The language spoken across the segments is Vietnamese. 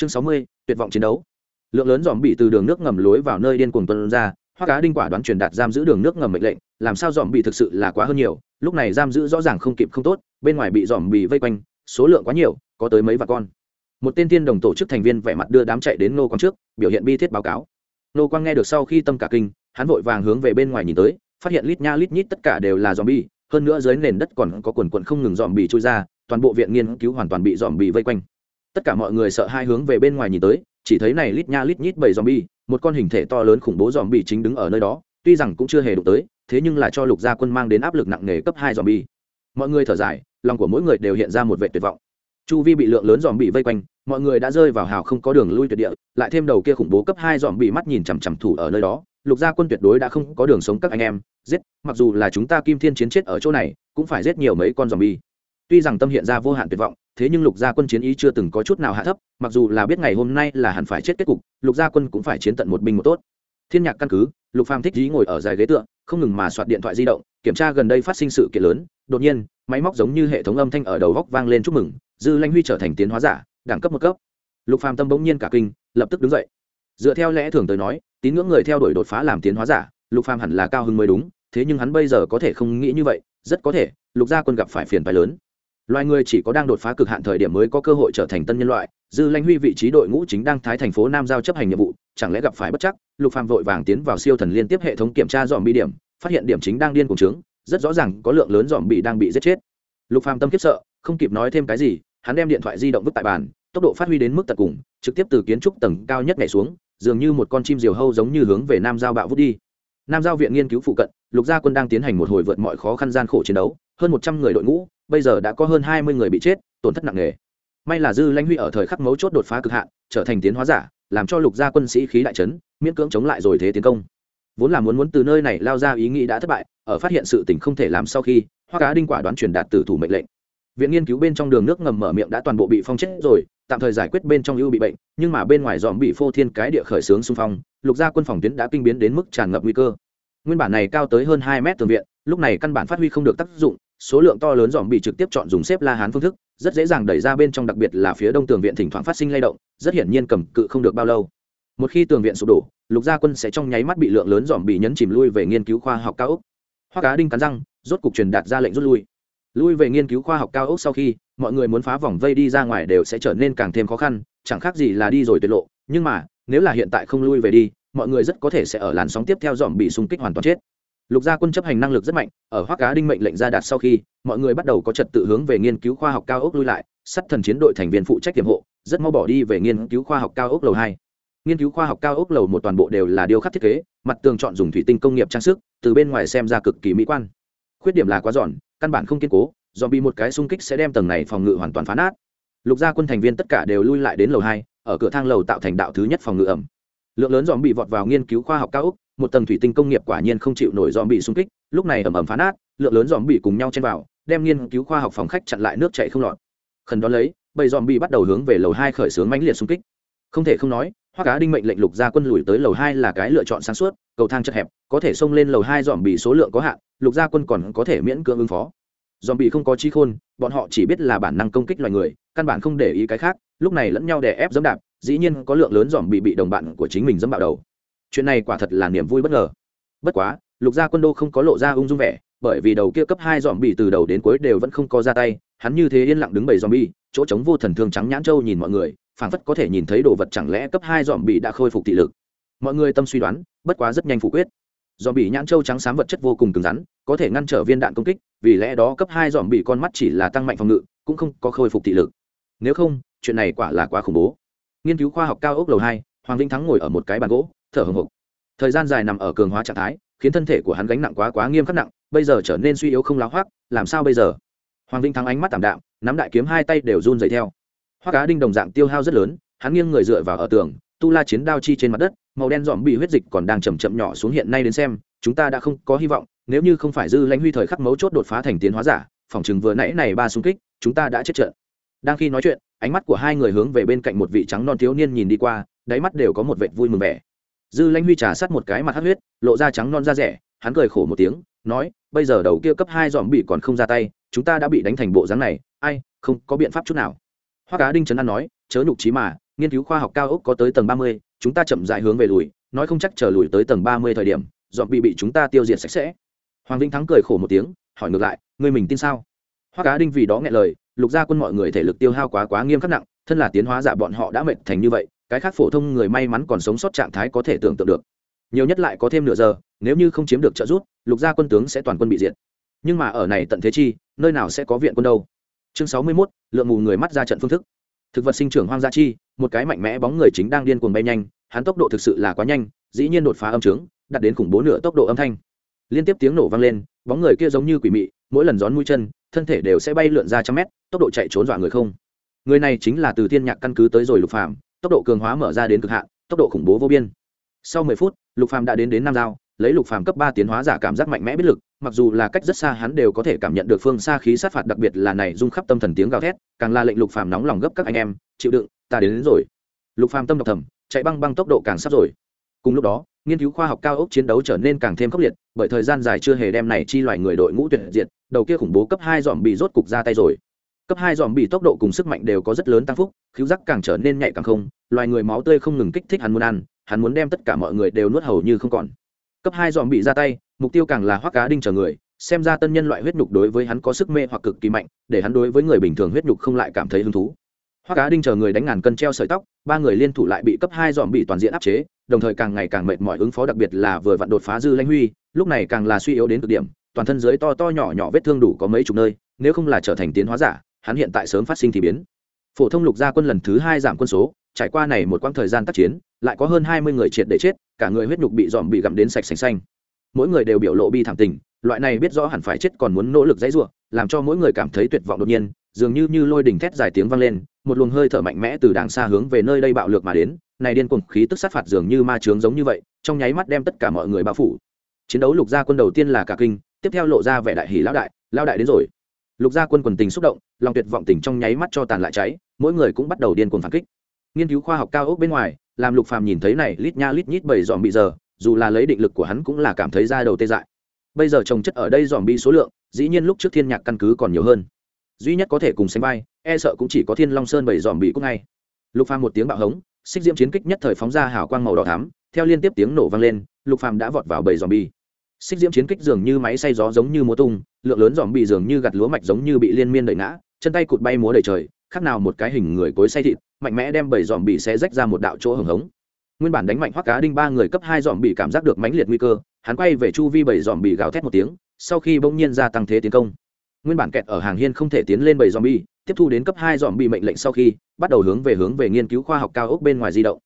chương sáu mươi, tuyệt vọng chiến đấu. Lượng lớn dòm bị từ đường nước ngầm lối vào nơi điên cuồng tuân ra hoa cá đinh quả đoán truyền đạt giam giữ đường nước ngầm mệnh lệnh, làm sao dòm bị thực sự là quá hơn nhiều, lúc này giam giữ rõ ràng không kịp không tốt, bên ngoài bị dòm bị vây quanh, số lượng quá nhiều, có tới mấy vạn con. Một tên tiên đồng tổ chức thành viên vẻ mặt đưa đám chạy đến nô quang trước, biểu hiện bi thiết báo cáo. Nô quang nghe được sau khi tâm cả kinh, hắn vội vàng hướng về bên ngoài nhìn tới, phát hiện lít nha lít nhít tất cả đều là dòm bi hơn nữa dưới nền đất còn có quần quần không ngừng dòm bị trôi ra, toàn bộ viện nghiên cứu hoàn toàn bị dòm bị vây quanh tất cả mọi người sợ hai hướng về bên ngoài nhìn tới, chỉ thấy này lít nha lít nhít bảy dòm bi một con hình thể to lớn khủng bố dòm bị chính đứng ở nơi đó, tuy rằng cũng chưa hề đụng tới, thế nhưng là cho lục gia quân mang đến áp lực nặng nề cấp hai dòm bi mọi người thở dài, lòng của mỗi người đều hiện ra một vệ tuyệt vọng. Chu vi bị lượng lớn dòm bị vây quanh, mọi người đã rơi vào hào không có đường lui tuyệt địa, lại thêm đầu kia khủng bố cấp hai dòm bị mắt nhìn chằm chằm thủ ở nơi đó, lục gia quân tuyệt đối đã không có đường sống các anh em, giết, mặc dù là chúng ta kim thiên chiến chết ở chỗ này, cũng phải giết nhiều mấy con dòm bi tuy rằng tâm hiện ra vô hạn tuyệt vọng, thế nhưng lục gia quân chiến ý chưa từng có chút nào hạ thấp, mặc dù là biết ngày hôm nay là hẳn phải chết kết cục, lục gia quân cũng phải chiến tận một binh một tốt. Thiên nhạc căn cứ, lục phàm thích dí ngồi ở dài ghế tựa, không ngừng mà soạt điện thoại di động, kiểm tra gần đây phát sinh sự kiện lớn, đột nhiên, máy móc giống như hệ thống âm thanh ở đầu góc vang lên chúc mừng, dư lanh huy trở thành tiến hóa giả, đẳng cấp một cấp. Lục phàm tâm bỗng nhiên cả kinh, lập tức đứng dậy. Dựa theo lẽ thường tới nói, tín ngưỡng người theo đuổi đột phá làm tiến hóa giả, lục phàm hẳn là cao hơn mới đúng, thế nhưng hắn bây giờ có thể không nghĩ như vậy, rất có thể, lục gia quân gặp phải phiền phái lớn loài người chỉ có đang đột phá cực hạn thời điểm mới có cơ hội trở thành tân nhân loại, dư lanh huy vị trí đội ngũ chính đang thái thành phố nam giao chấp hành nhiệm vụ, chẳng lẽ gặp phải bất chắc? Lục phạm vội vàng tiến vào siêu thần liên tiếp hệ thống kiểm tra dòm bi điểm, phát hiện điểm chính đang điên cùng trướng, rất rõ ràng có lượng lớn dòm bị đang bị giết chết. Lục phạm tâm kiếp sợ, không kịp nói thêm cái gì, hắn đem điện thoại di động vứt tại bàn, tốc độ phát huy đến mức tận cùng, trực tiếp từ kiến trúc tầng cao nhất nhảy xuống, dường như một con chim diều hâu giống như hướng về nam giao bạo vút đi. Nam giao viện nghiên cứu phụ cận, lục gia quân đang tiến hành một hồi vượt mọi khó khăn gian khổ chiến đấu hơn một trăm người đội ngũ, bây giờ đã có hơn hai mươi người bị chết, tổn thất nặng nề. May là dư lãnh huy ở thời khắc mấu chốt đột phá cực hạn, trở thành tiến hóa giả, làm cho lục gia quân sĩ khí đại trấn miễn cưỡng chống lại rồi thế tiến công. Vốn là muốn muốn từ nơi này lao ra ý nghĩ đã thất bại, ở phát hiện sự tình không thể làm sau khi, hoa cá đinh quả đoán truyền đạt từ thủ mệnh lệnh. Viện nghiên cứu bên trong đường nước ngầm mở miệng đã toàn bộ bị phong chết rồi, tạm thời giải quyết bên trong ưu bị bệnh, nhưng mà bên ngoài dòm bị phô thiên cái địa khởi xướng xung phong, lục gia quân phòng tuyến đã kinh biến đến mức tràn ngập nguy cơ. Nguyên bản này cao tới hơn hai mét tường viện, lúc này căn bản phát huy không được tác dụng số lượng to lớn dòm bị trực tiếp chọn dùng xếp la hán phương thức, rất dễ dàng đẩy ra bên trong, đặc biệt là phía đông tường viện thỉnh thoảng phát sinh lay động, rất hiển nhiên cầm cự không được bao lâu. Một khi tường viện sụp đổ, lục gia quân sẽ trong nháy mắt bị lượng lớn dòm bị nhấn chìm lui về nghiên cứu khoa học cao ốc. Hoa cá đinh cắn răng, rốt cục truyền đạt ra lệnh rút lui. Lui về nghiên cứu khoa học cao ốc sau khi, mọi người muốn phá vòng vây đi ra ngoài đều sẽ trở nên càng thêm khó khăn, chẳng khác gì là đi rồi tuyệt lộ. Nhưng mà, nếu là hiện tại không lui về đi, mọi người rất có thể sẽ ở làn sóng tiếp theo dòm bị xung kích hoàn toàn chết lục gia quân chấp hành năng lực rất mạnh, ở hoa cá đinh mệnh lệnh ra đạt sau khi, mọi người bắt đầu có trật tự hướng về nghiên cứu khoa học cao ốc lui lại sắt thần chiến đội thành viên phụ trách tiềm hộ, rất mau bỏ đi về nghiên cứu khoa học cao ốc lầu hai. Nghiên cứu khoa học cao ốc lầu một toàn bộ đều là điêu khắc thiết kế, mặt tường chọn dùng thủy tinh công nghiệp trang sức, từ bên ngoài xem ra cực kỳ mỹ quan. Khuyết điểm là quá giòn, căn bản không kiên cố do bị một cái xung kích sẽ đem tầng này phòng ngự hoàn toàn phá nát. Lục gia quân thành viên tất cả đều lui lại đến lầu hai, ở cửa thang lầu tạo thành đạo thứ nhất phòng ngự ẩm. Lượng lớn dòm bị vọt vào nghiên cứu khoa học cao ốc một tầng thủy tinh công nghiệp quả nhiên không chịu nổi dòm bị xung kích, lúc này ẩm ẩm phá nát, lượng lớn dòm bị cùng nhau chen vào, đem nghiên cứu khoa học phòng khách chặn lại nước chạy không lọt. Khẩn đón lấy, bầy dòm bị bắt đầu hướng về lầu hai khởi xướng mãnh liệt xung kích. Không thể không nói hoa cá đinh mệnh lệnh lục gia quân lùi tới lầu hai là cái lựa chọn sáng suốt, cầu thang chật hẹp, có thể xông lên lầu hai dòm bị số lượng có hạn, lục gia quân còn có thể miễn cưỡng ứng phó. Dòm bị không có trí khôn, bọn họ chỉ biết là bản năng công kích loài người, căn bản không để ý cái khác, lúc này lẫn nhau đè ép dẫm đạp, dĩ nhiên có lượng lớn dòm bị bị đồng bạn của chính mình dẫm bạo đầu chuyện này quả thật là niềm vui bất ngờ. Bất quá, lục gia quân đô không có lộ ra ung dung vẻ, bởi vì đầu kia cấp hai dòm bị từ đầu đến cuối đều vẫn không có ra tay, hắn như thế yên lặng đứng bầy dòm bi chỗ trống vô thần thương trắng nhãn châu nhìn mọi người, phảng phất có thể nhìn thấy đồ vật chẳng lẽ cấp hai dòm bị đã khôi phục thị lực. Mọi người tâm suy đoán, bất quá rất nhanh phủ quyết. Dòm bị nhãn châu trắng xám vật chất vô cùng cứng rắn, có thể ngăn trở viên đạn công kích, vì lẽ đó cấp hai dòm bị con mắt chỉ là tăng mạnh phòng ngự, cũng không có khôi phục thị lực. Nếu không, chuyện này quả là quá khủng bố. Nghiên cứu khoa học cao ốc lầu hai, hoàng vĩnh thắng ngồi ở một cái bàn gỗ thở hồng hộc. Thời gian dài nằm ở cường hóa trạng thái, khiến thân thể của hắn gánh nặng quá quá nghiêm khắc nặng, bây giờ trở nên suy yếu không láo hoác, làm sao bây giờ? Hoàng vinh thắng ánh mắt tảm đạm, nắm đại kiếm hai tay đều run dày theo. Hoa cá đinh đồng dạng tiêu hao rất lớn, hắn nghiêng người dựa vào ở tường, tu la chiến đao chi trên mặt đất, màu đen dòm bị huyết dịch còn đang chầm chậm nhỏ xuống hiện nay đến xem, chúng ta đã không có hy vọng, nếu như không phải dư lãnh huy thời khắc mấu chốt đột phá thành tiến hóa giả, phòng chừng vừa nãy này ba xung kích, chúng ta đã chết trận. Đang khi nói chuyện, ánh mắt của hai người hướng về bên cạnh một vị trắng non thiếu niên nhìn đi qua, đáy mắt đều có một vệt vui mừng vẻ dư lãnh huy trà sát một cái mặt hát huyết, lộ ra trắng non da rẻ, hắn cười khổ một tiếng, nói, bây giờ đầu kia cấp hai dòm bị còn không ra tay, chúng ta đã bị đánh thành bộ dáng này, ai, không có biện pháp chút nào. Hoa cá đinh trấn an nói, chớ nhục trí mà, nghiên cứu khoa học cao ốc có tới tầng ba mươi, chúng ta chậm dại hướng về lùi, nói không chắc chờ lùi tới tầng ba mươi thời điểm dọn bị bị chúng ta tiêu diệt sạch sẽ. Hoàng vĩnh thắng cười khổ một tiếng, hỏi ngược lại người mình tin sao? Hoa cá đinh vì đó nghe lời, lục gia quân mọi người thể lực tiêu hao quá quá nghiêm khắc nặng, thân là tiến hóa giả bọn họ đã mệt thành như vậy cái khác phổ thông người may mắn còn sống sót trạng thái có thể tưởng tượng được. Nhiều nhất lại có thêm nửa giờ nếu như không chiếm được trợ giúp lục gia quân tướng sẽ toàn quân bị diệt. Nhưng mà ở này tận thế chi nơi nào sẽ có viện quân đâu? Chương sáu mươi 61, lượng mù người mắt ra trận phương thức. Thực vật sinh trưởng hoang gia chi một cái mạnh mẽ bóng người chính đang điên cuồng bay nhanh hắn tốc độ thực sự là quá nhanh dĩ nhiên đột phá âm trướng đạt đến khủng bố nửa tốc độ âm thanh. Liên tiếp tiếng nổ vang lên bóng người kia giống như quỷ mị mỗi lần gión mũi chân thân thể đều sẽ bay lượn ra trăm mét tốc độ chạy trốn dọa người không. Người này chính là từ thiên nhạc căn cứ tới rồi lục phàm tốc độ cường hóa mở ra đến cực hạn tốc độ khủng bố vô biên. Sau mười phút lục phàm đã đến đến nam giao lấy lục phàm cấp ba tiến hóa giả cảm giác mạnh mẽ biết lực mặc dù là cách rất xa hắn đều có thể cảm nhận được phương xa khí sát phạt đặc biệt là này rung khắp tâm thần tiếng gào thét càng là lệnh lục phàm nóng lòng gấp các anh em chịu đựng ta đến, đến rồi. Lục phàm tâm độc thầm chạy băng băng tốc độ càng sắp rồi. Cùng lúc đó nghiên cứu khoa học cao ốc chiến đấu trở nên càng thêm khốc liệt bởi thời gian dài chưa hề đem này chi loài người đội ngũ tuyệt diệt đầu kia khủng bố cấp hai dòm bị rốt cục ra tay rồi cấp hai dòm bị tốc độ cùng sức mạnh đều có rất lớn tăng phúc khiếu giác càng trở nên nhạy càng không, loài người máu tươi không ngừng kích thích hắn muốn ăn, hắn muốn đem tất cả mọi người đều nuốt hầu như không còn. Cấp hai dòm bị ra tay, mục tiêu càng là hoác cá đinh chờ người, xem ra tân nhân loại huyết nhục đối với hắn có sức mê hoặc cực kỳ mạnh, để hắn đối với người bình thường huyết nhục không lại cảm thấy hứng thú. Hoác cá đinh chờ người đánh ngàn cân treo sợi tóc, ba người liên thủ lại bị cấp hai dòm bị toàn diện áp chế, đồng thời càng ngày càng mệt mỏi ứng phó đặc biệt là vừa vặn đột phá dư lãnh huy, lúc này càng là suy yếu đến cực điểm, toàn thân dưới to to nhỏ nhỏ vết thương đủ có mấy chục nơi, nếu không là trở thành tiến hóa giả hắn hiện tại sớm phát sinh thì biến. Phổ thông lục gia quân lần thứ hai giảm quân số, trải qua này một quãng thời gian tác chiến, lại có hơn hai mươi người triệt để chết, cả người huyết nhục bị dòm bị gặm đến sạch sành xanh. Mỗi người đều biểu lộ bi thảm tình, loại này biết rõ hẳn phải chết còn muốn nỗ lực dãy ruộng, làm cho mỗi người cảm thấy tuyệt vọng đột nhiên, dường như như lôi đỉnh thét dài tiếng vang lên, một luồng hơi thở mạnh mẽ từ đàng xa hướng về nơi đây bạo lược mà đến, này điên cuồng khí tức sát phạt dường như ma trướng giống như vậy, trong nháy mắt đem tất cả mọi người bao phủ. Chiến đấu lục gia quân đầu tiên là cả kinh, tiếp theo lộ ra vẻ đại hỷ lão đại lão đại đến rồi lục gia quân quần tình xúc động, lòng tuyệt vọng tình trong nháy mắt cho tàn lại cháy, mỗi người cũng bắt đầu điên cuồng phản kích. Nghiên cứu khoa học cao ốc bên ngoài, làm lục phàm nhìn thấy này, lít nha lít nhít bảy dòm bị giờ, dù là lấy định lực của hắn cũng là cảm thấy ra đầu tê dại. Bây giờ trồng chất ở đây dòm bi số lượng, dĩ nhiên lúc trước thiên nhạc căn cứ còn nhiều hơn. Duy nhất có thể cùng sánh vai e sợ cũng chỉ có thiên long sơn bảy dòm bị cũng ngay. Lục phàm một tiếng bạo hống, xích diễm chiến kích nhất thời phóng ra hào quang màu đỏ thắm, theo liên tiếp tiếng nổ vang lên, lục phàm đã vọt vào bảy dòm bi xích diễm chiến kích dường như máy xay gió giống như múa tung, lượng lớn dòm bị dường như gặt lúa mạch giống như bị liên miên đẩy ngã, chân tay cụt bay múa đầy trời, khác nào một cái hình người cối xay thịt, mạnh mẽ đem bảy dòm bị xé rách ra một đạo chỗ hồng hống. Nguyên bản đánh mạnh hoắc cá đinh ba người cấp hai dòm bị cảm giác được mãnh liệt nguy cơ, hắn quay về chu vi bảy dòm bị gào thét một tiếng, sau khi bỗng nhiên gia tăng thế tiến công. Nguyên bản kẹt ở hàng hiên không thể tiến lên bảy dòm bị, tiếp thu đến cấp hai dòm bị mệnh lệnh sau khi, bắt đầu hướng về hướng về nghiên cứu khoa học cao ốc bên ngoài di động.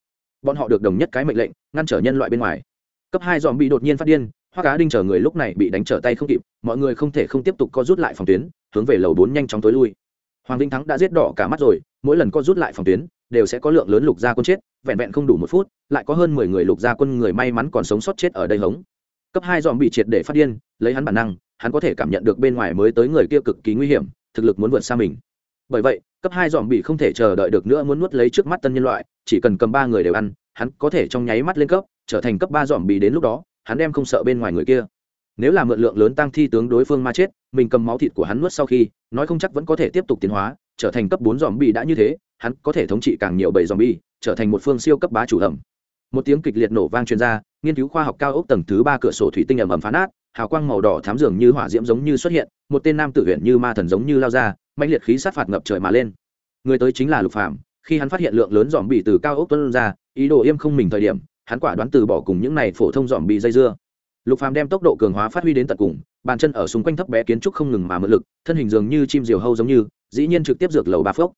Bọn họ được đồng nhất cái mệnh lệnh, ngăn trở nhân loại bên ngoài. Cấp hai dòm bị đột nhiên phát điên hoa cá đinh chờ người lúc này bị đánh trở tay không kịp, mọi người không thể không tiếp tục co rút lại phòng tuyến, hướng về lầu bốn nhanh chóng tối lui. Hoàng vĩnh thắng đã giết đỏ cả mắt rồi, mỗi lần co rút lại phòng tuyến, đều sẽ có lượng lớn lục gia quân chết, vẹn vẹn không đủ một phút, lại có hơn mười người lục gia quân người may mắn còn sống sót chết ở đây hống. Cấp hai dòm bị triệt để phát điên, lấy hắn bản năng, hắn có thể cảm nhận được bên ngoài mới tới người kia cực kỳ nguy hiểm, thực lực muốn vượt xa mình. Bởi vậy, cấp hai dòm bị không thể chờ đợi được nữa muốn nuốt lấy trước mắt tân nhân loại, chỉ cần cầm ba người đều ăn, hắn có thể trong nháy mắt lên cấp, trở thành cấp ba dòm bị đến lúc đó hắn đem không sợ bên ngoài người kia nếu là mượn lượng lớn tăng thi tướng đối phương ma chết, mình cầm máu thịt của hắn nuốt sau khi, nói không chắc vẫn có thể tiếp tục tiến hóa, trở thành cấp bốn dòm bi đã như thế, hắn có thể thống trị càng nhiều bầy dòm bi trở thành một phương siêu cấp bá chủ hầm. một tiếng kịch liệt nổ vang truyền ra, nghiên cứu khoa học cao ốc tầng thứ ba cửa sổ thủy tinh ẩm ẩm phá nát, hào quang màu đỏ thám dường như hỏa diễm giống như xuất hiện, một tên nam tử huyện như ma thần giống như lao ra mạnh liệt khí sát phạt ngập trời mà lên người tới chính là lục phạm khi hắn phát hiện lượng lớn dòm bị từ cao ốc tuân ra, ý đồ im không mình thời điểm hắn quả đoán từ bỏ cùng những này phổ thông dòm bị dây dưa. Lục phàm đem tốc độ cường hóa phát huy đến tận cùng, bàn chân ở xung quanh thấp bé kiến trúc không ngừng mà mượn lực, thân hình dường như chim diều hâu giống như, dĩ nhiên trực tiếp dược lầu ba phốc.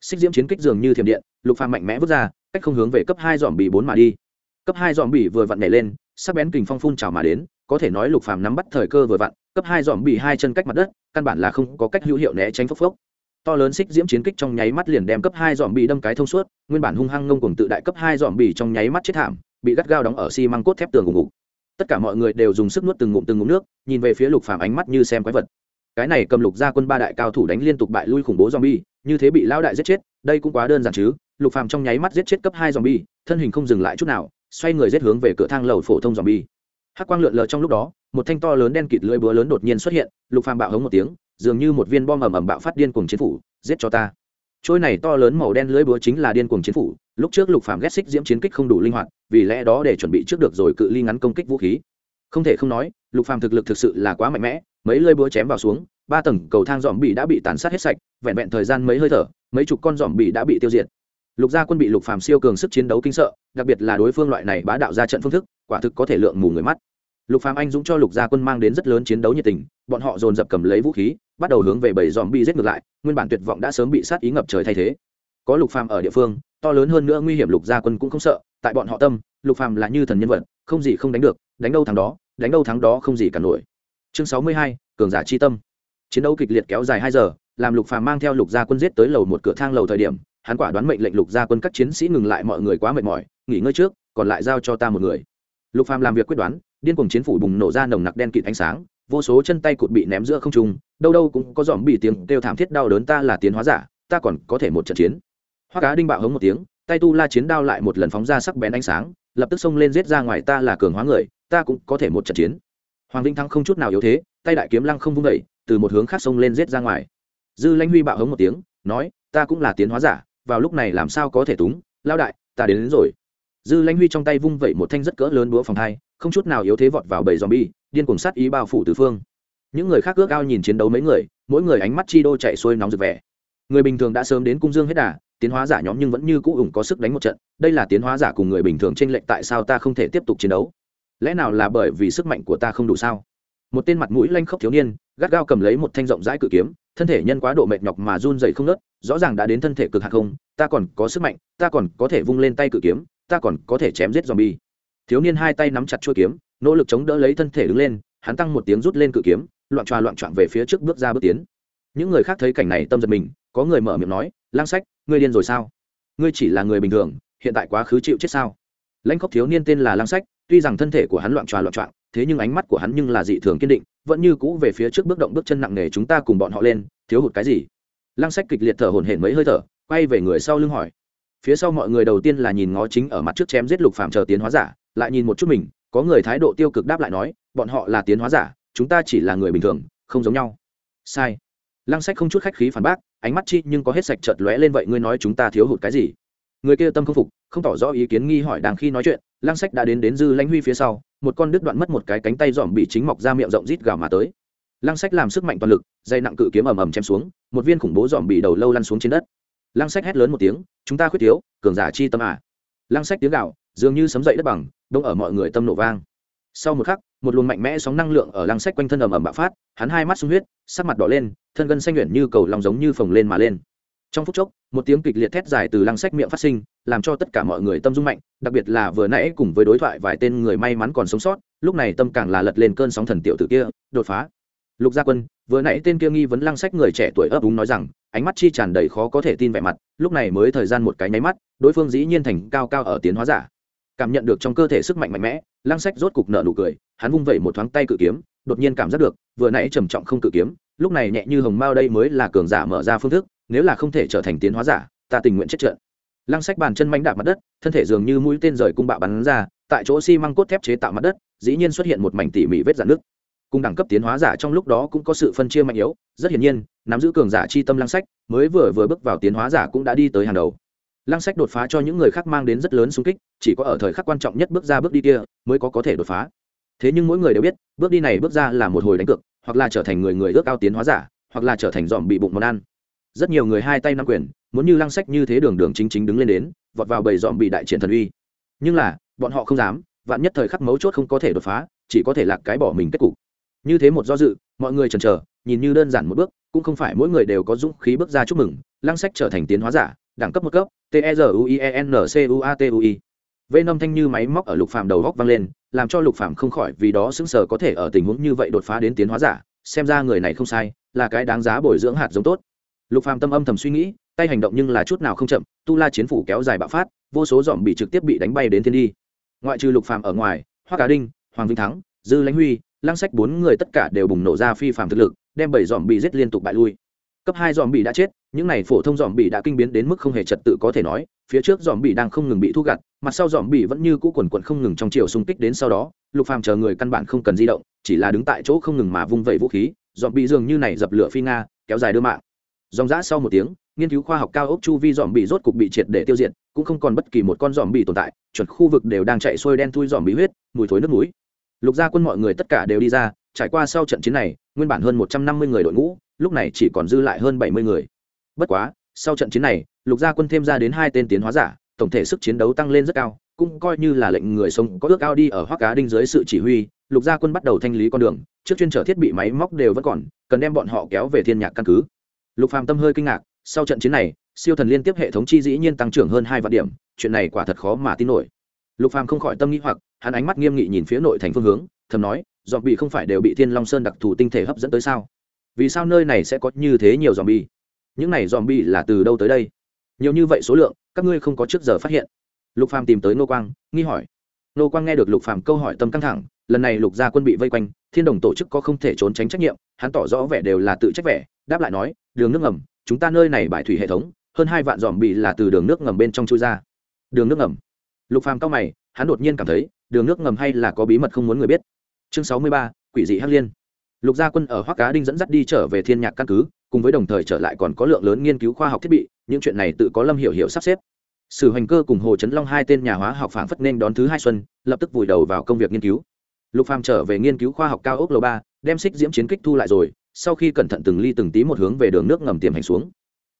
Xích diễm chiến kích dường như thiểm điện, lục phàm mạnh mẽ vứt ra, cách không hướng về cấp hai dòm bị bốn mà đi. Cấp hai dòm bị vừa vặn nhảy lên, sắc bén kình phong phun trào mà đến, có thể nói lục phàm nắm bắt thời cơ vừa vặn, cấp hai dòm bị hai chân cách mặt đất, căn bản là không có cách hữu hiệu né tránh phốc phốc. To lớn xích diễm chiến kích trong nháy mắt liền đem cấp hai dòm bị đâm cái thông suốt, nguyên bản hung hăng ngông cuồng tự đại cấp hai dòm bị trong nháy mắt chết thảm bị gắt gao đóng ở xi măng cốt thép tường gục ngục. Tất cả mọi người đều dùng sức nuốt từng ngụm từng ngụm nước, nhìn về phía lục phàm ánh mắt như xem quái vật. Cái này cầm lục gia quân ba đại cao thủ đánh liên tục bại lui khủng bố zombie, như thế bị lão đại giết chết, đây cũng quá đơn giản chứ? Lục phàm trong nháy mắt giết chết cấp hai zombie, thân hình không dừng lại chút nào, xoay người giết hướng về cửa thang lầu phổ thông zombie. Hắc quang lượn lờ trong lúc đó, một thanh to lớn đen kịt lưỡi búa lớn đột nhiên xuất hiện, lục phàm bạo hống một tiếng, dường như một viên bom ầm ầm bạo phát điên cuồng chiến phủ, giết cho ta trôi này to lớn màu đen lưỡi búa chính là điên cuồng chiến phủ, lúc trước lục phàm ghét xích diễm chiến kích không đủ linh hoạt, vì lẽ đó để chuẩn bị trước được rồi cự ly ngắn công kích vũ khí. Không thể không nói, lục phàm thực lực thực sự là quá mạnh mẽ, mấy lưỡi búa chém vào xuống, ba tầng cầu thang dòm bị đã bị tàn sát hết sạch, vẹn vẹn thời gian mấy hơi thở, mấy chục con dòm bị đã bị tiêu diệt. Lục gia quân bị lục phàm siêu cường sức chiến đấu kinh sợ, đặc biệt là đối phương loại này bá đạo ra trận phương thức, quả thực có thể lượng mù người mắt lục phàm anh dũng cho lục gia quân mang đến rất lớn chiến đấu nhiệt tình bọn họ dồn dập cầm lấy vũ khí bắt đầu hướng về bảy dòm bị giết ngược lại nguyên bản tuyệt vọng đã sớm bị sát ý ngập trời thay thế. Có lục phàm ở địa phương to lớn hơn nữa nguy hiểm lục gia quân cũng không sợ tại bọn họ tâm lục phàm là như thần nhân vật không gì không đánh được đánh đâu thắng đó đánh đâu thắng đó không gì cả nổi. Chương sáu mươi hai, cường giả chi tâm. Chiến đấu kịch liệt kéo dài hai giờ làm lục phàm mang theo lục gia quân giết tới lầu một cửa thang lầu thời điểm hắn quả đoán mệnh lệnh lục gia quân các chiến sĩ ngừng lại mọi người quá mệt mỏi nghỉ ngơi trước còn lại giao cho ta một người. Lục phàm làm việc quyết đoán điên cuồng chiến phủ bùng nổ ra nồng nặc đen kịt ánh sáng vô số chân tay cụt bị ném giữa không trung đâu đâu cũng có dòm bị tiếng kêu thảm thiết đau đớn ta là tiến hóa giả ta còn có thể một trận chiến. Hoa cá đinh bạo hống một tiếng tay tu la chiến đao lại một lần phóng ra sắc bén ánh sáng lập tức xông lên giết ra ngoài ta là cường hóa người ta cũng có thể một trận chiến. Hoàng vinh thắng không chút nào yếu thế tay đại kiếm lăng không vung vẩy từ một hướng khác xông lên giết ra ngoài. Dư lãnh huy bạo hống một tiếng nói ta cũng là tiến hóa giả vào lúc này làm sao có thể túng? Lao đại ta đến, đến rồi. Dư lãnh huy trong tay vung vẩy một thanh rất cỡ lớn búa phòng thai không chút nào yếu thế vọt vào bầy zombie điên cuồng sát ý bao phủ tứ phương. Những người khác ước ao nhìn chiến đấu mấy người mỗi người ánh mắt chi đô chạy xuôi nóng rực vẻ. Người bình thường đã sớm đến cung dương hết đà tiến hóa giả nhóm nhưng vẫn như cũ ủng có sức đánh một trận. Đây là tiến hóa giả cùng người bình thường chênh lệch tại sao ta không thể tiếp tục chiến đấu? Lẽ nào là bởi vì sức mạnh của ta không đủ sao? Một tên mặt mũi lanh khốc thiếu niên gắt gao cầm lấy một thanh rộng rãi cự kiếm thân thể nhân quá độ mệt nhọc mà run rẩy không ngớt, rõ ràng đã đến thân thể cực hạn không ta còn có sức mạnh ta còn có thể vung lên tay cự kiếm ta còn có thể chém giết zombie thiếu niên hai tay nắm chặt chuôi kiếm, nỗ lực chống đỡ lấy thân thể đứng lên, hắn tăng một tiếng rút lên cự kiếm, loạn tròa loạn trọn về phía trước bước ra bước tiến. Những người khác thấy cảnh này tâm giật mình, có người mở miệng nói, lang sách, ngươi điên rồi sao? Ngươi chỉ là người bình thường, hiện tại quá khứ chịu chết sao? Lãnh khóc thiếu niên tên là lang sách, tuy rằng thân thể của hắn loạn tròa loạn trọn thế nhưng ánh mắt của hắn nhưng là dị thường kiên định, vẫn như cũ về phía trước bước động bước chân nặng nề chúng ta cùng bọn họ lên, thiếu hụt cái gì? Lang sách kịch liệt thở hổn hển mấy hơi thở, quay về người sau lưng hỏi. Phía sau mọi người đầu tiên là nhìn ngó chính ở mặt trước chém giết lục phạm chờ tiến hóa giả lại nhìn một chút mình, có người thái độ tiêu cực đáp lại nói, bọn họ là tiến hóa giả, chúng ta chỉ là người bình thường, không giống nhau. Sai. Lăng sách không chút khách khí phản bác, ánh mắt chi nhưng có hết sạch chợt lóe lên, vậy ngươi nói chúng ta thiếu hụt cái gì? Người kia tâm không phục, không tỏ rõ ý kiến nghi hỏi đang khi nói chuyện, lăng sách đã đến đến dư lãnh huy phía sau, một con đứt đoạn mất một cái cánh tay dòm bị chính mọc ra miệng rộng rít gào mà tới. Lăng sách làm sức mạnh toàn lực, dây nặng cự kiếm ầm ầm chém xuống, một viên khủng bố dòm bị đầu lâu lăn xuống trên đất. Lăng sách hét lớn một tiếng, chúng ta khuyết thiếu, cường giả chi tâm à. lăng sách tiếng gạo dường như sấm dậy đất bằng, đông ở mọi người tâm nổ vang. Sau một khắc, một luồng mạnh mẽ sóng năng lượng ở lăng sách quanh thân ầm ầm bạo phát, hắn hai mắt sung huyết, sắc mặt đỏ lên, thân gân xanh luyện như cầu lòng giống như phồng lên mà lên. Trong phút chốc, một tiếng kịch liệt thét dài từ lăng sách miệng phát sinh, làm cho tất cả mọi người tâm rung mạnh, đặc biệt là vừa nãy cùng với đối thoại vài tên người may mắn còn sống sót, lúc này tâm càng là lật lên cơn sóng thần tiểu tử kia, đột phá. Lục gia quân, vừa nãy tên kia nghi vấn lăng sách người trẻ tuổi ấp úng nói rằng, ánh mắt chi tràn đầy khó có thể tin vẻ mặt, lúc này mới thời gian một cái nháy mắt, đối phương dĩ nhiên thành cao cao ở tiến hóa giả cảm nhận được trong cơ thể sức mạnh mạnh mẽ, lăng sách rốt cục nở nụ cười, hắn vung vẩy một thoáng tay cự kiếm, đột nhiên cảm giác được, vừa nãy trầm trọng không cự kiếm, lúc này nhẹ như hồng mao đây mới là cường giả mở ra phương thức, nếu là không thể trở thành tiến hóa giả, ta tình nguyện chết trận. Lăng sách bàn chân mánh đạp mặt đất, thân thể dường như mũi tên rời cung bạo bắn ra, tại chỗ xi măng cốt thép chế tạo mặt đất, dĩ nhiên xuất hiện một mảnh tỉ mỉ vết dạn nước cùng đẳng cấp tiến hóa giả trong lúc đó cũng có sự phân chia mạnh yếu, rất hiển nhiên, nắm giữ cường giả chi tâm lăng sách, mới vừa vừa bước vào tiến hóa giả cũng đã đi tới hàng đầu lăng sách đột phá cho những người khác mang đến rất lớn xung kích, chỉ có ở thời khắc quan trọng nhất bước ra bước đi kia mới có có thể đột phá. Thế nhưng mỗi người đều biết, bước đi này bước ra là một hồi đánh cược, hoặc là trở thành người người ước ao tiến hóa giả, hoặc là trở thành dòm bị bụng món ăn. Rất nhiều người hai tay nắm quyền, muốn như lăng sách như thế đường đường chính chính đứng lên đến, vọt vào bầy dòm bị đại triển thần uy. Nhưng là, bọn họ không dám, vạn nhất thời khắc mấu chốt không có thể đột phá, chỉ có thể lạc cái bỏ mình kết cục. Như thế một do dự, mọi người chần chờ, nhìn như đơn giản một bước, cũng không phải mỗi người đều có dũng khí bước ra chúc mừng, lăng sách trở thành tiến hóa giả đẳng cấp một cấp, t e r u i e n c u a t u i. Vây nâm thanh như máy móc ở lục phàm đầu góc vang lên, làm cho lục phàm không khỏi vì đó sững sờ có thể ở tình huống như vậy đột phá đến tiến hóa giả, xem ra người này không sai, là cái đáng giá bồi dưỡng hạt giống tốt. Lục phàm tâm âm thầm suy nghĩ, tay hành động nhưng là chút nào không chậm, tu la chiến phủ kéo dài bạo phát, vô số dòm bị trực tiếp bị đánh bay đến thiên đi. Ngoại trừ lục phàm ở ngoài hoa cá đinh, hoàng vinh thắng, dư lãnh huy, lăng sách bốn người tất cả đều bùng nổ ra phi phàm thực lực, đem bảy dòm bị giết liên tục bại lui cấp hai dòm bị đã chết, những này phổ thông dòm bị đã kinh biến đến mức không hề trật tự có thể nói, phía trước dòm bị đang không ngừng bị thu gặt, mặt sau dòm bị vẫn như cũ quần quận không ngừng trong chiều xung kích đến sau đó, lục phàm chờ người căn bản không cần di động, chỉ là đứng tại chỗ không ngừng mà vung vẩy vũ khí dòm bị dường như này dập lửa phi nga, kéo dài đưa mạng dòng dã sau một tiếng, nghiên cứu khoa học cao ốc chu vi dòm bị rốt cục bị triệt để tiêu diệt, cũng không còn bất kỳ một con dòm bị tồn tại, chuẩn khu vực đều đang chạy xuôi đen thui dòm bị huyết, mùi thối nước mũi. lục gia quân mọi người tất cả đều đi ra trải qua sau trận chiến này, nguyên bản hơn một trăm năm mươi người đội ngũ, lúc này chỉ còn dư lại hơn bảy mươi người. Bất quá, sau trận chiến này, lục gia quân thêm ra đến hai tên tiến hóa giả, tổng thể sức chiến đấu tăng lên rất cao, cũng coi như là lệnh người sống có ước ao đi ở hoác cá đinh dưới sự chỉ huy, lục gia quân bắt đầu thanh lý con đường, trước chuyên trở thiết bị máy móc đều vẫn còn, cần đem bọn họ kéo về thiên nhạc căn cứ. Lục phàm tâm hơi kinh ngạc, sau trận chiến này, siêu thần liên tiếp hệ thống chi dĩ nhiên tăng trưởng hơn hai vạn điểm, chuyện này quả thật khó mà tin nổi. Lục phàm không khỏi tâm nghĩ hoặc, hắn ánh mắt nghiêm nghị nhìn phía nội thành phương hướng, thầm nói dòm bị không phải đều bị thiên long sơn đặc thù tinh thể hấp dẫn tới sao? Vì sao nơi này sẽ có như thế nhiều dòm bi những này dòm bi là từ đâu tới đây? Nhiều như vậy số lượng, các ngươi không có trước giờ phát hiện. Lục phàm tìm tới nô quang, nghi hỏi. Nô quang nghe được lục phàm câu hỏi tâm căng thẳng, lần này lục gia quân bị vây quanh, thiên đồng tổ chức có không thể trốn tránh trách nhiệm, hắn tỏ rõ vẻ đều là tự trách vẻ, đáp lại nói, đường nước ngầm, chúng ta nơi này bãi thủy hệ thống, hơn hai vạn dòm bị là từ đường nước ngầm bên trong chui ra. Đường nước ngầm? Lục phàm cao mày, hắn đột nhiên cảm thấy, đường nước ngầm hay là có bí mật không muốn người biết chương sáu mươi ba, quỷ dị hắc liên. Lục gia quân ở hoắc cá đinh dẫn dắt đi trở về thiên nhạc căn cứ, cùng với đồng thời trở lại còn có lượng lớn nghiên cứu khoa học thiết bị, những chuyện này tự có lâm hiểu hiểu sắp xếp. Sử Hoành cơ cùng hồ trấn long hai tên nhà hóa học phảng phất nên đón thứ hai xuân, lập tức vùi đầu vào công việc nghiên cứu. Lục phàm trở về nghiên cứu khoa học cao ốc lầu ba, đem xích diễm chiến kích thu lại rồi, sau khi cẩn thận từng ly từng tí một hướng về đường nước ngầm tiềm hành xuống.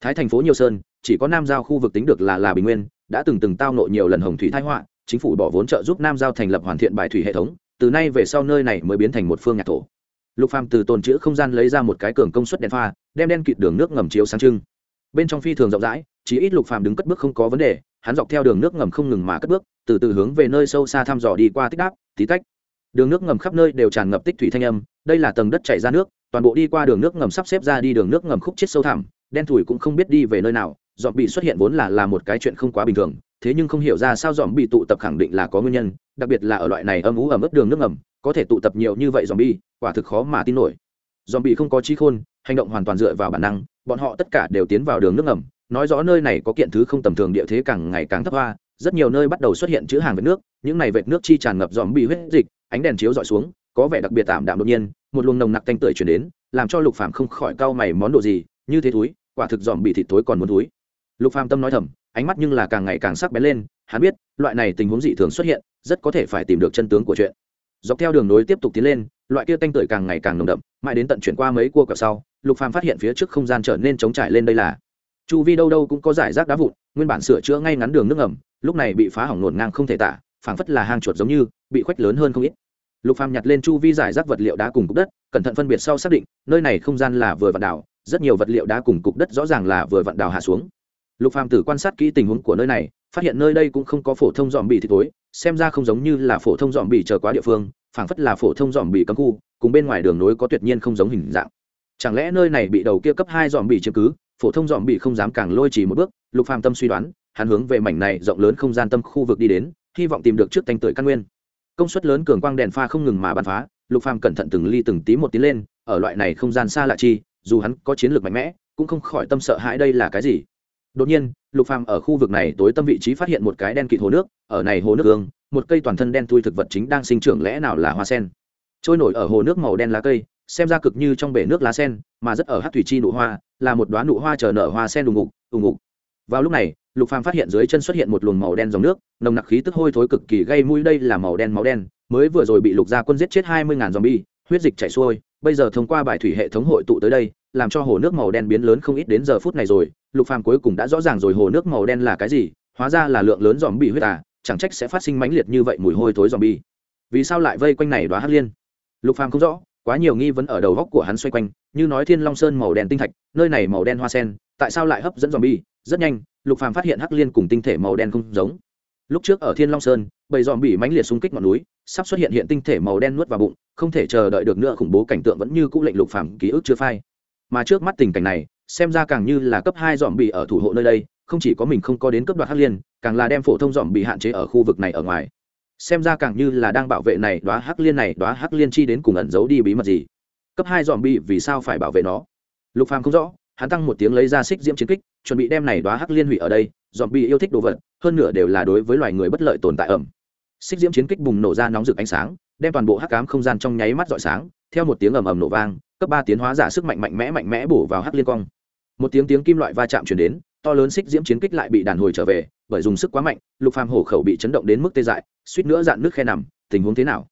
Thái thành phố nhiều sơn, chỉ có nam giao khu vực tính được là là bình nguyên, đã từng từng tao nộ nhiều lần hồng thủy thái họa, chính phủ bỏ vốn trợ giúp nam giao thành lập hoàn thiện bài thủy hệ thống từ nay về sau nơi này mới biến thành một phương nhạc thổ. Lục phàm từ tồn chữ không gian lấy ra một cái cường công suất đèn pha, đem đen kịt đường nước ngầm chiếu sáng trưng. Bên trong phi thường rộng rãi chỉ ít lục phàm đứng cất bước không có vấn đề, hắn dọc theo đường nước ngầm không ngừng mà cất bước, từ từ hướng về nơi sâu xa thăm dò đi qua tích đáp, tí tách. Đường nước ngầm khắp nơi đều tràn ngập tích thủy thanh âm, đây là tầng đất chảy ra nước, toàn bộ đi qua đường nước ngầm sắp xếp ra đi đường nước ngầm khúc chết sâu thẳm, đen thủi cũng không biết đi về nơi nào dọn bị xuất hiện vốn là là một cái chuyện không quá bình thường thế nhưng không hiểu ra sao dòm bị tụ tập khẳng định là có nguyên nhân, đặc biệt là ở loại này âm ú ẩm ướt đường nước ngầm, có thể tụ tập nhiều như vậy dòm bi quả thực khó mà tin nổi. Dòm bị không có trí khôn, hành động hoàn toàn dựa vào bản năng, bọn họ tất cả đều tiến vào đường nước ngầm, nói rõ nơi này có kiện thứ không tầm thường địa thế càng ngày càng thấp hoa, rất nhiều nơi bắt đầu xuất hiện chữ hàng vệt nước, những này vệt nước chi tràn ngập dòm bị huyết dịch, ánh đèn chiếu dọi xuống, có vẻ đặc biệt tạm đạm đột nhiên, một luồng nồng nặc tanh tưởi chuyển đến, làm cho lục phàm không khỏi cau mày món đồ gì, như thế túi quả thực dòm bị thịt thối còn muốn túi lục phàm tâm nói thầm ánh mắt nhưng là càng ngày càng sắc bén lên, hắn biết, loại này tình huống dị thường xuất hiện, rất có thể phải tìm được chân tướng của chuyện. Dọc theo đường nối tiếp tục tiến lên, loại kia tanh tưởi càng ngày càng nồng đậm, mãi đến tận chuyển qua mấy cua cờ sau, lục phàm phát hiện phía trước không gian trở nên trống trải lên đây là. Chu vi đâu đâu cũng có giải rác đá vụn, nguyên bản sửa chữa ngay ngắn đường nước ngầm, lúc này bị phá hỏng nổn ngang không thể tả, phảng phất là hang chuột giống như, bị khoách lớn hơn không ít. Lục phàm nhặt lên chu vi giải rác vật liệu đá cùng cục đất, cẩn thận phân biệt sau xác định, nơi này không gian là vừa vặn đảo, rất nhiều vật liệu đá cùng cục đất rõ ràng là vừa vặn đào hạ xuống lục phàm tử quan sát kỹ tình huống của nơi này, phát hiện nơi đây cũng không có phổ thông dòm bị thì tối xem ra không giống như là phổ thông dòm bị chờ quá địa phương, phảng phất là phổ thông dòm bị cấm khu, cùng bên ngoài đường nối có tuyệt nhiên không giống hình dạng. Chẳng lẽ nơi này bị đầu kia cấp hai dòm bị chiếm cứ, phổ thông dòm bị không dám càng lôi chỉ một bước, lục phàm tâm suy đoán, hắn hướng về mảnh này rộng lớn không gian tâm khu vực đi đến, hy vọng tìm được trước thanh tuổi căn nguyên. Công suất lớn cường quang đèn pha không ngừng mà bắn phá, lục phàm cẩn thận từng ly từng tí một tí lên, ở loại này không gian xa lạ chi, dù hắn có chiến lược mạnh mẽ, cũng không khỏi tâm sợ hãi đây là cái gì đột nhiên, lục phàm ở khu vực này tối tâm vị trí phát hiện một cái đen kịt hồ nước, ở này hồ nước gương một cây toàn thân đen thui thực vật chính đang sinh trưởng lẽ nào là hoa sen. Trôi nổi ở hồ nước màu đen lá cây, xem ra cực như trong bể nước lá sen, mà rất ở hát thủy chi nụ hoa, là một đoá nụ hoa chờ nở hoa sen đùng ngục đùng ngục. Vào lúc này, lục phàm phát hiện dưới chân xuất hiện một luồng màu đen dòng nước, nồng nặc khí tức hôi thối cực kỳ gây mũi, đây là màu đen máu đen, mới vừa rồi bị lục gia quân giết chết hai mươi ngàn zombie, huyết dịch chảy xuôi, bây giờ thông qua bài thủy hệ thống hội tụ tới đây, làm cho hồ nước màu đen biến lớn không ít đến giờ phút này rồi lục phàm cuối cùng đã rõ ràng rồi hồ nước màu đen là cái gì, hóa ra là lượng lớn dòm bị huyết à chẳng trách sẽ phát sinh mãnh liệt như vậy mùi hôi thối dòm bi. Vì sao lại vây quanh này đoá hắc liên? Lục phàm không rõ, quá nhiều nghi vấn ở đầu góc của hắn xoay quanh, như nói thiên long sơn màu đen tinh thạch, nơi này màu đen hoa sen, tại sao lại hấp dẫn dòm bi? Rất nhanh, lục phàm phát hiện hắc liên cùng tinh thể màu đen không giống. Lúc trước ở thiên long sơn, bầy dòm bị mãnh liệt xung kích ngọn núi, sắp xuất hiện hiện tinh thể màu đen nuốt vào bụng, không thể chờ đợi được nữa, khủng bố cảnh tượng vẫn như cũ lệnh lục phàm ký ức chưa phai. Mà trước mắt tình cảnh này xem ra càng như là cấp hai dòm bị ở thủ hộ nơi đây, không chỉ có mình không có đến cấp đoạt hắc liên, càng là đem phổ thông dòm bị hạn chế ở khu vực này ở ngoài. Xem ra càng như là đang bảo vệ này đoá hắc liên này đoá hắc liên chi đến cùng ẩn giấu đi bí mật gì. Cấp hai dòm bị vì sao phải bảo vệ nó? Lục phàm không rõ, hắn tăng một tiếng lấy ra xích diễm chiến kích, chuẩn bị đem này đoá hắc liên hủy ở đây, dòm bị yêu thích đồ vật, hơn nữa đều là đối với loài người bất lợi tồn tại ẩm. Xích diễm chiến kích bùng nổ ra nóng rực ánh sáng, đem toàn bộ hắc cám không gian trong nháy mắt rọi sáng, theo một tiếng ầm ầm nổ vang, cấp ba tiến hóa giả sức mạnh mạnh mẽ mạnh mẽ bổ vào hắc liên cong một tiếng tiếng kim loại va chạm chuyển đến, to lớn xích diễm chiến kích lại bị đàn hồi trở về, bởi dùng sức quá mạnh, lục phàm hổ khẩu bị chấn động đến mức tê dại, suýt nữa dạn nước khe nằm, tình huống thế nào?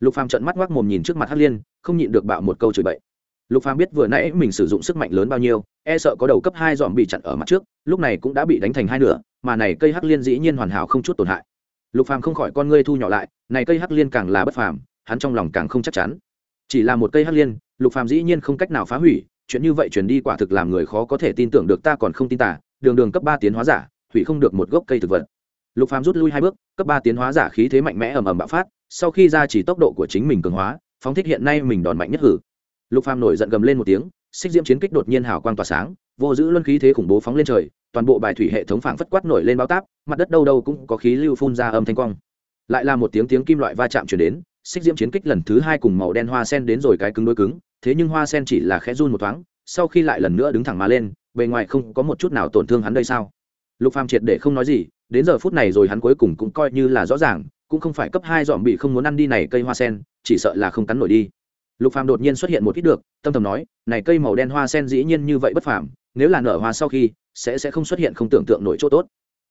Lục phàm trợn mắt ngoác mồm nhìn trước mặt hắc liên, không nhịn được bạo một câu chửi bậy. Lục phàm biết vừa nãy mình sử dụng sức mạnh lớn bao nhiêu e sợ có đầu cấp hai dòm bị chặn ở mặt trước, lúc này cũng đã bị đánh thành hai nửa, mà này cây hắc liên dĩ nhiên hoàn hảo không chút tổn hại. Lục phàm không khỏi con ngươi thu nhỏ lại, này cây hắc liên càng là bất phàm, hắn trong lòng càng không chắc chắn. Chỉ là một cây hắc liên, lục phàm dĩ nhiên không cách nào phá hủy chuyện như vậy truyền đi quả thực làm người khó có thể tin tưởng được ta còn không tin tả đường đường cấp ba tiến hóa giả, hủy không được một gốc cây thực vật. Lục phàm rút lui hai bước, cấp ba tiến hóa giả khí thế mạnh mẽ ầm ầm bạo phát, sau khi ra chỉ tốc độ của chính mình cường hóa, phóng thích hiện nay mình đòn mạnh nhất hử. Lục phàm nổi giận gầm lên một tiếng, xích diễm chiến kích đột nhiên hào quang tỏa sáng, vô giữ luân khí thế khủng bố phóng lên trời, toàn bộ bài thủy hệ thống phảng phất quát nổi lên bao táp, mặt đất đâu đâu cũng có khí lưu phun ra âm thanh quang. Lại là một tiếng tiếng kim loại va chạm chuyển đến, xích diễm chiến kích lần thứ hai cùng màu đen hoa sen đến rồi cái cứng đối cứng thế nhưng hoa sen chỉ là khẽ run một thoáng, sau khi lại lần nữa đứng thẳng mà lên, bề ngoài không có một chút nào tổn thương hắn đây sao? Lục phàm triệt để không nói gì, đến giờ phút này rồi hắn cuối cùng cũng coi như là rõ ràng, cũng không phải cấp hai dọn bị không muốn ăn đi này cây hoa sen, chỉ sợ là không cắn nổi đi. Lục phàm đột nhiên xuất hiện một ít được, tâm thầm nói, này cây màu đen hoa sen dĩ nhiên như vậy bất phàm, nếu là nở hoa sau khi, sẽ sẽ không xuất hiện không tưởng tượng nổi chỗ tốt.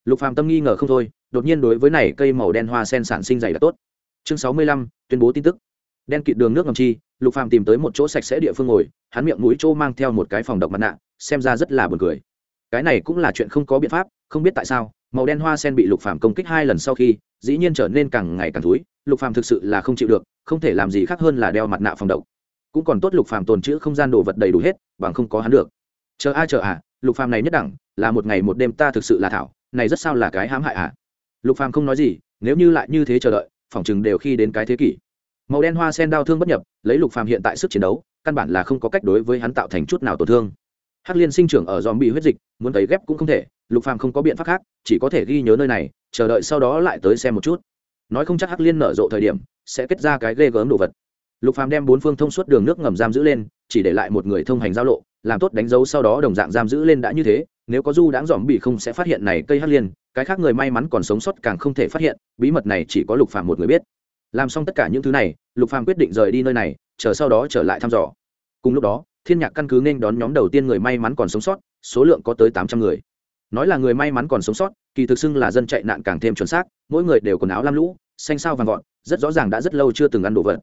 Lục phàm tâm nghi ngờ không thôi, đột nhiên đối với này cây màu đen hoa sen sản sinh dày là tốt. Chương sáu mươi lăm, tuyên bố tin tức đen kịt đường nước ngầm chi, lục phàm tìm tới một chỗ sạch sẽ địa phương ngồi, hắn miệng mũi chỗ mang theo một cái phòng độc mặt nạ, xem ra rất là buồn cười. Cái này cũng là chuyện không có biện pháp, không biết tại sao, màu đen hoa sen bị lục phàm công kích hai lần sau khi, dĩ nhiên trở nên càng ngày càng thúi, lục phàm thực sự là không chịu được, không thể làm gì khác hơn là đeo mặt nạ phòng độc. Cũng còn tốt lục phàm tồn chữ không gian đồ vật đầy đủ hết, bằng không có hắn được. Chờ a, chờ à lục phàm này nhất đẳng, là một ngày một đêm ta thực sự là thảo, này rất sao là cái hãm hại à? Lục phàm không nói gì, nếu như lại như thế chờ đợi phỏng chừng đều khi đến cái thế kỷ màu đen hoa sen đau thương bất nhập, lấy lục phàm hiện tại sức chiến đấu, căn bản là không có cách đối với hắn tạo thành chút nào tổn thương. Hắc liên sinh trưởng ở dòm bị huyết dịch, muốn thấy ghép cũng không thể, lục phàm không có biện pháp khác, chỉ có thể ghi nhớ nơi này, chờ đợi sau đó lại tới xem một chút. Nói không chắc hắc liên nở rộ thời điểm, sẽ kết ra cái ghê gớm đồ vật. Lục phàm đem bốn phương thông suốt đường nước ngầm giam giữ lên, chỉ để lại một người thông hành giao lộ, làm tốt đánh dấu sau đó đồng dạng giam giữ lên đã như thế, nếu có du đãng dòm bị không sẽ phát hiện này cây hắc liên, cái khác người may mắn còn sống sót càng không thể phát hiện, bí mật này chỉ có lục phàm một người biết làm xong tất cả những thứ này, lục phàm quyết định rời đi nơi này, chờ sau đó trở lại thăm dò. Cùng lúc đó, thiên nhạc căn cứ nên đón nhóm đầu tiên người may mắn còn sống sót, số lượng có tới tám trăm người. Nói là người may mắn còn sống sót, kỳ thực xưng là dân chạy nạn càng thêm chuẩn xác, mỗi người đều quần áo lam lũ, xanh sao vàng gọn, rất rõ ràng đã rất lâu chưa từng ăn đồ vật.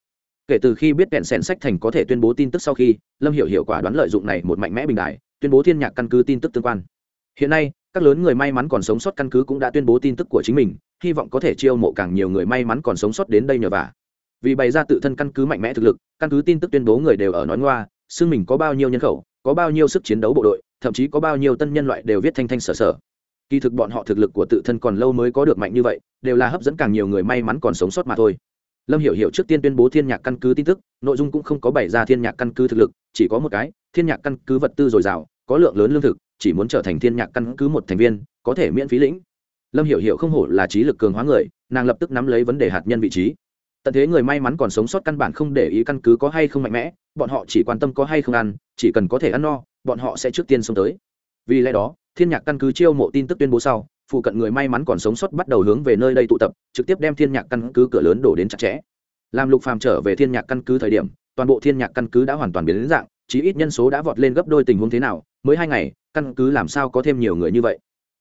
Kể từ khi biết kẹn sẻn sách thành có thể tuyên bố tin tức sau khi, lâm hiểu hiệu quả đoán lợi dụng này một mạnh mẽ bình đại, tuyên bố thiên nhạc căn cứ tin tức tương quan. Hiện nay các lớn người may mắn còn sống sót căn cứ cũng đã tuyên bố tin tức của chính mình, hy vọng có thể chiêu mộ càng nhiều người may mắn còn sống sót đến đây nhờ vả. Vì bày ra tự thân căn cứ mạnh mẽ thực lực, căn cứ tin tức tuyên bố người đều ở nói ngoa, xưng mình có bao nhiêu nhân khẩu, có bao nhiêu sức chiến đấu bộ đội, thậm chí có bao nhiêu tân nhân loại đều viết thanh thanh sở sở. Kỳ thực bọn họ thực lực của tự thân còn lâu mới có được mạnh như vậy, đều là hấp dẫn càng nhiều người may mắn còn sống sót mà thôi. Lâm hiểu hiểu trước tiên tuyên bố thiên nhạc căn cứ tin tức, nội dung cũng không có bày ra thiên nhạc căn cứ thực lực, chỉ có một cái, thiên nhạc căn cứ vật tư dồi dào, có lượng lớn lương thực chỉ muốn trở thành thiên nhạc căn cứ một thành viên, có thể miễn phí lĩnh. Lâm hiểu hiểu không hổ là trí lực cường hóa người, nàng lập tức nắm lấy vấn đề hạt nhân vị trí. Tận thế người may mắn còn sống sót căn bản không để ý căn cứ có hay không mạnh mẽ, bọn họ chỉ quan tâm có hay không ăn, chỉ cần có thể ăn no, bọn họ sẽ trước tiên xông tới. Vì lẽ đó, thiên nhạc căn cứ chiêu mộ tin tức tuyên bố sau, phụ cận người may mắn còn sống sót bắt đầu hướng về nơi đây tụ tập, trực tiếp đem thiên nhạc căn cứ cửa lớn đổ đến chặt chẽ. Làm lục phàm trở về thiên nhạc căn cứ thời điểm, toàn bộ thiên nhạc căn cứ đã hoàn toàn biến đến dạng, chí ít nhân số đã vọt lên gấp đôi tình huống thế nào mới hai ngày, căn cứ làm sao có thêm nhiều người như vậy?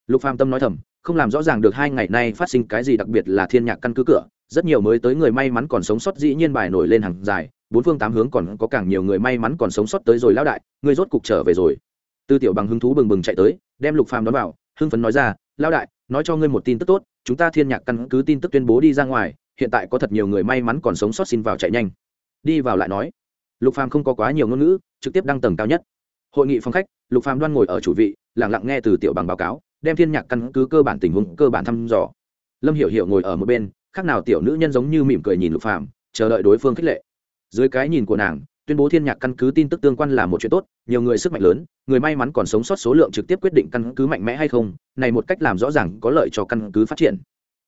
Lục phàm tâm nói thầm, không làm rõ ràng được hai ngày nay phát sinh cái gì đặc biệt là thiên nhạc căn cứ cửa, rất nhiều mới tới người may mắn còn sống sót dĩ nhiên bài nổi lên hàng dài, bốn phương tám hướng còn có càng nhiều người may mắn còn sống sót tới rồi lão đại người rốt cục trở về rồi. Tư tiểu bằng hứng thú bừng bừng chạy tới, đem lục phàm đón vào, hưng phấn nói ra, lão đại, nói cho ngươi một tin tức tốt, chúng ta thiên nhạc căn cứ tin tức tuyên bố đi ra ngoài, hiện tại có thật nhiều người may mắn còn sống sót xin vào chạy nhanh. Đi vào lại nói. Lục phàm không có quá nhiều ngôn ngữ, trực tiếp đăng tầng cao nhất. Hội nghị phòng khách lục phàm đoan ngồi ở chủ vị, lặng lặng nghe từ tiểu bằng báo cáo, đem thiên nhạc căn cứ cơ bản tình huống, cơ bản thăm dò. Lâm hiểu hiểu ngồi ở một bên, khác nào tiểu nữ nhân giống như mỉm cười nhìn lục phàm, chờ đợi đối phương khích lệ. Dưới cái nhìn của nàng, tuyên bố thiên nhạc căn cứ tin tức tương quan là một chuyện tốt, nhiều người sức mạnh lớn, người may mắn còn sống sót số lượng trực tiếp quyết định căn cứ mạnh mẽ hay không, này một cách làm rõ ràng có lợi cho căn cứ phát triển.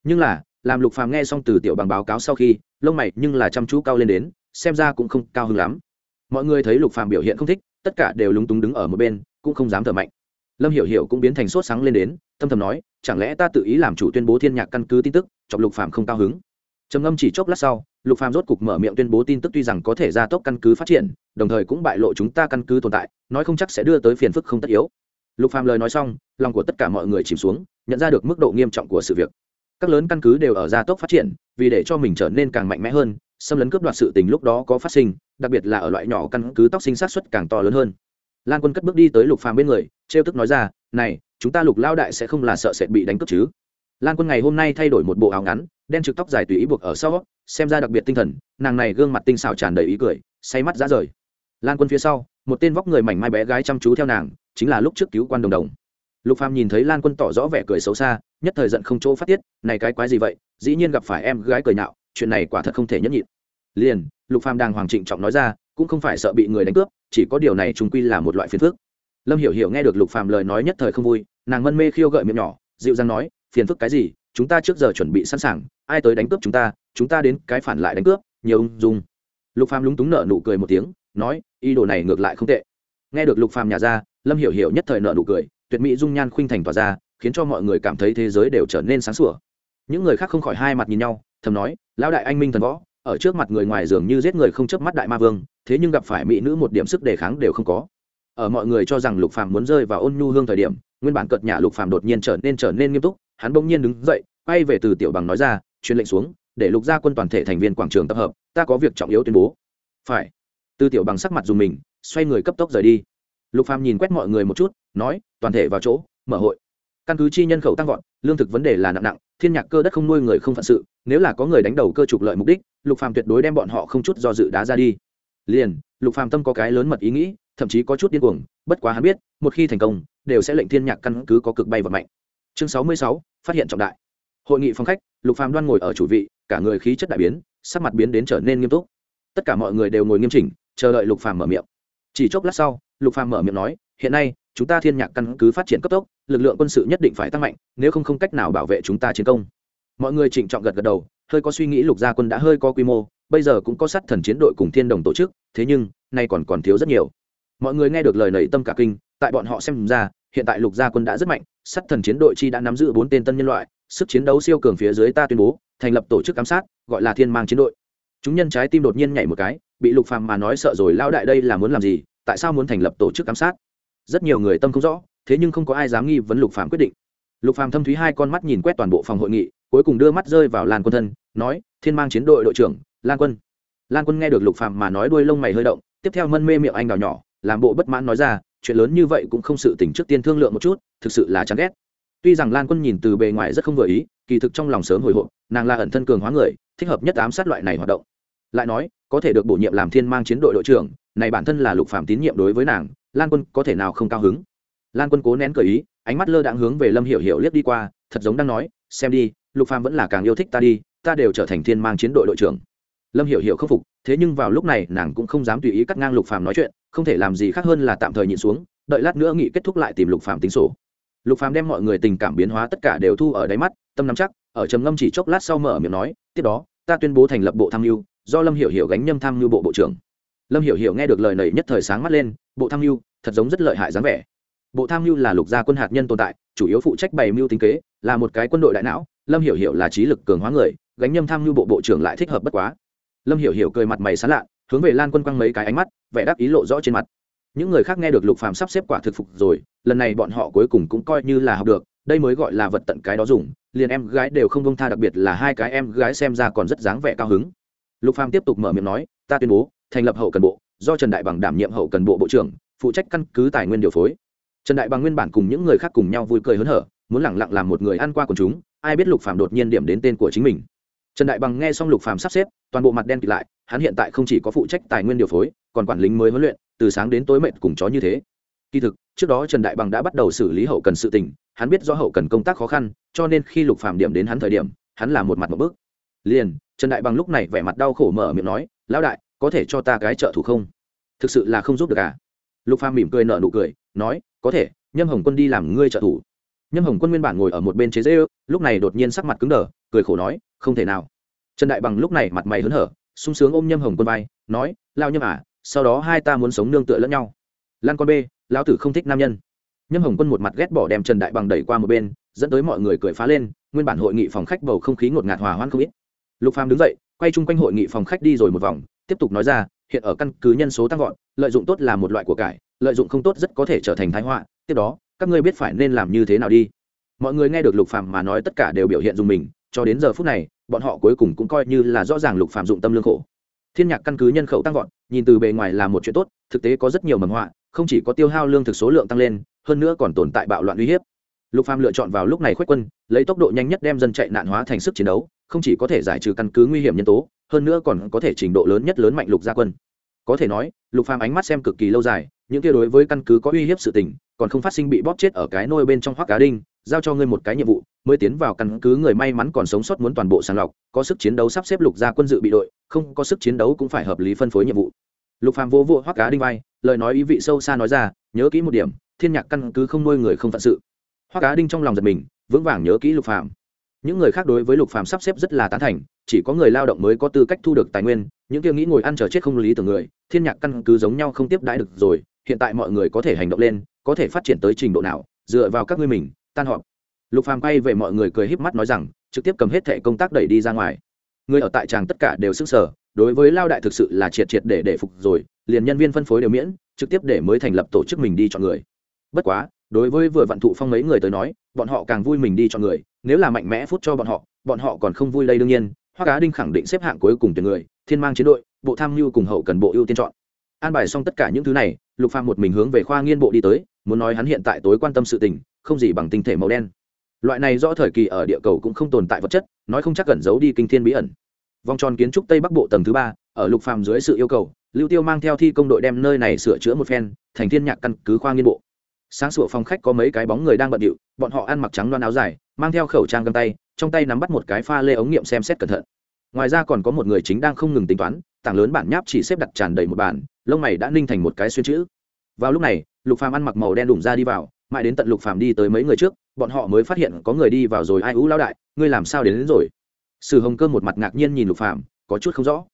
Nhưng là, làm lục phàm nghe xong từ tiểu bằng báo cáo sau khi, lông mày nhưng là chăm chú cao lên đến, xem ra cũng không cao hứng lắm. Mọi người thấy lục phàm biểu hiện không thích, tất cả đều lúng túng đứng ở một bên cũng không dám thở mạnh. Lâm hiểu hiểu cũng biến thành sốt sáng lên đến tâm thầm nói, chẳng lẽ ta tự ý làm chủ tuyên bố thiên nhạc căn cứ tin tức, chọc lục phàm không cao hứng? Trầm ngâm chỉ chốc lát sau, lục phàm rốt cục mở miệng tuyên bố tin tức tuy rằng có thể gia tốc căn cứ phát triển, đồng thời cũng bại lộ chúng ta căn cứ tồn tại, nói không chắc sẽ đưa tới phiền phức không tất yếu. Lục phàm lời nói xong, lòng của tất cả mọi người chìm xuống, nhận ra được mức độ nghiêm trọng của sự việc. Các lớn căn cứ đều ở gia tốc phát triển, vì để cho mình trở nên càng mạnh mẽ hơn, xâm lấn cướp đoạt sự tình lúc đó có phát sinh, đặc biệt là ở loại nhỏ căn cứ tóc sinh sát xuất càng to lớn hơn lan quân cất bước đi tới lục phàm bên người, trêu tức nói ra, này, chúng ta lục lao đại sẽ không là sợ sệt bị đánh cướp chứ? Lan quân ngày hôm nay thay đổi một bộ áo ngắn, đen trực tóc dài tùy ý buộc ở sau, xem ra đặc biệt tinh thần, nàng này gương mặt tinh xảo tràn đầy ý cười, say mắt ra rời. Lan quân phía sau, một tên vóc người mảnh mai bé gái chăm chú theo nàng, chính là lúc trước cứu quan đồng đồng. Lục phàm nhìn thấy lan quân tỏ rõ vẻ cười xấu xa, nhất thời giận không chỗ phát tiết, này cái quái gì vậy? Dĩ nhiên gặp phải em gái cười nhạo, chuyện này quả thật không thể nhẫn nhịn. Liền, lục phàm đang hoàng trịnh trọng nói ra cũng không phải sợ bị người đánh cướp, chỉ có điều này chúng quy là một loại phiền phức. Lâm hiểu hiểu nghe được lục phàm lời nói nhất thời không vui, nàng mân mê khiêu gợi miệng nhỏ, dịu dàng nói, phiền phức cái gì? Chúng ta trước giờ chuẩn bị sẵn sàng, ai tới đánh cướp chúng ta chúng ta đến cái phản lại đánh cướp, nhiều ung dung. Lục phàm lúng túng nở nụ cười một tiếng, nói, ý đồ này ngược lại không tệ. Nghe được lục phàm nhà ra, lâm hiểu hiểu nhất thời nở nụ cười, tuyệt mỹ dung nhan khuynh thành tỏa ra, khiến cho mọi người cảm thấy thế giới đều trở nên sáng sủa. Những người khác không khỏi hai mặt nhìn nhau, thầm nói, lão đại anh minh thần võ ở trước mặt người ngoài dường như giết người không chớp mắt đại ma vương, thế nhưng gặp phải mỹ nữ một điểm sức đề kháng đều không có. Ở mọi người cho rằng lục phàm muốn rơi vào ôn nhu hương thời điểm, nguyên bản cợt nhà lục phàm đột nhiên trở nên trở nên nghiêm túc, hắn bỗng nhiên đứng dậy, quay về từ tiểu bằng nói ra, truyền lệnh xuống, để lục gia quân toàn thể thành viên quảng trường tập hợp, ta có việc trọng yếu tuyên bố. Phải. Từ tiểu bằng sắc mặt dùng mình, xoay người cấp tốc rời đi. Lục phàm nhìn quét mọi người một chút, nói, toàn thể vào chỗ, mở hội căn cứ chi nhân khẩu tăng vọt lương thực vấn đề là nặng nặng thiên nhạc cơ đất không nuôi người không phận sự nếu là có người đánh đầu cơ trục lợi mục đích lục phàm tuyệt đối đem bọn họ không chút do dự đá ra đi. Liền lục phàm tâm có cái lớn mật ý nghĩ thậm chí có chút điên cuồng bất quá hắn biết một khi thành công đều sẽ lệnh thiên nhạc căn cứ có cực bay vật mạnh chương 66, phát hiện trọng đại. Hội nghị phòng khách lục phàm đoan ngồi ở chủ vị cả người khí chất đại biến sắc mặt biến đến trở nên nghiêm túc. Tất cả mọi người đều ngồi nghiêm chỉnh chờ đợi lục phàm mở miệng. Chỉ chốc lát sau lục phàm mở miệng nói hiện nay chúng ta thiên nhạc căn cứ phát triển cấp tốc, lực lượng quân sự nhất định phải tăng mạnh, nếu không không cách nào bảo vệ chúng ta chiến công. Mọi người trịnh trọng gật gật đầu, hơi có suy nghĩ lục gia quân đã hơi có quy mô, bây giờ cũng có sát thần chiến đội cùng thiên đồng tổ chức, thế nhưng, nay còn còn thiếu rất nhiều. Mọi người nghe được lời nảy tâm cả kinh, tại bọn họ xem ra, hiện tại lục gia quân đã rất mạnh, sát thần chiến đội chi đã nắm giữ bốn tên tân nhân loại, sức chiến đấu siêu cường phía dưới ta tuyên bố, thành lập tổ chức giám sát, gọi là thiên mang chiến đội. Chúng nhân trái tim đột nhiên nhảy một cái, bị lục phàm mà nói sợ rồi lao đại đây là muốn làm gì? Tại sao muốn thành lập tổ chức giám sát? Rất nhiều người tâm không rõ, thế nhưng không có ai dám nghi vấn lục phàm quyết định. Lục phàm thâm thúy hai con mắt nhìn quét toàn bộ phòng hội nghị, cuối cùng đưa mắt rơi vào lan quân thân, nói, thiên mang chiến đội đội trưởng, lan quân. Lan quân nghe được lục phàm mà nói đuôi lông mày hơi động, tiếp theo mân mê miệng anh đào nhỏ, làm bộ bất mãn nói ra, chuyện lớn như vậy cũng không sự tỉnh trước tiên thương lượng một chút, thực sự là chán ghét. Tuy rằng lan quân nhìn từ bề ngoài rất không vừa ý, kỳ thực trong lòng sớm hồi hộp, nàng là ẩn thân cường hóa người, thích hợp nhất ám sát loại này hoạt động. Lại nói, có thể được bổ nhiệm làm thiên mang chiến đội đội trưởng, này bản thân là lục phàm tín nhiệm đối với nàng lan quân có thể nào không cao hứng? Lan quân cố nén cờ ý, ánh mắt lơ đãng hướng về lâm hiểu hiểu liếc đi qua, thật giống đang nói, xem đi, lục phàm vẫn là càng yêu thích ta đi, ta đều trở thành thiên mang chiến đội đội trưởng. Lâm hiểu hiểu khâm phục, thế nhưng vào lúc này, nàng cũng không dám tùy ý cắt ngang lục phàm nói chuyện, không thể làm gì khác hơn là tạm thời nhịn xuống, đợi lát nữa nghị kết thúc lại tìm lục phàm tính sổ. Lục phàm đem mọi người tình cảm biến hóa tất cả đều thu ở đáy mắt, tâm nắm chắc, ở trầm ngâm chỉ chốc lát sau mở miệng nói, tiếp đó, ta tuyên bố thành lập bộ tham mưu, do lâm hiểu hiểu gánh nhâm tham mưu bộ bộ trưởng lâm hiểu hiểu nghe được lời này nhất thời sáng mắt lên, bộ tham mưu, thật giống rất lợi hại dáng vẻ. Bộ tham mưu là lục gia quân hạt nhân tồn tại, chủ yếu phụ trách bày mưu tính kế, là một cái quân đội đại não, lâm hiểu hiểu là trí lực cường hóa người, gánh nhâm tham mưu bộ bộ trưởng lại thích hợp bất quá. Lâm hiểu hiểu cười mặt mày sán lạ, hướng về lan quân quăng mấy cái ánh mắt, vẻ đáp ý lộ rõ trên mặt. Những người khác nghe được lục phàm sắp xếp quả thực phục rồi, lần này bọn họ cuối cùng cũng coi như là học được, đây mới gọi là vật tận cái đó dùng, liền em gái đều không công tha, đặc biệt là hai cái em gái xem ra còn rất dáng vẻ cao hứng. Lục phàm tiếp tục mở miệng nói, ta tuyên bố thành lập hậu cần bộ, do trần đại bằng đảm nhiệm hậu cần bộ bộ trưởng, phụ trách căn cứ tài nguyên điều phối. Trần đại bằng nguyên bản cùng những người khác cùng nhau vui cười hớn hở, muốn lẳng lặng làm một người ăn qua của chúng, ai biết lục phạm đột nhiên điểm đến tên của chính mình. Trần đại bằng nghe xong lục phạm sắp xếp, toàn bộ mặt đen kịt lại, hắn hiện tại không chỉ có phụ trách tài nguyên điều phối, còn quản lính mới huấn luyện, từ sáng đến tối mệt cùng chó như thế. Kỳ thực, trước đó trần đại bằng đã bắt đầu xử lý hậu cần sự tình, hắn biết do hậu cần công tác khó khăn, cho nên khi lục phạm điểm đến hắn thời điểm, hắn là một mặt một bước. Liền, trần đại bằng lúc này vẻ mặt đau khổ mở miệng nói, lão đại có thể cho ta cái trợ thủ không? Thực sự là không giúp được à? Lục phàm mỉm cười nở nụ cười, nói, có thể, nhâm hồng quân đi làm ngươi trợ thủ. Nhâm hồng quân nguyên bản ngồi ở một bên chế dễ lúc này đột nhiên sắc mặt cứng đờ, cười khổ nói, không thể nào. Trần đại bằng lúc này mặt mày hớn hở, sung sướng ôm nhâm hồng quân vai, nói lao nhâm à sau đó hai ta muốn sống nương tựa lẫn nhau. Lan con b lao tử không thích nam nhân. Nhâm hồng quân một mặt ghét bỏ đem trần đại bằng đẩy qua một bên, dẫn tới mọi người cười phá lên, nguyên bản hội nghị phòng khách bầu không khí ngột ngạt hòa hoan không ít. Lục phàm đứng dậy, quay chung quanh hội nghị phòng khách đi rồi một vòng tiếp tục nói ra, hiện ở căn cứ nhân số tăng vọt, lợi dụng tốt là một loại của cải, lợi dụng không tốt rất có thể trở thành thái họa. Tiếp đó, các ngươi biết phải nên làm như thế nào đi. Mọi người nghe được lục phàm mà nói tất cả đều biểu hiện dùng mình, cho đến giờ phút này, bọn họ cuối cùng cũng coi như là rõ ràng lục phàm dụng tâm lương khổ. Thiên nhạc căn cứ nhân khẩu tăng vọt, nhìn từ bề ngoài là một chuyện tốt, thực tế có rất nhiều mầm họa, không chỉ có tiêu hao lương thực số lượng tăng lên, hơn nữa còn tồn tại bạo loạn uy hiếp. Lục phàm lựa chọn vào lúc này khuếch quân, lấy tốc độ nhanh nhất đem dân chạy nạn hóa thành sức chiến đấu, không chỉ có thể giải trừ căn cứ nguy hiểm nhân tố hơn nữa còn có thể trình độ lớn nhất lớn mạnh lục gia quân. Có thể nói, lục phàm ánh mắt xem cực kỳ lâu dài, những kia đối với căn cứ có uy hiếp sự tình, còn không phát sinh bị bóp chết ở cái nôi bên trong hoắc cá đinh, giao cho ngươi một cái nhiệm vụ, mới tiến vào căn cứ người may mắn còn sống sót muốn toàn bộ sàng lọc, có sức chiến đấu sắp xếp lục gia quân dự bị đội, không có sức chiến đấu cũng phải hợp lý phân phối nhiệm vụ. Lục phàm vô vô hoắc cá đinh vai, lời nói ý vị sâu xa nói ra, nhớ kỹ một điểm, thiên nhạc căn cứ không nuôi người không phận sự. Hoắc cá đinh trong lòng giật mình, vững vàng nhớ kỹ lục phàm. Những người khác đối với lục phàm sắp xếp rất là tán thành chỉ có người lao động mới có tư cách thu được tài nguyên, những kia nghĩ ngồi ăn chờ chết không lý tưởng người, thiên nhạc căn cứ giống nhau không tiếp đãi được rồi, hiện tại mọi người có thể hành động lên, có thể phát triển tới trình độ nào, dựa vào các ngươi mình, tan họp. Lục phàm quay về mọi người cười híp mắt nói rằng, trực tiếp cầm hết thẻ công tác đẩy đi ra ngoài. Người ở tại tràng tất cả đều sức sở đối với lao đại thực sự là triệt triệt để để phục rồi, liền nhân viên phân phối đều miễn, trực tiếp để mới thành lập tổ chức mình đi chọn người. Bất quá, đối với vừa vạn thụ phong mấy người tới nói, bọn họ càng vui mình đi chọn người, nếu là mạnh mẽ phút cho bọn họ bọn họ còn không vui đây đương nhiên hoa cá đinh khẳng định xếp hạng cuối cùng tuyển người, thiên mang chiến đội, bộ tham mưu cùng hậu cần bộ ưu tiên chọn. An bài xong tất cả những thứ này, lục phàm một mình hướng về khoa nghiên bộ đi tới, muốn nói hắn hiện tại tối quan tâm sự tình, không gì bằng tinh thể màu đen. Loại này do thời kỳ ở địa cầu cũng không tồn tại vật chất, nói không chắc cần giấu đi kinh thiên bí ẩn. Vòng tròn kiến trúc tây bắc bộ tầng thứ ba, ở lục phàm dưới sự yêu cầu, lưu tiêu mang theo thi công đội đem nơi này sửa chữa một phen, thành thiên nhạc căn cứ khoa nghiên bộ sáng sủa phòng khách có mấy cái bóng người đang bận điệu bọn họ ăn mặc trắng loan áo dài mang theo khẩu trang găng tay trong tay nắm bắt một cái pha lê ống nghiệm xem xét cẩn thận. Ngoài ra còn có một người chính đang không ngừng tính toán tảng lớn bản nháp chỉ xếp đặt tràn đầy một bản lông mày đã ninh thành một cái xuyên chữ. Vào lúc này lục phàm ăn mặc màu đen đủng ra đi vào mãi đến tận lục phàm đi tới mấy người trước bọn họ mới phát hiện có người đi vào rồi. Ai ú lão đại ngươi làm sao đến, đến rồi? Sử hồng cơ một mặt ngạc nhiên nhìn lục phàm có chút không rõ.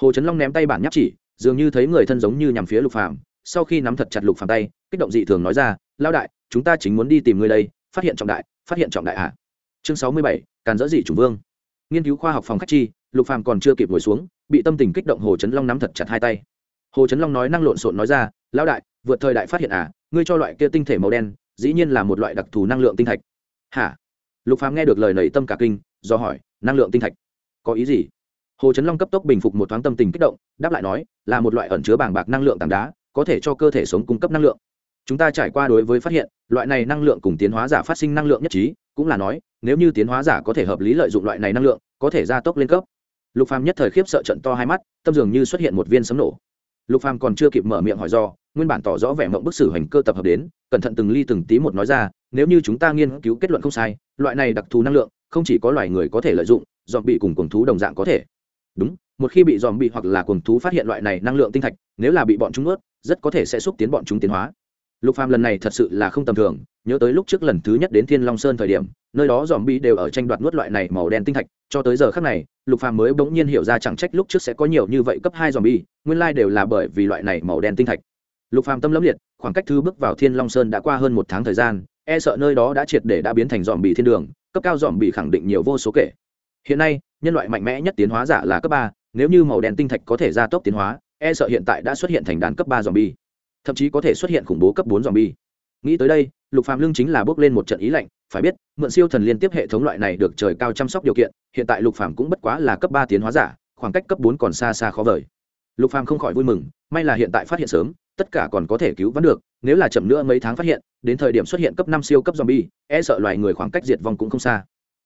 Hồ trấn long ném tay bản nháp chỉ dường như thấy người thân giống như nhằm phía lục phàm sau khi nắm thật chặt lục phàm tay kích động dị thường nói ra, lão đại, chúng ta chính muốn đi tìm ngươi đây, phát hiện trọng đại, phát hiện trọng đại ạ. À? chương sáu mươi bảy, càn dỡ dị chủ vương. Nghiên cứu khoa học phòng khách chi, lục phàm còn chưa kịp ngồi xuống, bị tâm tình kích động hồ trấn long nắm thật chặt hai tay. Hồ trấn long nói năng lộn xộn nói ra, lão đại, vượt thời đại phát hiện à ngươi cho loại kia tinh thể màu đen, dĩ nhiên là một loại đặc thù năng lượng tinh thạch. Hả? Lục phàm nghe được lời nảy tâm cả kinh, do hỏi, năng lượng tinh thạch? Có ý gì? Hồ trấn long cấp tốc bình phục một thoáng tâm tình kích động, đáp lại nói, là một loại ẩn chứa bàng bạc năng lượng tảng đá, có thể cho cơ thể sống cung cấp năng lượng chúng ta trải qua đối với phát hiện, loại này năng lượng cùng tiến hóa giả phát sinh năng lượng nhất trí, cũng là nói, nếu như tiến hóa giả có thể hợp lý lợi dụng loại này năng lượng, có thể gia tốc lên cấp. Lục phàm nhất thời khiếp sợ trận to hai mắt, tâm dường như xuất hiện một viên sấm nổ. Lục phàm còn chưa kịp mở miệng hỏi do, nguyên bản tỏ rõ vẻ mộng bức sử hành cơ tập hợp đến, cẩn thận từng ly từng tí một nói ra, nếu như chúng ta nghiên cứu kết luận không sai, loại này đặc thù năng lượng, không chỉ có loài người có thể lợi dụng dòm bị cùng cuồng thú đồng dạng có thể. Đúng, một khi bị dòm bị hoặc là cuồng thú phát hiện loại này năng lượng tinh thạch, nếu là bị bọn chúng ướt rất có thể sẽ xúc tiến bọn chúng tiến hóa lục phàm lần này thật sự là không tầm thường, nhớ tới lúc trước lần thứ nhất đến thiên long sơn thời điểm, nơi đó dòm bi đều ở tranh đoạt nuốt loại này màu đen tinh thạch, cho tới giờ khắc này, lục phàm mới bỗng nhiên hiểu ra chẳng trách lúc trước sẽ có nhiều như vậy cấp hai dòm bi nguyên lai đều là bởi vì loại này màu đen tinh thạch. Lục phàm tâm lâm liệt, khoảng cách thứ bước vào thiên long sơn đã qua hơn một tháng thời gian e sợ nơi đó đã triệt để đã biến thành dòm bị thiên đường, cấp cao dòm bị khẳng định nhiều vô số kể. Hiện nay, nhân loại mạnh mẽ nhất tiến hóa giả là cấp ba, nếu như màu đen tinh thạch có thể gia tốc tiến hóa e sợ hiện tại đã xuất hiện thành đàn cấp ba dòm bi thậm chí có thể xuất hiện khủng bố cấp bốn dòm bi nghĩ tới đây, lục phàm lương chính là bước lên một trận ý lạnh, phải biết, mượn siêu thần liên tiếp hệ thống loại này được trời cao chăm sóc điều kiện, hiện tại lục phàm cũng bất quá là cấp ba tiến hóa giả, khoảng cách cấp bốn còn xa xa khó vời. Lục phàm không khỏi vui mừng, may là hiện tại phát hiện sớm, tất cả còn có thể cứu vãn được, nếu là chậm nữa mấy tháng phát hiện, đến thời điểm xuất hiện cấp năm siêu cấp zombie e sợ loài người khoảng cách diệt vong cũng không xa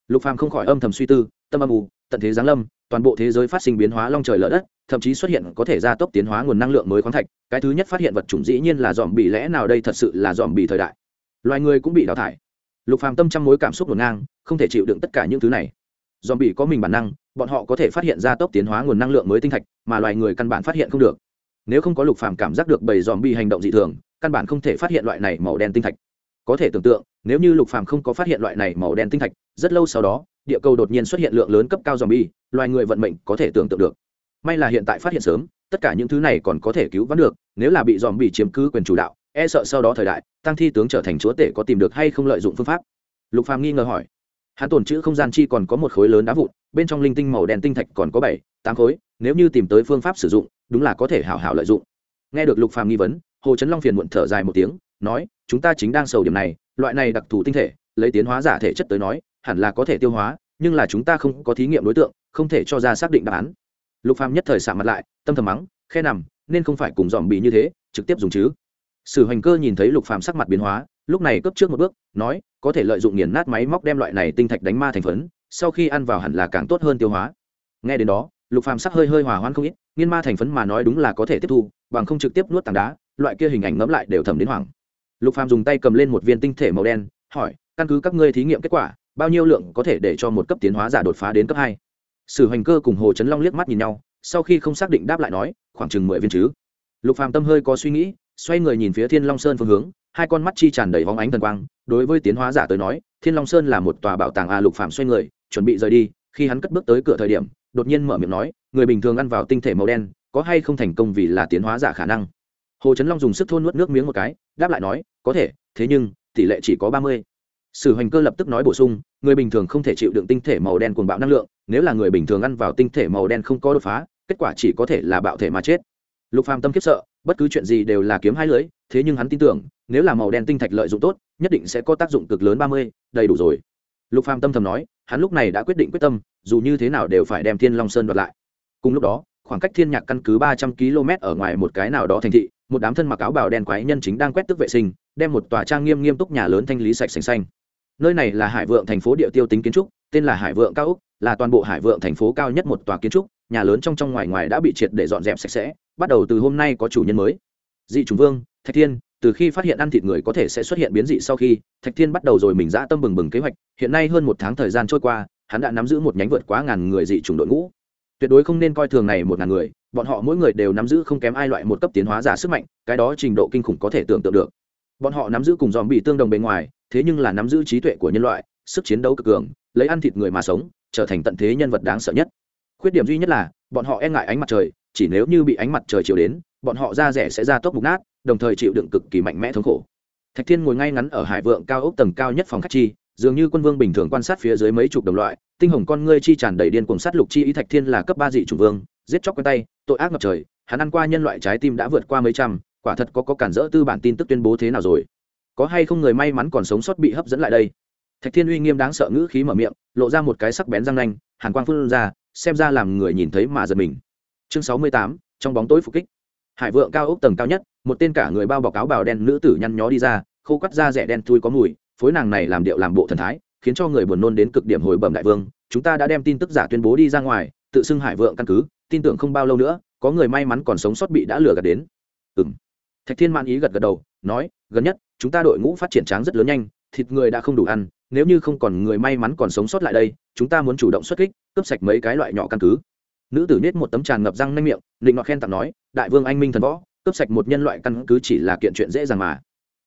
lục phàm không khỏi âm thầm suy tư, tâm âm u, tận thế giáng lâm, toàn bộ thế giới phát sinh biến hóa long trời lở đất, thậm chí xuất hiện có thể gia tốc tiến hóa nguồn năng lượng mới khoáng thạch. Cái thứ nhất phát hiện vật chủng dĩ nhiên là dòm bị lẽ nào đây thật sự là dòm bị thời đại? Loài người cũng bị đào thải. Lục phàm tâm trăm mối cảm xúc ngổn ngang, không thể chịu đựng tất cả những thứ này. Dòm bị có mình bản năng, bọn họ có thể phát hiện gia tốc tiến hóa nguồn năng lượng mới tinh thạch, mà loài người căn bản phát hiện không được. Nếu không có lục phàm cảm giác được bầy dòm bị hành động dị thường, căn bản không thể phát hiện loại này màu đen tinh thạch. Có thể tưởng tượng nếu như lục phàm không có phát hiện loại này màu đen tinh thạch, rất lâu sau đó, địa cầu đột nhiên xuất hiện lượng lớn cấp cao dòm bi loài người vận mệnh có thể tưởng tượng được. May là hiện tại phát hiện sớm, tất cả những thứ này còn có thể cứu vãn được, nếu là bị dòm bị chiếm cứ quyền chủ đạo e sợ sau đó thời đại, tăng thi tướng trở thành chúa tể có tìm được hay không lợi dụng phương pháp? Lục phàm nghi ngờ hỏi. Hắn tồn chữ không gian chi còn có một khối lớn đá vụn, bên trong linh tinh màu đen tinh thạch còn có bảy, tám khối, nếu như tìm tới phương pháp sử dụng, đúng là có thể hảo hảo lợi dụng. Nghe được lục phàm nghi vấn, hồ trấn long phiền muộn thở dài một tiếng, nói, chúng ta chính đang sầu điểm này loại này đặc thù tinh thể, lấy tiến hóa giả thể chất tới nói, hẳn là có thể tiêu hóa, nhưng là chúng ta không có thí nghiệm đối tượng, không thể cho ra xác định đáp án. Lục phàm nhất thời sạm mặt lại, tâm thầm mắng, khe nằm, nên không phải cùng dòm bị như thế, trực tiếp dùng chứ? Sử hoành cơ nhìn thấy lục phàm sắc mặt biến hóa, lúc này cấp trước một bước, nói, có thể lợi dụng nghiền nát máy móc đem loại này tinh thạch đánh ma thành phấn, sau khi ăn vào hẳn là càng tốt hơn tiêu hóa. Nghe đến đó, lục phàm sắc hơi hơi hòa hoan không ít, nghiên ma thành phấn mà nói đúng là có thể tiếp thu, bằng không trực tiếp nuốt tảng đá, loại kia hình ảnh ngẫm lại đều thầm đến hoảng lục phàm dùng tay cầm lên một viên tinh thể màu đen, hỏi, căn cứ các ngươi thí nghiệm kết quả, bao nhiêu lượng có thể để cho một cấp tiến hóa giả đột phá đến cấp hai? Sử hoành cơ cùng hồ chấn long liếc mắt nhìn nhau, sau khi không xác định đáp lại nói, khoảng chừng mười viên chứ. Lục phàm tâm hơi có suy nghĩ, xoay người nhìn phía thiên long sơn phương hướng, hai con mắt chi tràn đầy hóng ánh thần quang, đối với tiến hóa giả tới nói, thiên long sơn là một tòa bảo tàng a, lục phàm xoay người, chuẩn bị rời đi, khi hắn cất bước tới cửa thời điểm, đột nhiên mở miệng nói, người bình thường ăn vào tinh thể màu đen, có hay không thành công vì là tiến hóa giả khả năng? Hồ trấn long dùng sức thôn nuốt nước miếng một cái, đáp lại nói, có thể, thế nhưng, tỷ lệ chỉ có ba mươi. Sử hoành cơ lập tức nói bổ sung, người bình thường không thể chịu đựng tinh thể màu đen cuồng bạo năng lượng, nếu là người bình thường ăn vào tinh thể màu đen không có đột phá, kết quả chỉ có thể là bạo thể mà chết. Lục phàm tâm kiếp sợ, bất cứ chuyện gì đều là kiếm hai lưới, thế nhưng hắn tin tưởng, nếu là màu đen tinh thạch lợi dụng tốt, nhất định sẽ có tác dụng cực lớn ba mươi, đầy đủ rồi. Lục phàm tâm thầm nói, hắn lúc này đã quyết định quyết tâm, dù như thế nào đều phải đem thiên long sơn đoạt lại. Cùng lúc đó, khoảng cách thiên nhạc căn cứ ba trăm km ở ngoài một cái nào đó thành thị một đám thân mặc áo bào đen quái nhân chính đang quét tức vệ sinh, đem một tòa trang nghiêm nghiêm túc nhà lớn thanh lý sạch sành xanh. Nơi này là hải vượng thành phố địa tiêu tính kiến trúc, tên là hải vượng cao úc, là toàn bộ hải vượng thành phố cao nhất một tòa kiến trúc, nhà lớn trong trong ngoài ngoài đã bị triệt để dọn dẹp sạch sẽ, bắt đầu từ hôm nay có chủ nhân mới. Dị chủng vương, thạch thiên, từ khi phát hiện ăn thịt người có thể sẽ xuất hiện biến dị sau khi, thạch thiên bắt đầu rồi mình dã tâm bừng bừng kế hoạch, hiện nay hơn một tháng thời gian trôi qua, hắn đã nắm giữ một nhánh vượt quá ngàn người dị chủng đội ngũ. Tuyệt đối không nên coi thường này một ngàn người bọn họ mỗi người đều nắm giữ không kém ai loại một cấp tiến hóa giả sức mạnh, cái đó trình độ kinh khủng có thể tưởng tượng được. Bọn họ nắm giữ cùng dòm bị tương đồng bề ngoài, thế nhưng là nắm giữ trí tuệ của nhân loại, sức chiến đấu cực cường, lấy ăn thịt người mà sống, trở thành tận thế nhân vật đáng sợ nhất. Khuyết điểm duy nhất là, bọn họ e ngại ánh mặt trời, chỉ nếu như bị ánh mặt trời chiều đến, bọn họ da rẻ sẽ ra tốc mục nát, đồng thời chịu đựng cực kỳ mạnh mẽ thống khổ. Thạch thiên ngồi ngay ngắn ở hải vượng cao ốc tầng cao nhất phòng khách chi, dường như quân vương bình thường quan sát phía dưới mấy chục đồng loại, tinh hồng con ngươi chi tràn đầy điên cuồng sát lục chi, ý thạch thiên là cấp ba dị chủ vương giết chóc quen tay, tội ác ngập trời, hắn ăn qua nhân loại trái tim đã vượt qua mấy trăm, quả thật có có cản rỡ tư bản tin tức tuyên bố thế nào rồi. Có hay không người may mắn còn sống sót bị hấp dẫn lại đây? Thạch thiên uy nghiêm đáng sợ ngữ khí mở miệng, lộ ra một cái sắc bén răng nanh, hàn quang phun ra, xem ra làm người nhìn thấy mà giật mình. Chương sáu mươi tám, trong bóng tối phục kích. Hải vượng cao ốc tầng cao nhất, một tên cả người bao bọc áo bào đen nữ tử nhăn nhó đi ra, khô cắt da rẻ đen thui có mùi, phối nàng này làm điệu làm bộ thần thái, khiến cho người buồn nôn đến cực điểm hồi bẩm đại vương, chúng ta đã đem tin tức giả tuyên bố đi ra ngoài, tự xưng hải vượng căn cứ tin tưởng không bao lâu nữa, có người may mắn còn sống sót bị đã lừa gạt đến. Ừng thạch thiên mãn ý gật gật đầu, nói, gần nhất, chúng ta đội ngũ phát triển tráng rất lớn nhanh, thịt người đã không đủ ăn, nếu như không còn người may mắn còn sống sót lại đây, chúng ta muốn chủ động xuất kích, cướp sạch mấy cái loại nhỏ căn cứ. Nữ tử nết một tấm tràn ngập răng nanh miệng, định ngọt khen tặng nói, đại vương anh minh thần võ, cướp sạch một nhân loại căn cứ chỉ là kiện chuyện dễ dàng mà.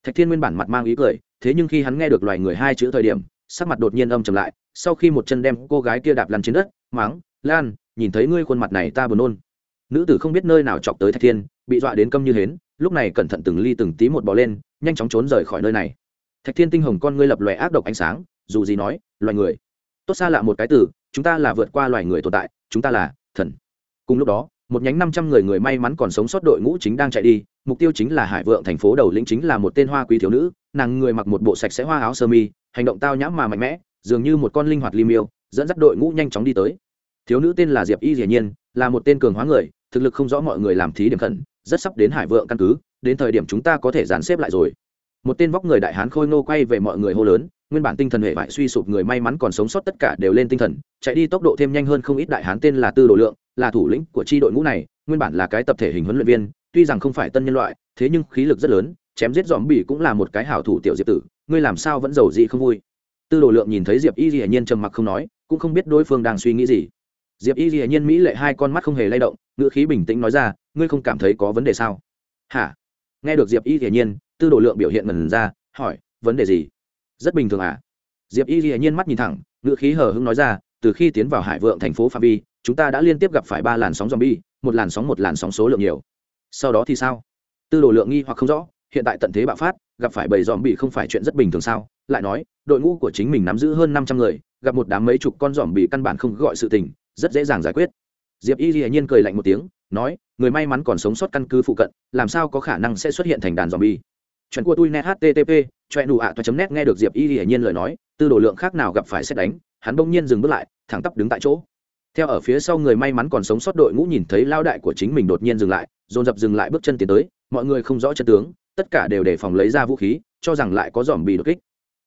Thạch thiên nguyên bản mặt mang ý cười, thế nhưng khi hắn nghe được loài người hai chữ thời điểm, sắc mặt đột nhiên âm trầm lại, sau khi một chân đem cô gái kia đạp lăn trên đất máng lan nhìn thấy ngươi khuôn mặt này ta buồn nôn. Nữ tử không biết nơi nào chọc tới thạch thiên, bị dọa đến câm như hến, lúc này cẩn thận từng ly từng tí một bò lên, nhanh chóng trốn rời khỏi nơi này. Thạch thiên tinh hồng con ngươi lập loè ác độc ánh sáng, dù gì nói, loài người. Tốt xa lạ một cái từ, chúng ta là vượt qua loài người tồn tại, chúng ta là thần. Cùng lúc đó, một nhánh năm trăm người người may mắn còn sống sót đội ngũ chính đang chạy đi, mục tiêu chính là hải vượng thành phố đầu lĩnh chính là một tên hoa quý thiếu nữ, nàng người mặc một bộ sạch sẽ hoa áo sơ mi, hành động tao nhãm mà mạnh mẽ, dường như một con linh hoạt li miêu, dẫn dắt đội ngũ nhanh chóng đi tới thiếu nữ tên là diệp y dĩ nhiên, là một tên cường hóa người, thực lực không rõ mọi người làm thí điểm khẩn, rất sắp đến hải vượng căn cứ, đến thời điểm chúng ta có thể dàn xếp lại rồi. Một tên vóc người đại hán khôi ngô quay về mọi người hô lớn, nguyên bản tinh thần hệ vải suy sụp người may mắn còn sống sót tất cả đều lên tinh thần, chạy đi tốc độ thêm nhanh hơn không ít đại hán tên là tư đồ lượng, là thủ lĩnh của tri đội ngũ này, nguyên bản là cái tập thể hình huấn luyện viên, tuy rằng không phải tân nhân loại, thế nhưng khí lực rất lớn, chém giết dòm bỉ cũng là một cái hảo thủ tiểu diệp tử, ngươi làm sao vẫn giàu dị không vui? Tư đồ lượng nhìn thấy diệp y dĩ nhiên trầm mặc không nói, cũng không biết đối phương đang suy nghĩ gì diệp y dĩ nhiên mỹ lệ hai con mắt không hề lay động, ngữ khí bình tĩnh nói ra, ngươi không cảm thấy có vấn đề sao? Hả? Nghe được diệp y dĩ nhiên, tư đồ lượng biểu hiện ngần ra, hỏi, vấn đề gì? Rất bình thường à? Diệp y dĩ nhiên mắt nhìn thẳng, ngữ khí hờ hững nói ra, từ khi tiến vào hải vượng thành phố phạm vi, chúng ta đã liên tiếp gặp phải ba làn sóng zombie, một làn sóng một làn sóng số lượng nhiều. Sau đó thì sao? Tư đồ lượng nghi hoặc không rõ, hiện tại tận thế bạo phát, gặp phải bầy dòm bị không phải chuyện rất bình thường sao? Lại nói, đội ngũ của chính mình nắm giữ hơn năm trăm người, gặp một đám mấy chục con dòm bị căn bản không gọi sự tình rất dễ dàng giải quyết. Diệp y dĩ nhiên cười lạnh một tiếng, nói, người may mắn còn sống sót căn cứ phụ cận, làm sao có khả năng sẽ xuất hiện thành đàn dòm bi chuyện của tui net http chuyện đủ ạ toa chấm net nghe được diệp y hiển nhiên lời nói, tư đồ lượng khác nào gặp phải xét đánh, hắn bỗng nhiên dừng bước lại, thẳng tắp đứng tại chỗ. Theo ở phía sau người may mắn còn sống sót đội ngũ nhìn thấy lao đại của chính mình đột nhiên dừng lại, dồn dập dừng lại bước chân tiến tới, mọi người không rõ chân tướng, tất cả đều đề phòng lấy ra vũ khí, cho rằng lại có dòm bị đột kích.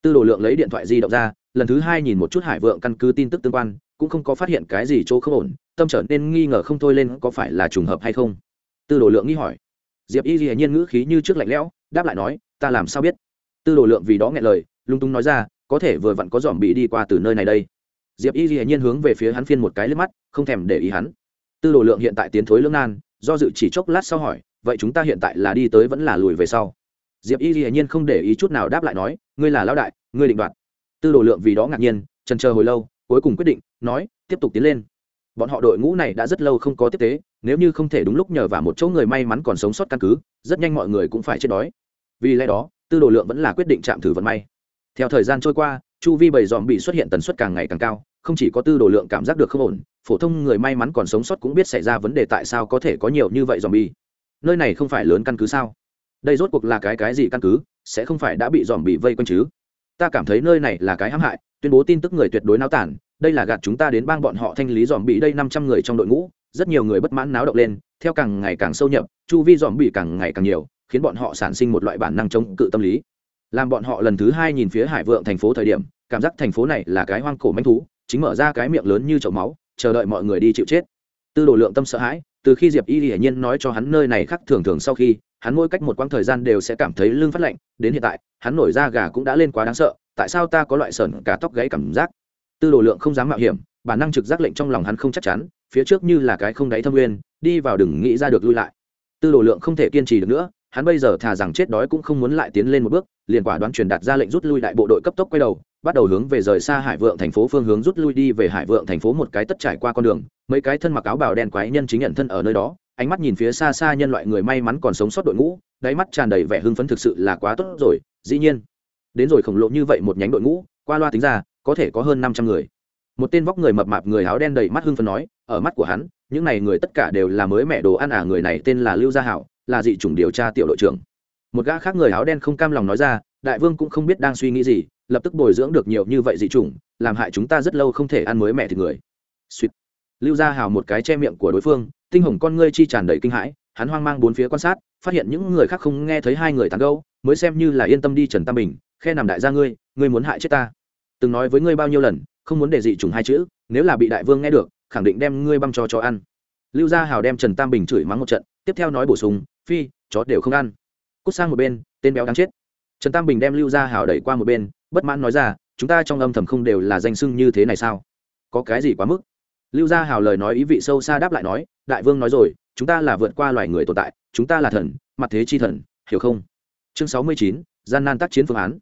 Tư đồ lượng lấy điện thoại di động ra, lần thứ hai nhìn một chút hải vượng căn cứ tin tức tương quan cũng không có phát hiện cái gì chỗ không ổn, tâm trở nên nghi ngờ không thôi lên có phải là trùng hợp hay không. Tư đồ lượng nghi hỏi. Diệp y hiển nhiên ngữ khí như trước lạnh lẽo, đáp lại nói, ta làm sao biết? Tư đồ lượng vì đó nghe lời, lung tung nói ra, có thể vừa vặn có dòm bị đi qua từ nơi này đây. Diệp y hiển nhiên hướng về phía hắn phiên một cái lên mắt, không thèm để ý hắn. Tư đồ lượng hiện tại tiến thối lưỡng nan, do dự chỉ chốc lát sau hỏi, vậy chúng ta hiện tại là đi tới vẫn là lùi về sau? Diệp y hiển nhiên không để ý chút nào đáp lại nói, ngươi là lão đại, ngươi định đoạt. Tư đồ lượng vì đó ngạc nhiên, trần chờ hồi lâu cuối cùng quyết định, nói, tiếp tục tiến lên. Bọn họ đội ngũ này đã rất lâu không có tiếp tế, nếu như không thể đúng lúc nhờ vào một chỗ người may mắn còn sống sót căn cứ, rất nhanh mọi người cũng phải chết đói. Vì lẽ đó, tư đồ lượng vẫn là quyết định chạm thử vận may. Theo thời gian trôi qua, chu vi bầy dòm bị xuất hiện tần suất càng ngày càng cao, không chỉ có tư đồ lượng cảm giác được không ổn, phổ thông người may mắn còn sống sót cũng biết xảy ra vấn đề tại sao có thể có nhiều như vậy dòm bi nơi này không phải lớn căn cứ sao? Đây rốt cuộc là cái cái gì căn cứ? Sẽ không phải đã bị dòm bị vây quanh chứ? Ta cảm thấy nơi này là cái hãm hại, tuyên bố tin tức người tuyệt đối náo tản, đây là gạt chúng ta đến bang bọn họ thanh lý dòm bị đây năm trăm người trong đội ngũ, rất nhiều người bất mãn náo động lên, theo càng ngày càng sâu nhập, chu vi dòm bị càng ngày càng nhiều, khiến bọn họ sản sinh một loại bản năng chống cự tâm lý. Làm bọn họ lần thứ hai nhìn phía hải vượng thành phố thời điểm, cảm giác thành phố này là cái hoang cổ manh thú, chính mở ra cái miệng lớn như chậu máu, chờ đợi mọi người đi chịu chết. Tư đồ lượng tâm sợ hãi, từ khi diệp y hiển nhiên nói cho hắn nơi này khác thường thường sau khi, hắn mỗi cách một quãng thời gian đều sẽ cảm thấy lưng phát lạnh, đến hiện tại hắn nổi ra gà cũng đã lên quá đáng sợ, tại sao ta có loại sởn cả tóc gáy cảm giác? Tư đồ lượng không dám mạo hiểm, bản năng trực giác lệnh trong lòng hắn không chắc chắn, phía trước như là cái không đáy thâm nguyên, đi vào đừng nghĩ ra được lui lại. Tư đồ lượng không thể kiên trì được nữa, hắn bây giờ thà rằng chết đói cũng không muốn lại tiến lên một bước, liền quả đoán truyền đạt ra lệnh rút lui đại bộ đội cấp tốc quay đầu, bắt đầu hướng về rời xa hải vượng thành phố phương hướng rút lui đi về hải vượng thành phố một cái tất trải qua con đường, mấy cái thân mặc áo bào đen quái nhân chính nhận thân ở nơi đó, ánh mắt nhìn phía xa xa nhân loại người may mắn còn sống sót đội ngũ, đáy mắt tràn đầy vẻ hưng phấn thực sự là quá tốt rồi dĩ nhiên. Đến rồi khổng lồ như vậy một nhánh đội ngũ, qua loa tính ra, có thể có hơn năm trăm người. Một tên vóc người mập mạp người áo đen đầy mắt hưng phấn nói, ở mắt của hắn, những này người tất cả đều là mới mẹ đồ ăn à người này tên là lưu gia hảo, là dị chủng điều tra tiểu đội trưởng. Một gã khác người áo đen không cam lòng nói ra, đại vương cũng không biết đang suy nghĩ gì, lập tức bồi dưỡng được nhiều như vậy dị chủng, làm hại chúng ta rất lâu không thể ăn mới mẹ thịt người. Lưu gia hào một cái che miệng của đối phương, tinh hồng con ngươi chi tràn đầy kinh hãi, hắn hoang mang bốn phía quan sát, phát hiện những người khác không nghe thấy hai người tán gâu mới xem như là yên tâm đi trần tam bình, khe nằm đại gia ngươi ngươi muốn hại chết ta. Từng nói với ngươi bao nhiêu lần, không muốn để dị chủng hai chữ, nếu là bị đại vương nghe được, khẳng định đem ngươi băm cho cho ăn. Lưu gia hào đem trần tam bình chửi mắng một trận, tiếp theo nói bổ sung, phi, chó đều không ăn. Cút sang một bên, tên béo đáng chết. Trần tam bình đem lưu gia hào đẩy qua một bên, bất mãn nói ra, chúng ta trong âm thầm không đều là danh sưng như thế này sao? Có cái gì quá mức? Lưu gia hào lời nói ý vị sâu xa đáp lại nói, đại vương nói rồi, chúng ta là vượt qua loài người tồn tại, chúng ta là thần, mặt thế chi thần, hiểu không? Chương sáu mươi chín, gian nan tác chiến phương án.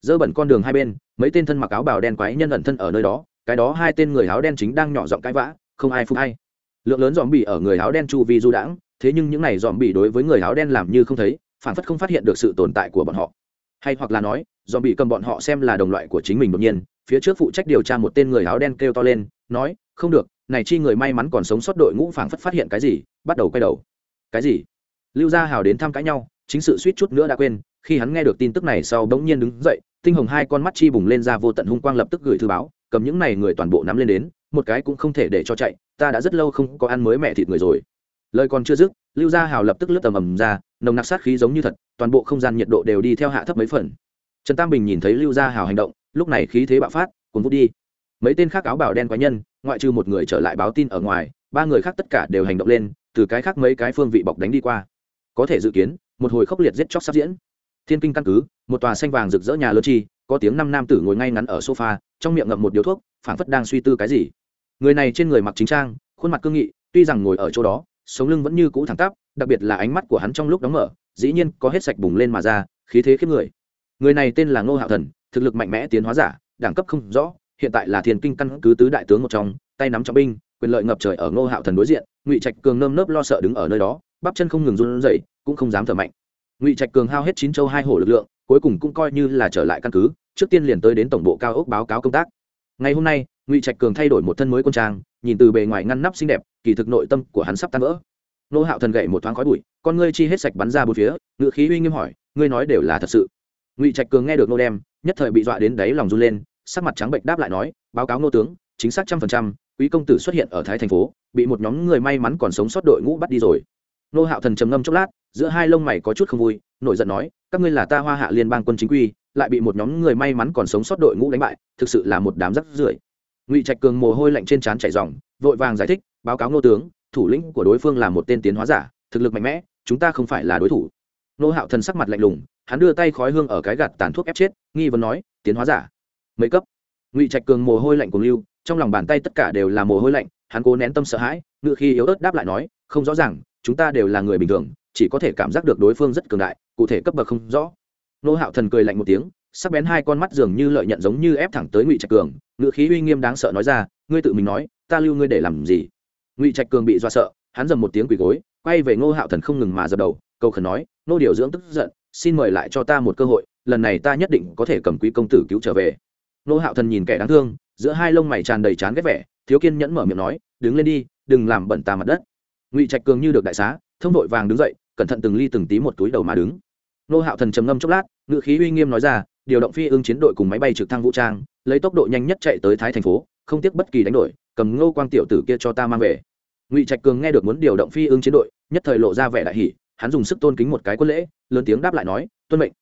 Dơ bẩn con đường hai bên, mấy tên thân mặc áo bào đen quái nhân ẩn thân ở nơi đó, cái đó hai tên người áo đen chính đang nhỏ giọng cãi vã, không ai phục hay. Lượng lớn dòm bị ở người áo đen chu vi du đãng, thế nhưng những này dòm bị đối với người áo đen làm như không thấy, phản phất không phát hiện được sự tồn tại của bọn họ. Hay hoặc là nói dòm bị cầm bọn họ xem là đồng loại của chính mình đột nhiên, phía trước phụ trách điều tra một tên người áo đen kêu to lên, nói, không được, này chi người may mắn còn sống sót đội ngũ phảng phất phát hiện cái gì, bắt đầu quay đầu. Cái gì? Lưu gia hào đến thăm cãi nhau chính sự suýt chút nữa đã quên, khi hắn nghe được tin tức này sau bỗng nhiên đứng dậy, tinh hồng hai con mắt chi bùng lên ra vô tận hung quang lập tức gửi thư báo, cầm những này người toàn bộ nắm lên đến, một cái cũng không thể để cho chạy, ta đã rất lâu không có ăn mới mẹ thịt người rồi. Lời còn chưa dứt, lưu gia hào lập tức lướt tầm ầm ra, nồng nặc sát khí giống như thật, toàn bộ không gian nhiệt độ đều đi theo hạ thấp mấy phần. Trần tam bình nhìn thấy lưu gia hào hành động, lúc này khí thế bạo phát, cuốn vút đi. Mấy tên khác áo bảo đen quái nhân, ngoại trừ một người trở lại báo tin ở ngoài, ba người khác tất cả đều hành động lên, từ cái khác mấy cái phương vị bọc đánh đi qua. Có thể dự kiến một hồi khốc liệt giết chóc sắp diễn. Thiên kinh căn cứ, một tòa xanh vàng rực rỡ nhà lớn chi, có tiếng năm nam tử ngồi ngay ngắn ở sofa, trong miệng ngậm một điếu thuốc, phảng phất đang suy tư cái gì. Người này trên người mặc chính trang, khuôn mặt cương nghị, tuy rằng ngồi ở chỗ đó, sống lưng vẫn như cũ thẳng tắp, đặc biệt là ánh mắt của hắn trong lúc đóng mở, dĩ nhiên có hết sạch bùng lên mà ra, khí thế khiếp người. Người này tên là ngô hạo thần, thực lực mạnh mẽ tiến hóa giả, đẳng cấp không rõ, hiện tại là thiên kinh căn cứ tứ đại tướng một trong, tay nắm trọng binh, quyền lợi ngập trời ở ngô hạo thần đối diện, ngụy trạch cường nơm nớp lo sợ đứng ở nơi đó, bắp chân không ngừng run rẩy cũng không dám thở mạnh. Ngụy trạch cường hao hết chín châu hai hổ lực lượng, cuối cùng cũng coi như là trở lại căn cứ, trước tiên liền tới đến tổng bộ cao ốc báo cáo công tác. Ngày hôm nay, ngụy trạch cường thay đổi một thân mới quân trang, nhìn từ bề ngoài ngăn nắp xinh đẹp, kỳ thực nội tâm của hắn sắp tan vỡ. Nô hạo thần gậy một thoáng khói bụi, con ngươi chi hết sạch bắn ra bốn phía ngự khí uy nghiêm hỏi, ngươi nói đều là thật sự? Ngụy trạch cường nghe được nô đem, nhất thời bị dọa đến đáy lòng run lên, sắc mặt trắng bệnh đáp lại nói, báo cáo nô tướng, chính xác trăm phần trăm, quý công tử xuất hiện ở thái thành phố, bị một nhóm người may mắn còn sống sót đội ngũ bắt đi rồi nô hạo thần trầm ngâm chốc lát, giữa hai lông mày có chút không vui, nổi giận nói, các ngươi là ta hoa hạ liên bang quân chính quy, lại bị một nhóm người may mắn còn sống sót đội ngũ đánh bại, thực sự là một đám rắc rưởi. Ngụy trạch cường mồ hôi lạnh trên trán chảy ròng, vội vàng giải thích, báo cáo nô tướng, thủ lĩnh của đối phương là một tên tiến hóa giả, thực lực mạnh mẽ, chúng ta không phải là đối thủ. Nô hạo thần sắc mặt lạnh lùng, hắn đưa tay khói hương ở cái gạt tàn thuốc ép chết, nghi vấn nói, tiến hóa giả? Mấy cấp? Ngụy trạch cường mồ hôi lạnh cùng lưu, trong lòng bàn tay tất cả đều là mồ hôi lạnh, hắn cố nén tâm sợ hãi ngự khi yếu ớt đáp lại nói, không rõ ràng chúng ta đều là người bình thường, chỉ có thể cảm giác được đối phương rất cường đại, cụ thể cấp bậc không rõ. Nô hạo thần cười lạnh một tiếng, sắc bén hai con mắt dường như lợi nhận giống như ép thẳng tới ngụy trạch cường ngự khí uy nghiêm đáng sợ nói ra, ngươi tự mình nói, ta lưu ngươi để làm gì? Ngụy trạch cường bị do sợ, hắn dầm một tiếng quỳ gối, quay về ngô hạo thần không ngừng mà dập đầu câu khẩn nói, nô điều dưỡng tức giận, xin mời lại cho ta một cơ hội, lần này ta nhất định có thể cầm quý công tử cứu trở về. Ngô hạo thần nhìn kẻ đáng thương, giữa hai lông mày tràn đầy chán ghét vẻ, thiếu kiên nhẫn mở miệng nói, đứng lên đi, đừng làm bẩn ta mặt đất ngụy trạch cường như được đại xá, thông vội vàng đứng dậy, cẩn thận từng ly từng tí một túi đầu mà đứng. Nô hạo thần trầm ngâm chốc lát ngự khí uy nghiêm nói ra, điều động phi ưng chiến đội cùng máy bay trực thăng vũ trang, lấy tốc độ nhanh nhất chạy tới thái thành phố, không tiếc bất kỳ đánh đổi, cầm ngô quang tiểu tử kia cho ta mang về. Ngụy trạch cường nghe được muốn điều động phi ưng chiến đội, nhất thời lộ ra vẻ đại hỷ hắn dùng sức tôn kính một cái quân lễ, lớn tiếng đáp lại nói, tuân mệnh.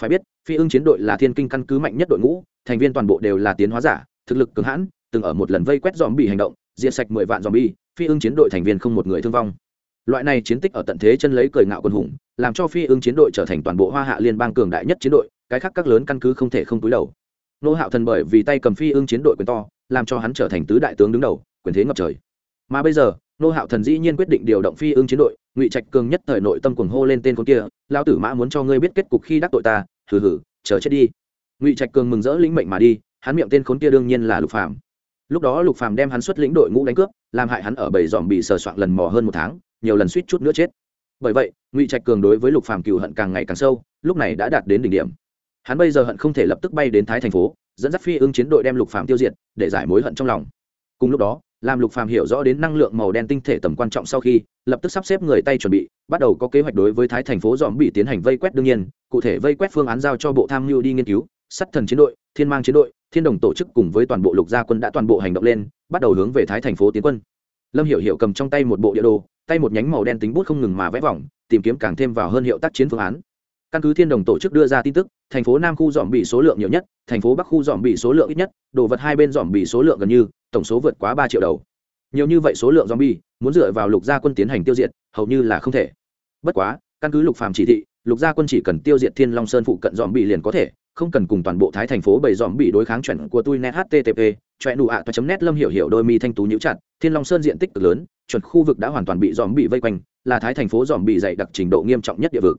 Phải biết, phi ưng chiến đội là thiên kinh căn cứ mạnh nhất đội ngũ, thành viên toàn bộ đều là tiến hóa giả, thực lực cường hãn, từng ở một lần vây quét dòm bị hành động, diệt sạch mười vạn dòm bi phi ưng chiến đội thành viên không một người thương vong. Loại này chiến tích ở tận thế chân lấy cười ngạo quân hùng, làm cho phi ưng chiến đội trở thành toàn bộ hoa hạ liên bang cường đại nhất chiến đội, cái khác các lớn căn cứ không thể không túi đầu. Nô hạo thần bởi vì tay cầm phi ưng chiến đội quyền to, làm cho hắn trở thành tứ đại tướng đứng đầu, quyền thế ngập trời. Mà bây giờ, nô hạo thần dĩ nhiên quyết định điều động phi ưng chiến đội, ngụy trạch cường nhất thời nội tâm cuồng hô lên tên con kia lao tử mã muốn cho ngươi biết kết cục khi đắc tội ta, hừ hừ, chờ chết đi. Ngụy trạch cường mừng rỡ lĩnh mệnh mà đi, hắn miệng tên khốn kia đương nhiên là lục phạm lúc đó lục phàm đem hắn xuất lĩnh đội ngũ đánh cướp, làm hại hắn ở bầy dòm bị sờ soạn lần mò hơn một tháng, nhiều lần suýt chút nữa chết. Bởi vậy, ngụy trạch cường đối với lục phàm cựu hận càng ngày càng sâu, lúc này đã đạt đến đỉnh điểm. Hắn bây giờ hận không thể lập tức bay đến thái thành phố, dẫn dắt phi ưng chiến đội đem lục phàm tiêu diệt, để giải mối hận trong lòng. Cùng lúc đó, làm lục phàm hiểu rõ đến năng lượng màu đen tinh thể tầm quan trọng sau khi, lập tức sắp xếp người tay chuẩn bị, bắt đầu có kế hoạch đối với thái thành phố dòm bị tiến hành vây quét đương nhiên, cụ thể vây quét phương án giao cho bộ tham mưu đi nghiên cứu sắt thần chiến đội, thiên mang chiến đội, thiên đồng tổ chức cùng với toàn bộ lục gia quân đã toàn bộ hành động lên, bắt đầu hướng về thái thành phố tiến quân. Lâm hiểu hiểu cầm trong tay một bộ địa đồ, tay một nhánh màu đen tính bút không ngừng mà vẽ vòng, tìm kiếm càng thêm vào hơn hiệu tác chiến phương án. Căn cứ thiên đồng tổ chức đưa ra tin tức, thành phố nam khu dòm bị số lượng nhiều nhất, thành phố bắc khu dòm bị số lượng ít nhất, đồ vật hai bên dòm bị số lượng gần như, tổng số vượt quá ba triệu đầu. Nhiều như vậy số lượng dòm bị, muốn dựa vào lục gia quân tiến hành tiêu diệt, hầu như là không thể. Bất quá, căn cứ lục phàm chỉ thị, lục gia quân chỉ cần tiêu diệt thiên long sơn phụ cận dòm bị liền có thể không cần cùng toàn bộ thái thành phố bảy dòm bị đối kháng chuẩn của tôi net http choẹ nụ ạ toa net lâm hiểu hiểu đôi mi thanh tú nhữ chặt thiên long sơn diện tích cực lớn chuẩn khu vực đã hoàn toàn bị dòm bị vây quanh là thái thành phố dòm bị dày đặc trình độ nghiêm trọng nhất địa vực.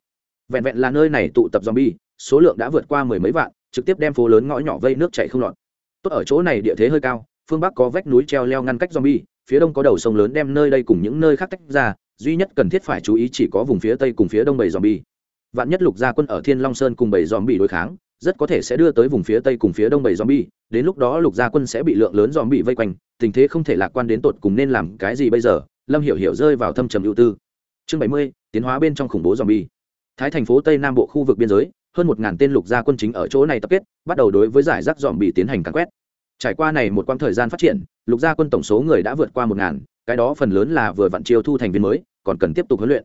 Vẹn vẹn là nơi này tụ tập dòm bi số lượng đã vượt qua mười mấy vạn trực tiếp đem phố lớn ngõ nhỏ vây nước chảy không lọt. Tốt ở chỗ này địa thế hơi cao phương bắc có vách núi treo leo ngăn cách dòm bi phía đông có đầu sông lớn đem nơi đây cùng những nơi khác tách ra, duy nhất cần thiết phải chú ý chỉ có vùng phía tây cùng phía đông bầy bi Vạn nhất lục gia quân ở Thiên Long Sơn cùng bầy bị đối kháng, rất có thể sẽ đưa tới vùng phía tây cùng phía đông bầy zombie, đến lúc đó lục gia quân sẽ bị lượng lớn zombie vây quanh, tình thế không thể lạc quan đến tột cùng nên làm cái gì bây giờ? Lâm Hiểu Hiểu rơi vào thâm trầm ưu tư. Chương 70, tiến hóa bên trong khủng bố zombie. Thái thành phố Tây Nam bộ khu vực biên giới, hơn 1000 tên lục gia quân chính ở chỗ này tập kết, bắt đầu đối với giải rác zombie tiến hành càn quét trải qua này một quãng thời gian phát triển lục gia quân tổng số người đã vượt qua một ngàn cái đó phần lớn là vừa vặn chiêu thu thành viên mới còn cần tiếp tục huấn luyện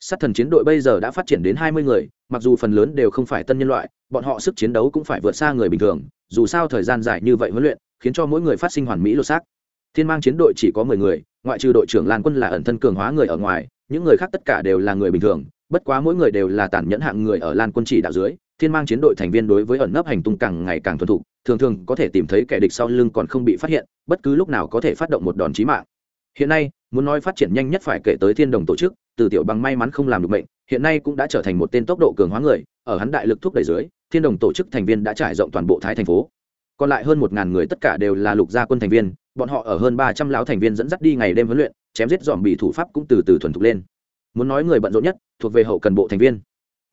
sát thần chiến đội bây giờ đã phát triển đến hai mươi người, mặc dù phần lớn đều không phải tân nhân loại, bọn họ sức chiến đấu cũng phải vượt xa người bình thường, dù sao thời gian dài như vậy huấn luyện, khiến cho mỗi người phát sinh hoàn mỹ lột xác. Thiên mang chiến đội chỉ có mười người, ngoại trừ đội trưởng lan quân là ẩn thân cường hóa người ở ngoài, những người khác tất cả đều là người bình thường, bất quá mỗi người đều là tàn nhẫn hạng người ở lan quân chỉ đạo dưới, thiên mang chiến đội thành viên đối với ẩn nấp hành tung càng ngày càng thuần thục, thường thường có thể tìm thấy kẻ địch sau lưng còn không bị phát hiện, bất cứ lúc nào có thể phát động một đòn chí mạng hiện nay, muốn nói phát triển nhanh nhất phải kể tới thiên đồng tổ chức, từ tiểu bằng may mắn không làm được mệnh, hiện nay cũng đã trở thành một tên tốc độ cường hóa người, ở hắn đại lực thúc đẩy dưới, thiên đồng tổ chức thành viên đã trải rộng toàn bộ thái thành phố. Còn lại hơn một ngàn người tất cả đều là lục gia quân thành viên, bọn họ ở hơn ba trăm lão thành viên dẫn dắt đi ngày đêm huấn luyện, chém giết dòm bị thủ pháp cũng từ từ thuần thục lên. Muốn nói người bận rộn nhất, thuộc về hậu cần bộ thành viên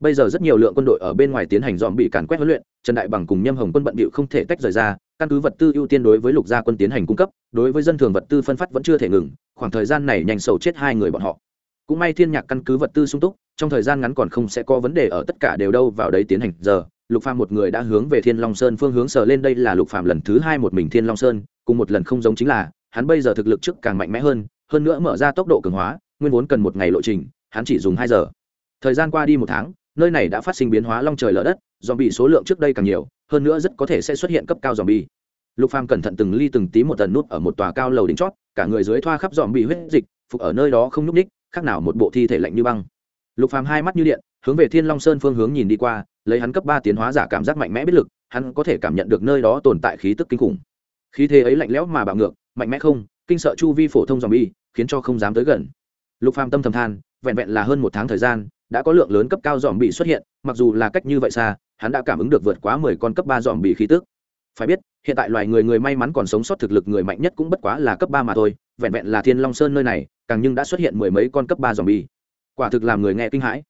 bây giờ rất nhiều lượng quân đội ở bên ngoài tiến hành dòm bị càn quét huấn luyện, trần đại bằng cùng nhâm hồng quân bận bịu không thể tách rời ra, căn cứ vật tư ưu tiên đối với lục gia quân tiến hành cung cấp, đối với dân thường vật tư phân phát vẫn chưa thể ngừng, khoảng thời gian này nhanh sầu chết hai người bọn họ. Cũng may thiên nhạc căn cứ vật tư sung túc, trong thời gian ngắn còn không sẽ có vấn đề ở tất cả đều đâu vào đấy tiến hành. Giờ, lục phàm một người đã hướng về thiên long sơn phương hướng sờ lên, đây là lục phàm lần thứ hai một mình thiên long sơn, cùng một lần không giống chính là, hắn bây giờ thực lực trước càng mạnh mẽ hơn hơn nữa mở ra tốc độ cường hóa, nguyên vốn cần một ngày lộ trình, hắn chỉ dùng hai giờ. Thời gian qua đi một tháng nơi này đã phát sinh biến hóa long trời lở đất dòm bị số lượng trước đây càng nhiều, hơn nữa rất có thể sẽ xuất hiện cấp cao dòm bi lục phàm cẩn thận từng ly từng tí một tần nút ở một tòa cao lầu đỉnh chót, cả người dưới thoa khắp dòm bị huyết dịch, phục ở nơi đó không nhúc ních khác nào một bộ thi thể lạnh như băng. Lục phàm hai mắt như điện, hướng về thiên long sơn phương hướng nhìn đi qua, lấy hắn cấp ba tiến hóa giả cảm giác mạnh mẽ biết lực, hắn có thể cảm nhận được nơi đó tồn tại khí tức kinh khủng. Khí thế ấy lạnh lẽo mà bạo ngược, mạnh mẽ không, kinh sợ chu vi phổ thông dòm bi khiến cho không dám tới gần. Lục phàm tâm thầm than, vẹn vẹn là hơn một tháng thời gian đã có lượng lớn cấp cao dòm bị xuất hiện, mặc dù là cách như vậy xa, hắn đã cảm ứng được vượt quá mười con cấp ba dòm bị khí tức. Phải biết, hiện tại loài người người may mắn còn sống sót thực lực người mạnh nhất cũng bất quá là cấp ba mà thôi, vẹn vẹn là thiên long sơn nơi này, càng nhưng đã xuất hiện mười mấy con cấp ba dòm bi quả thực làm người nghe kinh hãi.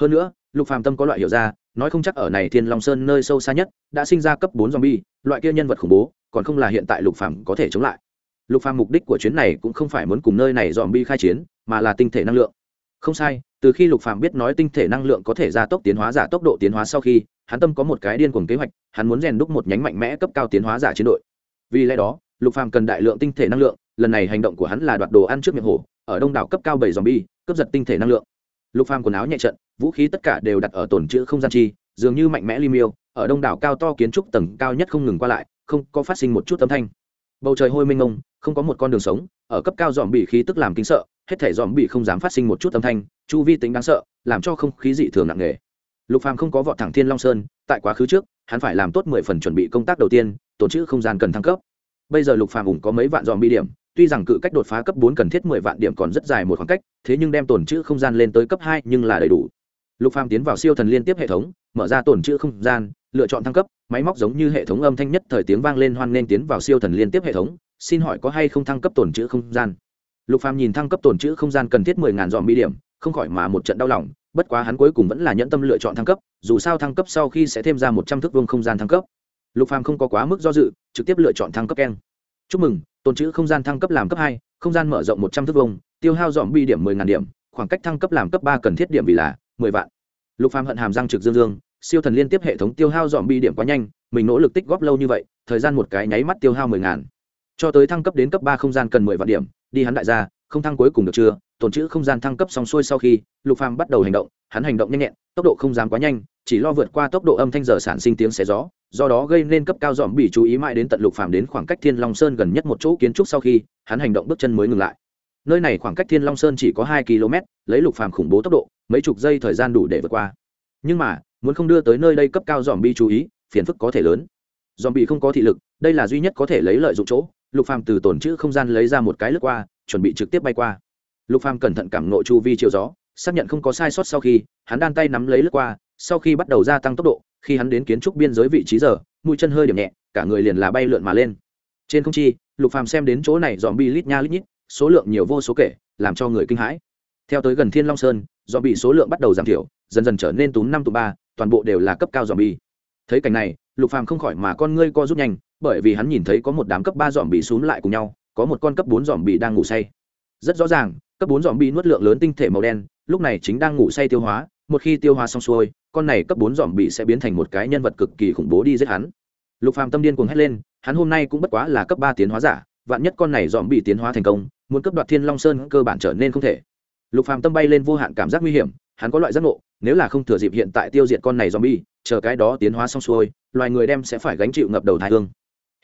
Hơn nữa, lục phàm tâm có loại hiểu ra, nói không chắc ở này thiên long sơn nơi sâu xa nhất, đã sinh ra cấp bốn zombie, loại kia nhân vật khủng bố, còn không là hiện tại lục phàm có thể chống lại. Lục phàm mục đích của chuyến này cũng không phải muốn cùng nơi này zombie khai chiến, mà là tinh thể năng lượng không sai, từ khi lục phàm biết nói tinh thể năng lượng có thể gia tốc tiến hóa giả tốc độ tiến hóa sau khi, hắn tâm có một cái điên cuồng kế hoạch, hắn muốn rèn đúc một nhánh mạnh mẽ cấp cao tiến hóa giả chiến đội. Vì lẽ đó, lục phàm cần đại lượng tinh thể năng lượng, lần này hành động của hắn là đoạt đồ ăn trước miệng hổ ở đông đảo cấp cao bảy zombie, cướp giật tinh thể năng lượng. Lục phàm quần áo nhẹ trận, vũ khí tất cả đều đặt ở tổn chữ không gian chi, dường như mạnh mẽ li miêu, ở đông đảo cao to kiến trúc tầng cao nhất không ngừng qua lại, không có phát sinh một chút âm thanh. Bầu trời hôi mênh mông, không có một con đường sống, ở cấp cao dòm bị khí tức làm kinh sợ hết thể dòm bị không dám phát sinh một chút âm thanh, chu vi tính đáng sợ, làm cho không khí dị thường nặng nề. Lục phàm không có vọt thẳng thiên long sơn, tại quá khứ trước, hắn phải làm tốt mười phần chuẩn bị công tác đầu tiên, tổn chức không gian cần thăng cấp. Bây giờ lục phàm ủng có mấy vạn dòm bi điểm, tuy rằng cự cách đột phá cấp bốn cần thiết mười vạn điểm còn rất dài một khoảng cách, thế nhưng đem tổn chữ không gian lên tới cấp hai nhưng là đầy đủ. Lục phàm tiến vào siêu thần liên tiếp hệ thống, mở ra tổn chữ không gian, lựa chọn thăng cấp, máy móc giống như hệ thống âm thanh nhất thời tiếng vang lên hoan nên tiến vào siêu thần liên tiếp hệ thống, xin hỏi có hay không thăng cấp tổn chữ không gian? Lục phàm nhìn thăng cấp tổn chữ không gian cần thiết mười ngàn dọn bi điểm, không khỏi mà một trận đau lòng, bất quá hắn cuối cùng vẫn là nhẫn tâm lựa chọn thăng cấp, dù sao thăng cấp sau khi sẽ thêm ra một trăm thước vuông không gian thăng cấp. Lục phàm không có quá mức do dự, trực tiếp lựa chọn thăng cấp keng. Chúc mừng, tồn chữ không gian thăng cấp làm cấp hai, không gian mở rộng một trăm thước vuông, tiêu hao dọn bi điểm mười ngàn điểm, khoảng cách thăng cấp làm cấp ba cần thiết điểm vì là mười vạn. Lục phàm hận hàm răng trực dương dương, siêu thần liên tiếp hệ thống tiêu hao dọn bi điểm quá nhanh, mình nỗ lực tích góp lâu như vậy, thời gian một cái nháy mắt tiêu hao mười ngàn. Cho tới thăng cấp đến cấp ba không gian cần mười vạn điểm đi hắn đại gia, không thăng cuối cùng được chưa? Tồn chữ không gian thăng cấp xong xuôi sau khi, lục phàm bắt đầu hành động, hắn hành động nhanh nhẹn, tốc độ không dám quá nhanh, chỉ lo vượt qua tốc độ âm thanh giờ sản sinh tiếng xé gió, do đó gây nên cấp cao dòm bị chú ý mãi đến tận lục phàm đến khoảng cách thiên long sơn gần nhất một chỗ kiến trúc sau khi, hắn hành động bước chân mới ngừng lại. Nơi này khoảng cách thiên long sơn chỉ có hai km, lấy lục phàm khủng bố tốc độ, mấy chục giây thời gian đủ để vượt qua. Nhưng mà, muốn không đưa tới nơi đây cấp cao dòm bi chú ý, phiền phức có thể lớn. Dòm bị không có thị lực, đây là duy nhất có thể lấy lợi dụng chỗ lục phàm từ tổn chữ không gian lấy ra một cái lướt qua, chuẩn bị trực tiếp bay qua. Lục phàm cẩn thận cảm nội chu vi chiều gió, xác nhận không có sai sót sau khi, hắn đan tay nắm lấy lướt qua, sau khi bắt đầu gia tăng tốc độ, khi hắn đến kiến trúc biên giới vị trí giờ, mũi chân hơi điểm nhẹ, cả người liền là bay lượn mà lên. Trên không chi, lục phàm xem đến chỗ này dòm bi lít nha lít nhít, số lượng nhiều vô số kể, làm cho người kinh hãi. Theo tới gần thiên long sơn dòm bị số lượng bắt đầu giảm thiểu, dần dần trở nên túm năm tụ ba, toàn bộ đều là cấp cao dòm bi thấy cảnh này lục phàm không khỏi mà con ngươi co rút nhanh, bởi vì hắn nhìn thấy có một đám cấp ba dòm bị xuống lại cùng nhau, có một con cấp bốn dòm bị đang ngủ say. Rất rõ ràng, cấp bốn dòm bị nuốt lượng lớn tinh thể màu đen, lúc này chính đang ngủ say tiêu hóa, một khi tiêu hóa xong xuôi, con này cấp bốn dòm bị sẽ biến thành một cái nhân vật cực kỳ khủng bố đi giết hắn. Lục phàm tâm điên cuồng hét lên, hắn hôm nay cũng bất quá là cấp ba tiến hóa giả, vạn nhất con này dòm bị tiến hóa thành công, muốn cấp đoạt thiên long sơn cơ bản trở nên không thể. Lục phàm tâm bay lên vô hạn cảm giác nguy hiểm, hắn có loại giác ngộ, nếu là không thừa dịp hiện tại tiêu diệt con này dòm bi chờ cái đó tiến hóa xong xuôi loài người đem sẽ phải gánh chịu ngập đầu thái hương.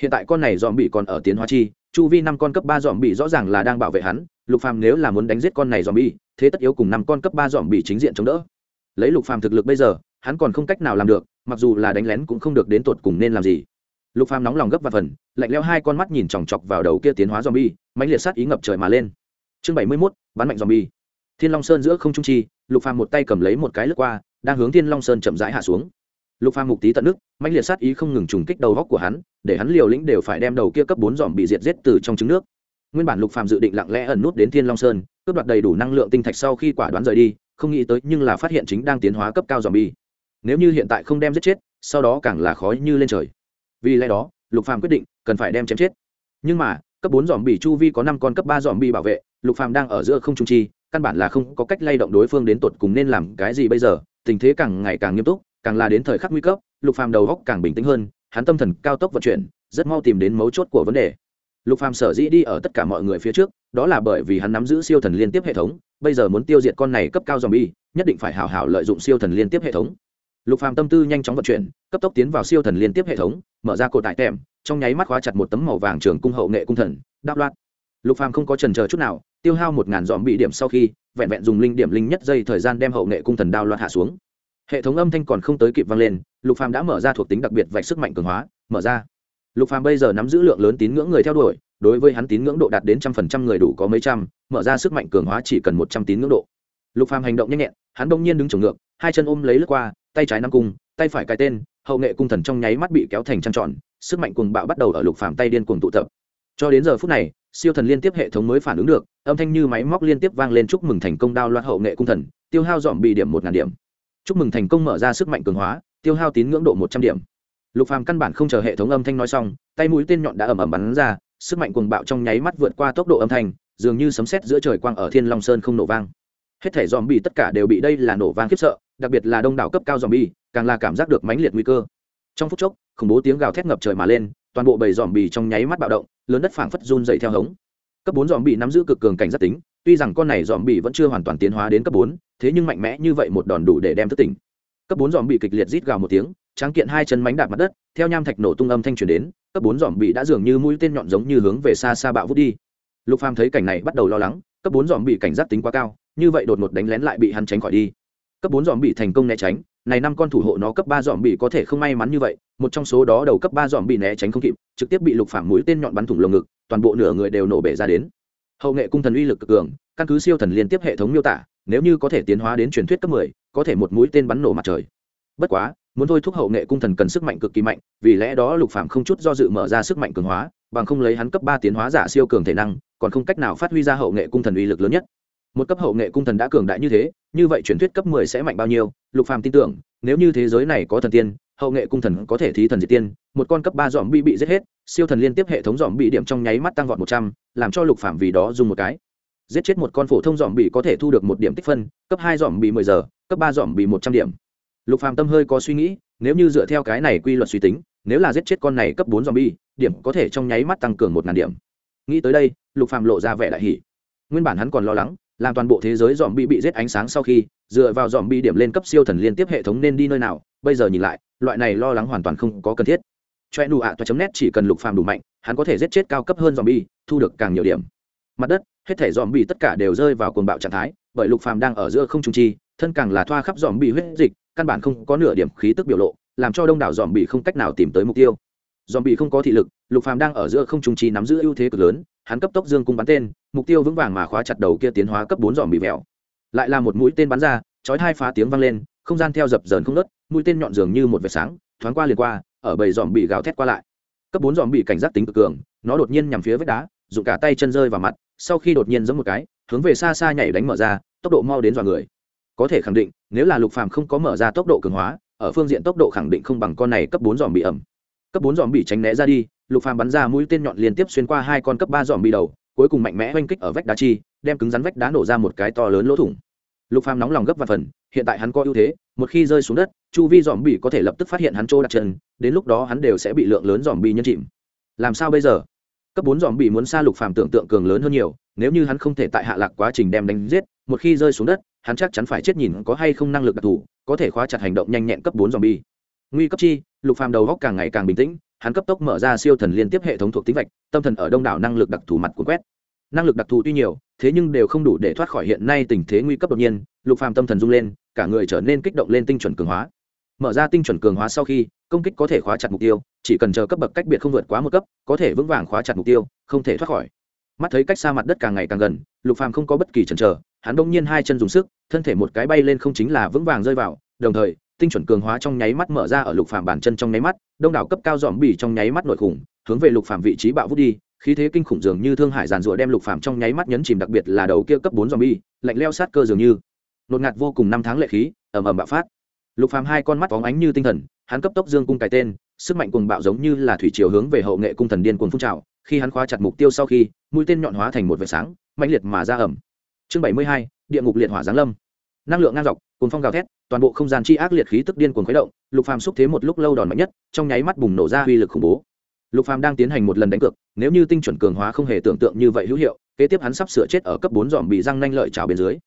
Hiện tại con này dòm bị còn ở tiến hóa chi chu vi năm con cấp ba dòm bị rõ ràng là đang bảo vệ hắn lục phàm nếu là muốn đánh giết con này dòm bị, thế tất yếu cùng năm con cấp ba dòm bị chính diện chống đỡ. Lấy lục phàm thực lực bây giờ hắn còn không cách nào làm được mặc dù là đánh lén cũng không được đến tột cùng nên làm gì. Lục phàm nóng lòng gấp và phần lạnh leo hai con mắt nhìn chòng chọc vào đầu kia tiến hóa dòm bi mãnh liệt sát ý ngập trời mà lên. Chương bảy mươi 71, bắn mạnh dòm bi thiên long sơn giữa không trung chi lục phàm một tay cầm lấy một cái lướt qua đang hướng thiên long sơn chậm rãi hạ xuống lục phàm mục tí tận nước, mãnh liệt sát ý không ngừng trùng kích đầu góc của hắn, để hắn liều lĩnh đều phải đem đầu kia cấp bốn dòm bị diệt giết từ trong trứng nước. Nguyên bản lục phàm dự định lặng lẽ ẩn nút đến thiên long sơn, cướp đoạt đầy đủ năng lượng tinh thạch sau khi quả đoán rời đi, không nghĩ tới nhưng là phát hiện chính đang tiến hóa cấp cao dòm bi nếu như hiện tại không đem giết chết, sau đó càng là khói như lên trời. Vì lẽ đó, lục phàm quyết định cần phải đem chém chết. Nhưng mà, cấp bốn dòm bị chu vi có năm con cấp ba dòm bị bảo vệ, lục phàm đang ở giữa không trung chi, căn bản là không có cách lay động đối phương đến tột cùng nên làm cái gì bây giờ, tình thế càng ngày càng nghiêm túc càng là đến thời khắc nguy cấp, lục phàm đầu góc càng bình tĩnh hơn, hắn tâm thần cao tốc vận chuyển, rất mau tìm đến mấu chốt của vấn đề. Lục phàm sở dĩ đi ở tất cả mọi người phía trước, đó là bởi vì hắn nắm giữ siêu thần liên tiếp hệ thống, bây giờ muốn tiêu diệt con này cấp cao zombie, nhất định phải hảo hảo lợi dụng siêu thần liên tiếp hệ thống. Lục phàm tâm tư nhanh chóng vận chuyển, cấp tốc tiến vào siêu thần liên tiếp hệ thống, mở ra cột đại tèm, trong nháy mắt khóa chặt một tấm màu vàng trường cung hậu nghệ cung thần, đáp loạt. Lục phàm không có trần chờ chút nào, tiêu hao một ngàn dòm bị điểm sau khi, vẹn vẹn dùng linh điểm linh nhất giây thời gian đem hậu nghệ cung thần đao loạt hạ xuống hệ thống âm thanh còn không tới kịp vang lên, lục phàm đã mở ra thuộc tính đặc biệt vạch sức mạnh cường hóa, mở ra. Lục phàm bây giờ nắm giữ lượng lớn tín ngưỡng người theo đuổi, đối với hắn tín ngưỡng độ đạt đến trăm phần trăm người đủ có mấy trăm, mở ra sức mạnh cường hóa chỉ cần một trăm tín ngưỡng độ. Lục phàm hành động nhanh nhẹn, hắn đông nhiên đứng trồng ngược, hai chân ôm lấy lướt qua, tay trái nắm cung, tay phải cái tên, hậu nghệ cung thần trong nháy mắt bị kéo thành trăng tròn, sức mạnh cuồng bạo bắt đầu ở lục phàm tay điên cuồng tụ tập. Cho đến giờ phút này, siêu thần liên tiếp hệ thống mới phản ứng được, âm thanh như máy móc liên tiếp vang lên chúc mừng thành công đao loạn hậu nghệ cung thần, tiêu hao dọn bị điểm một ngàn điểm chúc mừng thành công mở ra sức mạnh cường hóa, tiêu hao tín ngưỡng độ một trăm điểm. Lục phàm căn bản không chờ hệ thống âm thanh nói xong, tay mũi tên nhọn đã ầm ầm bắn ra, sức mạnh cuồng bạo trong nháy mắt vượt qua tốc độ âm thanh, dường như sấm sét giữa trời quang ở thiên long sơn không nổ vang. Hết thể dòm bi tất cả đều bị đây là nổ vang khiếp sợ, đặc biệt là đông đảo cấp cao dòm bi càng là cảm giác được mãnh liệt nguy cơ. Trong phút chốc, khủng bố tiếng gào thét ngập trời mà lên, toàn bộ bầy dòm bì trong nháy mắt bạo động, lớn đất phảng phất run dậy theo hống cấp bốn dòm bị nắm giữ cực cường cảnh giác tính, tuy rằng con này dòm bị vẫn chưa hoàn toàn tiến hóa đến cấp bốn, thế nhưng mạnh mẽ như vậy một đòn đủ để đem thức tỉnh. Cấp bốn dòm bị kịch liệt rít gào một tiếng, tráng kiện hai chân mánh đạp mặt đất, theo nham thạch nổ tung âm thanh truyền đến, cấp bốn dòm bị đã dường như mũi tên nhọn giống như hướng về xa xa bạo vút đi. Lục phàm thấy cảnh này bắt đầu lo lắng, cấp bốn dòm bị cảnh giác tính quá cao, như vậy đột ngột đánh lén lại bị hắn tránh khỏi đi. Cấp bốn dòm bị thành công né tránh này năm con thủ hộ nó cấp ba dòm bì có thể không may mắn như vậy một trong số đó đầu cấp ba dòm bì né tránh không kịp trực tiếp bị lục phản mũi tên nhọn bắn thủng lồng ngực toàn bộ nửa người đều nổ bể ra đến. Hậu nghệ cung thần uy lực cực cường căn cứ siêu thần liên tiếp hệ thống miêu tả nếu như có thể tiến hóa đến truyền thuyết cấp 10, có thể một mũi tên bắn nổ mặt trời. Bất quá muốn thôi thúc hậu nghệ cung thần cần sức mạnh cực kỳ mạnh vì lẽ đó lục phàm không chút do dự mở ra sức mạnh cường hóa bằng không lấy hắn cấp ba tiến hóa giả siêu cường thể năng còn không cách nào phát huy ra hậu nghệ cung thần uy lực lớn nhất một cấp hậu nghệ cung thần đã cường đại như thế như vậy truyền thuyết cấp mười sẽ mạnh bao nhiêu lục phàm tin tưởng nếu như thế giới này có thần tiên hậu nghệ cung thần có thể thí thần diệt tiên một con cấp ba dòm bị bị giết hết siêu thần liên tiếp hệ thống dòm bị điểm trong nháy mắt tăng vọt một trăm làm cho lục phàm vì đó dùng một cái. Giết chết một con phổ thông dòm bị có thể thu được một điểm tích phân cấp hai dòm bị mười giờ cấp ba dòm bị một trăm điểm. Lục phàm tâm hơi có suy nghĩ nếu như dựa theo cái này quy luật suy tính nếu là giết chết con này cấp bốn dòm bị, điểm có thể trong nháy mắt tăng cường một ngàn điểm. Nghĩ tới đây lục phàm lộ ra vẻ đại hỉ. Nguyên bản hắn còn lo lắng làm toàn bộ thế giới dòm bi bị giết ánh sáng sau khi, dựa vào dòm bi điểm lên cấp siêu thần liên tiếp hệ thống nên đi nơi nào, bây giờ nhìn lại, loại này lo lắng hoàn toàn không có cần thiết. Choe nụ ạ toa chấm nét chỉ cần lục phàm đủ mạnh, hắn có thể giết chết cao cấp hơn dòm bi, thu được càng nhiều điểm. Mặt đất, hết thể dòm bi tất cả đều rơi vào cuồng bạo trạng thái, bởi lục phàm đang ở giữa không trung chi, thân càng là thoa khắp dòm bi huyết dịch, căn bản không có nửa điểm khí tức biểu lộ, làm cho đông đảo dòm bi không cách nào tìm tới mục tiêu. Dòm bi không có thị lực, lục phàm đang ở giữa không trung chi nắm giữ ưu thế cực lớn hắn cấp tốc dương cung bắn tên, mục tiêu vững vàng mà khóa chặt đầu kia tiến hóa cấp bốn dòm bị vẹo. Lại là một mũi tên bắn ra, chói hai phá tiếng vang lên, không gian theo dập dờn không nớt mũi tên nhọn dường như một vệt sáng, thoáng qua liền qua, ở bầy dòm bị gào thét qua lại. Cấp bốn dòm bị cảnh giác tính cực cường, nó đột nhiên nhằm phía vách đá, dùng cả tay chân rơi vào mặt, sau khi đột nhiên giống một cái, hướng về xa xa nhảy đánh mở ra, tốc độ mau đến dọa người. Có thể khẳng định, nếu là lục phàm không có mở ra tốc độ cường hóa, ở phương diện tốc độ khẳng định không bằng con này cấp bốn dòm bị ẩm. Cấp bốn dòm bị tránh né ra đi lục phàm bắn ra mũi tên nhọn liên tiếp xuyên qua hai con cấp ba dòm bị đầu, cuối cùng mạnh mẽ oanh kích ở vách đá chi, đem cứng rắn vách đá nổ ra một cái to lớn lỗ thủng. Lục phàm nóng lòng gấp và phần, hiện tại hắn có ưu thế, một khi rơi xuống đất, chu vi dòm bị có thể lập tức phát hiện hắn trô đặt chân, đến lúc đó hắn đều sẽ bị lượng lớn dòm bị nhân chìm. Làm sao bây giờ? Cấp bốn dòm bị muốn xa lục phàm tưởng tượng cường lớn hơn nhiều, nếu như hắn không thể tại hạ lạc quá trình đem đánh giết, một khi rơi xuống đất, hắn chắc chắn phải chết nhìn có hay không năng lực đặc thù, có thể khóa chặt hành động nhanh nhẹn cấp bốn dòm bi. Nguy cấp chi, lục phàm đầu góc càng ngày càng bình tĩnh hắn cấp tốc mở ra siêu thần liên tiếp hệ thống thuộc tính vạch, tâm thần ở đông đảo năng lực đặc thù mặt của quét. Năng lực đặc thù tuy nhiều, thế nhưng đều không đủ để thoát khỏi hiện nay tình thế nguy cấp đột nhiên, lục phàm tâm thần rung lên, cả người trở nên kích động lên tinh chuẩn cường hóa. Mở ra tinh chuẩn cường hóa sau khi, công kích có thể khóa chặt mục tiêu, chỉ cần chờ cấp bậc cách biệt không vượt quá một cấp, có thể vững vàng khóa chặt mục tiêu, không thể thoát khỏi. Mắt thấy cách xa mặt đất càng ngày càng gần, lục phàm không có bất kỳ chần chờ, hắn bỗng nhiên hai chân dùng sức, thân thể một cái bay lên không chính là vững vàng rơi vào, đồng thời tinh chuẩn cường hóa trong nháy mắt mở ra ở lục phàm bàn chân trong nháy mắt, đông đảo cấp cao dòm bỉ trong nháy mắt nội khủng, hướng về lục phàm vị trí bạo vút đi. Khí thế kinh khủng dường như thương hải giàn rủa đem lục phàm trong nháy mắt nhấn chìm, đặc biệt là đầu kia cấp bốn dòm bỉ lạnh leo sát cơ dường như. Nột ngạt vô cùng năm tháng lệ khí, ầm ầm bạo phát. Lục phàm hai con mắt óng ánh như tinh thần, hắn cấp tốc dương cung cài tên, sức mạnh cuồng bạo giống như là thủy triều hướng về hậu nghệ cung thần điên cuồng phun trào, khi hắn khóa chặt mục tiêu sau khi, mũi tên nhọn hóa thành một vệt sáng, mãnh liệt mà ra ẩm chương bảy mươi hai, địa ngục liệt hỏa giáng lâm. Năng lượng ngang dọc Cuồng phong gào thét, toàn bộ không gian chi ác liệt khí tức điên cuồng khuấy động, lục phàm xúc thế một lúc lâu đòn mạnh nhất, trong nháy mắt bùng nổ ra uy lực khủng bố. Lục phàm đang tiến hành một lần đánh cược, nếu như tinh chuẩn cường hóa không hề tưởng tượng như vậy hữu hiệu, kế tiếp hắn sắp sửa chết ở cấp bốn dòm bị răng nanh lợi trào bên dưới.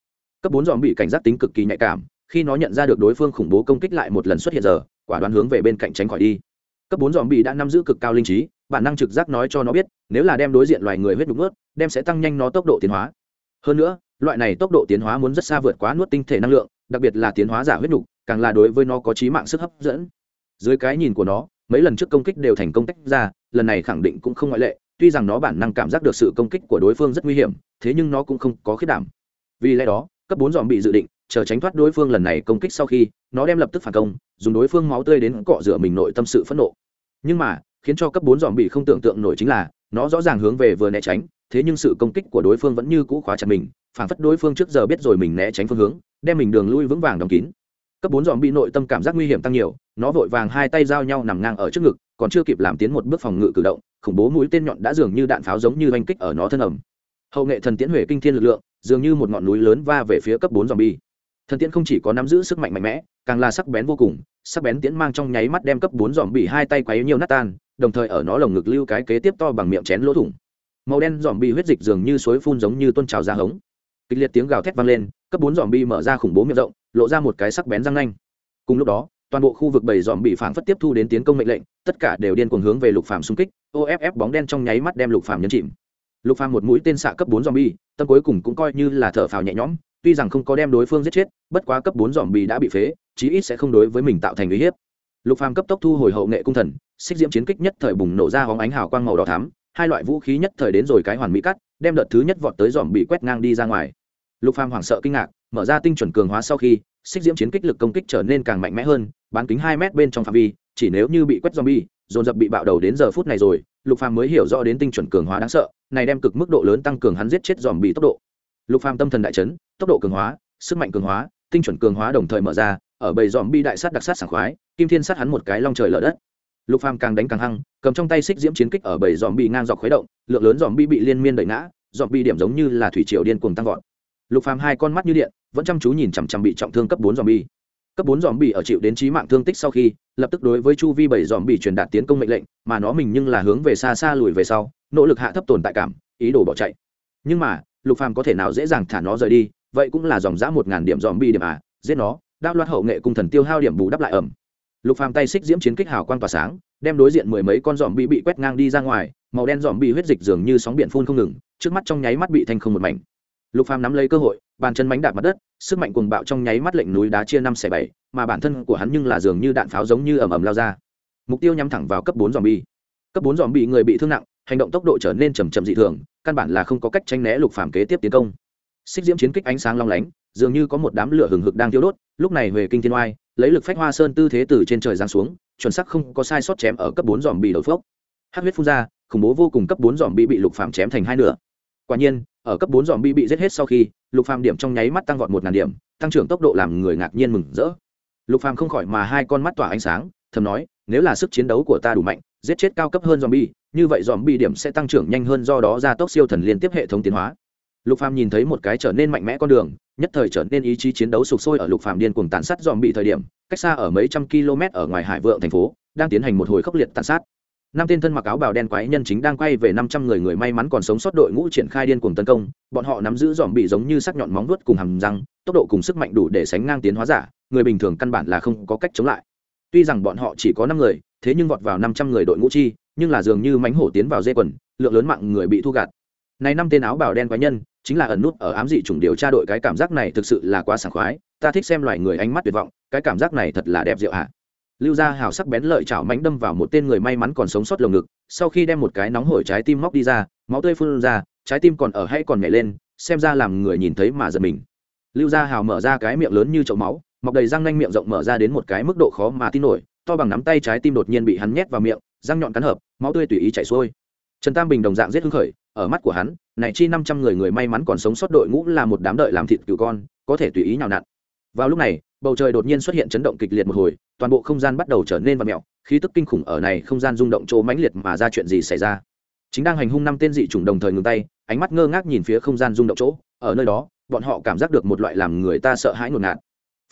Cấp bốn dòm bị cảnh giác tính cực kỳ nhạy cảm, khi nó nhận ra được đối phương khủng bố công kích lại một lần xuất hiện giờ, quả đoán hướng về bên cạnh tránh khỏi đi. Cấp bốn dòm bị đã nắm giữ cực cao linh trí, bản năng trực giác nói cho nó biết, nếu là đem đối diện loài người huyết đục nuốt, đem sẽ tăng nhanh nó tốc độ tiến hóa. Hơn nữa, loại này tốc độ tiến hóa muốn rất xa vượt quá nuốt tinh thể năng lượng đặc biệt là tiến hóa giả huyết nhục, càng là đối với nó có trí mạng sức hấp dẫn. Dưới cái nhìn của nó, mấy lần trước công kích đều thành công tách ra, lần này khẳng định cũng không ngoại lệ, tuy rằng nó bản năng cảm giác được sự công kích của đối phương rất nguy hiểm, thế nhưng nó cũng không có khiết đảm. Vì lẽ đó, cấp bốn dòm bị dự định, chờ tránh thoát đối phương lần này công kích sau khi, nó đem lập tức phản công, dùng đối phương máu tươi đến cọ rửa mình nội tâm sự phẫn nộ. Nhưng mà, khiến cho cấp bốn dòm bị không tưởng tượng nổi chính là, nó rõ ràng hướng về vừa né tránh, thế nhưng sự công kích của đối phương vẫn như cũ khóa chặt mình phản phất đối phương trước giờ biết rồi mình né tránh phương hướng, đem mình đường lui vững vàng đóng kín. Cấp bốn dòm bị nội tâm cảm giác nguy hiểm tăng nhiều, nó vội vàng hai tay giao nhau nằm ngang ở trước ngực, còn chưa kịp làm tiến một bước phòng ngự cử động, khủng bố mũi tên nhọn đã dường như đạn pháo giống như oanh kích ở nó thân ẩm. Hậu nghệ thần tiễn huệ kinh thiên lực lượng, dường như một ngọn núi lớn va về phía cấp bốn dòm bi thần tiễn không chỉ có nắm giữ sức mạnh mạnh mẽ, càng là sắc bén vô cùng, sắc bén tiễn mang trong nháy mắt đem cấp bốn dòm bị hai tay quấy nhiều nát tan, đồng thời ở nó lồng ngực lưu cái kế tiếp to bằng miệng chén lỗ thủng. Màu đen dòm bi huyết dịch dường như suối phun giống như tôn trào ra hống kịch liệt tiếng gào thét vang lên, cấp bốn dòm bi mở ra khủng bố miệng rộng, lộ ra một cái sắc bén răng nanh. Cùng lúc đó, toàn bộ khu vực bảy dòm bị phản phất tiếp thu đến tiến công mệnh lệnh, tất cả đều điên cuồng hướng về lục phàm xung kích off bóng đen trong nháy mắt đem lục phàm nhấn chìm. Lục phàm một mũi tên xạ cấp bốn dòm bi tâm cuối cùng cũng coi như là thở phào nhẹ nhõm, tuy rằng không có đem đối phương giết chết, bất quá cấp bốn dòm bi đã bị phế, chí ít sẽ không đối với mình tạo thành uy hiếp. Lục phàm cấp tốc thu hồi hậu nghệ cung thần, xích diễm chiến kích nhất thời bùng nổ ra hóng ánh hào quang màu đỏ thắm, hai loại vũ khí nhất thời đến rồi cái hoàn mỹ cắt đem đợt thứ nhất vọt tới dòm bị quét ngang đi ra ngoài. Lục phàm hoảng sợ kinh ngạc mở ra tinh chuẩn cường hóa sau khi xích diễm chiến kích lực công kích trở nên càng mạnh mẽ hơn bán kính hai mét bên trong phạm vi chỉ nếu như bị quét dòm bị, dồn dập bị bạo đầu đến giờ phút này rồi lục phàm mới hiểu rõ đến tinh chuẩn cường hóa đáng sợ này đem cực mức độ lớn tăng cường hắn giết chết dòm bị tốc độ. Lục phàm tâm thần đại chấn tốc độ cường hóa sức mạnh cường hóa tinh chuẩn cường hóa đồng thời mở ra ở bầy dòm bi đại sát đặc sát sảng khoái kim thiên sát hắn một cái long trời lở đất lục phàm càng đánh càng hăng, cầm trong tay xích diễm chiến kích ở bảy dòm bi ngang dọc khuấy động, lượng lớn dòm bi bị liên miên đẩy ngã dòm bi điểm giống như là thủy triều điên cuồng tăng vọt. Lục phàm hai con mắt như điện, vẫn chăm chú nhìn chằm chằm bị trọng thương cấp bốn dòm bi cấp bốn dòm bị ở chịu đến trí mạng thương tích sau khi, lập tức đối với chu vi bảy dòm bị truyền đạt tiến công mệnh lệnh, mà nó mình nhưng là hướng về xa xa lùi về sau, nỗ lực hạ thấp tồn tại cảm, ý đồ bỏ chạy. Nhưng mà, lục phàm có thể nào dễ dàng thả nó rời đi, vậy cũng là dòng dã một ngàn điểm dòm bị điểm à giết nó đáp loạt hậu nghệ cung thần tiêu hao điểm bù đắp lại ẩm lục phàm tay xích diễm chiến kích hào quang tỏa sáng, đem đối diện mười mấy con dòm bị bị quét ngang đi ra ngoài, màu đen dòm bị huyết dịch dường như sóng biển phun không ngừng, trước mắt trong nháy mắt bị thành không một mảnh. Lục phàm nắm lấy cơ hội, bàn chân mánh đạp mặt đất, sức mạnh cuồng bạo trong nháy mắt lệnh núi đá chia năm xẻ bảy, mà bản thân của hắn nhưng là dường như đạn pháo giống như ầm ầm lao ra. Mục tiêu nhắm thẳng vào cấp bốn dòm bi. Cấp bốn dòm bị người bị thương nặng, hành động tốc độ trở nên chầm chậm dị thường, căn bản là không có cách tranh né lục phàm kế tiếp tiến công. Xích diễm chiến kích ánh sáng long lánh, dường như có một đám lửa hừng hực đang thiêu đốt, lúc này về kinh thiên oai lấy lực phách hoa sơn tư thế từ trên trời giáng xuống, chuẩn xác không có sai sót chém ở cấp bốn dòm bị đầu phốc. Hát huyết phun ra, khủng bố vô cùng cấp bốn dòm bị bị lục phàm chém thành hai nửa. Quả nhiên, ở cấp bốn dòm bị bị giết hết sau khi, lục phàm điểm trong nháy mắt tăng vọt một ngàn điểm, tăng trưởng tốc độ làm người ngạc nhiên mừng rỡ. Lục phàm không khỏi mà hai con mắt tỏa ánh sáng, thầm nói, nếu là sức chiến đấu của ta đủ mạnh, giết chết cao cấp hơn dòm bi như vậy dòm bi điểm sẽ tăng trưởng nhanh hơn do đó ra tốc siêu thần liên tiếp hệ thống tiến hóa lục phàm nhìn thấy một cái trở nên mạnh mẽ con đường, nhất thời trở nên ý chí chiến đấu sục sôi ở lục phàm điên cuồng tàn sát dòm bị thời điểm, cách xa ở mấy trăm km ở ngoài hải vượng thành phố, đang tiến hành một hồi khốc liệt tàn sát. Năm tên thân mặc áo bào đen quái nhân chính đang quay về năm trăm người người may mắn còn sống sót đội ngũ triển khai điên cuồng tấn công, bọn họ nắm giữ dòm bị giống như sắc nhọn móng vuốt cùng hàm răng, tốc độ cùng sức mạnh đủ để sánh ngang tiến hóa giả, người bình thường căn bản là không có cách chống lại. Tuy rằng bọn họ chỉ có năm người, thế nhưng vọt vào năm trăm người đội ngũ chi, nhưng là dường như mánh hổ tiến vào dây quần, lượng lớn mạng người bị thu gạt. Này năm tên áo bào đen quái nhân chính là ẩn nút ở ám dị chủng điều tra đội cái cảm giác này thực sự là quá sảng khoái, ta thích xem loài người ánh mắt tuyệt vọng, cái cảm giác này thật là đẹp diệu ạ. Lưu gia hào sắc bén lợi chảo mánh đâm vào một tên người may mắn còn sống sót lồng ngực, sau khi đem một cái nóng hổi trái tim móc đi ra, máu tươi phun ra, trái tim còn ở hay còn nhảy lên, xem ra làm người nhìn thấy mà giật mình. Lưu gia hào mở ra cái miệng lớn như chậu máu, mọc đầy răng nanh miệng rộng mở ra đến một cái mức độ khó mà tin nổi, to bằng nắm tay trái tim đột nhiên bị hắn nhét vào miệng, răng nhọn cắn hợp, máu tươi tùy ý chảy xuôi trần tam bình đồng dạng giết hưng khởi, ở mắt của hắn, này chi năm trăm người người may mắn còn sống sót đội ngũ là một đám đợi làm thịt cừu con, có thể tùy ý nhào nặn. Vào lúc này, bầu trời đột nhiên xuất hiện chấn động kịch liệt một hồi, toàn bộ không gian bắt đầu trở nên vặn mẹo khí tức kinh khủng ở này không gian rung động chỗ mãnh liệt mà ra chuyện gì xảy ra. Chính đang hành hung năm tên dị chủng đồng thời ngừng tay, ánh mắt ngơ ngác nhìn phía không gian rung động chỗ, ở nơi đó, bọn họ cảm giác được một loại làm người ta sợ hãi ngột ngạt.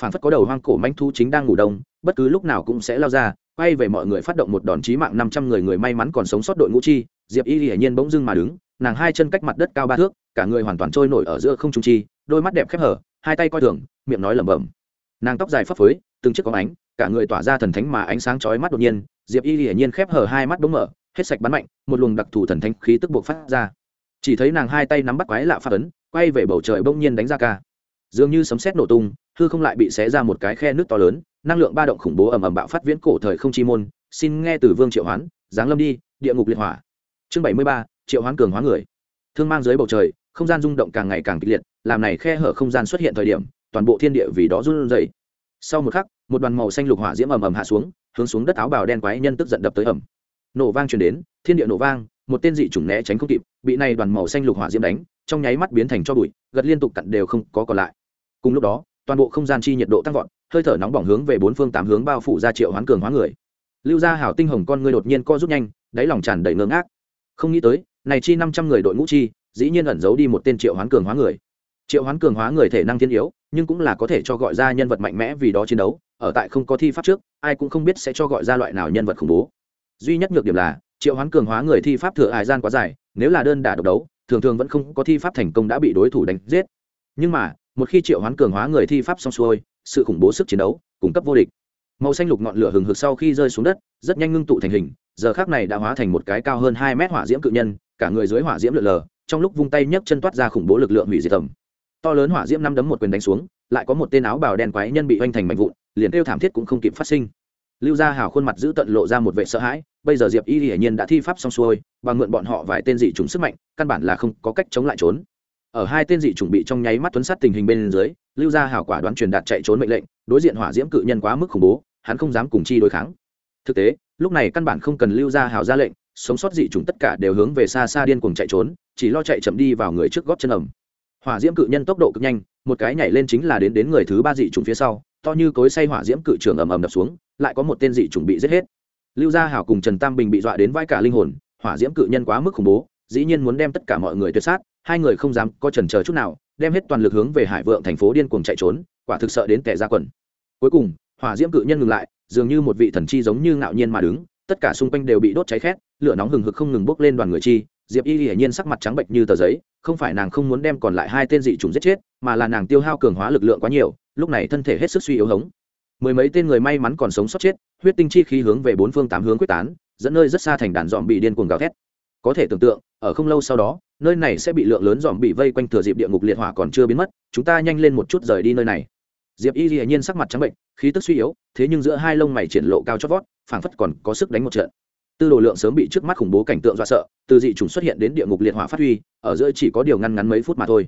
Phản phất có đầu hoang cổ manh thu chính đang ngủ đông, bất cứ lúc nào cũng sẽ lao ra, quay về mọi người phát động một đòn chí mạng năm trăm người người may mắn còn sống sót đội ngũ chi diệp y hiển nhiên bỗng dưng mà đứng, nàng hai chân cách mặt đất cao ba thước, cả người hoàn toàn trôi nổi ở giữa không trung chi, đôi mắt đẹp khép hở, hai tay coi thường, miệng nói lẩm bẩm. Nàng tóc dài phấp phới, từng chiếc có ánh, cả người tỏa ra thần thánh mà ánh sáng chói mắt đột nhiên, diệp y hiển nhiên khép hở hai mắt bỗng mở, hết sạch bắn mạnh, một luồng đặc thù thần thánh khí tức buộc phát ra. Chỉ thấy nàng hai tay nắm bắt quái lạ phát ấn, quay về bầu trời bỗng nhiên đánh ra ca. Dường như sấm sét nổ tung, hư không lại bị xé ra một cái khe nước to lớn, năng lượng ba động khủng bố ầm ầm bạo phát viễn cổ thời không chi môn. Xin nghe từ vương triệu hoán, giáng lâm đi, địa ngục liệt hỏa chương bảy mươi ba, triệu hoán cường hóa người. Thương mang dưới bầu trời, không gian rung động càng ngày càng kịch liệt, làm này khe hở không gian xuất hiện thời điểm, toàn bộ thiên địa vì đó run rẩy. Sau một khắc, một đoàn màu xanh lục hỏa diễm ầm ầm hạ xuống, hướng xuống đất áo bào đen quái nhân tức giận đập tới ẩm nổ vang truyền đến, thiên địa nổ vang, một tên dị chủng né tránh không kịp, bị này đoàn màu xanh lục hỏa diễm đánh, trong nháy mắt biến thành cho bụi, gật liên tục cặn đều không có còn lại. Cùng lúc đó, toàn bộ không gian chi nhiệt độ tăng vọt, hơi thở nóng bỏng hướng về bốn phương tám hướng bao phủ ra triệu hoán cường hóa người. Lưu gia hảo tinh hồng con ngươi đột nhiên co rút nhanh, đáy lòng tràn đầy ngơ ngác không nghĩ tới, này chi năm trăm người đội ngũ chi, dĩ nhiên ẩn giấu đi một tên triệu hoán cường hóa người. Triệu hoán cường hóa người thể năng thiên yếu, nhưng cũng là có thể cho gọi ra nhân vật mạnh mẽ vì đó chiến đấu, ở tại không có thi pháp trước, ai cũng không biết sẽ cho gọi ra loại nào nhân vật khủng bố. Duy nhất nhược điểm là, triệu hoán cường hóa người thi pháp thừa hài gian quá dài, nếu là đơn đả độc đấu, thường thường vẫn không có thi pháp thành công đã bị đối thủ đánh giết. Nhưng mà, một khi triệu hoán cường hóa người thi pháp xong xuôi, sự khủng bố sức chiến đấu, cung cấp vô địch. Màu xanh lục ngọn lửa hừng hực sau khi rơi xuống đất, rất nhanh ngưng tụ thành hình giờ khác này đã hóa thành một cái cao hơn hai mét hỏa diễm cự nhân, cả người dưới hỏa diễm lượn lờ, trong lúc vung tay nhấc chân toát ra khủng bố lực lượng hủy diệt tầm. To lớn hỏa diễm năm đấm một quyền đánh xuống, lại có một tên áo bào đen quái nhân bị oanh thành mạnh vụn, liền kêu thảm thiết cũng không kịp phát sinh. Lưu gia hào khuôn mặt giữ tận lộ ra một vệ sợ hãi, bây giờ diệp y hiển nhiên đã thi pháp xong xuôi, và mượn bọn họ vài tên dị chúng sức mạnh, căn bản là không có cách chống lại trốn. Ở hai tên dị trùng bị trong nháy mắt tuấn sát tình hình bên dưới, lưu gia hào quả đoán truyền đạt chạy trốn mệnh lệnh, đối diện hỏa diễm cự nhân quá mức khủng bố, hắn không dám cùng chi đối kháng. Thực tế lúc này căn bản không cần lưu gia hào ra lệnh, sống sót dị chủng tất cả đều hướng về xa xa điên cuồng chạy trốn, chỉ lo chạy chậm đi vào người trước gót chân ẩm. Hỏa diễm cự nhân tốc độ cực nhanh, một cái nhảy lên chính là đến đến người thứ ba dị chủng phía sau, to như cối say hỏa diễm cự trường ầm ầm đập xuống, lại có một tên dị chủng bị giết hết. Lưu gia hảo cùng trần tam bình bị dọa đến vai cả linh hồn, hỏa diễm cự nhân quá mức khủng bố, dĩ nhiên muốn đem tất cả mọi người tuyệt sát, hai người không dám có trần chờ chút nào, đem hết toàn lực hướng về hải vượng thành phố điên cuồng chạy trốn, quả thực sợ đến kẻ ra quần. Cuối cùng, hỏa diễm cự nhân ngừng lại dường như một vị thần chi giống như ngạo nhiên mà đứng, tất cả xung quanh đều bị đốt cháy khét, lửa nóng hừng hực không ngừng bốc lên đoàn người chi, diệp y hiển nhiên sắc mặt trắng bệnh như tờ giấy, không phải nàng không muốn đem còn lại hai tên dị trùng giết chết, mà là nàng tiêu hao cường hóa lực lượng quá nhiều, lúc này thân thể hết sức suy yếu hống. Mười mấy tên người may mắn còn sống sót chết, huyết tinh chi khí hướng về bốn phương tám hướng quyết tán, dẫn nơi rất xa thành đàn dòm bị điên cuồng gào thét. Có thể tưởng tượng, ở không lâu sau đó, nơi này sẽ bị lượng lớn dòm bị vây quanh thừa dịp địa ngục liệt hỏa còn chưa biến mất, chúng ta nhanh lên một chút rời đi nơi này diệp y hiển nhiên sắc mặt trắng bệnh, khí tức suy yếu, thế nhưng giữa hai lông mày triển lộ cao chót vót, phảng phất còn có sức đánh một trận. Tư đồ lượng sớm bị trước mắt khủng bố cảnh tượng dọa sợ, từ dị trùng xuất hiện đến địa ngục liệt hỏa phát huy, ở giữa chỉ có điều ngăn ngắn mấy phút mà thôi.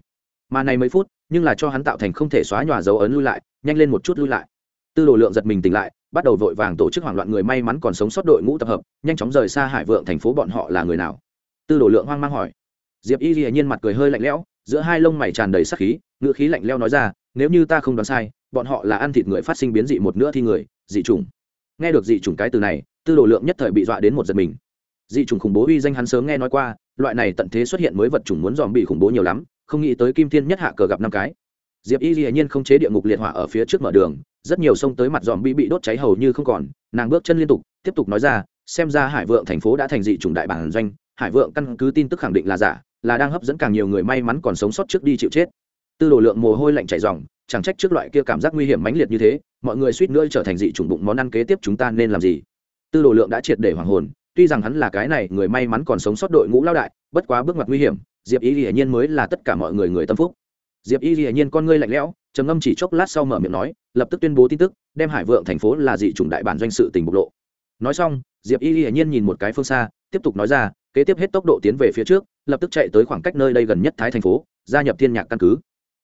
Mà này mấy phút, nhưng là cho hắn tạo thành không thể xóa nhòa dấu ấn lui lại, nhanh lên một chút lui lại. Tư đồ lượng giật mình tỉnh lại, bắt đầu vội vàng tổ chức hoảng loạn người may mắn còn sống sót đội ngũ tập hợp, nhanh chóng rời xa hải vượng thành phố bọn họ là người nào? Tư đồ lượng hoang mang hỏi. Diệp y hiển nhiên mặt cười hơi lạnh lẽo, giữa hai lông mày tràn đầy sắc khí ngựa khí lạnh leo nói ra nếu như ta không đoán sai, bọn họ là ăn thịt người phát sinh biến dị một nữa thi người, dị chủng. Nghe được dị chủng cái từ này, tư đồ lượng nhất thời bị dọa đến một giật mình. Dị chủng khủng bố uy danh hắn sớm nghe nói qua, loại này tận thế xuất hiện mới vật chủng muốn dòm bị khủng bố nhiều lắm, không nghĩ tới kim thiên nhất hạ cờ gặp năm cái. Diệp y hiển nhiên không chế địa ngục liệt hỏa ở phía trước mở đường, rất nhiều sông tới mặt dòm bị bị đốt cháy hầu như không còn, nàng bước chân liên tục, tiếp tục nói ra, xem ra hải vượng thành phố đã thành dị chủng đại bản doanh, hải vượng căn cứ tin tức khẳng định là giả, là đang hấp dẫn càng nhiều người may mắn còn sống sót trước đi chịu chết tư đồ lượng mồ hôi lạnh chảy dòng, chẳng trách trước loại kia cảm giác nguy hiểm mãnh liệt như thế, mọi người suýt nữa trở thành dị chủng bụng món ăn kế tiếp chúng ta nên làm gì? Tư đồ lượng đã triệt để hoàng hồn, tuy rằng hắn là cái này người may mắn còn sống sót đội ngũ lao đại, bất quá bước ngoặt nguy hiểm, diệp y hiển nhiên mới là tất cả mọi người người tâm phúc. Diệp y hiển nhiên con ngươi lạnh lẽo, trầm ngâm chỉ chốc lát sau mở miệng nói, lập tức tuyên bố tin tức, đem hải vượng thành phố là dị chủng đại bản doanh sự tình bộc lộ. Nói xong, diệp y hiển nhiên nhìn một cái phương xa, tiếp tục nói ra, kế tiếp hết tốc độ tiến về phía trước, lập tức chạy tới khoảng cách nơi đây gần nhất thái thành phố, gia nhập thiên nhạc căn cứ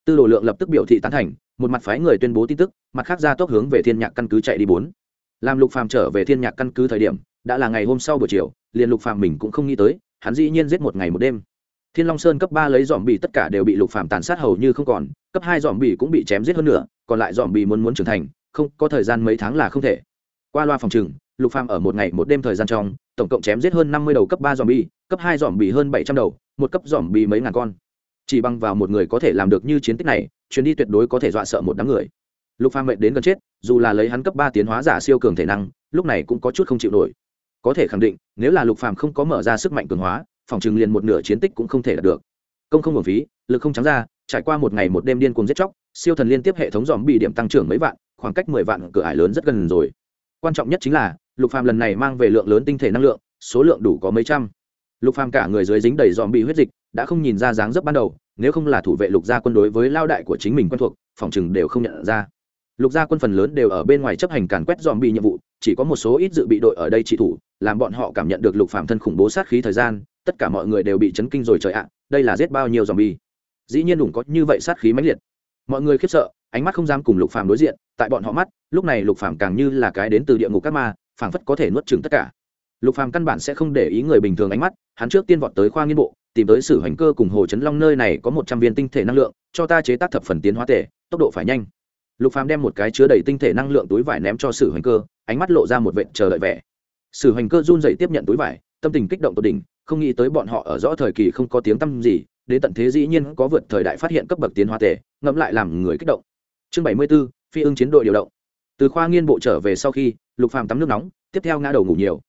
tư đồ lượng lập tức biểu thị tán thành, một mặt phái người tuyên bố tin tức, mặt khác ra tốc hướng về thiên nhạc căn cứ chạy đi bốn. Làm lục phàm trở về thiên nhạc căn cứ thời điểm, đã là ngày hôm sau buổi chiều, liền lục phàm mình cũng không nghĩ tới, hắn dĩ nhiên giết một ngày một đêm. Thiên long sơn cấp ba lấy dòm bì tất cả đều bị lục phàm tàn sát hầu như không còn, cấp hai dòm bì cũng bị chém giết hơn nữa còn lại dòm bì muốn muốn trưởng thành, không, có thời gian mấy tháng là không thể. Qua loa phòng trừng, lục phàm ở một ngày một đêm thời gian trong, tổng cộng chém giết hơn năm mươi đầu cấp ba dòm bì cấp hai dòm bì hơn bảy trăm đầu, một cấp dòm bì mấy ngàn con chỉ bằng vào một người có thể làm được như chiến tích này, chuyến đi tuyệt đối có thể dọa sợ một đám người. Lục phàm mệnh đến gần chết, dù là lấy hắn cấp ba tiến hóa giả siêu cường thể năng, lúc này cũng có chút không chịu nổi. Có thể khẳng định, nếu là lục phàm không có mở ra sức mạnh cường hóa, phòng trừng liền một nửa chiến tích cũng không thể đạt được. Công không hưởng phí, lực không trắng ra, trải qua một ngày một đêm điên cuồng giết chóc, siêu thần liên tiếp hệ thống dòm bị điểm tăng trưởng mấy vạn, khoảng cách mười vạn cửa ải lớn rất gần rồi. Quan trọng nhất chính là, lục phàm lần này mang về lượng lớn tinh thể năng lượng, số lượng đủ có mấy trăm. Lục phàm cả người dưới dính đầy dòm bị huyết dịch đã không nhìn ra dáng dấp ban đầu, nếu không là thủ vệ lục gia quân đối với lao đại của chính mình quen thuộc, phòng chừng đều không nhận ra. Lục gia quân phần lớn đều ở bên ngoài chấp hành càn quét dòm bị nhiệm vụ, chỉ có một số ít dự bị đội ở đây trị thủ, làm bọn họ cảm nhận được lục Phạm thân khủng bố sát khí thời gian, tất cả mọi người đều bị chấn kinh rồi trời ạ, đây là giết bao nhiêu dòm bi dĩ nhiên đủng có như vậy sát khí mãnh liệt. Mọi người khiếp sợ, ánh mắt không dám cùng lục Phạm đối diện, tại bọn họ mắt, lúc này lục Phạm càng như là cái đến từ địa ngục các ma, phảng phất có thể nuốt chửng tất cả lục phàm căn bản sẽ không để ý người bình thường ánh mắt hắn trước tiên vọt tới khoa nghiên bộ tìm tới sử hành cơ cùng hồ chấn long nơi này có một trăm viên tinh thể năng lượng cho ta chế tác thập phần tiến hóa tể tốc độ phải nhanh. Lục phàm đem một cái chứa đầy tinh thể năng lượng túi vải ném cho sử hành cơ ánh mắt lộ ra một vệt chờ đợi vẻ. Sử hành cơ run rẩy tiếp nhận túi vải tâm tình kích động tột đỉnh không nghĩ tới bọn họ ở rõ thời kỳ không có tiếng tăm gì đến tận thế dĩ nhiên có vượt thời đại phát hiện cấp bậc tiến hóa tể ngẫm lại làm người kích động. Chương bảy mươi 74, phi ưng chiến đội điều động. Từ khoa nghiên bộ trở về sau khi lục phàm tắm nước nóng tiếp theo ngã đầu ngủ nhiều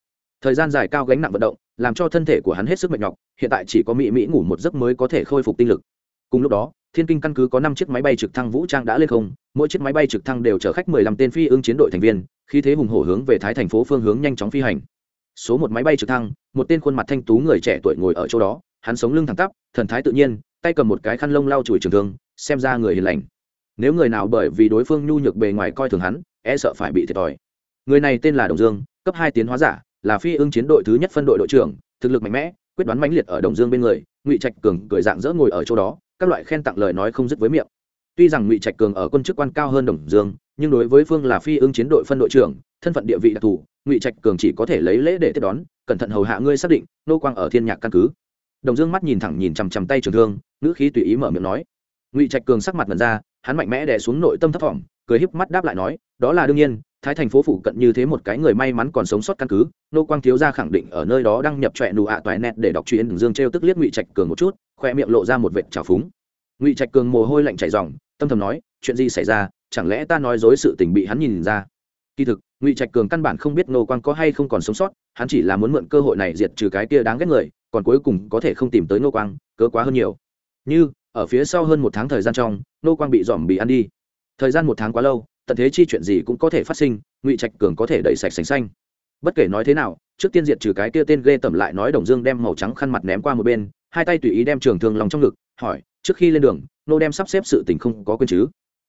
thời gian dài cao gánh nặng vận động, làm cho thân thể của hắn hết sức mệt nhọc, hiện tại chỉ có mỹ mỹ ngủ một giấc mới có thể khôi phục tinh lực. Cùng lúc đó, thiên kinh căn cứ có năm chiếc máy bay trực thăng vũ trang đã lên không, mỗi chiếc máy bay trực thăng đều chở khách mười lăm tên phi ưng chiến đội thành viên khi thế hùng hổ hướng về thái thành phố phương hướng nhanh chóng phi hành. Số một máy bay trực thăng, một tên khuôn mặt thanh tú người trẻ tuổi ngồi ở chỗ đó, hắn sống lưng thẳng tắp, thần thái tự nhiên, tay cầm một cái khăn lông lau chùi trường thương, xem ra người hiền lành. Nếu người nào bởi vì đối phương nhu nhược bề ngoài coi thường hắn e sợ phải bị thiệt thòi. Người này tên là đồng dương, cấp hai tiến hóa giả là phi ưng chiến đội thứ nhất phân đội đội trưởng, thực lực mạnh mẽ, quyết đoán mãnh liệt ở đồng dương bên người, ngụy trạch cường cười dạng dỡ ngồi ở chỗ đó, các loại khen tặng lời nói không dứt với miệng. Tuy rằng ngụy trạch cường ở quân chức quan cao hơn đồng dương, nhưng đối với phương là phi ưng chiến đội phân đội trưởng, thân phận địa vị đặc thù, ngụy trạch cường chỉ có thể lấy lễ để tiếp đón, cẩn thận hầu hạ ngươi xác định, nô quang ở thiên nhạc căn cứ. Đồng dương mắt nhìn thẳng nhìn chằm chằm tay trường thương, ngữ khí tùy ý mở miệng nói. Ngụy trạch cường sắc mặt mật ra, hắn mạnh mẽ đè xuống nội tâm thấp thỏm, cười híp mắt đáp lại nói, đó là đương nhiên thái thành phố phụ cận như thế một cái người may mắn còn sống sót căn cứ, nô quang thiếu gia khẳng định ở nơi đó đang nhập trọe nụ ạ toại nẹt để đọc chuyện đường dương trêu tức liếc ngụy trạch cường một chút, khoe miệng lộ ra một vệt trào phúng. Ngụy trạch cường mồ hôi lạnh chảy ròng, tâm thầm nói, chuyện gì xảy ra? Chẳng lẽ ta nói dối sự tình bị hắn nhìn ra? Kỳ thực, ngụy trạch cường căn bản không biết nô quang có hay không còn sống sót, hắn chỉ là muốn mượn cơ hội này diệt trừ cái kia đáng ghét người, còn cuối cùng có thể không tìm tới nô quang, cớ quá hơn nhiều. Như, ở phía sau hơn một tháng thời gian trong, nô quang bị dòm bị ăn đi. Thời gian một tháng quá lâu tận thế chi chuyện gì cũng có thể phát sinh, ngụy trạch cường có thể đẩy sạch sành xanh. Bất kể nói thế nào, trước tiên diệt trừ cái kia tên ghê tẩm lại nói đồng dương đem màu trắng khăn mặt ném qua một bên, hai tay tùy ý đem trường thương lòng trong ngực, hỏi, trước khi lên đường, nô đem sắp xếp sự tình không có quên chứ?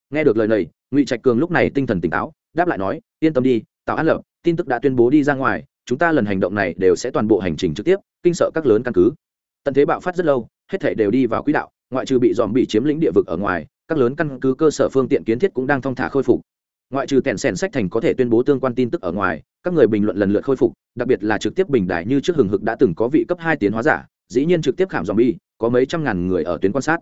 Nghe được lời này, ngụy trạch cường lúc này tinh thần tỉnh táo, đáp lại nói, yên tâm đi tạo an lập, tin tức đã tuyên bố đi ra ngoài, chúng ta lần hành động này đều sẽ toàn bộ hành trình trực tiếp, kinh sợ các lớn căn cứ. Tận thế bạo phát rất lâu, hết thể đều đi vào quỹ đạo, ngoại trừ bị dòm bị chiếm lĩnh địa vực ở ngoài các lớn căn cứ cơ sở phương tiện kiến thiết cũng đang thong thả khôi phục. Ngoại trừ tèn sèn sách thành có thể tuyên bố tương quan tin tức ở ngoài, các người bình luận lần lượt khôi phục, đặc biệt là trực tiếp bình đại như trước hừng hực đã từng có vị cấp hai tiến hóa giả, dĩ nhiên trực tiếp khảm dòm bi có mấy trăm ngàn người ở tuyến quan sát.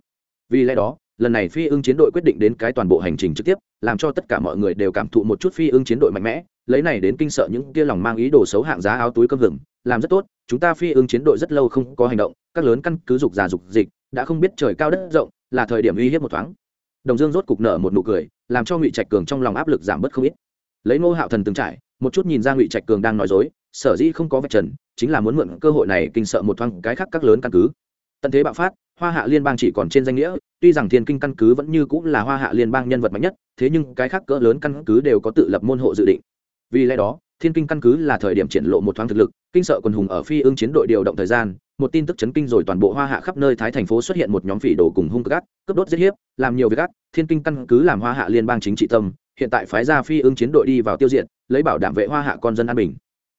Vì lẽ đó, lần này phi ưng chiến đội quyết định đến cái toàn bộ hành trình trực tiếp, làm cho tất cả mọi người đều cảm thụ một chút phi ưng chiến đội mạnh mẽ, lấy này đến kinh sợ những kia lòng mang ý đồ xấu hạng giá áo túi cơm hừng làm rất tốt, chúng ta phi ưng chiến đội rất lâu không có hành động, các lớn căn cứ dục già dục dịch, đã không biết trời cao đất rộng, là thời điểm uy hiếp một thoáng đồng dương rốt cục nở một nụ cười, làm cho ngụy trạch cường trong lòng áp lực giảm bớt không ít. Lấy ngô hạo thần từng trải, một chút nhìn ra ngụy trạch cường đang nói dối, sở dĩ không có vạch trần, chính là muốn mượn cơ hội này kinh sợ một thoáng cái khác các lớn căn cứ. Tận thế bạo phát, hoa hạ liên bang chỉ còn trên danh nghĩa, tuy rằng thiên kinh căn cứ vẫn như cũng là hoa hạ liên bang nhân vật mạnh nhất, thế nhưng cái khác cỡ lớn căn cứ đều có tự lập môn hộ dự định. Vì lẽ đó, thiên kinh căn cứ là thời điểm triển lộ một thoáng thực lực, kinh sợ quần hùng ở phi ương chiến đội điều động thời gian một tin tức chấn kinh rồi toàn bộ hoa hạ khắp nơi thái thành phố xuất hiện một nhóm phỉ đồ cùng hung gắt, cướp đốt giết hiếp làm nhiều việc gắt. thiên kinh căn cứ làm hoa hạ liên bang chính trị tâm hiện tại phái ra phi ứng chiến đội đi vào tiêu diệt lấy bảo đảm vệ hoa hạ con dân an bình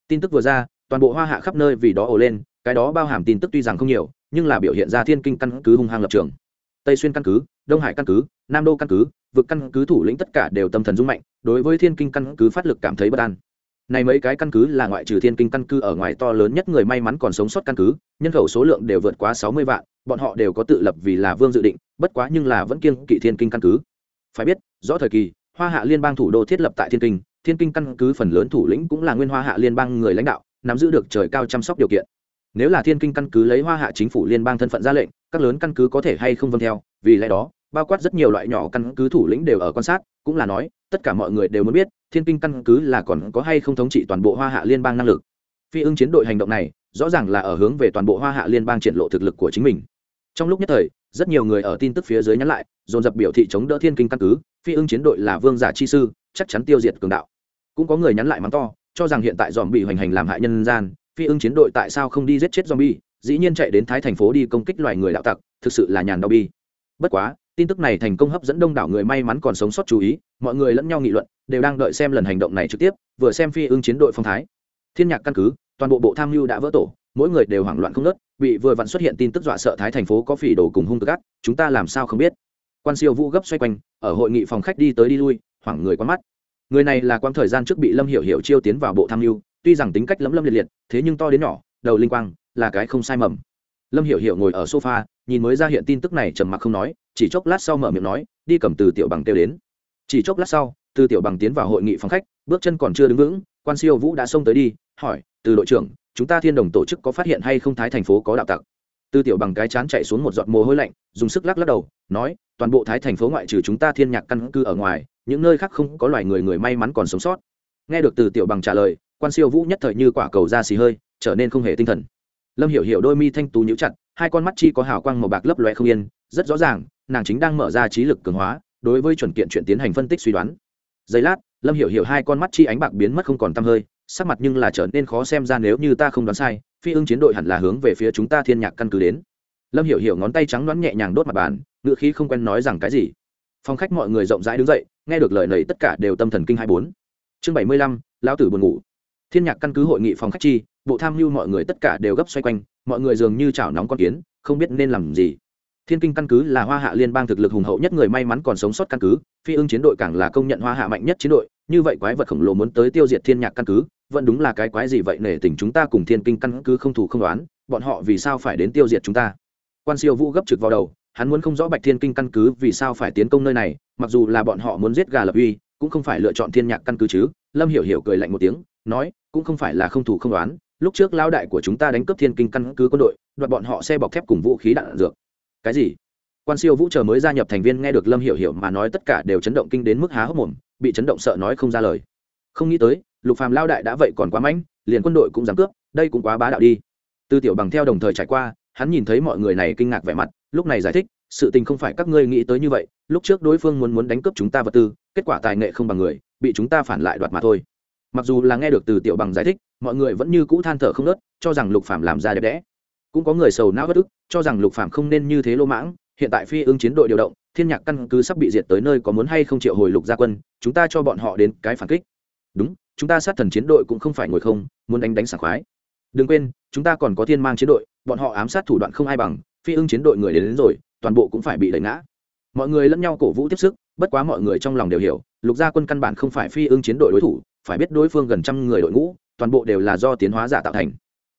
tin tức vừa ra toàn bộ hoa hạ khắp nơi vì đó ồ lên cái đó bao hàm tin tức tuy rằng không nhiều nhưng là biểu hiện ra thiên kinh căn cứ hung hăng lập trường tây xuyên căn cứ đông hải căn cứ nam đô căn cứ vực căn cứ thủ lĩnh tất cả đều tâm thần dung mạnh đối với thiên kinh căn cứ phát lực cảm thấy bất an này mấy cái căn cứ là ngoại trừ thiên kinh căn cứ ở ngoài to lớn nhất người may mắn còn sống sót căn cứ, nhân khẩu số lượng đều vượt quá sáu mươi vạn, bọn họ đều có tự lập vì là vương dự định, bất quá nhưng là vẫn kiêng kỵ thiên kinh căn cứ. Phải biết, rõ thời kỳ, hoa hạ liên bang thủ đô thiết lập tại thiên kinh thiên kinh căn cứ phần lớn thủ lĩnh cũng là nguyên hoa hạ liên bang người lãnh đạo, nắm giữ được trời cao chăm sóc điều kiện. Nếu là thiên kinh căn cứ lấy hoa hạ chính phủ liên bang thân phận ra lệnh, các lớn căn cứ có thể hay không vâng theo, vì lẽ đó, bao quát rất nhiều loại nhỏ căn cứ thủ lĩnh đều ở quan sát, cũng là nói tất cả mọi người đều muốn biết, thiên kinh căn cứ là còn có hay không thống trị toàn bộ hoa hạ liên bang năng lực. Phi ưng chiến đội hành động này, rõ ràng là ở hướng về toàn bộ hoa hạ liên bang triển lộ thực lực của chính mình. Trong lúc nhất thời, rất nhiều người ở tin tức phía dưới nhắn lại, dồn dập biểu thị chống đỡ thiên kinh căn cứ, phi ưng chiến đội là vương giả chi sư, chắc chắn tiêu diệt cường đạo. Cũng có người nhắn lại mắng to, cho rằng hiện tại dòm bị hoành hành làm hại nhân gian, phi ưng chiến đội tại sao không đi giết chết zombie, dĩ nhiên chạy đến thái thành phố đi công kích loài người đạo tặc, thực sự là nhàn đau bi. Bất quá tin tức này thành công hấp dẫn đông đảo người may mắn còn sống sót chú ý, mọi người lẫn nhau nghị luận, đều đang đợi xem lần hành động này trực tiếp, vừa xem phi ưng chiến đội phong thái. Thiên nhạc căn cứ, toàn bộ bộ tham mưu đã vỡ tổ, mỗi người đều hoảng loạn không nớt bị vừa vặn xuất hiện tin tức dọa sợ thái thành phố có phỉ đồ cùng hung tức gắt chúng ta làm sao không biết. Quan siêu vũ gấp xoay quanh, ở hội nghị phòng khách đi tới đi lui, hoảng người quá mắt. Người này là quãng thời gian trước bị lâm hiểu hiểu chiêu tiến vào bộ tham mưu, tuy rằng tính cách lấm lâm liệt liệt, thế nhưng to đến nhỏ, đầu linh quang, là cái không sai mầm. Lâm hiểu hiểu ngồi ở sofa, nhìn mới ra hiện tin tức này trầm mặc không nói chỉ chốc lát sau mở miệng nói, đi cầm từ tiểu bằng kêu đến. Chỉ chốc lát sau, từ tiểu bằng tiến vào hội nghị phòng khách, bước chân còn chưa đứng vững, quan siêu vũ đã xông tới đi, hỏi, từ đội trưởng, chúng ta thiên đồng tổ chức có phát hiện hay không thái thành phố có đạo tặc? Từ tiểu bằng cái chán chạy xuống một giọt mồ hôi lạnh, dùng sức lắc lắc đầu, nói, toàn bộ thái thành phố ngoại trừ chúng ta thiên nhạc căn cư ở ngoài, những nơi khác không có loài người người may mắn còn sống sót. Nghe được từ tiểu bằng trả lời, quan siêu vũ nhất thời như quả cầu ra xì hơi, trở nên không hề tinh thần. Lâm hiểu hiểu đôi mi thanh tú nhíu chặt, hai con mắt chi có hào quang màu bạc lấp loe không yên, rất rõ ràng nàng chính đang mở ra trí lực cường hóa, đối với chuẩn kiện chuyện tiến hành phân tích suy đoán. Giây lát, lâm hiểu hiểu hai con mắt chi ánh bạc biến mất không còn tăm hơi, sắc mặt nhưng là trở nên khó xem ra nếu như ta không đoán sai, phi ưng chiến đội hẳn là hướng về phía chúng ta thiên nhạc căn cứ đến. Lâm hiểu hiểu ngón tay trắng đoán nhẹ nhàng đốt mặt bàn, ngựa khí không quen nói rằng cái gì. Phòng khách mọi người rộng rãi đứng dậy, nghe được lời này tất cả đều tâm thần kinh hai bốn. Chương bảy mươi lăm, lão tử buồn ngủ. Thiên nhạc căn cứ hội nghị phòng khách chi, bộ tham mưu mọi người tất cả đều gấp xoay quanh, mọi người dường như chảo nóng con kiến, không biết nên làm gì thiên kinh căn cứ là hoa hạ liên bang thực lực hùng hậu nhất người may mắn còn sống sót căn cứ, phi ưng chiến đội càng là công nhận hoa hạ mạnh nhất chiến đội, như vậy quái vật khổng lồ muốn tới tiêu diệt thiên nhạc căn cứ, vẫn đúng là cái quái gì vậy nể tình chúng ta cùng thiên kinh căn cứ không thủ không đoán, bọn họ vì sao phải đến tiêu diệt chúng ta? Quan siêu vũ gấp trực vào đầu, hắn muốn không rõ bạch thiên kinh căn cứ vì sao phải tiến công nơi này, mặc dù là bọn họ muốn giết gà lập uy, cũng không phải lựa chọn thiên nhạc căn cứ chứ, lâm hiểu hiểu cười lạnh một tiếng, nói, cũng không phải là không thủ không đoán, lúc trước lao đại của chúng ta đánh cướp thiên kinh căn cứ quân đội, đoạt bọn họ xe bọc thép cùng vũ khí đạn dược cái gì? Quan siêu vũ chờ mới gia nhập thành viên nghe được lâm hiểu hiểu mà nói tất cả đều chấn động kinh đến mức há hốc mồm, bị chấn động sợ nói không ra lời. Không nghĩ tới, lục phàm lao đại đã vậy còn quá mạnh liền quân đội cũng dám cướp, đây cũng quá bá đạo đi. Tư tiểu bằng theo đồng thời trải qua, hắn nhìn thấy mọi người này kinh ngạc vẻ mặt, lúc này giải thích, sự tình không phải các ngươi nghĩ tới như vậy, lúc trước đối phương muốn muốn đánh cướp chúng ta vật tư, kết quả tài nghệ không bằng người, bị chúng ta phản lại đoạt mà thôi. Mặc dù là nghe được từ tiểu bằng giải thích, mọi người vẫn như cũ than thở không nớt cho rằng lục Phàm làm ra đẹp đẽ cũng có người sầu não bất ức cho rằng lục phạm không nên như thế lô mãng hiện tại phi ưng chiến đội điều động thiên nhạc căn cứ sắp bị diệt tới nơi có muốn hay không triệu hồi lục gia quân chúng ta cho bọn họ đến cái phản kích. Đúng chúng ta sát thần chiến đội cũng không phải ngồi không muốn đánh đánh sảng khoái. Đừng quên chúng ta còn có thiên mang chiến đội bọn họ ám sát thủ đoạn không ai bằng phi ưng chiến đội người đến, đến rồi toàn bộ cũng phải bị đẩy ngã. Mọi người lẫn nhau cổ vũ tiếp sức bất quá mọi người trong lòng đều hiểu lục gia quân căn bản không phải phi ưng chiến đội đối thủ phải biết đối phương gần trăm người đội ngũ toàn bộ đều là do tiến hóa giả tạo thành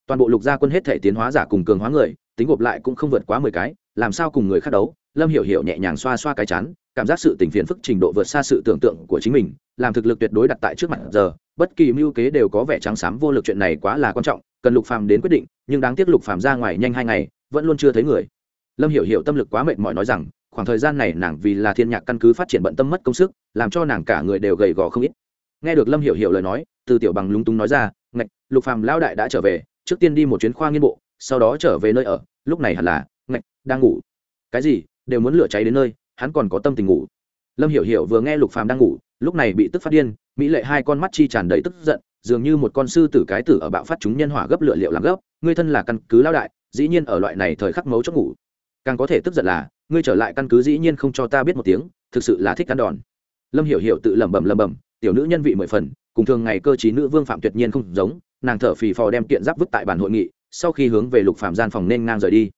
toàn bộ lục gia quân hết thể tiến hóa giả cùng cường hóa người, tính gộp lại cũng không vượt quá mười cái, làm sao cùng người khác đấu? Lâm hiểu hiểu nhẹ nhàng xoa xoa cái chán, cảm giác sự tình phiền phức trình độ vượt xa sự tưởng tượng của chính mình, làm thực lực tuyệt đối đặt tại trước mặt giờ, bất kỳ mưu kế đều có vẻ trắng xám, vô lực chuyện này quá là quan trọng, cần lục phàm đến quyết định, nhưng đáng tiếc lục phàm ra ngoài nhanh hai ngày, vẫn luôn chưa thấy người. Lâm hiểu hiểu tâm lực quá mệt mỏi nói rằng, khoảng thời gian này nàng vì là thiên nhạc căn cứ phát triển bận tâm mất công sức, làm cho nàng cả người đều gầy gò không ít. Nghe được lâm hiểu hiểu lời nói, từ tiểu bằng lúng túng nói ra, ngạch, lục phàm lão đại đã trở về trước tiên đi một chuyến khoa nghiên bộ, sau đó trở về nơi ở, lúc này hẳn là, ngạch, đang ngủ. Cái gì? Đều muốn lửa cháy đến nơi, hắn còn có tâm tình ngủ. Lâm hiểu hiểu vừa nghe lục phàm đang ngủ, lúc này bị tức phát điên, mỹ lệ hai con mắt chi tràn đầy tức giận, dường như một con sư tử cái tử ở bạo phát chúng nhân hỏa gấp lửa liệu làm gấp, ngươi thân là căn cứ lao đại, dĩ nhiên ở loại này thời khắc mấu chốt ngủ. Càng có thể tức giận là, ngươi trở lại căn cứ dĩ nhiên không cho ta biết một tiếng, thực sự là thích ăn đòn. Lâm hiểu hiểu tự lẩm bẩm lẩm bẩm, tiểu nữ nhân vị mười phần, cùng thường ngày cơ trí nữ vương phạm tuyệt nhiên không giống nàng thở phì phò đem kiện giáp vứt tại bàn hội nghị, sau khi hướng về lục phạm gian phòng nên ngang rời đi.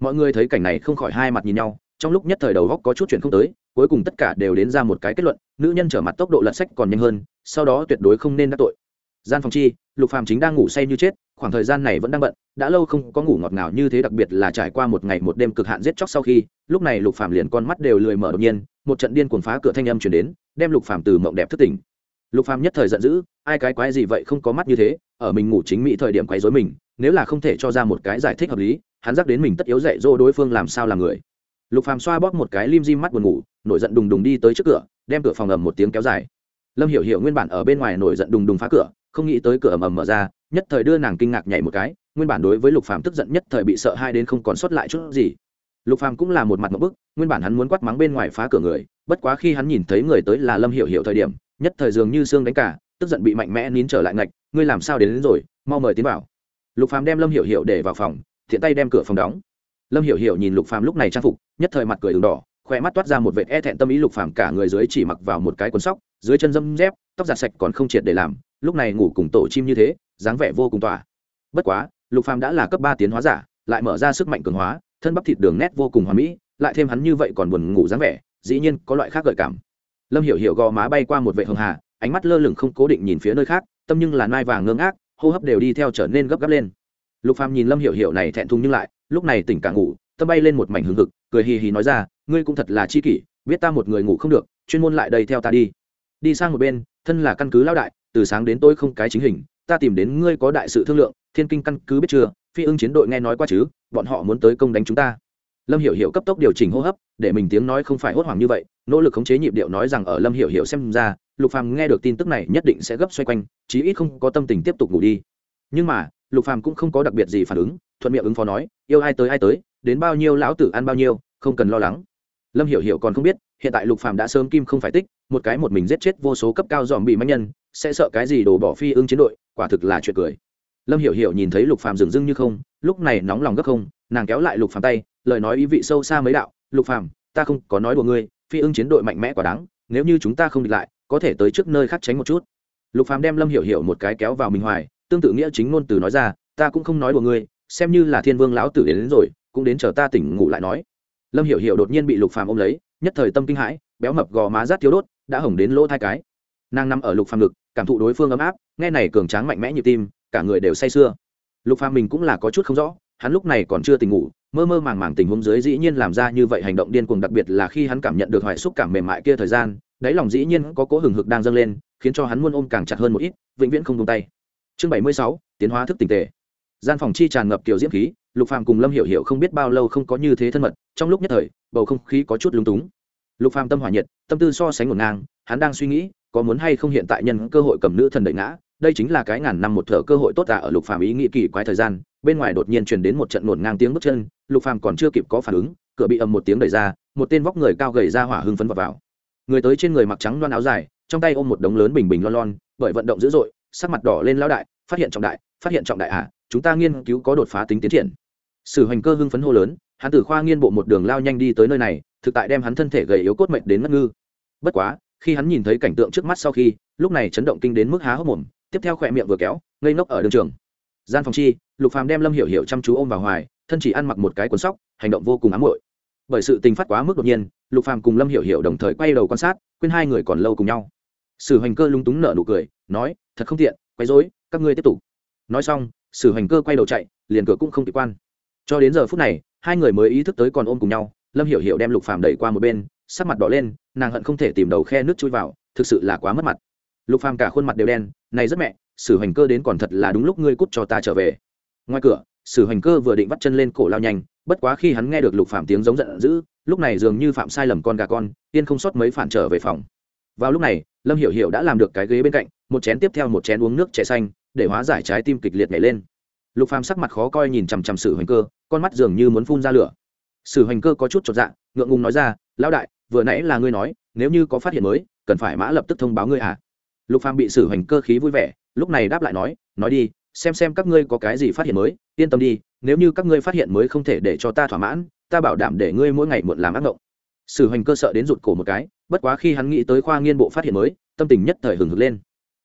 Mọi người thấy cảnh này không khỏi hai mặt nhìn nhau, trong lúc nhất thời đầu góc có chút chuyện không tới, cuối cùng tất cả đều đến ra một cái kết luận, nữ nhân trở mặt tốc độ lật sách còn nhanh hơn, sau đó tuyệt đối không nên đắc tội. Gian phòng chi, lục phàm chính đang ngủ say như chết, khoảng thời gian này vẫn đang bận, đã lâu không có ngủ ngọt ngào như thế đặc biệt là trải qua một ngày một đêm cực hạn giết chóc sau khi, lúc này lục phàm liền con mắt đều lười mở đột nhiên, một trận điên cuồng phá cửa thanh âm truyền đến, đem lục phàm từ mộng đẹp thức tỉnh lục phàm nhất thời giận dữ, ai cái quái gì vậy không có mắt như thế, ở mình ngủ chính mỹ thời điểm quấy rối mình, nếu là không thể cho ra một cái giải thích hợp lý, hắn dắt đến mình tất yếu dạy dỗ đối phương làm sao làm người. Lục phàm xoa bóp một cái lim di mắt buồn ngủ, nổi giận đùng đùng đi tới trước cửa, đem cửa phòng ầm một tiếng kéo dài. Lâm hiểu hiểu nguyên bản ở bên ngoài nổi giận đùng đùng phá cửa, không nghĩ tới cửa ầm ầm mở ra, nhất thời đưa nàng kinh ngạc nhảy một cái, nguyên bản đối với lục phàm tức giận nhất thời bị sợ hai đến không còn sót lại chút gì. Lục phàm cũng là một mặt một bức, nguyên bản hắn muốn quát mắng bên ngoài phá cửa người, bất quá khi hắn nhìn thấy người tới là lâm hiểu hiểu thời điểm nhất thời dường như xương đánh cả tức giận bị mạnh mẽ nín trở lại ngạch ngươi làm sao đến, đến rồi mau mời tiến vào. Lục phàm đem lâm hiểu hiểu để vào phòng thiện tay đem cửa phòng đóng. Lâm hiểu hiểu nhìn lục phàm lúc này trang phục nhất thời mặt cười đường đỏ khỏe mắt toát ra một vệt e thẹn tâm ý lục phàm cả người dưới chỉ mặc vào một cái quần sóc dưới chân dâm dép tóc giặt sạch còn không triệt để làm lúc này ngủ cùng tổ chim như thế dáng vẻ vô cùng tỏa. Bất quá lục phàm đã là cấp ba tiến hóa giả lại mở ra sức mạnh cường hóa thân bắp thịt đường nét vô cùng hoàn mỹ lại thêm hắn như vậy còn buồn ngủ dáng vẻ dĩ nhiên có loại khác gợi cảm lâm hiểu hiểu gò má bay qua một vệ hường hà, ánh mắt lơ lửng không cố định nhìn phía nơi khác, tâm nhưng là nai vàng ngưng ác hô hấp đều đi theo trở nên gấp gáp lên. Lục phàm nhìn lâm hiểu hiểu này thẹn thùng nhưng lại, lúc này tỉnh cả ngủ, tâm bay lên một mảnh hừng hực, cười hì hì nói ra, ngươi cũng thật là chi kỷ, biết ta một người ngủ không được, chuyên môn lại đây theo ta đi. Đi sang một bên, thân là căn cứ lao đại, từ sáng đến tối không cái chính hình, ta tìm đến ngươi có đại sự thương lượng, thiên kinh căn cứ biết chưa? Phi ưng chiến đội nghe nói qua chứ, bọn họ muốn tới công đánh chúng ta lâm hiểu hiểu cấp tốc điều chỉnh hô hấp, để mình tiếng nói không phải hốt hoảng như vậy, nỗ lực khống chế nhịp điệu nói rằng ở lâm hiểu hiểu xem ra, lục phàm nghe được tin tức này nhất định sẽ gấp xoay quanh, chí ít không có tâm tình tiếp tục ngủ đi. Nhưng mà, lục phàm cũng không có đặc biệt gì phản ứng, thuận miệng ứng phó nói, yêu ai tới ai tới, đến bao nhiêu lão tử ăn bao nhiêu, không cần lo lắng. Lâm hiểu hiểu còn không biết, hiện tại lục phàm đã sớm kim không phải tích, một cái một mình giết chết vô số cấp cao dòm bị manh nhân, sẽ sợ cái gì đổ bỏ phi ưng chiến đội, quả thực là chuyện cười. Lâm hiểu hiểu nhìn thấy lục phàm dừng dưng như không lúc này nóng lòng gấp không nàng kéo lại lục phàm tay lời nói ý vị sâu xa mấy đạo lục phàm ta không có nói đùa ngươi phi ưng chiến đội mạnh mẽ quá đáng nếu như chúng ta không địch lại có thể tới trước nơi khác tránh một chút. Lục phàm đem lâm hiểu hiểu một cái kéo vào mình hoài tương tự nghĩa chính ngôn từ nói ra ta cũng không nói đùa ngươi xem như là thiên vương lão tử đến, đến rồi cũng đến chờ ta tỉnh ngủ lại nói. Lâm hiểu hiểu đột nhiên bị lục phàm ôm lấy nhất thời tâm kinh hãi béo mập gò má rát thiếu đốt đã hỏng đến lỗ thai cái. Nàng nằm ở lục phàm ngực cảm thụ đối phương ấm áp nghe này cường tráng mạnh mẽ như tim cả người đều say sưa lục phàm mình cũng là có chút không rõ, hắn lúc này còn chưa tỉnh ngủ, mơ mơ màng màng tình huống dưới dĩ nhiên làm ra như vậy hành động điên cuồng, đặc biệt là khi hắn cảm nhận được hoài xúc cảm mềm mại kia thời gian, đáy lòng dĩ nhiên có cố hừng hực đang dâng lên, khiến cho hắn muốn ôm càng chặt hơn một ít, vĩnh viễn không tung tay. Chương bảy mươi sáu, tiến hóa thức tình tề. Gian phòng chi tràn ngập kiểu diễm khí, lục phàm cùng lâm hiểu hiểu không biết bao lâu không có như thế thân mật, trong lúc nhất thời, bầu không khí có chút lúng túng. Lục phàm tâm hỏa nhiệt, tâm tư so sánh ngổn ngang, hắn đang suy nghĩ, có muốn hay không hiện tại nhân cơ hội cầm nữ thần đợi ngã đây chính là cái ngàn năm một thở cơ hội tốt cả ở lục phàm ý nghĩ kỳ quái thời gian, bên ngoài đột nhiên truyền đến một trận nổn ngang tiếng bước chân, lục phàm còn chưa kịp có phản ứng, cửa bị ầm một tiếng đẩy ra, một tên vóc người cao gầy ra hỏa hưng phấn vào vào. Người tới trên người mặc trắng loan áo dài, trong tay ôm một đống lớn bình bình lon lon, bởi vận động dữ dội, sắc mặt đỏ lên lão đại, phát hiện trọng đại, phát hiện trọng đại à chúng ta nghiên cứu có đột phá tính tiến triển. Sử hoành cơ hưng phấn hô lớn, hắn từ khoa nghiên bộ một đường lao nhanh đi tới nơi này, thực tại đem hắn thân thể gầy yếu cốt mệnh đến ngất ngư. Bất quá, khi hắn nhìn thấy cảnh tượng trước mắt sau khi, lúc này chấn động kinh đến mức há hốc mồm tiếp theo khỏe miệng vừa kéo, ngây ngốc ở đường trường. Gian phòng chi, lục phàm đem lâm hiểu hiểu chăm chú ôm vào hoài, thân chỉ ăn mặc một cái quần sóc, hành động vô cùng ám muội. Bởi sự tình phát quá mức đột nhiên, lục phàm cùng lâm hiểu hiểu đồng thời quay đầu quan sát, quên hai người còn lâu cùng nhau. Sử hoành cơ lúng túng nở nụ cười, nói, thật không tiện, quấy rối, các ngươi tiếp tục. Nói xong, sử hoành cơ quay đầu chạy, liền cửa cũng không kịp quan. Cho đến giờ phút này, hai người mới ý thức tới còn ôm cùng nhau, lâm hiểu hiểu đem lục phàm đẩy qua một bên, sắc mặt đỏ lên, nàng hận không thể tìm đầu khe nước chui vào, thực sự là quá mất mặt lục phàm cả khuôn mặt đều đen, này rất mẹ, sử hoành cơ đến còn thật là đúng lúc ngươi cút cho ta trở về. Ngoài cửa, sử hoành cơ vừa định vắt chân lên cổ lao nhanh, bất quá khi hắn nghe được lục Phàm tiếng giống giận dữ, lúc này dường như phạm sai lầm con gà con, tiên không sót mấy phản trở về phòng. Vào lúc này, lâm hiểu hiểu đã làm được cái ghế bên cạnh, một chén tiếp theo một chén uống nước chè xanh, để hóa giải trái tim kịch liệt nhảy lên. Lục phàm sắc mặt khó coi nhìn chằm chằm sử hoành cơ, con mắt dường như muốn phun ra lửa. Sử hoành cơ có chút chột dạ ngượng ngùng nói ra, lão đại, vừa nãy là ngươi nói, nếu như có phát hiện mới, cần phải mã lập tức thông báo ngươi à? Lục phàm bị sử hành cơ khí vui vẻ, lúc này đáp lại nói nói đi, xem xem các ngươi có cái gì phát hiện mới, yên tâm đi, nếu như các ngươi phát hiện mới không thể để cho ta thỏa mãn, ta bảo đảm để ngươi mỗi ngày muộn làm ác mộng sử hành cơ sợ đến rụt cổ một cái, bất quá khi hắn nghĩ tới khoa nghiên bộ phát hiện mới, tâm tình nhất thời hừng hực lên.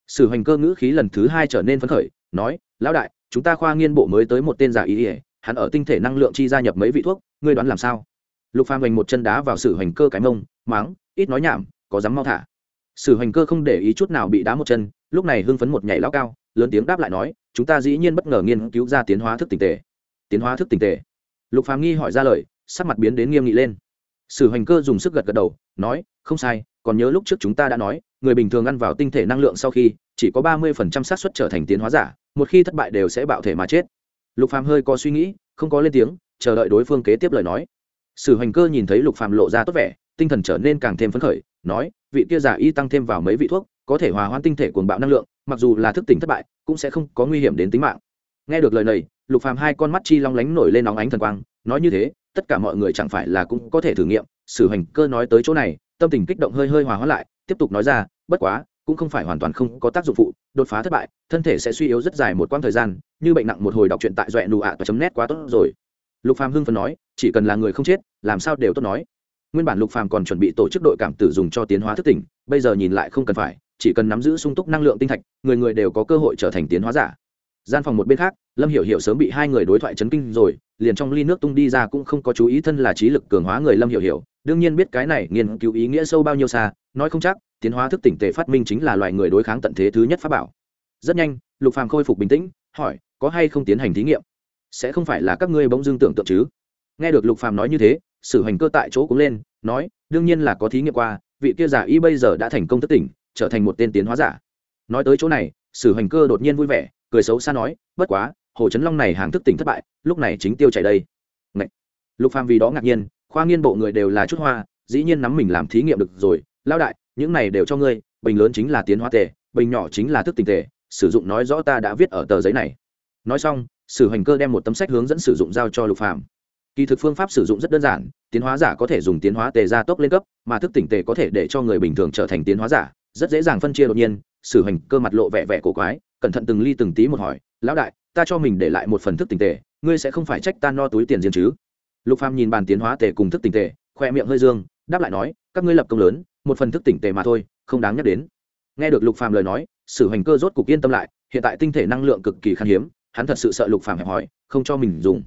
Sử hành cơ ngữ khí lần thứ hai trở nên phấn khởi, nói, lão đại, chúng ta khoa nghiên bộ mới tới một tên giả ý ỉa, hắn ở tinh thể năng lượng chi gia nhập mấy vị thuốc, ngươi đoán làm sao? Lục phàm hoành một chân đá vào sử hành cơ cái mông máng ít nói nhảm, có dám mau thả sử hoành cơ không để ý chút nào bị đá một chân, lúc này hưng phấn một nhảy lao cao, lớn tiếng đáp lại nói, chúng ta dĩ nhiên bất ngờ nghiên cứu ra tiến hóa thức tình tề. Tiến hóa thức tình tề? Lục phàm nghi hỏi ra lời, sắc mặt biến đến nghiêm nghị lên. Sử hoành cơ dùng sức gật gật đầu, nói, không sai, còn nhớ lúc trước chúng ta đã nói, người bình thường ăn vào tinh thể năng lượng sau khi, chỉ có ba mươi phần trăm xác suất trở thành tiến hóa giả, một khi thất bại đều sẽ bạo thể mà chết. Lục phàm hơi có suy nghĩ, không có lên tiếng, chờ đợi đối phương kế tiếp lời nói. Sử hoành cơ nhìn thấy lục phàm lộ ra tốt vẻ, tinh thần trở nên càng thêm phấn khởi, nói vị kia giả y tăng thêm vào mấy vị thuốc, có thể hòa hoãn tinh thể cuồng bạo năng lượng, mặc dù là thức tỉnh thất bại, cũng sẽ không có nguy hiểm đến tính mạng. Nghe được lời này, lục phàm hai con mắt chi long lánh nổi lên nóng ánh thần quang, nói như thế, tất cả mọi người chẳng phải là cũng có thể thử nghiệm, sử hành cơ nói tới chỗ này, tâm tình kích động hơi hơi hòa hóa lại, tiếp tục nói ra, bất quá, cũng không phải hoàn toàn không có tác dụng phụ, đột phá thất bại, thân thể sẽ suy yếu rất dài một quãng thời gian, như bệnh nặng một hồi đọc truyện tại doẹ nụ ạ và chấm nét quá tốt rồi. Lục phàm hưng phấn nói, chỉ cần là người không chết, làm sao đều tốt nói nguyên bản lục phàm còn chuẩn bị tổ chức đội cảm tử dùng cho tiến hóa thức tỉnh, bây giờ nhìn lại không cần phải, chỉ cần nắm giữ sung túc năng lượng tinh thạch, người người đều có cơ hội trở thành tiến hóa giả. Gian phòng một bên khác, lâm hiểu hiểu sớm bị hai người đối thoại chấn kinh rồi, liền trong ly nước tung đi ra cũng không có chú ý thân là trí lực cường hóa người lâm hiểu hiểu, đương nhiên biết cái này nghiên cứu ý nghĩa sâu bao nhiêu xa, nói không chắc, tiến hóa thức tỉnh tề phát minh chính là loài người đối kháng tận thế thứ nhất pháp bảo. Rất nhanh, lục phàm khôi phục bình tĩnh, hỏi, có hay không tiến hành thí nghiệm? Sẽ không phải là các ngươi bỗng dưng tưởng tượng chứ? Nghe được lục phàm nói như thế sử hành cơ tại chỗ cũng lên, nói, đương nhiên là có thí nghiệm qua, vị kia giả y bây giờ đã thành công thất tỉnh, trở thành một tên tiến hóa giả. Nói tới chỗ này, sử hành cơ đột nhiên vui vẻ, cười xấu xa nói, bất quá, hồ trấn long này hàng thức tỉnh thất bại, lúc này chính tiêu chảy đây. Ngậy! lục phàm vì đó ngạc nhiên, khoa nghiên bộ người đều là chút hoa, dĩ nhiên nắm mình làm thí nghiệm được rồi lao đại, những này đều cho ngươi, bình lớn chính là tiến hóa tề, bình nhỏ chính là thức tỉnh tề, sử dụng nói rõ ta đã viết ở tờ giấy này. Nói xong, sử hành cơ đem một tấm sách hướng dẫn sử dụng giao cho lục phàm kỳ thực phương pháp sử dụng rất đơn giản, tiến hóa giả có thể dùng tiến hóa tề gia tốc lên cấp, mà thức tỉnh tề có thể để cho người bình thường trở thành tiến hóa giả, rất dễ dàng phân chia đột nhiên, sử hành cơ mặt lộ vẻ vẻ cổ quái, cẩn thận từng ly từng tí một hỏi, lão đại, ta cho mình để lại một phần thức tỉnh tề, ngươi sẽ không phải trách ta no túi tiền riêng chứ? Lục phàm nhìn bàn tiến hóa tề cùng thức tỉnh tề, khoe miệng hơi dương, đáp lại nói, các ngươi lập công lớn, một phần thức tỉnh tề mà thôi, không đáng nhắc đến. Nghe được lục phàm lời nói, sử hành cơ rốt cục yên tâm lại, hiện tại tinh thể năng lượng cực kỳ khan hiếm, hắn thật sự sợ lục phàm hẹp hỏi, không cho mình dùng.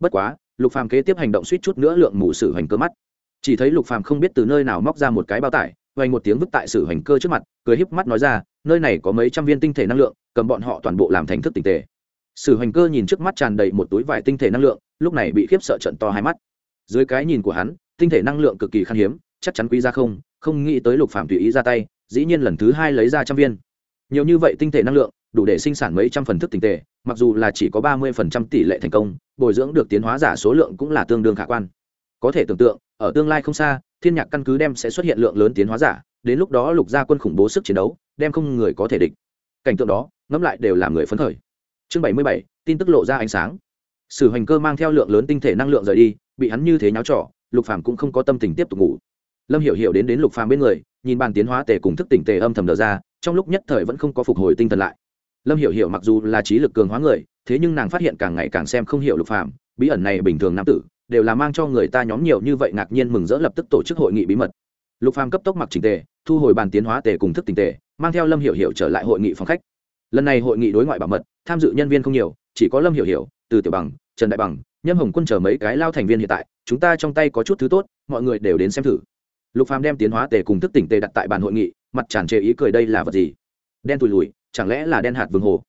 Bất quá lục phàm kế tiếp hành động suýt chút nữa lượng mù sử hành cơ mắt chỉ thấy lục phàm không biết từ nơi nào móc ra một cái bao tải vang một tiếng vứt tại sử hành cơ trước mặt, cười híp mắt nói ra, nơi này có mấy trăm viên tinh thể năng lượng, cầm bọn họ toàn bộ làm thành thức tinh thể. sử hành cơ nhìn trước mắt tràn đầy một túi vải tinh thể năng lượng, lúc này bị khiếp sợ trận to hai mắt dưới cái nhìn của hắn, tinh thể năng lượng cực kỳ khan hiếm, chắc chắn quý ra không không nghĩ tới lục Phàm tùy ý ra tay, dĩ nhiên lần thứ hai lấy ra trăm viên nhiều như vậy tinh thể năng lượng, đủ để sinh sản mấy trăm phần thức tinh thể mặc dù là chỉ có ba mươi phần trăm tỷ lệ thành công, bồi dưỡng được tiến hóa giả số lượng cũng là tương đương khả quan. Có thể tưởng tượng, ở tương lai không xa, thiên nhạc căn cứ đem sẽ xuất hiện lượng lớn tiến hóa giả, đến lúc đó lục gia quân khủng bố sức chiến đấu, đem không người có thể địch. Cảnh tượng đó, ngẫm lại đều làm người phấn khởi. Chương bảy mươi bảy, tin tức lộ ra ánh sáng. Sử hành cơ mang theo lượng lớn tinh thể năng lượng rời đi, bị hắn như thế nháo trỏ lục phàm cũng không có tâm tình tiếp tục ngủ. Lâm hiểu hiểu đến đến lục phàm bên người, nhìn bàn tiến hóa tề cùng thức tỉnh tề âm thầm đờ ra, trong lúc nhất thời vẫn không có phục hồi tinh thần lại lâm hiểu hiểu mặc dù là trí lực cường hóa người, thế nhưng nàng phát hiện càng ngày càng xem không hiểu lục phàm, bí ẩn này bình thường nam tử, đều là mang cho người ta nhóm nhiều như vậy ngạc nhiên mừng rỡ lập tức tổ chức hội nghị bí mật. Lục phàm cấp tốc mặc trình tề, thu hồi bàn tiến hóa tề cùng thức tỉnh tề, mang theo lâm hiểu hiểu trở lại hội nghị phòng khách. Lần này hội nghị đối ngoại bảo mật, tham dự nhân viên không nhiều, chỉ có lâm hiểu hiểu, từ tiểu bằng, trần đại bằng, nhâm hồng quân chờ mấy cái lao thành viên hiện tại, chúng ta trong tay có chút thứ tốt, mọi người đều đến xem thử. Lục phàm đem tiến hóa tề cùng thức tỉnh tề đặt tại bàn hội nghị, mặt tràn trề ý cười đây là vật gì? Đen tùi lùi chẳng lẽ là đen hạt vương hồ?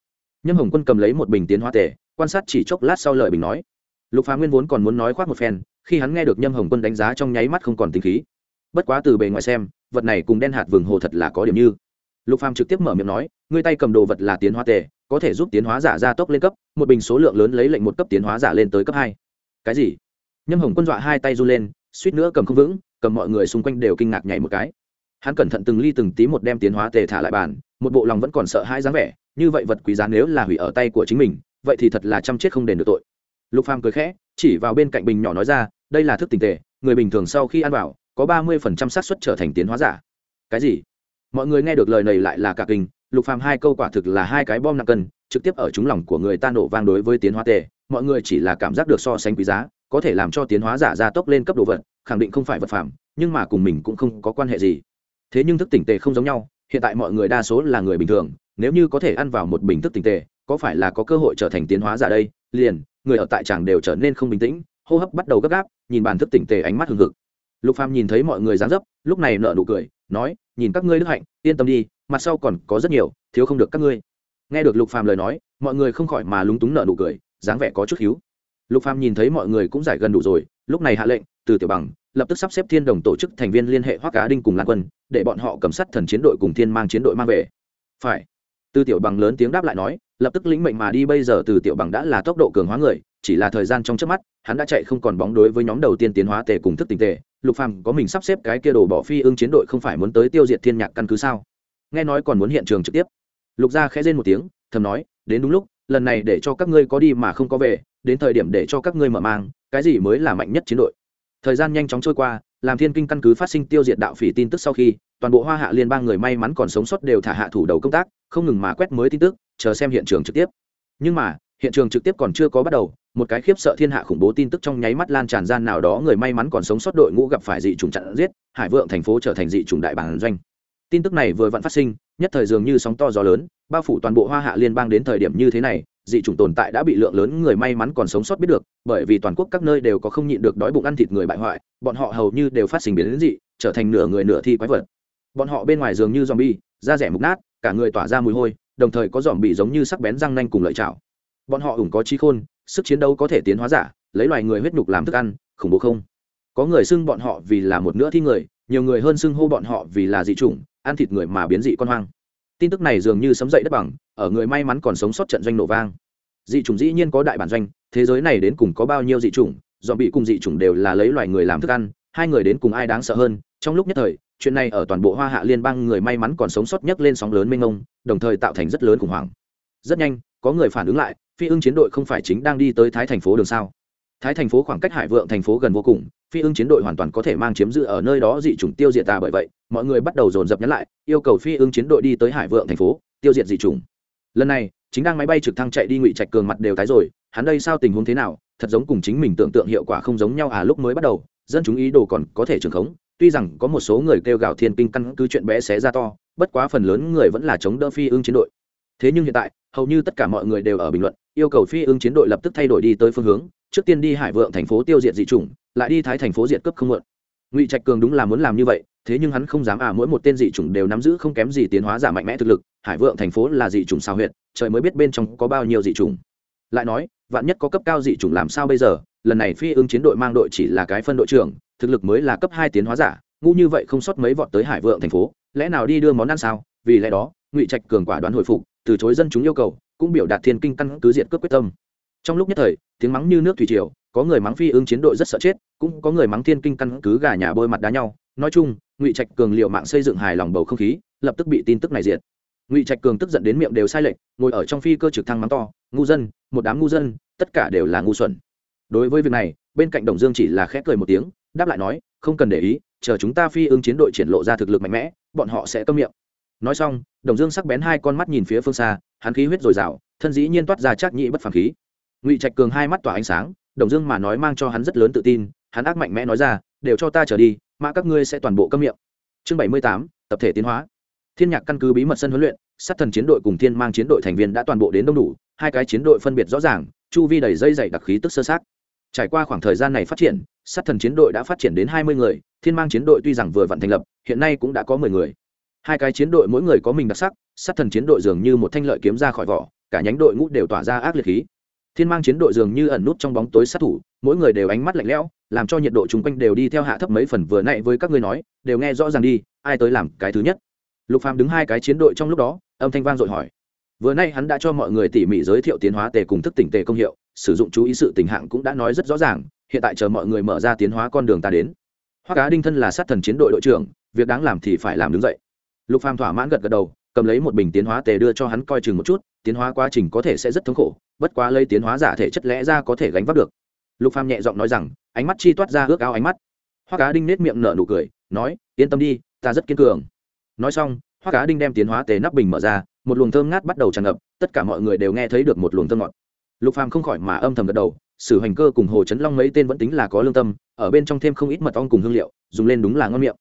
Nhâm hồng quân cầm lấy một bình tiến hóa tể quan sát chỉ chốc lát sau lời bình nói. Lục phá nguyên vốn còn muốn nói khoác một phen, khi hắn nghe được nhâm hồng quân đánh giá trong nháy mắt không còn tính khí. Bất quá từ bề ngoài xem, vật này cùng đen hạt vừng hồ thật là có điểm như. Lục phàm trực tiếp mở miệng nói, ngươi tay cầm đồ vật là tiến hóa tề, có thể giúp tiến hóa giả gia tốc lên cấp, một bình số lượng lớn lấy lệnh một cấp tiến hóa giả lên tới cấp hai. Cái gì? Nhâm hồng quân dọa hai tay run lên, suýt nữa cầm không vững, cầm mọi người xung quanh đều kinh ngạc nhảy một cái. Hắn cẩn thận từng ly từng tí một đem tiến hóa tề thả lại bàn một bộ lòng vẫn còn sợ hãi dáng vẻ, như vậy vật quý giá nếu là hủy ở tay của chính mình, vậy thì thật là chăm chết không đền được tội. Lục phàm cười khẽ, chỉ vào bên cạnh bình nhỏ nói ra, đây là thức tình tề, người bình thường sau khi ăn vào, có ba mươi phần trăm xác suất trở thành tiến hóa giả. Cái gì? Mọi người nghe được lời này lại là cả kinh, lục phàm hai câu quả thực là hai cái bom nặng cân, trực tiếp ở trúng lòng của người ta nổ vang đối với tiến hóa tề, mọi người chỉ là cảm giác được so sánh quý giá, có thể làm cho tiến hóa giả gia tốc lên cấp độ vật, khẳng định không phải vật phẩm nhưng mà cùng mình cũng không có quan hệ gì. Thế nhưng thức tỉnh tề không giống nhau hiện tại mọi người đa số là người bình thường, nếu như có thể ăn vào một bình thức tinh tề, có phải là có cơ hội trở thành tiến hóa giả đây? Liền, người ở tại tràng đều trở nên không bình tĩnh, hô hấp bắt đầu gấp gáp, nhìn bàn thức tỉnh tề ánh mắt hừng hực. Lục phàm nhìn thấy mọi người dáng dấp, lúc này nở nụ cười, nói, nhìn các ngươi đức hạnh, yên tâm đi, mặt sau còn có rất nhiều, thiếu không được các ngươi. Nghe được lục phàm lời nói, mọi người không khỏi mà lúng túng nở nụ cười, dáng vẻ có chút hiếu. Lục phàm nhìn thấy mọi người cũng giải gần đủ rồi, lúc này hạ lệnh, từ tiểu bằng lập tức sắp xếp thiên đồng tổ chức thành viên liên hệ hoắc cá đinh cùng lan quân, để bọn họ cầm sắt thần chiến đội cùng thiên mang chiến đội mang về. Phải. Từ tiểu bằng lớn tiếng đáp lại nói, lập tức lĩnh mệnh mà đi, bây giờ từ tiểu bằng đã là tốc độ cường hóa người, chỉ là thời gian trong trước mắt, hắn đã chạy không còn bóng đối với nhóm đầu tiên tiến hóa tề cùng thức tình tề. Lục phàm, có mình sắp xếp cái kia đồ bỏ phi ương chiến đội không phải muốn tới tiêu diệt thiên nhạc căn cứ sao? Nghe nói còn muốn hiện trường trực tiếp. Lục gia khẽ rên một tiếng, thầm nói, đến đúng lúc, lần này để cho các ngươi có đi mà không có về, đến thời điểm để cho các ngươi mở mang, cái gì mới là mạnh nhất chiến đội? Thời gian nhanh chóng trôi qua, làm thiên kinh căn cứ phát sinh tiêu diệt đạo phỉ tin tức sau khi, toàn bộ hoa hạ liên bang người may mắn còn sống sót đều thả hạ thủ đầu công tác, không ngừng mà quét mới tin tức, chờ xem hiện trường trực tiếp. Nhưng mà, hiện trường trực tiếp còn chưa có bắt đầu, một cái khiếp sợ thiên hạ khủng bố tin tức trong nháy mắt lan tràn gian nào đó người may mắn còn sống sót đội ngũ gặp phải dị trùng chặn giết, hải vượng thành phố trở thành dị trùng đại bản doanh. Tin tức này vừa vặn phát sinh, nhất thời dường như sóng to gió lớn, bao phủ toàn bộ hoa hạ liên bang đến thời điểm như thế này dị chủng tồn tại đã bị lượng lớn người may mắn còn sống sót biết được, bởi vì toàn quốc các nơi đều có không nhịn được đói bụng ăn thịt người bại hoại, bọn họ hầu như đều phát sinh biến dị, trở thành nửa người nửa thi quái vật. Bọn họ bên ngoài dường như zombie, da rẻ mục nát, cả người tỏa ra mùi hôi, đồng thời có giòm bị giống như sắc bén răng nanh cùng lợi chảo. Bọn họ ủng có trí khôn, sức chiến đấu có thể tiến hóa giả, lấy loài người huyết nhục làm thức ăn, khủng bố không? Có người xưng bọn họ vì là một nửa thi người, nhiều người hơn xưng hô bọn họ vì là dị chủng, ăn thịt người mà biến dị con hoang tin tức này dường như sấm dậy đất bằng, ở người may mắn còn sống sót trận doanh nổ vang. Dị chủng dĩ nhiên có đại bản doanh, thế giới này đến cùng có bao nhiêu dị chủng dòm bị cùng dị chủng đều là lấy loài người làm thức ăn, hai người đến cùng ai đáng sợ hơn? Trong lúc nhất thời, chuyện này ở toàn bộ hoa hạ liên bang người may mắn còn sống sót nhất lên sóng lớn mênh mông, đồng thời tạo thành rất lớn khủng hoảng. Rất nhanh, có người phản ứng lại, phi ưng chiến đội không phải chính đang đi tới thái thành phố đường sao? Thái thành phố khoảng cách hải vượng thành phố gần vô cùng, phi ưng chiến đội hoàn toàn có thể mang chiếm giữ ở nơi đó dị chủng tiêu diệt ta bởi vậy, mọi người bắt đầu dồn dập nhắn lại, yêu cầu phi ưng chiến đội đi tới hải vượng thành phố, tiêu diệt dị chủng. Lần này, chính đang máy bay trực thăng chạy đi ngụy trạch cường mặt đều tái rồi, hắn đây sao tình huống thế nào, thật giống cùng chính mình tưởng tượng hiệu quả không giống nhau à lúc mới bắt đầu, dân chúng ý đồ còn có thể trường khống, tuy rằng có một số người kêu gào thiên kinh căn cứ chuyện bé xé ra to, bất quá phần lớn người vẫn là chống đỡ phi ưng chiến đội. Thế nhưng hiện tại, hầu như tất cả mọi người đều ở bình luận yêu cầu phi ưng chiến đội lập tức thay đổi đi tới phương hướng, trước tiên đi hải vượng thành phố tiêu diệt dị chủng, lại đi thái thành phố diệt cấp không mượn. Ngụy trạch cường đúng là muốn làm như vậy, thế nhưng hắn không dám à mỗi một tên dị chủng đều nắm giữ không kém gì tiến hóa giả mạnh mẽ thực lực, hải vượng thành phố là dị chủng sao huyện trời mới biết bên trong có bao nhiêu dị chủng. Lại nói, vạn nhất có cấp cao dị chủng làm sao bây giờ, lần này phi ưng chiến đội mang đội chỉ là cái phân đội trưởng, thực lực mới là cấp hai tiến hóa giả, ngu như vậy không sót mấy vọt tới hải vượng thành phố, lẽ nào đi đưa món ăn sao? Vì lẽ đó, ngụy trạch cường quả đoán hồi phục, từ chối dân chúng yêu cầu cũng biểu đạt thiên kinh căn cứ diện cướp quyết tâm. Trong lúc nhất thời, tiếng mắng như nước thủy triều, có người mắng phi ưng chiến đội rất sợ chết, cũng có người mắng thiên kinh căn cứ gà nhà bôi mặt đá nhau. Nói chung, ngụy trạch cường liệu mạng xây dựng hài lòng bầu không khí, lập tức bị tin tức này diệt. Ngụy trạch cường tức giận đến miệng đều sai lệch, ngồi ở trong phi cơ trực thăng mắng to, ngu dân, một đám ngu dân, tất cả đều là ngu xuẩn. Đối với việc này, bên cạnh đồng dương chỉ là khẽ cười một tiếng, đáp lại nói, không cần để ý, chờ chúng ta phi ứng chiến đội triển lộ ra thực lực mạnh mẽ, bọn họ sẽ câm miệng. Nói xong, đồng dương sắc bén hai con mắt nhìn phía phương xa hắn khí huyết dồi dào, thân dĩ nhiên toát ra chắc nhị bất phàm khí. Ngụy trạch cường hai mắt tỏa ánh sáng, đồng dương mà nói mang cho hắn rất lớn tự tin, hắn ác mạnh mẽ nói ra, đều cho ta trở đi, mà các ngươi sẽ toàn bộ câm miệng. Chương bảy mươi tám, tập thể tiến hóa. Thiên nhạc căn cứ bí mật sân huấn luyện, sát thần chiến đội cùng thiên mang chiến đội thành viên đã toàn bộ đến đông đủ, hai cái chiến đội phân biệt rõ ràng, chu vi đầy dây dày đặc khí tức sơ sát. Trải qua khoảng thời gian này phát triển, sát thần chiến đội đã phát triển đến hai mươi người, thiên mang chiến đội tuy rằng vừa vặn thành lập, hiện nay cũng đã có mười người hai cái chiến đội mỗi người có mình đặc sắc, sát thần chiến đội dường như một thanh lợi kiếm ra khỏi vỏ, cả nhánh đội ngũ đều tỏa ra ác liệt khí. Thiên mang chiến đội dường như ẩn nút trong bóng tối sát thủ, mỗi người đều ánh mắt lạnh lẽo, làm cho nhiệt độ chung quanh đều đi theo hạ thấp mấy phần vừa nãy với các ngươi nói, đều nghe rõ ràng đi, ai tới làm cái thứ nhất. Lục phàm đứng hai cái chiến đội trong lúc đó, âm thanh vang dội hỏi. Vừa nay hắn đã cho mọi người tỉ mỉ giới thiệu tiến hóa tề cùng thức tỉnh tề công hiệu, sử dụng chú ý sự tình hạng cũng đã nói rất rõ ràng, hiện tại chờ mọi người mở ra tiến hóa con đường ta đến. Hoa cá đinh thân là sát thần chiến đội đội trưởng, việc đáng làm thì phải làm đứng dậy lục phàm thỏa mãn gật gật đầu, cầm lấy một bình tiến hóa tề đưa cho hắn coi chừng một chút, tiến hóa quá trình có thể sẽ rất thống khổ, bất quá lấy tiến hóa giả thể chất lẽ ra có thể gánh vác được. Lục phàm nhẹ giọng nói rằng, ánh mắt chi toát ra ước ao ánh mắt. Hoa cá đinh nết miệng nở nụ cười, nói, yên tâm đi, ta rất kiên cường. Nói xong hoa cá đinh đem tiến hóa tề nắp bình mở ra, một luồng thơm ngát bắt đầu tràn ngập, tất cả mọi người đều nghe thấy được một luồng thơm ngọt. Lục phàm không khỏi mà âm thầm gật đầu, sử hành cơ cùng hồ chấn long mấy tên vẫn tính là có lương tâm, ở bên trong thêm không ít mật ong cùng hương liệu, dùng lên đúng là ngon miệng.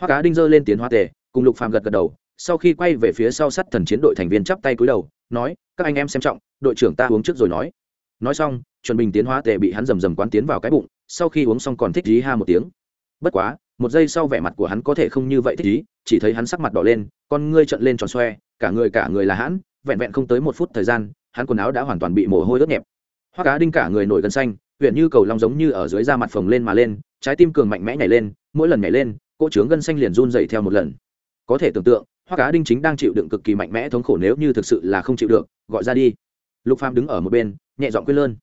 Hoa cá đinh giơ lên tiến hóa tề cùng lục phàm gật gật đầu, sau khi quay về phía sau sắt thần chiến đội thành viên chắp tay cúi đầu, nói, các anh em xem trọng, đội trưởng ta uống trước rồi nói. Nói xong, chuẩn bình tiến hóa tề bị hắn rầm rầm quán tiến vào cái bụng, sau khi uống xong còn thích dí ha một tiếng. Bất quá, một giây sau vẻ mặt của hắn có thể không như vậy thích dí chỉ thấy hắn sắc mặt đỏ lên, con ngươi trợn lên tròn xoe, cả người cả người là hãn, vẹn vẹn không tới một phút thời gian, hắn quần áo đã hoàn toàn bị mồ hôi ướt nhẹp. Hoa cá đinh cả người nổi gân xanh huyện như cầu long giống như ở dưới da mặt phồng lên mà lên, trái tim cường mạnh mẽ nhảy lên, mỗi lần nhảy lên, cỗ trướng gân xanh liền run dậy theo một lần có thể tưởng tượng hoa cá đinh chính đang chịu đựng cực kỳ mạnh mẽ thống khổ nếu như thực sự là không chịu được, gọi ra đi. Lục phàm đứng ở một bên, nhẹ giọng quên lơn.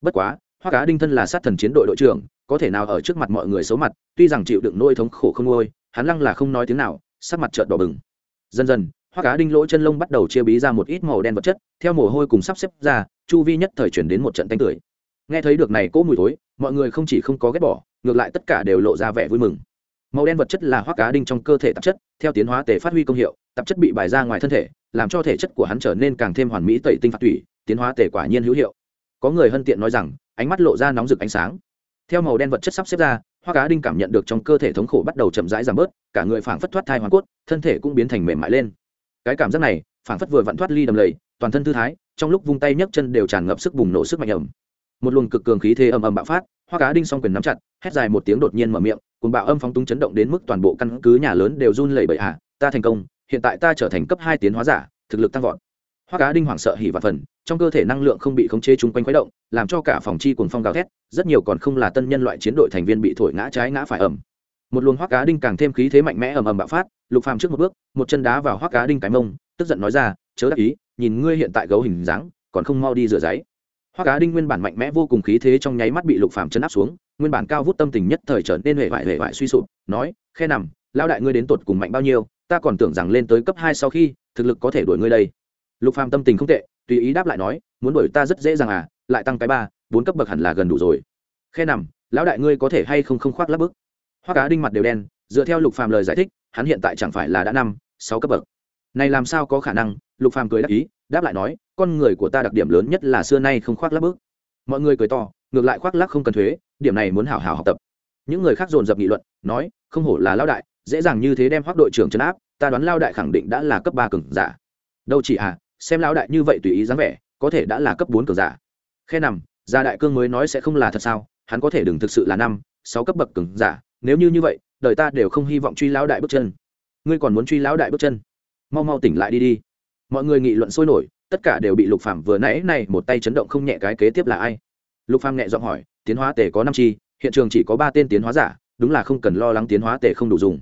Bất quá hoa cá đinh thân là sát thần chiến đội đội trưởng, có thể nào ở trước mặt mọi người xấu mặt, tuy rằng chịu đựng nỗi thống khổ không ngôi hắn lăng là không nói tiếng nào, sắc mặt trợn đỏ bừng. Dần dần hoa cá đinh lỗ chân lông bắt đầu chia bí ra một ít màu đen vật chất, theo mồ hôi cùng sắp xếp ra, chu vi nhất thời chuyển đến một trận tanh tưởi. Nghe thấy được này cỗ mùi thối, mọi người không chỉ không có ghét bỏ, ngược lại tất cả đều lộ ra vẻ vui mừng. Màu đen vật chất là hoa cá đinh trong cơ thể tạp chất theo tiến hóa tề phát huy công hiệu, tạp chất bị bài ra ngoài thân thể, làm cho thể chất của hắn trở nên càng thêm hoàn mỹ tẩy tinh phạt tủy, tiến hóa tề quả nhiên hữu hiệu. Có người hân tiện nói rằng, ánh mắt lộ ra nóng rực ánh sáng. Theo màu đen vật chất sắp xếp ra, hoa cá đinh cảm nhận được trong cơ thể thống khổ bắt đầu chậm rãi giảm bớt, cả người phảng phất thoát thai hoàn cốt, thân thể cũng biến thành mềm mại lên. Cái cảm giác này, phảng phất vừa vặn thoát ly đầm lầy, toàn thân thư thái, trong lúc vung tay nhấc chân đều tràn ngập sức bùng nổ sức mạnh ẩm. Một luồng cực cường khí thế ầm ầm bạo phát, hoa cá đinh s o n g quyền nắm chặt, hét dài một tiếng đột nhiên mở miệng cùng bạo âm phóng túng chấn động đến mức toàn bộ căn cứ nhà lớn đều run lẩy bẩy hạ ta thành công, hiện tại ta trở thành cấp hai tiến hóa giả, thực lực tăng vọt. Hoa cá đinh hoảng sợ hỉ và phần, trong cơ thể năng lượng không bị khống chế chung quanh khuấy động, làm cho cả phòng chi cùng phong gào thét, rất nhiều còn không là tân nhân loại chiến đội thành viên bị thổi ngã trái ngã phải ẩm một luồng hoa cá đinh càng thêm khí thế mạnh mẽ ầm ầm bạo phát, lục phàm trước một bước, một chân đá vào hoa cá đinh cái mông, tức giận nói ra, chớ đắc ý, nhìn ngươi hiện tại gấu hình dáng, còn không mau đi rửa giấy. Hoa cá đinh nguyên bản mạnh mẽ vô cùng khí thế trong nháy mắt bị lục phàm chấn áp xuống nguyên bản cao vút tâm tình nhất thời trở nên hề vải hề vải suy sụp, nói, khe nằm lao đại ngươi đến tột cùng mạnh bao nhiêu, ta còn tưởng rằng lên tới cấp hai sau khi, thực lực có thể đuổi ngươi đây. Lục phàm tâm tình không tệ, tùy ý đáp lại nói, muốn đuổi ta rất dễ dàng à lại tăng cái ba, bốn cấp bậc hẳn là gần đủ rồi. Khe nằm, lão đại ngươi có thể hay không không khoác lắp bức? Hoa cá đinh mặt đều đen, dựa theo lục phàm lời giải thích, hắn hiện tại chẳng phải là đã năm, sáu cấp bậc. Này làm sao có khả năng? Lục phàm cười đáp ý, đáp lại nói, con người của ta đặc điểm lớn nhất là xưa nay không khoác lắp bước mọi người cười to, ngược lại khoác lắc không cần thuế điểm này muốn hảo hảo học tập. Những người khác dồn dập nghị luận, nói, không hổ là lao đại, dễ dàng như thế đem hoác đội trưởng chấn áp, ta đoán lao đại khẳng định đã là cấp ba cường giả. Đâu chỉ à xem lao đại như vậy tùy ý dáng vẻ, có thể đã là cấp bốn cường giả. Khe nằm, gia đại cương mới nói sẽ không là thật sao, hắn có thể đừng thực sự là năm, sáu cấp bậc cường giả, nếu như như vậy, đời ta đều không hy vọng truy lão đại bước chân. Ngươi còn muốn truy lão đại bước chân? Mau mau tỉnh lại đi đi. Mọi người nghị luận sôi nổi, tất cả đều bị lục phàm vừa nãy này một tay chấn động không nhẹ cái kế tiếp là ai? Lục phàm nhẹ giọng hỏi tiến hóa tề có năm chi, hiện trường chỉ có ba tên tiến hóa giả, đúng là không cần lo lắng tiến hóa tề không đủ dùng.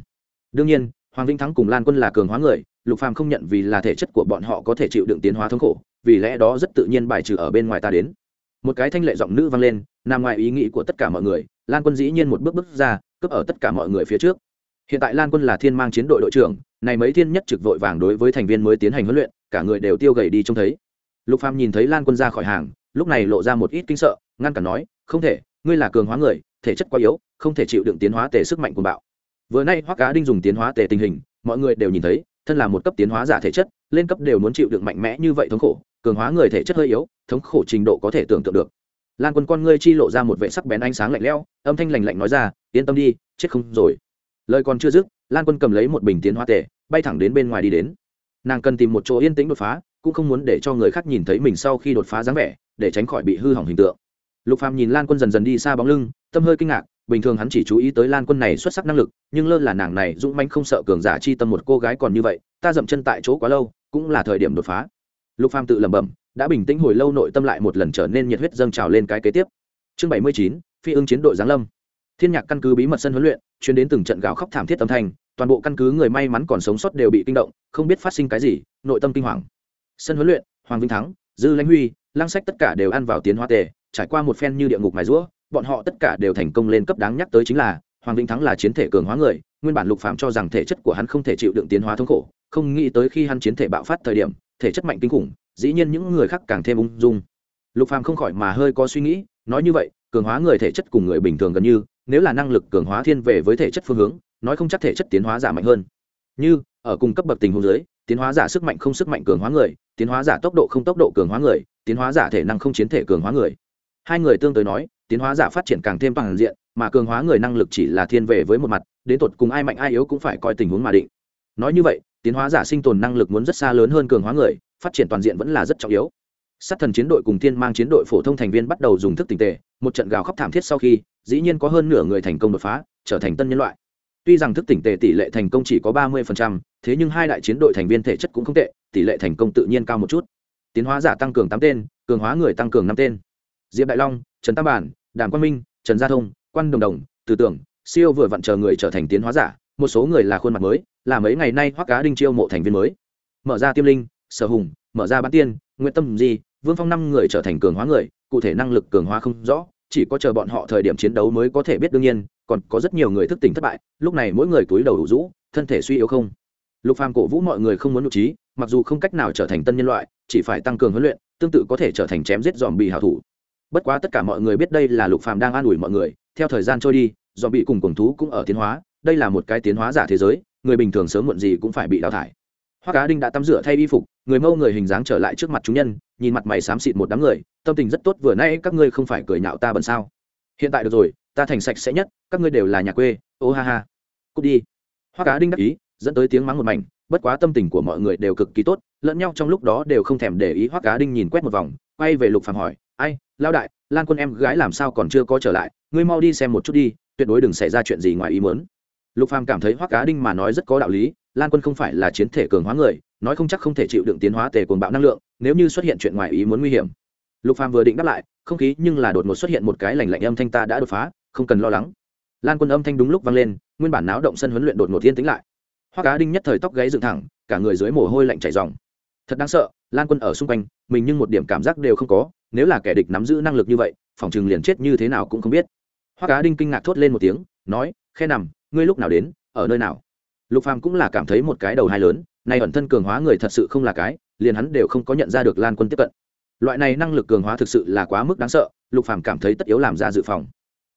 Đương nhiên, hoàng vĩnh thắng cùng lan quân là cường hóa người, lục phàm không nhận vì là thể chất của bọn họ có thể chịu đựng tiến hóa thống khổ, vì lẽ đó rất tự nhiên bài trừ ở bên ngoài ta đến. Một cái thanh lệ giọng nữ vang lên, nằm ngoài ý nghĩ của tất cả mọi người, lan quân dĩ nhiên một bước bước ra, cướp ở tất cả mọi người phía trước. Hiện tại lan quân là thiên mang chiến đội đội trưởng, này mấy thiên nhất trực vội vàng đối với thành viên mới tiến hành huấn luyện, cả người đều tiêu gầy đi trông thấy. Lục phàm nhìn thấy lan quân ra khỏi hàng, lúc này lộ ra một ít kinh sợ ngăn cản nói, không thể, ngươi là cường hóa người, thể chất quá yếu, không thể chịu đựng tiến hóa tề sức mạnh của bạo. Vừa nay hoắc cá đinh dùng tiến hóa tề tình hình, mọi người đều nhìn thấy, thân là một cấp tiến hóa giả thể chất, lên cấp đều muốn chịu đựng mạnh mẽ như vậy thống khổ, cường hóa người thể chất hơi yếu, thống khổ trình độ có thể tưởng tượng được. Lan quân con ngươi chi lộ ra một vệ sắc bén ánh sáng lạnh lẽo, âm thanh lạnh lạnh nói ra, yên tâm đi, chết không rồi. Lời còn chưa dứt, lan quân cầm lấy một bình tiến hóa tề, bay thẳng đến bên ngoài đi đến. Nàng cần tìm một chỗ yên tĩnh đột phá, cũng không muốn để cho người khác nhìn thấy mình sau khi đột phá dáng vẻ, để tránh khỏi bị hư hỏng hình tượng lục phàm nhìn lan quân dần dần đi xa bóng lưng, tâm hơi kinh ngạc, bình thường hắn chỉ chú ý tới lan quân này xuất sắc năng lực, nhưng lơ là nàng này dũng manh không sợ cường giả chi tâm một cô gái còn như vậy, ta dậm chân tại chỗ quá lâu, cũng là thời điểm đột phá. Lục phàm tự lẩm bẩm, đã bình tĩnh hồi lâu nội tâm lại một lần trở nên nhiệt huyết dâng trào lên cái kế tiếp. Chương bảy mươi chín, phi ưng chiến đội giáng lâm. Thiên nhạc căn cứ bí mật sân huấn luyện, chuyến đến từng trận gào khóc thảm thiết âm thanh, toàn bộ căn cứ người may mắn còn sống sót đều bị kinh động, không biết phát sinh cái gì, nội tâm kinh hoàng. Sân huấn luyện, hoàng vinh thắng, dư lãnh huy lăng sách tất cả đều ăn vào tiến hóa tề, trải qua một phen như địa ngục mài rũa, bọn họ tất cả đều thành công lên cấp đáng nhắc tới chính là, hoàng vĩnh thắng là chiến thể cường hóa người, nguyên bản lục phạm cho rằng thể chất của hắn không thể chịu đựng tiến hóa thống khổ, không nghĩ tới khi hắn chiến thể bạo phát thời điểm, thể chất mạnh kinh khủng, dĩ nhiên những người khác càng thêm ung dung. Lục phàm không khỏi mà hơi có suy nghĩ, nói như vậy, cường hóa người thể chất cùng người bình thường gần như, nếu là năng lực cường hóa thiên về với thể chất phương hướng, nói không chắc thể chất tiến hóa giả mạnh hơn. Như, ở cùng cấp bậc tình huống dưới tiến hóa giả sức mạnh không sức mạnh cường hóa người tiến hóa giả tốc độ không tốc độ cường hóa người tiến hóa giả thể năng không chiến thể cường hóa người. Hai người tương tới nói tiến hóa giả phát triển càng thêm toàn diện mà cường hóa người năng lực chỉ là thiên về với một mặt đến tột cùng ai mạnh ai yếu cũng phải coi tình huống mà định. Nói như vậy tiến hóa giả sinh tồn năng lực muốn rất xa lớn hơn cường hóa người phát triển toàn diện vẫn là rất trọng yếu. Sát thần chiến đội cùng thiên mang chiến đội phổ thông thành viên bắt đầu dùng thức tình tề, một trận gào khóc thảm thiết sau khi dĩ nhiên có hơn nửa người thành công đột phá trở thành tân nhân loại tuy rằng thức tỉnh tề tỷ lệ thành công chỉ có ba mươi thế nhưng hai đại chiến đội thành viên thể chất cũng không tệ, tỷ lệ thành công tự nhiên cao một chút. Tiến hóa giả tăng cường tám tên, cường hóa người tăng cường năm tên. Diệp đại long, trần tam bản, đàm quang minh, trần gia thông, quan đồng đồng, từ tưởng, siêu vừa vặn chờ người trở thành tiến hóa giả, một số người là khuôn mặt mới, là mấy ngày nay hoắc cá đinh chiêu mộ thành viên mới. Mở ra tiêm linh, sở hùng, mở ra bán tiên nguyễn tâm di, vương phong năm người trở thành cường hóa người, cụ thể năng lực cường hóa không rõ chỉ có chờ bọn họ thời điểm chiến đấu mới có thể biết đương nhiên, còn có rất nhiều người thức tỉnh thất bại, lúc này mỗi người túi đầu đủ rũ, thân thể suy yếu không. Lục phàm cổ vũ mọi người không muốn nội trí, mặc dù không cách nào trở thành tân nhân loại, chỉ phải tăng cường huấn luyện, tương tự có thể trở thành chém giết dòm bị hảo thủ. Bất quá tất cả mọi người biết đây là lục phàm đang an ủi mọi người, theo thời gian trôi đi dòm bị cùng cùng thú cũng ở tiến hóa, đây là một cái tiến hóa giả thế giới, người bình thường sớm muộn gì cũng phải bị đào thải hoa cá đinh đã tắm rửa thay y phục, người mâu người hình dáng trở lại trước mặt chúng nhân, nhìn mặt mày xám xịt một đám người, tâm tình rất tốt, vừa nay các ngươi không phải cười nhạo ta bận sao? Hiện tại được rồi, ta thành sạch sẽ nhất, các ngươi đều là nhà quê, ô ha ha. Cút đi. Hoa cá đinh đắc ý, dẫn tới tiếng mắng một mảnh, bất quá tâm tình của mọi người đều cực kỳ tốt, lẫn nhau trong lúc đó đều không thèm để ý hoa cá đinh nhìn quét một vòng, quay về lục phàm hỏi, ai lao đại, lan quân em gái làm sao còn chưa có trở lại? Ngươi mau đi xem một chút đi, tuyệt đối đừng xảy ra chuyện gì ngoài ý muốn. Lục phàm cảm thấy hoa cá đinh mà nói rất có đạo lý lan quân không phải là chiến thể cường hóa người, nói không chắc không thể chịu đựng tiến hóa tề cuồng bạo năng lượng, nếu như xuất hiện chuyện ngoài ý muốn nguy hiểm. Lục phàm vừa định đáp lại, không khí nhưng là đột ngột xuất hiện một cái lạnh lạnh âm thanh ta đã đột phá, không cần lo lắng. Lan quân âm thanh đúng lúc vang lên, nguyên bản náo động sân huấn luyện đột ngột thiên tính lại. Hoa cá đinh nhất thời tóc gáy dựng thẳng, cả người dưới mồ hôi lạnh chảy ròng. Thật đáng sợ, lan quân ở xung quanh, mình nhưng một điểm cảm giác đều không có, nếu là kẻ địch nắm giữ năng lực như vậy, phòng chừng liền chết như thế nào cũng không biết. Hoa cá đinh kinh ngạc thốt lên một tiếng, nói, khe nằm, ngươi lúc nào đến, ở nơi nào? Lục phàm cũng là cảm thấy một cái đầu hai lớn này ẩn thân cường hóa người thật sự không là cái, liền hắn đều không có nhận ra được lan quân tiếp cận. Loại này năng lực cường hóa thực sự là quá mức đáng sợ, lục phàm cảm thấy tất yếu làm ra dự phòng.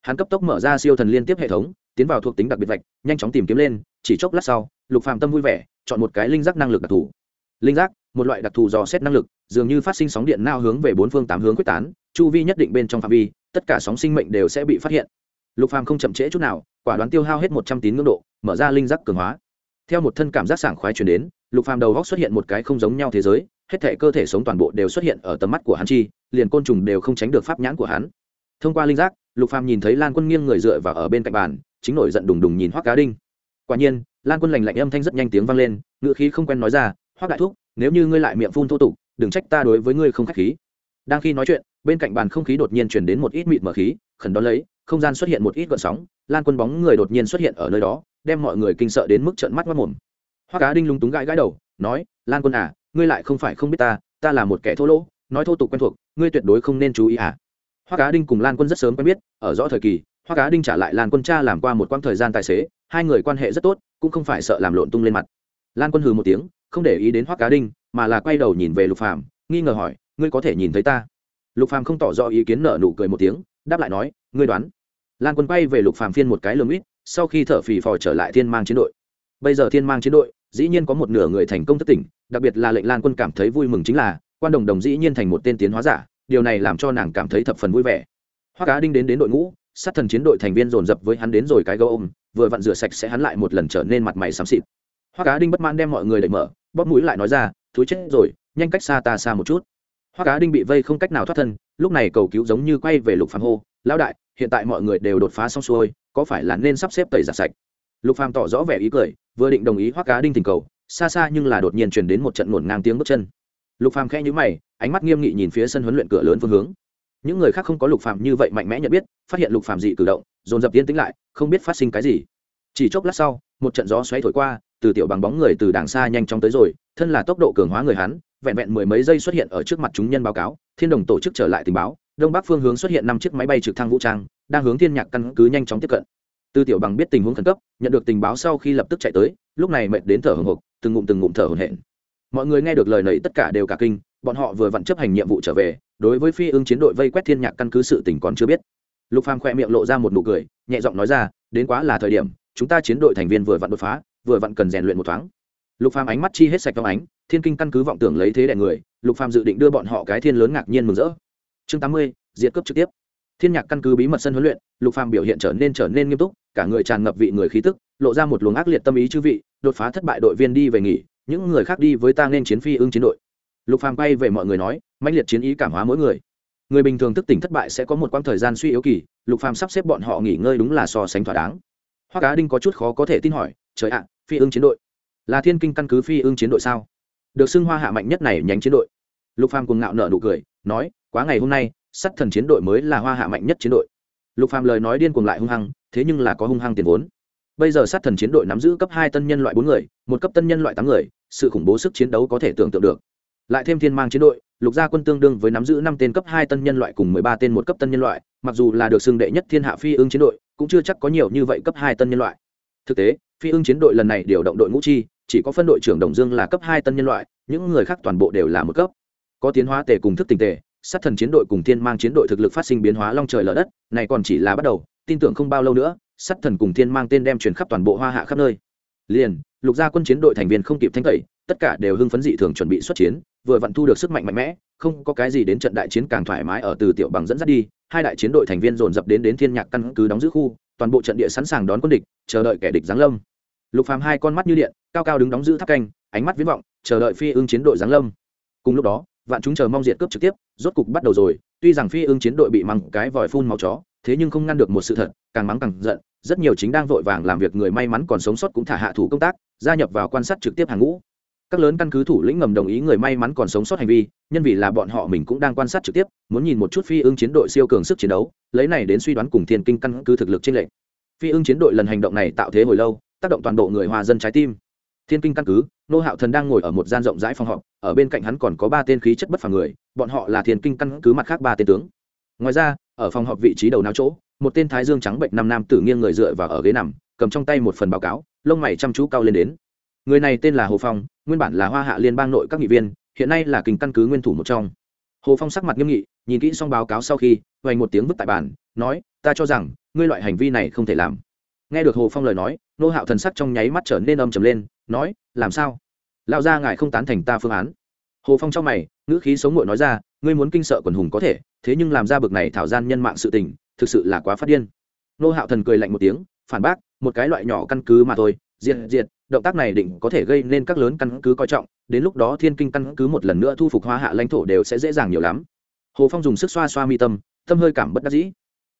Hắn cấp tốc mở ra siêu thần liên tiếp hệ thống, tiến vào thuộc tính đặc biệt vạch, nhanh chóng tìm kiếm lên, chỉ chốc lát sau, lục phàm tâm vui vẻ, chọn một cái linh giác năng lực đặc thù. Linh giác, một loại đặc thù dò xét năng lực, dường như phát sinh sóng điện nao hướng về bốn phương tám hướng quyết tán, chu vi nhất định bên trong phạm vi, tất cả sóng sinh mệnh đều sẽ bị phát hiện. Lục phàm không chậm trễ chút nào quả đoán tiêu hao hết một trăm tín ngưỡng độ, mở ra linh giác cường hóa. Theo một thân cảm giác sảng khoái chuyển đến, lục phàm đầu góc xuất hiện một cái không giống nhau thế giới, hết thể cơ thể sống toàn bộ đều xuất hiện ở tầm mắt của hắn chi, liền côn trùng đều không tránh được pháp nhãn của hắn. Thông qua linh giác, lục phàm nhìn thấy lan quân nghiêng người dựa vào ở bên cạnh bàn, chính nổi giận đùng đùng nhìn hoắc cá đinh. Quả nhiên, lan quân lành lạnh âm thanh rất nhanh tiếng vang lên ngựa khí không quen nói ra, hoắc đại thúc, nếu như ngươi lại miệng phun thô tục, đừng trách ta đối với ngươi không khách khí. Đang khi nói chuyện, bên cạnh bàn không khí đột nhiên truyền đến một ít mịt mở khí, khẩn đón lấy, không gian xuất hiện một ít gợn sóng lan quân bóng người đột nhiên xuất hiện ở nơi đó, đem mọi người kinh sợ đến mức trợn mắt mất mồm. Hoa cá đinh lúng túng gãi gãi đầu, nói, lan quân à ngươi lại không phải không biết ta ta là một kẻ thô lỗ, nói thô tục quen thuộc, ngươi tuyệt đối không nên chú ý à. Hoa cá đinh cùng lan quân rất sớm quen biết, ở rõ thời kỳ hoa cá đinh trả lại lan quân cha làm qua một quãng thời gian tài xế, hai người quan hệ rất tốt, cũng không phải sợ làm lộn tung lên mặt. Lan quân hừ một tiếng, không để ý đến hoa cá đinh, mà là quay đầu nhìn về lục phàm, nghi ngờ hỏi, ngươi có thể nhìn thấy ta? Lục phàm không tỏ rõ ý kiến nở nụ cười một tiếng, đáp lại nói, ngươi đoán lan quân quay về lục phàm phiên một cái lườm ít, sau khi thở phì phò trở lại thiên mang chiến đội. Bây giờ thiên mang chiến đội, dĩ nhiên có một nửa người thành công thất tỉnh, đặc biệt là lệnh lan quân cảm thấy vui mừng chính là, quan đồng đồng dĩ nhiên thành một tên tiến hóa giả, điều này làm cho nàng cảm thấy thập phần vui vẻ. Hoa cá đinh đến đến đội ngũ, sát thần chiến đội thành viên dồn dập với hắn đến rồi cái gấu ôm, vừa vặn rửa sạch sẽ hắn lại một lần trở nên mặt mày xám xịt. Hoa cá đinh bất mãn đem mọi người đẩy mở, bóp mũi lại nói ra thú chết rồi, nhanh cách xa ta xa một chút. Hoa cá đinh bị vây không cách nào thoát thân, lúc này cầu cứu giống như quay về lục phàm hô, lão đại hiện tại mọi người đều đột phá xong xuôi, có phải là nên sắp xếp tẩy giặt sạch? Lục phàm tỏ rõ vẻ ý cười, vừa định đồng ý hoắc cá đinh tình cầu, xa xa nhưng là đột nhiên truyền đến một trận ngổn ngang tiếng bước chân. Lục phàm khẽ nhíu mày, ánh mắt nghiêm nghị nhìn phía sân huấn luyện cửa lớn phương hướng. Những người khác không có lục phàm như vậy mạnh mẽ nhận biết, phát hiện lục phàm dị cử động, dồn dập yên tĩnh lại, không biết phát sinh cái gì. Chỉ chốc lát sau, một trận gió xoáy thổi qua, từ tiểu bằng bóng người từ đàng xa nhanh chóng tới rồi, thân là tốc độ cường hóa người hắn, vẹn vẹn mười mấy giây xuất hiện ở trước mặt chúng nhân báo cáo, thiên đồng tổ chức trở lại tình báo đông bắc phương hướng xuất hiện năm chiếc máy bay trực thăng vũ trang, đang hướng thiên nhạc căn cứ nhanh chóng tiếp cận. Tư tiểu bằng biết tình huống khẩn cấp, nhận được tình báo sau khi lập tức chạy tới, lúc này mệt đến thở hổn hộc, từng ngụm từng ngụm thở hổn hển. Mọi người nghe được lời này tất cả đều cả kinh, bọn họ vừa vặn chấp hành nhiệm vụ trở về, đối với phi ưng chiến đội vây quét thiên nhạc căn cứ sự tình còn chưa biết. Lục phàm khoe miệng lộ ra một nụ cười, nhẹ giọng nói ra, đến quá là thời điểm, chúng ta chiến đội thành viên vừa vặn đột phá, vừa vặn cần rèn luyện một thoáng. Lục phàm ánh mắt chi hết sạch trong ánh, thiên kinh căn cứ vọng tưởng lấy thế đè người, lục phàm dự định đưa bọn họ cái thiên lớn ngạc nhiên mừng rỡ chương tám mươi, diệt cấp trực tiếp. Thiên nhạc căn cứ bí mật sân huấn luyện, lục phàm biểu hiện trở nên trở nên nghiêm túc, cả người tràn ngập vị người khí tức, lộ ra một luồng ác liệt tâm ý chư vị, đột phá thất bại đội viên đi về nghỉ, những người khác đi với ta nên chiến phi ưng chiến đội. Lục phàm bay về mọi người nói, mãnh liệt chiến ý cảm hóa mỗi người. Người bình thường thức tỉnh thất bại sẽ có một quãng thời gian suy yếu kỳ, lục phàm sắp xếp bọn họ nghỉ ngơi đúng là so sánh thỏa đáng. Hoa cá đinh có chút khó có thể tin hỏi, trời ạ, phi ưng chiến đội. Là thiên kinh căn cứ phi ưng chiến đội sao? Được xưng hoa hạ mạnh nhất này nhánh chiến đội. Lục phàm cùng ngạo nở nụ cười, nói quá ngày hôm nay sắt thần chiến đội mới là hoa hạ mạnh nhất chiến đội. Lục phàm lời nói điên cuồng lại hung hăng, thế nhưng là có hung hăng tiền vốn. Bây giờ sát thần chiến đội nắm giữ cấp hai tân nhân loại bốn người, một cấp tân nhân loại tám người, sự khủng bố sức chiến đấu có thể tưởng tượng được. Lại thêm thiên mang chiến đội, lục gia quân tương đương với nắm giữ năm tên cấp hai tân nhân loại cùng mười ba tên một cấp tân nhân loại, mặc dù là được xưng đệ nhất thiên hạ phi ương chiến đội, cũng chưa chắc có nhiều như vậy cấp hai tân nhân loại. Thực tế, phi ương chiến đội lần này điều động đội ngũ chi, chỉ có phân đội trưởng đồng dương là cấp hai tân nhân loại, những người khác toàn bộ đều là một cấp. Có tiến hóa tề cùng thức tình tề sát thần chiến đội cùng thiên mang chiến đội thực lực phát sinh biến hóa long trời lở đất, này còn chỉ là bắt đầu, tin tưởng không bao lâu nữa, sát thần cùng thiên mang tên đem truyền khắp toàn bộ hoa hạ khắp nơi. Liền, lục gia quân chiến đội thành viên không kịp thanh tẩy, tất cả đều hưng phấn dị thường chuẩn bị xuất chiến, vừa vặn thu được sức mạnh mạnh mẽ, không có cái gì đến trận đại chiến càng thoải mái ở từ tiểu bằng dẫn dắt đi, hai đại chiến đội thành viên dồn dập đến đến thiên nhạc căn cứ đóng giữ khu, toàn bộ trận địa sẵn sàng đón quân địch, chờ đợi kẻ địch giáng lâm. Lục phàm hai con mắt như điện, cao cao đứng đóng giữ tháp canh, ánh mắt viễn vọng, chờ đợi phi ương chiến đội giáng lâm. Cùng lúc đó vạn chúng chờ mong diệt cướp trực tiếp, rốt cục bắt đầu rồi. Tuy rằng phi ương chiến đội bị măng cái vòi phun màu chó, thế nhưng không ngăn được một sự thật, càng mắng càng giận, rất nhiều chính đang vội vàng làm việc người may mắn còn sống sót cũng thả hạ thủ công tác, gia nhập vào quan sát trực tiếp hàng ngũ. Các lớn căn cứ thủ lĩnh ngầm đồng ý người may mắn còn sống sót hành vi, nhân vì là bọn họ mình cũng đang quan sát trực tiếp, muốn nhìn một chút phi ương chiến đội siêu cường sức chiến đấu, lấy này đến suy đoán cùng thiên kinh căn cứ thực lực trên lệnh phi ương chiến đội lần hành động này tạo thế hồi lâu, tác động toàn bộ người hòa dân trái tim. Thiên kinh căn cứ nô hạo thần đang ngồi ở một gian rộng rãi phòng họp, ở bên cạnh hắn còn có ba tên khí chất bất phàm người, bọn họ là thiên kinh căn cứ mặt khác ba tên tướng. Ngoài ra, ở phòng họp vị trí đầu não chỗ, một tên thái dương trắng bệnh năm nam tử nghiêng người dựa vào ở ghế nằm, cầm trong tay một phần báo cáo, lông mày chăm chú cao lên đến. Người này tên là hồ phong, nguyên bản là hoa hạ liên bang nội các nghị viên, hiện nay là kinh căn cứ nguyên thủ một trong. Hồ phong sắc mặt nghiêm nghị, nhìn kỹ xong báo cáo sau khi hoành một tiếng vứt tại bàn, nói, ta cho rằng, ngươi loại hành vi này không thể làm. Nghe được hồ phong lời nói, nô hạo thần sắc trong nháy mắt trở nên âm trầm lên nói, làm sao? Lão gia ngài không tán thành ta phương án. Hồ phong trong mày, ngữ khí sống ngội nói ra, ngươi muốn kinh sợ quần hùng có thể, thế nhưng làm ra bực này thảo gian nhân mạng sự tình, thực sự là quá phát điên. Nô hạo thần cười lạnh một tiếng, phản bác, một cái loại nhỏ căn cứ mà thôi, diệt diệt, động tác này định có thể gây nên các lớn căn cứ coi trọng, đến lúc đó thiên kinh căn cứ một lần nữa thu phục hoa hạ lãnh thổ đều sẽ dễ dàng nhiều lắm. Hồ phong dùng sức xoa xoa mi tâm tâm hơi cảm bất đắc dĩ.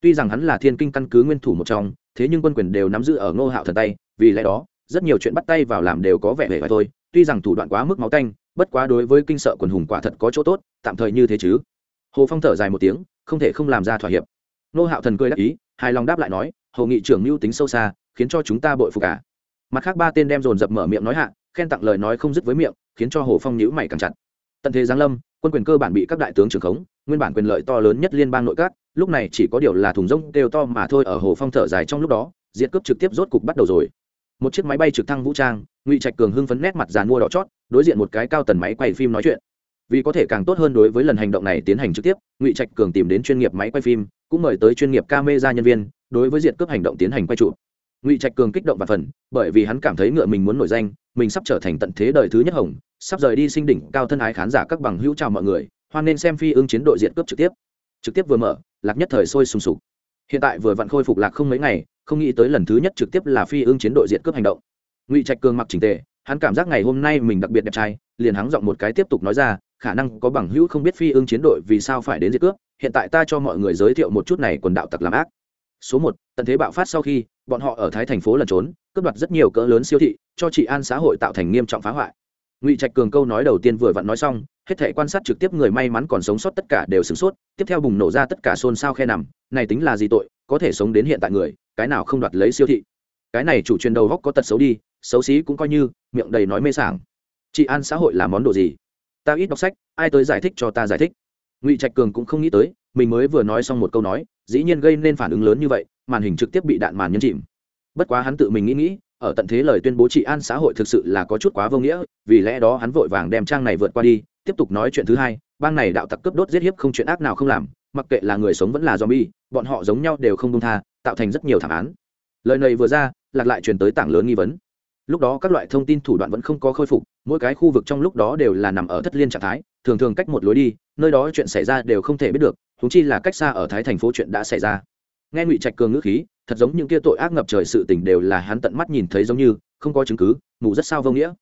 Tuy rằng hắn là thiên kinh căn cứ nguyên thủ một trong, thế nhưng quân quyền đều nắm giữ ở ngô hạo thần tay, vì lẽ đó rất nhiều chuyện bắt tay vào làm đều có vẻ vẻ vải thôi, tuy rằng thủ đoạn quá mức máu tanh bất quá đối với kinh sợ quần hùng quả thật có chỗ tốt, tạm thời như thế chứ. Hồ phong thở dài một tiếng, không thể không làm ra thỏa hiệp. Nô hạo thần cười đắc ý, hài lòng đáp lại nói, hồ nghị trưởng mưu tính sâu xa, khiến cho chúng ta bội phục cả. Mặt khác ba tên đem dồn dập mở miệng nói hạ, khen tặng lời nói không dứt với miệng, khiến cho hồ phong nhữ mày càng chặt. Tận thế giáng lâm, quân quyền cơ bản bị các đại tướng trưởng khống, nguyên bản quyền lợi to lớn nhất liên bang nội các, lúc này chỉ có điều là thùng rông đều to mà thôi ở hồ phong thở dài trong lúc đó, diệt cướp trực tiếp rốt cục bắt đầu rồi một chiếc máy bay trực thăng vũ trang, ngụy trạch cường hưng phấn nét mặt dàn mua đỏ chót, đối diện một cái cao tần máy quay phim nói chuyện. Vì có thể càng tốt hơn đối với lần hành động này tiến hành trực tiếp, ngụy trạch cường tìm đến chuyên nghiệp máy quay phim, cũng mời tới chuyên nghiệp camera nhân viên, đối với diện cướp hành động tiến hành quay trụ ngụy trạch cường kích động và phần bởi vì hắn cảm thấy ngựa mình muốn nổi danh, mình sắp trở thành tận thế đời thứ nhất hồng, sắp rời đi sinh đỉnh, cao thân ái khán giả các bằng hữu chào mọi người, hoan nên xem phi ương chiến đội diện cướp trực tiếp. Trực tiếp vừa mở, lạc nhất thời sôi sùng sục. Hiện tại vừa vặn khôi phục lạc không mấy ngày không nghĩ tới lần thứ nhất trực tiếp là phi ương chiến đội diện cướp hành động. Ngụy trạch cường mặc trình tề, hắn cảm giác ngày hôm nay mình đặc biệt đẹp trai, liền hắng giọng một cái tiếp tục nói ra, khả năng có bằng hữu không biết phi ương chiến đội vì sao phải đến diệt cướp, hiện tại ta cho mọi người giới thiệu một chút này quần đạo tặc làm ác. Số một, tận thế bạo phát sau khi, bọn họ ở thái thành phố lẩn trốn, cướp đoạt rất nhiều cỡ lớn siêu thị, cho trị an xã hội tạo thành nghiêm trọng phá hoại. Ngụy trạch cường câu nói đầu tiên vừa vặn nói xong, hết thể quan sát trực tiếp người may mắn còn sống sót tất cả đều sửng sốt, tiếp theo bùng nổ ra tất cả xôn xao khe nằm, này tính là gì tội, có thể sống đến hiện tại người cái nào không đoạt lấy siêu thị. Cái này chủ truyền đầu góc có tật xấu đi, xấu xí cũng coi như, miệng đầy nói mê sảng. Chị an xã hội là món đồ gì? Ta ít đọc sách, ai tới giải thích cho ta giải thích? Ngụy trạch cường cũng không nghĩ tới, mình mới vừa nói xong một câu nói, dĩ nhiên gây nên phản ứng lớn như vậy, màn hình trực tiếp bị đạn màn nhấn chìm. Bất quá hắn tự mình nghĩ nghĩ, ở tận thế lời tuyên bố trị an xã hội thực sự là có chút quá vô nghĩa, vì lẽ đó hắn vội vàng đem trang này vượt qua đi, tiếp tục nói chuyện thứ hai, bang này đạo tặc cướp đốt giết hiếp không chuyện ác nào không làm, mặc kệ là người sống vẫn là zombie, bọn họ giống nhau đều không công tha tạo thành rất nhiều thảm án. Lời này vừa ra, lạc lại truyền tới tảng lớn nghi vấn. Lúc đó các loại thông tin thủ đoạn vẫn không có khôi phục, mỗi cái khu vực trong lúc đó đều là nằm ở thất liên trạng thái, thường thường cách một lối đi, nơi đó chuyện xảy ra đều không thể biết được thúng chi là cách xa ở thái thành phố chuyện đã xảy ra. Nghe ngụy trạch cường ngữ khí, thật giống những kia tội ác ngập trời sự tình đều là hắn tận mắt nhìn thấy giống như, không có chứng cứ ngủ rất sao vô nghĩa.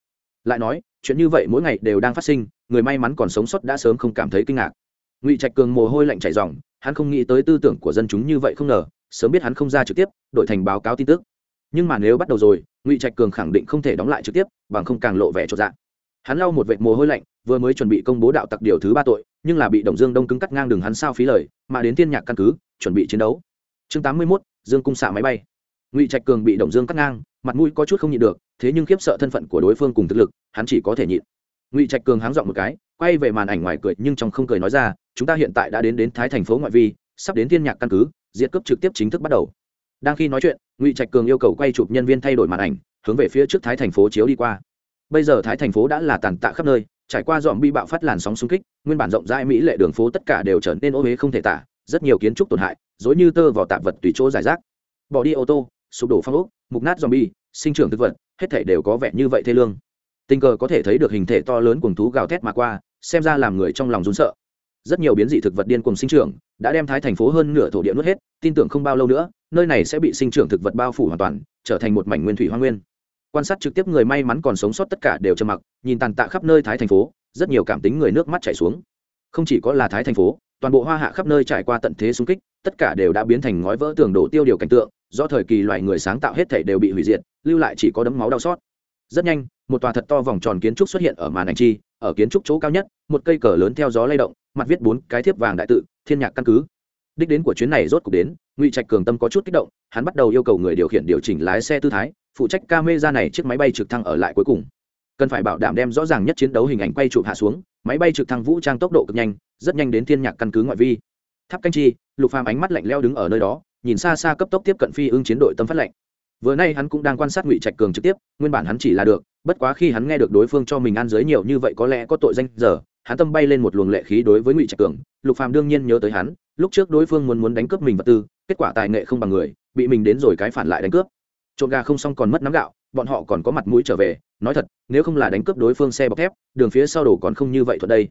Lại nói, chuyện như vậy mỗi ngày đều đang phát sinh, người may mắn còn sống sót đã sớm không cảm thấy kinh ngạc. Ngụy trạch cường mồ hôi lạnh chảy dòng hắn không nghĩ tới tư tưởng của dân chúng như vậy không ngờ sớm biết hắn không ra trực tiếp đổi thành báo cáo tin tức. Nhưng mà nếu bắt đầu rồi ngụy trạch cường khẳng định không thể đóng lại trực tiếp bằng không càng lộ vẻ trọn dạng hắn lau một vệt mồ hôi lạnh vừa mới chuẩn bị công bố đạo tặc điều thứ ba tội nhưng là bị đồng dương đông cứng cắt ngang đường hắn sao phí lời mà đến thiên nhạc căn cứ chuẩn bị chiến đấu. Chương tám mươi 81, dương cung xạ máy bay. Ngụy trạch cường bị đồng dương cắt ngang mặt mũi có chút không nhịn được thế nhưng khiếp sợ thân phận của đối phương cùng thực lực hắn chỉ có thể nhịn. Ngụy trạch cường háng dọn một cái quay về màn ảnh ngoài cười nhưng trong không cười nói ra chúng ta hiện tại đã đến đến thái thành phố ngoại vi sắp đến thiên nhạc căn cứ diệt cấp trực tiếp chính thức bắt đầu. Đang khi nói chuyện, ngụy trạch cường yêu cầu quay chụp nhân viên thay đổi màn ảnh, hướng về phía trước thái thành phố chiếu đi qua. Bây giờ thái thành phố đã là tàn tạ khắp nơi, trải qua dọn bi bạo phát làn sóng xung kích, nguyên bản rộng rãi mỹ lệ đường phố tất cả đều trở nên ô huế không thể tả, rất nhiều kiến trúc tổn hại dối như tơ vào tạp vật tùy chỗ giải rác. Bỏ đi ô tô, sụp đổ phong ốc, mục nát zombie, sinh trưởng thực vật, hết thể đều có vẻ như vậy thê lương. Tình cờ có thể thấy được hình thể to lớn cùng thú gào thét mà qua, xem ra làm người trong lòng run sợ rất nhiều biến dị thực vật điên cùng sinh trưởng, đã đem thái thành phố hơn nửa thổ địa nuốt hết, tin tưởng không bao lâu nữa, nơi này sẽ bị sinh trưởng thực vật bao phủ hoàn toàn, trở thành một mảnh nguyên thủy hoa nguyên. Quan sát trực tiếp người may mắn còn sống sót tất cả đều trầm mặc, nhìn tàn tạ khắp nơi thái thành phố, rất nhiều cảm tính người nước mắt chảy xuống. Không chỉ có là thái thành phố, toàn bộ hoa hạ khắp nơi trải qua tận thế xung kích, tất cả đều đã biến thành ngói vỡ tường đổ tiêu điều cảnh tượng, do thời kỳ loài người sáng tạo hết thảy đều bị hủy diệt, lưu lại chỉ có đấm máu đau xót. Rất nhanh, một tòa thật to vòng tròn kiến trúc xuất hiện ở màn ảnh chi, ở kiến trúc chỗ cao nhất, một cây cờ lớn theo gió lay động mặt viết bốn cái thiếp vàng đại tự, thiên nhạc căn cứ. Đích đến của chuyến này rốt cục đến, ngụy trạch cường tâm có chút kích động, hắn bắt đầu yêu cầu người điều khiển điều chỉnh lái xe tư thái, phụ trách camera này chiếc máy bay trực thăng ở lại cuối cùng. Cần phải bảo đảm đem rõ ràng nhất chiến đấu hình ảnh quay chụp hạ xuống, máy bay trực thăng vũ trang tốc độ cực nhanh, rất nhanh đến thiên nhạc căn cứ ngoại vi. Tháp canh chi, lục phàm ánh mắt lạnh leo đứng ở nơi đó, nhìn xa xa cấp tốc tiếp cận phi ưng chiến đội tâm phát lệnh. Vừa nay hắn cũng đang quan sát ngụy trạch cường trực tiếp, nguyên bản hắn chỉ là được, bất quá khi hắn nghe được đối phương cho mình ăn dưới nhiều như vậy có lẽ có tội danh giờ hắn tâm bay lên một luồng lệ khí đối với ngụy trạch cường lục phàm đương nhiên nhớ tới hắn lúc trước đối phương muốn muốn đánh cướp mình vật tư kết quả tài nghệ không bằng người bị mình đến rồi cái phản lại đánh cướp trộm gà không xong còn mất nắm gạo bọn họ còn có mặt mũi trở về nói thật nếu không là đánh cướp đối phương xe bọc thép đường phía sau đổ còn không như vậy thuận đây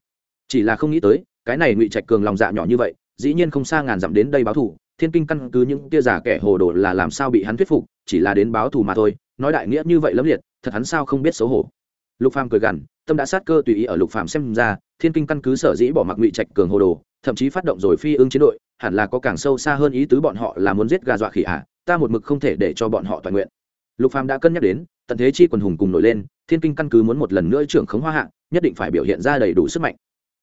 chỉ là không nghĩ tới cái này ngụy trạch cường lòng dạ nhỏ như vậy dĩ nhiên không xa ngàn dặm đến đây báo thù thiên kinh căn cứ những tia giả kẻ hồ đồ là làm sao bị hắn thuyết phục chỉ là đến báo thù mà thôi nói đại nghĩa như vậy lắm liệt thật hắn sao không biết xấu hổ lục phàm cười gằn tâm đã sát cơ tùy ý ở lục phàm xem ra thiên kinh căn cứ sở dĩ bỏ mặc ngụy trạch cường hồ đồ thậm chí phát động rồi phi ưng chiến đội hẳn là có càng sâu xa hơn ý tứ bọn họ là muốn giết gà dọa khỉ ạ ta một mực không thể để cho bọn họ toàn nguyện. Lục phàm đã cân nhắc đến tận thế chi quần hùng cùng nổi lên thiên kinh căn cứ muốn một lần nữa trưởng khống hoa hạng, nhất định phải biểu hiện ra đầy đủ sức mạnh.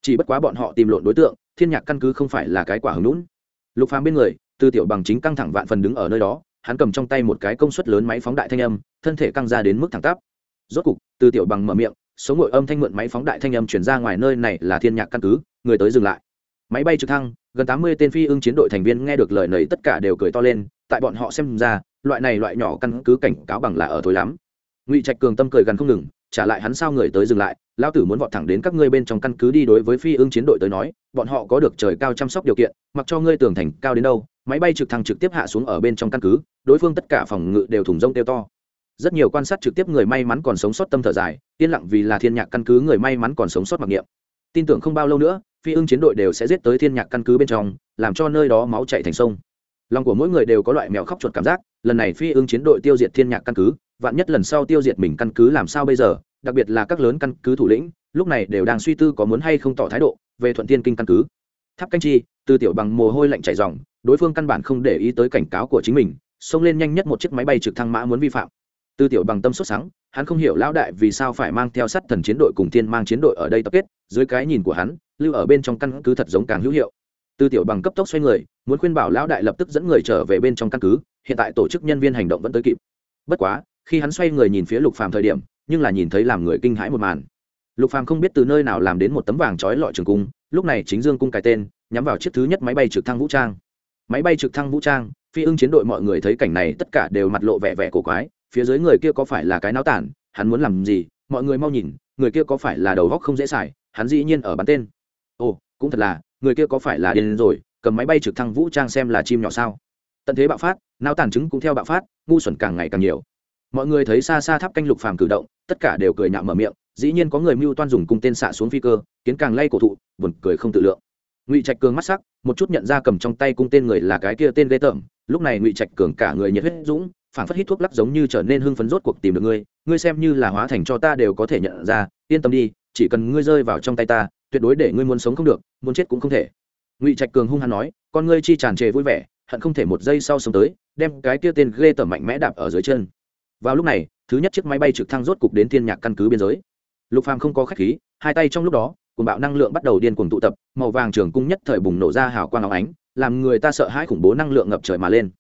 Chỉ bất quá bọn họ tìm lộn đối tượng thiên nhạc căn cứ không phải là cái quả hứng lũn lục phàm bên người tư tiểu bằng chính căng thẳng vạn phần đứng ở nơi đó hắn cầm trong tay một cái công suất lớn máy phóng đại thanh âm thân thể căng ra đến mức thẳng tắp. Rốt cục tư tiểu bằng mở miệng số ngội âm thanh mượn máy phóng đại thanh âm chuyển ra ngoài nơi này là thiên nhạc căn cứ, người tới dừng lại. Máy bay trực thăng, gần tám mươi tên phi ưng chiến đội thành viên nghe được lời này tất cả đều cười to lên, tại bọn họ xem ra, loại này loại nhỏ căn cứ cảnh cáo bằng là ở thối lắm. Ngụy trạch cường tâm cười gần không ngừng, trả lại hắn sao người tới dừng lại lao tử muốn vọt thẳng đến các ngươi bên trong căn cứ đi đối với phi ưng chiến đội tới nói, bọn họ có được trời cao chăm sóc điều kiện, mặc cho ngươi tường thành cao đến đâu, máy bay trực thăng trực tiếp hạ xuống ở bên trong căn cứ, đối phương tất cả phòng ngự đều thủng rông tiêu to rất nhiều quan sát trực tiếp người may mắn còn sống sót tâm thở dài, yên lặng vì là thiên nhạc căn cứ người may mắn còn sống sót mặc niệm. Tin tưởng không bao lâu nữa, phi ưng chiến đội đều sẽ giết tới thiên nhạc căn cứ bên trong, làm cho nơi đó máu chảy thành sông. Lòng của mỗi người đều có loại mèo khóc chuột cảm giác, lần này phi ưng chiến đội tiêu diệt thiên nhạc căn cứ, vạn nhất lần sau tiêu diệt mình căn cứ làm sao bây giờ, đặc biệt là các lớn căn cứ thủ lĩnh, lúc này đều đang suy tư có muốn hay không tỏ thái độ về thuận thiên kinh căn cứ. Tháp canh chi, từ tiểu bằng mồ hôi lạnh chảy dòng, đối phương căn bản không để ý tới cảnh cáo của chính mình, xông lên nhanh nhất một chiếc máy bay trực thăng mã muốn vi phạm. Tư tiểu bằng tâm sốt sáng hắn không hiểu lão đại vì sao phải mang theo sắt thần chiến đội cùng thiên mang chiến đội ở đây tập kết, dưới cái nhìn của hắn, lưu ở bên trong căn cứ thật giống càng hữu hiệu. Tư tiểu bằng cấp tốc xoay người, muốn khuyên bảo lão đại lập tức dẫn người trở về bên trong căn cứ, hiện tại tổ chức nhân viên hành động vẫn tới kịp. Bất quá, khi hắn xoay người nhìn phía lục phàm thời điểm, nhưng là nhìn thấy làm người kinh hãi một màn. Lục phàm không biết từ nơi nào làm đến một tấm vàng trói lọi trường cung, lúc này chính dương cung cái tên, nhắm vào chiếc thứ nhất máy bay trực thăng vũ trang. Máy bay trực thăng vũ trang, phi ưng chiến đội mọi người thấy cảnh này tất cả đều mặt lộ vẻ vẻ cổ quái phía dưới người kia có phải là cái náo tản, hắn muốn làm gì, mọi người mau nhìn, người kia có phải là đầu góc không dễ xài, hắn dĩ nhiên ở bắn tên. Ồ, cũng thật là, người kia có phải là điên rồi, cầm máy bay trực thăng vũ trang xem là chim nhỏ sao? Tận thế bạo phát, náo tàn chứng cũng theo bạo phát, ngu xuẩn càng ngày càng nhiều. Mọi người thấy xa xa tháp canh lục phàm cử động, tất cả đều cười nhạo mở miệng, dĩ nhiên có người mưu toan dùng cung tên xạ xuống phi cơ, kiến càng lay cổ thụ, buồn cười không tự lượng. Ngụy trạch cường mắt sắc, một chút nhận ra cầm trong tay cung tên người là cái kia tên ghê tởm, lúc này ngụy trạch cường cả người nhiệt huyết dũng phản phất hít thuốc lắc giống như trở nên hưng phấn rốt cuộc tìm được ngươi ngươi xem như là hóa thành cho ta đều có thể nhận ra, yên tâm đi, chỉ cần ngươi rơi vào trong tay ta, tuyệt đối để ngươi muốn sống không được, muốn chết cũng không thể. Ngụy trạch cường hung hăng nói, con ngươi chi tràn trề vui vẻ, hận không thể một giây sau sống tới, đem cái kia tên ghê tởm mạnh mẽ đạp ở dưới chân. Vào lúc này, thứ nhất chiếc máy bay trực thăng rốt cục đến thiên nhạc căn cứ biên giới. Lục phàm không có khách khí, hai tay trong lúc đó cùng bạo năng lượng bắt đầu điên cuồng tụ tập, màu vàng trường cung nhất thời bùng nổ ra hào quang óng ánh, làm người ta sợ hãi khủng bố năng lượng ngập trời mà lên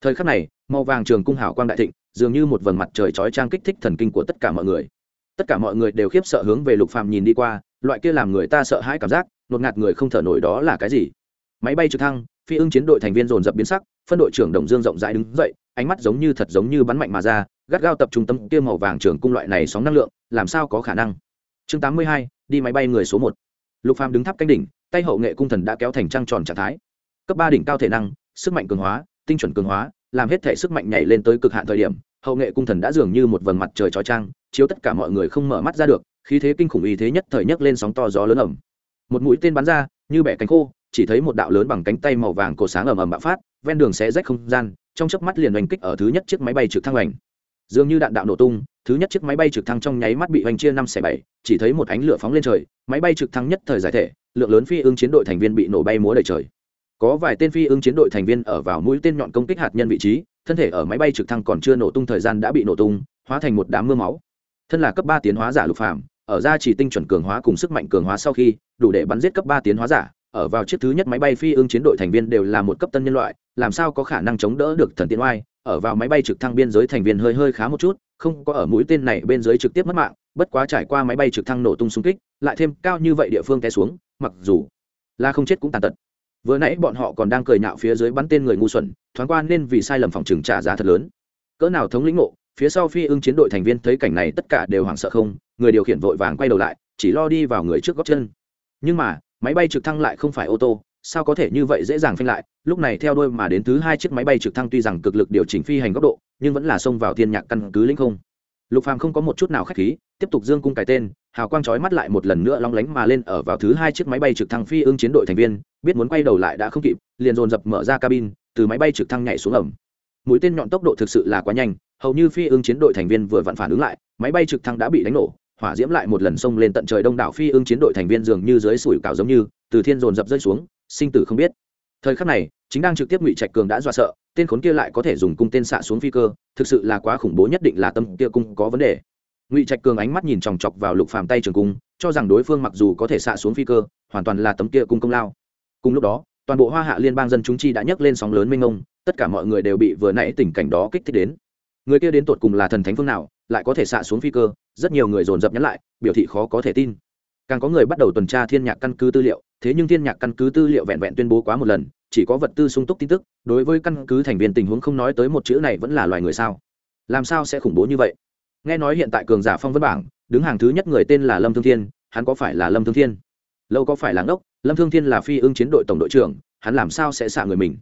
thời khắc này màu vàng trường cung hảo quang đại thịnh dường như một vầng mặt trời chói trang kích thích thần kinh của tất cả mọi người. Tất cả mọi người đều khiếp sợ hướng về lục phàm nhìn đi qua loại kia làm người ta sợ hãi cảm giác nột ngạt người không thở nổi đó là cái gì? Máy bay trực thăng phi ưng chiến đội thành viên dồn dập biến sắc phân đội trưởng đồng dương rộng rãi đứng dậy ánh mắt giống như thật giống như bắn mạnh mà ra gắt gao tập trung tâm kia màu vàng trường cung loại này sóng năng lượng làm sao có khả năng? Chương 82, đi máy bay người số một. Lục phàm đứng tháp cánh đỉnh tay hậu nghệ cung thần đã kéo thành trăng tròn trạng thái. Cấp ba đỉnh cao thể năng sức mạnh cường hóa tinh chuẩn cường hóa, làm hết thể sức mạnh nhảy lên tới cực hạn thời điểm, hậu nghệ cung thần đã dường như một vầng mặt trời trói trang, chiếu tất cả mọi người không mở mắt ra được, khí thế kinh khủng ý thế nhất thời nhất lên sóng to gió lớn ẩm một mũi tên bắn ra, như bẻ cánh khô, chỉ thấy một đạo lớn bằng cánh tay màu vàng cổ sáng ầm ầm bạo phát, ven đường xé rách không gian, trong chớp mắt liền oanh kích ở thứ nhất chiếc máy bay trực thăng ảnh. dường như đạn đạo nổ tung, thứ nhất chiếc máy bay trực thăng trong nháy mắt bị oanh chia năm xẻ bảy, chỉ thấy một ánh lửa phóng lên trời, máy bay trực thăng nhất thời giải thể, lượng lớn phi ương chiến đội thành viên bị nổ bay múa đầy trời có vài tên phi ứng chiến đội thành viên ở vào mũi tên nhọn công kích hạt nhân vị trí, thân thể ở máy bay trực thăng còn chưa nổ tung thời gian đã bị nổ tung, hóa thành một đám mưa máu. Thân là cấp ba tiến hóa giả lục phàm, ở ra chỉ tinh chuẩn cường hóa cùng sức mạnh cường hóa sau khi, đủ để bắn giết cấp ba tiến hóa giả, ở vào chiếc thứ nhất máy bay phi ứng chiến đội thành viên đều là một cấp tân nhân loại, làm sao có khả năng chống đỡ được thần tiên oai, ở vào máy bay trực thăng biên giới thành viên hơi hơi khá một chút, không có ở mũi tên này bên dưới trực tiếp mất mạng, bất quá trải qua máy bay trực thăng nổ tung xung kích, lại thêm cao như vậy địa phương té xuống, mặc dù là không chết cũng tàn tật vừa nãy bọn họ còn đang cười nhạo phía dưới bắn tên người ngu xuẩn, thoáng qua nên vì sai lầm phòng trừng trả giá thật lớn. Cỡ nào thống lĩnh ngộ, phía sau phi ưng chiến đội thành viên thấy cảnh này tất cả đều hoảng sợ không, người điều khiển vội vàng quay đầu lại, chỉ lo đi vào người trước góc chân. Nhưng mà, máy bay trực thăng lại không phải ô tô, sao có thể như vậy dễ dàng phanh lại? Lúc này theo đôi mà đến thứ hai chiếc máy bay trực thăng tuy rằng cực lực điều chỉnh phi hành góc độ, nhưng vẫn là xông vào thiên nhạc căn cứ lĩnh không lục phàm không có một chút nào khách khí, tiếp tục dương cung cái tên, hào quang chói mắt lại một lần nữa long lánh mà lên ở vào thứ hai chiếc máy bay trực thăng phi ương chiến đội thành viên, biết muốn quay đầu lại đã không kịp, liền dồn dập mở ra cabin, từ máy bay trực thăng nhảy xuống ẩm. Mũi tên nhọn tốc độ thực sự là quá nhanh, hầu như phi ương chiến đội thành viên vừa vặn phản ứng lại, máy bay trực thăng đã bị đánh nổ, hỏa diễm lại một lần xông lên tận trời đông đảo phi ương chiến đội thành viên dường như dưới sủi cảo giống như, từ thiên dồn dập rơi xuống, sinh tử không biết. Thời khắc này chính đang trực tiếp ngụy trạch cường đã dọa sợ, tên khốn kia lại có thể dùng cung tên xạ xuống phi cơ, thực sự là quá khủng bố nhất định là tâm kia cung có vấn đề. Ngụy trạch cường ánh mắt nhìn chòng chọc vào lục phàm tay trường cung, cho rằng đối phương mặc dù có thể xạ xuống phi cơ, hoàn toàn là tấm kia cung công lao. Cùng lúc đó, toàn bộ hoa hạ liên bang dân chúng chi đã nhấc lên sóng lớn mênh mông, tất cả mọi người đều bị vừa nãy tình cảnh đó kích thích đến. Người kia đến tột cùng là thần thánh phương nào, lại có thể xạ xuống phi cơ, rất nhiều người dồn dập nhắn lại, biểu thị khó có thể tin. Càng có người bắt đầu tuần tra thiên nhạc căn cứ tư liệu, thế nhưng thiên nhạc căn cứ tư liệu vẹn vẹn tuyên bố quá một lần chỉ có vật tư sung túc tin tức, đối với căn cứ thành viên tình huống không nói tới một chữ này vẫn là loài người sao? Làm sao sẽ khủng bố như vậy? Nghe nói hiện tại cường giả phong vân bảng, đứng hàng thứ nhất người tên là lâm thương thiên, hắn có phải là lâm thương thiên? Lâu có phải là ngốc? Lâm thương thiên là phi ưng chiến đội tổng đội trưởng, hắn làm sao sẽ xả người mình?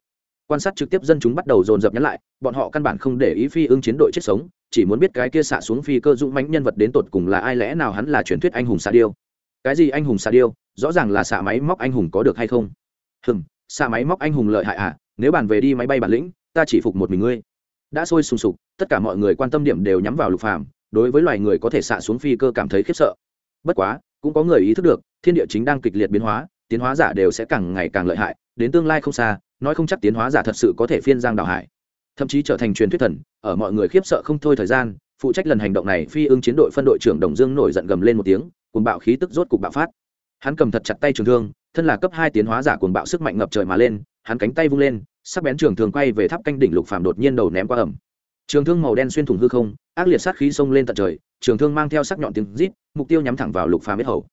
Quan sát trực tiếp dân chúng bắt đầu dồn dập nhắn lại, bọn họ căn bản không để ý phi ưng chiến đội chết sống, chỉ muốn biết cái kia xạ xuống phi cơ dũng mãnh nhân vật đến tột cùng là ai, lẽ nào hắn là truyền thuyết anh hùng xạ điêu? Cái gì anh hùng xạ điêu? Rõ ràng là xạ máy móc anh hùng có được hay không? Hừng xa máy móc anh hùng lợi hại à nếu bàn về đi máy bay bản lĩnh, ta chỉ phục một mình ngươi. Đã sôi sùng sục, tất cả mọi người quan tâm điểm đều nhắm vào lục phàm, đối với loài người có thể xạ xuống phi cơ cảm thấy khiếp sợ. Bất quá, cũng có người ý thức được, thiên địa chính đang kịch liệt biến hóa, tiến hóa giả đều sẽ càng ngày càng lợi hại, đến tương lai không xa, nói không chắc tiến hóa giả thật sự có thể phiên giang đảo hải. Thậm chí trở thành truyền thuyết thần, ở mọi người khiếp sợ không thôi thời gian, phụ trách lần hành động này phi ưng chiến đội phân đội trưởng đồng dương nổi giận gầm lên một tiếng cùng bạo khí tức rốt cục bạo phát. Hắn cầm thật chặt tay trường thương thân là cấp hai tiến hóa giả cuồng bạo sức mạnh ngập trời mà lên, hắn cánh tay vung lên, sắc bén trường thương quay về tháp canh đỉnh lục phàm đột nhiên đầu ném qua ẩm. Trường thương màu đen xuyên thủng hư không, ác liệt sát khí xông lên tận trời, trường thương mang theo sắc nhọn tiếng rít, mục tiêu nhắm thẳng vào lục phàm biết hầu.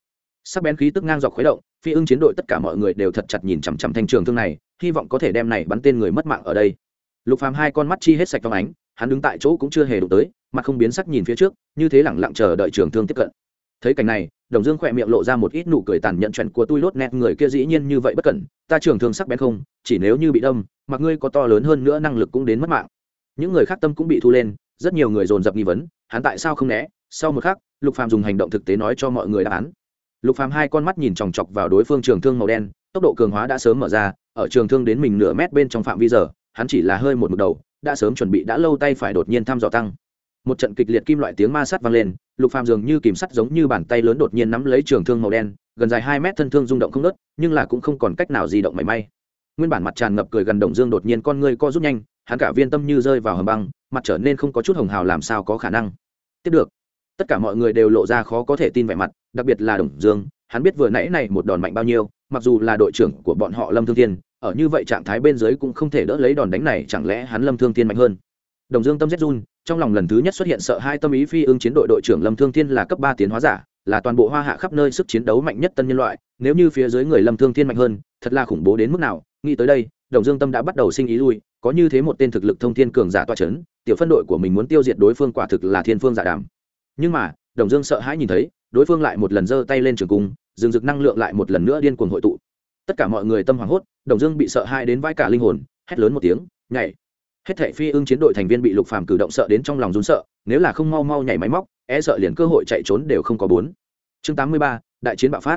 Sắc bén khí tức ngang dọc khuấy động, phi ưng chiến đội tất cả mọi người đều thật chặt nhìn chằm chằm thanh trường thương này, hy vọng có thể đem này bắn tên người mất mạng ở đây. Lục phàm hai con mắt chi hết sạch trong ánh, hắn đứng tại chỗ cũng chưa hề đụng tới, mặt không biến sắc nhìn phía trước, như thế lẳng lặng chờ đợi trường thương tiếp cận thấy cảnh này, đồng dương khỏe miệng lộ ra một ít nụ cười tàn nhẫn chuyện của tôi lốt nét người kia dĩ nhiên như vậy bất cẩn, ta trường thương sắc bén không, chỉ nếu như bị đâm mặc ngươi có to lớn hơn nữa năng lực cũng đến mất mạng. Những người khác tâm cũng bị thu lên, rất nhiều người dồn dập nghi vấn, hắn tại sao không né? Sau một khắc, lục phàm dùng hành động thực tế nói cho mọi người đáp án. Lục phàm hai con mắt nhìn chòng chọc vào đối phương trường thương màu đen, tốc độ cường hóa đã sớm mở ra, ở trường thương đến mình nửa mét bên trong phạm vi giờ, hắn chỉ là hơi một mực đầu, đã sớm chuẩn bị đã lâu tay phải đột nhiên thăm dò tăng một trận kịch liệt kim loại tiếng ma sát vang lên, lục phàm dường như kìm sắt giống như bàn tay lớn đột nhiên nắm lấy trường thương màu đen, gần dài hai mét thân thương rung động không nớt nhưng là cũng không còn cách nào di động mảy may. Nguyên bản mặt tràn ngập cười gần đồng dương đột nhiên con ngươi co rút nhanh, hắn cả viên tâm như rơi vào hầm băng, mặt trở nên không có chút hồng hào làm sao có khả năng. Tiếp được. Tất cả mọi người đều lộ ra khó có thể tin vẻ mặt, đặc biệt là đồng dương, hắn biết vừa nãy này một đòn mạnh bao nhiêu, mặc dù là đội trưởng của bọn họ lâm thương thiên, ở như vậy trạng thái bên dưới cũng không thể đỡ lấy đòn đánh này, chẳng lẽ hắn lâm thương thiên mạnh hơn? Đồng dương tâm rét run trong lòng lần thứ nhất xuất hiện sợ hai tâm ý phi ưng chiến đội đội trưởng lâm thương thiên là cấp ba tiến hóa giả, là toàn bộ hoa hạ khắp nơi sức chiến đấu mạnh nhất tân nhân loại, nếu như phía dưới người lâm thương thiên mạnh hơn, thật là khủng bố đến mức nào, nghĩ tới đây, đồng dương tâm đã bắt đầu sinh ý lui, có như thế một tên thực lực thông thiên cường giả toa c h ấ n tiểu phân đội của mình muốn tiêu diệt đối phương quả thực là thiên phương giả đàm. Nhưng mà, đồng dương sợ hãi nhìn thấy, đối phương lại một lần giơ tay lên trường cung dừng rực năng lượng lại một lần nữa điên cuồng hội tụ. Tất cả mọi người tâm hoảng hốt, đồng dương bị sợ hãi đến vai cả linh hồn, hét lớn một tiếng, nhảy! Hết thệ phi ưng chiến đội thành viên bị lục phàm cử động sợ đến trong lòng run sợ, nếu là không mau mau nhảy máy móc e sợ liền cơ hội chạy trốn đều không có bốn. Chương tám mươi ba, đại chiến bạo phát.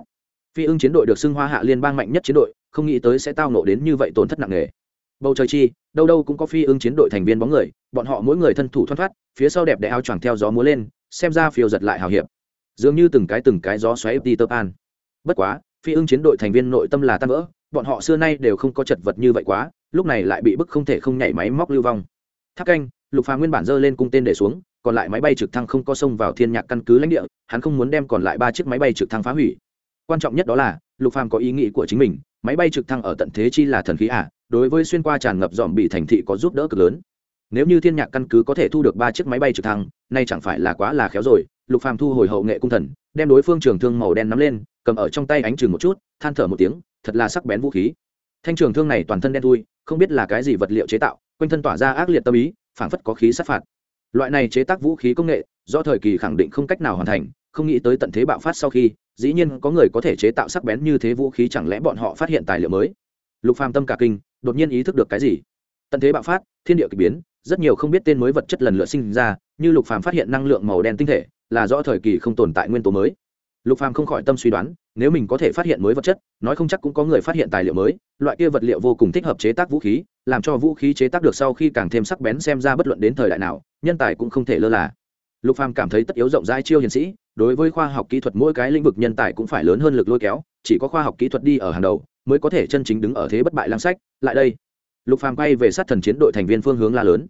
Phi ưng chiến đội được xưng hoa hạ liên bang mạnh nhất chiến đội, không nghĩ tới sẽ tao nộ đến như vậy tổn thất nặng nề. Bầu trời chi, đâu đâu cũng có phi ưng chiến đội thành viên bóng người, bọn họ mỗi người thân thủ thoăn thoát, phía sau đẹp đẽ áo choàng theo gió múa lên, xem ra phiêu giật lại hào hiệp. Dường như từng cái từng cái gió xoáy đi tơ an bất quá, phi ưng chiến đội thành viên nội tâm là tan vỡ, bọn họ xưa nay đều không có chật vật như vậy quá lúc này lại bị bức không thể không nhảy máy móc lưu vong. Tháp canh, lục phá nguyên bản dơ lên cung tên để xuống, còn lại máy bay trực thăng không có xông vào thiên nhạc căn cứ lãnh địa, hắn không muốn đem còn lại ba chiếc máy bay trực thăng phá hủy. Quan trọng nhất đó là, lục phàm có ý nghĩ của chính mình, máy bay trực thăng ở tận thế chi là thần khí à đối với xuyên qua tràn ngập dòm bị thành thị có giúp đỡ cực lớn. Nếu như thiên nhạc căn cứ có thể thu được ba chiếc máy bay trực thăng, nay chẳng phải là quá là khéo rồi, lục phàm thu hồi hậu nghệ cung thần, đem đối phương trường thương màu đen nắm lên, cầm ở trong tay ánh chừng một chút, than thở một tiếng, thật là sắc bén vũ khí thanh trường thương này toàn thân đen thui, không biết là cái gì vật liệu chế tạo, quanh thân tỏa ra ác liệt tâm ý, phảng phất có khí sát phạt. Loại này chế tác vũ khí công nghệ, do thời kỳ khẳng định không cách nào hoàn thành, không nghĩ tới tận thế bạo phát sau khi, dĩ nhiên có người có thể chế tạo sắc bén như thế vũ khí chẳng lẽ bọn họ phát hiện tài liệu mới? Lục phàm tâm cả kinh, đột nhiên ý thức được cái gì? Tận thế bạo phát, thiên địa kỳ biến, rất nhiều không biết tên mới vật chất lần lượt sinh ra, như lục phàm phát hiện năng lượng màu đen tinh thể, là do thời kỳ không tồn tại nguyên tố mới lục phàm không khỏi tâm suy đoán, nếu mình có thể phát hiện mới vật chất, nói không chắc cũng có người phát hiện tài liệu mới, loại kia vật liệu vô cùng thích hợp chế tác vũ khí, làm cho vũ khí chế tác được sau khi càng thêm sắc bén xem ra bất luận đến thời đại nào, nhân tài cũng không thể lơ là. Lục phàm cảm thấy tất yếu rộng rãi chiêu hiền sĩ, đối với khoa học kỹ thuật mỗi cái lĩnh vực nhân tài cũng phải lớn hơn lực lôi kéo, chỉ có khoa học kỹ thuật đi ở hàng đầu, mới có thể chân chính đứng ở thế bất bại lăng sách, lại đây. Lục phàm quay về sát thần chiến đội thành viên phương hướng la lớn.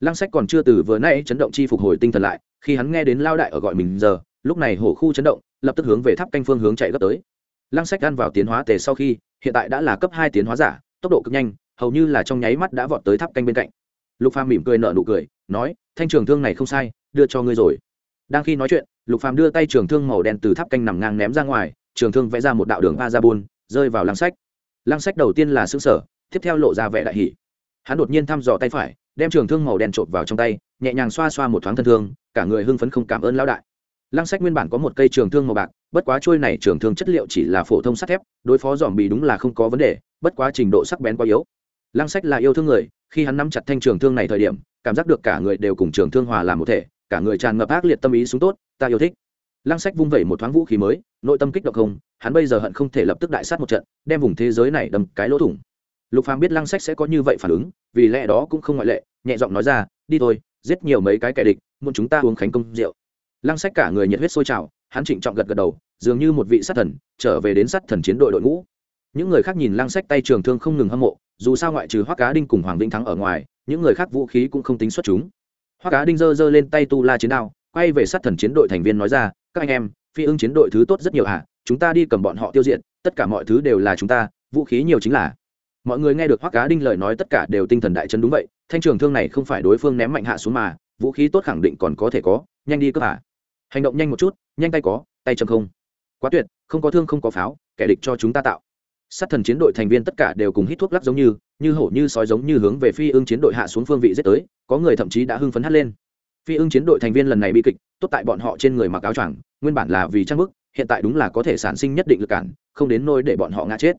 Lăng sách còn chưa từ vừa nãy chấn động chi phục hồi tinh thần lại, khi hắn nghe đến lao đại ở gọi mình giờ, lúc này hổ khu chấn động lập tức hướng về tháp canh phương hướng chạy gấp tới. Lăng sách ăn vào tiến hóa tề sau khi, hiện tại đã là cấp hai tiến hóa giả, tốc độ cực nhanh, hầu như là trong nháy mắt đã vọt tới tháp canh bên cạnh. Lục phàm mỉm cười nở nụ cười, nói, thanh trường thương này không sai, đưa cho ngươi rồi. Đang khi nói chuyện, lục phàm đưa tay trường thương màu đen từ tháp canh nằm ngang ném ra ngoài, trường thương vẽ ra một đạo đường ba ra buôn, rơi vào lăng sách. Lăng sách đầu tiên là xương sở tiếp theo lộ ra vẻ đại hỷ hắn đột nhiên thăm dò tay phải, đem trường thương màu đen trộn vào trong tay, nhẹ nhàng xoa xoa một thoáng thân thương, cả người hưng phấn không cảm ơn lão đại lăng sách nguyên bản có một cây trường thương màu bạc, bất quá trôi này trường thương chất liệu chỉ là phổ thông sắt thép, đối phó dòm bì đúng là không có vấn đề, bất quá trình độ sắc bén quá yếu. Lăng sách là yêu thương người, khi hắn nắm chặt thanh trường thương này thời điểm, cảm giác được cả người đều cùng trường thương hòa làm một thể, cả người tràn ngập ác liệt tâm ý xuống tốt, ta yêu thích. Lăng sách vung vẩy một thoáng vũ khí mới, nội tâm kích động không, hắn bây giờ hận không thể lập tức đại sát một trận, đem vùng thế giới này đâm cái lỗ thủng. Lục phàm biết lăng sách sẽ có như vậy phản ứng, vì lẽ đó cũng không ngoại lệ, nhẹ giọng nói ra, đi thôi, giết nhiều mấy cái kẻ địch, muốn chúng ta uống khánh công rượu lăng sách cả người nhiệt huyết sôi trào hắn trịnh trọng gật gật đầu dường như một vị sát thần trở về đến sát thần chiến đội đội ngũ. Những người khác nhìn lăng sách tay trường thương không ngừng hâm mộ dù sao ngoại trừ hoắc cá đinh cùng hoàng vĩnh thắng ở ngoài những người khác vũ khí cũng không tính xuất chúng. Hoắc cá đinh giơ giơ lên tay tu la chiến đao quay về sát thần chiến đội thành viên nói ra các anh em phi ưng chiến đội thứ tốt rất nhiều ạ à, chúng ta đi cầm bọn họ tiêu diệt tất cả mọi thứ đều là chúng ta vũ khí nhiều chính là. Mọi người nghe được hoắc cá đinh lời nói tất cả đều tinh thần đại chân đúng vậy thanh trường thương này không phải đối phương ném mạnh hạ xuống mà vũ khí tốt khẳng định còn có thể có nhanh đi cơ à hành động nhanh một chút, nhanh tay có, tay châm không. Quá tuyệt, không có thương không có pháo, kẻ địch cho chúng ta tạo. Sát thần chiến đội thành viên tất cả đều cùng hít thuốc lắc giống như như hổ như sói giống như hướng về phi ưng chiến đội hạ xuống phương vị giết tới, có người thậm chí đã hưng phấn hắt lên. Phi ưng chiến đội thành viên lần này bị kịch, tốt tại bọn họ trên người mặc áo choàng, nguyên bản là vì trang bức, hiện tại đúng là có thể sản sinh nhất định lực cản, không đến nôi để bọn họ ngã chết.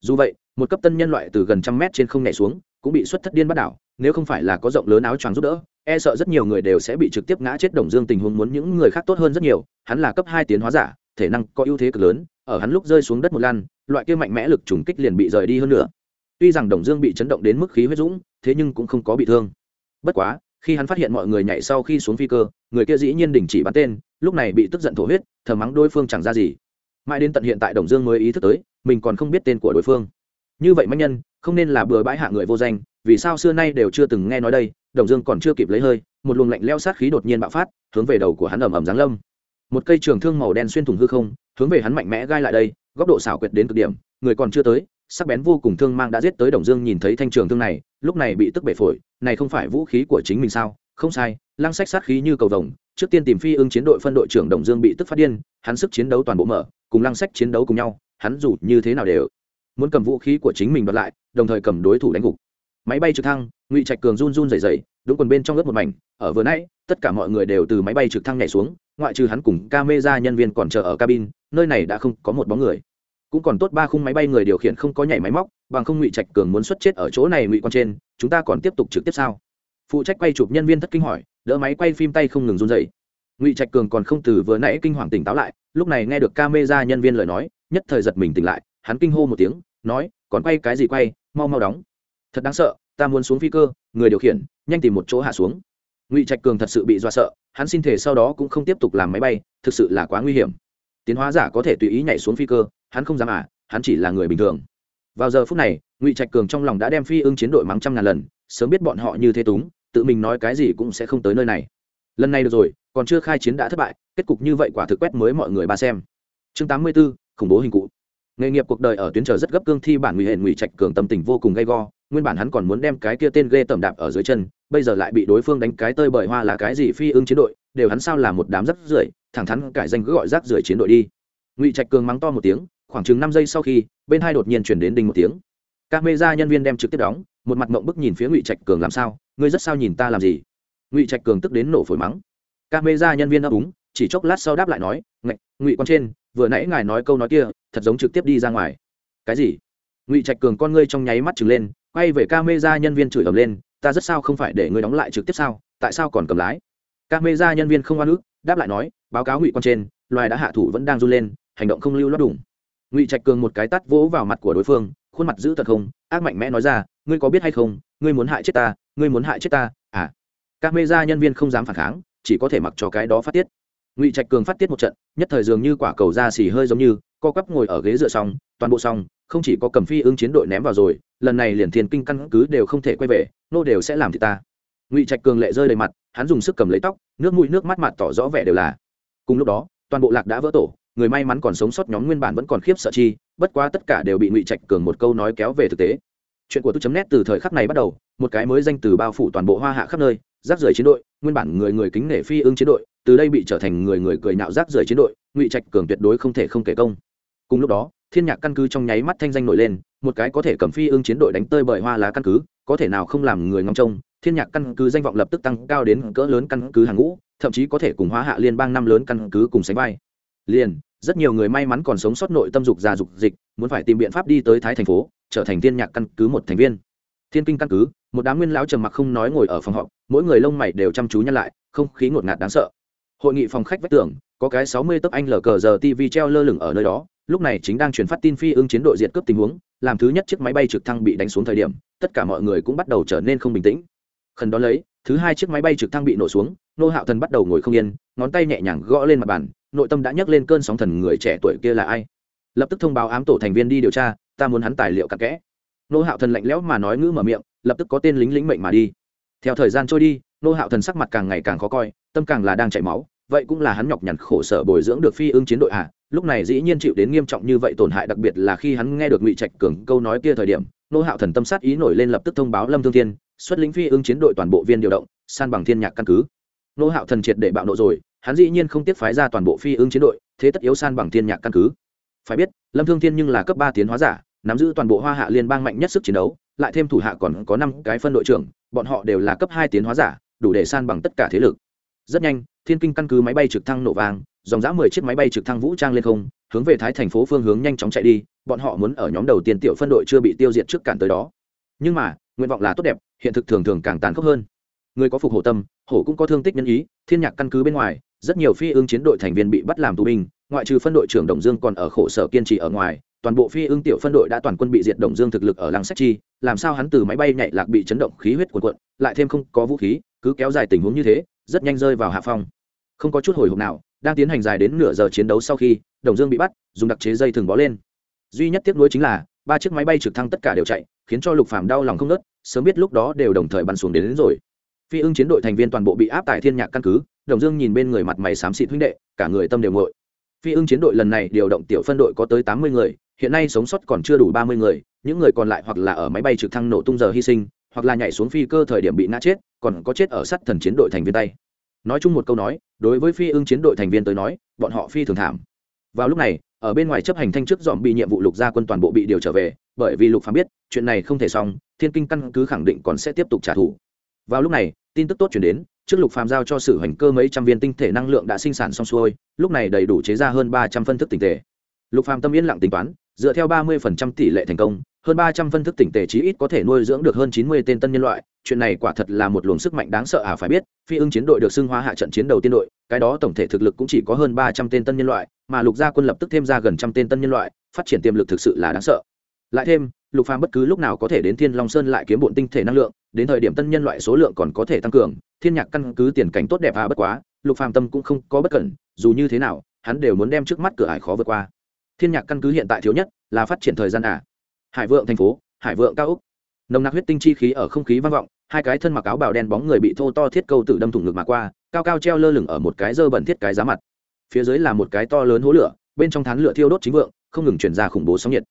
Dù vậy, một cấp tân nhân loại từ gần trăm mét trên không nhảy xuống, cũng bị xuất thất điên bắt đảo nếu không phải là có rộng lớn áo choàng giúp đỡ e sợ rất nhiều người đều sẽ bị trực tiếp ngã chết. Đồng dương tình huống muốn những người khác tốt hơn rất nhiều, hắn là cấp hai tiến hóa giả, thể năng có ưu thế cực lớn, ở hắn lúc rơi xuống đất một lần loại kia mạnh mẽ lực trùng kích liền bị rời đi hơn nữa. Tuy rằng đồng dương bị chấn động đến mức khí huyết dũng, thế nhưng cũng không có bị thương. Bất quá, khi hắn phát hiện mọi người nhảy sau khi xuống phi cơ, người kia dĩ nhiên đình chỉ bắn tên, lúc này bị tức giận thổ huyết thờ mắng đối phương chẳng ra gì. Mãi đến tận hiện tại đồng dương mới ý thức tới, mình còn không biết tên của đối phương. Như vậy mạnh nhân, không nên là bừa bãi hạ người vô danh vì sao xưa nay đều chưa từng nghe nói đây, đồng dương còn chưa kịp lấy hơi, một luồng lạnh leo sát khí đột nhiên bạo phát, hướng về đầu của hắn ầm ầm giáng lâm. Một cây trường thương màu đen xuyên thủng hư không, hướng về hắn mạnh mẽ gai lại đây, góc độ xảo quyệt đến cực điểm, người còn chưa tới, sắc bén vô cùng thương mang đã giết tới đồng dương nhìn thấy thanh trường thương này, lúc này bị tức bể phổi, này không phải vũ khí của chính mình sao? Không sai, lăng sách sát khí như cầu vồng, trước tiên tìm phi ưng chiến đội phân đội trưởng đồng dương bị tức phát điên, hắn sức chiến đấu toàn bộ mở, cùng lăng sách chiến đấu cùng nhau, hắn dù như thế nào đều muốn cầm vũ khí của chính mình đoạt lại, đồng thời cầm đối thủ đánh gục máy bay trực thăng, ngụy trạch cường run run dày dày đúng quần bên trong lớp một mảnh, ở vừa nãy, tất cả mọi người đều từ máy bay trực thăng nhảy xuống, ngoại trừ hắn cùng ca mê ra nhân viên còn chờ ở cabin, nơi này đã không có một bóng người. Cũng còn tốt ba khung máy bay người điều khiển không có nhảy máy móc, bằng không ngụy trạch cường muốn xuất chết ở chỗ này ngụy con trên, chúng ta còn tiếp tục trực tiếp sao? Phụ trách quay chụp nhân viên thất kinh hỏi, đỡ máy quay phim tay không ngừng run dày ngụy trạch cường còn không từ vừa nãy kinh hoàng tỉnh táo lại, lúc này nghe được ca mê ra nhân viên lời nói, nhất thời giật mình tỉnh lại, hắn kinh hô một tiếng, nói, còn quay cái gì quay, mau mau đóng thật đáng sợ ta muốn xuống phi cơ người điều khiển nhanh tìm một chỗ hạ xuống. Ngụy trạch cường thật sự bị do sợ hắn xin thể sau đó cũng không tiếp tục làm máy bay thực sự là quá nguy hiểm. Tiến hóa giả có thể tùy ý nhảy xuống phi cơ hắn không dám à hắn chỉ là người bình thường. Vào giờ phút này ngụy trạch cường trong lòng đã đem phi ưng chiến đội mắng trăm ngàn lần sớm biết bọn họ như thế túng tự mình nói cái gì cũng sẽ không tới nơi này. Lần này được rồi còn chưa khai chiến đã thất bại kết cục như vậy quả thực quét mới mọi người ba xem. Chương tám mươi 84, khủng bố hình cụ. Nghề nghiệp cuộc đời ở tuyến chờ rất gấp cương thi bản nguy hệ ngụy trạch cường tâm tình vô cùng gay go nguyên bản hắn còn muốn đem cái kia tên ghê tẩm đạp ở dưới chân, bây giờ lại bị đối phương đánh cái tơi bởi hoa là cái gì phi ưng chiến đội, đều hắn sao là một đám rắc rưởi, thẳng thắn cải danh cứ gọi rác rưởi chiến đội đi. Ngụy trạch cường mắng to một tiếng, khoảng chừng năm giây sau khi, bên hai đột nhiên chuyển đến đình một tiếng. Các mê gia nhân viên đem trực tiếp đóng, một mặt mộng bức nhìn phía ngụy trạch cường làm sao, ngươi rất sao nhìn ta làm gì? Ngụy trạch cường tức đến nổ phổi mắng. Các mê gia nhân viên đáp úng, chỉ chốc lát sau đáp lại nói ngạch ngụy con trên, vừa nãy ngài nói câu nói kia, thật giống trực tiếp đi ra ngoài. Cái gì? Ngụy trạch cường con ngươi trong nháy mắt trừng lên, quay về ca mê ra nhân viên chửi ầm lên, ta rất sao không phải để ngươi đóng lại trực tiếp sao? Tại sao còn cầm lái? Ca mê ra nhân viên không oan ức, đáp lại nói, báo cáo ngụy con trên, loài đã hạ thủ vẫn đang run lên, hành động không lưu lót đủng. Ngụy trạch cường một cái tắt vỗ vào mặt của đối phương, khuôn mặt giữ thật không, ác mạnh mẽ nói ra, ngươi có biết hay không, ngươi muốn hại chết ta, ngươi muốn hại chết ta à? Các mê gia nhân viên không dám phản kháng, chỉ có thể mặc cho cái đó phát tiết. Ngụy trạch cường phát tiết một trận, nhất thời dường như quả cầu da xì hơi giống như, co quắp ngồi ở ghế dựa xong, toàn bộ xong không chỉ có cầm phi ứng chiến đội ném vào rồi, lần này liền thiên kinh căn cứ đều không thể quay về, nô đều sẽ làm thì ta. Ngụy trạch cường lệ rơi đầy mặt, hắn dùng sức cầm lấy tóc, nước mũi nước mắt mặt tỏ rõ vẻ đều là. Cùng lúc đó, toàn bộ lạc đã vỡ tổ, người may mắn còn sống sót nhóm nguyên bản vẫn còn khiếp sợ chi, bất quá tất cả đều bị ngụy trạch cường một câu nói kéo về thực tế. Chuyện của tôi chấm nét từ thời khắc này bắt đầu, một cái mới danh từ bao phủ toàn bộ hoa hạ khắp nơi, rác rưởi chiến đội, nguyên bản người người kính nể phi ưng chiến đội, từ đây bị trở thành người người cười nạo rác rưởi chiến đội, ngụy trạch cường tuyệt đối không thể không kể công. Cùng lúc đó thiên nhạc căn cứ trong nháy mắt thanh danh nổi lên, một cái có thể cầm phi ương chiến đội đánh tơi bởi hoa lá căn cứ, có thể nào không làm người ngóng trông, thiên nhạc căn cứ danh vọng lập tức tăng cao đến cỡ lớn căn cứ hàng ngũ, thậm chí có thể cùng hóa hạ liên bang năm lớn căn cứ cùng sánh vai. Liền, rất nhiều người may mắn còn sống sót nội tâm dục già dục dịch, muốn phải tìm biện pháp đi tới thái thành phố, trở thành thiên nhạc căn cứ một thành viên. Thiên kinh căn cứ, một đám nguyên lão trầm mặc không nói ngồi ở phòng họp, mỗi người lông mày đều chăm chú nhăn lại, không khí ngột ngạt đáng sợ. Hội nghị phòng khách vách tường, có cái sáu mươi tấc anh lờ cờ giờ tv treo lơ lửng ở nơi đó lúc này chính đang truyền phát tin phi ưng chiến đội diệt cướp tình huống, làm thứ nhất chiếc máy bay trực thăng bị đánh xuống thời điểm, tất cả mọi người cũng bắt đầu trở nên không bình tĩnh. Khẩn đó lấy, thứ hai chiếc máy bay trực thăng bị nổ xuống nô hạo thần bắt đầu ngồi không yên, ngón tay nhẹ nhàng gõ lên mặt bàn, nội tâm đã nhấc lên cơn sóng thần người trẻ tuổi kia là ai? Lập tức thông báo ám tổ thành viên đi điều tra, ta muốn hắn tài liệu cặn kẽ. Nô hạo thần lạnh lẽo mà nói ngữ mở miệng, lập tức có tên lính lính mệnh mà đi. Theo thời gian trôi đi nô hạo thần sắc mặt càng ngày càng khó coi, tâm càng là đang chảy máu vậy cũng là hắn nhọc nhằn khổ sở bồi dưỡng được phi ưng chiến đội à? Lúc này dĩ nhiên chịu đến nghiêm trọng như vậy tổn hại, đặc biệt là khi hắn nghe được ngụy trạch cường câu nói kia thời điểm, nô hạo thần tâm sát ý nổi lên lập tức thông báo lâm thương thiên, xuất lĩnh phi ưng chiến đội toàn bộ viên điều động, san bằng thiên nhạc căn cứ. Nô hạo thần triệt để bạo nộ rồi, hắn dĩ nhiên không tiếc phái ra toàn bộ phi ưng chiến đội, thế tất yếu san bằng thiên nhạc căn cứ. Phải biết, lâm thương thiên nhưng là cấp ba tiến hóa giả, nắm giữ toàn bộ hoa hạ liên bang mạnh nhất sức chiến đấu, lại thêm thủ hạ còn có năm cái phân đội trưởng, bọn họ đều là cấp hai tiến hóa giả, đủ để san bằng tất cả thế lực. Rất nhanh thiên kinh căn cứ máy bay trực thăng nổ vàng, dòng dã mười chiếc máy bay trực thăng vũ trang lên không, hướng về thái thành phố phương hướng nhanh chóng chạy đi, bọn họ muốn ở nhóm đầu tiên tiểu phân đội chưa bị tiêu diệt trước cản tới đó. Nhưng mà, nguyện vọng là tốt đẹp, hiện thực thường thường càng tàn khốc hơn. Người có phục hộ tâm, hổ cũng có thương tích nhân ý, thiên nhạc căn cứ bên ngoài, rất nhiều phi ương chiến đội thành viên bị bắt làm tù binh, ngoại trừ phân đội trưởng đồng dương còn ở khổ sở kiên trì ở ngoài, toàn bộ phi ương tiểu phân đội đã toàn quân bị diệt đồng dương thực lực ở lăng sách chi, làm sao hắn từ máy bay nhảy lạc bị chấn động khí huyết cuồn cuộn, lại thêm không có vũ khí, cứ kéo dài tình huống như thế, rất nhanh rơi vào hạ phong không có chút hồi hộp nào đang tiến hành dài đến nửa giờ chiến đấu sau khi đồng dương bị bắt dùng đặc chế dây thừng bó lên. Duy nhất tiếc nuối chính là ba chiếc máy bay trực thăng tất cả đều chạy khiến cho lục phàm đau lòng không nớt sớm biết lúc đó đều đồng thời bắn xuống đến, đến rồi. Phi ưng chiến đội thành viên toàn bộ bị áp tại thiên nhạc căn cứ đồng dương nhìn bên người mặt mày xám xịt huynh đệ cả người tâm đều ngội. Phi ưng chiến đội lần này điều động tiểu phân đội có tới tám mươi người hiện nay sống sót còn chưa đủ ba mươi người những người còn lại hoặc là ở máy bay trực thăng nổ tung giờ hy sinh hoặc là nhảy xuống phi cơ thời điểm bị ngã chết còn có chết ở sắt thần chiến đội thành viên tay nói chung một câu nói, đối với phi ưng chiến đội thành viên tới nói, bọn họ phi thường thảm. Vào lúc này, ở bên ngoài chấp hành thanh chức dọn bị nhiệm vụ lục gia quân toàn bộ bị điều trở về, bởi vì lục phàm biết, chuyện này không thể xong, thiên kinh căn cứ khẳng định còn sẽ tiếp tục trả thù. Vào lúc này, tin tức tốt chuyển đến, trước lục phàm giao cho sử hành cơ mấy trăm viên tinh thể năng lượng đã sinh sản xong xuôi, lúc này đầy đủ chế ra hơn ba trăm phân thức tinh thể. Lục phàm tâm yên lặng tính toán dựa theo ba mươi tỷ lệ thành công, hơn ba trăm phân thức tỉnh tề chí ít có thể nuôi dưỡng được hơn chín mươi tên tân nhân loại. Chuyện này quả thật là một luồng sức mạnh đáng sợ à phải biết, phi ưng chiến đội được xưng hóa hạ trận chiến đầu tiên đội, cái đó tổng thể thực lực cũng chỉ có hơn ba trăm tên tân nhân loại, mà lục gia quân lập tức thêm ra gần trăm tên tân nhân loại, phát triển tiềm lực thực sự là đáng sợ. Lại thêm, lục phàm bất cứ lúc nào có thể đến thiên long sơn lại kiếm bộn tinh thể năng lượng, đến thời điểm tân nhân loại số lượng còn có thể tăng cường, thiên nhạc căn cứ tiền cảnh tốt đẹp à bất quá, lục phàm tâm cũng không có bất cẩn, dù như thế nào, hắn đều muốn đem trước mắt cửa ải khó vượt qua thiên nhạc căn cứ hiện tại thiếu nhất là phát triển thời gian à? Hải vượng thành phố, hải vượng cao úc nồng nặc huyết tinh chi khí ở không khí vang vọng, hai cái thân mặc áo bào đen bóng người bị thô to thiết câu tự đâm thủng ngực mà qua, cao cao treo lơ lửng ở một cái dơ bẩn thiết cái giá mặt. Phía dưới là một cái to lớn hố lửa, bên trong thán lửa thiêu đốt chính vượng, không ngừng chuyển ra khủng bố sóng nhiệt.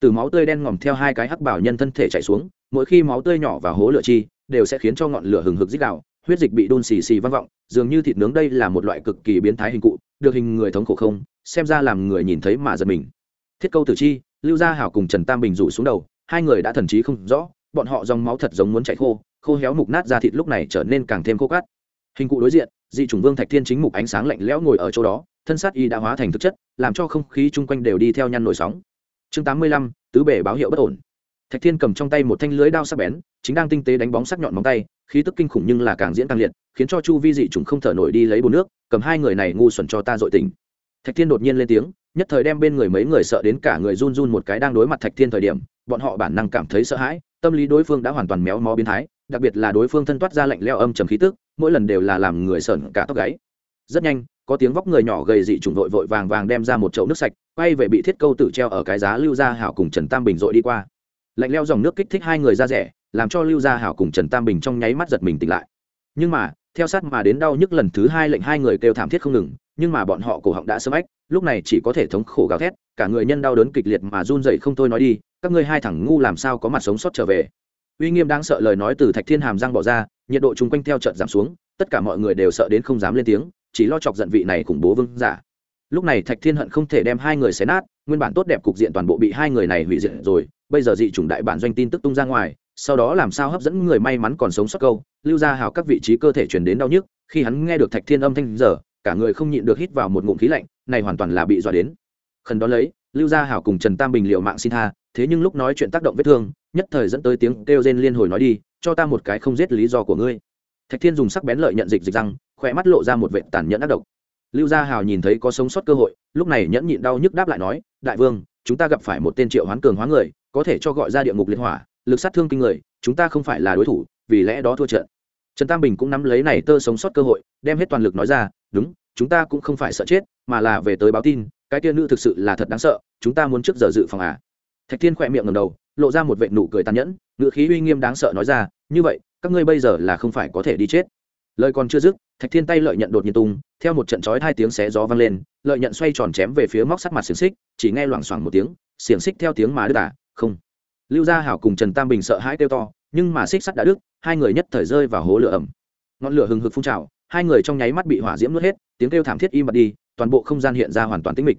Từ máu tươi đen ngòm theo hai cái hắc bảo nhân thân thể chạy xuống, mỗi khi máu tươi nhỏ vào hố lửa chi, đều sẽ khiến cho ngọn lửa hừng hực dích đạo huyết dịch bị đun xì xì vang vọng, dường như thịt nướng đây là một loại cực kỳ biến thái hình cụ, được hình người thống khổ không xem ra làm người nhìn thấy mà giật mình. Thiết câu tử chi, lưu gia hảo cùng trần tam bình rủ xuống đầu, hai người đã thần trí không rõ, bọn họ dòng máu thật giống muốn chạy khô khô héo mục nát ra thịt lúc này trở nên càng thêm khô cát. Hình cụ đối diện, dị chủng vương thạch thiên chính mục ánh sáng lạnh lẽo ngồi ở chỗ đó, thân sát y đã hóa thành thực chất, làm cho không khí chung quanh đều đi theo nhăn nổi sóng. Chương tám mươi lăm, tứ bể báo hiệu bất ổn. Thạch thiên cầm trong tay một thanh lưới đao sắc bén, chính đang tinh tế đánh bóng sắc nhọn móng tay, khí tức kinh khủng nhưng là càng diễn càng liệt, khiến cho chu vi dị chủng không thở nổi đi lấy bồn nước, cầm hai người này ngu xuẩn cho ta dội tình thạch thiên đột nhiên lên tiếng, nhất thời đem bên người mấy người sợ đến cả người run run một cái đang đối mặt thạch thiên thời điểm, bọn họ bản năng cảm thấy sợ hãi, tâm lý đối phương đã hoàn toàn méo mó biến thái, đặc biệt là đối phương thân toát ra lạnh leo âm trầm khí tức, mỗi lần đều là làm người sởn cả tóc gáy. Rất nhanh, có tiếng vóc người nhỏ gầy dị trùng vội vội vàng vàng đem ra một chậu nước sạch, quay về bị thiết câu tử treo ở cái giá lưu gia hảo cùng trần tam bình dội đi qua. Lạnh leo dòng nước kích thích hai người ra rẻ, làm cho lưu gia hảo cùng trần tam bình trong nháy mắt giật mình tỉnh lại. Nhưng mà theo sát mà đến đau nhức lần thứ hai lệnh hai người kêu thảm thiết không ngừng, nhưng mà bọn họ cổ họng đã sớm ách, lúc này chỉ có thể thống khổ gào thét, cả người nhân đau đớn kịch liệt mà run dậy không thôi nói đi, các ngươi hai thằng ngu làm sao có mặt sống sót trở về. Uy nghiêm đáng sợ lời nói từ thạch thiên hàm răng bỏ ra, nhiệt độ chung quanh theo trận giảm xuống, tất cả mọi người đều sợ đến không dám lên tiếng, chỉ lo chọc giận vị này khủng bố vương giả. Lúc này thạch thiên hận không thể đem hai người xé nát, nguyên bản tốt đẹp cục diện toàn bộ bị hai người này hủy diệt rồi, bây giờ dị chủng đại bản doanh tin tức tung ra ngoài sau đó làm sao hấp dẫn người may mắn còn sống sót câu, lưu ra hào các vị trí cơ thể chuyển đến đau nhức, khi hắn nghe được thạch thiên âm thanh giờ, cả người không nhịn được hít vào một ngụm khí lạnh, này hoàn toàn là bị dọa đến. Khẩn đó lấy, lưu gia hảo cùng trần tam bình liệu mạng xin tha, thế nhưng lúc nói chuyện tác động vết thương, nhất thời dẫn tới tiếng kêu rên liên hồi nói đi, cho ta một cái không giết lý do của ngươi. Thạch thiên dùng sắc bén lợi nhận dịch dịch răng khỏe mắt lộ ra một vệ tàn nhẫn ác độc. Lưu gia hào nhìn thấy có sống sót cơ hội, lúc này nhẫn nhịn đau nhức đáp lại nói, đại vương, chúng ta gặp phải một tên triệu hoán cường hóa người, có thể cho gọi ra địa ngục liên hỏa lực sát thương kinh người, chúng ta không phải là đối thủ, vì lẽ đó thua trận. Trần tam bình cũng nắm lấy này tơ sống sót cơ hội, đem hết toàn lực nói ra, đúng, chúng ta cũng không phải sợ chết, mà là về tới báo tin, cái tiên nữ thực sự là thật đáng sợ, chúng ta muốn trước giờ dự phòng à. Thạch thiên khỏe miệng ngầm đầu, lộ ra một vệ nụ cười tàn nhẫn ngựa khí uy nghiêm đáng sợ nói ra, như vậy, các ngươi bây giờ là không phải có thể đi chết. Lời còn chưa dứt, thạch thiên tay lợi nhận đột nhiên tung, theo một trận chói hai tiếng xé gió vang lên, lợi nhận xoay tròn chém về phía móc sắt mặt xiềng xích, chỉ nghe loảng xoảng một tiếng, xiềng xích theo tiếng mà đứt à không lưu gia hảo cùng trần tam bình sợ hãi kêu to, nhưng mà xích sắt đã đứt, hai người nhất thời rơi vào hố lửa ẩm. Ngọn lửa hừng hực phun trào, hai người trong nháy mắt bị hỏa diễm nuốt hết, tiếng kêu thảm thiết im bặt đi, toàn bộ không gian hiện ra hoàn toàn tĩnh mịch.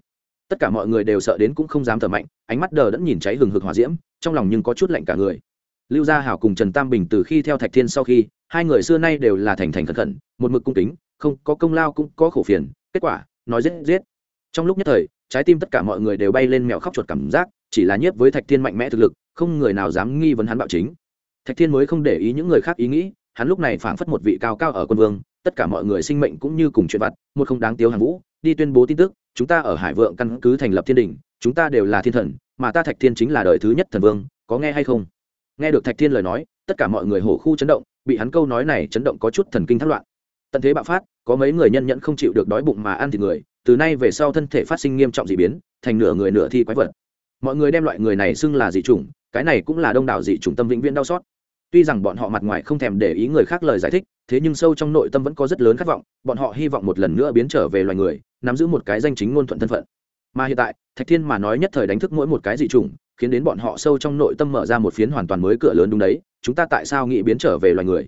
Tất cả mọi người đều sợ đến cũng không dám thở mạnh, ánh mắt đờ đẫn nhìn cháy hừng hực hỏa diễm, trong lòng nhưng có chút lạnh cả người. Lưu gia hảo cùng trần tam bình từ khi theo thạch thiên sau khi, hai người xưa nay đều là thành thành khẩn khẩn, một mực cung kính, không có công lao cũng có khổ phiền, kết quả, nói giết giết. Trong lúc nhất thời, trái tim tất cả mọi người đều bay lên mèo khóc chuột cảm giác, chỉ là nhiếp với thạch thiên mạnh mẽ thực lực không người nào dám nghi vấn hắn bạo chính. Thạch thiên mới không để ý những người khác ý nghĩ, hắn lúc này phảng phất một vị cao cao ở quân vương, tất cả mọi người sinh mệnh cũng như cùng chuyện vặt, một không đáng tiếu hàng vũ, đi tuyên bố tin tức, chúng ta ở hải vượng căn cứ thành lập thiên đình, chúng ta đều là thiên thần, mà ta thạch thiên chính là đời thứ nhất thần vương, có nghe hay không? Nghe được thạch thiên lời nói, tất cả mọi người hổ khu chấn động, bị hắn câu nói này chấn động có chút thần kinh thất loạn. Tận thế bạo phát, có mấy người nhân nhẫn không chịu được đói bụng mà ăn thịt người, từ nay về sau thân thể phát sinh nghiêm trọng dị biến, thành nửa người nửa thi quái vật. Mọi người đem loại người này xưng là dị chủng cái này cũng là đông đảo dị trùng tâm vĩnh viễn đau xót. Tuy rằng bọn họ mặt ngoài không thèm để ý người khác lời giải thích thế nhưng sâu trong nội tâm vẫn có rất lớn khát vọng bọn họ hy vọng một lần nữa biến trở về loài người nắm giữ một cái danh chính ngôn thuận thân phận. Mà hiện tại thạch thiên mà nói nhất thời đánh thức mỗi một cái dị trùng, khiến đến bọn họ sâu trong nội tâm mở ra một phiến hoàn toàn mới cửa lớn đúng đấy chúng ta tại sao nghĩ biến trở về loài người?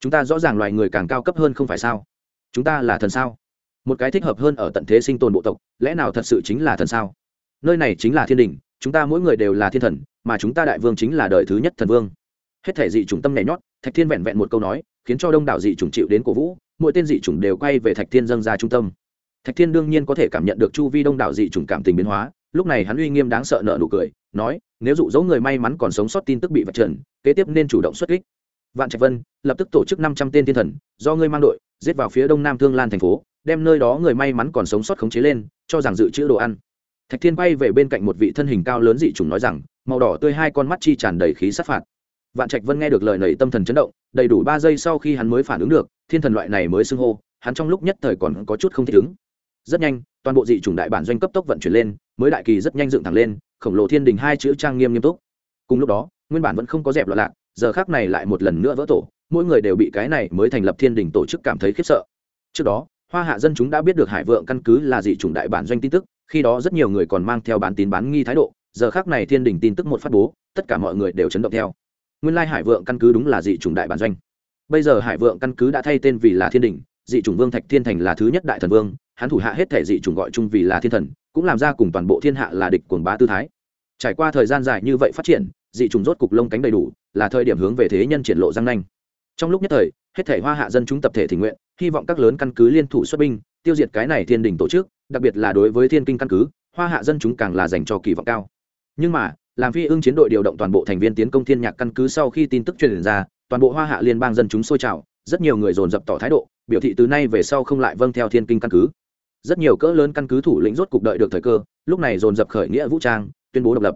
Chúng ta rõ ràng loài người càng cao cấp hơn không phải sao? Chúng ta là thần sao? Một cái thích hợp hơn ở tận thế sinh tồn bộ tộc lẽ nào thật sự chính là thần sao? Nơi này chính là thiên đình, chúng ta mỗi người đều là thiên thần, mà chúng ta đại vương chính là đời thứ nhất thần vương. Hết thể dị chủng tâm nhảy nhót, thạch thiên vẹn vẹn một câu nói, khiến cho đông đảo dị chủng chịu đến cổ vũ, mỗi tên dị chủng đều quay về thạch thiên dâng ra trung tâm. Thạch thiên đương nhiên có thể cảm nhận được chu vi đông đảo dị chủng cảm tình biến hóa, lúc này hắn uy nghiêm đáng sợ nợ nụ cười, nói, nếu dụ dỗ người may mắn còn sống sót tin tức bị vật trần, kế tiếp nên chủ động xuất kích. Vạn trạch vân lập tức tổ chức năm trăm tên thiên thần, do ngươi mang đội, giết vào phía đông nam thương lan thành phố, đem nơi đó người may mắn còn sống sót khống chế lên, cho rằng dự trữ đồ ăn thạch thiên bay về bên cạnh một vị thân hình cao lớn dị chủng nói rằng, màu đỏ tươi hai con mắt chi tràn đầy khí sát phạt. Vạn trạch vân nghe được lời nầy tâm thần chấn động, đầy đủ ba giây sau khi hắn mới phản ứng được, thiên thần loại này mới xưng hô, hắn trong lúc nhất thời còn có chút không thích ứng. Rất nhanh, toàn bộ dị chủng đại bản doanh cấp tốc vận chuyển lên, mới đại kỳ rất nhanh dựng thẳng lên, khổng lồ thiên đình hai chữ trang nghiêm nghiêm túc. Cùng lúc đó, nguyên bản vẫn không có dẹp loạn lạc, giờ khác này lại một lần nữa vỡ tổ, mỗi người đều bị cái này mới thành lập thiên đình tổ chức cảm thấy khiếp sợ. Trước đó, hoa hạ dân chúng đã biết được hải vượng căn cứ là dị chủng đại bản doanh tin tức khi đó rất nhiều người còn mang theo bán tín bán nghi thái độ, giờ khác này thiên đình tin tức một phát bố, tất cả mọi người đều chấn động theo. Nguyên lai hải vượng căn cứ đúng là dị chủng đại bản doanh. Bây giờ hải vượng căn cứ đã thay tên vì là thiên đình, dị chủng vương thạch thiên thành là thứ nhất đại thần vương, hắn thủ hạ hết thể dị chủng gọi chung vì là thiên thần, cũng làm ra cùng toàn bộ thiên hạ là địch quần bá tư thái. Trải qua thời gian dài như vậy phát triển, dị chủng rốt cục lông cánh đầy đủ, là thời điểm hướng về thế nhân triển lộ răng nanh. Trong lúc nhất thời, hết thể hoa hạ dân chúng tập thể tình nguyện, hy vọng các lớn căn cứ liên thủ xuất binh, tiêu diệt cái này thiên đình tổ chức đặc biệt là đối với thiên kinh căn cứ, hoa hạ dân chúng càng là dành cho kỳ vọng cao. Nhưng mà, làm phi ưng chiến đội điều động toàn bộ thành viên tiến công thiên nhạc căn cứ sau khi tin tức truyền ra, toàn bộ hoa hạ liên bang dân chúng sôi trào, rất nhiều người dồn dập tỏ thái độ, biểu thị từ nay về sau không lại vâng theo thiên kinh căn cứ. Rất nhiều cỡ lớn căn cứ thủ lĩnh rốt cục đợi được thời cơ, lúc này dồn dập khởi nghĩa vũ trang, tuyên bố độc lập.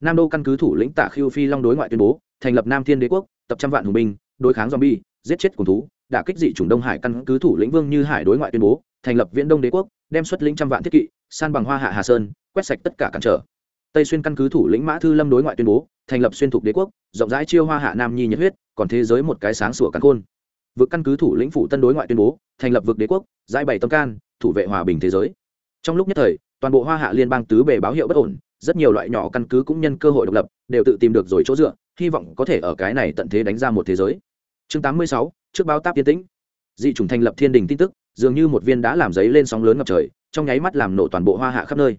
Nam đô căn cứ thủ lĩnh tạ khiêu phi long đối ngoại tuyên bố, thành lập nam thiên đế quốc, tập trăm vạn hùng binh, đối kháng zombie, giết chết cùng thú đã kích dị chủng đông hải căn cứ thủ lĩnh vương như hải đối ngoại tuyên bố thành lập viễn đông đế quốc đem xuất lĩnh trăm vạn thiết kỵ san bằng hoa hạ hà sơn quét sạch tất cả cản trở. Tây xuyên căn cứ thủ lĩnh mã thư lâm đối ngoại tuyên bố thành lập xuyên thục đế quốc rộng rãi chiêu hoa hạ nam nhi nhiệt huyết còn thế giới một cái sáng sủa cắn khôn. Vực căn cứ thủ lĩnh phủ tân đối ngoại tuyên bố thành lập vực đế quốc giải bày tâm can thủ vệ hòa bình thế giới. Trong lúc nhất thời toàn bộ hoa hạ liên bang tứ bề báo hiệu bất ổn rất nhiều loại nhỏ căn cứ cũng nhân cơ hội độc lập đều tự tìm được rồi chỗ dựa hy vọng có thể ở cái này tận thế đánh ra một thế giới. Chương 86, trước báo táp tiến tĩnh. Dị chủng thành lập thiên đình tin tức, dường như một viên đã làm giấy lên sóng lớn ngập trời, trong nháy mắt làm nổ toàn bộ hoa hạ khắp nơi.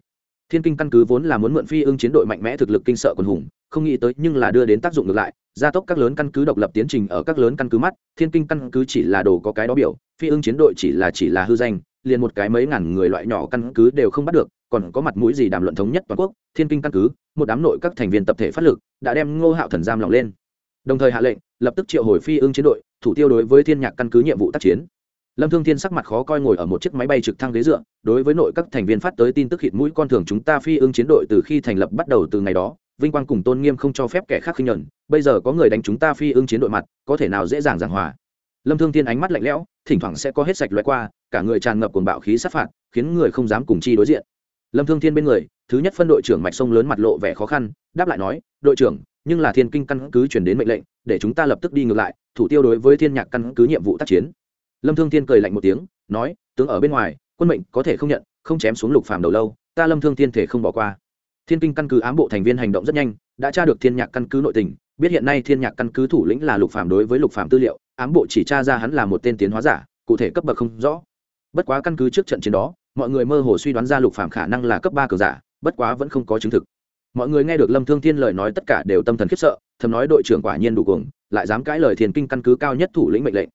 Thiên kinh căn cứ vốn là muốn mượn phi ưng chiến đội mạnh mẽ thực lực kinh sợ quần hùng, không nghĩ tới nhưng là đưa đến tác dụng ngược lại, gia tốc các lớn căn cứ độc lập tiến trình ở các lớn căn cứ mắt, thiên kinh căn cứ chỉ là đồ có cái đó biểu, phi ưng chiến đội chỉ là chỉ là hư danh, liền một cái mấy ngàn người loại nhỏ căn cứ đều không bắt được, còn có mặt mũi gì đàm luận thống nhất toàn quốc, thiên kinh căn cứ, một đám nội các thành viên tập thể phát lực, đã đem ngô hạo thần giam lỏng lên. Đồng thời hạ lệnh, lập tức triệu hồi phi ưng chiến đội thủ tiêu đối với thiên nhạc căn cứ nhiệm vụ tác chiến. Lâm thương thiên sắc mặt khó coi ngồi ở một chiếc máy bay trực thăng ghế dựa, đối với nội các thành viên phát tới tin tức hịt mũi con thường chúng ta phi ưng chiến đội từ khi thành lập bắt đầu từ ngày đó, vinh quang cùng tôn nghiêm không cho phép kẻ khác khinh nhẫn bây giờ có người đánh chúng ta phi ưng chiến đội mặt, có thể nào dễ dàng giảng hòa. Lâm thương thiên ánh mắt lạnh lẽo, thỉnh thoảng sẽ có hết sạch loại qua, cả người tràn ngập cuồng bạo khí sát phạt, khiến người không dám cùng chi đối diện. Lâm thương thiên bên người, thứ nhất phân đội trưởng mạch sông lớn mặt lộ vẻ khó khăn, đáp lại nói, đội trưởng, nhưng là thiên kinh căn cứ chuyển đến mệnh lệnh, để chúng ta lập tức đi ngược lại thủ tiêu đối với thiên nhạc căn cứ nhiệm vụ tác chiến. Lâm thương thiên cười lạnh một tiếng, nói, tướng ở bên ngoài, quân mệnh có thể không nhận, không chém xuống lục phàm đầu lâu, ta lâm thương thiên thể không bỏ qua. Thiên kinh căn cứ ám bộ thành viên hành động rất nhanh, đã tra được thiên nhạc căn cứ nội tình, biết hiện nay thiên nhạc căn cứ thủ lĩnh là lục phàm đối với lục phàm tư liệu, ám bộ chỉ tra ra hắn là một tên tiến hóa giả, cụ thể cấp bậc không rõ. Bất quá căn cứ trước trận chiến đó, mọi người mơ hồ suy đoán ra lục phàm khả năng là cấp ba cường giả, bất quá vẫn không có chứng thực. Mọi người nghe được lâm thương thiên lời nói tất cả đều tâm thần khiếp sợ, thầm nói đội trưởng quả nhiên đủ cuồng lại dám cãi lời thiền kinh căn cứ cao nhất thủ lĩnh mệnh lệnh.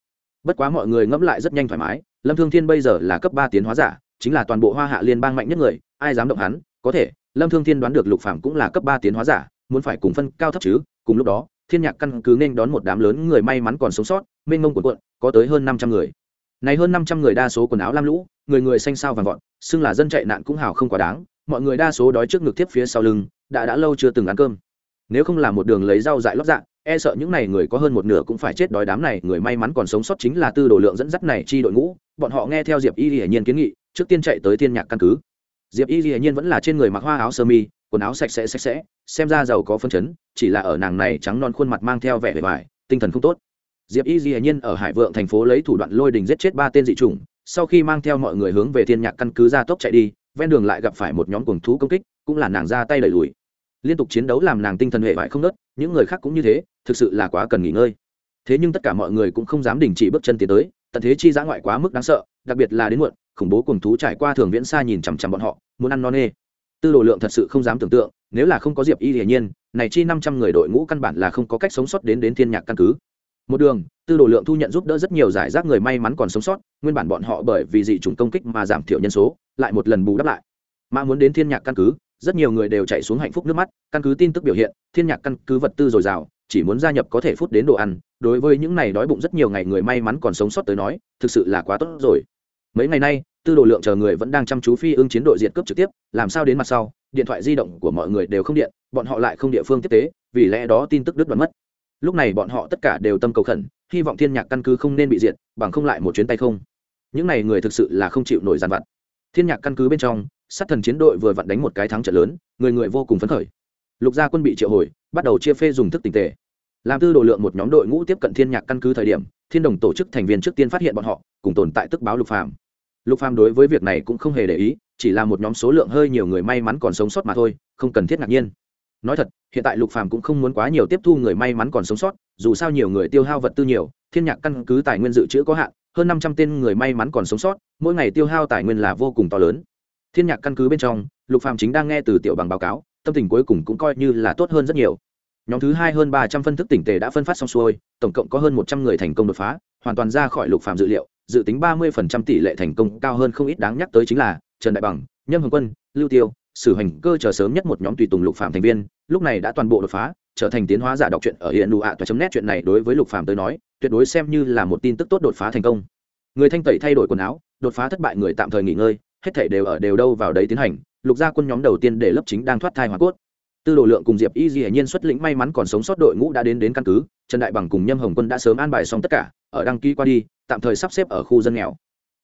Bất quá mọi người ngẫm lại rất nhanh thoải mái, lâm thương thiên bây giờ là cấp ba tiến hóa giả, chính là toàn bộ hoa hạ liên bang mạnh nhất người, ai dám động hắn, có thể, lâm thương thiên đoán được lục phạm cũng là cấp ba tiến hóa giả, muốn phải cùng phân cao thấp chứ, cùng lúc đó, thiên nhạc căn cứ nên đón một đám lớn người may mắn còn sống sót, mênh mông quần quận có tới hơn năm trăm người. Này hơn năm trăm người đa số quần áo lam lũ, người người xanh sao vàng vọt, xưng là dân chạy nạn cũng hào không quá đáng, mọi người đa số đói trước ngực tiếp phía sau lưng, đã đã lâu chưa từng ăn cơm. Nếu không là một đường lấy rau dại lót dạng e sợ những này người có hơn một nửa cũng phải chết đói đám này, người may mắn còn sống sót chính là tư đồ lượng dẫn dắt này chi đội ngũ. Bọn họ nghe theo diệp y hiển nhiên kiến nghị, trước tiên chạy tới thiên nhạc căn cứ. Diệp y hiển nhiên vẫn là trên người mặc hoa áo sơ mi, quần áo sạch sẽ sạch sẽ, xem ra giàu có phân chấn, chỉ là ở nàng này trắng non khuôn mặt mang theo vẻ vẻ vải tinh thần không tốt. Diệp y hiển nhiên ở hải vượng thành phố lấy thủ đoạn lôi đình giết chết ba tên dị chủng, sau khi mang theo mọi người hướng về thiên nhạc căn cứ ra tốc chạy đi, ven đường lại gặp phải một nhóm cuồng thú công kích, cũng là nàng ra tay đẩy lùi liên tục chiến đấu làm nàng tinh thần hệ vải không nớt, những người khác cũng như thế, thực sự là quá cần nghỉ ngơi. Thế nhưng tất cả mọi người cũng không dám đình chỉ bước chân tiến tới, tận thế chi giã ngoại quá mức đáng sợ, đặc biệt là đến muộn, khủng bố cùng thú trải qua thường viễn xa nhìn chằm chằm bọn họ, muốn ăn no nê. Tư đồ lượng thật sự không dám tưởng tượng, nếu là không có diệp y hiển nhiên, này chi năm trăm người đội ngũ căn bản là không có cách sống sót đến đến thiên nhạc căn cứ. Một đường, tư đồ lượng thu nhận giúp đỡ rất nhiều giải rác người may mắn còn sống sót, nguyên bản bọn họ bởi vì dị chủng công kích mà giảm thiểu nhân số, lại một lần bù đắp lại. Mà muốn đến thiên nhạc căn cứ rất nhiều người đều chạy xuống hạnh phúc nước mắt, căn cứ tin tức biểu hiện, thiên nhạc căn cứ vật tư dồi dào, chỉ muốn gia nhập có thể phút đến đồ ăn, đối với những này đói bụng rất nhiều ngày người may mắn còn sống sót tới nói, thực sự là quá tốt rồi. Mấy ngày nay, tư đồ lượng chờ người vẫn đang chăm chú phi ưng chiến đội diện cướp trực tiếp, làm sao đến mặt sau, điện thoại di động của mọi người đều không điện, bọn họ lại không địa phương tiếp tế, vì lẽ đó tin tức đứt đoạn mất. Lúc này bọn họ tất cả đều tâm cầu khẩn, hy vọng thiên nhạc căn cứ không nên bị diệt, bằng không lại một chuyến tay không. Những này người thực sự là không chịu nổi giàn vặt. Thiên nhạc căn cứ bên trong sát thần chiến đội vừa vặn đánh một cái thắng trận lớn, người người vô cùng phấn khởi. Lục gia quân bị triệu hồi, bắt đầu chia phê dùng thức tình tề. làm tư đồ lượng một nhóm đội ngũ tiếp cận thiên nhạc căn cứ thời điểm, thiên đồng tổ chức thành viên trước tiên phát hiện bọn họ, cùng tồn tại tức báo lục phàm. Lục phàm đối với việc này cũng không hề để ý, chỉ là một nhóm số lượng hơi nhiều người may mắn còn sống sót mà thôi, không cần thiết ngạc nhiên. Nói thật, hiện tại lục phàm cũng không muốn quá nhiều tiếp thu người may mắn còn sống sót, dù sao nhiều người tiêu hao vật tư nhiều, thiên nhạc căn cứ tài nguyên dự trữ có hạn, hơn năm trăm tên người may mắn còn sống sót, mỗi ngày tiêu hao tài nguyên là vô cùng to lớn thiên nhạc căn cứ bên trong, lục phàm chính đang nghe từ tiểu bằng báo cáo, tâm tình cuối cùng cũng coi như là tốt hơn rất nhiều. Nhóm thứ hai hơn ba trăm phân thức tỉnh tề đã phân phát xong xuôi, tổng cộng có hơn một trăm người thành công đột phá, hoàn toàn ra khỏi lục phàm dự liệu, dự tính ba mươi phần trăm tỷ lệ thành công cao hơn không ít đáng nhắc tới chính là trần đại bằng, nhâm hồng quân, lưu tiêu, sử hành cơ chờ sớm nhất một nhóm tùy tùng lục phàm thành viên, lúc này đã toàn bộ đột phá, trở thành tiến hóa giả đọc truyện ở hiện nụ ạ toa chấm nét chuyện này đối với lục phàm tới nói, tuyệt đối xem như là một tin tức tốt đột phá thành công. Người thanh tẩy thay đổi quần áo, đột phá thất bại người tạm thời nghỉ ngơi hết thảy đều ở đều đâu vào đấy tiến hành, lục gia quân nhóm đầu tiên để lớp chính đang thoát thai hóa cốt. Tư đồ lượng cùng diệp y dĩ nhiên xuất lĩnh may mắn còn sống sót đội ngũ đã đến đến căn cứ, trần đại bằng cùng nhâm hồng quân đã sớm an bài xong tất cả, ở đăng ký qua đi, tạm thời sắp xếp ở khu dân nghèo.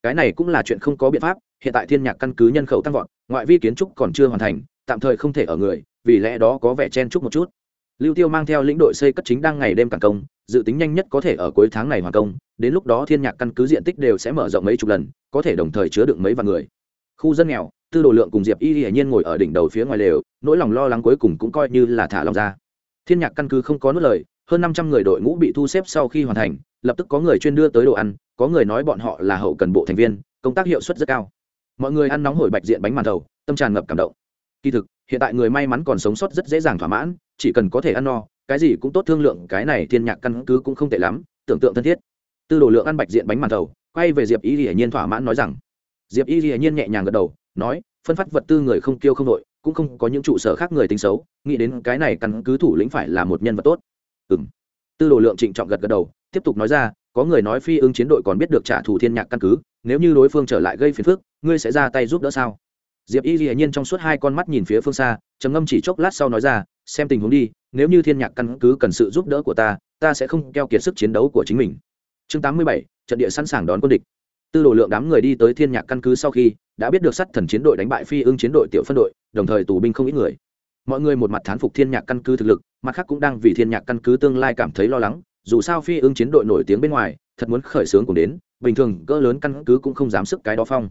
Cái này cũng là chuyện không có biện pháp, hiện tại thiên nhạc căn cứ nhân khẩu tăng vọt, ngoại vi kiến trúc còn chưa hoàn thành, tạm thời không thể ở người, vì lẽ đó có vẻ chen chúc một chút. Lưu tiêu mang theo lĩnh đội xây cất chính đang ngày đêm cản công, dự tính nhanh nhất có thể ở cuối tháng này hoàn công, đến lúc đó thiên nhạc căn cứ diện tích đều sẽ mở rộng mấy chục lần, có thể đồng thời chứa được mấy vạn người khu dân nghèo, tư đồ lượng cùng diệp y hiển nhiên ngồi ở đỉnh đầu phía ngoài lều, nỗi lòng lo lắng cuối cùng cũng coi như là thả lòng ra. Thiên nhạc căn cứ không có nốt lời, hơn năm trăm người đội ngũ bị thu xếp sau khi hoàn thành, lập tức có người chuyên đưa tới đồ ăn, có người nói bọn họ là hậu cần bộ thành viên, công tác hiệu suất rất cao. Mọi người ăn nóng hổi bạch diện bánh màn thầu, tâm tràn ngập cảm động. Kỳ thực, hiện tại người may mắn còn sống sót rất dễ dàng thỏa mãn, chỉ cần có thể ăn no, cái gì cũng tốt, thương lượng, cái này thiên nhạc căn cứ cũng không tệ lắm, tưởng tượng thân thiết. Tư đồ lượng ăn bạch diện bánh màn thầu, quay về diệp y hiển nhiên thỏa mãn nói rằng diệp y hiển nhiên nhẹ nhàng gật đầu, nói, phân phát vật tư người không kiêu không đội, cũng không có những trụ sở khác người tính xấu, nghĩ đến cái này căn cứ thủ lĩnh phải là một nhân vật tốt. Ừ m tư đồ lượng trịnh trọng gật gật đầu, tiếp tục nói ra, có người nói phi ưng chiến đội còn biết được trả thù thiên nhạc căn cứ, nếu như đối phương trở lại gây phiền phức, ngươi sẽ ra tay giúp đỡ sao? Diệp y hiển nhiên trong suốt hai con mắt nhìn phía phương xa, trầm ngâm chỉ chốc lát sau nói ra, xem tình huống đi, nếu như thiên nhạc căn cứ cần sự giúp đỡ của ta ta sẽ không keo kiệt sức chiến đấu của chính mình. Chương tám mươi bảy, trận địa sẵn sàng đón quân địch tư đồ lượng đám người đi tới thiên nhạc căn cứ sau khi, đã biết được sắt thần chiến đội đánh bại phi ưng chiến đội tiểu phân đội, đồng thời tù binh không ít người. Mọi người một mặt thán phục thiên nhạc căn cứ thực lực, mặt khác cũng đang vì thiên nhạc căn cứ tương lai cảm thấy lo lắng, dù sao phi ưng chiến đội nổi tiếng bên ngoài, thật muốn khởi xướng cùng đến, bình thường cỡ lớn căn cứ cũng không dám sức cái đó phong.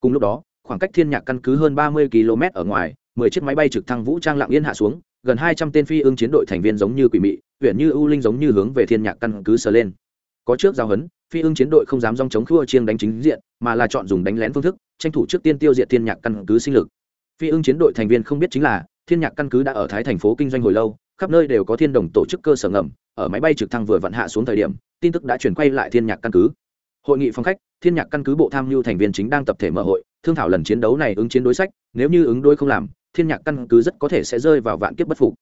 Cùng lúc đó, khoảng cách thiên nhạc căn cứ hơn ba mươi km ở ngoài, mười chiếc máy bay trực thăng vũ trang lặng yên hạ xuống, gần hai trăm tên phi ưng chiến đội thành viên giống như quỷ mị, huyện như ưu linh giống như hướng về thiên nhạc căn cứ sờ lên. Có trước giao hấn phi ưng chiến đội không dám dòng chống khua chiêng đánh chính diện, mà là chọn dùng đánh lén phương thức, tranh thủ trước tiên tiêu diệt thiên nhạc căn cứ sinh lực. Phi ưng chiến đội thành viên không biết chính là, thiên nhạc căn cứ đã ở thái thành phố kinh doanh hồi lâu, khắp nơi đều có thiên đồng tổ chức cơ sở ngầm, ở máy bay trực thăng vừa vận hạ xuống thời điểm, tin tức đã chuyển quay lại thiên nhạc căn cứ. Hội nghị phòng khách, thiên nhạc căn cứ bộ tham mưu thành viên chính đang tập thể mở hội, thương thảo lần chiến đấu này ứng chiến đối sách, nếu như ứng đối không làm, thiên nhạc căn cứ rất có thể sẽ rơi vào vạn kiếp bất phục.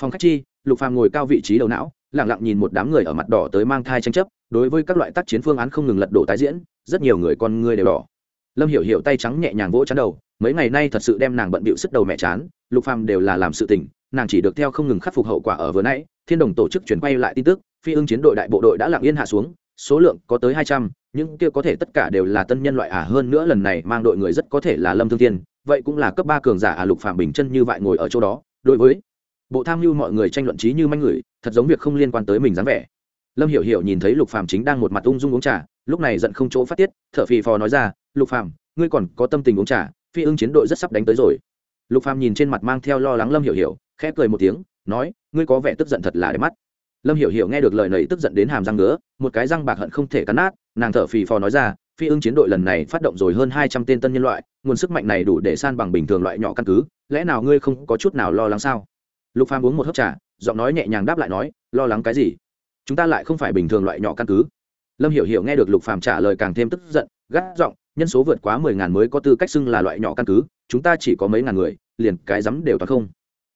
Phòng khách chi, lục phàm ngồi cao vị trí đầu não, lặng lặng nhìn một đám người ở mặt đỏ tới mang thai tranh chấp đối với các loại tác chiến phương án không ngừng lật đổ tái diễn, rất nhiều người con người đều đỏ lâm hiểu hiểu tay trắng nhẹ nhàng vỗ chán đầu, mấy ngày nay thật sự đem nàng bận bịu sức đầu mẹ chán, lục phàm đều là làm sự tình, nàng chỉ được theo không ngừng khắc phục hậu quả ở vừa nãy, thiên đồng tổ chức chuyển quay lại tin tức, phi ưng chiến đội đại bộ đội đã lặng yên hạ xuống, số lượng có tới hai trăm, những kia có thể tất cả đều là tân nhân loại à. hơn nữa lần này mang đội người rất có thể là lâm thương thiên, vậy cũng là cấp ba cường giả à lục phạm bình chân như vậy ngồi ở chỗ đó đối với bộ tham mưu mọi người tranh luận trí như manh người, thật giống việc không liên quan tới mình dáng vẻ lâm hiểu hiểu nhìn thấy lục phạm chính đang một mặt ung dung uống trà, lúc này giận không chỗ phát tiết, thở phì phò nói ra, lục phạm ngươi còn có tâm tình uống trà, phi ưng chiến đội rất sắp đánh tới rồi. Lục phạm nhìn trên mặt mang theo lo lắng lâm hiểu hiểu, khẽ cười một tiếng, nói, ngươi có vẻ tức giận thật là đẹp mắt. Lâm hiểu hiểu nghe được lời này tức giận đến hàm răng ngứa, một cái răng bạc hận không thể cắn nát, nàng thở phì phò nói ra, phi ưng chiến đội lần này phát động rồi hơn hai trăm tên tân nhân loại, nguồn sức mạnh này đủ để san bằng bình thường loại nhỏ căn cứ, lẽ nào ngươi không có chút nào lo lắng sao? Lục phàm uống một hớp trà, giọng nói nhẹ nhàng đáp lại nói, lo lắng cái gì? Chúng ta lại không phải bình thường loại nhỏ căn cứ. Lâm hiểu hiểu nghe được lục phàm trả lời càng thêm tức giận, gắt giọng, nhân số vượt quá mười ngàn mới có tư cách xưng là loại nhỏ căn cứ, chúng ta chỉ có mấy ngàn người, liền cái dám đều toàn không.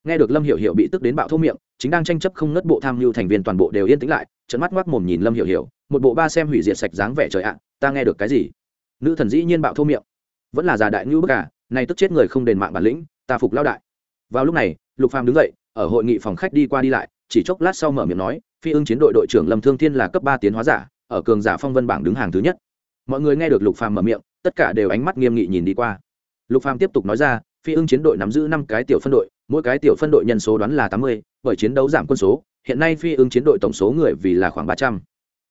Nghe được lâm hiểu hiểu bị tức đến bạo thô miệng, chính đang tranh chấp không ngất bộ tham mưu thành viên toàn bộ đều yên tĩnh lại trận mắt ngoác mồm nhìn lâm hiểu hiểu, một bộ ba xem hủy diệt sạch dáng vẻ trời ạ, ta nghe được cái gì? Nữ thần dĩ nhiên bạo thô miệng. Vẫn là già đại ngưu bất cả à, này tức chết người không đền mạng bản lĩnh, ta phục lao đại. Vào lúc này, lục phàm đứng dậy, ở hội nghị phòng khách đi qua đi lại, chỉ chốc lát sau mở miệng nói phi ưng chiến đội đội trưởng lâm thương thiên là cấp ba tiến hóa giả, ở cường giả phong vân bảng đứng hàng thứ nhất. Mọi người nghe được lục phàm mở miệng, tất cả đều ánh mắt nghiêm nghị nhìn đi qua. Lục phàm tiếp tục nói ra, phi ưng chiến đội nắm giữ năm cái tiểu phân đội, mỗi cái tiểu phân đội nhân số đoán là tám mươi, bởi chiến đấu giảm quân số, hiện nay phi ưng chiến đội tổng số người vì là khoảng ba trăm.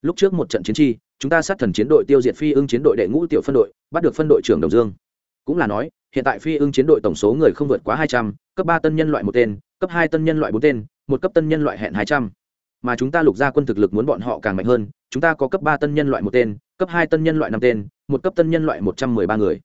Lúc trước một trận chiến chi, chúng ta sát thần chiến đội tiêu diệt phi ưng chiến đội đệ ngũ tiểu phân đội, bắt được phân đội trưởng đồng dương. Cũng là nói, hiện tại phi ưng chiến đội tổng số người không vượt quá hai trăm, cấp ba tân nhân loại một tên, cấp hai tân nhân loại bốn tên, một cấp tân nhân loại hẹn hai trăm mà chúng ta lục gia quân thực lực muốn bọn họ càng mạnh hơn, chúng ta có cấp ba tân nhân loại một tên, cấp hai tân nhân loại năm tên, một cấp tân nhân loại một trăm mười ba người.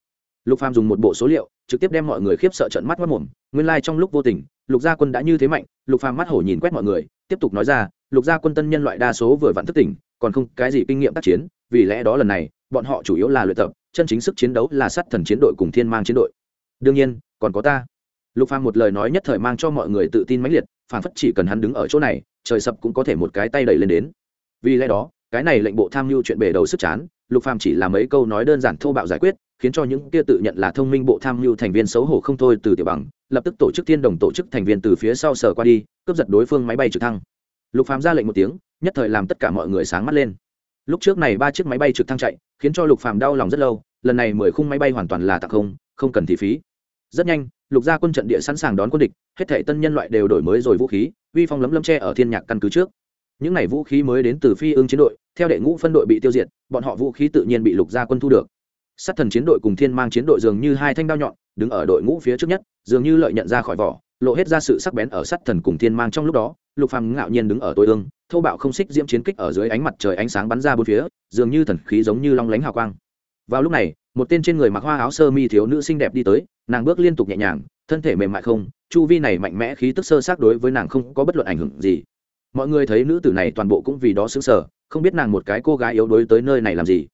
Lục phàm dùng một bộ số liệu, trực tiếp đem mọi người khiếp sợ trận mắt mất mồm, nguyên lai trong lúc vô tình, lục gia quân đã như thế mạnh, lục phàm mắt hổ nhìn quét mọi người, tiếp tục nói ra, lục gia quân tân nhân loại đa số vừa vặn thức tỉnh, còn không cái gì kinh nghiệm tác chiến, vì lẽ đó lần này, bọn họ chủ yếu là luyện tập, chân chính sức chiến đấu là sát thần chiến đội cùng thiên mang chiến đội. Đương nhiên, còn có ta. Lục phàm một lời nói nhất thời mang cho mọi người tự tin mãnh liệt phản phất chỉ cần hắn đứng ở chỗ này trời sập cũng có thể một cái tay đẩy lên đến. Vì lẽ đó, cái này lệnh bộ tham mưu chuyện bể đầu sức chán, lục phàm chỉ là mấy câu nói đơn giản thô bạo giải quyết, khiến cho những kia tự nhận là thông minh bộ tham mưu thành viên xấu hổ không thôi từ tiểu bằng, lập tức tổ chức thiên đồng tổ chức thành viên từ phía sau sở qua đi, cướp giật đối phương máy bay trực thăng. Lục phàm ra lệnh một tiếng, nhất thời làm tất cả mọi người sáng mắt lên. Lúc trước này ba chiếc máy bay trực thăng chạy, khiến cho lục phàm đau lòng rất lâu, lần này mười khung máy bay hoàn toàn là tặng không không cần thị phí. Rất nhanh, lục gia quân trận địa sẵn sàng đón quân địch, hết thể tân nhân loại đều đổi mới rồi vũ khí uy phong lấm lấm tre ở thiên nhạc căn cứ trước. Những này vũ khí mới đến từ phi ương chiến đội, theo đệ ngũ phân đội bị tiêu diệt, bọn họ vũ khí tự nhiên bị lục gia quân thu được. Sát thần chiến đội cùng thiên mang chiến đội dường như hai thanh đao nhọn, đứng ở đội ngũ phía trước nhất, dường như lợi nhận ra khỏi vỏ, lộ hết ra sự sắc bén ở sát thần cùng thiên mang trong lúc đó, lục phàm ngạo nhiên đứng ở tối ương thâu bạo không xích diễm chiến kích ở dưới ánh mặt trời ánh sáng bắn ra bốn phía, dường như thần khí giống như long lánh hào quang. Vào lúc này một tên trên người mặc hoa áo sơ mi thiếu nữ xinh đẹp đi tới, nàng bước liên tục nhẹ nhàng, thân thể mềm mại không, chu vi này mạnh mẽ khí tức sơ sát đối với nàng không có bất luận ảnh hưởng gì. Mọi người thấy nữ tử này toàn bộ cũng vì đó xứng sở không biết nàng một cái cô gái yếu đuối tới nơi này làm gì.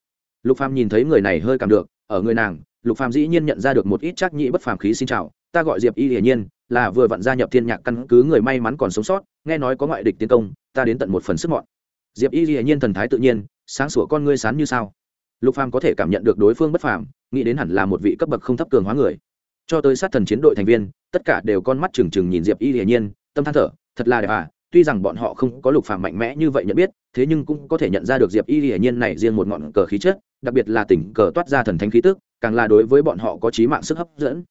Lục phàm nhìn thấy người này hơi cảm được, ở người nàng, lục phàm dĩ nhiên nhận ra được một ít chắc nhĩ bất phàm khí xin chào, ta gọi diệp y hiển nhiên, là vừa vặn gia nhập thiên nhạc căn cứ người may mắn còn sống sót, nghe nói có ngoại địch tiến công, ta đến tận một phần sức mọn. Diệp y hiển nhiên thần thái tự nhiên, sáng sủa con ngươi sán như sao lục phàm có thể cảm nhận được đối phương bất phàm, nghĩ đến hẳn là một vị cấp bậc không thấp cường hóa người. Cho tới sát thần chiến đội thành viên, tất cả đều con mắt trừng trừng nhìn diệp y hiển nhiên, tâm than thở, thật là đẹp à tuy rằng bọn họ không có lục phàm mạnh mẽ như vậy nhận biết, thế nhưng cũng có thể nhận ra được diệp y hiển nhiên này riêng một ngọn cờ khí chất, đặc biệt là tỉnh cờ toát ra thần thánh khí tức, càng là đối với bọn họ có trí mạng sức hấp dẫn.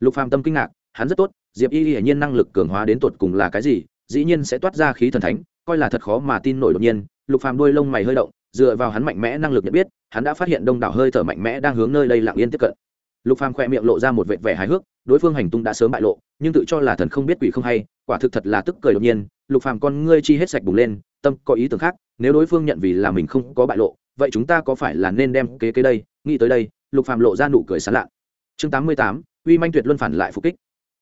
Lục phàm tâm kinh ngạc, hắn rất tốt, diệp y hiển nhiên năng lực cường hóa đến tột cùng là cái gì, dĩ nhiên sẽ toát ra khí thần thánh, coi là thật khó mà tin nổi đột nhiên, lục phàm đuôi lông mày hơi động dựa vào hắn mạnh mẽ năng lực nhận biết hắn đã phát hiện đông đảo hơi thở mạnh mẽ đang hướng nơi đây lặng yên tiếp cận. Lục phàm khoe miệng lộ ra một vệt vẻ hài hước đối phương hành tung đã sớm bại lộ nhưng tự cho là thần không biết quỷ không hay quả thực thật là tức cười đột nhiên lục phàm con ngươi chi hết sạch bùng lên tâm có ý tưởng khác nếu đối phương nhận vì là mình không có bại lộ vậy chúng ta có phải là nên đem kế kế đây? Nghĩ tới đây lục phàm lộ ra nụ cười sán lạ. Chương 88, uy manh tuyệt luân phản lại phục kích.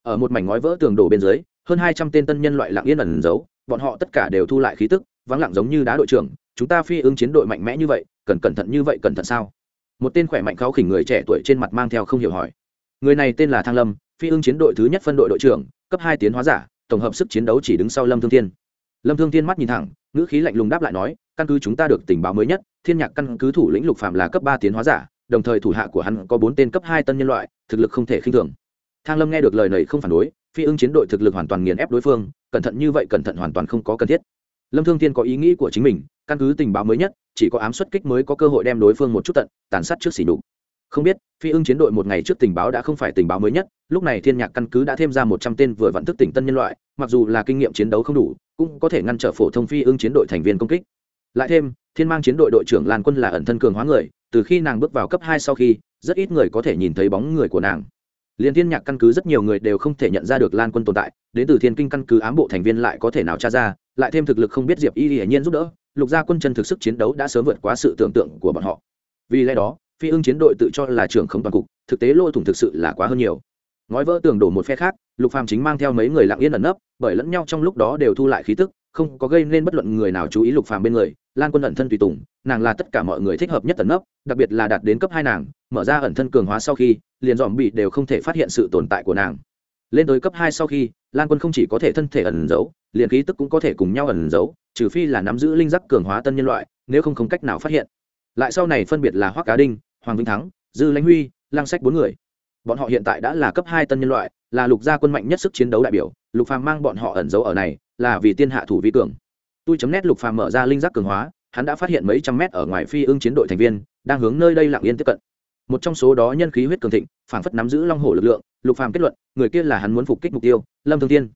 Ở một mảnh ngói vỡ tường đổ bên dưới hơn hai trăm tên tân nhân loại lặng yên ẩn giấu bọn họ tất cả đều thu lại khí tức vắng lặng giống như đá đội trưởng chúng ta phi ứng chiến đội mạnh mẽ như vậy, cần cẩn thận như vậy cẩn thận sao? Một tên khỏe mạnh kháo khỉnh người trẻ tuổi trên mặt mang theo không hiểu hỏi. Người này tên là thang lâm, phi ưng chiến đội thứ nhất phân đội đội trưởng, cấp hai tiến hóa giả, tổng hợp sức chiến đấu chỉ đứng sau lâm thương thiên. Lâm thương thiên mắt nhìn thẳng, ngữ khí lạnh lùng đáp lại nói, căn cứ chúng ta được tình báo mới nhất, thiên nhạc căn cứ thủ lĩnh lục phạm là cấp ba tiến hóa giả, đồng thời thủ hạ của hắn có bốn tên cấp hai tân nhân loại, thực lực không thể khinh thường. Thang lâm nghe được lời này không phản đối, phi ưng chiến đội thực lực hoàn toàn nghiền ép đối phương, cẩn thận như vậy cẩn thận hoàn toàn không có cần thiết lâm thương thiên có ý nghĩ của chính mình, căn cứ tình báo mới nhất, chỉ có ám xuất kích mới có cơ hội đem đối phương một chút tận, tàn sát trước xỉ đục không biết, phi ưng chiến đội một ngày trước tình báo đã không phải tình báo mới nhất, lúc này thiên nhạc căn cứ đã thêm ra một trăm tên vừa vận thức tỉnh tân nhân loại, mặc dù là kinh nghiệm chiến đấu không đủ, cũng có thể ngăn trở phổ thông phi ưng chiến đội thành viên công kích. Lại thêm, thiên mang chiến đội đội trưởng lan quân là ẩn thân cường hóa người, từ khi nàng bước vào cấp hai sau khi, rất ít người có thể nhìn thấy bóng người của nàng. Liên thiên nhạc căn cứ rất nhiều người đều không thể nhận ra được lan quân tồn tại, đến từ thiên kinh căn cứ ám bộ thành viên lại có thể nào tra ra lại thêm thực lực không biết diệp y hiển nhiên giúp đỡ, lục gia quân chân thực sức chiến đấu đã sớm vượt quá sự tưởng tượng của bọn họ. Vì lẽ đó, phi ưng chiến đội tự cho là trưởng không toàn cục, thực tế lôi thủng thực sự là quá hơn nhiều. Ngói vỡ tường đổ một phe khác, lục phàm chính mang theo mấy người lặng yên ẩn nấp, bởi lẫn nhau trong lúc đó đều thu lại khí tức, không có gây nên bất luận người nào chú ý lục phàm bên người, lan quân ẩn thân tùy tùng, nàng là tất cả mọi người thích hợp nhất ẩn nấp, đặc biệt là đạt đến cấp hai nàng, mở ra ẩn thân cường hóa sau khi, liền dòm bị đều không thể phát hiện sự tồn tại của nàng. Lên tới cấp hai sau khi, lan quân không chỉ có thể thân thể ẩn giấu liền khí tức cũng có thể cùng nhau ẩn giấu, trừ phi là nắm giữ linh giác cường hóa tân nhân loại, nếu không không cách nào phát hiện. Lại sau này phân biệt là hoắc cá đinh, hoàng vĩnh thắng, dư lãnh huy lang sách bốn người. Bọn họ hiện tại đã là cấp hai tân nhân loại, là lục gia quân mạnh nhất sức chiến đấu đại biểu, lục phàm mang bọn họ ẩn giấu ở này, là vì tiên hạ thủ vi cường. Tôi chấm nét lục phàm mở ra linh giác cường hóa, hắn đã phát hiện mấy trăm mét ở ngoài phi ương chiến đội thành viên, đang hướng nơi đây lặng yên tiếp cận. Một trong số đó nhân khí huyết cường thịnh phản phất nắm giữ long hổ lực lượng, lục phàm kết luận, người kia là hắn muốn phục kích mục tiêu, lâm thương tiên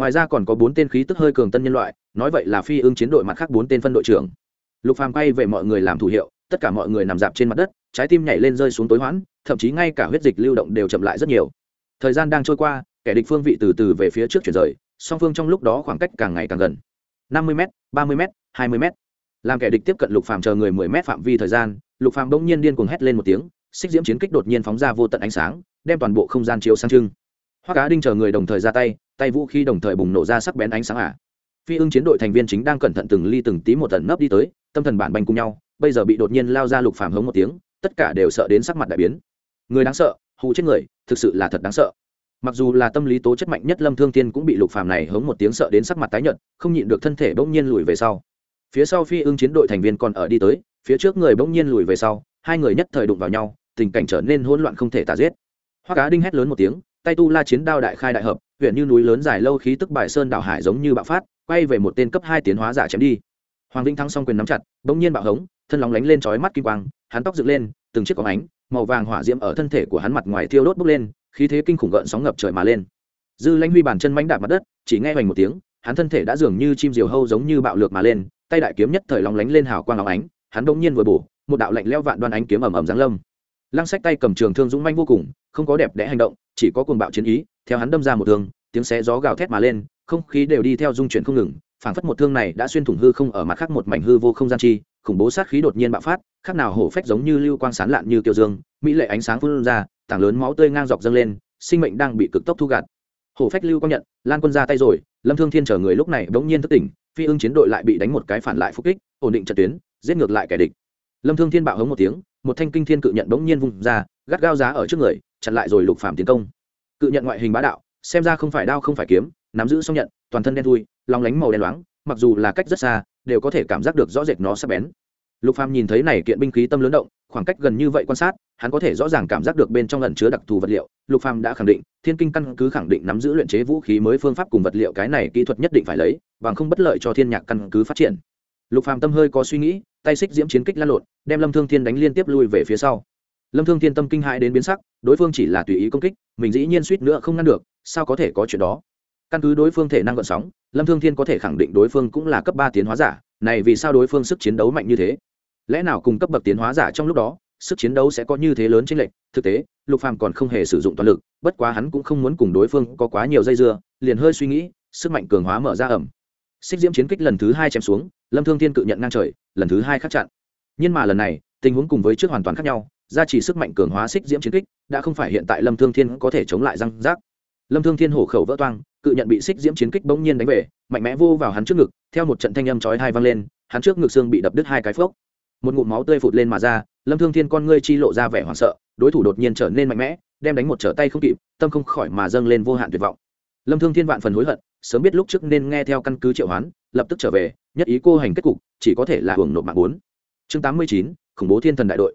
ngoài ra còn có bốn tên khí tức hơi cường tân nhân loại, nói vậy là phi ương chiến đội mặt khác bốn tên phân đội trưởng. Lục phàm quay về mọi người làm thủ hiệu, tất cả mọi người nằm dạp trên mặt đất, trái tim nhảy lên rơi xuống tối hoãn, thậm chí ngay cả huyết dịch lưu động đều chậm lại rất nhiều. Thời gian đang trôi qua, kẻ địch phương vị từ từ về phía trước chuyển rời, song phương trong lúc đó khoảng cách càng ngày càng gần. năm mươi m ba mươi m hai mươi m làm kẻ địch tiếp cận lục phàm chờ người mười m phạm vi thời gian, lục phàm bỗng nhiên điên cuồng hét lên một tiếng, xích diễm chiến kích đột nhiên phóng ra vô tận ánh sáng, đem toàn bộ không gian chiếu sang trưng. Hoa cá đinh chờ người đồng thời ra tay tay vũ khí đồng thời bùng nổ ra sắc bén ánh sáng ả phi ưng chiến đội thành viên chính đang cẩn thận từng ly từng tí một tận nấp đi tới, tâm thần bản bành cùng nhau, bây giờ bị đột nhiên lao ra lục phàm hống một tiếng, tất cả đều sợ đến sắc mặt đại biến. Người đáng sợ, hù chết người, thực sự là thật đáng sợ. Mặc dù là tâm lý tố chất mạnh nhất lâm thương tiên cũng bị lục phàm này hống một tiếng sợ đến sắc mặt tái nhợt, không nhịn được thân thể bỗng nhiên lùi về sau. Phía sau phi ưng chiến đội thành viên còn ở đi tới, phía trước người bỗng nhiên lùi về sau, hai người nhất thời đụng vào nhau, tình cảnh trở nên hỗn loạn không thể tả giết. Hoa cá đinh hét lớn một tiếng tay tu la chiến đao đại khai đại hợp, huyện như núi lớn dài lâu khí tức bài sơn đảo hải giống như bạo phát, quay về một tên cấp hai tiến hóa giả chém đi. Hoàng vĩnh thắng s quyền nắm chặt, bỗng nhiên bạo hống, thân lóng lánh lên chói mắt kim quang, hắn tóc dựng lên, từng chiếc có ánh, màu vàng hỏa diễm ở thân thể của hắn mặt ngoài thiêu đốt bốc lên, khí thế kinh khủng gợn sóng ngập trời mà lên. Dư lãnh huy bàn chân mánh đạp mặt đất, chỉ nghe hoành một tiếng, hắn thân thể đã dường như chim diều hâu giống như bạo lược mà lên, tay đại kiếm nhất thời lóng lánh lên hào quang óng ánh, hắn bỗng nhiên vừa bổ, một đạo lạnh leo vạn đoan ánh kiếm ầm ầm giáng lâm. Lăng sách tay cầm trường thương dũng manh vô cùng, không có đẹp đẽ hành động chỉ có cuồng bạo chiến ý, theo hắn đâm ra một thương, tiếng xé gió gào thét mà lên, không khí đều đi theo dung chuyển không ngừng, phảng phất một thương này đã xuyên thủng hư không ở mặt khác một mảnh hư vô không gian chi, khủng bố sát khí đột nhiên bạo phát, khác nào hổ phách giống như lưu quang sán lạn như tiêu dương, mỹ lệ ánh sáng phun ra, tảng lớn máu tươi ngang dọc dâng lên, sinh mệnh đang bị cực tốc thu gạt. Hổ phách lưu quang nhận, lan quân ra tay rồi, lâm thương thiên chờ người lúc này bỗng nhiên thức tỉnh, phi ưng chiến đội lại bị đánh một cái phản lại phục kích, ổn định trận tuyến, giết ngược lại kẻ địch. Lâm thương thiên bạo hống một tiếng, một thanh kinh thiên cự nhận bỗng nhiên vung ra, gắt gao giá ở trước người chặn lại rồi lục phàm tiến công. Cự nhận ngoại hình bá đạo, xem ra không phải đao không phải kiếm, nắm giữ xong nhận, toàn thân đen thui, lòng lánh màu đen loáng, mặc dù là cách rất xa, đều có thể cảm giác được rõ rệt nó sắc bén. Lục phàm nhìn thấy này kiện binh khí tâm lớn động, khoảng cách gần như vậy quan sát, hắn có thể rõ ràng cảm giác được bên trong ẩn chứa đặc thù vật liệu. Lục phàm đã khẳng định, thiên kinh căn cứ khẳng định nắm giữ luyện chế vũ khí mới phương pháp cùng vật liệu cái này kỹ thuật nhất định phải lấy, bằng không bất lợi cho thiên nhạc căn cứ phát triển. Lục phàm tâm hơi có suy nghĩ, tay xích diễm chiến kích lan lộn, đem lâm thương thiên đánh liên tiếp lui về phía sau lâm thương thiên tâm kinh hãi đến biến sắc, đối phương chỉ là tùy ý công kích, mình dĩ nhiên suýt nữa không ngăn được, sao có thể có chuyện đó? Căn cứ đối phương thể năng gợn sóng, lâm thương thiên có thể khẳng định đối phương cũng là cấp ba tiến hóa giả, này vì sao đối phương sức chiến đấu mạnh như thế? Lẽ nào cùng cấp bậc tiến hóa giả trong lúc đó, sức chiến đấu sẽ có như thế lớn trên lệch? thực tế, lục phàm còn không hề sử dụng toàn lực, bất quá hắn cũng không muốn cùng đối phương có quá nhiều dây dưa, liền hơi suy nghĩ, sức mạnh cường hóa mở ra ẩm. Xích diễm chiến kích lần thứ hai chém xuống, lâm thương thiên cự nhận ngang trời, lần thứ hai khắc chặn. Nhưng mà lần này, tình huống cùng với trước hoàn toàn khác nhau gia trì sức mạnh cường hóa xích diễm chiến kích, đã không phải hiện tại lâm thương thiên có thể chống lại răng rác. Lâm thương thiên hổ khẩu vỡ toang, cự nhận bị xích diễm chiến kích bỗng nhiên đánh về, mạnh mẽ vô vào hắn trước ngực, theo một trận thanh âm chói hai vang lên, hắn trước ngực xương bị đập đứt hai cái phốc. Một ngụm máu tươi phụt lên mà ra, lâm thương thiên con ngươi chi lộ ra vẻ hoảng sợ, đối thủ đột nhiên trở nên mạnh mẽ, đem đánh một trở tay không kịp, tâm không khỏi mà dâng lên vô hạn tuyệt vọng. Lâm thương thiên vạn phần hối hận, sớm biết lúc trước nên nghe theo căn cứ triệu hoán, lập tức trở về, nhất ý cô hành kết cục, chỉ có thể là hưởng nộp mạng bốn. Chương tám mươi chín, khủng bố thiên thần đại đội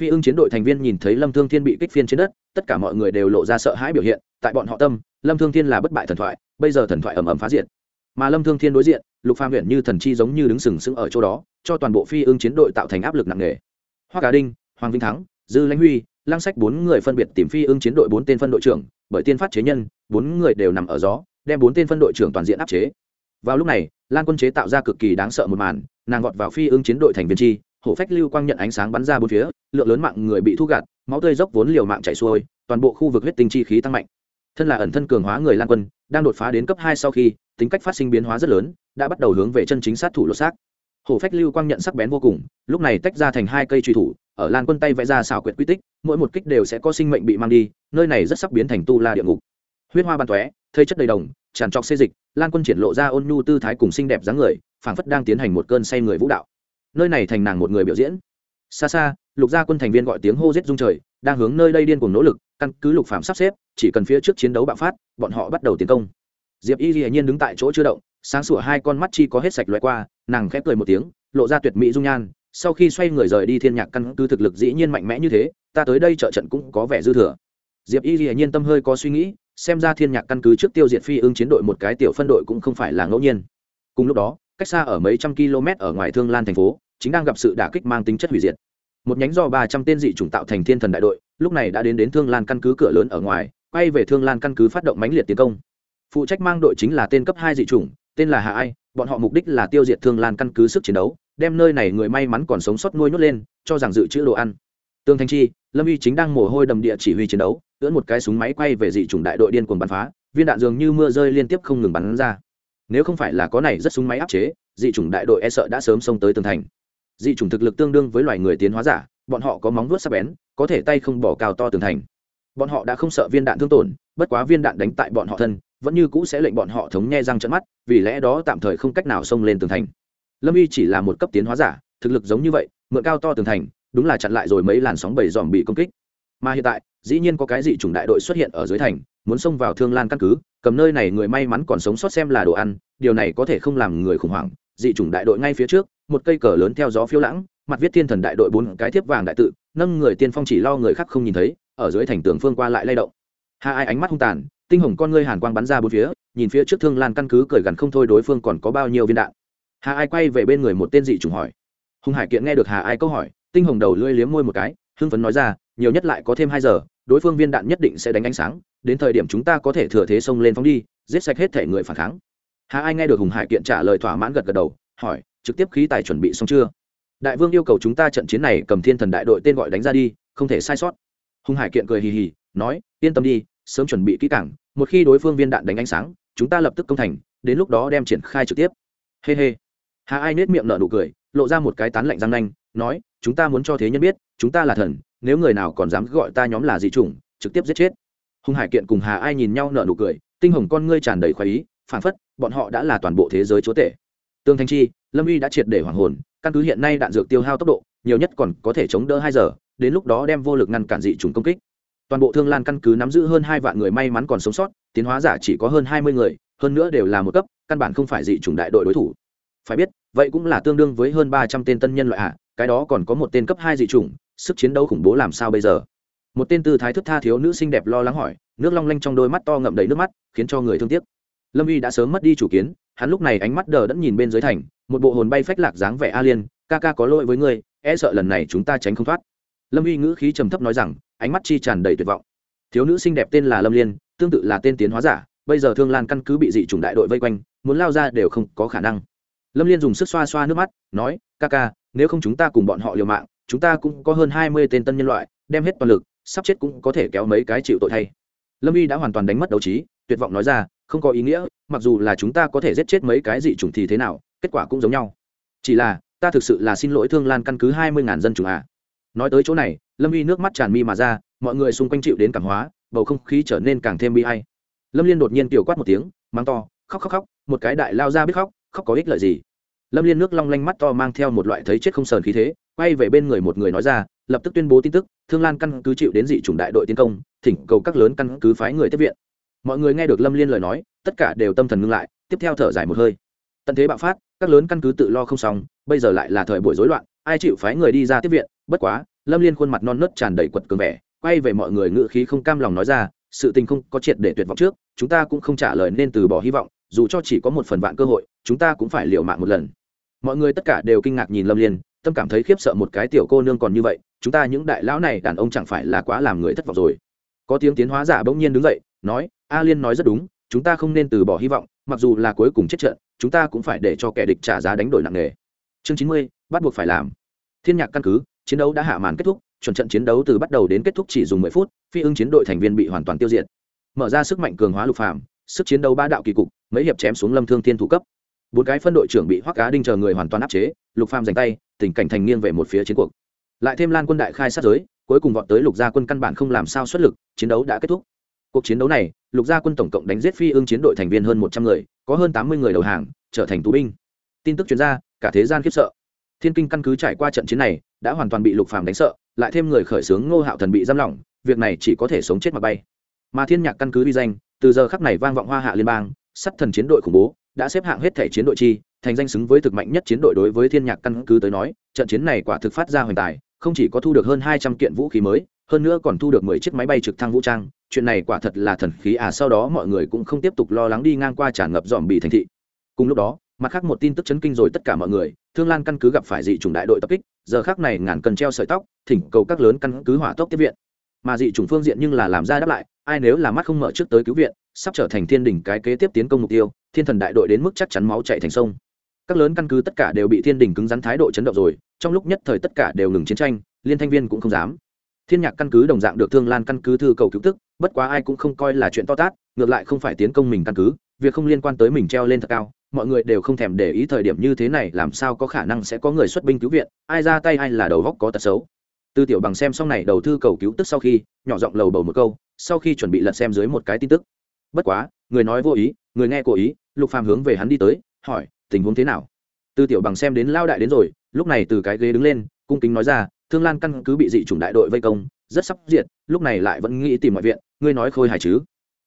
phi ưng chiến đội thành viên nhìn thấy lâm thương thiên bị kích phiên trên đất, tất cả mọi người đều lộ ra sợ hãi biểu hiện, tại bọn họ tâm, lâm thương thiên là bất bại thần thoại, bây giờ thần thoại ầm ầm phá diện mà lâm thương thiên đối diện, lục phàm huyện như thần chi giống như đứng sừng sững ở chỗ đó, cho toàn bộ phi ưng chiến đội tạo thành áp lực nặng nề. Hoa cá đinh, hoàng vinh thắng, dư lãnh huy Lang sách bốn người phân biệt tìm phi ưng chiến đội bốn tên phân đội trưởng, bởi tiên phát chế nhân, bốn người đều nằm ở gió, đem bốn tên phân đội trưởng toàn diện áp chế. Vào lúc này, lan quân chế tạo ra cực kỳ đáng sợ một màn, nàng gọt vào phi ưng chiến đội thành viên chi hổ phách lưu quang nhận ánh sáng bắn ra bốn phía, lượng lớn mạng người bị thu gạt, máu tươi dốc vốn liều mạng chảy xuôi, toàn bộ khu vực huyết tinh chi khí tăng mạnh. Thân là ẩn thân cường hóa người lan quân, đang đột phá đến cấp hai sau khi, tính cách phát sinh biến hóa rất lớn, đã bắt đầu hướng về chân chính sát thủ lột xác. Hổ phách lưu quang nhận sắc bén vô cùng, lúc này tách ra thành hai cây truy thủ, ở lan quân tay vẽ ra xảo quyệt quy tích, mỗi một kích đều sẽ có sinh mệnh bị mang đi, nơi này rất sắp biến thành tu la địa ngục. Huyết hoa ban tóe, thây chất đầy đồng, tràn trọc xê dịch, lan quân triển lộ ra ôn nhu tư thái cùng xinh đẹp dáng người, phảng phất đang tiến hành một cơn say người vũ đạo nơi này thành nàng một người biểu diễn. Xa xa, lục gia quân thành viên gọi tiếng hô giết dung trời, đang hướng nơi đây điên cùng nỗ lực, căn cứ lục phạm sắp xếp, chỉ cần phía trước chiến đấu bạo phát, bọn họ bắt đầu tiến công. Diệp y hiển nhiên đứng tại chỗ chưa động, sáng sủa hai con mắt chi có hết sạch loại qua, nàng khép cười một tiếng, lộ ra tuyệt mỹ dung nhan, sau khi xoay người rời đi thiên nhạc căn cứ thực lực dĩ nhiên mạnh mẽ như thế, ta tới đây trợ trận cũng có vẻ dư thừa. Diệp y hiển nhiên tâm hơi có suy nghĩ, xem ra thiên nhạc căn cứ trước tiêu diệt phi ưng chiến đội một cái tiểu phân đội cũng không phải là ngẫu nhiên. Cùng lúc đó, cách xa ở mấy trăm km ở ngoài thương lan thành phố chính đang gặp sự đả kích mang tính chất hủy diệt. Một nhánh do ba trăm tên dị chủng tạo thành thiên thần đại đội, lúc này đã đến đến thương lan căn cứ cửa lớn ở ngoài, quay về thương lan căn cứ phát động mãnh liệt tiến công. Phụ trách mang đội chính là tên cấp hai dị chủng, tên là hạ ai, bọn họ mục đích là tiêu diệt thương lan căn cứ sức chiến đấu, đem nơi này người may mắn còn sống sót nuôi nhốt lên, cho rằng dự trữ đồ ăn. Tương thanh chi, lâm y chính đang mồ hôi đầm địa chỉ huy chiến đấu, ưỡn một cái súng máy quay về dị chủng đại đội điên cuồng bắn phá, viên đạn dường như mưa rơi liên tiếp không ngừng bắn ra. Nếu không phải là có này rất súng máy áp chế, dị chủng đại đội e sợ đã sớm xông tới tường thành dị chủng thực lực tương đương với loài người tiến hóa giả, bọn họ có móng vuốt sắc bén, có thể tay không bỏ cao to tường thành. Bọn họ đã không sợ viên đạn thương tổn, bất quá viên đạn đánh tại bọn họ thân, vẫn như cũ sẽ lệnh bọn họ thống nhe răng trận mắt, vì lẽ đó tạm thời không cách nào xông lên tường thành. Lâm y chỉ là một cấp tiến hóa giả, thực lực giống như vậy, mượn cao to tường thành, đúng là chặn lại rồi mấy làn sóng bầy dòm bị công kích. Mà hiện tại, dĩ nhiên có cái dị chủng đại đội xuất hiện ở dưới thành, muốn xông vào thương lan căn cứ, cầm nơi này người may mắn còn sống sót xem là đồ ăn, điều này có thể không làm người khủng hoảng, dị chủng đại đội ngay phía trước một cây cờ lớn theo gió phiêu lãng, mặt viết thiên thần đại đội bốn cái thiếp vàng đại tự, nâng người tiên phong chỉ lo người khác không nhìn thấy, ở dưới thành tường phương qua lại lay động. Hà ai ánh mắt hung tàn, tinh hồng con ngươi hàn quang bắn ra bốn phía, nhìn phía trước thương lan căn cứ cười gần không thôi đối phương còn có bao nhiêu viên đạn. Hà ai quay về bên người một tên dị trùng hỏi. Hùng hải kiện nghe được hà ai câu hỏi, tinh hồng đầu lưỡi liếm môi một cái, hưng phấn nói ra, nhiều nhất lại có thêm hai giờ, đối phương viên đạn nhất định sẽ đánh ánh sáng, đến thời điểm chúng ta có thể thừa thế xông lên phóng đi, giết sạch hết thể người phản kháng. Hà ai nghe được hùng hải kiện trả lời thỏa mãn gật gật đầu, hỏi trực tiếp khí tài chuẩn bị xong chưa? Đại vương yêu cầu chúng ta trận chiến này cầm thiên thần đại đội tên gọi đánh ra đi, không thể sai sót. Hùng hải kiện cười hì hì, nói, yên tâm đi, sớm chuẩn bị kỹ cảng một khi đối phương viên đạn đánh ánh sáng, chúng ta lập tức công thành, đến lúc đó đem triển khai trực tiếp. Hê、hey、hê、hey. hà ai nết miệng nở nụ cười, lộ ra một cái tán lạnh răng nanh, nói, chúng ta muốn cho thế nhân biết, chúng ta là thần, nếu người nào còn dám gọi ta nhóm là dị chủng, trực tiếp giết chết. Hùng hải kiện cùng hà ai nhìn nhau nở nụ cười, tinh hồng con ngươi tràn đầy khoái ý phản phất, bọn họ đã là toàn bộ thế giới chúa tể tương thanh chi, lâm uy đã triệt để hoàng hồn, căn cứ hiện nay đạn dược tiêu hao tốc độ, nhiều nhất còn có thể chống đỡ hai giờ, đến lúc đó đem vô lực ngăn cản dị chúng công kích. Toàn bộ thương lan căn cứ nắm giữ hơn hai vạn người may mắn còn sống sót, tiến hóa giả chỉ có hơn hai mươi người, hơn nữa đều là một cấp, căn bản không phải dị chủng đại đội đối thủ. Phải biết, vậy cũng là tương đương với hơn ba trăm tên tân nhân loại hạ cái đó còn có một tên cấp hai dị chủng, sức chiến đấu khủng bố làm sao bây giờ? Một tên tư thái thức tha thiếu nữ xinh đẹp lo lắng hỏi, nước long lanh trong đôi mắt to ngậm đầy nước mắt, khiến cho người thương tiếc lâm uy đã sớm mất đi chủ kiến, hắn lúc này ánh mắt đờ đẫn nhìn bên dưới thành, một bộ hồn bay phách lạc dáng vẻ a liên, ca ca có lỗi với ngươi e sợ lần này chúng ta tránh không thoát. Lâm uy ngữ khí trầm thấp nói rằng, ánh mắt chi tràn đầy tuyệt vọng. Thiếu nữ xinh đẹp tên là lâm liên, tương tự là tên tiến hóa giả, bây giờ thương lan căn cứ bị dị chủng đại đội vây quanh, muốn lao ra đều không có khả năng. Lâm liên dùng sức xoa xoa nước mắt, nói, ca ca, nếu không chúng ta cùng bọn họ liều mạng, chúng ta cũng có hơn hai mươi tên tân nhân loại, đem hết toàn lực, sắp chết cũng có thể kéo mấy cái chịu tội thay. Lâm y đã hoàn toàn đánh mất đấu trí, tuyệt vọng nói ra không có ý nghĩa, mặc dù là chúng ta có thể giết chết mấy cái dị chủng thì thế nào, kết quả cũng giống nhau. Chỉ là, ta thực sự là xin lỗi thương lan căn cứ hai mươi ngàn dân chủng à. nói tới chỗ này, lâm y nước mắt tràn mi mà ra, mọi người xung quanh chịu đến cảm hóa, bầu không khí trở nên càng thêm bi hay lâm liên đột nhiên tiểu quát một tiếng mang to, khóc khóc khóc, một cái đại lao ra biết khóc khóc có ích lợi gì? Lâm liên nước long lanh mắt to mang theo một loại thấy chết không sờn khí thế, quay về bên người một người nói ra, lập tức tuyên bố tin tức, thương lan căn cứ chịu đến dị chủng đại đội tiến công, thỉnh cầu các lớn căn cứ phái người tiếp viện mọi người nghe được lâm liên lời nói, tất cả đều tâm thần ngưng lại, tiếp theo thở dài một hơi. Tận thế bạo phát, các lớn căn cứ tự lo không xong, bây giờ lại là thời buổi rối loạn, ai chịu phái người đi ra tiếp viện, bất quá, lâm liên khuôn mặt non nớt tràn đầy quật cường vẻ, quay về mọi người ngự khí không cam lòng nói ra, sự tình không có triệt để tuyệt vọng trước, chúng ta cũng không trả lời nên từ bỏ hy vọng, dù cho chỉ có một phần vạn cơ hội, chúng ta cũng phải liều mạng một lần. Mọi người tất cả đều kinh ngạc nhìn lâm liên, tâm cảm thấy khiếp sợ một cái tiểu cô nương còn như vậy, chúng ta những đại lão này đàn ông chẳng phải là quá làm người thất vọng rồi. Có tiếng tiến hóa giả bỗng nhiên đứng dậy nói, a liên nói rất đúng, chúng ta không nên từ bỏ hy vọng, mặc dù là cuối cùng chết trận, chúng ta cũng phải để cho kẻ địch trả giá đánh đổi nặng nề. Chương chín mươi, bắt buộc phải làm. Thiên nhạc căn cứ, chiến đấu đã hạ màn kết thúc, chuẩn trận chiến đấu từ bắt đầu đến kết thúc chỉ dùng mười phút, phi ưng chiến đội thành viên bị hoàn toàn tiêu diệt. Mở ra sức mạnh cường hóa lục phàm, sức chiến đấu ba đạo kỳ cục, mấy hiệp chém xuống lâm thương thiên thủ cấp. Bốn cái phân đội trưởng bị hoắc cá đinh chờ người hoàn toàn áp chế, lục phàm giành tay, tình cảnh thành nghiêng về một phía chiến cuộc. Lại thêm lan quân đại khai sát giới, cuối cùng vọt tới lục gia quân căn bản không làm sao xuất lực, chiến đấu đã kết thúc cuộc chiến đấu này, lục gia quân tổng cộng đánh giết phi ương chiến đội thành viên hơn một trăm người, có hơn tám mươi người đầu hàng, trở thành tù binh. Tin tức chuyên gia cả thế gian khiếp sợ. Thiên kinh căn cứ trải qua trận chiến này, đã hoàn toàn bị lục phàm đánh sợ, lại thêm người khởi xướng ngô hạo thần bị giam lỏng, việc này chỉ có thể sống chết mà bay. Mà thiên nhạc căn cứ uy danh, từ giờ khắc này vang vọng hoa hạ liên bang, sắt thần chiến đội khủng bố, đã xếp hạng hết thể chiến đội chi, thành danh xứng với thực mạnh nhất chiến đội đối với thiên nhạc căn cứ tới nói, trận chiến này quả thực phát ra hoành tài, không chỉ có thu được hơn hai trăm kiện vũ khí mới, hơn nữa còn thu được mười chiếc máy bay trực thăng vũ trang chuyện này quả thật là thần khí à sau đó mọi người cũng không tiếp tục lo lắng đi ngang qua tràn ngập dòm bị thành thị. Cùng lúc đó, mặt khác một tin tức chấn kinh rồi tất cả mọi người, thương lan căn cứ gặp phải dị chủng đại đội tập kích, giờ khác này ngàn cần treo sợi tóc, thỉnh cầu các lớn căn cứ hỏa tốc tiếp viện. Mà dị chủng phương diện nhưng là làm ra đáp lại, ai nếu là mắt không mở trước tới cứu viện, sắp trở thành thiên đỉnh cái kế tiếp tiến công mục tiêu, thiên thần đại đội đến mức chắc chắn máu chạy thành sông. Các lớn căn cứ tất cả đều bị thiên đỉnh cứng rắn thái độ chấn động rồi, trong lúc nhất thời tất cả đều ngừng chiến tranh, liên thanh viên cũng không dám thiên nhạc căn cứ đồng dạng được thương lan căn cứ thư cầu cứu tức, bất quá ai cũng không coi là chuyện to tát, ngược lại không phải tiến công mình căn cứ, việc không liên quan tới mình treo lên thật cao, mọi người đều không thèm để ý thời điểm như thế này, làm sao có khả năng sẽ có người xuất binh cứu viện, ai ra tay ai là đầu góc có tật xấu. Tư tiểu bằng xem xong này đầu thư cầu cứu tức sau khi, nhỏ giọng lầu bầu một câu, sau khi chuẩn bị lật xem dưới một cái tin tức. Bất quá, người nói vô ý, người nghe cố ý, lục phàm hướng về hắn đi tới, hỏi, tình huống thế nào? Tư tiểu bằng xem đến lao đại đến rồi, lúc này từ cái ghế đứng lên, cung kính nói ra thương lan căn cứ bị dị chủng đại đội vây công, rất sắp diệt, lúc này lại vẫn nghĩ tìm mọi viện, ngươi nói khôi hài chứ?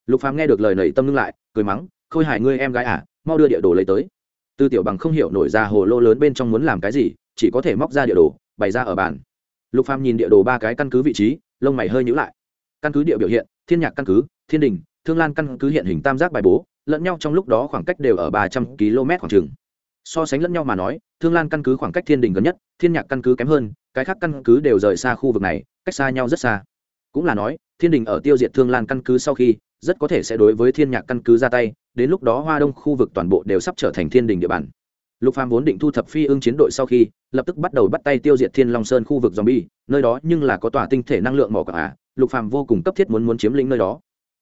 Lục phàm nghe được lời nảy tâm ngưng lại, cười mắng, khôi hài ngươi em gái à mau đưa địa đồ lấy tới. Tư tiểu bằng không hiểu nổi ra hồ lô lớn bên trong muốn làm cái gì, chỉ có thể móc ra địa đồ, bày ra ở bàn. Lục phàm nhìn địa đồ ba cái căn cứ vị trí, lông mày hơi nhíu lại. Căn cứ địa biểu hiện, thiên nhạc căn cứ, thiên đình, thương lan căn cứ hiện hình tam giác bài bố, lẫn nhau trong lúc đó khoảng cách đều ở ba trăm km khoảng trường so sánh lẫn nhau mà nói, thương lan căn cứ khoảng cách thiên đình gần nhất, thiên nhạc căn cứ kém hơn, cái khác căn cứ đều rời xa khu vực này, cách xa nhau rất xa. Cũng là nói, thiên đình ở tiêu diệt thương lan căn cứ sau khi, rất có thể sẽ đối với thiên nhạc căn cứ ra tay, đến lúc đó hoa đông khu vực toàn bộ đều sắp trở thành thiên đình địa bàn. Lục phàm vốn định thu thập phi ương chiến đội sau khi, lập tức bắt đầu bắt tay tiêu diệt thiên long sơn khu vực zombie, nơi đó nhưng là có tòa tinh thể năng lượng mỏ cả à, lục phàm vô cùng cấp thiết muốn muốn chiếm lĩnh nơi đó.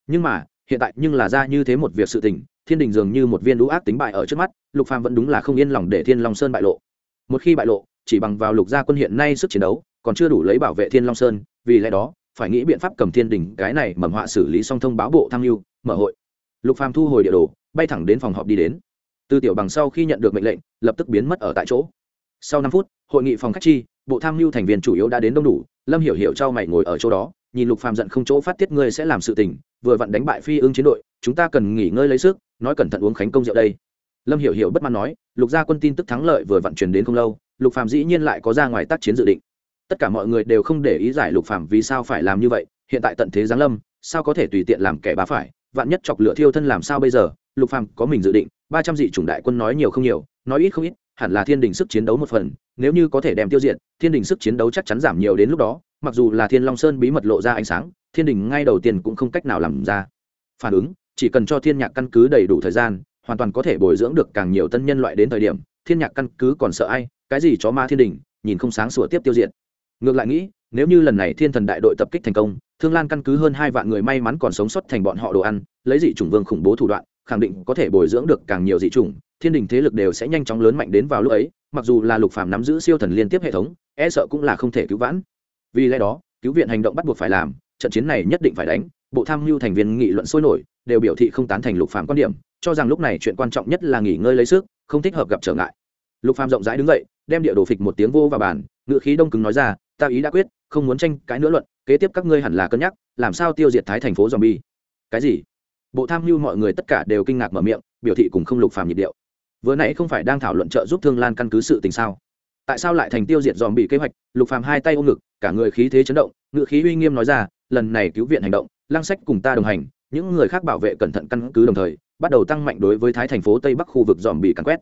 Nhưng mà hiện tại nhưng là ra như thế một việc sự tình, thiên đình dường như một viên lũ ác tính bại ở trước mắt, lục phàm vẫn đúng là không yên lòng để thiên long sơn bại lộ. Một khi bại lộ, chỉ bằng vào lục gia quân hiện nay sức chiến đấu, còn chưa đủ lấy bảo vệ thiên long sơn, vì lẽ đó, phải nghĩ biện pháp cầm thiên đình cái này mầm họa xử lý xong thông báo bộ tham mưu, mở hội. Lục phàm thu hồi địa đồ, bay thẳng đến phòng họp đi đến. Từ tiểu bằng sau khi nhận được mệnh lệnh, lập tức biến mất ở tại chỗ. Sau năm phút, hội nghị phòng khách chi, bộ tham mưu thành viên chủ yếu đã đến đông đủ, lâm hiểu hiểu trao mày ngồi ở chỗ đó nhìn lục phàm giận không chỗ phát tiết ngươi sẽ làm sự tình, vừa vặn đánh bại phi ương chiến đội, chúng ta cần nghỉ ngơi lấy sức, nói cẩn thận uống khánh công rượu đây. Lâm hiểu hiểu bất mãn nói, lục gia quân tin tức thắng lợi vừa vặn truyền đến không lâu, lục phàm dĩ nhiên lại có ra ngoài tác chiến dự định. Tất cả mọi người đều không để ý giải lục phàm vì sao phải làm như vậy, hiện tại tận thế giáng lâm, sao có thể tùy tiện làm kẻ bá phải, vạn nhất chọc lửa thiêu thân làm sao bây giờ, lục phàm có mình dự định, ba trăm dị chủng đại quân nói nhiều không nhiều, nói ít không ít, hẳn là thiên đình sức chiến đấu một phần, nếu như có thể đem tiêu diệt, thiên đình sức chiến đấu chắc chắn giảm nhiều đến lúc đó mặc dù là thiên long sơn bí mật lộ ra ánh sáng thiên đình ngay đầu tiên cũng không cách nào làm ra phản ứng chỉ cần cho thiên nhạc căn cứ đầy đủ thời gian hoàn toàn có thể bồi dưỡng được càng nhiều tân nhân loại đến thời điểm thiên nhạc căn cứ còn sợ ai cái gì chó ma thiên đình nhìn không sáng sủa tiếp tiêu diệt ngược lại nghĩ nếu như lần này thiên thần đại đội tập kích thành công thương lan căn cứ hơn hai vạn người may mắn còn sống sót thành bọn họ đồ ăn lấy dị chủng vương khủng bố thủ đoạn khẳng định có thể bồi dưỡng được càng nhiều dị chủng thiên đình thế lực đều sẽ nhanh chóng lớn mạnh đến vào lúc ấy mặc dù là lục phàm nắm giữ siêu thần liên tiếp hệ thống e sợ cũng là không thể cứu vãn vì lẽ đó, cứu viện hành động bắt buộc phải làm, trận chiến này nhất định phải đánh, bộ tham mưu thành viên nghị luận sôi nổi, đều biểu thị không tán thành lục phàm quan điểm, cho rằng lúc này chuyện quan trọng nhất là nghỉ ngơi lấy sức, không thích hợp gặp trở ngại. Lục phàm rộng rãi đứng dậy, đem địa đồ phịch một tiếng vô vào bàn, ngựa khí đông cứng nói ra, ta ý đã quyết, không muốn tranh cãi nữa luận, kế tiếp các ngươi hẳn là cân nhắc, làm sao tiêu diệt thái thành phố zombie. Cái gì? Bộ tham mưu mọi người tất cả đều kinh ngạc mở miệng, biểu thị cùng không lục phàm nhịp điệu. Vừa nãy không phải đang thảo luận trợ giúp thương lan căn cứ sự tình sao? Tại sao lại thành tiêu diệt dòm bị kế hoạch? Lục phàm hai tay ôm ngực cả người khí thế chấn động ngự khí uy nghiêm nói ra, lần này cứu viện hành động, lăng sách cùng ta đồng hành, những người khác bảo vệ cẩn thận căn cứ đồng thời, bắt đầu tăng mạnh đối với thái thành phố tây bắc khu vực dòm bị cắn quét.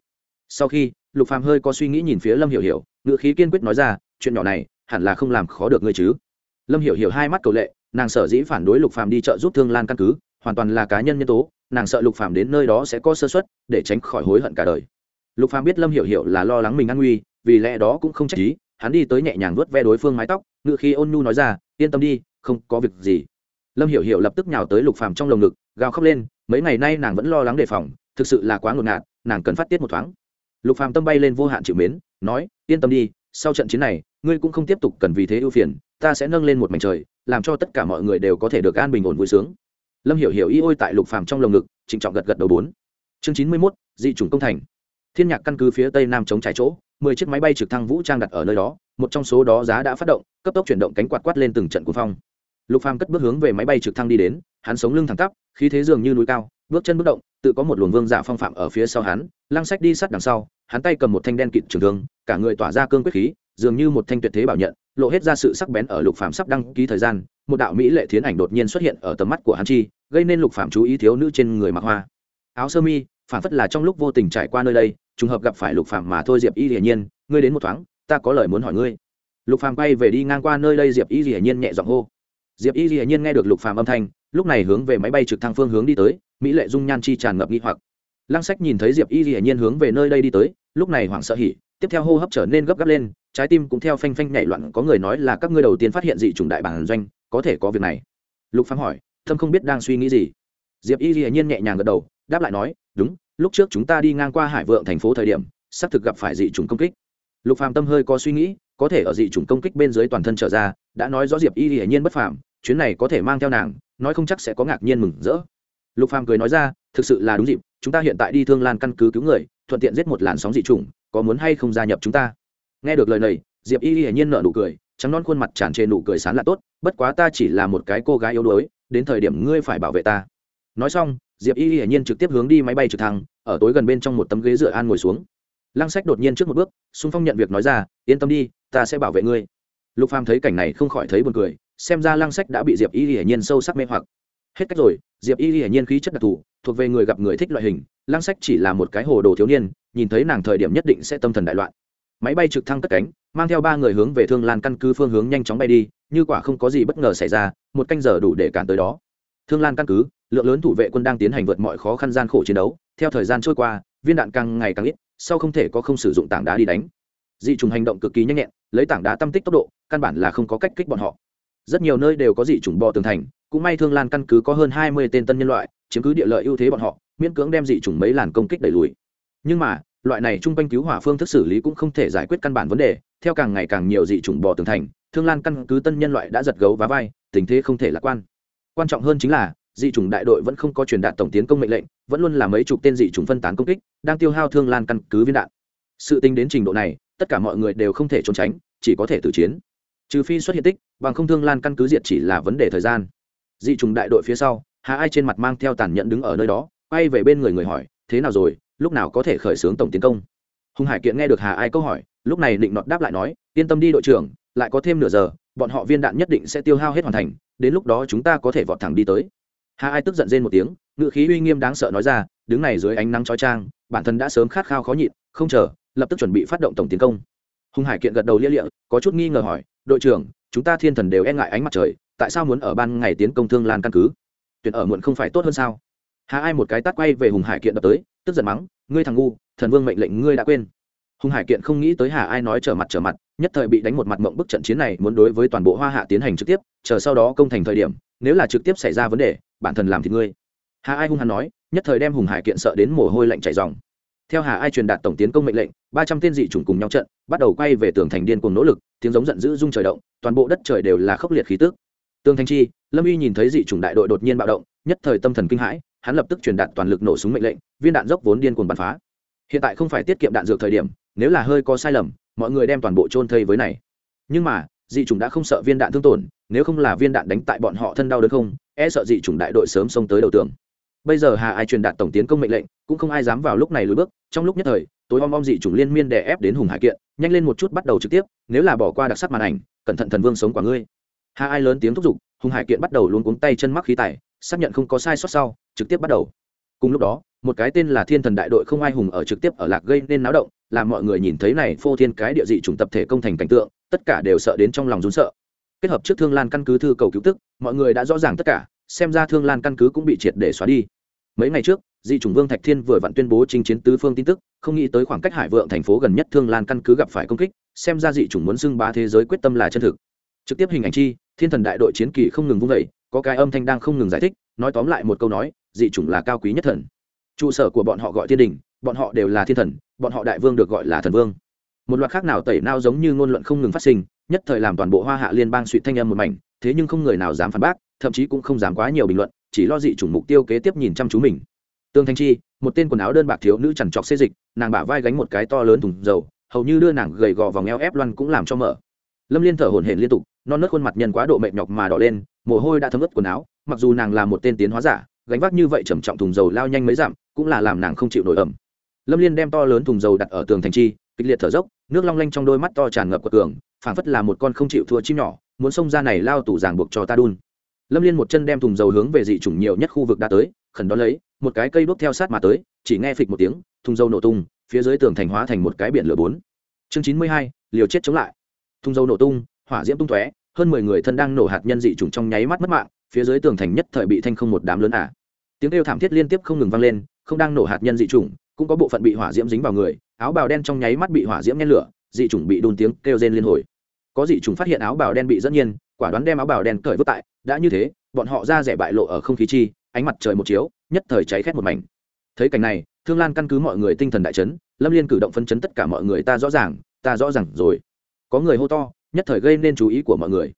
Sau khi, lục phàm hơi có suy nghĩ nhìn phía lâm hiểu hiểu ngự khí kiên quyết nói ra, chuyện nhỏ này, hẳn là không làm khó được ngươi chứ. Lâm hiểu hiểu hai mắt cầu lệ, nàng sợ dĩ phản đối lục phàm đi chợ giúp thương lan căn cứ, hoàn toàn là cá nhân nhân tố, nàng sợ lục phàm đến nơi đó sẽ có sơ suất, để tránh khỏi hối hận cả đời. Lục phàm biết lâm hiểu hiểu là lo lắng mình an nguy, vì lẽ đó cũng không trách ý hắn đi tới nhẹ nhàng vuốt ve đối phương mái tóc ngự khi ôn nhu nói ra yên tâm đi không có việc gì. Lâm hiểu hiểu lập tức nhào tới lục phàm trong lồng ngực gào khóc lên mấy ngày nay nàng vẫn lo lắng đề phòng thực sự là quá ngột ngạt nàng cần phát tiết một thoáng. Lục phàm tâm bay lên vô hạn chịu mến nói yên tâm đi sau trận chiến này ngươi cũng không tiếp tục cần vì thế ưu phiền ta sẽ nâng lên một mảnh trời làm cho tất cả mọi người đều có thể được an bình ổn vui sướng. Lâm hiểu hiểu y ôi tại lục phàm trong lồng ngực trịnh trọng gật gật đầu bốn. Chương chín mươi 91, dị chủng công thành. Thiên nhạc căn cứ phía tây nam chống trái chỗ mười chiếc máy bay trực thăng vũ trang đặt ở nơi đó, một trong số đó giá đã phát động, cấp tốc chuyển động cánh quạt quát lên từng trận cuồng phong. Lục phàm cất bước hướng về máy bay trực thăng đi đến, hắn sống lưng thẳng tắp, khí thế dường như núi cao, bước chân bước động, tự có một luồng vương giả phong phạm ở phía sau hắn, lăng sách đi sát đằng sau, hắn tay cầm một thanh đen kịt trường thương, cả người tỏa ra cương quyết khí, dường như một thanh tuyệt thế bảo nhận, lộ hết ra sự sắc bén ở lục phàm sắp đăng ký thời gian, một đạo mỹ lệ thiến ảnh đột nhiên xuất hiện ở tầm mắt của hắn chi, gây nên lục phàm chú ý thiếu nữ trên người mặc hoa. Áo sơ mi, phản phất là trong lúc vô tình trải qua nơi đây trùng hợp gặp phải lục phàm mà thôi, diệp y hiển nhiên, ngươi đến một thoáng, ta có lời muốn hỏi ngươi. Lục phàm quay về đi ngang qua nơi đây, diệp y hiển nhiên nhẹ giọng hô. Diệp y hiển nhiên nghe được lục phàm âm thanh, lúc này hướng về máy bay trực thăng phương hướng đi tới, mỹ lệ dung nhan chi tràn ngập nghi hoặc. Lăng sách nhìn thấy diệp y hiển nhiên hướng về nơi đây đi tới, lúc này hoảng sợ hỉ, tiếp theo hô hấp trở nên gấp gáp lên, trái tim cũng theo phanh phanh nhảy loạn, có người nói là các ngươi đầu tiên phát hiện dị chủng đại bản doanh, có thể có việc này. Lục phàm hỏi, thâm không biết đang suy nghĩ gì? Diệp y hiển nhiên nhẹ nhàng gật đầu, đáp lại nói, đúng lúc trước chúng ta đi ngang qua hải vượng thành phố thời điểm, xác thực gặp phải dị chủng công kích. Lục phàm tâm hơi có suy nghĩ, có thể ở dị chủng công kích bên dưới toàn thân trở ra, đã nói rõ diệp y hiển nhiên bất phàm, chuyến này có thể mang theo nàng, nói không chắc sẽ có ngạc nhiên mừng rỡ. Lục phàm cười nói ra, thực sự là đúng dịp, chúng ta hiện tại đi thương lan căn cứ cứu người, thuận tiện giết một làn sóng dị chủng, có muốn hay không gia nhập chúng ta? Nghe được lời này, diệp y hiển nhiên nở nụ cười, trắng non khuôn mặt tràn trề nụ cười sán lạ tốt, bất quá ta chỉ là một cái cô gái yếu đuối, đến thời điểm ngươi phải bảo vệ ta. Nói xong diệp y hiển nhiên trực tiếp hướng đi máy bay trực thăng, ở tối gần bên trong một tấm ghế dựa an ngồi xuống. Lăng sách đột nhiên trước một bước xung phong nhận việc nói ra, yên tâm đi, ta sẽ bảo vệ ngươi. Lục phàm thấy cảnh này không khỏi thấy buồn cười, xem ra lăng sách đã bị diệp y hiển nhiên sâu sắc mê hoặc. Hết cách rồi, diệp y hiển nhiên khí chất đặc thù, thuộc về người gặp người thích loại hình, lăng sách chỉ là một cái hồ đồ thiếu niên, nhìn thấy nàng thời điểm nhất định sẽ tâm thần đại loạn. Máy bay trực thăng cất cánh, mang theo ba người hướng về thương lan căn cứ phương hướng nhanh chóng bay đi, như quả không có gì bất ngờ xảy ra, một canh giờ đủ để cản tới đó thương lan căn cứ, lượng lớn thủ vệ quân đang tiến hành vượt mọi khó khăn gian khổ chiến đấu. Theo thời gian trôi qua, viên đạn càng ngày càng ít, sau không thể có không sử dụng tảng đá đi đánh. Dị trùng hành động cực kỳ nhanh nhẹn, lấy tảng đá tâm tích tốc độ, căn bản là không có cách kích bọn họ. Rất nhiều nơi đều có dị trùng bò tường thành, cũng may thương lan căn cứ có hơn hai mươi tên tân nhân loại, chiếm cứ địa lợi ưu thế bọn họ, miễn cưỡng đem dị trùng mấy làn công kích đẩy lùi. Nhưng mà, loại này trung quanh cứu hỏa phương thức xử lý cũng không thể giải quyết căn bản vấn đề. Theo càng ngày càng nhiều dị chủng bò tường thành, thương lan căn cứ tân nhân loại đã giật gấu và vai, tình thế không thể lạc quan quan trọng hơn chính là, dị chủng đại đội vẫn không có truyền đạt tổng tiến công mệnh lệnh, vẫn luôn là mấy chục tên dị chủng phân tán công kích, đang tiêu hao thương lan căn cứ viên đạn. Sự tính đến trình độ này, tất cả mọi người đều không thể trốn tránh, chỉ có thể tử chiến. Trừ phi xuất hiện tích, bằng không thương lan căn cứ diệt chỉ là vấn đề thời gian. Dị chủng đại đội phía sau, hà ai trên mặt mang theo tàn nhẫn đứng ở nơi đó, quay về bên người người hỏi, thế nào rồi, lúc nào có thể khởi xướng tổng tiến công? Hùng hải kiện nghe được hà ai câu hỏi, lúc này định nọt đáp lại nói, yên tâm đi đội trưởng, lại có thêm nửa giờ bọn họ viên đạn nhất định sẽ tiêu hao hết hoàn thành, đến lúc đó chúng ta có thể vọt thẳng đi tới. Hà ai tức giận rên một tiếng ngự khí uy nghiêm đáng sợ nói ra, đứng này dưới ánh nắng chói trang bản thân đã sớm khát khao khó nhịn, không chờ, lập tức chuẩn bị phát động tổng tiến công. Hùng hải kiện gật đầu lia lịa, có chút nghi ngờ hỏi, đội trưởng, chúng ta thiên thần đều e ngại ánh mặt trời, tại sao muốn ở ban ngày tiến công thương lan căn cứ? Tuyển ở muộn không phải tốt hơn sao? Hà ai một cái tát quay về hùng hải kiện đập tới, tức giận mắng, ngươi thằng ngu, thần vương mệnh lệnh ngươi đã quên hùng hải kiện không nghĩ tới hà ai nói trở mặt trở mặt, nhất thời bị đánh một mặt mộng bức trận chiến này muốn đối với toàn bộ hoa hạ tiến hành trực tiếp, chờ sau đó công thành thời điểm, nếu là trực tiếp xảy ra vấn đề, bản thân làm thì ngươi. Hà ai hung hăng nói, nhất thời đem hùng hải kiện sợ đến mồ hôi lạnh chảy dòng theo hà ai truyền đạt tổng tiến công mệnh lệnh, ba trăm tên dị chủng cùng nhau trận, bắt đầu quay về tường thành điên cùng nỗ lực, tiếng giống giận dữ rung trời động, toàn bộ đất trời đều là khốc liệt khí tức. Tường Thanh chi, lâm uy nhìn thấy dị chủng đại đội đột nhiên bạo động, nhất thời tâm thần kinh hãi, hắn lập tức truyền đạt toàn lực nổ súng mệnh lệnh, viên đạn dốc vốn điên cuồng bắn phá. Hiện tại không phải tiết kiệm đạn dược thời điểm nếu là hơi có sai lầm, mọi người đem toàn bộ trôn thây với này. Nhưng mà, dị chủng đã không sợ viên đạn thương tổn, nếu không là viên đạn đánh tại bọn họ thân đau đớn không e sợ dị chủng đại đội sớm xông tới đầu tường. Bây giờ hà ai truyền đạt tổng tiến công mệnh lệnh, cũng không ai dám vào lúc này lùi bước, trong lúc nhất thời, tối om om dị chủng liên miên đè ép đến hùng hải kiện, nhanh lên một chút bắt đầu trực tiếp, nếu là bỏ qua đặc sắc màn ảnh, cẩn thận thần vương sống quả ngươi. Hà ai lớn tiếng thúc giục, hùng hải kiện bắt đầu luôn cuống tay chân mắc khí tài, xác nhận không có sai sót sau, trực tiếp bắt đầu. Cùng lúc đó, một cái tên là thiên thần đại đội không ai hùng ở trực tiếp ở lạc gây nên náo động làm mọi người nhìn thấy này phô thiên cái địa dị chủng tập thể công thành cảnh tượng, tất cả đều sợ đến trong lòng run sợ. Kết hợp trước thương lan căn cứ thư cầu cứu tức, mọi người đã rõ ràng tất cả, xem ra thương lan căn cứ cũng bị triệt để xóa đi. Mấy ngày trước, dị chủng vương thạch thiên vừa vặn tuyên bố chinh chiến tứ phương tin tức, không nghĩ tới khoảng cách hải vượng thành phố gần nhất thương lan căn cứ gặp phải công kích, xem ra dị chủng muốn xưng bá thế giới quyết tâm là chân thực. Trực tiếp hình ảnh chi, thiên thần đại đội chiến kỳ không ngừng vung vẩy có cái âm thanh đang không ngừng giải thích, nói tóm lại một câu nói, dị chủng là cao quý nhất thần. Trụ sở của bọn họ gọi thiên đình bọn họ đều là thiên thần, bọn họ đại vương được gọi là thần vương. Một loạt khác nào tẩy nao giống như ngôn luận không ngừng phát sinh, nhất thời làm toàn bộ hoa hạ liên bang suy thanh âm một mảnh, thế nhưng không người nào dám phản bác, thậm chí cũng không dám quá nhiều bình luận, chỉ lo dị chủng mục tiêu kế tiếp nhìn chăm chú mình. Tương thanh chi, một tên quần áo đơn bạc thiếu nữ chằn trọc xê dịch, nàng bả vai gánh một cái to lớn thùng dầu, hầu như đưa nàng gầy gò vòng eo ép loăn cũng làm cho mở. Lâm liên thở hổn hển liên tục, non nớt khuôn mặt nhân quá độ mệt nhọc mà đỏ lên, mồ hôi đã thấm ướt quần áo, mặc dù nàng là một tên tiến hóa giả, gánh vác như vậy trầm trọng thùng dầu lao nhanh mấy dặm, cũng là làm nàng không chịu nổi ẩm lâm liên đem to lớn thùng dầu đặt ở tường thành chi, kịch liệt thở dốc, nước long lanh trong đôi mắt to tràn ngập quật cường, phảng phất là một con không chịu thua chim nhỏ, muốn xông ra này lao tủ giảng buộc cho ta đun. Lâm liên một chân đem thùng dầu hướng về dị chủng nhiều nhất khu vực đã tới, khẩn đón lấy, một cái cây đuốc theo sát mà tới, chỉ nghe phịch một tiếng, thùng dầu nổ tung, phía dưới tường thành hóa thành một cái biển lửa bốn. Chương chín mươi hai, liều chết chống lại. Thùng dầu nổ tung, hỏa diễm tung tóe, hơn mười người thân đang nổ hạt nhân dị chủng trong nháy mắt mất mạng, phía dưới tường thành nhất thời bị thanh không một đám lớn ả. Tiếng kêu thảm thiết liên tiếp không ngừng vang lên, không đang nổ hạt nhân dị chủng cũng có bộ phận bị hỏa diễm dính vào người, áo bào đen trong nháy mắt bị hỏa diễm nhen lửa, dị chủng bị đun tiếng kêu rên liên hồi. Có dị chủng phát hiện áo bào đen bị dẫn nhiên, quả đoán đem áo bào đen cởi vứt tại, đã như thế, bọn họ ra rẻ bại lộ ở không khí chi, ánh mặt trời một chiếu, nhất thời cháy khét một mảnh. Thấy cảnh này, thương lan căn cứ mọi người tinh thần đại chấn, lâm liên cử động phân chấn tất cả mọi người ta rõ ràng, ta rõ ràng rồi. Có người hô to, nhất thời gây nên chú ý của mọi người.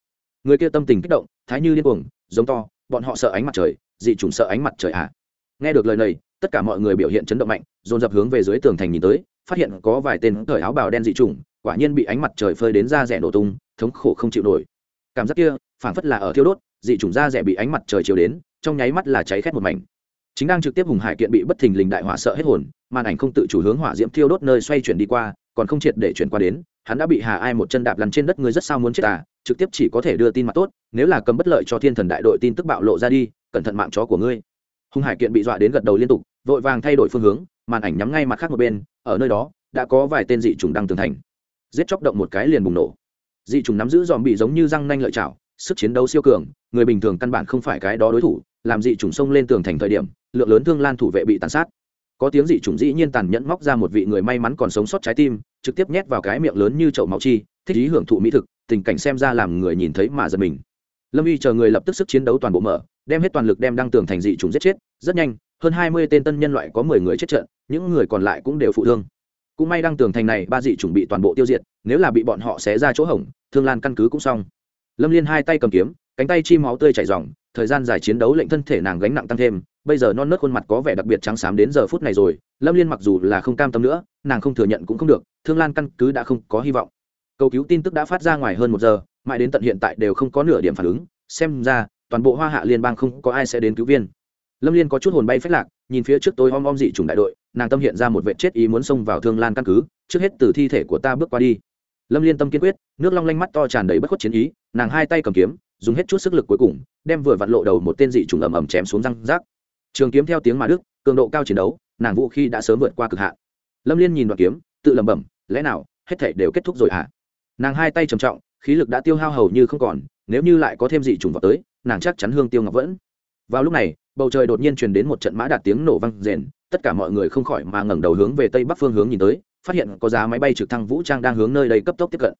Người kia tâm tình kích động, thái như điên cuồng, giống to, bọn họ sợ ánh mặt trời, dị chủng sợ ánh mặt trời à. Nghe được lời này tất cả mọi người biểu hiện chấn động mạnh dồn dập hướng về dưới tường thành nhìn tới phát hiện có vài tên cởi áo bào đen dị trùng, quả nhiên bị ánh mặt trời phơi đến da rẻ nổ tung thống khổ không chịu nổi. Cảm giác kia phảng phất là ở thiêu đốt dị trùng da rẻ bị ánh mặt trời chiếu đến trong nháy mắt là cháy khét một mảnh. Chính đang trực tiếp hùng hải kiện bị bất thình lình đại hỏa sợ hết hồn màn ảnh không tự chủ hướng hỏa diễm thiêu đốt nơi xoay chuyển đi qua còn không triệt để chuyển qua đến hắn đã bị hà ai một chân đạp lăn trên đất người rất sao muốn chết à trực tiếp chỉ có thể đưa tin mặt tốt nếu là cầm bất lợi cho thiên thần đại đội tin tức bạo lộ ra đi cẩn thận mạng chó của ngươi. Hùng hải kiện bị dọa đến gật đầu liên tục vội vàng thay đổi phương hướng, màn ảnh nhắm ngay mặt khác một bên, ở nơi đó, đã có vài tên dị trùng đang tường thành. Giết chóc động một cái liền bùng nổ. Dị trùng nắm giữ dòm bị giống như răng nanh lợi chảo, sức chiến đấu siêu cường, người bình thường căn bản không phải cái đó đối thủ, làm dị trùng xông lên tường thành thời điểm, lượng lớn thương lan thủ vệ bị tàn sát. Có tiếng dị trùng dĩ nhiên tàn nhẫn móc ra một vị người may mắn còn sống sót trái tim, trực tiếp nhét vào cái miệng lớn như chậu máu chi, thích ý hưởng thụ mỹ thực, tình cảnh xem ra làm người nhìn thấy mà giật mình. Lâm y chờ người lập tức sức chiến đấu toàn bộ mở, đem hết toàn lực đem đăng tường thành dị trùng giết chết, rất nhanh hơn hai mươi tên tân nhân loại có mười người chết trận, những người còn lại cũng đều phụ thương. Cũng may đăng tường thành này ba dị chuẩn bị toàn bộ tiêu diệt, nếu là bị bọn họ xé ra chỗ hỏng thương lan căn cứ cũng xong. Lâm liên hai tay cầm kiếm, cánh tay chi máu tươi chảy r thời gian dài chiến đấu lệnh thân thể nàng gánh nặng tăng thêm, bây giờ non nớt khuôn mặt có vẻ đặc biệt trắng xám đến giờ phút này rồi, lâm liên mặc dù là không cam tâm nữa, nàng không thừa nhận cũng không được, thương lan căn cứ đã không có hy vọng. Cầu cứu tin tức đã phát ra ngoài hơn một giờ, mãi đến tận hiện tại đều không có nửa điểm phản ứng, xem ra toàn bộ hoa hạ liên bang không có ai sẽ đến cứu viên lâm liên có chút hồn bay phách lạc, nhìn phía trước tôi om om dị chủng đại đội, nàng tâm hiện ra một vệ chết ý muốn xông vào thương lan căn cứ, trước hết từ thi thể của ta bước qua đi. Lâm liên tâm kiên quyết, nước long lanh mắt to tràn đầy bất khuất chiến ý, nàng hai tay cầm kiếm, dùng hết chút sức lực cuối cùng, đem vừa vặn lộ đầu một tên dị chủng ầm ầm chém xuống răng rác. Trường kiếm theo tiếng mà đức cường độ cao chiến đấu, nàng vũ khi đã sớm vượt qua cực hạn. Lâm liên nhìn đoạn kiếm, tự lẩm bẩm, lẽ nào, hết thể đều kết thúc rồi hả? À? nàng hai tay trầm trọng, khí lực đã tiêu hao hầu như không còn, nếu như lại có thêm dị chủng vào tới, nàng chắc chắn hương tiêu ngọc vẫn vào lúc này, bầu trời đột nhiên truyền đến một trận mã đạt tiếng nổ vang rền, tất cả mọi người không khỏi mà ngẩng đầu hướng về tây bắc phương hướng nhìn tới, phát hiện có giá máy bay trực thăng vũ trang đang hướng nơi đây cấp tốc tiếp cận.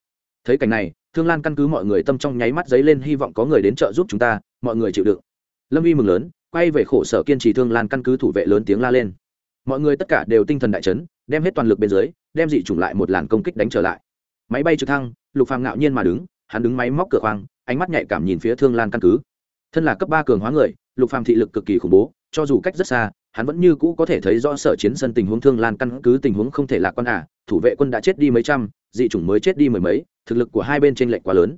Thấy cảnh này, thương lan căn cứ mọi người tâm trong nháy mắt dấy lên hy vọng có người đến trợ giúp chúng ta, mọi người chịu đựng. Lâm uy mừng lớn, quay về khổ sở kiên trì thương lan căn cứ thủ vệ lớn tiếng la lên. Mọi người tất cả đều tinh thần đại chấn, đem hết toàn lực bên dưới, đem dị chủng lại một làn công kích đánh trở lại. Máy bay trực thăng, lục phàm ngạo nhiên mà đứng, hắn đứng máy móc cửa khoang, ánh mắt nhạy cảm nhìn phía thương lan căn cứ. Thân là cấp ba cường hóa người lục phàm thị lực cực kỳ khủng bố, cho dù cách rất xa, hắn vẫn như cũ có thể thấy rõ sở chiến sân tình huống thương lan căn cứ tình huống không thể lạc quan à thủ vệ quân đã chết đi mấy trăm, dị chủng mới chết đi mười mấy, thực lực của hai bên trên lệch quá lớn.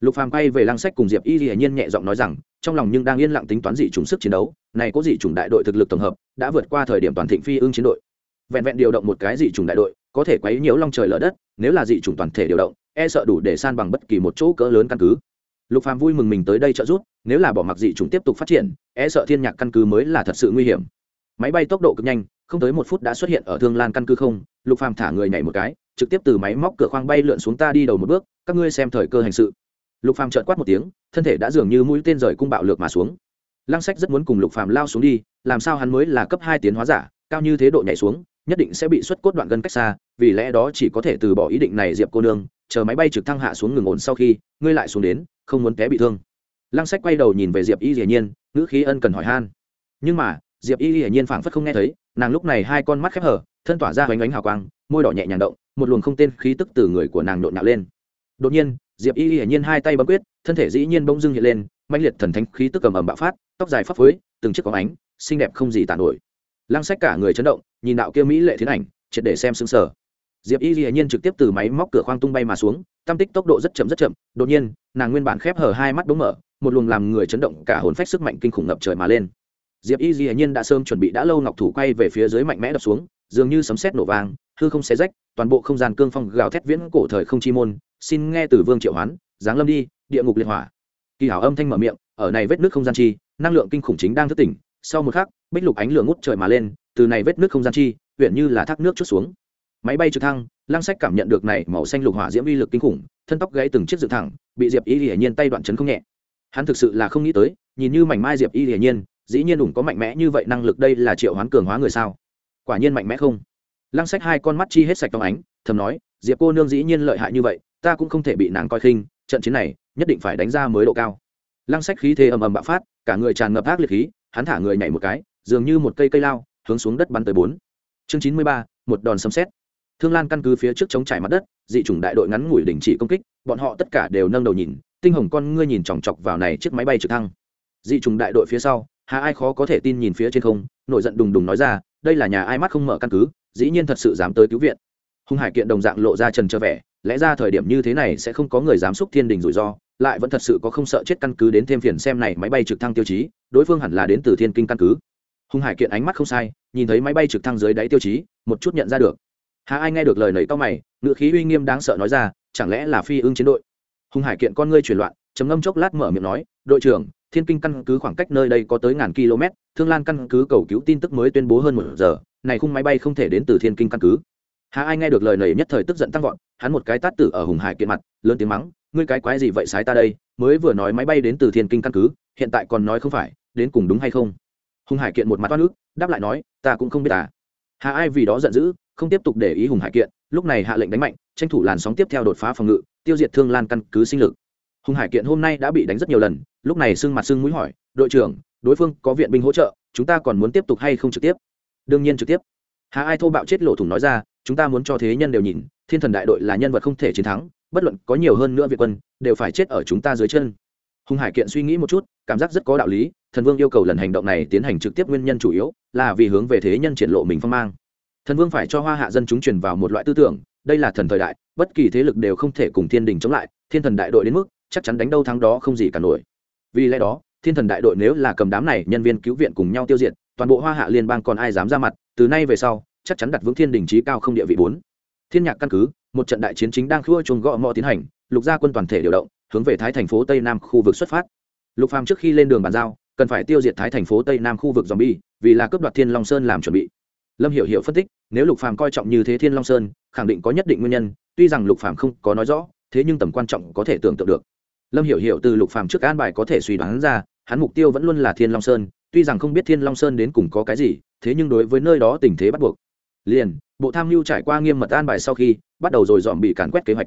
Lục phàm quay về lăng sách cùng diệp y hiển nhiên nhẹ giọng nói rằng, trong lòng nhưng đang yên lặng tính toán dị chủng sức chiến đấu, này có dị chủng đại đội thực lực tổng hợp, đã vượt qua thời điểm toàn thịnh phi ương chiến đội. Vẹn vẹn điều động một cái dị chủng đại đội, có thể quấy nhiễu long trời lở đất, nếu là dị chủng toàn thể điều động e sợ đủ để san bằng bất kỳ một chỗ cỡ lớn căn cứ lục phàm vui mừng mình tới đây trợ giúp, nếu là bỏ mặc dị chúng tiếp tục phát triển e sợ thiên nhạc căn cứ mới là thật sự nguy hiểm. Máy bay tốc độ cực nhanh, không tới một phút đã xuất hiện ở thương lan căn cứ không, lục phàm thả người nhảy một cái, trực tiếp từ máy móc cửa khoang bay lượn xuống ta đi đầu một bước, các ngươi xem thời cơ hành sự. Lục phàm trợn quát một tiếng, thân thể đã dường như mũi tên rời cung bạo lược mà xuống. Lăng sách rất muốn cùng lục phàm lao xuống đi, làm sao hắn mới là cấp hai tiến hóa giả, cao như thế độ nhảy xuống, nhất định sẽ bị xuất cốt đoạn gần cách xa, vì lẽ đó chỉ có thể từ bỏ ý định này diệp cô nương, chờ máy bay trực thăng hạ xuống ngừng ổn sau khi, ngươi lại xuống đến không muốn té bị thương. Lăng sách quay đầu nhìn về diệp y hiển nhiên, ngữ khí ân cần hỏi han. Nhưng mà, diệp y hiển nhiên phảng phất không nghe thấy, nàng lúc này hai con mắt khép hở, thân tỏa ra hoành ánh hào quang, môi đỏ nhẹ nhàng động, một luồng không tên khí tức từ người của nàng nhộn nhạo lên. Đột nhiên, diệp y hiển nhiên hai tay bấm quyết, thân thể dĩ nhiên bỗng dưng hiện lên, mãnh liệt thần thánh khí tức cầm ầm bạo phát, tóc dài phấp phới, từng chiếc có ánh, xinh đẹp không gì tàn nổi. Lăng sách cả người chấn động, nhìn đạo kia mỹ lệ thiên ảnh, triệt để xem xứng sở diệp y hiển nhiên trực tiếp từ máy móc cửa khoang tung bay mà xuống tam tích tốc độ rất chậm rất chậm. Đột nhiên, nàng nguyên bản khép hở hai mắt bỗng mở, một luồng làm người chấn động cả hồn phách sức mạnh kinh khủng ngập trời mà lên. Diệp y dĩ nhiên đã sớm chuẩn bị đã lâu ngọc thủ quay về phía dưới mạnh mẽ đập xuống, dường như sấm sét nổ vang, hư không xé rách, toàn bộ không gian cương phong gào thét viễn cổ thời không chi môn. Xin nghe từ vương triệu hoán, giáng lâm đi, địa ngục liệt hỏa. Kỳ hảo âm thanh mở miệng, ở này vết nước không gian chi, năng lượng kinh khủng chính đang thức tỉnh. Sau một khắc, bích lục ánh lửa ngút trời mà lên, từ này vết nước không gian chi, huyện như là thác nước chút xuống máy bay trực thăng, lăng sách cảm nhận được này màu xanh lục hỏa diễm uy lực kinh khủng, thân tóc gãy từng chiếc dựng thẳng, bị diệp y hiển nhiên tay đoạn chấn không nhẹ. Hắn thực sự là không nghĩ tới, nhìn như mảnh mai diệp y hiển nhiên, dĩ nhiên đủng có mạnh mẽ như vậy năng lực đây là triệu hoán cường hóa người sao? Quả nhiên mạnh mẽ không? Lăng sách hai con mắt chi hết sạch trong ánh, thầm nói, diệp cô nương dĩ nhiên lợi hại như vậy, ta cũng không thể bị nàng coi khinh, trận chiến này, nhất định phải đánh ra mới độ cao. Lăng sách khí thế ầm ầm bạo phát, cả người tràn ngập ác liệt khí, hắn thả người nhảy một cái, dường như một cây cây lao, hướng xuống đất bắn tới bốn. Chương chín mươi ba, một đòn sấm xét thương lan căn cứ phía trước chống trải mặt đất, dị chủng đại đội ngắn ngủi đình chỉ công kích, bọn họ tất cả đều nâng đầu nhìn, tinh hồng con ngươi nhìn chòng chọc vào này chiếc máy bay trực thăng. Dị chủng đại đội phía sau, hà ai khó có thể tin nhìn phía trên không, nổi giận đùng đùng nói ra, đây là nhà ai mắt không mở căn cứ, dĩ nhiên thật sự dám tới cứu viện. Hùng hải kiện đồng dạng lộ ra trần trơ vẻ, lẽ ra thời điểm như thế này sẽ không có người dám xúc thiên đình rủi ro, lại vẫn thật sự có không sợ chết căn cứ đến thêm phiền xem này máy bay trực thăng tiêu chí, đối phương hẳn là đến từ thiên kinh căn cứ. Hùng hải kiện ánh mắt không sai, nhìn thấy máy bay trực thăng dưới đáy tiêu chí, một chút nhận ra được hà ai nghe được lời nầy to mày ngựa khí uy nghiêm đáng sợ nói ra, chẳng lẽ là phi ưng chiến đội? Hùng hải kiện con ngươi chuyển loạn, trầm ngâm chốc lát mở miệng nói, đội trưởng, thiên kinh căn cứ khoảng cách nơi đây có tới ngàn km, thương lan căn cứ cầu cứu tin tức mới tuyên bố hơn một giờ, này khung máy bay không thể đến từ thiên kinh căn cứ. Hà ai nghe được lời này nhất thời tức giận tăng vọt, hắn một cái tát tử ở hùng hải kiện mặt, lớn tiếng mắng, ngươi cái quái gì vậy sái ta đây, mới vừa nói máy bay đến từ thiên kinh căn cứ, hiện tại còn nói không phải, đến cùng đúng hay không? Hùng hải kiện một mặt toát nước đáp lại nói, ta cũng không biết à. Hà ai vì đó giận dữ không tiếp tục để ý hùng hải kiện, lúc này hạ lệnh đánh mạnh, tranh thủ làn sóng tiếp theo đột phá phòng ngự, tiêu diệt thương lan căn cứ sinh lực. Hùng hải kiện hôm nay đã bị đánh rất nhiều lần, lúc này sưng mặt sưng mũi hỏi, đội trưởng, đối phương có viện binh hỗ trợ, chúng ta còn muốn tiếp tục hay không trực tiếp? Đương nhiên trực tiếp. Hà ai thô bạo chết lộ thủng nói ra, chúng ta muốn cho thế nhân đều nhìn, thiên thần đại đội là nhân vật không thể chiến thắng, bất luận có nhiều hơn nữa việt quân, đều phải chết ở chúng ta dưới chân. Hùng hải kiện suy nghĩ một chút, cảm giác rất có đạo lý, thần vương yêu cầu lần hành động này tiến hành trực tiếp nguyên nhân chủ yếu là vì hướng về thế nhân triển lộ mình phong mang thần vương phải cho hoa hạ dân chúng truyền vào một loại tư tưởng, đây là thần thời đại, bất kỳ thế lực đều không thể cùng thiên đình chống lại, thiên thần đại đội đến mức chắc chắn đánh đâu thắng đó không gì cả nổi. Vì lẽ đó, thiên thần đại đội nếu là cầm đám này nhân viên cứu viện cùng nhau tiêu diệt, toàn bộ hoa hạ liên bang còn ai dám ra mặt, từ nay về sau, chắc chắn đặt vững thiên đình trí cao không địa vị bốn. Thiên nhạc căn cứ, một trận đại chiến chính đang khua chuông gõ mò tiến hành, lục gia quân toàn thể điều động, hướng về thái thành phố tây nam khu vực xuất phát. Lục phàm trước khi lên đường bàn giao, cần phải tiêu diệt thái thành phố tây nam khu vực zombie, vì là cướp đoạt thiên long sơn làm chuẩn bị lâm hiểu hiểu phân tích, nếu lục phàm coi trọng như thế thiên long sơn, khẳng định có nhất định nguyên nhân, tuy rằng lục phàm không có nói rõ, thế nhưng tầm quan trọng có thể tưởng tượng được. Lâm hiểu hiểu từ lục phàm trước an bài có thể suy đoán ra, hắn mục tiêu vẫn luôn là thiên long sơn, tuy rằng không biết thiên long sơn đến cùng có cái gì, thế nhưng đối với nơi đó tình thế bắt buộc. Liền, bộ tham mưu trải qua nghiêm mật an bài sau khi, bắt đầu rồi dọn bị càn quét kế hoạch.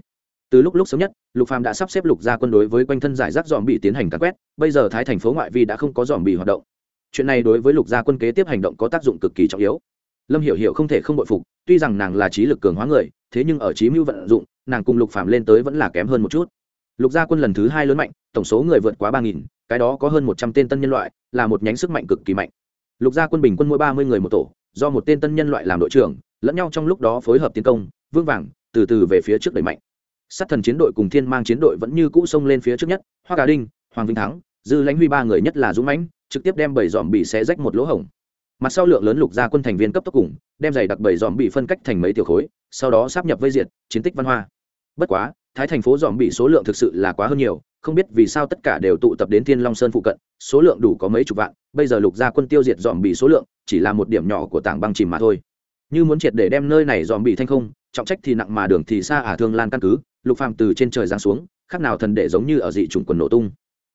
Từ lúc lúc sớm nhất, lục phàm đã sắp xếp lục gia quân đối với quanh thân giải rác dọn bị tiến hành càn quét, bây giờ thái thành phố ngoại vi đã không có dọn bị hoạt động. Chuyện này đối với lục gia quân kế tiếp hành động có tác dụng cực kỳ trọng yếu lâm hiểu hiểu không thể không bội phục, tuy rằng nàng là trí lực cường hóa người, thế nhưng ở trí mưu vận dụng, nàng cùng lục Phạm lên tới vẫn là kém hơn một chút. Lục gia quân lần thứ hai lớn mạnh, tổng số người vượt quá ba nghìn, cái đó có hơn một trăm tên tân nhân loại, là một nhánh sức mạnh cực kỳ mạnh. Lục gia quân bình quân mỗi ba mươi người một tổ, do một tên tân nhân loại làm đội trưởng, lẫn nhau trong lúc đó phối hợp tiến công vương vàng, từ từ về phía trước đẩy mạnh. Sát thần chiến đội cùng thiên mang chiến đội vẫn như cũ xông lên phía trước nhất, hoa cà đinh, hoàng vinh thắng, dư lãnh huy ba người nhất là dũng mãnh, trực tiếp đem bảy dòm bị xé rách một lỗ hổng mặt sau lượng lớn lục gia quân thành viên cấp tốc cùng, đem giày đặc bảy dòm bị phân cách thành mấy tiểu khối, sau đó sắp nhập vây diệt, chiến tích văn hoa. Bất quá, thái thành phố dòm bị số lượng thực sự là quá hơn nhiều, không biết vì sao tất cả đều tụ tập đến thiên long sơn phụ cận, số lượng đủ có mấy chục vạn, bây giờ lục gia quân tiêu diệt dòm bị số lượng chỉ là một điểm nhỏ của tảng băng chìm mà thôi. Như muốn triệt để đem nơi này dòm bị thanh không, trọng trách thì nặng mà đường thì xa ả thương lan căn cứ, lục phàm từ trên trời giáng xuống, khác nào thần đệ giống như ở dị chủng quần nổ tung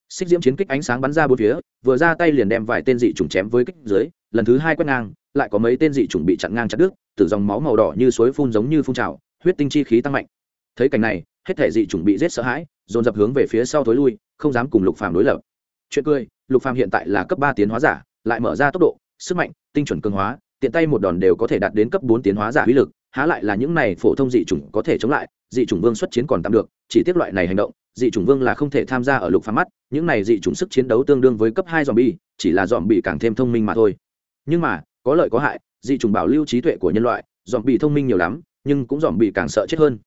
xích diễm chiến kích ánh sáng bắn ra bốn phía, vừa ra tay liền đem vài tên dị trùng chém với kích dưới, lần thứ hai quét ngang, lại có mấy tên dị trùng bị chặn ngang chặt đứt từ dòng máu màu đỏ như suối phun giống như phun trào, huyết tinh chi khí tăng mạnh. Thấy cảnh này, hết thể dị trùng bị giết sợ hãi, dồn dập hướng về phía sau thối lui, không dám cùng lục phàm đối lập. Chuyện cười, lục phàm hiện tại là cấp ba tiến hóa giả, lại mở ra tốc độ, sức mạnh, tinh chuẩn cường hóa tiện tay một đòn đều có thể đạt đến cấp bốn tiến hóa giả uy lực, há lại là những này phổ thông dị chủng có thể chống lại, dị chủng vương xuất chiến còn tạm được, chỉ tiếc loại này hành động, dị chủng vương là không thể tham gia ở lục phàm mắt, những này dị chủng sức chiến đấu tương đương với cấp hai dòm bi chỉ là dòm bị càng thêm thông minh mà thôi. Nhưng mà, có lợi có hại, dị chủng bảo lưu trí tuệ của nhân loại dòm bị thông minh nhiều lắm, nhưng cũng dòm bị càng sợ chết hơn.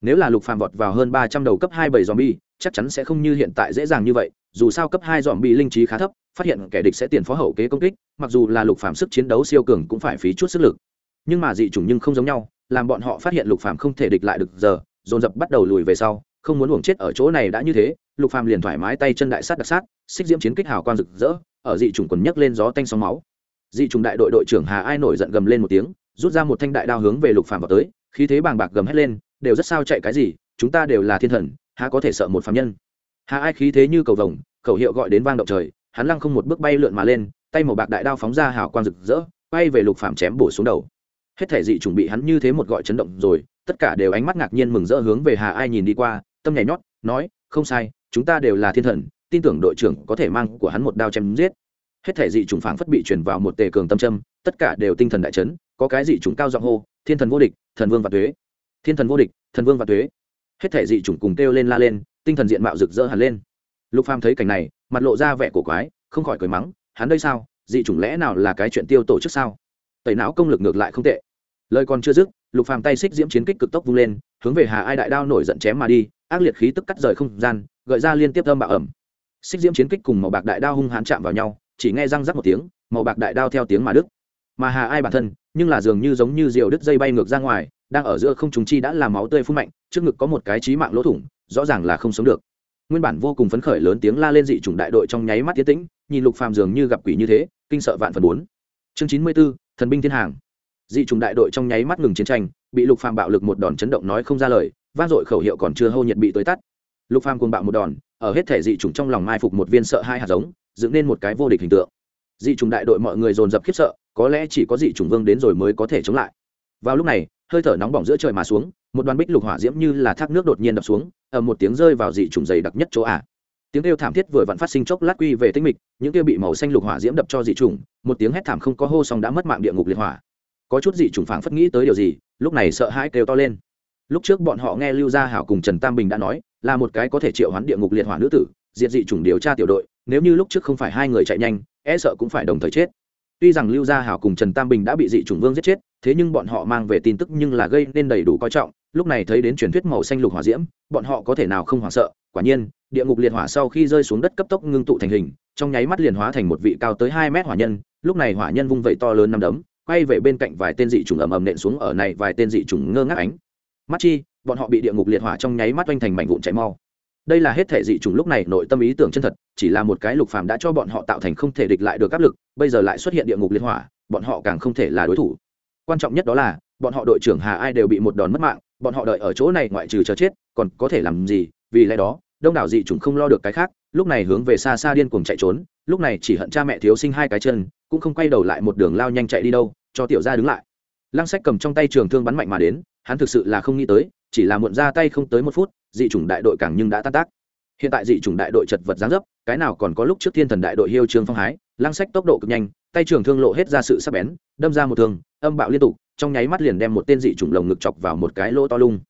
Nếu là lục phàm vọt vào hơn ba trăm đầu cấp hai bảy dòm bi chắc chắn sẽ không như hiện tại dễ dàng như vậy, dù sao cấp hai dòm bị linh trí khá thấp phát hiện kẻ địch sẽ tiền phó hậu kế công kích, mặc dù là lục phàm sức chiến đấu siêu cường cũng phải phí chút sức lực. Nhưng mà dị chủng nhưng không giống nhau, làm bọn họ phát hiện lục phàm không thể địch lại được giờ, dồn dập bắt đầu lùi về sau, không muốn uổng chết ở chỗ này đã như thế, lục phàm liền thoải mái tay chân đại sát đặc sát, xích diễm chiến kích hào quang rực rỡ, ở dị chủng quần nhấc lên gió tanh sóng máu. Dị chủng đại đội đội trưởng hà ai nổi giận gầm lên một tiếng, rút ra một thanh đại đao hướng về lục phàm vào tới, khí thế bàng bạc gầm hét lên, đều rất sao chạy cái gì, chúng ta đều là thiên thần, há có thể sợ một phàm nhân? Hà ai khí thế như cầu vồng, khẩu hiệu gọi đến vang động trời hắn lăng không một bước bay lượn mà lên, tay màu bạc đại đao phóng ra hào quang rực rỡ bay về lục phàm chém bổ xuống đầu. Hết thể dị chuẩn bị hắn như thế một gọi chấn động rồi, tất cả đều ánh mắt ngạc nhiên mừng rỡ hướng về hà ai nhìn đi qua, tâm nhảy nhót, nói, không sai, chúng ta đều là thiên thần, tin tưởng đội trưởng có thể mang của hắn một đao chém giết. Hết thể dị chủng phảng phất bị truyền vào một tề cường tâm châm, tất cả đều tinh thần đại chấn, có cái dị chủng cao giọng hô, thiên thần vô địch, thần vương và tuế. Thiên thần vô địch, thần vương và tuế. Hết thể dị chủng cùng kêu lên la lên, tinh thần diện mạo rực rỡ hẳn lên lục phàm thấy cảnh này, mặt lộ ra vẻ cổ quái, không khỏi cười mắng, hắn đây sao? Dị chủng lẽ nào là cái chuyện tiêu tổ chức sao? Tẩy não công lực ngược lại không tệ. Lời còn chưa dứt, lục phàm tay xích diễm chiến kích cực tốc vung lên, hướng về hà ai đại đao nổi giận chém mà đi, ác liệt khí tức cắt rời không gian, gợi ra liên tiếp âm bạo ẩm. Xích diễm chiến kích cùng màu bạc đại đao hung hãn chạm vào nhau, chỉ nghe răng rắc một tiếng, màu bạc đại đao theo tiếng mà đứt. Mà hà ai bản thân, nhưng là dường như giống như diều đứt dây bay ngược ra ngoài, đang ở giữa không trùng chi đã làm máu tươi phun mạnh, trước ngực có một cái chí mạng lỗ thủng, rõ ràng là không sống được nguyên bản vô cùng phấn khởi lớn tiếng la lên dị chủng đại đội trong nháy mắt tiến tĩnh nhìn lục phàm dường như gặp quỷ như thế kinh sợ vạn phần bốn. Chương chín mươi 94, thần binh thiên hàng. Dị chủng đại đội trong nháy mắt ngừng chiến tranh bị lục phàm bạo lực một đòn chấn động nói không ra lời vang dội khẩu hiệu còn chưa hô nhiệt bị tới tắt. Lục phàm cuồng bạo một đòn ở hết thể dị chủng trong lòng mai phục một viên sợ hai hạt giống dựng nên một cái vô địch hình tượng. Dị chủng đại đội mọi người dồn dập khiếp sợ có lẽ chỉ có dị chủng vương đến rồi mới có thể chống lại. Vào lúc này hơi thở nóng bỏng giữa trời mà xuống một đoàn bích lục hỏa diễm như là thác nước đột nhiên đập xuống ở một tiếng rơi vào dị trùng dày đặc nhất chỗ ả tiếng kêu thảm thiết vừa vặn phát sinh chốc lát quy về tinh mịch, những kêu bị màu xanh lục hỏa diễm đập cho dị trùng. một tiếng hét thảm không có hô xong đã mất mạng địa ngục liệt hỏa. Có chút dị trùng phảng phất nghĩ tới điều gì, lúc này sợ hãi kêu to lên. Lúc trước bọn họ nghe lưu gia hảo cùng trần tam bình đã nói, là một cái có thể triệu hoán địa ngục liệt hỏa nữ tử, diệt dị chủng điều tra tiểu đội, nếu như lúc trước không phải hai người chạy nhanh e sợ cũng phải đồng thời chết. Tuy rằng lưu gia hảo cùng trần tam bình đã bị dị chủng vương giết chết, thế nhưng bọn họ mang về tin tức nhưng là gây nên đầy đủ coi trọng lúc này thấy đến truyền thuyết màu xanh lục hỏa diễm, bọn họ có thể nào không hoảng sợ? Quả nhiên, địa ngục liệt hỏa sau khi rơi xuống đất cấp tốc ngưng tụ thành hình, trong nháy mắt liền hóa thành một vị cao tới hai mét hỏa nhân. Lúc này hỏa nhân vung vẩy to lớn năm đấm, quay về bên cạnh vài tên dị trùng ầm ầm nện xuống ở này vài tên dị trùng ngơ ngác ánh. Mắt chi, bọn họ bị địa ngục liệt hỏa trong nháy mắt oanh thành mảnh vụn cháy mau. Đây là hết thể dị trùng lúc này nội tâm ý tưởng chân thật, chỉ là một cái lục phàm đã cho bọn họ tạo thành không thể địch lại được áp lực, bây giờ lại xuất hiện địa ngục liệt hỏa, bọn họ càng không thể là đối thủ. Quan trọng nhất đó là, bọn họ đội trưởng hà ai đều bị một đòn mất mạng bọn họ đợi ở chỗ này ngoại trừ chờ chết, còn có thể làm gì? Vì lẽ đó, đông đảo dị chúng không lo được cái khác, lúc này hướng về xa xa điên cuồng chạy trốn, lúc này chỉ hận cha mẹ thiếu sinh hai cái chân, cũng không quay đầu lại một đường lao nhanh chạy đi đâu, cho tiểu gia đứng lại. Lăng sách cầm trong tay trường thương bắn mạnh mà đến, hắn thực sự là không nghĩ tới, chỉ là muộn ra tay không tới một phút, dị chủng đại đội càng nhưng đã tan tác. Hiện tại dị chủng đại đội chật vật giáng dấp, cái nào còn có lúc trước thiên thần đại đội hiêu trương phong hái, lăng sách tốc độ cực nhanh, tay trường thương lộ hết ra sự sắc bén, đâm ra một thương, âm bạo liên tục trong nháy mắt liền đem một tên dị chủng lồng ngực chọc vào một cái lỗ to lung.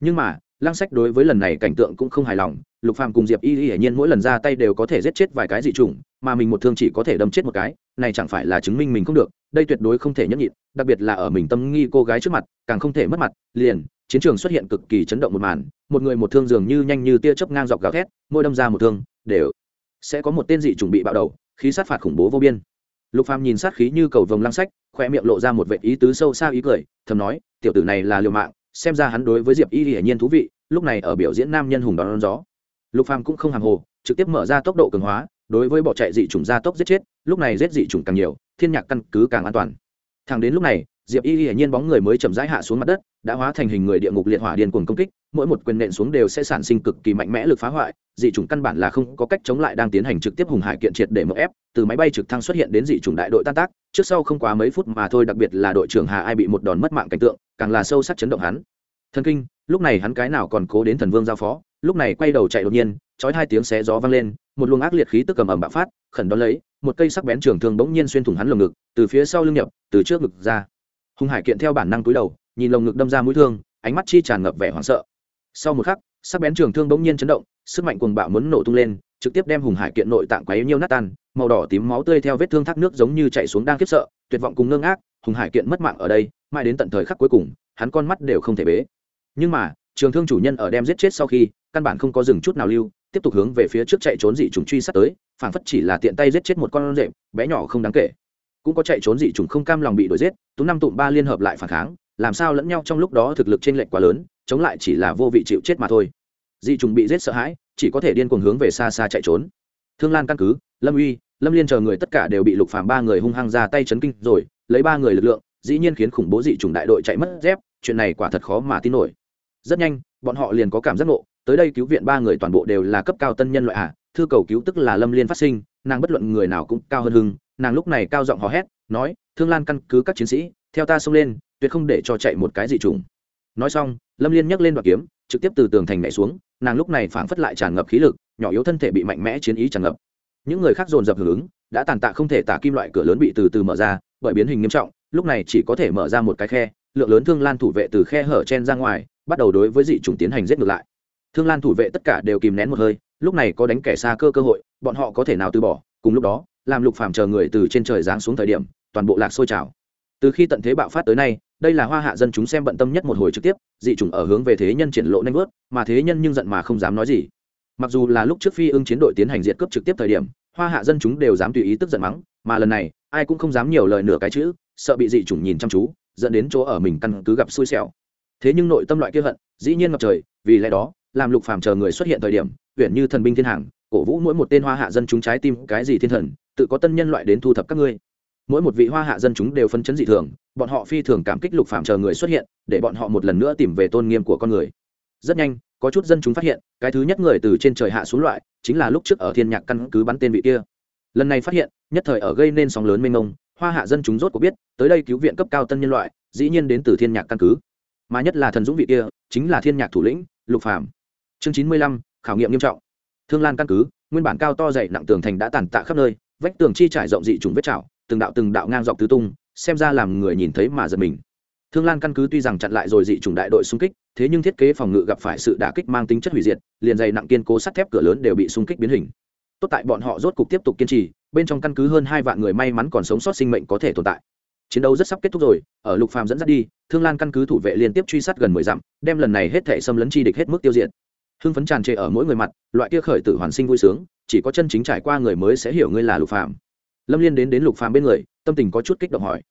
Nhưng mà, lăng sách đối với lần này cảnh tượng cũng không hài lòng, lục phàm cùng diệp y y hiển nhiên mỗi lần ra tay đều có thể giết chết vài cái dị chủng, mà mình một thương chỉ có thể đâm chết một cái, này chẳng phải là chứng minh mình không được, đây tuyệt đối không thể nhẫn nhịn, đặc biệt là ở mình tâm nghi cô gái trước mặt, càng không thể mất mặt, liền, chiến trường xuất hiện cực kỳ chấn động một màn, một người một thương dường như nhanh như tia chớp ngang dọc gào thét, môi đâm ra một thương, đều sẽ có một tên dị chủng bị bạo đầu, khí sát phạt khủng bố vô biên lục phàm nhìn sát khí như cầu vồng lăng sách, khoe miệng lộ ra một vệ ý tứ sâu xa ý cười, thầm nói, tiểu tử này là liều mạng, xem ra hắn đối với diệp y hiển nhiên thú vị, lúc này ở biểu diễn nam nhân hùng đón gió. Lục phàm cũng không hàng hồ, trực tiếp mở ra tốc độ cường hóa, đối với bỏ chạy dị chủng ra tốc giết chết, lúc này giết dị chủng càng nhiều, thiên nhạc căn cứ càng an toàn. Thẳng đến lúc này, diệp y hiển nhiên bóng người mới chậm rãi hạ xuống mặt đất, đã hóa thành hình người địa ngục liệt hỏa điên cuồng công kích, mỗi một quyền nện xuống đều sẽ sản sinh cực kỳ mạnh mẽ lực phá hoại dị chủng căn bản là không có cách chống lại đang tiến hành trực tiếp hùng hải kiện triệt để mở ép, từ máy bay trực thăng xuất hiện đến dị chủng đại đội tan tác, trước sau không quá mấy phút mà thôi đặc biệt là đội trưởng hà ai bị một đòn mất mạng cảnh tượng, càng là sâu sắc chấn động hắn. Thần kinh, lúc này hắn cái nào còn cố đến thần vương giao phó, lúc này quay đầu chạy đột nhiên, chói hai tiếng xé gió vang lên, một luồng ác liệt khí tức cầm ẩm bạo phát, khẩn đón lấy, một cây sắc bén trường thương bỗng nhiên xuyên thủng hắn lồng ngực, từ phía sau lưng nhập, từ trước ngực ra. Hùng hải kiện theo bản năng túi đầu, nhìn lồng ngực đâm ra mũi thương, ánh mắt chi tràn ngập vẻ hoảng sợ. Sau một khắc, sắc bén trường thương bỗng nhiên chấn động sức mạnh cuồng bạo muốn nổ tung lên, trực tiếp đem hùng hải kiện nội tạng quấy nhiêu nát tan, màu đỏ tím máu tươi theo vết thương thác nước giống như chạy xuống đang khiếp sợ, tuyệt vọng cùng ngưng ác hùng hải kiện mất mạng ở đây, mãi đến tận thời khắc cuối cùng, hắn con mắt đều không thể bế. Nhưng mà, trường thương chủ nhân ở đem giết chết sau khi, căn bản không có dừng chút nào lưu, tiếp tục hướng về phía trước chạy trốn dị trùng truy sát tới, phảng phất chỉ là tiện tay giết chết một con rệm bé nhỏ không đáng kể. Cũng có chạy trốn dị trùng không cam lòng bị đuổi giết tú năm tụm ba liên hợp lại phản kháng, làm sao lẫn nhau trong lúc đó thực lực trên lệnh quá lớn, chống lại chỉ là vô vị chịu chết mà thôi dị trùng bị giết sợ hãi, chỉ có thể điên cuồng hướng về xa xa chạy trốn. Thương lan căn cứ, lâm uy, lâm liên chờ người tất cả đều bị lục phàm ba người hung hăng ra tay chấn kinh rồi, lấy ba người lực lượng, dĩ nhiên khiến khủng bố dị trùng đại đội chạy mất dép, chuyện này quả thật khó mà tin nổi. Rất nhanh, bọn họ liền có cảm giác ngộ, tới đây cứu viện ba người toàn bộ đều là cấp cao tân nhân loại à thư cầu cứu tức là lâm liên phát sinh, nàng bất luận người nào cũng cao hơn hưng, nàng lúc này cao giọng hò hét, nói, thương lan căn cứ các chiến sĩ, theo ta xông lên, tuyệt không để cho chạy một cái dị trùng. Nói xong, lâm liên nhấc lên đoạn kiếm trực tiếp từ tường thành nhảy xuống, nàng lúc này phảng phất lại tràn ngập khí lực, nhỏ yếu thân thể bị mạnh mẽ chiến ý tràn ngập. Những người khác dồn dập hưởng ứng, đã tàn tạ không thể tả kim loại cửa lớn bị từ từ mở ra, bởi biến hình nghiêm trọng, lúc này chỉ có thể mở ra một cái khe, lượng lớn thương lan thủ vệ từ khe hở chen ra ngoài, bắt đầu đối với dị chủng tiến hành giết ngược lại. Thương lan thủ vệ tất cả đều kìm nén một hơi, lúc này có đánh kẻ xa cơ cơ hội, bọn họ có thể nào từ bỏ, cùng lúc đó, làm lục phàm chờ người từ trên trời giáng xuống thời điểm, toàn bộ lạc sôi trào. Từ khi tận thế bạo phát tới nay đây là hoa hạ dân chúng xem bận tâm nhất một hồi trực tiếp, dị chủng ở hướng về thế nhân triển lộ nhanh vớt, mà thế nhân nhưng giận mà không dám nói gì. Mặc dù là lúc trước phi ưng chiến đội tiến hành diệt cướp trực tiếp thời điểm, hoa hạ dân chúng đều dám tùy ý tức giận mắng, mà lần này, ai cũng không dám nhiều lời nửa cái chữ, sợ bị dị chủng nhìn chăm chú, dẫn đến chỗ ở mình căn cứ gặp xui xẻo. Thế nhưng nội tâm loại kia hận, dĩ nhiên ngập trời, vì lẽ đó, làm lục phàm chờ người xuất hiện thời điểm uyển như thần binh thiên hàng, cổ vũ mỗi một tên hoa hạ dân chúng trái tim, cái gì thiên thần, tự có tân nhân loại đến thu thập các ngươi. Mỗi một vị hoa hạ dân chúng đều phân chấn dị thường bọn họ phi thường cảm kích lục phàm chờ người xuất hiện, để bọn họ một lần nữa tìm về tôn nghiêm của con người. Rất nhanh, có chút dân chúng phát hiện, cái thứ nhất người từ trên trời hạ xuống loại, chính là lúc trước ở thiên nhạc căn cứ bắn tên vị kia. Lần này phát hiện, nhất thời ở gây nên sóng lớn mênh mông, hoa hạ dân chúng rốt có biết, tới đây cứu viện cấp cao tân nhân loại, dĩ nhiên đến từ thiên nhạc căn cứ. Mà nhất là thần dũng vị kia, chính là thiên nhạc thủ lĩnh, lục phàm. Chương chín mươi lăm, khảo nghiệm nghiêm trọng. Thương lan căn cứ, nguyên bản cao to dày nặng tường thành đã tàn tạ khắp nơi, vách tường chi trải rộng dị trùng vết chảo, từng đạo từng đạo ngang dọc tứ tung xem ra làm người nhìn thấy mà giật mình. Thương lan căn cứ tuy rằng chặn lại rồi dị chủng đại đội xung kích, thế nhưng thiết kế phòng ngự gặp phải sự đả kích mang tính chất hủy diệt, liền dày nặng kiên cố sắt thép cửa lớn đều bị xung kích biến hình. Tốt tại bọn họ rốt cục tiếp tục kiên trì, bên trong căn cứ hơn hai vạn người may mắn còn sống sót sinh mệnh có thể tồn tại. Chiến đấu rất sắp kết thúc rồi, ở lục phàm dẫn dắt đi, thương lan căn cứ thủ vệ liên tiếp truy sát gần mười dặm, đem lần này hết thể xâm lấn chi địch hết mức tiêu diệt. Hưng phấn tràn trề ở mỗi người mặt, loại kia khởi tử hoàn sinh vui sướng, chỉ có chân chính trải qua người mới sẽ hiểu ngươi là lục phàm. Lâm liên đến đến lục phàm bên người tâm tình có chút kích động hỏi.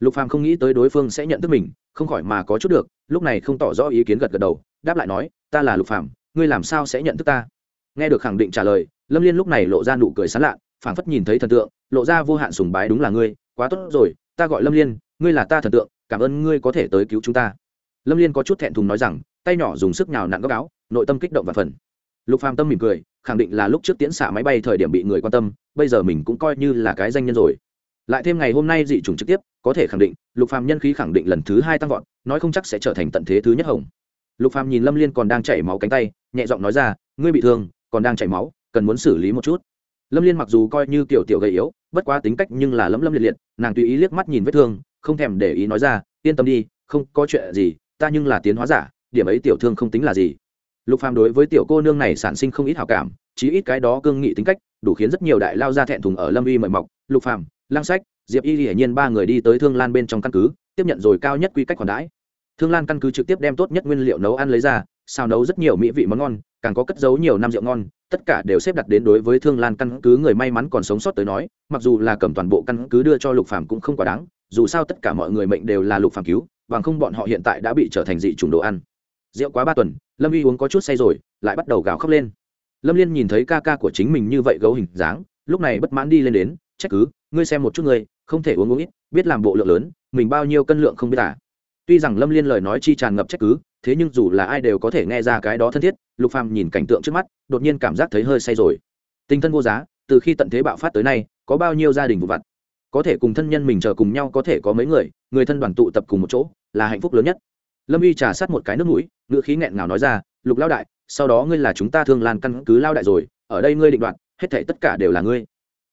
Lục phàm không nghĩ tới đối phương sẽ nhận thức mình, không khỏi mà có chút được, lúc này không tỏ rõ ý kiến gật gật đầu, đáp lại nói, ta là lục phàm, ngươi làm sao sẽ nhận thức ta? Nghe được khẳng định trả lời, lâm liên lúc này lộ ra nụ cười sán lạ, phảng phất nhìn thấy thần tượng, lộ ra vô hạn sùng bái đúng là ngươi, quá tốt rồi, ta gọi lâm liên, ngươi là ta thần tượng, cảm ơn ngươi có thể tới cứu chúng ta. Lâm liên có chút thẹn thùng nói rằng, tay nhỏ dùng sức nhào nặn góc áo, nội tâm kích động và phần. Lục phàm tâm mỉm cười, khẳng định là lúc trước tiễn xả máy bay thời điểm bị người quan tâm, bây giờ mình cũng coi như là cái danh nhân rồi lại thêm ngày hôm nay dị chủng trực tiếp, có thể khẳng định, lục phàm nhân khí khẳng định lần thứ hai tăng vọt, nói không chắc sẽ trở thành tận thế thứ nhất hồng. Lục phàm nhìn lâm liên còn đang chảy máu cánh tay, nhẹ giọng nói ra, ngươi bị thương, còn đang chảy máu, cần muốn xử lý một chút. Lâm liên mặc dù coi như kiểu tiểu gầy yếu, bất quá tính cách nhưng là lấm lâm liệt liệt, nàng tùy ý liếc mắt nhìn vết thương, không thèm để ý nói ra, yên tâm đi, không có chuyện gì, ta nhưng là tiến hóa giả, điểm ấy tiểu thương không tính là gì. Lục phàm đối với tiểu cô nương này sản sinh không ít hảo cảm, chí ít cái đó cương nghị tính cách, đủ khiến rất nhiều đại lao ra thẹn thùng ở lâm uy mời mọc. Lục phàm lang sách, diệp y hiển nhiên ba người đi tới thương lan bên trong căn cứ, tiếp nhận rồi cao nhất quy cách khoản đãi. Thương lan căn cứ trực tiếp đem tốt nhất nguyên liệu nấu ăn lấy ra, xào nấu rất nhiều mỹ vị món ngon, càng có cất giấu nhiều năm rượu ngon, tất cả đều xếp đặt đến đối với thương lan căn cứ người may mắn còn sống sót tới nói, mặc dù là cầm toàn bộ căn cứ đưa cho lục phàm cũng không quá đáng, dù sao tất cả mọi người mệnh đều là lục phàm cứu, bằng không bọn họ hiện tại đã bị trở thành dị chủng đồ ăn. Rượu quá ba tuần, lâm y uống có chút say rồi, lại bắt đầu gào khóc lên. Lâm liên nhìn thấy ca ca của chính mình như vậy gấu hình dáng, lúc này bất mãn đi lên đến trách cứ, ngươi xem một chút ngươi, không thể uống uống ít, biết làm bộ lượng lớn, mình bao nhiêu cân lượng không biết à. Tuy rằng lâm liên lời nói chi tràn ngập trách cứ, thế nhưng dù là ai đều có thể nghe ra cái đó thân thiết, lục phàm nhìn cảnh tượng trước mắt, đột nhiên cảm giác thấy hơi say rồi. Tinh thân vô giá, từ khi tận thế bạo phát tới nay, có bao nhiêu gia đình vụ vặt. Có thể cùng thân nhân mình chờ cùng nhau có thể có mấy người người thân đoàn tụ tập cùng một chỗ, là hạnh phúc lớn nhất. Lâm y trà sát một cái nước mũi, ngữ khí nghẹn ngào nói ra, lục lao đại, sau đó ngươi là chúng ta thương lan căn cứ lao đại rồi, ở đây ngươi định đoạt, hết thảy tất cả đều là ngươi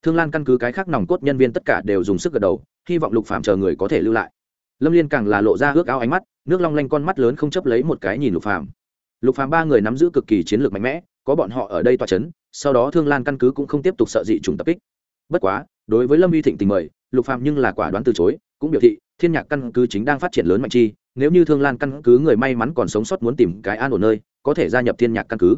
thương lan căn cứ cái khác nòng cốt nhân viên tất cả đều dùng sức gật đầu, hy vọng lục phạm chờ người có thể lưu lại. Lâm liên càng là lộ ra ước ao ánh mắt, nước long lanh con mắt lớn không chấp lấy một cái nhìn lục phạm lục phạm ba người nắm giữ cực kỳ chiến lược mạnh mẽ, có bọn họ ở đây tòa c h ấ n sau đó thương lan căn cứ cũng không tiếp tục sợ dị trùng tập kích. Bất quá, đối với lâm Uy thịnh tình mời, lục phạm nhưng là quả đoán từ chối, cũng biểu thị, thiên nhạc căn cứ chính đang phát triển lớn mạnh chi, nếu như thương lan căn cứ người may mắn còn sống sót muốn tìm cái an ổn nơi, có thể gia nhập thiên nhạc căn cứ.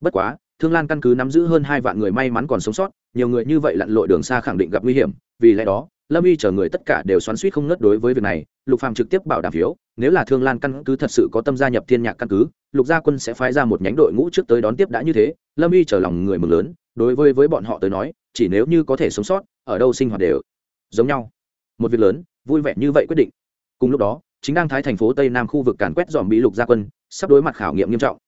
Bất quá thương lan căn cứ nắm giữ hơn hai vạn người may mắn còn sống sót, nhiều người như vậy lặn lội đường xa khẳng định gặp nguy hiểm, vì lẽ đó, lâm y chờ người tất cả đều xoắn suýt không ngất đối với việc này, lục phàm trực tiếp bảo đảm phiếu, nếu là thương lan căn cứ thật sự có tâm gia nhập thiên nhạc căn cứ, lục gia quân sẽ phái ra một nhánh đội ngũ trước tới đón tiếp đã như thế, lâm y chờ lòng người mừng lớn, đối với với bọn họ tới nói, chỉ nếu như có thể sống sót, ở đâu sinh hoạt đều giống nhau. Một việc lớn, vui vẻ như vậy quyết định. Cùng lúc đó, chính đang thái thành phố tây nam khu vực càn quét dòm bị lục gia quân, sắp đối mặt khảo nghiệm nghiêm trọng.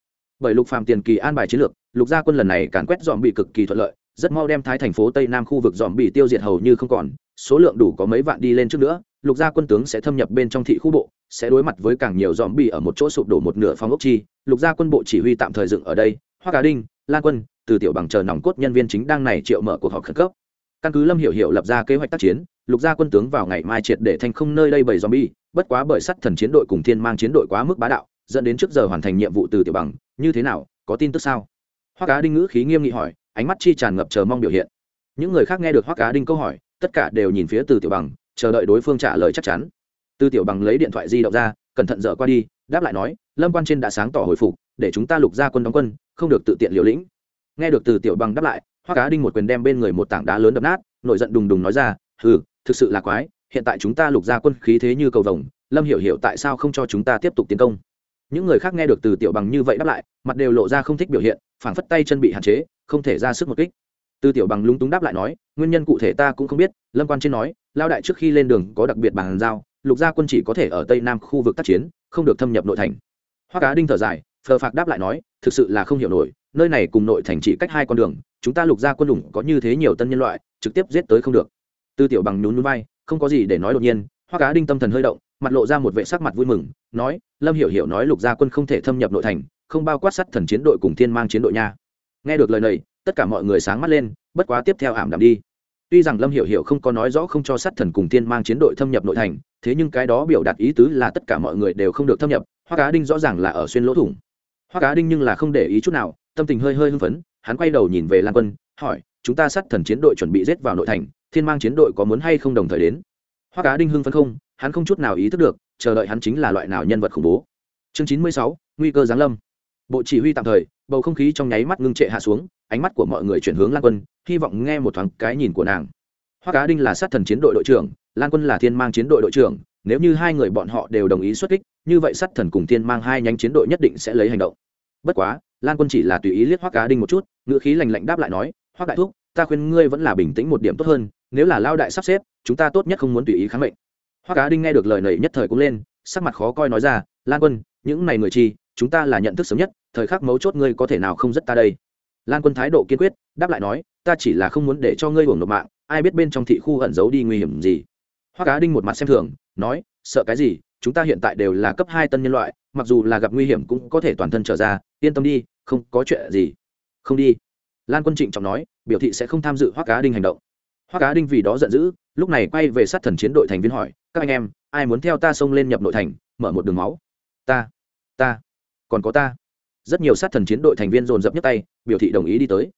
Bởi lục phàm tiền kỳ an bài chiến lược lục gia quân lần này càn quét dòm bị cực kỳ thuận lợi, rất mau đem thái thành phố tây nam khu vực dòm bị tiêu diệt hầu như không còn, số lượng đủ có mấy vạn đi lên trước nữa, lục gia quân tướng sẽ thâm nhập bên trong thị khu bộ, sẽ đối mặt với càng nhiều dòm bị ở một chỗ sụp đổ một nửa phong ốc chi, lục gia quân bộ chỉ huy tạm thời dựng ở đây hoa cá đinh, lan quân, từ tiểu bằng chờ nòng cốt nhân viên chính đang này triệu mở cuộc họp khẩn cấp. Căn cứ lâm hiểu hiểu lập ra kế hoạch tác chiến, lục gia quân tướng vào ngày mai triệt để thành không nơi đây bảy zombie bất quá bởi sắt thần chiến đội cùng thiên mang chiến đội quá mức bá đạo, dẫn đến trước giờ hoàn thành nhiệm vụ từ tiểu bằng, như thế nào, có tin tức sao? Hoa cá đinh ngữ khí nghiêm nghị hỏi, ánh mắt chi tràn ngập chờ mong biểu hiện. Những người khác nghe được hoa cá đinh câu hỏi, tất cả đều nhìn phía từ tiểu bằng, chờ đợi đối phương trả lời chắc chắn. Từ tiểu bằng lấy điện thoại di động ra, cẩn thận dở qua đi, đáp lại nói, lâm quan trên đã sáng tỏ hồi phục, để chúng ta lục ra quân đóng quân, không được tự tiện liều lĩnh. Nghe được từ tiểu bằng đáp lại hoa cá đinh một quyền đem bên người một tảng đá lớn đập nát, nổi giận đùng đùng nói ra ừ thực sự là quái, hiện tại chúng ta lục ra quân khí thế như cầu vồng, lâm hiểu hiểu tại sao không cho chúng ta tiếp tục tiến công? Những người khác nghe được từ tiểu bằng như vậy đáp lại, mặt đều lộ ra không thích biểu hiện, phảng phất tay chân bị hạn chế, không thể ra sức một kích. Từ tiểu bằng lúng túng đáp lại nói, nguyên nhân cụ thể ta cũng không biết, lâm quan trên nói, lao đại trước khi lên đường có đặc biệt bàn giao, lục gia quân chỉ có thể ở tây nam khu vực tác chiến, không được thâm nhập nội thành. Hoa cá đinh thở dài, phờ phạc đáp lại nói, thực sự là không hiểu nổi, nơi này cùng nội thành chỉ cách hai con đường, chúng ta lục gia quân đủng có như thế nhiều tân nhân loại, trực tiếp giết tới không được. Tư tiểu bằng nhún nhún vai, không có gì để nói đột nhiên hoa cá đinh tâm thần hơi động mặt lộ ra một vệ sắc mặt vui mừng, nói, lâm hiểu hiểu nói lục gia quân không thể thâm nhập nội thành, không bao quát sắt thần chiến đội cùng thiên mang chiến đội nha. Nghe được lời này, tất cả mọi người sáng mắt lên, bất quá tiếp theo ảm đạm đi. Tuy rằng lâm hiểu hiểu không có nói rõ không cho sát thần cùng thiên mang chiến đội thâm nhập nội thành, thế nhưng cái đó biểu đạt ý tứ là tất cả mọi người đều không được thâm nhập hoa cá đinh rõ ràng là ở xuyên lỗ thủng. Hoa cá đinh nhưng là không để ý chút nào, tâm tình hơi hơi hưng phấn, hắn quay đầu nhìn về lan quân, hỏi, chúng ta sát thần chiến đội chuẩn bị giết vào nội thành, thiên mang chiến đội có muốn hay không đồng thời đến? Hoa cá đinh hưng phấn không hắn không chút nào ý thức được, chờ đợi hắn chính là loại nào nhân vật khủng bố. Chương chín mươi sáu, nguy cơ giáng lâm. Bộ chỉ huy tạm thời, bầu không khí trong nháy mắt ngưng trệ hạ xuống, ánh mắt của mọi người chuyển hướng lan quân, hy vọng nghe một thoáng cái nhìn của nàng. Hoa cá đinh là sát thần chiến đội đội trưởng, lan quân là thiên mang chiến đội đội trưởng, nếu như hai người bọn họ đều đồng ý xuất kích, như vậy sát thần cùng thiên mang hai nhánh chiến đội nhất định sẽ lấy hành động. Bất quá, lan quân chỉ là tùy ý liếc hoa cá đinh một chút ngựa khí lành lạnh đáp lại nói hoa đại thúc, ta khuyên ngươi vẫn là bình tĩnh một điểm tốt hơn, nếu là lao đại sắp xếp, chúng ta tốt nhất không muốn tùy ý kháng mệnh hoa cá đinh nghe được lời này nhất thời cũng lên, sắc mặt khó coi nói ra, lan quân, những này người chi, chúng ta là nhận thức sớm nhất, thời khắc mấu chốt ngươi có thể nào không rất ta đây? Lan quân thái độ kiên quyết, đáp lại nói, ta chỉ là không muốn để cho ngươi hưởng nộp mạng, ai biết bên trong thị khu ẩn giấu đi nguy hiểm gì. Hoa cá đinh một mặt xem thường, nói, sợ cái gì, chúng ta hiện tại đều là cấp hai tân nhân loại, mặc dù là gặp nguy hiểm cũng có thể toàn thân trở ra, yên tâm đi, không có chuyện gì. Không đi. Lan quân trịnh trọng nói, biểu thị sẽ không tham dự hoa cá đinh hành động hoa cá đinh vì đó giận dữ, lúc này quay về sát thần chiến đội thành viên hỏi, các anh em, ai muốn theo ta xông lên nhập nội thành, mở một đường máu? Ta ta, còn có ta. Rất nhiều sát thần chiến đội thành viên dồn dập nhấc tay, biểu thị đồng ý đi tới.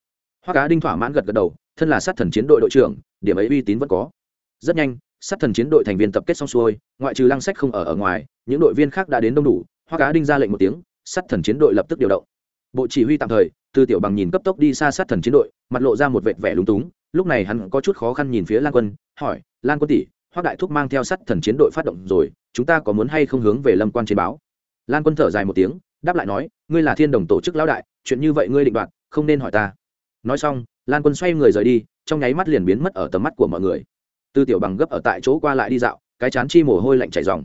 Hoa cá đinh thỏa mãn gật gật đầu, thân là sát thần chiến đội đội trưởng, điểm ấy uy tín vẫn có. Rất nhanh, sát thần chiến đội thành viên tập kết xong xuôi, ngoại trừ lăng sách không ở ở ngoài, những đội viên khác đã đến đông đủ. Hoa cá đinh ra lệnh một tiếng, sát thần chiến đội lập tức điều động. Bộ chỉ huy tạm thời tư tiểu bằng nhìn cấp tốc đi xa sát thần chiến đội, mặt lộ ra một vệt vẻ lúng túng, lúc này hắn có chút khó khăn nhìn phía lan quân, hỏi, lan quân tỷ hoác đại thúc mang theo sát thần chiến đội phát động rồi, chúng ta có muốn hay không hướng về lâm quan trên báo? Lan quân thở dài một tiếng, đáp lại nói, ngươi là thiên đồng tổ chức lão đại, chuyện như vậy ngươi định đoạt, không nên hỏi ta. Nói xong, lan quân xoay người rời đi, trong nháy mắt liền biến mất ở tầm mắt của mọi người. Tư tiểu bằng gấp ở tại chỗ qua lại đi dạo, cái chán chi mồ hôi lạnh chảy dòng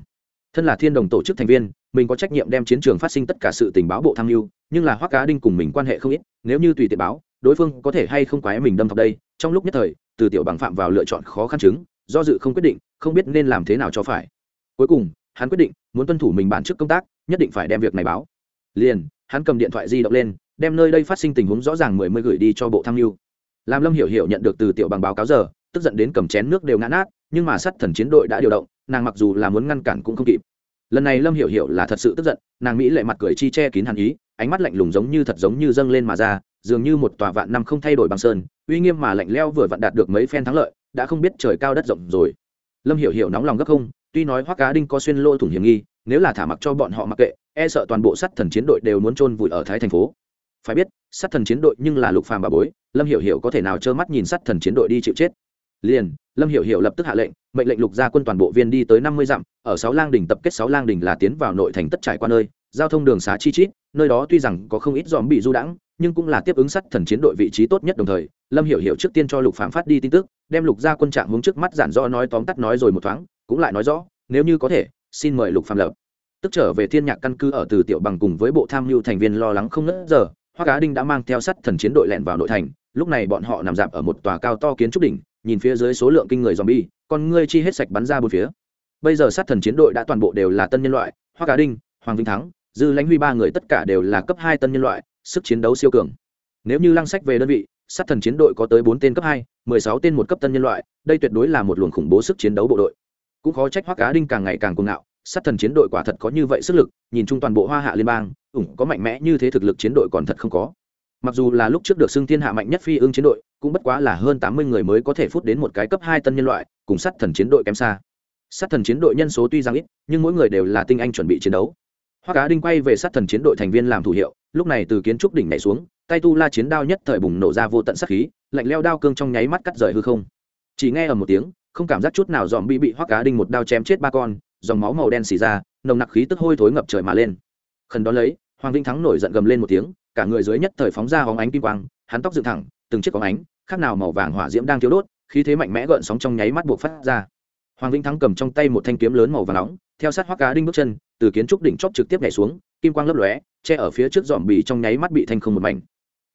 thân là thiên đồng tổ chức thành viên, mình có trách nhiệm đem chiến trường phát sinh tất cả sự tình báo bộ tham mưu nhưng là hoắc cá đinh cùng mình quan hệ không ít, nếu như tùy tiện báo, đối phương có thể hay không quái mình đâm thọc đây, trong lúc nhất thời, từ tiểu bằng phạm vào lựa chọn khó khăn chứng, do dự không quyết định, không biết nên làm thế nào cho phải. Cuối cùng, hắn quyết định, muốn tuân thủ mình bản chức công tác, nhất định phải đem việc này báo. Liền, hắn cầm điện thoại di động lên, đem nơi đây phát sinh tình huống rõ ràng mười mươi gửi đi cho bộ tham mưu. Làm lâm hiểu hiểu nhận được từ tiểu bằng báo cáo giờ, tức giận đến cầm chén nước đều ngã nát, nhưng mà sát thần chiến đội đã điều động, nàng mặc dù là muốn ngăn cản cũng không kịp. Lần này lâm hiểu hiểu là thật sự tức giận, nàng mỹ lệ mặt cười chi che kín hàn ý ánh mắt lạnh lùng giống như thật giống như dâng lên mà ra, dường như một tòa vạn năm không thay đổi bằng sơn, uy nghiêm mà lạnh leo vừa vặn đạt được mấy phen thắng lợi, đã không biết trời cao đất rộng rồi. Lâm hiểu hiểu nóng lòng gấp không, tuy nói hoắc cá đinh có xuyên lô thủng hiểm nghi, nếu là thả mặc cho bọn họ mặc kệ e sợ toàn bộ sát thần chiến đội đều muốn chôn vùi ở thái thành phố. Phải biết, sát thần chiến đội nhưng là lục phàm bà bối, lâm hiểu hiểu có thể nào trơ mắt nhìn sát thần chiến đội đi chịu chết? Liền, lâm hiểu hiểu lập tức hạ lệnh, mệnh lệnh lục gia quân toàn bộ viên đi tới năm mươi dặm, ở sáu lang đỉnh tập kết sáu lang đỉnh là tiến vào nội thành tất trải qua nơi giao thông đường xá chi chít, nơi đó tuy rằng có không ít dòm bị du đãng, nhưng cũng là tiếp ứng sắt thần chiến đội vị trí tốt nhất đồng thời, lâm hiểu hiểu trước tiên cho lục phạm phát đi tin tức, đem lục gia quân trạng hướng trước mắt giản do nói tóm tắt nói rồi một thoáng, cũng lại nói rõ, nếu như có thể, xin mời lục phạm lập. Tức trở về thiên nhạc căn cứ ở từ tiểu bằng cùng với bộ tham mưu thành viên lo lắng không ngớt giờ hoa cá đinh đã mang theo sắt thần chiến đội lẹn vào nội thành, lúc này bọn họ nằm dạp ở một tòa cao to kiến trúc đỉnh, nhìn phía dưới số lượng kinh người zombie, con ngươi chi hết sạch bắn ra bốn phía. Bây giờ sát thần chiến đội đã toàn bộ đều là tân nhân loại hoa cá đinh, hoàng vinh thắng dư lãnh huy ba người tất cả đều là cấp hai tân nhân loại, sức chiến đấu siêu cường. Nếu như lăng sách về đơn vị, sát thần chiến đội có tới bốn tên cấp hai, mười sáu tên một cấp tân nhân loại, đây tuyệt đối là một luồng khủng bố sức chiến đấu bộ đội. Cũng khó trách hoa cá đinh càng ngày càng cuồng ngạo, sát thần chiến đội quả thật có như vậy sức lực, nhìn chung toàn bộ hoa hạ liên bang, ủng có mạnh mẽ như thế thực lực chiến đội còn thật không có. Mặc dù là lúc trước được xưng thiên hạ mạnh nhất phi ương chiến đội, cũng bất quá là hơn tám mươi người mới có thể phút đến một cái cấp hai tân nhân loại, cùng sát thần chiến đội kém xa. Sát thần chiến đội nhân số tuy rằng ít, nhưng mỗi người đều là tinh anh chuẩn bị chiến đấu hoa cá đinh quay về sát thần chiến đội thành viên làm thủ hiệu, lúc này từ kiến trúc đỉnh nhảy xuống, tay tu la chiến đao nhất thời bùng nổ ra vô tận sát khí, lạnh leo đao cương trong nháy mắt cắt rời hư không. Chỉ nghe ở một tiếng, không cảm giác chút nào dòm bị bị hoa cá đinh một đao chém chết ba con, dòng máu màu đen xì ra, nồng nặc khí tức hôi thối ngập trời mà lên. Khẩn đó lấy, hoàng vinh thắng nổi giận gầm lên một tiếng, cả người dưới nhất thời phóng ra hóng ánh kim quang, hắn tóc dựng thẳng, từng chiếc hóng ánh, khác nào màu vàng hỏa diễm đang thiếu đốt, khí thế mạnh mẽ gợn sóng trong nháy mắt buộc phát ra. Hoàng vinh thắng cầm trong tay một thanh kiếm lớn màu vàng nóng, theo sát hoắc cá đinh bước chân từ kiến trúc đỉnh chóp trực tiếp nhảy xuống, kim quang lấp lóe, che ở phía trước dòm bì trong nháy mắt bị thanh không một mảnh.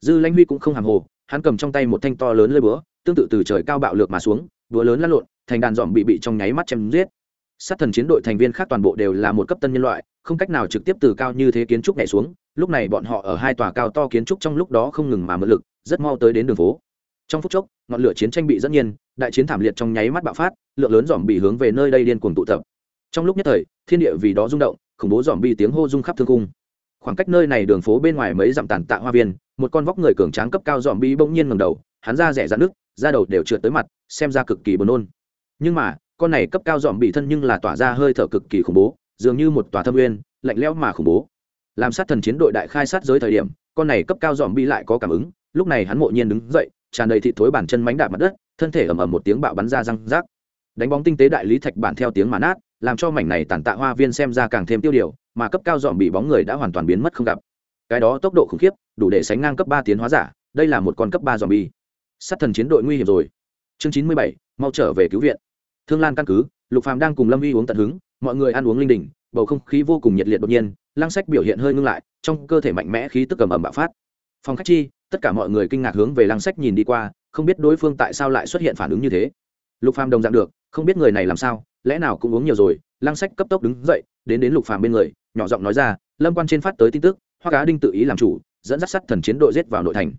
Dư lãnh huy cũng không hàng hồ, hắn cầm trong tay một thanh to lớn lơi búa, tương tự từ trời cao bạo lược mà xuống, búa lớn lăn lộn, thành đàn dòm bị bị trong nháy mắt chém giết. Sát thần chiến đội thành viên khác toàn bộ đều là một cấp tân nhân loại, không cách nào trực tiếp từ cao như thế kiến trúc nhảy xuống, lúc này bọn họ ở hai tòa cao to kiến trúc trong lúc đó không ngừng mà mượn lực, rất mau tới đến đường phố. Trong phút chốc, ngọn lửa chiến tranh bị dẫn nhiên, đại chiến thảm liệt trong nháy mắt bạo phát, lượng lớn dòm bị hướng về nơi đây điên cuồng tụ tập trong lúc nhất thời, thiên địa vì đó rung động, khủng bố dòm bi tiếng hô rung khắp thương cung khoảng cách nơi này đường phố bên ngoài mấy dặm tàn tạ hoa viên, một con vóc người cường tráng cấp cao dòm bi bỗng nhiên ngầm đầu, hắn ra rẻ ra nước da đầu đều trượt tới mặt, xem ra cực kỳ buồn nôn. Nhưng mà, con này cấp cao dòm bị thân nhưng là tỏa ra hơi thở cực kỳ khủng bố, dường như một tòa thâm uyên lạnh lẽo mà khủng bố. Làm sát thần chiến đội đại khai sát giới thời điểm, con này cấp cao dòm bi lại có cảm ứng, lúc này hắn mộ nhiên đứng dậy, tràn đầy thị thối bản chân mánh đạp mặt đất, thân thể ầm ầm một tiếng bạo bắn ra răng rác. Đánh bóng tinh tế đại lý thạch bản theo tiếng mà nát làm cho mảnh này tàn tạ hoa viên xem ra càng thêm tiêu điều, mà cấp cao dòm bị bóng người đã hoàn toàn biến mất không gặp. Cái đó tốc độ khủng khiếp, đủ để sánh ngang cấp ba tiến hóa giả, đây là một con cấp ba dòm bi sát thần chiến đội nguy hiểm rồi. Chương chín mươi bảy, mau trở về cứu viện. Thương lan căn cứ, lục phàm đang cùng lâm vi uống tận hứng, mọi người ăn uống linh đình, bầu không khí vô cùng nhiệt liệt đột nhiên, lăng sách biểu hiện hơi ngưng lại, trong cơ thể mạnh mẽ khí tức cầm ẩm bạo phát. Phòng khách chi, tất cả mọi người kinh ngạc hướng về lăng sách nhìn đi qua, không biết đối phương tại sao lại xuất hiện phản ứng như thế. Lục phàm đồng dạng được, không biết người này làm sao lẽ nào cũng uống nhiều rồi? Lăng sách cấp tốc đứng dậy, đến đến lục phàm bên người, nhỏ giọng nói ra, lâm quan trên phát tới tin tức, hoa cá đinh tự ý làm chủ, dẫn dắt sắt thần chiến đội giết vào nội thành.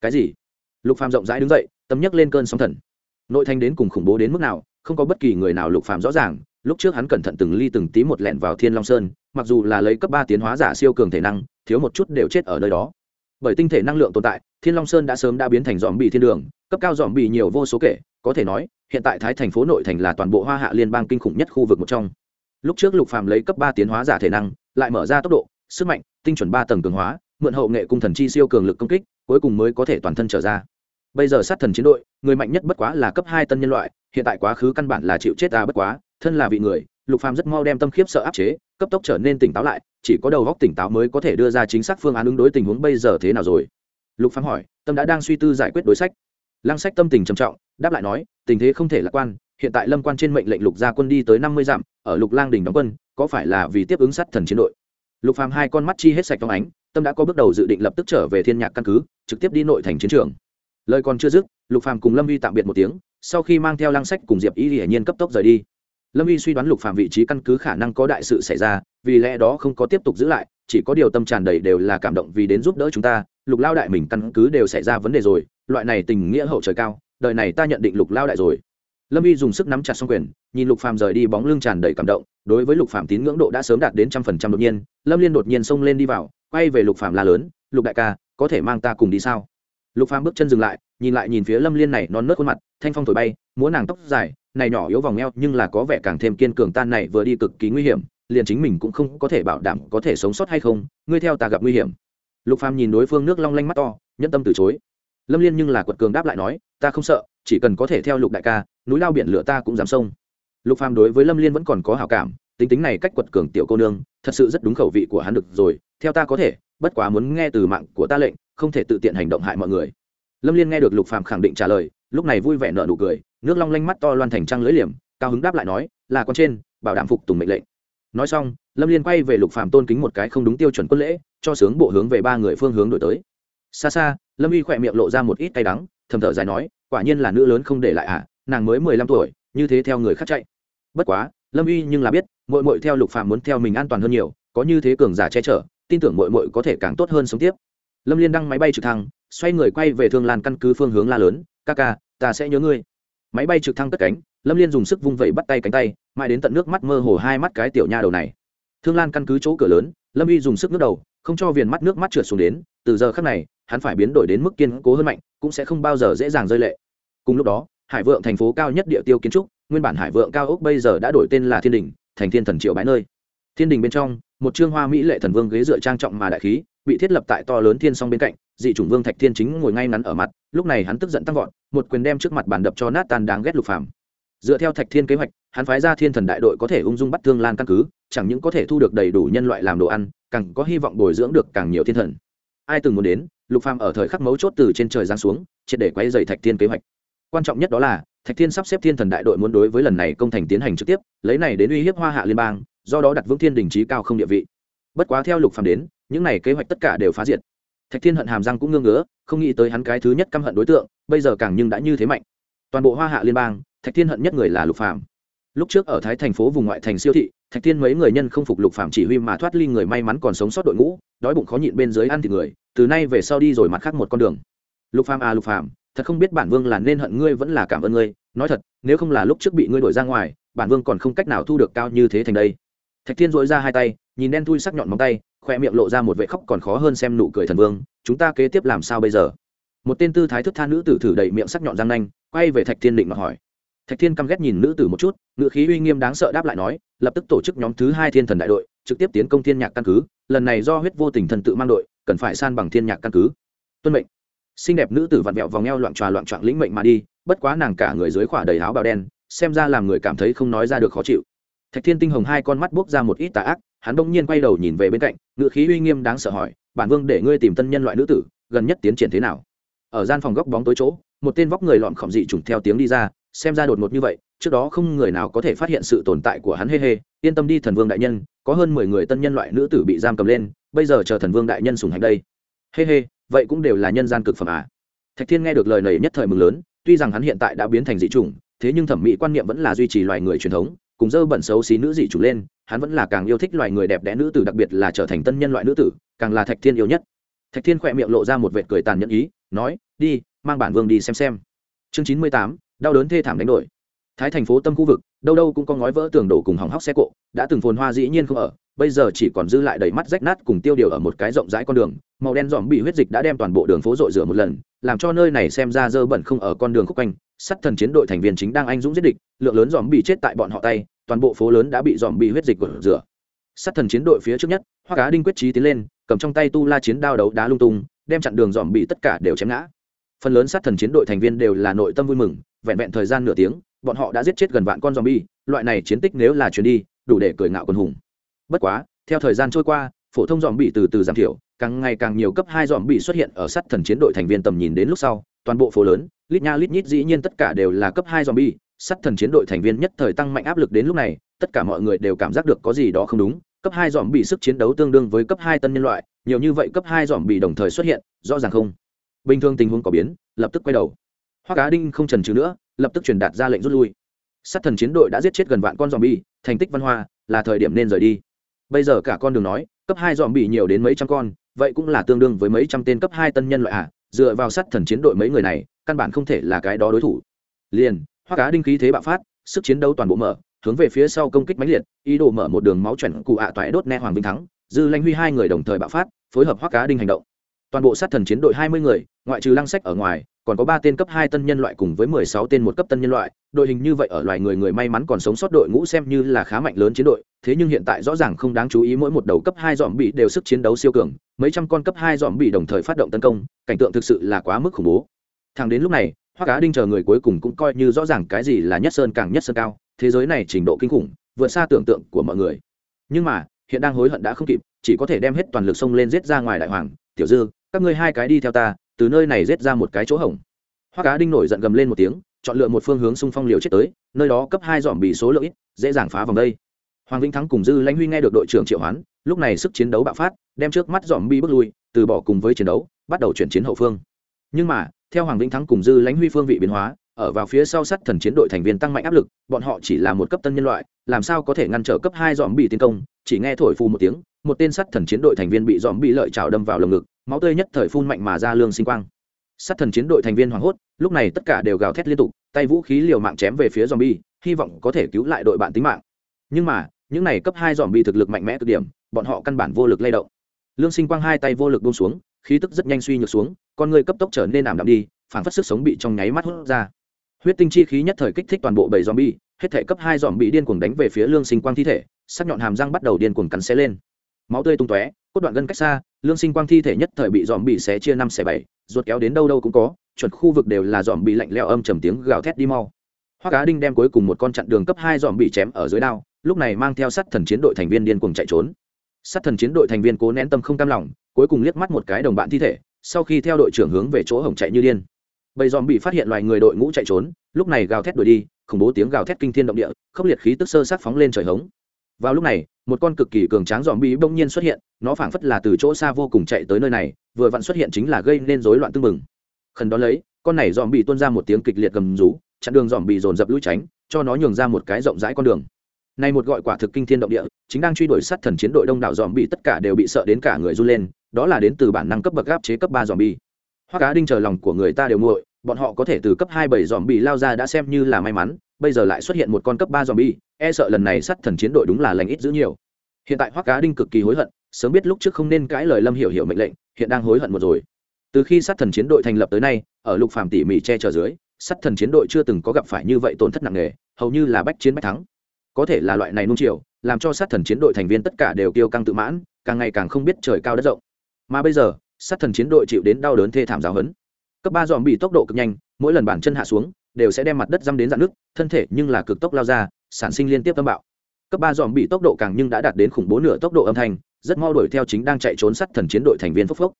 Cái gì? Lục phàm rộng rãi đứng dậy, tâm nhấc lên cơn sóng thần. Nội thành đến cùng khủng bố đến mức nào, không có bất kỳ người nào lục phàm rõ ràng, lúc trước hắn cẩn thận từng ly từng tí một lẹn vào thiên long sơn, mặc dù là lấy cấp ba tiến hóa giả siêu cường thể năng, thiếu một chút đều chết ở nơi đó. Bởi tinh thể năng lượng tồn tại, thiên long sơn đã sớm đã biến thành dòm bị thiên đường, cấp cao dòm bị nhiều vô số kể có thể nói, hiện tại thái thành phố nội thành là toàn bộ hoa hạ liên bang kinh khủng nhất khu vực một trong. Lúc trước lục phàm lấy cấp ba tiến hóa giả thể năng, lại mở ra tốc độ, sức mạnh, tinh chuẩn ba tầng cường hóa, mượn hậu nghệ cung thần chi siêu cường lực công kích, cuối cùng mới có thể toàn thân trở ra. Bây giờ sát thần chiến đội, người mạnh nhất bất quá là cấp hai tân nhân loại, hiện tại quá khứ căn bản là chịu chết ta bất quá, thân là vị người, lục phàm rất mau đem tâm khiếp sợ áp chế, cấp tốc trở nên tỉnh táo lại, chỉ có đầu góc tỉnh táo mới có thể đưa ra chính xác phương án ứng đối tình huống bây giờ thế nào rồi? Lục phàm hỏi, tâm đã đang suy tư giải quyết đối sách. Lăng sách tâm tình trầm trọng đáp lại nói, tình thế không thể lạc quan, hiện tại lâm quan trên mệnh lệnh lục gia quân đi tới năm mươi dặm, ở lục lang đình đóng quân, có phải là vì tiếp ứng sát thần chiến đội? Lục phàm hai con mắt chi hết sạch trong ánh, tâm đã có bước đầu dự định lập tức trở về thiên nhạc căn cứ, trực tiếp đi nội thành chiến trường. Lời còn chưa dứt, lục phàm cùng lâm uy tạm biệt một tiếng, sau khi mang theo lăng sách cùng diệp y hiển nhiên cấp tốc rời đi. Lâm uy suy đoán lục phàm vị trí căn cứ khả năng có đại sự xảy ra, vì lẽ đó không có tiếp tục giữ lại, chỉ có điều tâm tràn đầy đều là cảm động vì đến giúp đỡ chúng ta, lục lao đại mình căn cứ đều xảy ra vấn đề rồi, loại này tình nghĩa hậu trời cao đời này ta nhận định lục lao đại rồi. Lâm y dùng sức nắm chặt xong quyền, nhìn lục phàm rời đi bóng lưng tràn đầy cảm động, đối với lục phàm tín ngưỡng độ đã sớm đạt đến trăm phần trăm đột nhiên, lâm liên đột nhiên xông lên đi vào, quay về lục phàm la lớn, lục đại ca, có thể mang ta cùng đi sao? Lục phàm bước chân dừng lại, nhìn lại nhìn phía lâm liên này non nớt khuôn mặt, thanh phong thổi bay, múa nàng tóc dài, này nhỏ yếu vòng eo, nhưng là có vẻ càng thêm kiên cường tan này vừa đi cực kỳ nguy hiểm, liền chính mình cũng không có thể bảo đảm có thể sống sót hay không, ngươi theo ta gặp nguy hiểm. Lục phàm nhìn đối phương nước long lanh mắt to, nhẫn tâm từ chối lâm liên nhưng là quật cường đáp lại nói, ta không sợ, chỉ cần có thể theo lục đại ca, núi lao biển lửa ta cũng dám sông lục phàm đối với lâm liên vẫn còn có hảo cảm, tính tính này cách quật cường tiểu cô nương, thật sự rất đúng khẩu vị của hắn được rồi, theo ta có thể, bất quá muốn nghe từ mạng của ta lệnh, không thể tự tiện hành động hại mọi người. Lâm liên nghe được lục phàm khẳng định trả lời, lúc này vui vẻ nở nụ cười, nước long lanh mắt to loan thành trăng lưỡi liềm, cao hứng đáp lại nói, là con trên, bảo đảm phục tùng mệnh lệnh. Nói xong, lâm liên quay về lục phàm tôn kính một cái không đúng tiêu chuẩn quân lễ, cho sướng bộ hướng về ba người phương hướng đổi tới xa xa lâm y khỏe miệng lộ ra một ít tay đắng thầm thở dài nói quả nhiên là nữ lớn không để lại ạ à, nàng mới mười lăm tuổi như thế theo người khác chạy. Bất quá lâm y nhưng là biết mội mội theo lục Phạm muốn theo mình an toàn hơn nhiều có như thế cường giả che chở tin tưởng mội mội có thể càng tốt hơn sống tiếp. Lâm liên đăng máy bay trực thăng xoay người quay về thương lan căn cứ phương hướng la lớn ca ca ta sẽ nhớ ngươi. Máy bay trực thăng cất cánh lâm liên dùng sức vung vẩy bắt tay cánh tay mãi đến tận nước mắt mơ hồ hai mắt cái tiểu nha đầu này. Thương lan căn cứ chỗ cửa lớn lâm y dùng sức nước đầu không cho viền mắt nước mắt trượt xuống đến từ giờ khắc này hắn phải biến đổi đến mức kiên cố hơn mạnh, cũng sẽ không bao giờ dễ dàng rơi lệ. Cùng lúc đó, hải vượng thành phố cao nhất địa tiêu kiến trúc, nguyên bản hải vượng cao ốc bây giờ đã đổi tên là thiên đình, thành thiên thần triệu bái nơi. Thiên đình bên trong, một trương hoa mỹ lệ thần vương ghế dựa trang trọng mà đại khí, bị thiết lập tại to lớn thiên song bên cạnh, dị chủng vương thạch thiên chính ngồi ngay ngắn ở mặt, lúc này hắn tức giận tăng vọt, một quyền đem trước mặt bàn đập cho nát tan đáng ghét lục phàm. Dựa theo thạch thiên kế hoạch, hắn phái ra thiên thần đại đội có thể ung dung bắt thương lan căn cứ, chẳng những có thể thu được đầy đủ nhân loại làm đồ ăn, càng có hy vọng bồi dưỡng được càng nhiều thiên thần ai từng muốn đến, lục phàm ở thời khắc mấu chốt từ trên trời giáng xuống, triệt để quay dày thạch thiên kế hoạch. Quan trọng nhất đó là, thạch thiên sắp xếp thiên thần đại đội muốn đối với lần này công thành tiến hành trực tiếp, lấy này đến uy hiếp hoa hạ liên bang, do đó đặt vững thiên đình trí cao không địa vị. Bất quá theo lục phàm đến, những này kế hoạch tất cả đều phá diệt. Thạch thiên hận hàm răng cũng ngưng ngứa không nghĩ tới hắn cái thứ nhất căm hận đối tượng, bây giờ càng nhưng đã như thế mạnh. Toàn bộ hoa hạ liên bang, thạch thiên hận nhất người là lục phàm. Lúc trước ở thái thành phố vùng ngoại thành siêu thị thạch thiên mấy người nhân không phục lục phàm chỉ huy mà thoát ly người may mắn còn sống sót đội ngũ, đói bụng khó nhịn bên dưới ăn thịt người, từ nay về sau đi rồi mặt khác một con đường. Lục phàm à lục phàm, thật không biết bản vương là nên hận ngươi vẫn là cảm ơn ngươi, nói thật, nếu không là lúc trước bị ngươi đuổi ra ngoài, bản vương còn không cách nào thu được cao như thế thành đây. Thạch thiên dội ra hai tay, nhìn đen thui sắc nhọn móng tay, khoe miệng lộ ra một vệ khóc còn khó hơn xem nụ cười thần vương, chúng ta kế tiếp làm sao bây giờ? Một tên tư thái thức tha nữ tử thử đẩy miệng sắc nhọn răng nanh, quay về thạch thiên định mà hỏi thạch thiên căm ghét nhìn nữ tử một chút ngự khí uy nghiêm đáng sợ đáp lại nói, lập tức tổ chức nhóm thứ hai thiên thần đại đội, trực tiếp tiến công thiên nhạc căn cứ, lần này do huyết vô tình thần tự mang đội, cần phải san bằng thiên nhạc căn cứ. Tuân mệnh. Xinh đẹp nữ tử vặn vẹo vòng eo loạn tròa loạn trạng lĩnh mệnh mà đi, bất quá nàng cả người dưới khỏa đầy áo bào đen, xem ra làm người cảm thấy không nói ra được khó chịu. Thạch thiên tinh hồng hai con mắt buốc ra một ít tà ác, hắn bỗng nhiên quay đầu nhìn về bên cạnh ngự khí uy nghiêm đáng sợ hỏi, bản vương để ngươi tìm tân nhân loại nữ tử, gần nhất tiến triển thế nào? Ở gian phòng góc bóng tối chỗ, một tên vóc người lọn khổng dị trùng theo tiếng đi ra xem ra đột ngột như vậy, trước đó không người nào có thể phát hiện sự tồn tại của hắn hê hê yên tâm đi, thần vương đại nhân, có hơn mười người tân nhân loại nữ tử bị giam cầm lên, bây giờ chờ thần vương đại nhân sùng hành đây. Hê hê vậy cũng đều là nhân gian cực phẩm à? Thạch thiên nghe được lời này nhất thời mừng lớn, tuy rằng hắn hiện tại đã biến thành dị chủng, thế nhưng thẩm mỹ quan niệm vẫn là duy trì loài người truyền thống, cùng dơ bẩn xấu xí nữ dị chủ lên, hắn vẫn là càng yêu thích loài người đẹp đẽ nữ tử, đặc biệt là trở thành tân nhân loại nữ tử, càng là thạch thiên yêu nhất. Thạch thiên khỏe miệng lộ ra một vệt cười tàn nhẫn ý, nói, đi, mang bản vương đi xem xem. Chương chín mươi tám đau đớn thê thảm đánh đổi. Thái thành phố tâm khu vực, đâu đâu cũng có ngói vỡ tường đổ cùng hỏng hóc xe cộ, đã từng phồn hoa dĩ nhiên không ở, bây giờ chỉ còn dư lại đầy mắt rách nát cùng tiêu điều ở một cái rộng rãi con đường, màu đen dòm bị huyết dịch đã đem toàn bộ đường phố rội rửa một lần, làm cho nơi này xem ra dơ bẩn không ở con đường khúc quanh, sắt thần chiến đội thành viên chính đang anh dũng giết địch, lượng lớn dòm bị chết tại bọn họ tay, toàn bộ phố lớn đã bị dòm bị huyết dịch rửa sắt thần chiến đội phía trước nhất hoa cá đinh quyết trí tiến lên, cầm trong tay tu la chiến đao đấu đá lung tung, đem chặn đường dòm bị tất cả đều chém ngã phần lớn sát thần chiến đội thành viên đều là nội tâm vui mừng vẹn vẹn thời gian nửa tiếng bọn họ đã giết chết gần vạn con zombie loại này chiến tích nếu là chuyến đi đủ để cười ngạo quân hùng. Bất quá theo thời gian trôi qua phổ thông dòm bị từ từ giảm thiểu càng ngày càng nhiều cấp hai dòm bị xuất hiện ở sát thần chiến đội thành viên tầm nhìn đến lúc sau toàn bộ phố lớn lít nha lít nhít dĩ nhiên tất cả đều là cấp hai dòm bi, sát thần chiến đội thành viên nhất thời tăng mạnh áp lực đến lúc này tất cả mọi người đều cảm giác được có gì đó không đúng cấp hai dòm bị sức chiến đấu tương đương với cấp hai tân nhân loại nhiều như vậy cấp hai dòm bị đồng thời xuất hiện rõ ràng không? Bình thường tình huống có biến, lập tức quay đầu. Hoa cá đinh không trần trừ nữa, lập tức truyền đạt ra lệnh rút lui. Sát thần chiến đội đã giết chết gần vạn con dòm bi thành tích văn hoa, là thời điểm nên rời đi. Bây giờ cả con đường nói, cấp hai dòm bị nhiều đến mấy trăm con, vậy cũng là tương đương với mấy trăm tên cấp hai tân nhân loại ạ à. dựa vào sát thần chiến đội mấy người này, căn bản không thể là cái đó đối thủ. Liền hoa cá đinh khí thế bạo phát, sức chiến đấu toàn bộ mở, hướng về phía sau công kích mãnh liệt, ý đồ mở một đường máu chuẩn cụ ạ à đốt ne hoàng vinh thắng, dư lanh huy hai người đồng thời bạo phát, phối hợp hoa cá đinh hành động toàn bộ sát thần chiến đội hai mươi người, ngoại trừ lăng sách ở ngoài, còn có ba tên cấp hai tân nhân loại cùng với mười sáu tên một cấp tân nhân loại. Đội hình như vậy ở loài người người may mắn còn sống sót đội ngũ xem như là khá mạnh lớn chiến đội, thế nhưng hiện tại rõ ràng không đáng chú ý mỗi một đầu cấp hai dòm bị đều sức chiến đấu siêu cường, mấy trăm con cấp hai dòm bị đồng thời phát động tấn công, cảnh tượng thực sự là quá mức khủng bố. Thẳng đến lúc này hoa cá đinh chờ người cuối cùng cũng coi như rõ ràng cái gì là nhất sơn càng nhất sơn cao, thế giới này trình độ kinh khủng, vượt xa tưởng tượng của mọi người. Nhưng mà, hiện đang hối hận đã không kịp, chỉ có thể đem hết toàn lực xông lên giết ra ngoài đại hoàng, tiểu dư các ngươi hai cái đi theo ta, từ nơi này rết ra một cái chỗ hổng. Hoa cá đinh nổi giận gầm lên một tiếng, chọn lựa một phương hướng xung phong liều chết tới, nơi đó cấp hai dòm bị số lượng ít, dễ dàng phá vòng đây. Hoàng vĩnh thắng cùng dư lãnh huy nghe được đội trưởng triệu hoán, lúc này sức chiến đấu bạo phát, đem trước mắt dòm bi bước lui, từ bỏ cùng với chiến đấu, bắt đầu chuyển chiến hậu phương. Nhưng mà, theo hoàng vĩnh thắng cùng dư lãnh huy phương vị biến hóa, ở vào phía sau sắt thần chiến đội thành viên tăng mạnh áp lực, bọn họ chỉ là một cấp tân nhân loại, làm sao có thể ngăn trở cấp hai dòm bị tiến công, chỉ nghe thổi phù một tiếng, một tên sắt thần chiến đội thành viên bị dòm bị lợi trào đâm vào lồng ngực máu tươi nhất thời phun mạnh mà ra lương sinh quang. Sát thần chiến đội thành viên hoảng hốt, lúc này tất cả đều gào thét liên tục, tay vũ khí liều mạng chém về phía dòm bi hy vọng có thể cứu lại đội bạn tính mạng. Nhưng mà, những này cấp hai dòm bi thực lực mạnh mẽ cực điểm, bọn họ căn bản vô lực lay động. Lương sinh quang hai tay vô lực buông xuống, khí tức rất nhanh suy nhược xuống, con người cấp tốc trở nên ảm đạm đi, phản phất sức sống bị trong nháy mắt hút ra. Huyết tinh chi khí nhất thời kích thích toàn bộ bầy zombie, hết thể cấp hai dòm bị điên cuồng đánh về phía lương sinh quang thi thể, sắc nhọn hàm răng bắt đầu điên cuồng cắn xé lên. Máu tươi tung tóe, cốt đoạn gân cách xa lương sinh quang thi thể nhất thời bị dòm bị xé chia năm xẻ bảy, ruột kéo đến đâu đâu cũng có, chuẩn khu vực đều là dòm bị lạnh leo âm trầm tiếng gào thét đi mau. Hoa cá đinh đem cuối cùng một con chặn đường cấp hai dòm bị chém ở dưới đao, lúc này mang theo sát thần chiến đội thành viên điên cuồng chạy trốn. Sát thần chiến đội thành viên cố nén tâm không cam lòng, cuối cùng liếc mắt một cái đồng bạn thi thể, sau khi theo đội trưởng hướng về chỗ hồng chạy như điên. Bầy dòm bị phát hiện loài người đội ngũ chạy trốn, lúc này gào thét đuổi đi, khủng bố tiếng gào thét kinh thiên động địa, khốc liệt khí tức sơ sát phóng lên trời hống vào lúc này, một con cực kỳ cường tráng dòm bị bỗng nhiên xuất hiện, nó phảng phất là từ chỗ xa vô cùng chạy tới nơi này, vừa vặn xuất hiện chính là gây nên rối loạn tưng mừng khẩn đó lấy, con này dòm bị tuôn ra một tiếng kịch liệt gầm rú, chặn đường dòm bị dồn dập lũi tránh, cho nó nhường ra một cái rộng rãi con đường. Này một gọi quả thực kinh thiên động địa, chính đang truy đuổi sát thần chiến đội đông đảo dòm bị tất cả đều bị sợ đến cả người run lên, đó là đến từ bản năng cấp bậc áp chế cấp ba dòm bi hoa cá đinh chờ lòng của người ta đều nguội, bọn họ có thể từ cấp hai bảy dòm bị lao ra đã xem như là may mắn, bây giờ lại xuất hiện một con cấp ba dòm bi e sợ lần này sát thần chiến đội đúng là lành ít giữ nhiều. Hiện tại hoắc cá đinh cực kỳ hối hận, sớm biết lúc trước không nên cãi lời lâm hiểu hiểu mệnh lệnh, hiện đang hối hận một rồi. Từ khi sát thần chiến đội thành lập tới nay, ở lục phàm tỉ mỉ che chở dưới, sát thần chiến đội chưa từng có gặp phải như vậy tổn thất nặng nề, hầu như là bách chiến bách thắng. Có thể là loại này nung chiều, làm cho sát thần chiến đội thành viên tất cả đều kiêu căng tự mãn, càng ngày càng không biết trời cao đất rộng. Mà bây giờ, sát thần chiến đội chịu đến đau đớn thê thảm giáo hấn cấp ba dòm bị tốc độ cực nhanh, mỗi lần bản chân hạ xuống, đều sẽ đem mặt đất dăm đến dạn nước thân thể nhưng là cực tốc lao ra sản sinh liên tiếp âm bạo. Cấp ba dòm bị tốc độ càng nhưng đã đạt đến khủng bố nửa tốc độ âm thanh, rất mau đuổi theo chính đang chạy trốn sát thần chiến đội thành viên phốc phốc.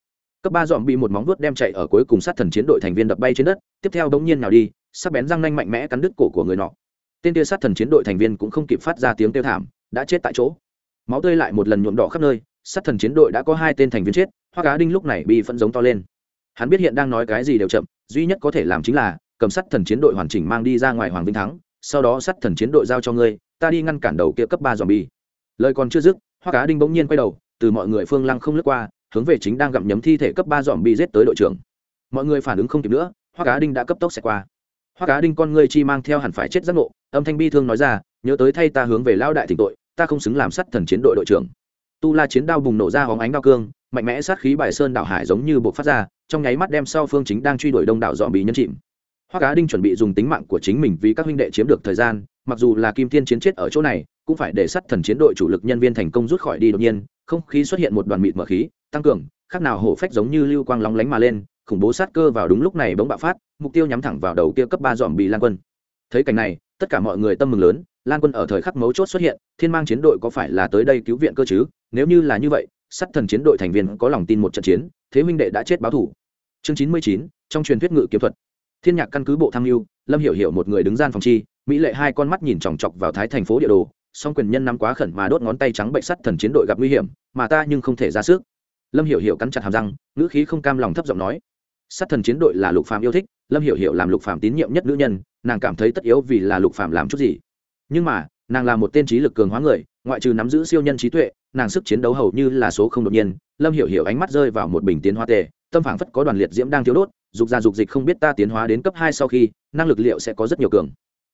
Cấp ba dòm bị một móng vuốt đem chạy ở cuối cùng sát thần chiến đội thành viên đập bay trên đất, tiếp theo bỗng nhiên nào đi, sắc bén răng nanh mạnh mẽ cắn đứt cổ của người nọ. Tên tia sát thần chiến đội thành viên cũng không kịp phát ra tiếng kêu thảm, đã chết tại chỗ. Máu tươi lại một lần nhuộm đỏ khắp nơi, sát thần chiến đội đã có hai tên thành viên chết hoa cá đinh lúc này bị phẫn giống to lên. Hắn biết hiện đang nói cái gì đều chậm, duy nhất có thể làm chính là cầm sát thần chiến đội hoàn chỉnh mang đi ra ngoài hoàng vinh thắng sau đó sát thần chiến đội giao cho ngươi, ta đi ngăn cản đầu kia cấp ba dòm bi lời còn chưa dứt hoa cá đinh bỗng nhiên quay đầu, từ mọi người phương lăng không lướt qua, hướng về chính đang gặm nhấm thi thể cấp ba dòm bi giết tới đội trưởng. Mọi người phản ứng không kịp nữa hoa cá đinh đã cấp tốc xẹt qua. Hoa cá đinh con ngươi chi mang theo hẳn phải chết giác ngộ, âm thanh bi thương nói ra, nhớ tới thay ta hướng về lao đại thỉnh tội, ta không xứng làm sát thần chiến đội đội trưởng. Tu la chiến đao bùng nổ ra hóng ánh đao cương, mạnh mẽ sát khí bài sơn đảo hải giống như buộc phát ra, trong nháy mắt đem sau phương chính đang truy đuổi đông đảo dòm bị nhân chìm hoa cá đinh chuẩn bị dùng tính mạng của chính mình vì các huynh đệ chiếm được thời gian, mặc dù là kim tiên chiến chết ở chỗ này, cũng phải để sắt thần chiến đội chủ lực nhân viên thành công rút khỏi đi đột nhiên, không khí xuất hiện một đoàn mịt mở khí, tăng cường, khác nào hổ phách giống như lưu quang lóng lánh mà lên, khủng bố sát cơ vào đúng lúc này bỗng bạo phát, mục tiêu nhắm thẳng vào đầu kia cấp ba dòm bị lan quân. Thấy cảnh này, tất cả mọi người tâm mừng lớn, lan quân ở thời khắc mấu chốt xuất hiện, thiên mang chiến đội có phải là tới đây cứu viện cơ chứ? Nếu như là như vậy sắt thần chiến đội thành viên có lòng tin một trận chiến, thế huynh đệ đã chết báo thủ chương chín mươi chín, trong truyền thuyết ngự kiếm thuật thiên nhạc căn cứ bộ tham mưu, lâm hiểu hiểu một người đứng gian phòng chi, mỹ lệ hai con mắt nhìn chòng chọc vào thái thành phố địa đồ, song quyền nhân nắm quá khẩn mà đốt ngón tay trắng bệnh sắt thần chiến đội gặp nguy hiểm, mà ta nhưng không thể ra sức. Lâm hiểu hiểu cắn chặt hàm răng, ngữ khí không cam lòng thấp giọng nói sát thần chiến đội là lục phàm yêu thích, lâm hiểu hiểu làm lục phàm tín nhiệm nhất nữ nhân, nàng cảm thấy tất yếu vì là lục phàm làm chút gì. Nhưng mà, nàng là một tên trí lực cường hóa người, ngoại trừ nắm giữ siêu nhân trí tuệ, nàng sức chiến đấu hầu như là số không đột nhiên. Lâm hiểu hiểu ánh mắt rơi vào một bình tiến hoa tề tâm phảng phất có đoàn liệt diễm đang thiếu đốt, dục ra dục dịch không biết ta tiến hóa đến cấp hai sau khi, năng lực liệu sẽ có rất nhiều cường.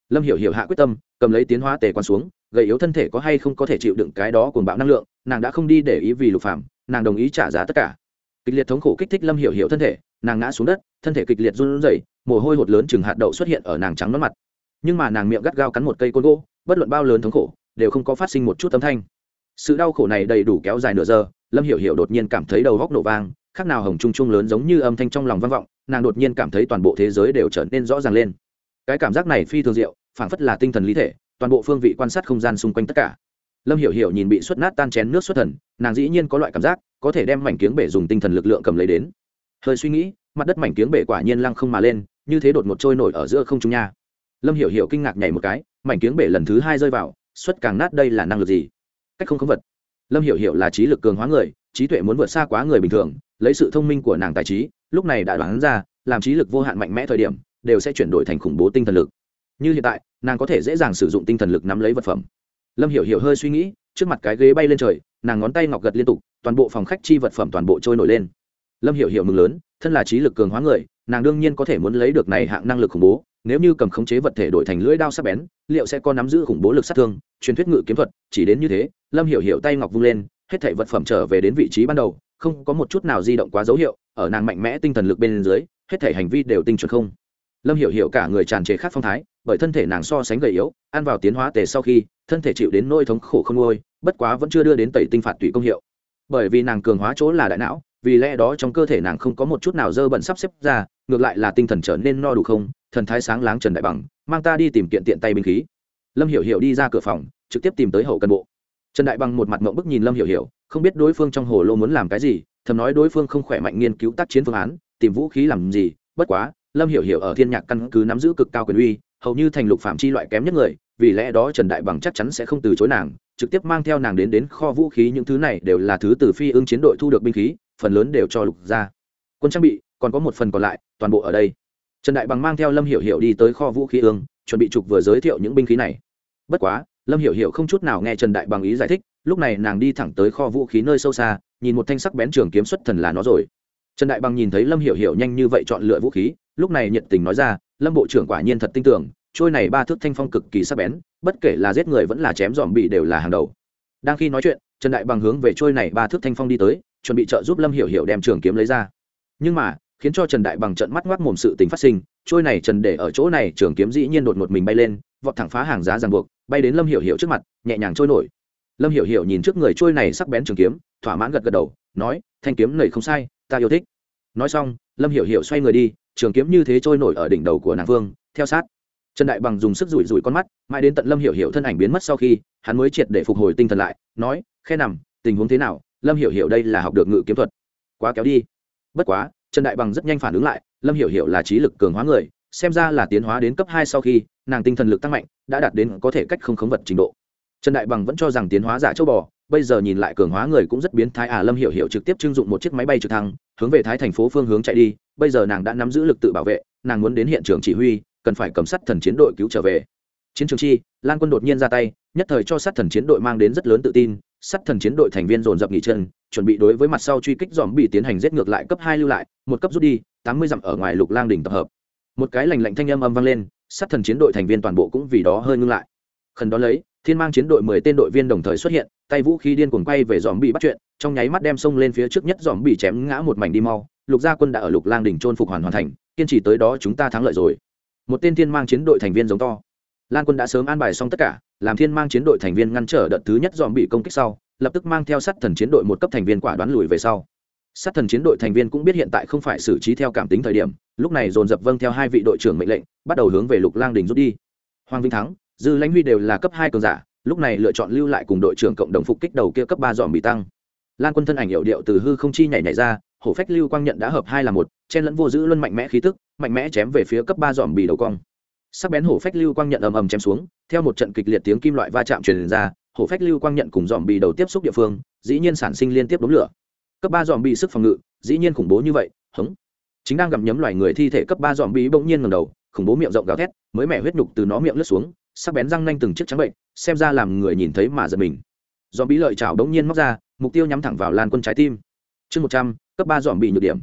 Lâm hiểu hiểu hạ quyết tâm, cầm lấy tiến hóa tề quan xuống, gầy yếu thân thể có hay không có thể chịu đựng cái đó cuồng bạo năng lượng, nàng đã không đi để ý vì lục phạm nàng đồng ý trả giá tất cả. Kịch liệt thống khổ kích thích lâm hiểu hiểu thân thể, nàng ngã xuống đất, thân thể kịch liệt run rẩy, mồ hôi hột lớn chừng hạt đậu xuất hiện ở nàng trắng nón mặt. Nhưng mà nàng miệng gắt gao cắn một cây côn gỗ, bất luận bao lớn thống khổ, đều không có phát sinh một chút âm thanh. Sự đau khổ này đầy đủ kéo dài nửa giờ, lâm hiểu hiểu đột nhiên cảm thấy đầu góc nổ vang khác nào hồng trung trung lớn giống như âm thanh trong lòng vang vọng, nàng đột nhiên cảm thấy toàn bộ thế giới đều trở nên rõ ràng lên. Cái cảm giác này phi thường diệu, phảng phất là tinh thần lý thể, toàn bộ phương vị quan sát không gian xung quanh tất cả. Lâm hiểu hiểu nhìn bị xuất nát tan chén nước xuất thần, nàng dĩ nhiên có loại cảm giác, có thể đem mảnh kiếng bể dùng tinh thần lực lượng cầm lấy đến. Hơi suy nghĩ, mặt đất mảnh kiếng bể quả nhiên lăng không mà lên, như thế đột ngột trôi nổi ở giữa không trung nha. Lâm hiểu hiểu kinh ngạc nhảy một cái, mảnh kiếng bể lần thứ hai rơi vào, xuất càng nát đây là năng lực gì? Cách không không vật. Lâm hiểu hiểu là trí lực cường hóa người, trí tuệ muốn vượt xa quá người bình thường lấy sự thông minh của nàng tài trí, lúc này đã đoán ra, làm trí lực vô hạn mạnh mẽ thời điểm, đều sẽ chuyển đổi thành khủng bố tinh thần lực. Như hiện tại, nàng có thể dễ dàng sử dụng tinh thần lực nắm lấy vật phẩm. Lâm hiểu hiểu hơi suy nghĩ, trước mặt cái ghế bay lên trời, nàng ngón tay ngọc gật liên tục, toàn bộ phòng khách chi vật phẩm toàn bộ trôi nổi lên. Lâm hiểu hiểu mừng lớn, thân là trí lực cường hóa người, nàng đương nhiên có thể muốn lấy được này hạng năng lực khủng bố, nếu như cầm khống chế vật thể đổi thành lưỡi đao sắc bén, liệu sẽ có nắm giữ khủng bố lực sát thương, truyền thuyết ngự kiếm thuật, chỉ đến như thế, lâm hiểu hiểu tay ngọc vung lên, hết thảy vật phẩm trở về đến vị trí ban đầu không có một chút nào di động quá dấu hiệu, ở nàng mạnh mẽ tinh thần lực bên dưới, hết thảy hành vi đều tinh chuẩn không. Lâm hiểu hiểu cả người tràn trề khác phong thái, bởi thân thể nàng so sánh gầy yếu, ăn vào tiến hóa tề sau khi, thân thể chịu đến nỗi thống khổ không ngôi bất quá vẫn chưa đưa đến tẩy tinh phạt tùy công hiệu. Bởi vì nàng cường hóa chỗ là đại não, vì lẽ đó trong cơ thể nàng không có một chút nào dơ bẩn sắp xếp ra, ngược lại là tinh thần trở nên no đủ không, thần thái sáng láng trần đại bằng, mang ta đi tìm kiện tiện tay binh khí. Lâm hiểu hiểu đi ra cửa phòng, trực tiếp tìm tới hậu cân bộ trần đại bằng một mặt mộng bức nhìn lâm hiểu hiểu, không biết đối phương trong hồ lô muốn làm cái gì, thầm nói đối phương không khỏe mạnh nghiên cứu tác chiến phương án, tìm vũ khí làm gì, bất quá, lâm hiểu hiểu ở thiên nhạc căn cứ nắm giữ cực cao quyền uy, hầu như thành lục phạm chi loại kém nhất người, vì lẽ đó trần đại bằng chắc chắn sẽ không từ chối nàng, trực tiếp mang theo nàng đến đến kho vũ khí những thứ này đều là thứ từ phi ương chiến đội thu được binh khí, phần lớn đều cho lục ra quân trang bị, còn có một phần còn lại, toàn bộ ở đây. Trần đại bằng mang theo lâm hiểu hiểu đi tới kho vũ khí ương, chuẩn bị trục vừa giới thiệu những binh khí này. Bất quá lâm hiểu hiểu không chút nào nghe trần đại bằng ý giải thích, lúc này nàng đi thẳng tới kho vũ khí nơi sâu xa, nhìn một thanh sắc bén trường kiếm xuất thần là nó rồi. Trần đại bằng nhìn thấy lâm hiểu hiểu nhanh như vậy chọn lựa vũ khí, lúc này nhiệt tình nói ra, lâm bộ trưởng quả nhiên thật tin tưởng trôi này ba thước thanh phong cực kỳ sắc bén, bất kể là giết người vẫn là chém dòm bị đều là hàng đầu. Đang khi nói chuyện, trần đại bằng hướng về trôi này ba thước thanh phong đi tới, chuẩn bị trợ giúp lâm hiểu hiểu đem trường kiếm lấy ra. Nhưng mà, khiến cho trần đại bằng trận mắt ngoác mồm sự tình phát sinh, trôi này trần để ở chỗ này, trường kiếm dĩ nhiên đột một mình bay lên vọt thẳng phá hàng giá ràng buộc, bay đến lâm hiểu hiểu trước mặt, nhẹ nhàng trôi nổi. Lâm hiểu hiểu nhìn trước người trôi này sắc bén trường kiếm, thỏa mãn gật gật đầu, nói, thanh kiếm này không sai, ta yêu thích. Nói xong, lâm hiểu hiểu xoay người đi, trường kiếm như thế trôi nổi ở đỉnh đầu của nàng vương, theo sát. Trần đại bằng dùng sức rủi rủi con mắt, mãi đến tận lâm hiểu hiểu thân ảnh biến mất sau khi, hắn mới triệt để phục hồi tinh thần lại, nói, khe nằm, tình huống thế nào? Lâm hiểu hiểu đây là học được ngự kiếm thuật. Quá kéo đi. Bất quá, trần đại bằng rất nhanh phản ứng lại, lâm hiểu hiểu là trí lực cường hóa người xem ra là tiến hóa đến cấp hai sau khi, nàng tinh thần lực tăng mạnh, đã đạt đến có thể cách không khống vật trình độ. Trần đại bằng vẫn cho rằng tiến hóa giả châu bò, bây giờ nhìn lại cường hóa người cũng rất biến thái à lâm hiểu hiểu trực tiếp trưng dụng một chiếc máy bay trực thăng, hướng về thái thành phố phương hướng chạy đi, bây giờ nàng đã nắm giữ lực tự bảo vệ, nàng muốn đến hiện trường chỉ huy, cần phải cầm sát thần chiến đội cứu trở về. Chiến trường chi, lan quân đột nhiên ra tay, nhất thời cho sát thần chiến đội mang đến rất lớn tự tin, sát thần chiến đội thành viên dồn dập nghỉ chân, chuẩn bị đối với mặt sau truy kích dòm bị tiến hành giết ngược lại cấp hai lưu lại, một cấp rút đi, tám mươi dặm ở ngoài lục lang đỉnh tập hợp một cái lành lạnh thanh âm âm vang lên, sát thần chiến đội thành viên toàn bộ cũng vì đó hơi ngưng lại. Khẩn đó lấy, thiên mang chiến đội mười tên đội viên đồng thời xuất hiện, tay vũ khí điên cuồng quay về dòm bị bắt chuyện, trong nháy mắt đem sông lên phía trước nhất dòm bị chém ngã một mảnh đi mau, lục gia quân đã ở lục lang đỉnh trôn phục hoàn hoàn thành, kiên trì tới đó chúng ta thắng lợi rồi. Một tên thiên mang chiến đội thành viên giống to. Lan quân đã sớm an bài xong tất cả, làm thiên mang chiến đội thành viên ngăn trở đợt thứ nhất dòm bị công kích sau, lập tức mang theo sát thần chiến đội một cấp thành viên quả đoán lùi về sau. Sát thần chiến đội thành viên cũng biết hiện tại không phải xử trí theo cảm tính thời điểm lúc này dồn dập vâng theo hai vị đội trưởng mệnh lệnh, bắt đầu hướng về lục lang đình rút đi. Hoàng vinh thắng, dư lãnh huy đều là cấp hai cường giả, lúc này lựa chọn lưu lại cùng đội trưởng cộng đồng phục kích đầu kia cấp ba dòm bị tăng. Lan quân thân ảnh hiệu điệu từ hư không chi nhảy nhảy ra, hổ phách lưu quang nhận đã hợp hai là một, chen lẫn vô giữ luân mạnh mẽ khí tức, mạnh mẽ chém về phía cấp ba dòm bị đầu cong. Sắc bén hổ phách lưu quang nhận ầm ầm chém xuống, theo một trận kịch liệt tiếng kim loại va chạm truyền ra, hổ phách lưu quang nhận cùng dòm bị đầu tiếp xúc địa phương, dĩ nhiên sản sinh liên tiếp đống lửa. Cấp ba dòm bị sức phòng ngự, dĩ nhiên khủng bố như vậy hứng chính đang gặm nhấm loài người thi thể cấp ba dòm bí bỗng nhiên ngầm đầu, khủng bố miệng rộng gào thét, mới mẻ huyết nhục từ nó miệng lướt xuống, sắc bén răng nanh từng chiếc trắng bệnh, xem ra làm người nhìn thấy mà giật mình. Dòm bí lợi chảo bỗng nhiên móc ra, mục tiêu nhắm thẳng vào lan quân trái tim. Chương một trăm, cấp ba dòm bị nhược điểm.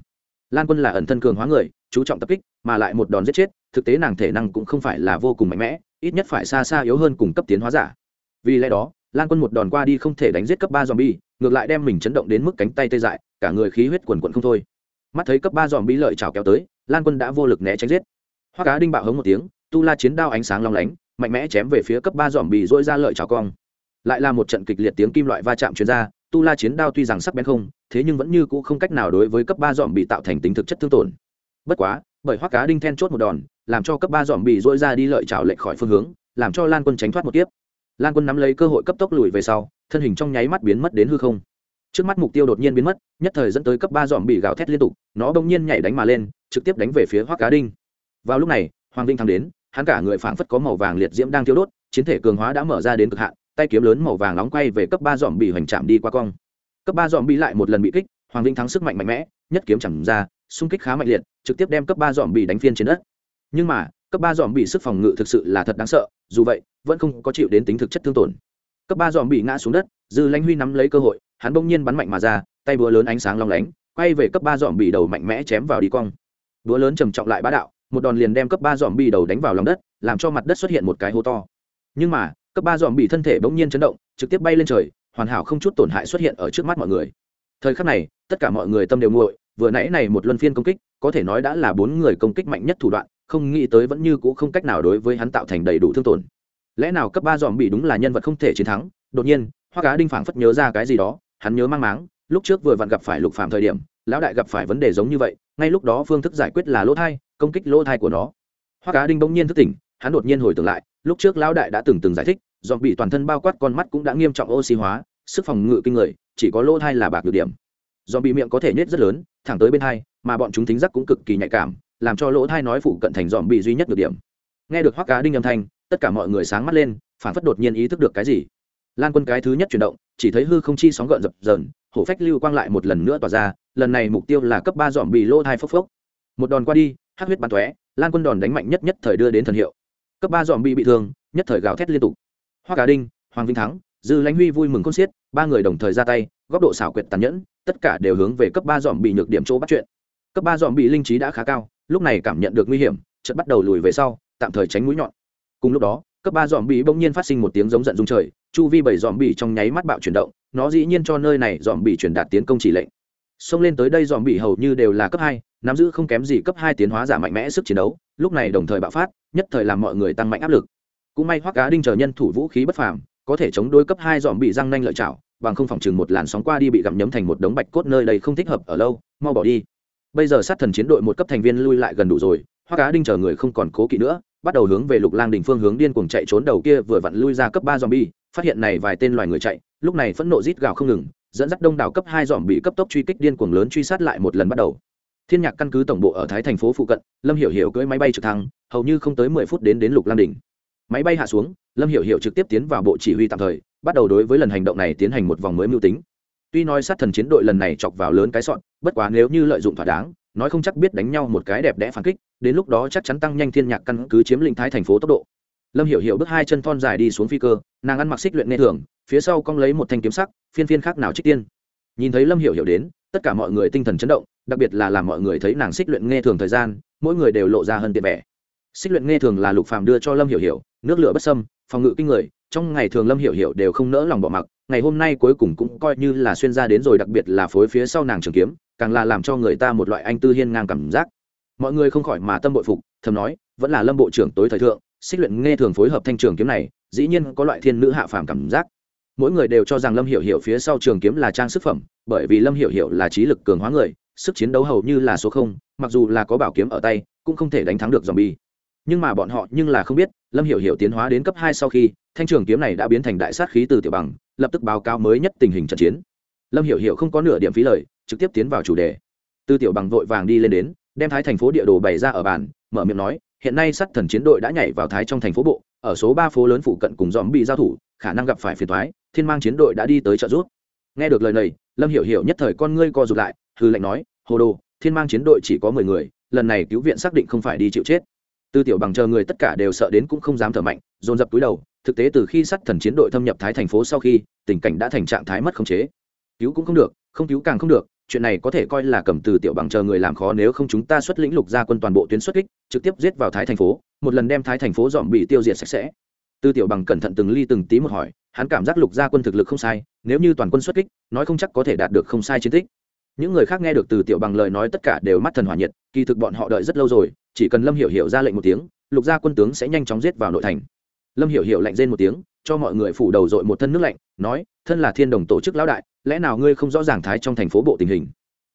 Lan quân là ẩn thân cường hóa người, chú trọng tập kích, mà lại một đòn giết chết, thực tế nàng thể năng cũng không phải là vô cùng mạnh mẽ, ít nhất phải xa xa yếu hơn cùng cấp tiến hóa giả. Vì lẽ đó, lan quân một đòn qua đi không thể đánh giết cấp ba dòm bi ngược lại đem mình chấn động đến mức cánh tay tê dại, cả người khí huyết quần quận không thôi mắt thấy cấp ba dòm bí lợi trào kéo tới, lan quân đã vô lực né tránh giết. Hoa cá đinh bạo hống một tiếng, tu la chiến đao ánh sáng long lánh, mạnh mẽ chém về phía cấp ba dòm bị dỗi ra lợi trào cong. Lại là một trận kịch liệt tiếng kim loại va chạm chuyên r a tu la chiến đao tuy rằng sắc bén không, thế nhưng vẫn như cũ không cách nào đối với cấp ba dòm bị tạo thành tính thực chất thương tổn. Bất quá, bởi hoa cá đinh then chốt một đòn, làm cho cấp ba dòm bị dỗi ra đi lợi trào lệch khỏi phương hướng, làm cho lan quân tránh thoát một tiếp lan quân nắm lấy cơ hội cấp tốc lùi về sau, thân hình trong nháy mắt biến mất đến hư không trước mắt mục tiêu đột nhiên biến mất, nhất thời dẫn tới cấp ba dòm bị gào thét liên tục, nó bỗng nhiên nhảy đánh mà lên, trực tiếp đánh về phía hoa cá đinh. Vào lúc này, hoàng vinh thắng đến, hắn cả người phảng phất có màu vàng liệt diễm đang thiêu đốt, chiến thể cường hóa đã mở ra đến cực hạn, tay kiếm lớn màu vàng nóng quay về cấp ba dòm bị hoành chạm đi qua cong. Cấp ba dòm bị lại một lần bị kích, hoàng vinh thắng sức mạnh mạnh mẽ, nhất kiếm chẳng ra, xung kích khá mạnh liệt, trực tiếp đem cấp ba dòm bị đánh phiên trên đất. Nhưng mà, cấp ba dòm bị sức phòng ngự thực sự là thật đáng sợ, dù vậy, vẫn không có chịu đến tính thực chất thương tổn cấp ba dòm bị ngã xuống đất, dư lãnh huy nắm lấy cơ hội, hắn bỗng nhiên bắn mạnh mà ra, tay búa lớn ánh sáng long lánh, quay về cấp ba dòm bị đầu mạnh mẽ chém vào đi cong. Búa lớn trầm trọng lại bá đạo, một đòn liền đem cấp ba dòm bị đầu đánh vào lòng đất, làm cho mặt đất xuất hiện một cái hố to. Nhưng mà, cấp ba dòm bị thân thể bỗng nhiên chấn động, trực tiếp bay lên trời, hoàn hảo không chút tổn hại xuất hiện ở trước mắt mọi người. Thời khắc này, tất cả mọi người tâm đều nguội, vừa nãy này một luân phiên công kích, có thể nói đã là bốn người công kích mạnh nhất thủ đoạn, không nghĩ tới vẫn như cũ không cách nào đối với hắn tạo thành đầy đủ thương tổn lẽ nào cấp ba dòm bị đúng là nhân vật không thể chiến thắng? Đột nhiên hoa cá đinh phảng phất nhớ ra cái gì đó, hắn nhớ mang máng, lúc trước vừa vặn gặp phải lục phạm thời điểm, lão đại gặp phải vấn đề giống như vậy, ngay lúc đó phương thức giải quyết là lỗ thai, công kích lỗ thai của nó. Hoa cá đinh bỗng nhiên thức tỉnh, hắn đột nhiên hồi tưởng lại, lúc trước lão đại đã từng từng giải thích, dòm bị toàn thân bao quát con mắt cũng đã nghiêm trọng oxy hóa, sức phòng ngự kinh người, chỉ có lỗ thai là bạc được điểm. Dòm bị miệng có thể nhét rất lớn, thẳng tới bên hai, mà bọn chúng thính giác cũng cực kỳ nhạy cảm, làm cho lỗ thai nói phụ cận thành dòm bị duy nhất được điểm. Nghe được hoa cá đinh âm thanh tất cả mọi người sáng mắt lên, phản phất đột nhiên ý thức được cái gì. Lan quân cái thứ nhất chuyển động, chỉ thấy hư không chi sóng gợn dập dờn, hổ phách lưu quang lại một lần nữa tỏa ra, lần này mục tiêu là cấp ba dòm bị lỗ thai phốc phốc. Một đòn qua đi hát huyết bắn tóe, lan quân đòn đánh mạnh nhất nhất thời đưa đến thần hiệu. Cấp ba dòm bị bị thương, nhất thời gào thét liên tục. Hoa cá đinh, hoàng vinh thắng, dư lãnh huy vui mừng con xiết, ba người đồng thời ra tay, góc độ xảo quyệt tàn nhẫn, tất cả đều hướng về cấp ba dòm bị nhược điểm chỗ bắt chuyện. Cấp ba dòm bị linh trí đã khá cao, lúc này cảm nhận được nguy hiểm, chợt bắt đầu lùi về sau, tạm thời tránh mũi nhọn cùng lúc đó, cấp ba dòm bị bỗng nhiên phát sinh một tiếng giống giận dung trời, chu vi bảy dòm bị trong nháy mắt bạo chuyển động, nó dĩ nhiên cho nơi này dòm bị truyền đạt tiến công chỉ lệnh. Xông lên tới đây dòm bị hầu như đều là cấp hai, nắm giữ không kém gì cấp hai tiến hóa giả mạnh mẽ sức chiến đấu, lúc này đồng thời bạo phát, nhất thời làm mọi người tăng mạnh áp lực. Cũng may hoắc cá đinh chờ nhân thủ vũ khí bất phàm, có thể chống đối cấp hai dòm bị răng nanh lợi chảo bằng không phòng chừng một làn sóng qua đi bị gặm nhấm thành một đống bạch cốt nơi đây không thích hợp, ở lâu, mau bỏ đi. Bây giờ sát thần chiến đội một cấp thành viên lui lại gần đủ rồi hoa cá đinh chờ người không còn cố kỵ nữa, bắt đầu hướng về lục lang đỉnh phương hướng điên cuồng chạy trốn đầu kia vừa vặn lui ra cấp ba zombie, phát hiện này vài tên loài người chạy, lúc này phẫn nộ rít gào không ngừng, dẫn dắt đông đảo cấp hai dòm bị cấp tốc truy kích điên cuồng lớn truy sát lại một lần bắt đầu. Thiên nhạc căn cứ tổng bộ ở thái thành phố phụ cận, lâm hiểu hiểu cưỡi máy bay trực thăng, hầu như không tới mười phút đến đến lục lang đỉnh máy bay hạ xuống, lâm hiểu hiểu trực tiếp tiến vào bộ chỉ huy tạm thời, bắt đầu đối với lần hành động này tiến hành một vòng mới mưu tính. Tuy nói sát thần chiến đội lần này chọc vào lớn cái sọn, bất quá nếu như lợi dụng thỏa đáng nói không chắc biết đánh nhau một cái đẹp đẽ phản kích, đến lúc đó chắc chắn tăng nhanh thiên nhạc căn cứ chiếm lĩnh thái thành phố tốc độ. Lâm hiểu hiểu bước hai chân thon dài đi xuống phi cơ, nàng ăn mặc xích luyện nghe thường, phía sau cong lấy một thanh kiếm sắc, phiên phiên khác nào trích tiên. Nhìn thấy lâm hiểu hiểu đến, tất cả mọi người tinh thần chấn động, đặc biệt là làm mọi người thấy nàng xích luyện nghe thường thời gian, mỗi người đều lộ ra hơn tiện vẻ. Xích luyện nghe thường là lục phàm đưa cho lâm hiểu hiểu, nước lửa bất sâm phòng ngự kinh người, trong ngày thường lâm hiểu hiểu đều không nỡ lòng bỏ mặc ngày hôm nay cuối cùng cũng coi như là xuyên ra đến rồi, đặc biệt là phối phía sau nàng trường kiếm, càng là làm cho người ta một loại anh tư hiên ngang cảm giác. Mọi người không khỏi mà tâm bội phục, thầm nói, vẫn là lâm bộ trưởng tối thời thượng, xích luyện nghe thường phối hợp thanh trường kiếm này, dĩ nhiên có loại thiên nữ hạ phàm cảm giác. Mỗi người đều cho rằng lâm hiểu hiểu phía sau trường kiếm là trang sức phẩm, bởi vì lâm hiểu hiểu là trí lực cường hóa người, sức chiến đấu hầu như là số không, mặc dù là có bảo kiếm ở tay, cũng không thể đánh thắng được dòng bi nhưng mà bọn họ nhưng là không biết, lâm hiểu hiểu tiến hóa đến cấp hai sau khi, thanh trường kiếm này đã biến thành đại sát khí từ tiểu bằng lập tức báo cáo mới nhất tình hình trận chiến. Lâm hiểu hiểu không có nửa điểm phí lời, trực tiếp tiến vào chủ đề. Tư tiểu bằng vội vàng đi lên đến, đem thái thành phố địa đồ bày ra ở bàn, mở miệng nói, hiện nay sát thần chiến đội đã nhảy vào thái trong thành phố bộ, ở số ba phố lớn phụ cận cùng dòm bị giao thủ, khả năng gặp phải phiền thoái thiên mang chiến đội đã đi tới trợ giúp. Nghe được lời này, lâm hiểu hiểu nhất thời con ngươi co rụt lại hư lệnh nói, hồ đồ, thiên mang chiến đội chỉ có mười người, lần này cứu viện xác định không phải đi chịu chết. Tư tiểu bằng chờ người tất cả đều sợ đến cũng không dám thở mạnh, dồn dập túi đầu thực tế từ khi sát thần chiến đội thâm nhập thái thành phố sau khi, tình cảnh đã thành trạng thái mất khống chế. Cứu cũng không được, không cứu càng không được, chuyện này có thể coi là cầm từ tiểu bằng chờ người làm khó nếu không chúng ta xuất lĩnh lục gia quân toàn bộ tuyến xuất kích, trực tiếp giết vào thái thành phố, một lần đem thái thành phố dọn bị tiêu diệt sạch sẽ. Tư tiểu bằng cẩn thận từng ly từng tí một hỏi, hắn cảm giác lục gia quân thực lực không sai, nếu như toàn quân xuất kích, nói không chắc có thể đạt được không sai chiến tích. Những người khác nghe được từ tiểu bằng lời nói tất cả đều mắt thần hỏa nhiệt, kỳ thực bọn họ đợi rất lâu rồi, chỉ cần lâm hiểu hiểu ra lệnh một tiếng, lục gia quân tướng sẽ nhanh chóng giết vào nội thành lâm hiểu hiểu lạnh rên một tiếng, cho mọi người phủ đầu dội một thân nước lạnh, nói, thân là thiên đồng tổ chức lão đại, lẽ nào ngươi không rõ ràng thái trong thành phố bộ tình hình?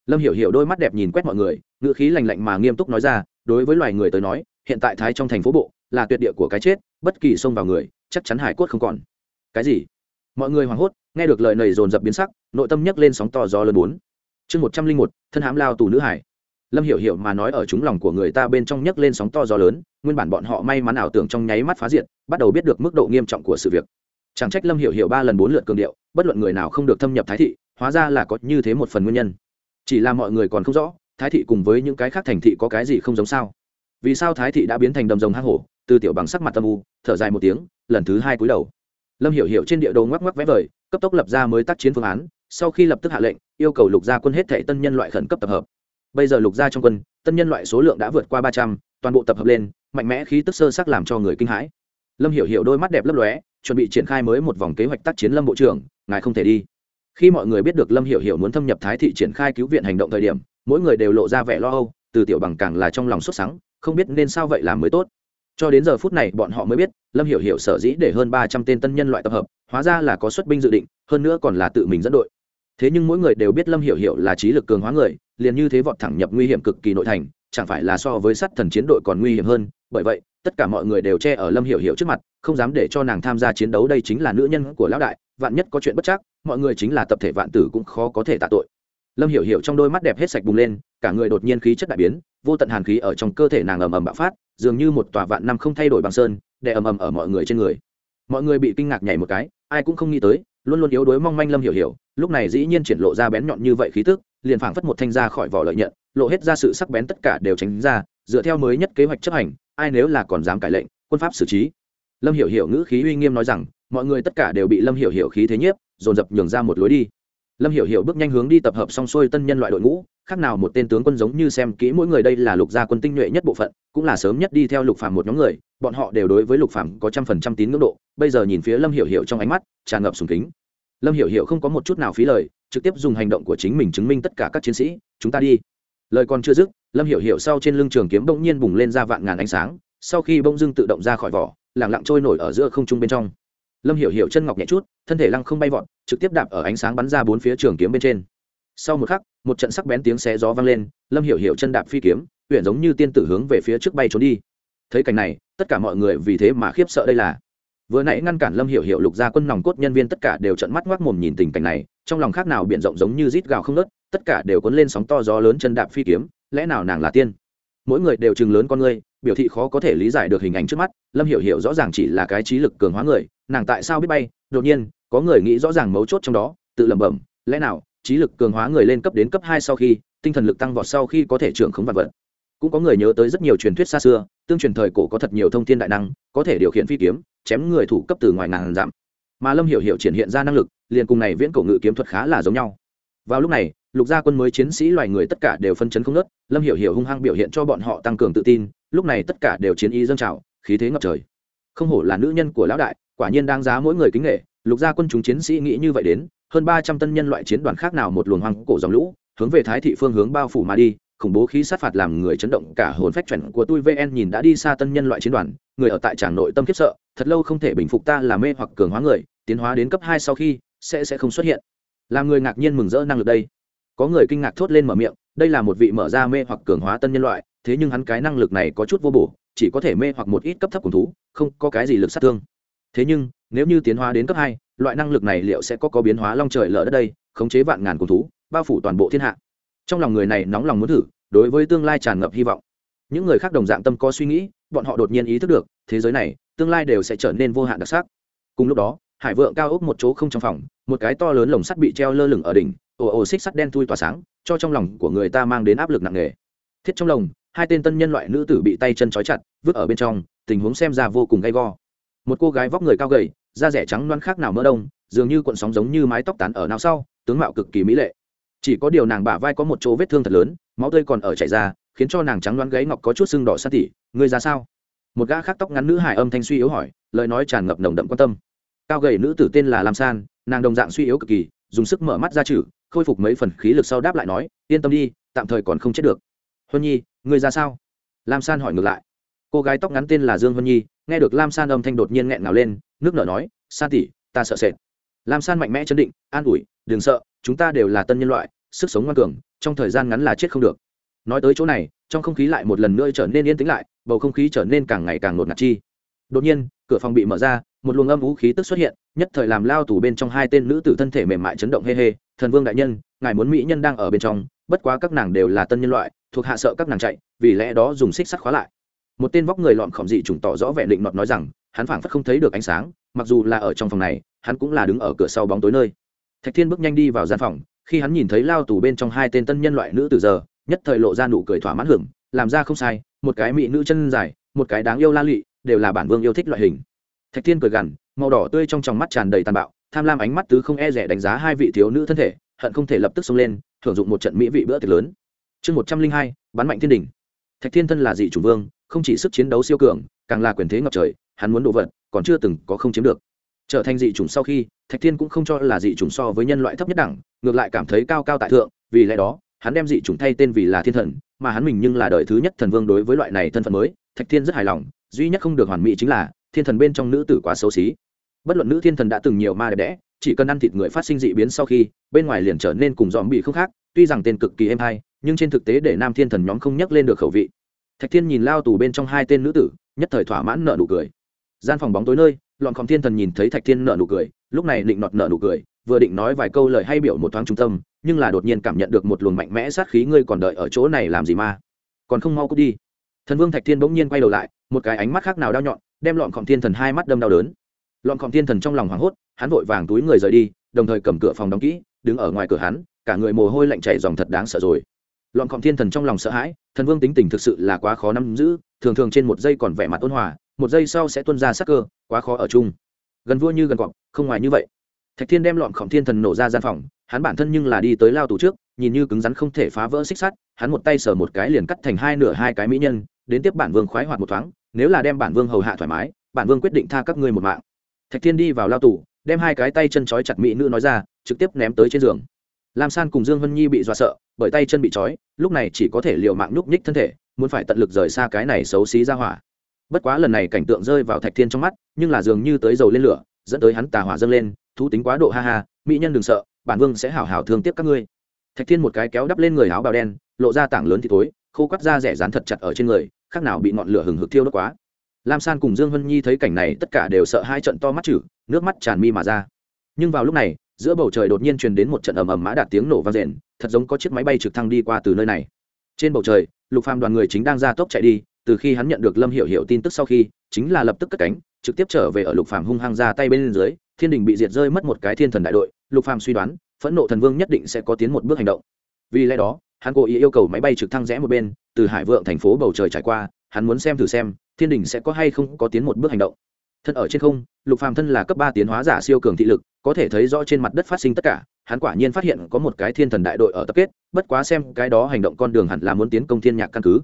Lâm hiểu hiểu đôi mắt đẹp nhìn quét mọi người, ngữ khí lành lạnh mà nghiêm túc nói ra, đối với loài người tới nói, hiện tại thái trong thành phố bộ là tuyệt địa của cái chết, bất kỳ xông vào người, chắc chắn hải quất không còn. Cái gì? Mọi người hoảng hốt, nghe được lời này dồn dập biến sắc, nội tâm nhấc lên sóng to gió lớn bốn. Chương một trăm linh một, thân hãm lao tù nữ hải lâm hiểu hiểu mà nói ở chúng lòng của người ta bên trong nhấc lên sóng to gió lớn, nguyên bản bọn họ may mắn ảo tưởng trong nháy mắt phá diện bắt đầu biết được mức độ nghiêm trọng của sự việc. Chẳng trách lâm hiểu hiểu ba lần bốn lượt cường điệu, bất luận người nào không được thâm nhập thái thị, hóa ra là có như thế một phần nguyên nhân. Chỉ là mọi người còn không rõ, thái thị cùng với những cái khác thành thị có cái gì không giống sao. Vì sao thái thị đã biến thành đầm rồng hang hổ, từ tiểu bằng sắc mặt tâm u, thở dài một tiếng, lần thứ hai cúi đầu. Lâm hiểu hiểu trên địa đồ ngoắc ngoắc vẽ vời, cấp tốc lập ra mới tác chiến phương án, sau khi lập tức hạ lệnh, yêu cầu lục gia quân hết thể tân nhân loại khẩn cấp tập hợp bây giờ lục gia trong quân, tân nhân loại số lượng đã vượt qua ba trăm, toàn bộ tập hợp lên, mạnh mẽ khí tức sơ sắc làm cho người kinh hãi. Lâm hiểu hiểu đôi mắt đẹp lấp lóe, chuẩn bị triển khai mới một vòng kế hoạch tác chiến lâm bộ trưởng, ngài không thể đi. Khi mọi người biết được lâm hiểu hiểu muốn thâm nhập thái thị triển khai cứu viện hành động thời điểm, mỗi người đều lộ ra vẻ lo âu, từ tiểu bằng càng là trong lòng xuất sáng không biết nên sao vậy làm mới tốt. Cho đến giờ phút này bọn họ mới biết, lâm hiểu hiểu sở dĩ để hơn ba trăm tên tân nhân loại tập hợp, hóa ra là có xuất binh dự định, hơn nữa còn là tự mình dẫn đội. Thế nhưng mỗi người đều biết lâm hiểu hiểu là trí lực cường hóa người liền như thế vọt thẳng nhập nguy hiểm cực kỳ nội thành, chẳng phải là so với sát thần chiến đội còn nguy hiểm hơn? Bởi vậy, tất cả mọi người đều che ở lâm hiểu hiểu trước mặt, không dám để cho nàng tham gia chiến đấu, đây chính là nữ nhân của lão đại, vạn nhất có chuyện bất chắc, mọi người chính là tập thể vạn tử cũng khó có thể tạ tội. Lâm hiểu hiểu trong đôi mắt đẹp hết sạch bùng lên, cả người đột nhiên khí chất đại biến, vô tận hàn khí ở trong cơ thể nàng ầm ầm bạo phát, dường như một tòa vạn năm không thay đổi bằng sơn, đè ầm ầm ở mọi người trên người. Mọi người bị kinh ngạc nhảy một cái, ai cũng không nghĩ tới, luôn luôn yếu đuối mong manh lâm hiểu hiểu, lúc này dĩ nhiên triển lộ ra bén nhọn như vậy khí tức liền phảng phất một thanh ra khỏi vỏ lợi nhận, lộ hết ra sự sắc bén tất cả đều tránh ra, dựa theo mới nhất kế hoạch chấp hành, ai nếu là còn dám cải lệnh, quân pháp xử trí. Lâm hiểu hiểu ngữ khí uy nghiêm nói rằng, mọi người tất cả đều bị lâm hiểu hiểu khí thế nhiếp, dồn dập nhường ra một lối đi. Lâm hiểu hiểu bước nhanh hướng đi tập hợp xong xuôi tân nhân loại đội ngũ, khác nào một tên tướng quân giống như xem kỹ mỗi người đây là lục gia quân tinh nhuệ nhất bộ phận, cũng là sớm nhất đi theo lục phàm một nhóm người, bọn họ đều đối với lục phàm có trăm phần trăm tín ngưỡng độ. Bây giờ nhìn phía lâm hiểu hiểu trong ánh mắt, tràn ngập sùng kính lâm hiểu hiểu không có một chút nào phí lời, trực tiếp dùng hành động của chính mình chứng minh tất cả các chiến sĩ, chúng ta đi. Lời còn chưa dứt, lâm hiểu hiểu sau trên lưng trường kiếm bỗng nhiên bùng lên ra vạn ngàn ánh sáng, sau khi bỗng dưng tự động ra khỏi vỏ, lẳng lặng trôi nổi ở giữa không trung bên trong. Lâm hiểu hiểu chân ngọc nhẹ chút, thân thể lăng không bay vọt, trực tiếp đạp ở ánh sáng bắn ra bốn phía trường kiếm bên trên. Sau một khắc, một trận sắc bén tiếng xé gió vang lên, lâm hiểu hiểu chân đạp phi kiếm huyện giống như tiên tử hướng về phía trước bay trốn đi. Thấy cảnh này, tất cả mọi người vì thế mà khiếp sợ đây là vừa nãy ngăn cản lâm hiểu hiểu lục gia quân nòng cốt nhân viên tất cả đều trận mắt ngoác mồm nhìn tình cảnh này, trong lòng khác nào biển rộng giống như rít gào không nớt tất cả đều cuốn lên sóng to gió lớn chân đạp phi kiếm, lẽ nào nàng là tiên? Mỗi người đều chừng lớn con ngươi, biểu thị khó có thể lý giải được hình ảnh trước mắt, lâm hiểu hiểu rõ ràng chỉ là cái trí lực cường hóa người, nàng tại sao biết bay? Đột nhiên, có người nghĩ rõ ràng mấu chốt trong đó, tự lẩm bẩm, lẽ nào, trí lực cường hóa người lên cấp đến cấp hai sau khi, tinh thần lực tăng vọt sau khi có thể trưởng khống vật vật? Cũng có người nhớ tới rất nhiều truyền thuyết xa xưa, tương truyền thời cổ có thật nhiều thông thiên đại năng, có thể điều khiển phi kiếm chém người thủ cấp từ ngoài ngàn dặm. Mà lâm hiểu hiểu triển hiện ra năng lực, liền cùng này viễn cổ ngự kiếm thuật khá là giống nhau. Vào lúc này, lục gia quân mới chiến sĩ loài người tất cả đều phân chấn không nớt, lâm hiểu hiểu hung hăng biểu hiện cho bọn họ tăng cường tự tin, lúc này tất cả đều chiến y dâng trào, khí thế ngập trời. Không hổ là nữ nhân của lão đại, quả nhiên đáng giá mỗi người kính nghệ lục gia quân chúng chiến sĩ nghĩ như vậy đến, hơn ba trăm tân nhân loại chiến đoàn khác nào một luồng hoang cổ dòng lũ, hướng về thái thị phương hướng bao phủ mà đi khủng bố khí sát phạt làm người chấn động cả hồn phách chuẩn của tôi vn nhìn đã đi xa tân nhân loại chiến đoàn, người ở tại tràng nội tâm khiếp sợ, thật lâu không thể bình phục ta là mê hoặc cường hóa người, tiến hóa đến cấp hai sau khi, sẽ sẽ không xuất hiện. Làm người ngạc nhiên mừng rỡ năng lực đây. Có người kinh ngạc thốt lên mở miệng, đây là một vị mở ra mê hoặc cường hóa tân nhân loại, thế nhưng hắn cái năng lực này có chút vô bổ, chỉ có thể mê hoặc một ít cấp thấp cùng thú, không có cái gì lực sát thương. Thế nhưng, nếu như tiến hóa đến cấp hai, loại năng lực này liệu sẽ có có biến hóa long trời lở đất đây, khống chế vạn ngàn cùng thú, bao phủ toàn bộ thiên hạ? Trong lòng người này nóng lòng muốn thử, đối với tương lai tràn ngập hy vọng. Những người khác đồng dạng tâm có suy nghĩ, bọn họ đột nhiên ý thức được, thế giới này, tương lai đều sẽ trở nên vô hạn đặc sắc. Cùng lúc đó, hải vượng cao ốc một chỗ không trong phòng, một cái to lớn lồng sắt bị treo lơ lửng ở đỉnh, ồ ồ xích sắt đen thui tỏa sáng, cho trong lòng của người ta mang đến áp lực nặng nề. Thiết trong lồng, hai tên tân nhân loại nữ tử bị tay chân trói chặt, vứt ở bên trong, tình huống xem ra vô cùng gay go. Một cô gái vóc người cao gầy, da rẻ trắng loan khác nào mỡ đông, dường như cuộn sóng giống như mái tóc tán ở nào sau, tướng mạo cực kỳ mỹ lệ chỉ có điều nàng bả vai có một chỗ vết thương thật lớn, máu tươi còn ở chảy ra, khiến cho nàng trắng loáng gáy ngọc có chút sưng đỏ sát tỉ. Ngươi ra sao? Một gã khác tóc ngắn nữ hải âm thanh suy yếu hỏi, lời nói tràn ngập nồng đậm quan tâm. Cao gầy nữ tử tên là lam san, nàng đồng dạng suy yếu cực kỳ, dùng sức mở mắt ra chử khôi phục mấy phần khí lực sau đáp lại nói, yên tâm đi, tạm thời còn không chết được. Huân nhi, ngươi ra sao? Lam san hỏi ngược lại. Cô gái tóc ngắn tên là dương huân nhi, nghe được lam san âm thanh đột nhiên nghẹn ngào lên, nước nở nói, san tỉ, ta sợ sệt. Lam san mạnh mẽ chấn định, an ủi, đừng sợ, chúng ta đều là tân nhân loại sức sống ngoan cường, trong thời gian ngắn là chết không được. Nói tới chỗ này, trong không khí lại một lần nữa trở nên yên tĩnh lại, bầu không khí trở nên càng ngày càng ngột ngạt chi. Đột nhiên, cửa phòng bị mở ra, một luồng âm vũ khí tức xuất hiện, nhất thời làm lao tù bên trong hai tên nữ tử thân thể mềm mại chấn động hê hê, thần vương đại nhân, ngài muốn mỹ nhân đang ở bên trong, bất quá các nàng đều là tân nhân loại, thuộc hạ sợ các nàng chạy, vì lẽ đó dùng xích sắt khóa lại. Một tên vóc người lọn khỏm dị trùng tỏ rõ vẻ định nọt nói rằng, hắn phảng phất không thấy được ánh sáng, mặc dù là ở trong phòng này, hắn cũng là đứng ở cửa sau bóng tối nơi. Thạch thiên bước nhanh đi vào gian phòng khi hắn nhìn thấy lao tù bên trong hai tên tân nhân loại nữ từ giờ, nhất thời lộ ra nụ cười thỏa mãn hưởng, làm ra không sai, một cái mỹ nữ chân dài, một cái đáng yêu la lụy đều là bản vương yêu thích loại hình. Thạch thiên cười gằn, màu đỏ tươi trong tròng mắt tràn đầy tàn bạo, tham lam ánh mắt tứ không e rẻ đánh giá hai vị thiếu nữ thân thể, hận không thể lập tức xông lên, thưởng dụng một trận mỹ vị bữa tiệc lớn. Chương một trăm linh hai, bắn mạnh thiên đình thạch thiên thân là dị chủ vương, không chỉ sức chiến đấu siêu cường, càng là quyền thế ngập trời, hắn muốn đồ vật, còn chưa từng có không chiếm được. Trở thành dị chủng sau khi, thạch thiên cũng không cho là dị chủng so với nhân loại thấp nhất đẳng ngược lại cảm thấy cao cao tại thượng, vì lẽ đó, hắn đem dị chủng thay tên vì là thiên thần, mà hắn mình nhưng là đời thứ nhất thần vương đối với loại này thân phận mới, thạch thiên rất hài lòng, duy nhất không được hoàn mỹ chính là, thiên thần bên trong nữ tử quá xấu xí. Bất luận nữ thiên thần đã từng nhiều ma đẹp đẽ, chỉ cần ăn thịt người phát sinh dị biến sau khi, bên ngoài liền trở nên cùng dòm bị không khác, tuy rằng tên cực kỳ êm hay, nhưng trên thực tế để nam thiên thần nhóm không nhắc lên được khẩu vị. Thạch thiên nhìn lao tù bên trong hai tên nữ tử, nhất thời thỏa mãn nợ nụ cười. Gian phòng bóng tối nơi, lọn khom thiên thần nhìn thấy thạch thiên nợ nụ cười, lúc này định nọt nợ nụ cười vừa định nói vài câu lời hay biểu một thoáng trung tâm, nhưng là đột nhiên cảm nhận được một luồng mạnh mẽ sát khí ngươi còn đợi ở chỗ này làm gì mà? Còn không mau cút đi. Thần vương thạch thiên bỗng nhiên quay đầu lại, một cái ánh mắt khác nào đau nhọn, đem lọn khom thiên thần hai mắt đâm đau đớn. Lọn khom thiên thần trong lòng hoảng hốt, hắn vội vàng túi người rời đi, đồng thời cầm cửa phòng đóng kỹ, đứng ở ngoài cửa hắn, cả người mồ hôi lạnh chảy dòng thật đáng sợ rồi. Lọn khom thiên thần trong lòng sợ hãi, thần vương tính tình thực sự là quá khó nắm giữ, thường thường trên một giây còn vẻ mặt ôn hòa, một giây sau sẽ tuân ra sắc cơ, quá khó ở chung. Gần vua như gần cọp, không ngoài như vậy thạch thiên đem lọn khổng thiên thần nổ ra gian phòng, hắn bản thân nhưng là đi tới lao tù trước, nhìn như cứng rắn không thể phá vỡ xích sắt, hắn một tay sờ một cái liền cắt thành hai nửa hai cái mỹ nhân, đến tiếp bản vương khoái hoạt một thoáng, nếu là đem bản vương hầu hạ thoải mái, bản vương quyết định tha các ngươi một mạng. Thạch thiên đi vào lao tù, đem hai cái tay chân trói chặt mỹ nữ nói ra, trực tiếp ném tới trên giường. Lam san cùng dương vân nhi bị dọa sợ, bởi tay chân bị trói, lúc này chỉ có thể liều mạng nhúc nhích thân thể, muốn phải tận lực rời xa cái này xấu xí ra hỏa. Bất quá lần này cảnh tượng rơi vào thạch thiên trong mắt, nhưng là dường như tới dầu lên lửa, dẫn tới hắn tà hỏa dâng lên thú tính quá độ ha ha, mỹ nhân đừng sợ, bản vương sẽ hảo hảo thương tiếc các ngươi. Thạch thiên một cái kéo đắp lên người áo bào đen, lộ ra tảng lớn thì tối khô quắt da rẻ dán thật chặt ở trên người, khác nào bị ngọn lửa hừng hực thiêu đốt quá. Lam san cùng dương hân nhi thấy cảnh này, tất cả đều sợ hai trận to mắt chử nước mắt tràn mi mà ra. Nhưng vào lúc này, giữa bầu trời đột nhiên truyền đến một trận ầm ầm mã đạt tiếng nổ vang rền, thật giống có chiếc máy bay trực thăng đi qua từ nơi này. Trên bầu trời, lục phàm đoàn người chính đang ra tốc chạy đi, từ khi hắn nhận được lâm hiểu hiểu tin tức sau khi, chính là lập tức cất cánh, trực tiếp trở về ở lục phàm hung hăng ra tay bên dưới thiên đình bị diệt rơi mất một cái thiên thần đại đội, lục phàm suy đoán, phẫn nộ thần vương nhất định sẽ có tiến một bước hành động. Vì lẽ đó, hắn cố ý yêu cầu máy bay trực thăng rẽ một bên, từ hải vượng thành phố bầu trời trải qua, hắn muốn xem thử xem, thiên đình sẽ có hay không có tiến một bước hành động. Thân ở trên không, lục phàm thân là cấp ba tiến hóa giả siêu cường thị lực, có thể thấy rõ trên mặt đất phát sinh tất cả, hắn quả nhiên phát hiện có một cái thiên thần đại đội ở tập kết, bất quá xem cái đó hành động con đường hẳn là muốn tiến công thiên nhạc căn cứ.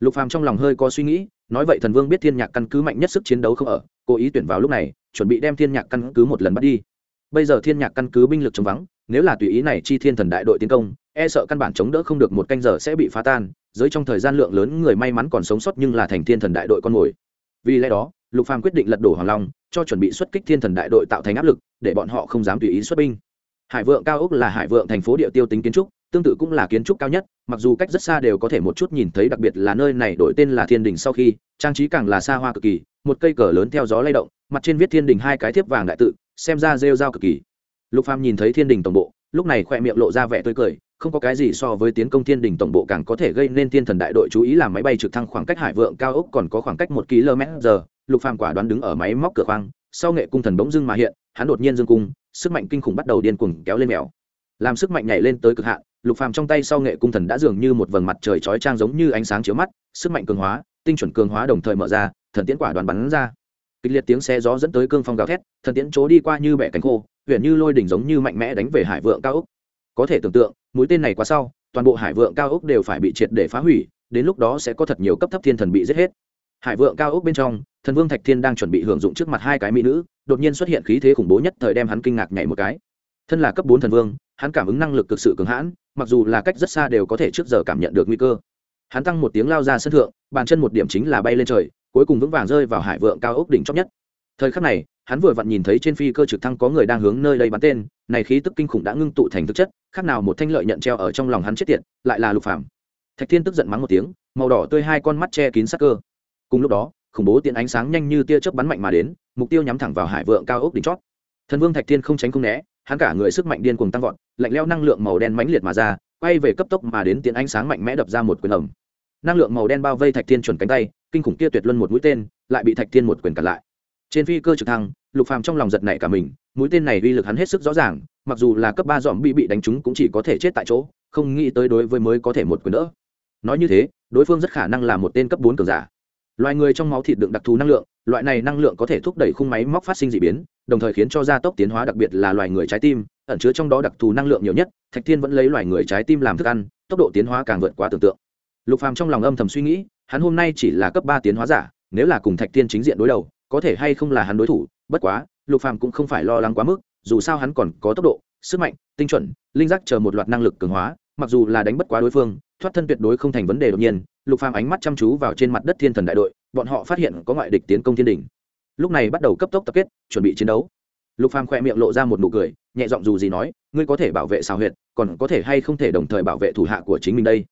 Lục phàm trong lòng hơi có suy nghĩ, nói vậy thần vương biết thiên nhạc căn cứ mạnh nhất sức chiến đấu không ở, cố ý tuyển vào lúc này chuẩn bị đem thiên nhạc căn cứ một lần bắt đi. Bây giờ thiên nhạc căn cứ binh lực chống vắng, nếu là tùy ý này chi thiên thần đại đội tiến công e sợ căn bản chống đỡ không được một canh giờ sẽ bị phá tan, giới trong thời gian lượng lớn người may mắn còn sống sót nhưng là thành thiên thần đại đội con mồi. Vì lẽ đó, lục phàm quyết định lật đổ hoàng long, cho chuẩn bị xuất kích thiên thần đại đội tạo thành áp lực, để bọn họ không dám tùy ý xuất binh. Hải vượng cao ốc là hải vượng thành phố địa tiêu tính kiến trúc, tương tự cũng là kiến trúc cao nhất, mặc dù cách rất xa đều có thể một chút nhìn thấy đặc biệt là nơi này đổi tên là thiên đình sau khi, trang trí càng là xa hoa cực kỳ, một cây cờ lớn theo gió lay động mặt trên viết thiên đình hai cái thiếp vàng đại tự, xem ra rêu rao cực kỳ. Lục phàm nhìn thấy thiên đình tổng bộ, lúc này khoe miệng lộ ra vẻ tươi cười, không có cái gì so với tiến công thiên đình tổng bộ càng có thể gây nên thiên thần đại đội chú ý làm máy bay trực thăng khoảng cách hải vượng cao ốc còn có khoảng cách một km giờ lục phàm quả đoán đứng ở máy móc cửa khoang, sau nghệ cung thần bỗng dưng mà hiện, hắn đột nhiên dương cung, sức mạnh kinh khủng bắt đầu điên cuồng kéo lên mèo. Làm sức mạnh nhảy lên tới cực hạn, lục phàm trong tay sau nghệ cung thần đã dường như một vầng mặt trời chói trang giống như ánh sáng chiếu mắt, sức mạnh cường hóa, tinh chuẩn cường hóa đồng thời mở ra, thần tiễn quả đoàn bắn ra kịch liệt tiếng xe gió dẫn tới cương phong gào thét, thần tiễn chỗ đi qua như bẻ cánh khô huyện như lôi đỉnh giống như mạnh mẽ đánh về hải vượng cao ốc. Có thể tưởng tượng, mũi tên này quá sau, toàn bộ hải vượng cao ốc đều phải bị triệt để phá hủy, đến lúc đó sẽ có thật nhiều cấp thấp thiên thần bị giết hết. Hải vượng cao ốc bên trong, thần vương thạch thiên đang chuẩn bị hưởng dụng trước mặt hai cái mỹ nữ, đột nhiên xuất hiện khí thế khủng bố nhất thời đem hắn kinh ngạc nhảy một cái. Thân là cấp bốn thần vương, hắn cảm ứng năng lực cực sự cường hãn, mặc dù là cách rất xa đều có thể trước giờ cảm nhận được nguy cơ hắn tăng một tiếng lao ra sân thượng, bàn chân một điểm chính là bay lên trời, cuối cùng vững vàng rơi vào hải vượng cao ốc đỉnh chót nhất. Thời khắc này, hắn vừa vặn nhìn thấy trên phi cơ trực thăng có người đang hướng nơi đây bắn tên, này khí tức kinh khủng đã ngưng tụ thành thực chất, khác nào một thanh lợi nhận treo ở trong lòng hắn chết tiệt, lại là lục phạm thạch thiên tức giận mắng một tiếng, màu đỏ tươi hai con mắt che kín sắc cơ. Cùng lúc đó, khủng bố tiện ánh sáng nhanh như tia chớp bắn mạnh mà đến, mục tiêu nhắm thẳng vào hải vượng cao ốc đỉnh chót thần vương thạch thiên không tránh không né, hắn cả người sức mạnh điên cuồng tăng vọt, lạnh leo năng lượng màu đen mãnh liệt mà ra, quay về cấp tốc mà đến tiện ánh sáng mạnh mẽ đập ra một quyền ẩm năng lượng màu đen bao vây thạch thiên chuẩn cánh tay, kinh khủng kia tuyệt luân một mũi tên, lại bị thạch thiên một quyền cản lại. Trên phi cơ trực thăng, lục phàm trong lòng giật nảy cả mình, mũi tên này uy lực hắn hết sức rõ ràng, mặc dù là cấp ba dòm bị bị đánh trúng cũng chỉ có thể chết tại chỗ, không nghĩ tới đối với mới có thể một quyền đỡ. Nói như thế, đối phương rất khả năng là một tên cấp bốn cường giả. Loài người trong máu thịt đựng đặc thù năng lượng, loại này năng lượng có thể thúc đẩy khung máy móc phát sinh d ị biến, đồng thời khiến cho gia tốc tiến hóa đặc biệt là loài người trái tim, ẩn chứa trong đó đặc thù năng lượng nhiều nhất, thạch thiên vẫn lấy loài người trái tim làm thức ăn, tốc độ tiến hóa càng vượt quá tưởng tượng lục phàm trong lòng âm thầm suy nghĩ, hắn hôm nay chỉ là cấp ba tiến hóa giả, nếu là cùng thạch thiên chính diện đối đầu, có thể hay không là hắn đối thủ, bất quá, lục phàm cũng không phải lo lắng quá mức, dù sao hắn còn có tốc độ, sức mạnh, tinh chuẩn, linh giác chờ một loạt năng lực cường hóa, mặc dù là đánh bất quá đối phương, thoát thân tuyệt đối không thành vấn đề đột nhiên, lục phàm ánh mắt chăm chú vào trên mặt đất thiên thần đại đội, bọn họ phát hiện có ngoại địch tiến công thiên đỉnh. Lúc này bắt đầu cấp tốc tập kết, chuẩn bị chiến đấu. Lục phàm khoe miệng lộ ra một nụ cười, nhẹ giọng dù gì nói, ngươi có thể bảo vệ xào huyệt, còn có thể hay không thể đồng thời bảo vệ thủ hạ của chính mình đây?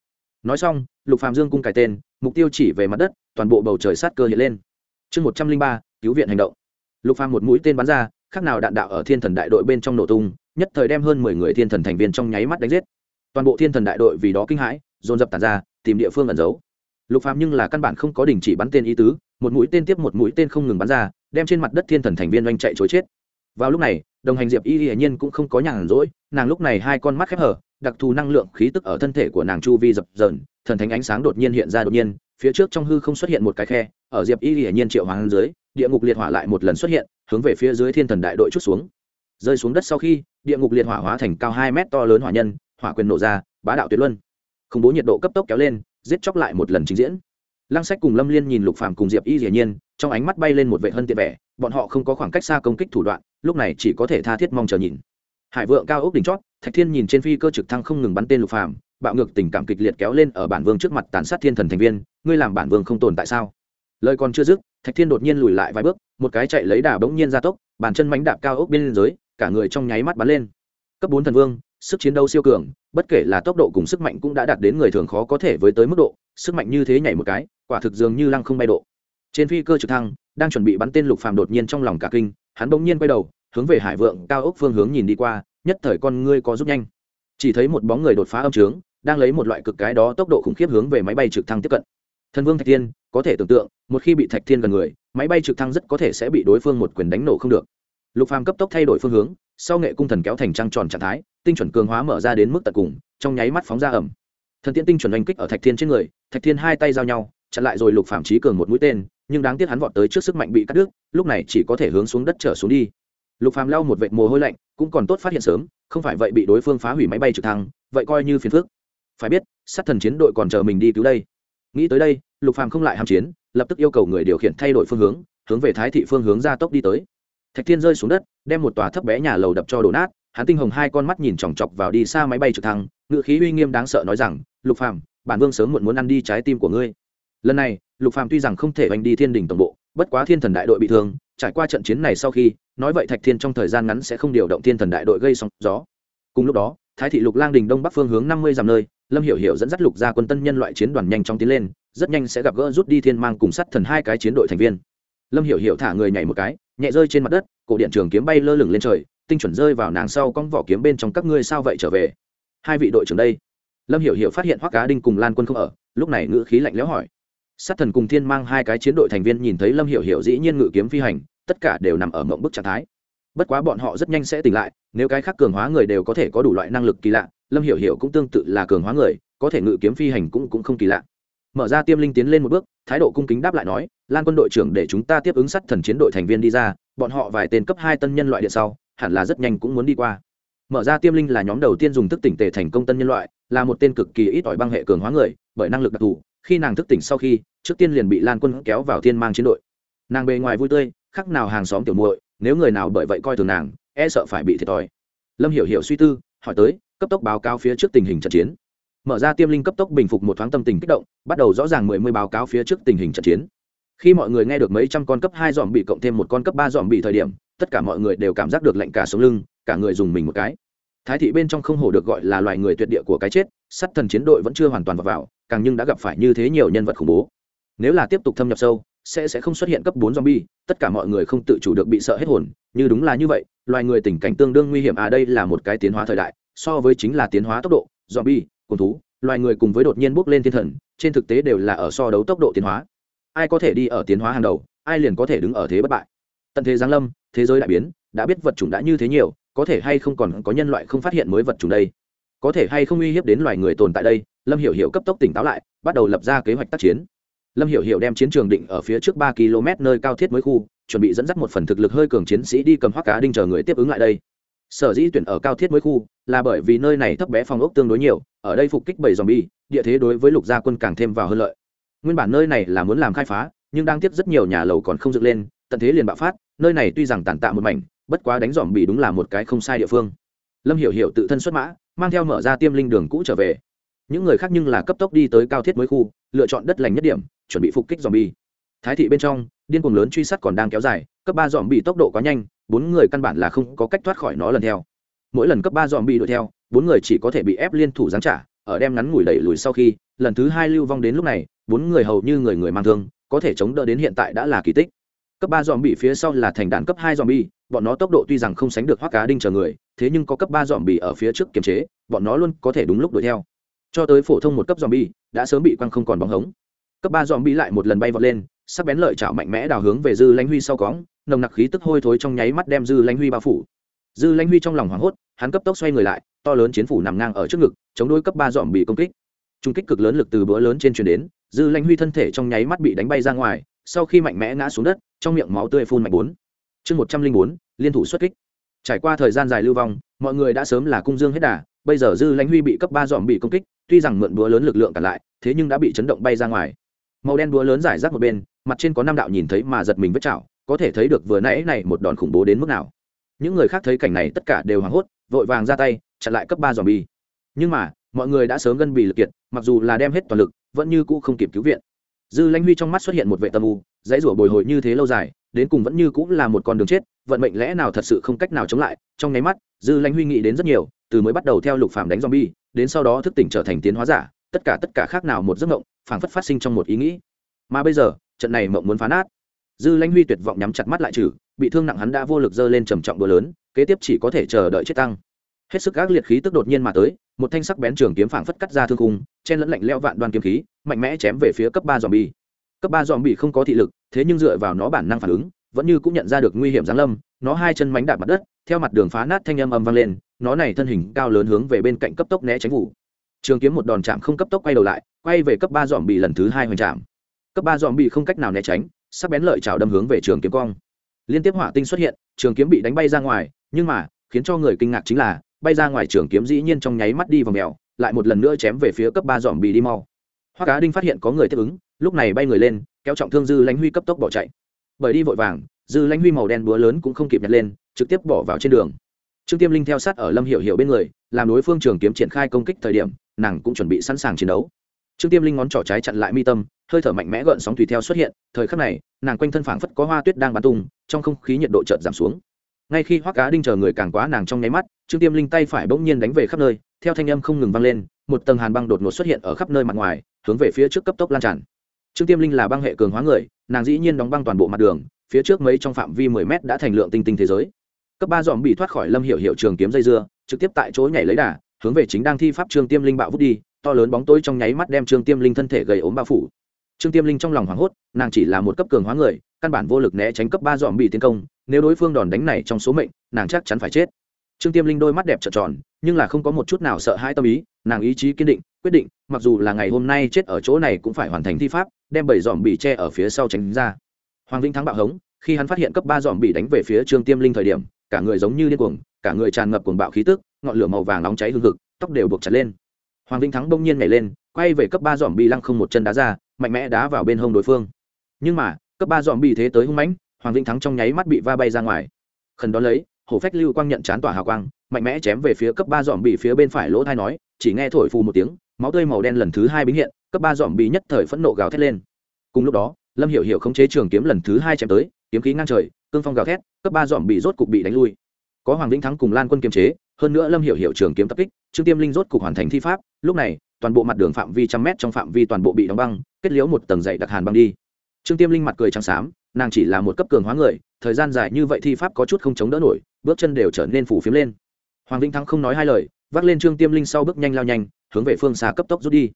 Nói xong, lục phàm dương cung cài tên, mục tiêu chỉ về mặt đất, toàn bộ bầu trời sát cơ hiện lên. Chương một trăm linh ba, cứu viện hành động. Lục phàm một mũi tên bắn ra, khác nào đạn đạo ở thiên thần đại đội bên trong nổ tung, nhất thời đem hơn mười người thiên thần thành viên trong nháy mắt đánh giết. Toàn bộ thiên thần đại đội vì đó kinh hãi, dồn dập tàn ra, tìm địa phương ẩn giấu. Lục phàm nhưng là căn bản không có đình chỉ bắn tên ý tứ, một mũi tên tiếp một mũi tên không ngừng bắn ra, đem trên mặt đất thiên thần thành viên oanh chạy chối chết. Vào lúc này, đồng hành diệp y hiển nhiên cũng không có nhàn rỗi, nàng lúc này hai con mắt khép hở đặc thù năng lượng khí tức ở thân thể của nàng chu vi dập dờn, thần thánh ánh sáng đột nhiên hiện ra đột nhiên, phía trước trong hư không xuất hiện một cái khe, ở diệp y hiển nhiên triệu hoàng dưới, địa ngục liệt hỏa lại một lần xuất hiện, hướng về phía dưới thiên thần đại đội chút xuống. Rơi xuống đất sau khi, địa ngục liệt hỏa hóa thành cao hai mét to lớn hỏa nhân, hỏa quyền nổ ra, bá đạo tuyệt luân. Khủng bố nhiệt độ cấp tốc kéo lên, giết chóc lại một lần trình diễn. Lăng sách cùng lâm liên nhìn lục phàm cùng diệp y hiển nhiên, trong ánh mắt bay lên một vệ hân tiện vẻ, bọn họ không có khoảng cách xa công kích thủ đoạn, lúc này chỉ có thể tha thiết mong chờ nhìn hải vượng cao ốc đỉnh chót, thạch thiên nhìn trên phi cơ trực thăng không ngừng bắn tên lục phàm, bạo ngược tình cảm kịch liệt kéo lên ở bản vương trước mặt tàn sát thiên thần thành viên, ngươi làm bản vương không tồn tại sao? Lời còn chưa dứt, thạch thiên đột nhiên lùi lại vài bước, một cái chạy lấy đà bỗng nhiên ra tốc, bàn chân mánh đạp cao ốc bên dưới, cả người trong nháy mắt bắn lên. Cấp bốn thần vương, sức chiến đấu siêu cường, bất kể là tốc độ cùng sức mạnh cũng đã đạt đến người thường khó có thể với tới mức độ, sức mạnh như thế nhảy một cái, quả thực dường như lăng không bay độ. Trên phi cơ trực thăng, đang chuẩn bị bắn tên lục phàm đột nhiên trong lòng cả kinh, hắn bỗng nhiên quay đầu hướng về hải vượng cao ốc phương hướng nhìn đi qua, nhất thời con ngươi có giúp nhanh. Chỉ thấy một bóng người đột phá âm trướng, đang lấy một loại cực cái đó tốc độ khủng khiếp hướng về máy bay trực thăng tiếp cận. Thần vương thạch thiên, có thể tưởng tượng, một khi bị thạch thiên gần người, máy bay trực thăng rất có thể sẽ bị đối phương một quyền đánh nổ không được. Lục phàm cấp tốc thay đổi phương hướng, sau nghệ cung thần kéo thành trăng tròn trạng thái, tinh chuẩn cường hóa mở ra đến mức tận cùng, trong nháy mắt phóng ra ẩm thần tiễn tinh chuẩn oanh kích ở thạch thiên trên người, thạch thiên hai tay giao nhau, chặn lại rồi lục phàm trí cường một mũi tên, nhưng đáng tiếc hắn vọt tới trước sức mạnh bị cắt đứt, lúc này chỉ có thể hướng xuống đất trở xuống đi lục phàm lau một vệt mồ hôi lạnh, cũng còn tốt phát hiện sớm, không phải vậy bị đối phương phá hủy máy bay trực thăng, vậy coi như phiền phức. Phải biết, sát thần chiến đội còn chờ mình đi cứu đây. Nghĩ tới đây, lục phàm không lại ham chiến, lập tức yêu cầu người điều khiển thay đổi phương hướng hướng về thái thị phương hướng ra tốc đi tới. Thạch thiên rơi xuống đất, đem một tòa thấp bé nhà lầu đập cho đổ nát, hắn tinh hồng hai con mắt nhìn chòng chọc vào đi xa máy bay trực thăng ngự khí uy nghiêm đáng sợ nói rằng, lục phàm, bản vương sớm muộn muốn ăn đi trái tim của ngươi. Lần này, lục phàm tuy rằng không thể oanh đi thiên đình tổng bộ, bất quá thiên thần đại đội bị thương trải qua trận chiến này sau khi, nói vậy thạch thiên trong thời gian ngắn sẽ không điều động thiên thần đại đội gây sóng gió. Cùng lúc đó, thái thị lục lang đình đông bắc phương hướng năm mươi dặm nơi, lâm hiểu hiểu dẫn dắt lục gia quân tân nhân loại chiến đoàn nhanh chóng tiến lên, rất nhanh sẽ gặp gỡ rút đi thiên mang cùng sắt thần hai cái chiến đội thành viên. Lâm hiểu hiểu thả người nhảy một cái, nhẹ rơi trên mặt đất, cổ điện trường kiếm bay lơ lửng lên trời, tinh chuẩn rơi vào nàng sau con vỏ kiếm bên trong các ngươi sao vậy trở về? Hai vị đội trưởng đây. Lâm hiểu hiểu phát hiện hoắc cá đinh cùng lan quân không ở, lúc này ngữ khí lạnh lẽo hỏi sát thần cùng thiên mang hai cái chiến đội thành viên nhìn thấy lâm hiểu hiểu dĩ nhiên ngự kiếm phi hành, tất cả đều nằm ở mộng bức trạng thái. Bất quá bọn họ rất nhanh sẽ tỉnh lại, nếu cái khác cường hóa người đều có thể có đủ loại năng lực kỳ lạ, lâm hiểu hiểu cũng tương tự là cường hóa người, có thể ngự kiếm phi hành cũng cũng không kỳ lạ. Mở ra tiêm linh tiến lên một bước, thái độ cung kính đáp lại nói, lan quân đội trưởng để chúng ta tiếp ứng sát thần chiến đội thành viên đi ra, bọn họ vài tên cấp hai tân nhân loại điện sau, hẳn là rất nhanh cũng muốn đi qua. Mở ra tiêm linh là nhóm đầu tiên dùng thức tỉnh tề thành công tân nhân loại, là một tên cực kỳ ít ỏi băng hệ cường hóa người, bởi năng lực đặc thù khi nàng thức tỉnh sau khi, trước tiên liền bị lan quân kéo vào thiên mang chiến đội. Nàng bề ngoài vui tươi khắc nào hàng xóm tiểu muội, nếu người nào bởi vậy coi thường nàng e sợ phải bị thiệt thòi. Lâm hiểu hiểu suy tư, hỏi tới, cấp tốc báo cáo phía trước tình hình trận chiến. Mở ra tiêm linh cấp tốc bình phục một thoáng tâm tình kích động, bắt đầu rõ ràng mười mươi báo cáo phía trước tình hình trận chiến. Khi mọi người nghe được mấy trăm con cấp hai dòm bị cộng thêm một con cấp ba dòm bị thời điểm, tất cả mọi người đều cảm giác được lạnh cả sống lưng, cả người dùng mình một cái. Thái thị bên trong không hổ được gọi là loài người tuyệt địa của cái chết sắt thần chiến đội vẫn chưa hoàn toàn vào, vào càng nhưng đã gặp phải như thế nhiều nhân vật khủng bố nếu là tiếp tục thâm nhập sâu sẽ sẽ không xuất hiện cấp bốn zombie, tất cả mọi người không tự chủ được bị sợ hết hồn, như đúng là như vậy, loài người tình cảnh tương đương nguy hiểm à đây là một cái tiến hóa thời đại, so với chính là tiến hóa tốc độ, zombie, cùng thú, loài người cùng với đột nhiên bước lên thiên thần, trên thực tế đều là ở so đấu tốc độ tiến hóa. Ai có thể đi ở tiến hóa hàng đầu, ai liền có thể đứng ở thế bất bại. Tận thế giáng lâm, thế giới đại biến, đã biết vật chủng đã như thế nhiều, có thể hay không còn có nhân loại không phát hiện mới vật chủng đây? Có thể hay không uy hiếp đến loài người tồn tại đây? Lâm Hiểu Hiểu cấp tốc tỉnh táo lại, bắt đầu lập ra kế hoạch tác chiến. Lâm hiểu hiểu đem chiến trường định ở phía trước ba km nơi cao thiết mới khu chuẩn bị dẫn dắt một phần thực lực hơi cường chiến sĩ đi cầm hoác cá đinh chờ người tiếp ứng lại đây. Sở dĩ tuyển ở cao thiết mới khu là bởi vì nơi này thấp bé phòng ốc tương đối nhiều ở đây phục kích bảy dòng bi địa thế đối với lục gia quân càng thêm vào hơn lợi. Nguyên bản nơi này là muốn làm khai phá nhưng đang tiếp rất nhiều nhà lầu còn không dựng lên tận thế liền bạo phát nơi này tuy rằng tàn tạ một mảnh bất quá đánh dòm bị đúng là một cái không sai địa phương. Lâm hiểu hiểu tự thân xuất mã mang theo mở ra tiêm linh đường cũ trở về. Những người khác nhưng là cấp tốc đi tới cao thiết mới khu, lựa chọn đất lành nhất điểm, chuẩn bị phục kích dòm bi thái thị bên trong, điên cuồng lớn truy sát còn đang kéo dài, cấp ba dòm bị tốc độ quá nhanh, bốn người căn bản là không có cách thoát khỏi nó lần theo. Mỗi lần cấp ba dòm bị đuổi theo, bốn người chỉ có thể bị ép liên thủ giáng trả, ở đem ngắn ngủi đẩy lùi sau khi, lần thứ hai lưu vong đến lúc này, bốn người hầu như người người mang thương, có thể chống đỡ đến hiện tại đã là kỳ tích. Cấp ba dòm bị phía sau là thành đàn cấp hai dòm bi bọn nó tốc độ tuy rằng không sánh được hoác cá đinh chờ người thế nhưng có cấp ba dòm bì ở phía trước kiềm chế, bọn nó luôn có thể đúng lúc đuổi theo. Cho tới phổ thông một cấp dòm bì đã sớm bị quăng không còn bóng hống. Cấp ba dòm bì lại một lần bay vọt lên, sắc bén lợi chảo mạnh mẽ đào hướng về dư lãnh huy sau cóng nồng nặc khí tức hôi thối trong nháy mắt đem dư lãnh huy bao phủ. Dư lãnh huy trong lòng hoảng hốt, hắn cấp tốc xoay người lại, to lớn chiến phủ nằm ngang ở trước ngực, chống đối cấp ba dòm bị công kích. Trung kích cực lớn lực từ bữa lớn trên truyền đến, dư lãnh huy thân thể trong nháy mắt bị đánh bay ra ngoài, sau khi mạnh mẽ ngã xuống đất, trong miệng máu tươi phun mạnh bốn. Chương một trăm linh bốn, liên thủ xuất kích trải qua thời gian dài lưu vong, mọi người đã sớm là cung dương hết đà, bây giờ dư lãnh huy bị cấp ba dòm bị công kích, tuy rằng mượn búa lớn lực lượng cả lại, thế nhưng đã bị chấn động bay ra ngoài. Màu đen búa lớn giải rác một bên, mặt trên có năm đạo nhìn thấy mà giật mình vết chảo, có thể thấy được vừa nãy này một đòn khủng bố đến mức nào. Những người khác thấy cảnh này tất cả đều hoảng hốt, vội vàng ra tay, chặn lại cấp ba dòm bi nhưng mà, mọi người đã sớm gân bì lực kiệt, mặc dù là đem hết toàn lực, vẫn như cũ không kịp cứu viện. Dư lãnh huy trong mắt xuất hiện một vệ tâm u, dãy rủa bồi hồi như thế lâu dài đến cùng vẫn như cũng là một con đường chết vận mệnh lẽ nào thật sự không cách nào chống lại. Trong nháy mắt dư lãnh huy nghĩ đến rất nhiều từ mới bắt đầu theo lục phàm đánh zombie đến sau đó thức tỉnh trở thành tiến hóa giả tất cả tất cả khác nào một giấc mộng phảng phất phát sinh trong một ý nghĩ. Mà bây giờ trận này mộng muốn phá nát. Dư lãnh huy tuyệt vọng nhắm chặt mắt lại trừ bị thương nặng hắn đã vô lực dơ lên trầm trọng đua lớn kế tiếp chỉ có thể chờ đợi chết tăng. Hết sức ác liệt khí tức đột nhiên mà tới một thanh sắc bén trường kiếm phảng phất cắt ra thương khung, chen lẫn lạnh leo vạn đoan kiếm khí mạnh mẽ chém về phía cấp ba dòm bi cấp ba dòm bị không có thị lực, thế nhưng dựa vào nó bản năng phản ứng, vẫn như cũng nhận ra được nguy hiểm giáng lâm, nó hai chân mánh đạp mặt đất, theo mặt đường phá nát thanh âm âm vang lên, nó này thân hình cao lớn hướng về bên cạnh cấp tốc né tránh vụ. Trường kiếm một đòn chạm không cấp tốc quay đầu lại, quay về cấp ba dòm bị lần thứ hai hoành chạm. Cấp ba dòm bị không cách nào né tránh, sắc bén lợi chảo đâm hướng về trường kiếm cong. Liên tiếp hỏa tinh xuất hiện, trường kiếm bị đánh bay ra ngoài, nhưng mà, khiến cho người kinh ngạc chính là, bay ra ngoài trường kiếm dĩ nhiên trong nháy mắt đi vào mèo, lại một lần nữa chém về phía cấp ba dòm bị đi mau hoa cá đinh phát hiện có người tiếp ứng, lúc này bay người lên, kéo trọng thương dư lãnh huy cấp tốc bỏ chạy. Bởi đi vội vàng, dư lãnh huy màu đen búa lớn cũng không kịp nhặt lên, trực tiếp bỏ vào trên đường. Trương tiêm linh theo sát ở lâm hiệu hiệu bên người, làm đối phương trường kiếm triển khai công kích thời điểm, nàng cũng chuẩn bị sẵn sàng chiến đấu. Trương tiêm linh ngón trỏ trái chặn lại mi tâm, hơi thở mạnh mẽ gợn sóng tùy theo xuất hiện, thời khắc này, nàng quanh thân phảng phất có hoa tuyết đang bắn tung, trong không khí nhiệt độ chợt giảm xuống. Ngay khi hoắc cá đinh chờ người càng quá nàng trong nháy mắt, trương tiêm linh tay phải bỗng nhiên đánh về khắp nơi, theo thanh âm không ngừng vang lên một tầng hàn băng đột ngột xuất hiện ở khắp nơi mặt ngoài, hướng về phía trước cấp tốc lan tràn. Trương tiêm linh là băng hệ cường hóa người, nàng dĩ nhiên đóng băng toàn bộ mặt đường, phía trước mấy trong phạm vi mười mét đã thành lượng tinh tinh thế giới. Cấp ba dòm bị thoát khỏi lâm hiệu hiệu trường kiếm dây dưa, trực tiếp tại chỗ nhảy lấy đà, hướng về chính đang thi pháp trương tiêm linh bạo vút đi, to lớn bóng tối trong nháy mắt đem trương tiêm linh thân thể gầy ốm bao phủ. Trương tiêm linh trong lòng hoảng hốt, nàng chỉ là một cấp cường hóa người, căn bản vô lực né tránh cấp ba dòm bị tiến công, nếu đối phương đòn đánh này trong số mệnh, nàng chắc chắn phải chết. Trương tiêm linh đôi mắt đẹp trợn tròn, nhưng là không có một chút nào sợ hãi tâm ý nàng ý chí kiên định, quyết định, mặc dù là ngày hôm nay chết ở chỗ này cũng phải hoàn thành thi pháp, đem bảy dòm bị che ở phía sau tránh ra. Hoàng vĩnh thắng bạo hống, khi hắn phát hiện cấp ba dòm bị đánh về phía trương tiêm linh thời điểm, cả người giống như điên cuồng, cả người tràn ngập cuồng bạo khí tức, ngọn lửa màu vàng nóng cháy hương thực tóc đều buộc chặt lên. Hoàng vĩnh thắng bỗng nhiên nhảy lên, quay về cấp ba dòm bị lăng không một chân đá ra, mạnh mẽ đá vào bên hông đối phương. Nhưng mà, cấp ba dòm bị thế tới hung mãnh, hoàng vĩnh thắng trong nháy mắt bị va bay ra ngoài. Khẩn đó lấy hổ phách lưu quang nhận chán tỏa hào quang, mạnh mẽ chém về phía cấp ba dòm bị phía bên phải lỗ thai nói, chỉ nghe thổi phù một tiếng, máu tươi màu đen lần thứ hai bính hiện, cấp ba dòm bị nhất thời phẫn nộ gào thét lên. Cùng lúc đó, lâm hiểu hiểu khống chế trường kiếm lần thứ hai chém tới, kiếm khí ngang trời, cương phong gào thét, cấp ba dòm bị rốt cục bị đánh lui. Có hoàng vĩnh thắng cùng lan quân kiềm chế, hơn nữa lâm hiểu hiểu trường kiếm tập kích, trương tiêm linh rốt cục hoàn thành thi pháp, lúc này, toàn bộ mặt đường phạm vi trăm mét trong phạm vi toàn bộ bị đóng băng, kết liễu một tầng dày đặc hàn băng đi. Trương tiêm linh mặt cười trắng xám nàng chỉ là một cấp cường hóa người, thời gian dài như vậy thi pháp có chút không chống đỡ nổi, bước chân đều trở nên phủ phiếm lên. Hoàng vĩnh thắng không nói hai lời, vác lên trương tiêm linh sau bước nhanh lao nhanh, hướng về phương xa cấp tốc rút đi.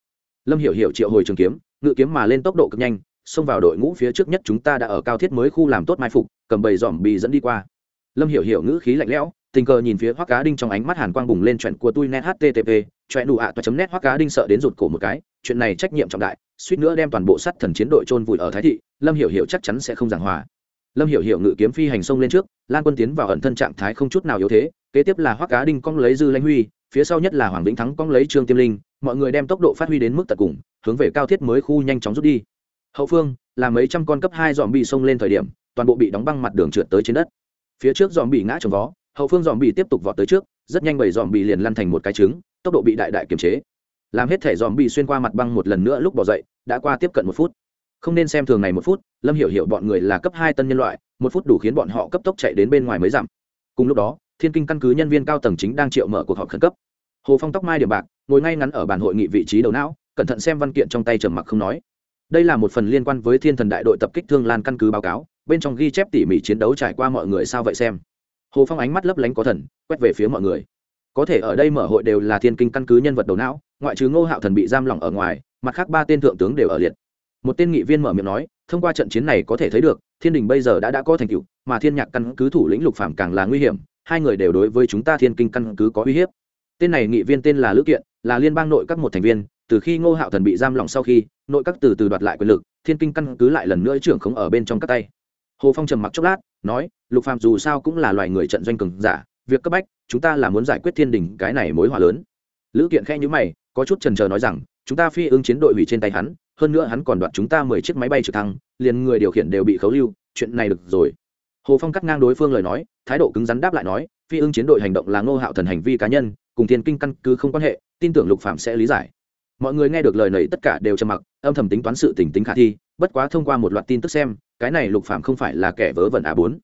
Lâm hiểu hiểu triệu hồi trường kiếm, ngự kiếm mà lên tốc độ cực nhanh, xông vào đội ngũ phía trước nhất chúng ta đã ở cao thiết mới khu làm tốt mai phục, cầm bầy dòm bì dẫn đi qua. Lâm hiểu hiểu ngữ khí lạnh lẽo, tình cờ nhìn phía hoác cá đinh trong ánh mắt hàn quang bùng lên chuyện của tôi net http chuyện đủ ạ toa chấm net hoác cá đinh sợ đến rụt cổ một cái, chuyện này trách nhiệm trọng đại, suýt nữa đem toàn bộ sắt thần chiến đội chôn vùi ở thái thị lâm hiểu hiểu chắc chắn sẽ không giảng hòa. Lâm hiểu hiểu ngự kiếm phi hành sông lên trước, lan quân tiến vào ẩn thân trạng thái không chút nào yếu thế, kế tiếp là hoắc cá đinh cong lấy dư lãnh huy, phía sau nhất là hoàng vĩnh thắng cong lấy trương tiêm linh, mọi người đem tốc độ phát huy đến mức tận cùng, hướng về cao thiết mới khu nhanh chóng rút đi. Hậu phương, là mấy trăm con cấp hai dòm bị sông lên thời điểm, toàn bộ bị đóng băng mặt đường trượt tới trên đất. Phía trước dòm bị ngã trồng vó, hậu phương dòm bị tiếp tục vọt tới trước, rất nhanh bảy dòm bị liền lăn thành một cái trứng, tốc độ bị đại đại kiềm chế. Làm hết thể dòm bị xuyên qua mặt băng một lần nữa lúc bỏ dậy, đã qua tiếp cận một phút không nên xem thường này một phút, lâm hiểu hiểu bọn người là cấp hai tân nhân loại, một phút đủ khiến bọn họ cấp tốc chạy đến bên ngoài mới giảm cùng lúc đó, thiên kinh căn cứ nhân viên cao tầng chính đang triệu mở cuộc họp khẩn cấp. Hồ phong tóc mai điểm bạc, ngồi ngay ngắn ở bàn hội nghị vị trí đầu não, cẩn thận xem văn kiện trong tay trầm mặc không nói. Đây là một phần liên quan với thiên thần đại đội tập kích thương lan căn cứ báo cáo, bên trong ghi chép tỉ mỉ chiến đấu trải qua mọi người sao vậy xem. Hồ phong ánh mắt lấp lánh có thần, quét về phía mọi người. Có thể ở đây mở hội đều là thiên kinh căn cứ nhân vật đầu não, ngoại trừ ngô hạo thần bị giam lỏng ở ngoài, mặt khác ba tên thượng tướng đều ở liệt một tên nghị viên mở miệng nói, thông qua trận chiến này có thể thấy được, thiên đình bây giờ đã đã có thành tựu, mà thiên nhạc căn cứ thủ lĩnh lục phạm càng là nguy hiểm, hai người đều đối với chúng ta thiên kinh căn cứ có uy hiếp. Tên này nghị viên tên là lữ kiện, là liên bang nội các một thành viên, từ khi ngô hạo thần bị giam lỏng sau khi, nội các từ từ đoạt lại quyền lực, thiên kinh căn cứ lại lần nữa trưởng không ở bên trong các tay. Hồ phong trầm mặc chốc lát, nói, lục phạm dù sao cũng là loài người trận doanh cường giả, việc cấp bách, chúng ta là muốn giải quyết thiên đình cái này mối hòa lớn. Lữ kiện khe nhữ mày, có chút trần trờ nói rằng, chúng ta phi ứng chiến đội hủy trên tay hắn hơn nữa hắn còn đoạt chúng ta mười chiếc máy bay trực thăng, liền người điều khiển đều bị khấu lưu, chuyện này được rồi. Hồ phong cắt ngang đối phương lời nói, thái độ cứng rắn đáp lại nói, phi ưng chiến đội hành động là ngô hạo thần hành vi cá nhân, cùng thiên kinh căn cứ không quan hệ, tin tưởng lục phạm sẽ lý giải. Mọi người nghe được lời này tất cả đều trầm mặc, âm thầm tính toán sự tình tính khả thi, bất quá thông qua một loạt tin tức xem, cái này lục phạm không phải là kẻ vớ vẩn a bốn.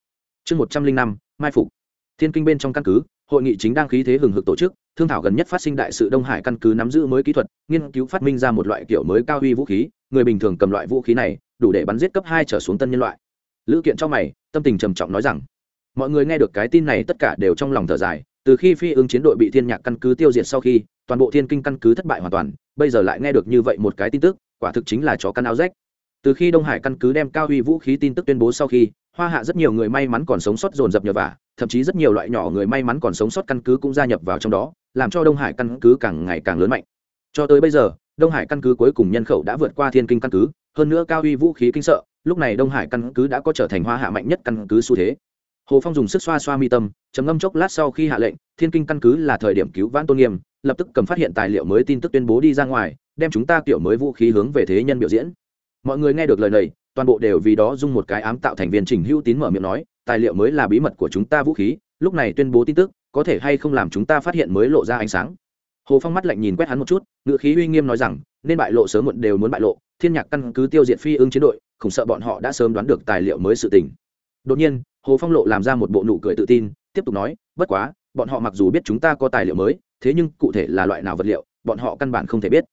Chương một trăm linh năm, mai phục. Thiên kinh bên trong căn cứ hội nghị chính đang khí thế hừng hực tổ chức, thương thảo gần nhất phát sinh đại sự đông hải căn cứ nắm giữ mới kỹ thuật, nghiên cứu phát minh ra một loại kiểu mới cao huy vũ khí, người bình thường cầm loại vũ khí này, đủ để bắn giết cấp hai trở xuống tân nhân loại. Lữ kiện cho mày, tâm tình trầm trọng nói rằng, mọi người nghe được cái tin này tất cả đều trong lòng thở dài, từ khi phi ứng chiến đội bị thiên nhạc căn cứ tiêu diệt sau khi, toàn bộ thiên kinh căn cứ thất bại hoàn toàn, bây giờ lại nghe được như vậy một cái tin tức, quả thực chính là chó căn áo rách. Từ khi đông hải căn cứ đem cao huy vũ khí tin tức tuyên bố sau khi hoa hạ rất nhiều người may mắn còn sống sót dồn dập nhờ vả, thậm chí rất nhiều loại nhỏ người may mắn còn sống sót căn cứ cũng gia nhập vào trong đó, làm cho đông hải căn cứ càng ngày càng lớn mạnh. Cho tới bây giờ, đông hải căn cứ cuối cùng nhân khẩu đã vượt qua thiên kinh căn cứ, hơn nữa cao uy vũ khí kinh sợ, lúc này đông hải căn cứ đã có trở thành hoa hạ mạnh nhất căn cứ xu thế. Hồ phong dùng sức xoa xoa mi tâm chấm ngâm chốc lát sau khi hạ lệnh, thiên kinh căn cứ là thời điểm cứu vãn tôn nghiêm, lập tức cầm phát hiện tài liệu mới tin tức tuyên bố đi ra ngoài, đem chúng ta kiểu mới vũ khí hướng về thế nhân biểu diễn. Mọi người nghe được lời này toàn bộ đều vì đó dung một cái ám tạo thành viên trình hữu tín mở miệng nói, tài liệu mới là bí mật của chúng ta vũ khí, lúc này tuyên bố tin tức, có thể hay không làm chúng ta phát hiện mới lộ ra ánh sáng. Hồ phong mắt lạnh nhìn quét hắn một chút ngự khí uy nghiêm nói rằng, nên bại lộ sớm muộn đều muốn bại lộ, thiên nhạc căn cứ tiêu diệt phi ứng chiến đội, không sợ bọn họ đã sớm đoán được tài liệu mới sự tình. Đột nhiên, hồ phong lộ làm ra một bộ nụ cười tự tin, tiếp tục nói, bất quá, bọn họ mặc dù biết chúng ta có tài liệu mới, thế nhưng cụ thể là loại nào vật liệu, bọn họ căn bản không thể biết.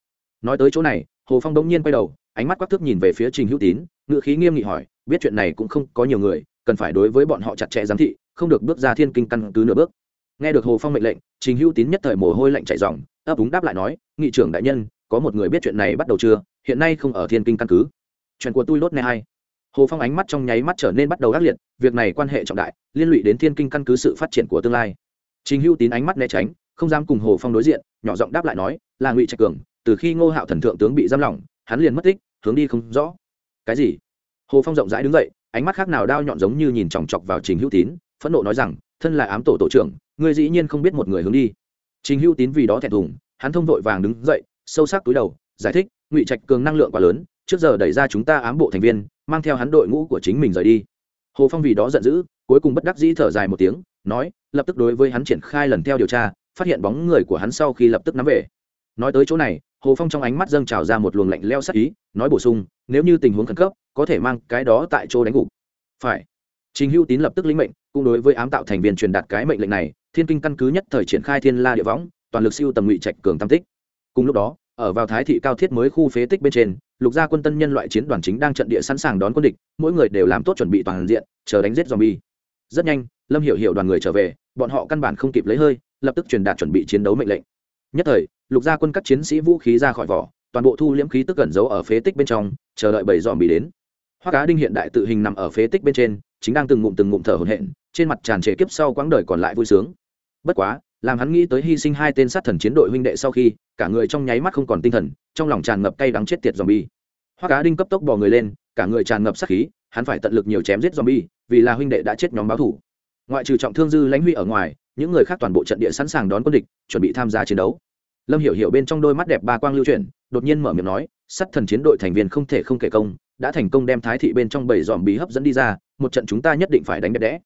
Nói tới chỗ này, hồ phong đống nhiên quay đầu ánh mắt quắc thước nhìn về phía trình hữu tín ngự khí nghiêm nghị hỏi, biết chuyện này cũng không có nhiều người, cần phải đối với bọn họ chặt chẽ giám thị, không được bước ra thiên kinh căn cứ nửa bước. Nghe được hồ phong mệnh lệnh, trình hữu tín nhất thời mồ hôi lạnh chạy dòng ấp úng đáp lại nói, nghị trưởng đại nhân, có một người biết chuyện này bắt đầu chưa? Hiện nay không ở thiên kinh căn cứ. Chuyện của tôi lốt này hay hồ phong ánh mắt trong nháy mắt trở nên bắt đầu ác liệt, việc này quan hệ trọng đại, liên lụy đến thiên kinh căn cứ sự phát triển của tương lai. Trình hữu tín ánh mắt né tránh, không dám cùng hồ phong đối diện, nhỏ giọng đáp lại nói, là ngụy trạch cường, từ khi ngô hạo thần thượng tướng bị giam lỏng, hắn liền mất tích hướng đi không rõ. Cái gì? Hồ phong rộng rãi đứng dậy, ánh mắt khác nào đao nhọn giống như nhìn chòng chọc vào trình hữu tín, phẫn nộ nói rằng, thân là ám tổ tổ trưởng, ngươi dĩ nhiên không biết một người hướng đi. Trình hữu tín vì đó thẹn thùng, hắn thông vội vàng đứng dậy, sâu sắc túi đầu, giải thích, ngụy trạch cường năng lượng quá lớn, trước giờ đẩy ra chúng ta ám bộ thành viên, mang theo hắn đội ngũ của chính mình rời đi. Hồ phong vì đó giận dữ, cuối cùng bất đắc dĩ thở dài một tiếng, nói, lập tức đối với hắn triển khai lần theo điều tra, phát hiện bóng người của hắn sau khi lập tức nắm về. Nói tới chỗ này hồ phong trong ánh mắt dâng trào ra một luồng lạnh leo sắc ý, nói bổ sung, nếu như tình huống khẩn cấp, có thể mang cái đó tại chỗ đánh gục. Phải. Trình hữu tín lập tức lĩnh mệnh, cũng đối với ám tạo thành viên truyền đạt cái mệnh lệnh này, thiên kinh căn cứ nhất thời triển khai thiên la địa võng, toàn lực siêu tầm ngụy trạch cường tam tích. Cùng lúc đó, ở vào thái thị cao thiết mới khu phế tích bên trên, lục gia quân tân nhân loại chiến đoàn chính đang trận địa sẵn sàng đón quân địch, mỗi người đều làm tốt chuẩn bị toàn diện, chờ đánh giết zombie. Rất nhanh, lâm hiểu hiểu đoàn người trở về, bọn họ căn bản không kịp lấy hơi, lập tức truyền đạt chuẩn bị chiến đấu mệnh lệnh. Nhất thời lục gia quân các chiến sĩ vũ khí ra khỏi vỏ, toàn bộ thu liễm khí tức cẩn giấu ở phế tích bên trong, chờ đợi bảy dòm bị đến. Hoa cá đinh hiện đại tự hình nằm ở phế tích bên trên, chính đang từng ngụm từng ngụm thở hổn hển, trên mặt tràn trề kiếp sau quãng đời còn lại vui sướng. Bất quá, làm hắn nghĩ tới hy sinh hai tên sát thần chiến đội huynh đệ sau khi, cả người trong nháy mắt không còn tinh thần, trong lòng tràn ngập cay đắng chết tiệt dòm bi. Hoa cá đinh cấp tốc bò người lên, cả người tràn ngập sát khí, hắn phải tận lực nhiều chém giết dòm bi, vì là huynh đệ đã chết nhóm báo thủ. Ngoại trừ trọng thương dư lãnh huy ở ngoài, những người khác toàn bộ trận địa sẵn sàng đón quân địch, chuẩn bị tham gia chiến đấu lâm hiểu hiểu bên trong đôi mắt đẹp ba quang lưu chuyển, đột nhiên mở miệng nói, sắt thần chiến đội thành viên không thể không kể công, đã thành công đem thái thị bên trong bảy dòm bí hấp dẫn đi ra, một trận chúng ta nhất định phải đánh đẹp đẽ.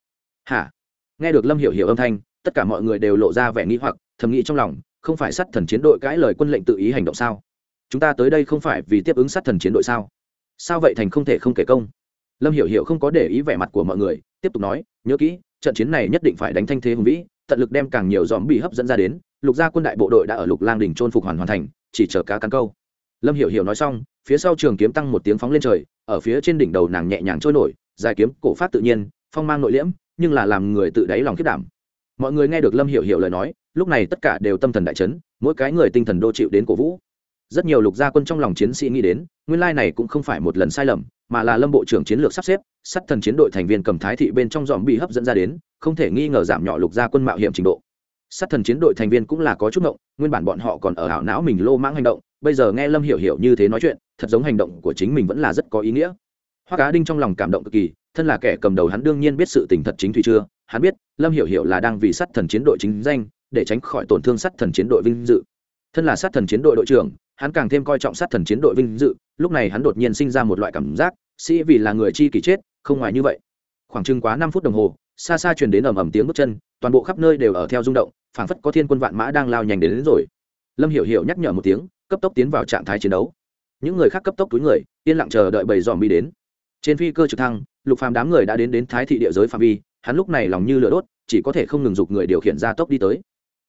Hả? Nghe được lâm hiểu hiểu âm thanh, tất cả mọi người đều lộ ra vẻ nghi hoặc, thầm nghĩ trong lòng, không phải sát thần chiến đội cãi lời quân lệnh tự ý hành động sao? Chúng ta tới đây không phải vì tiếp ứng sát thần chiến đội sao? Sao vậy thành không thể không kể công? Lâm hiểu hiểu không có để ý vẻ mặt của mọi người, tiếp tục nói, nhớ kỹ, trận chiến này nhất định phải đánh thanh thế hùng vĩ, tận lực đem càng nhiều dòm bị hấp dẫn ra đến lục gia quân đại bộ đội đã ở lục lang đỉnh trôn phục hoàn hoàn thành, chỉ chờ cá cắn câu. Lâm hiểu hiểu nói xong, phía sau trường kiếm tăng một tiếng phóng lên trời, ở phía trên đỉnh đầu nàng nhẹ nhàng trôi nổi, dài kiếm, cổ phát tự nhiên, phong mang nội liễm, nhưng là làm người tự đáy lòng khiết đảm. Mọi người nghe được lâm hiểu hiểu lời nói, lúc này tất cả đều tâm thần đại chấn, mỗi cái người tinh thần đô chịu đến cổ vũ. Rất nhiều lục gia quân trong lòng chiến sĩ nghĩ đến, nguyên lai này cũng không phải một lần sai lầm, mà là lâm bộ trưởng chiến lược sắp xếp sắt thần chiến đội thành viên cầm thái thị bên trong dòm bị hấp dẫn ra đến, không thể nghi ngờ giảm nhỏ lục gia quân mạo hiểm trình độ sát thần chiến đội thành viên cũng là có chút ngộng, nguyên bản bọn họ còn ở ảo não mình lô mãng hành động, bây giờ nghe lâm hiểu hiểu như thế nói chuyện, thật giống hành động của chính mình vẫn là rất có ý nghĩa. Hoa cá đinh trong lòng cảm động cực kỳ, thân là kẻ cầm đầu hắn đương nhiên biết sự tình thật chính thủy chưa, hắn biết lâm hiểu hiểu là đang vì sát thần chiến đội chính danh, để tránh khỏi tổn thương sát thần chiến đội vinh dự. Thân là sát thần chiến đội đội trưởng, hắn càng thêm coi trọng sát thần chiến đội vinh dự, lúc này hắn đột nhiên sinh ra một loại cảm giác, sĩ vì là người chi kỷ chết, không ngoài như vậy. Khoảng chừng quá năm phút đồng hồ, xa xa truyền đến ầm ầm tiếng bước chân, toàn bộ khắp nơi đều ở theo rung động phảng phất có thiên quân vạn mã đang lao nhanh đến, đến rồi. Lâm hiểu hiểu nhắc nhở một tiếng cấp tốc tiến vào trạng thái chiến đấu. Những người khác cấp tốc túi người yên lặng chờ đợi bầy dòm bi đến. Trên phi cơ trực thăng lục phàm đám người đã đến đến thái thị địa giới phạm vi hắn lúc này lòng như lửa đốt chỉ có thể không ngừng dục người điều khiển ra tốc đi tới.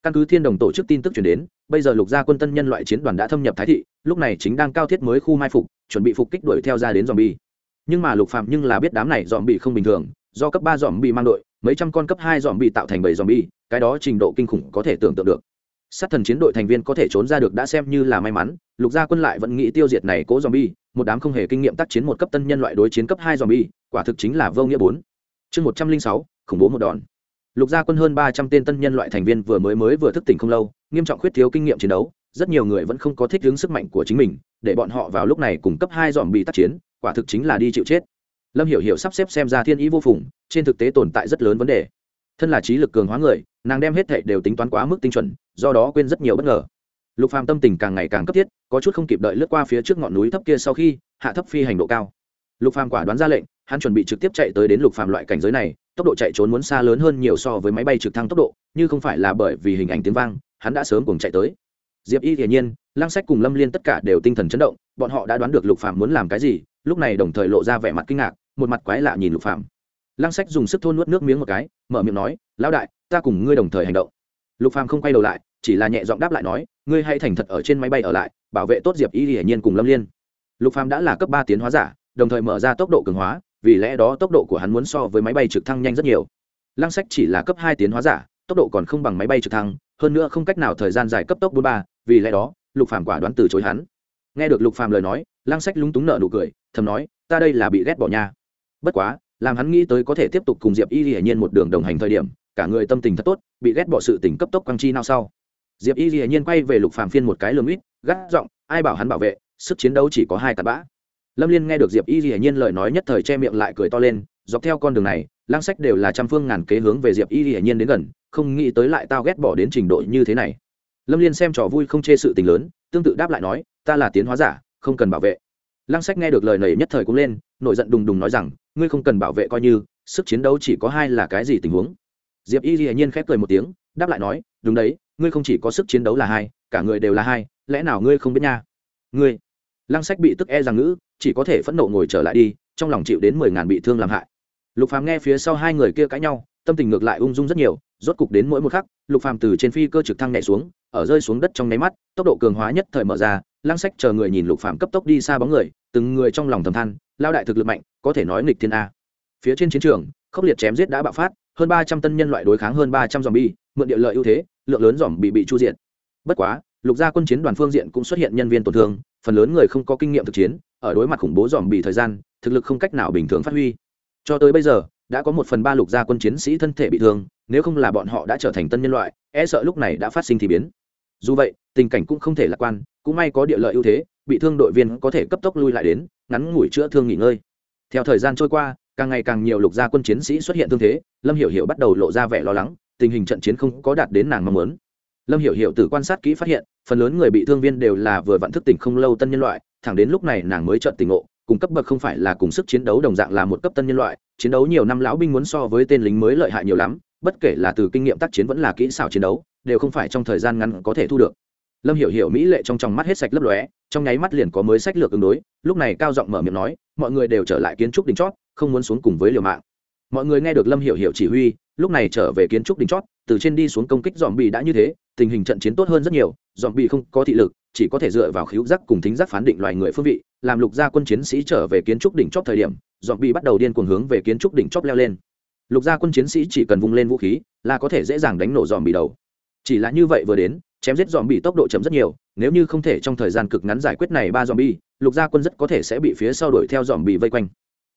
Căn cứ thiên đồng tổ chức tin tức chuyển đến bây giờ lục gia quân tân nhân loại chiến đoàn đã thâm nhập thái thị lúc này chính đang cao thiết mới khu mai phục chuẩn bị phục kích đuổi theo ra đến dòm bi nhưng mà lục phạm nhưng là biết đám này dòm bị không bình thường do cấp ba dòm bị mang đội mấy trăm con cấp hai dòm bị tạo thành bảy dòm bi cái đó trình độ kinh khủng có thể tưởng tượng được. Sát thần chiến đội thành viên có thể trốn ra được đã xem như là may mắn, lục gia quân lại vẫn nghĩ tiêu diệt này cố dòm bi một đám không hề kinh nghiệm tác chiến một cấp tân nhân loại đối chiến cấp hai dòm bi quả thực chính là vô nghĩa bốn. Chương một trăm linh sáu, khủng bố một đòn. Lục gia quân hơn ba trăm tên tân nhân loại thành viên vừa mới mới vừa thức tỉnh không lâu, nghiêm trọng khuyết thiếu kinh nghiệm chiến đấu, rất nhiều người vẫn không có thích ứng sức mạnh của chính mình, để bọn họ vào lúc này cùng cấp hai dòm bị tác chiến, quả thực chính là đi chịu chết. Lâm hiểu hiểu sắp xếp xem ra thiên ý vô phùng, trên thực tế tồn tại rất lớn vấn đề thân là trí lực cường hóa người, nàng đem hết thệ đều tính toán quá mức tinh chuẩn, do đó quên rất nhiều bất ngờ. Lục phàm tâm tình càng ngày càng cấp thiết, có chút không kịp đợi lướt qua phía trước ngọn núi thấp kia sau khi, hạ thấp phi hành độ cao. Lục phàm quả đoán ra lệnh, hắn chuẩn bị trực tiếp chạy tới đến lục phàm loại cảnh giới này, tốc độ chạy trốn muốn xa lớn hơn nhiều so với máy bay trực thăng tốc độ, như không phải là bởi vì hình ảnh tiếng vang, hắn đã sớm cùng chạy tới. Diệp y hiển nhiên Lang sách cùng lâm liên tất cả đều tinh thần chấn động, bọn họ đã đoán được lục phàm muốn làm cái gì, lúc này đồng thời lộ ra vẻ mặt kinh ngạc, một mặt quái lạ nhìn lục phàm lăng sách dùng sức thôn nuốt nước miếng một cái, mở miệng nói, lão đại, ta cùng ngươi đồng thời hành động. Lục phàm không quay đầu lại, chỉ là nhẹ giọng đáp lại nói, ngươi hãy thành thật ở trên máy bay ở lại, bảo vệ tốt diệp y hiển nhiên cùng lâm liên. Lục phàm đã là cấp ba tiến hóa giả, đồng thời mở ra tốc độ cường hóa, vì lẽ đó tốc độ của hắn muốn so với máy bay trực thăng nhanh rất nhiều. Lăng sách chỉ là cấp hai tiến hóa giả, tốc độ còn không bằng máy bay trực thăng, hơn nữa không cách nào thời gian dài cấp tốc bốn ba, vì lẽ đó, lục phàm quả đoán từ chối hắn. Nghe được lục phàm lời nói, lăng sách lúng túng nợ nụ cười, thầm nói, ta đây là bị ghét bỏ nha. Bất quá làm hắn nghĩ tới có thể tiếp tục cùng diệp y hiển nhiên một đường đồng hành thời điểm, cả người tâm tình thật tốt, bị ghét bỏ sự tình cấp tốc quang chi nào sau. Diệp y hiển nhiên quay về lục phàm phiên một cái lườm ít, gắt giọng, ai bảo hắn bảo vệ, sức chiến đấu chỉ có hai cặp bã. Lâm liên nghe được diệp y hiển nhiên lời nói nhất thời che miệng lại cười to lên, dọc theo con đường này, lang sách đều là trăm phương ngàn kế hướng về diệp y hiển nhiên đến gần, không nghĩ tới lại tao ghét bỏ đến trình độ như thế này. Lâm liên xem trò vui không chê sự tình lớn, tương tự đáp lại nói, ta là tiến hóa giả, không cần bảo vệ lăng sách nghe được lời này nhất thời cũng lên, nổi giận đùng đùng nói rằng, ngươi không cần bảo vệ coi như, sức chiến đấu chỉ có hai là cái gì tình huống? Diệp y hiển nhiên khép cười một tiếng, đáp lại nói, đúng đấy, ngươi không chỉ có sức chiến đấu là hai, cả người đều là hai, lẽ nào ngươi không biết nha? Ngươi? Lăng sách bị tức e rằng ngữ, chỉ có thể phẫn nộ ngồi trở lại đi, trong lòng chịu đến mười ngàn bị thương làm hại. Lục phàm nghe phía sau hai người kia cãi nhau, tâm tình ngược lại ung dung rất nhiều, rốt cục đến mỗi một khắc, lục phàm từ trên phi cơ trực thăng nhảy xuống, ở rơi xuống đất trong nháy mắt, tốc độ cường hóa nhất thời mở ra lăng sách chờ người nhìn lục phàm cấp tốc đi xa bóng người, từng người trong lòng thầm than lao đại thực lực mạnh, có thể nói nghịch thiên a. Phía trên chiến trường, khốc liệt chém giết đã bạo phát, hơn ba trăm tân nhân loại đối kháng hơn ba trăm dòm bi mượn địa lợi ưu thế, lượng lớn dòm bị bị chu diện bất quá, lục gia quân chiến đoàn phương diện cũng xuất hiện nhân viên tổn thương, phần lớn người không có kinh nghiệm thực chiến, ở đối mặt khủng bố dòm bị thời gian, thực lực không cách nào bình thường phát huy. Cho tới bây giờ, đã có một phần ba lục gia quân chiến sĩ thân thể bị thương, nếu không là bọn họ đã trở thành tân nhân loại e sợ lúc này đã phát sinh thì biến dù vậy, tình cảnh cũng không thể lạc quan, cũng may có địa lợi ưu thế, bị thương đội viên có thể cấp tốc lui lại đến, ngắn ngủi chữa thương nghỉ ngơi. Theo thời gian trôi qua, càng ngày càng nhiều lục gia quân chiến sĩ xuất hiện thương thế, lâm hiểu hiểu bắt đầu lộ ra vẻ lo lắng, tình hình trận chiến không có đạt đến nàng mong muốn. Lâm hiểu hiểu từ quan sát kỹ phát hiện, phần lớn người bị thương viên đều là vừa vặn thức tỉnh không lâu tân nhân loại, thẳng đến lúc này nàng mới chợt tỉnh ngộ, cùng cấp bậc không phải là cùng sức chiến đấu đồng dạng là một cấp tân nhân loại, chiến đấu nhiều năm lão binh muốn so với tên lính mới lợi hại nhiều lắm bất kể là từ kinh nghiệm tác chiến vẫn là kỹ xảo chiến đấu, đều không phải trong thời gian ngắn có thể thu được. Lâm hiểu hiểu mỹ lệ trong tròng mắt hết sạch lấp lóe, trong nháy mắt liền có mới sách lược ứng đối, lúc này cao giọng mở miệng nói, mọi người đều trở lại kiến trúc đỉnh chót, không muốn xuống cùng với liều mạng. Mọi người nghe được lâm hiểu hiểu chỉ huy, lúc này trở về kiến trúc đỉnh chót, từ trên đi xuống công kích dòm Bì đã như thế, tình hình trận chiến tốt hơn rất nhiều dòm Bì không có thị lực, chỉ có thể dựa vào khíu giác cùng thính giác phán định loài người phương vị, làm lục gia quân chiến sĩ trở về kiến trúc đỉnh chót thời điểm dòm Bì bắt đầu điên cuồng hướng về kiến trúc đỉnh chót leo lên lục gia quân chiến sĩ chỉ cần vung lên vũ khí là có thể dễ dàng đánh nổ dòm bị đầu. Chỉ là như vậy vừa đến, chém giết dòm bị tốc độ chậm rất nhiều, nếu như không thể trong thời gian cực ngắn giải quyết này ba dòm bi lục gia quân rất có thể sẽ bị phía sau đuổi theo dòm bị vây quanh.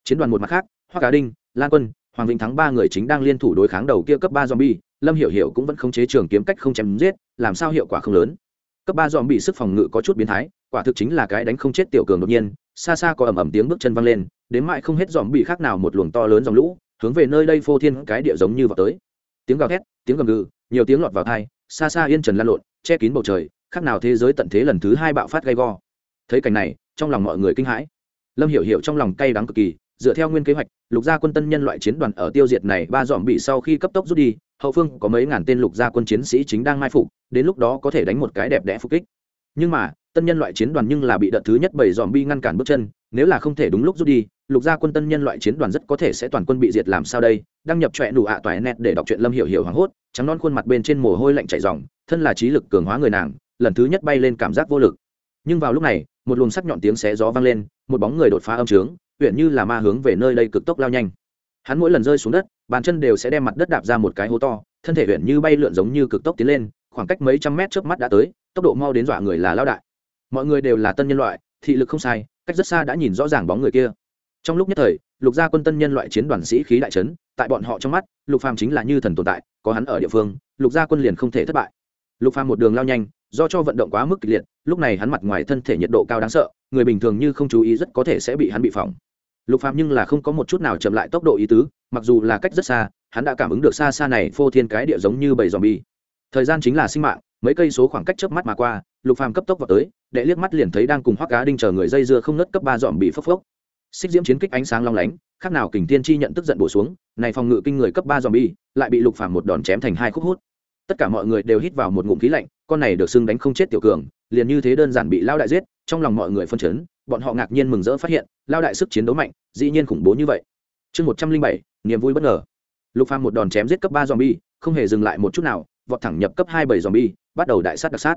Chiến đoàn một mặt khác hoa cá đinh, lan quân, hoàng vĩnh thắng ba người chính đang liên thủ đối kháng đầu kia cấp ba dòm bi lâm hiểu hiểu cũng vẫn không chế trường kiếm cách không chém giết, làm sao hiệu quả không lớn. Cấp ba dòm bị sức phòng ngự có chút biến thái, quả thực chính là cái đánh không chết tiểu cường đột nhiên, xa xa có ầm ầm tiếng bước chân văng lên, đến mại không hết dòm bị khác nào một luồng to lớn dòng lũ hướng về nơi đây phô thiên cái địa giống như vào tới. Tiếng gào thét, tiếng gầm gừ, nhiều tiếng lọt vào thai xa xa yên trần lan lộn, che kín bầu trời, khác nào thế giới tận thế lần thứ hai bạo phát gay go. Thấy cảnh này, trong lòng mọi người kinh hãi. Lâm hiểu hiểu trong lòng cay đắng cực kỳ, dựa theo nguyên kế hoạch, lục gia quân tân nhân loại chiến đoàn ở tiêu diệt này ba dòm bị sau khi cấp tốc rút đi, hậu phương có mấy ngàn tên lục gia quân chiến sĩ chính đang mai phục, đến lúc đó có thể đánh một cái đẹp đẽ phục kích. Nhưng mà, tân nhân loại chiến đoàn nhưng là bị đợt thứ nhất bảy dòm bi ngăn cản bước chân, nếu là không thể đúng lúc rút đi lục gia quân tân nhân loại chiến đoàn rất có thể sẽ toàn quân bị diệt làm sao đây? Đăng nhập trọe đủ ạ à toại net để đọc truyện lâm hiểu hiểu hoảng hốt, trắng non khuôn mặt bên trên mồ hôi lạnh chảy ròng, thân là trí lực cường hóa người nàng, lần thứ nhất bay lên cảm giác vô lực. Nhưng vào lúc này, một luồng sắc nhọn tiếng xé gió vang lên, một bóng người đột phá âm trướng, huyện như là ma hướng về nơi đây cực tốc lao nhanh. Hắn mỗi lần rơi xuống đất, bàn chân đều sẽ đem mặt đất đạp ra một cái hố to, thân thể huyện như bay lượn giống như cực tốc tiến lên, khoảng cách mấy trăm mét trước mắt đã tới, tốc độ mau đến dọa người là lao đại. Mọi người đều là tân nhân loại, thị lực không sai, cách rất xa đã nhìn rõ ràng bóng người kia trong lúc nhất thời, lục gia quân tân nhân loại chiến đoàn sĩ khí đại trấn tại bọn họ trong mắt, lục phàm chính là như thần tồn tại, có hắn ở địa phương, lục gia quân liền không thể thất bại. Lục phàm một đường lao nhanh, do cho vận động quá mức kịch liệt, lúc này hắn mặt ngoài thân thể nhiệt độ cao đáng sợ, người bình thường như không chú ý rất có thể sẽ bị hắn bị phỏng. Lục phàm nhưng là không có một chút nào chậm lại tốc độ ý tứ, mặc dù là cách rất xa, hắn đã cảm ứng được xa xa này phô thiên cái địa giống như bầy zombie. Thời gian chính là sinh mạng, mấy cây số khoảng cách trước mắt mà qua, lục phàm cấp tốc vào tới, đệ liếc mắt liền thấy đang cùng hoắc cá đinh chờ người dây dưa không nứt cấp ba dòm bị phốc phốc xích diễm chiến kích ánh sáng long lánh, khác nào kình tiên chi nhận tức giận bổ xuống, này phòng ngự kinh người cấp ba dòm bi lại bị lục phàm một đòn chém thành hai khúc hút. Tất cả mọi người đều hít vào một ngụm khí lạnh, con này được xưng đánh không chết tiểu cường, liền như thế đơn giản bị lao đại giết, trong lòng mọi người phân chấn, bọn họ ngạc nhiên mừng rỡ phát hiện, lao đại sức chiến đấu mạnh, dĩ nhiên khủng bố như vậy. Chương một trăm linh bảy, niềm vui bất ngờ. Lục phàm một đòn chém giết cấp ba dòm bi không hề dừng lại một chút nào, vọt thẳng nhập cấp hai bảy dòm bi bắt đầu đại sát đặc sát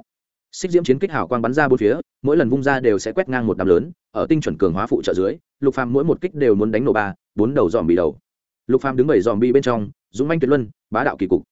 xích diễm chiến kích hào quang bắn ra bốn phía, mỗi lần vung ra đều sẽ quét ngang một đám lớn, ở tinh chuẩn cường hóa phụ trợ dưới, lục phàm mỗi một kích đều muốn đánh nổ ba, bốn đầu dòm bị đầu. Lục phàm đứng bảy dòm bi bên trong, dũng manh tuyệt luân, bá đạo kỳ cục.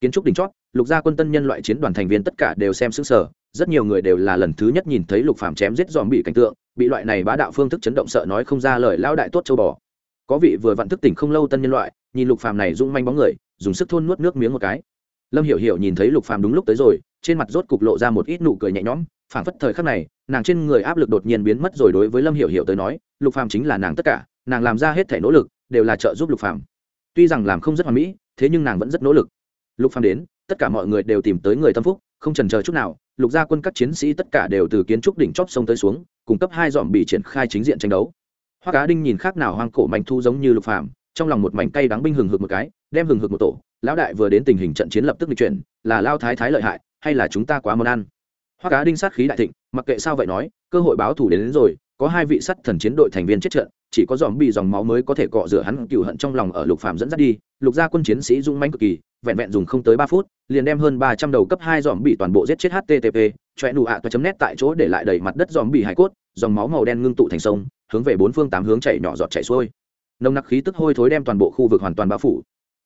Kiến trúc đỉnh chót, lục gia quân tân nhân loại chiến đoàn thành viên tất cả đều xem sững sờ, rất nhiều người đều là lần thứ nhất nhìn thấy lục phàm chém giết dòm bị cảnh tượng, bị loại này bá đạo phương thức chấn động sợ nói không ra lời lao đại tốt châu bò. Có vị vừa vặn thức tỉnh không lâu tân nhân loại, nhìn lục phàm này dũng manh bóng người, dùng sức thôn nuốt nước miếng một cái. Lâm hiểu hiểu nhìn thấy lục phàm đúng lúc tới rồi trên mặt rốt cục lộ ra một ít nụ cười nhẹ nhõm, phảng phất thời khắc này, nàng trên người áp lực đột nhiên biến mất rồi đối với lâm hiểu hiểu tới nói, lục phàm chính là nàng tất cả, nàng làm ra hết thể nỗ lực, đều là trợ giúp lục phàm. Tuy rằng làm không rất hoàn mỹ, thế nhưng nàng vẫn rất nỗ lực. Lục phàm đến, tất cả mọi người đều tìm tới người tâm phúc, không chần chờ chút nào, lục gia quân các chiến sĩ tất cả đều từ kiến trúc đỉnh chóp sông tới xuống cung cấp hai dòm bị triển khai chính diện tranh đấu. Hoa cá đinh nhìn khác nào hoang cổ mảnh thu giống như lục phàm, trong lòng một mảnh cay đắng binh hừng hực một cái, đem hừng hực một tổ, lão đại vừa đến tình hình trận chiến lập tức di chuyển, là lao thái thái lợi hại hay là chúng ta quá món ăn? Hoa cá đinh sát khí đại thịnh mặc kệ sao vậy nói cơ hội báo thủ đến, đến rồi có hai vị sắt thần chiến đội thành viên chết trận chỉ có dòm bị dòng máu mới có thể cọ rửa hắn cựu hận trong lòng ở lục phàm dẫn dắt đi lục gia quân chiến sĩ dung manh cực kỳ vẹn vẹn dùng không tới ba phút liền đem hơn ba trăm đầu cấp hai dòm bị toàn bộ giết chết http choe nụ ạ toa chấm nét tại chỗ để lại đầy mặt đất dòm bị hải cốt dòng máu màu đen ngưng tụ thành sông hướng về bốn phương tám hướng chảy nhỏ giọt chảy xuôi. Nồng nặc khí tức hôi thối đem toàn bộ khu vực hoàn toàn bao phủ.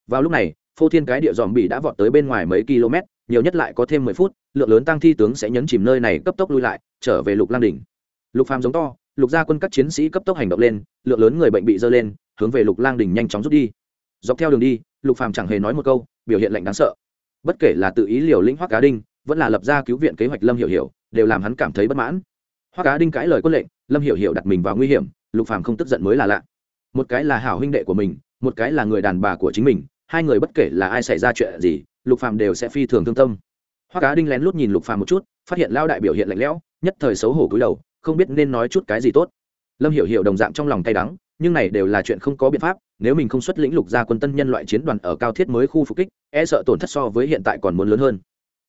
Vào lúc này phô thiên cái địa dòm bị đã vọt tới bên ngoài mấy km nhiều nhất lại có thêm mười phút, lượng lớn tăng thi tướng sẽ nhấn chìm nơi này cấp tốc lui lại, trở về lục lang đỉnh. Lục phàm giống to, lục gia quân các chiến sĩ cấp tốc hành động lên, lượng lớn người bệnh bị dơ lên, hướng về lục lang đỉnh nhanh chóng rút đi. Dọc theo đường đi, lục phàm chẳng hề nói một câu, biểu hiện lạnh đáng sợ. Bất kể là tự ý liều lĩnh hoắc cá đinh, vẫn là lập ra cứu viện kế hoạch lâm hiểu hiểu, đều làm hắn cảm thấy bất mãn. Hoắc cá đinh cãi lời quân lệnh, lâm hiểu hiểu đặt mình vào nguy hiểm, lục phàm không tức giận mới là lạ. Một cái là hảo huynh đệ của mình, một cái là người đàn bà của chính mình, hai người bất kể là ai xảy ra chuyện gì lục phàm đều sẽ phi thường thương tâm. Hoa cá đinh lén lút nhìn lục phàm một chút, phát hiện lao đại biểu hiện lạnh lẽo, nhất thời xấu hổ cúi đầu, không biết nên nói chút cái gì tốt. Lâm hiểu hiểu đồng dạng trong lòng cay đắng, nhưng này đều là chuyện không có biện pháp, nếu mình không xuất lĩnh lục gia quân tân nhân loại chiến đoàn ở cao thiết mới khu phục kích e sợ tổn thất so với hiện tại còn muốn lớn hơn.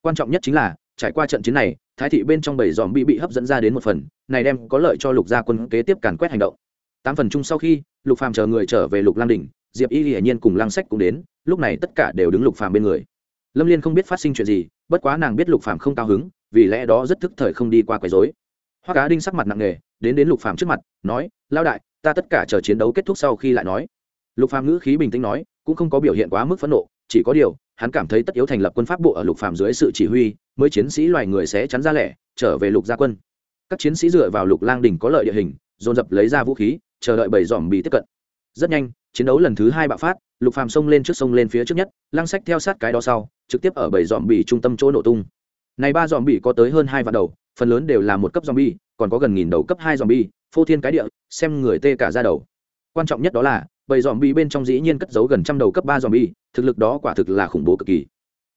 Quan trọng nhất chính là, trải qua trận chiến này, thái thị bên trong bảy dòm bị bị hấp dẫn ra đến một phần, này đem có lợi cho lục gia quân kế tiếp càn quét hành động. Tám phần chung sau khi, lục phàm chờ người trở về lục lang đỉnh, diệp y hiển nhiên cùng lang sách cũng đến, lúc này tất cả đều đứng lục phàm bên người lâm liên không biết phát sinh chuyện gì, bất quá nàng biết lục phàm không cao hứng, vì lẽ đó rất thức thời không đi qua quấy rối. Hoa cá đinh sắc mặt nặng nề, đến đến lục phàm trước mặt, nói lao đại, ta tất cả chờ chiến đấu kết thúc sau khi lại nói. Lục phàm ngữ khí bình tĩnh nói, cũng không có biểu hiện quá mức phẫn nộ, chỉ có điều, hắn cảm thấy tất yếu thành lập quân pháp bộ ở lục phàm dưới sự chỉ huy, mới chiến sĩ loài người sẽ chắn ra lẻ, trở về lục gia quân. Các chiến sĩ dựa vào lục lang đỉnh có lợi địa hình, dồn dập lấy ra vũ khí, chờ đợi bảy dòm bị tiếp cận. Rất nhanh chiến đấu lần thứ hai bạo phát, lục phàm xông lên trước sông lên phía trước nhất, lăng sách theo sát cái đó sau, trực tiếp ở bảy dòm bỉ trung tâm chỗ nổ tung. Này ba dòm bỉ có tới hơn hai vạn đầu, phần lớn đều là một cấp dòm bỉ còn có gần nghìn đầu cấp hai dòm bỉ phô thiên cái địa, xem người tê cả ra đầu. Quan trọng nhất đó là bầy dòm bỉ bên trong dĩ nhiên cất giấu gần trăm đầu cấp ba dòm bỉ thực lực đó quả thực là khủng bố cực kỳ.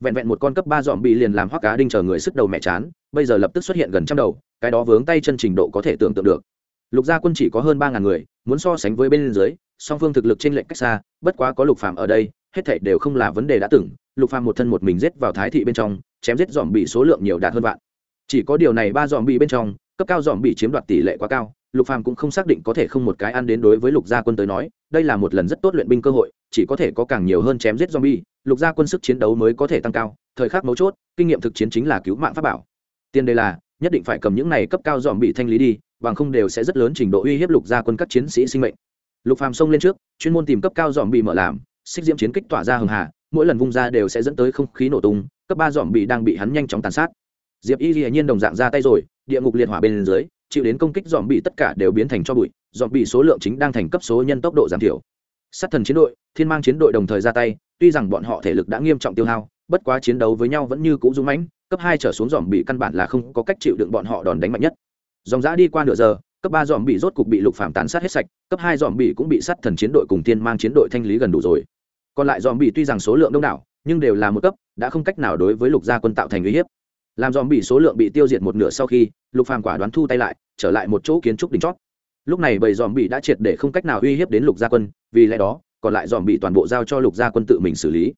Vẹn vẹn một con cấp ba dòm bỉ liền làm hoắc cá đinh chờ người sức đầu mẹ chán, bây giờ lập tức xuất hiện gần trăm đầu, cái đó vướng tay chân trình độ có thể tưởng tượng được lục gia quân chỉ có hơn ba ngàn người, muốn so sánh với bên dưới, song phương thực lực trên lệnh cách xa, bất quá có lục phàm ở đây, hết thảy đều không là vấn đề đã từng. Lục phàm một thân một mình giết vào thái thị bên trong, chém giết dòm bị số lượng nhiều đạt hơn vạn. Chỉ có điều này ba dòm bị bên trong, cấp cao dòm bị chiếm đoạt tỷ lệ quá cao, lục phàm cũng không xác định có thể không một cái ăn đến đối với lục gia quân tới nói, đây là một lần rất tốt luyện binh cơ hội, chỉ có thể có càng nhiều hơn chém giết zombie, lục gia quân sức chiến đấu mới có thể tăng cao, thời khắc mấu chốt, kinh nghiệm thực chiến chính là cứu mạng pháp bảo. Tiền đề là nhất định phải cầm những này cấp cao dòm bị thanh lý đi, bằng không đều sẽ rất lớn trình độ uy hiếp lục gia quân các chiến sĩ sinh mệnh. Lục phàm xông lên trước, chuyên môn tìm cấp cao dòm bị mở làm, xích diễm chiến kích tỏa ra hừng hà, mỗi lần vung ra đều sẽ dẫn tới không khí nổ tung, cấp ba dòm bị đang bị hắn nhanh chóng tàn sát. Diệp y hiển nhiên đồng dạng ra tay rồi, địa ngục liệt hỏa bên dưới, chịu đến công kích dòm bị tất cả đều biến thành cho bụi, dòm bị số lượng chính đang thành cấp số nhân tốc độ giảm thiểu. Sát thần chiến đội, thiên mang chiến đội đồng thời ra tay, tuy rằng bọn họ thể lực đã nghiêm trọng tiêu hao, bất quá chiến đấu với nhau vẫn như cũ dũng mãnh cấp hai trở xuống dòm bị căn bản là không có cách chịu đựng bọn họ đòn đánh mạnh nhất. Dòng giã đi qua nửa giờ, cấp ba dòm bị rốt cục bị lục phạm tàn sát hết sạch, cấp hai dòm bị cũng bị sát thần chiến đội cùng tiên mang chiến đội thanh lý gần đủ rồi. Còn lại dòm bị tuy rằng số lượng đông đảo, nhưng đều là một cấp, đã không cách nào đối với lục gia quân tạo thành uy hiếp. Làm dòm bị số lượng bị tiêu diệt một nửa sau khi, lục phàm quả đoán thu tay lại, trở lại một chỗ kiến trúc đỉnh chót. Lúc này bầy dòm bị đã triệt để không cách nào uy hiếp đến lục gia quân, vì lẽ đó, còn lại dòm bị toàn bộ giao cho lục gia quân tự mình xử lý.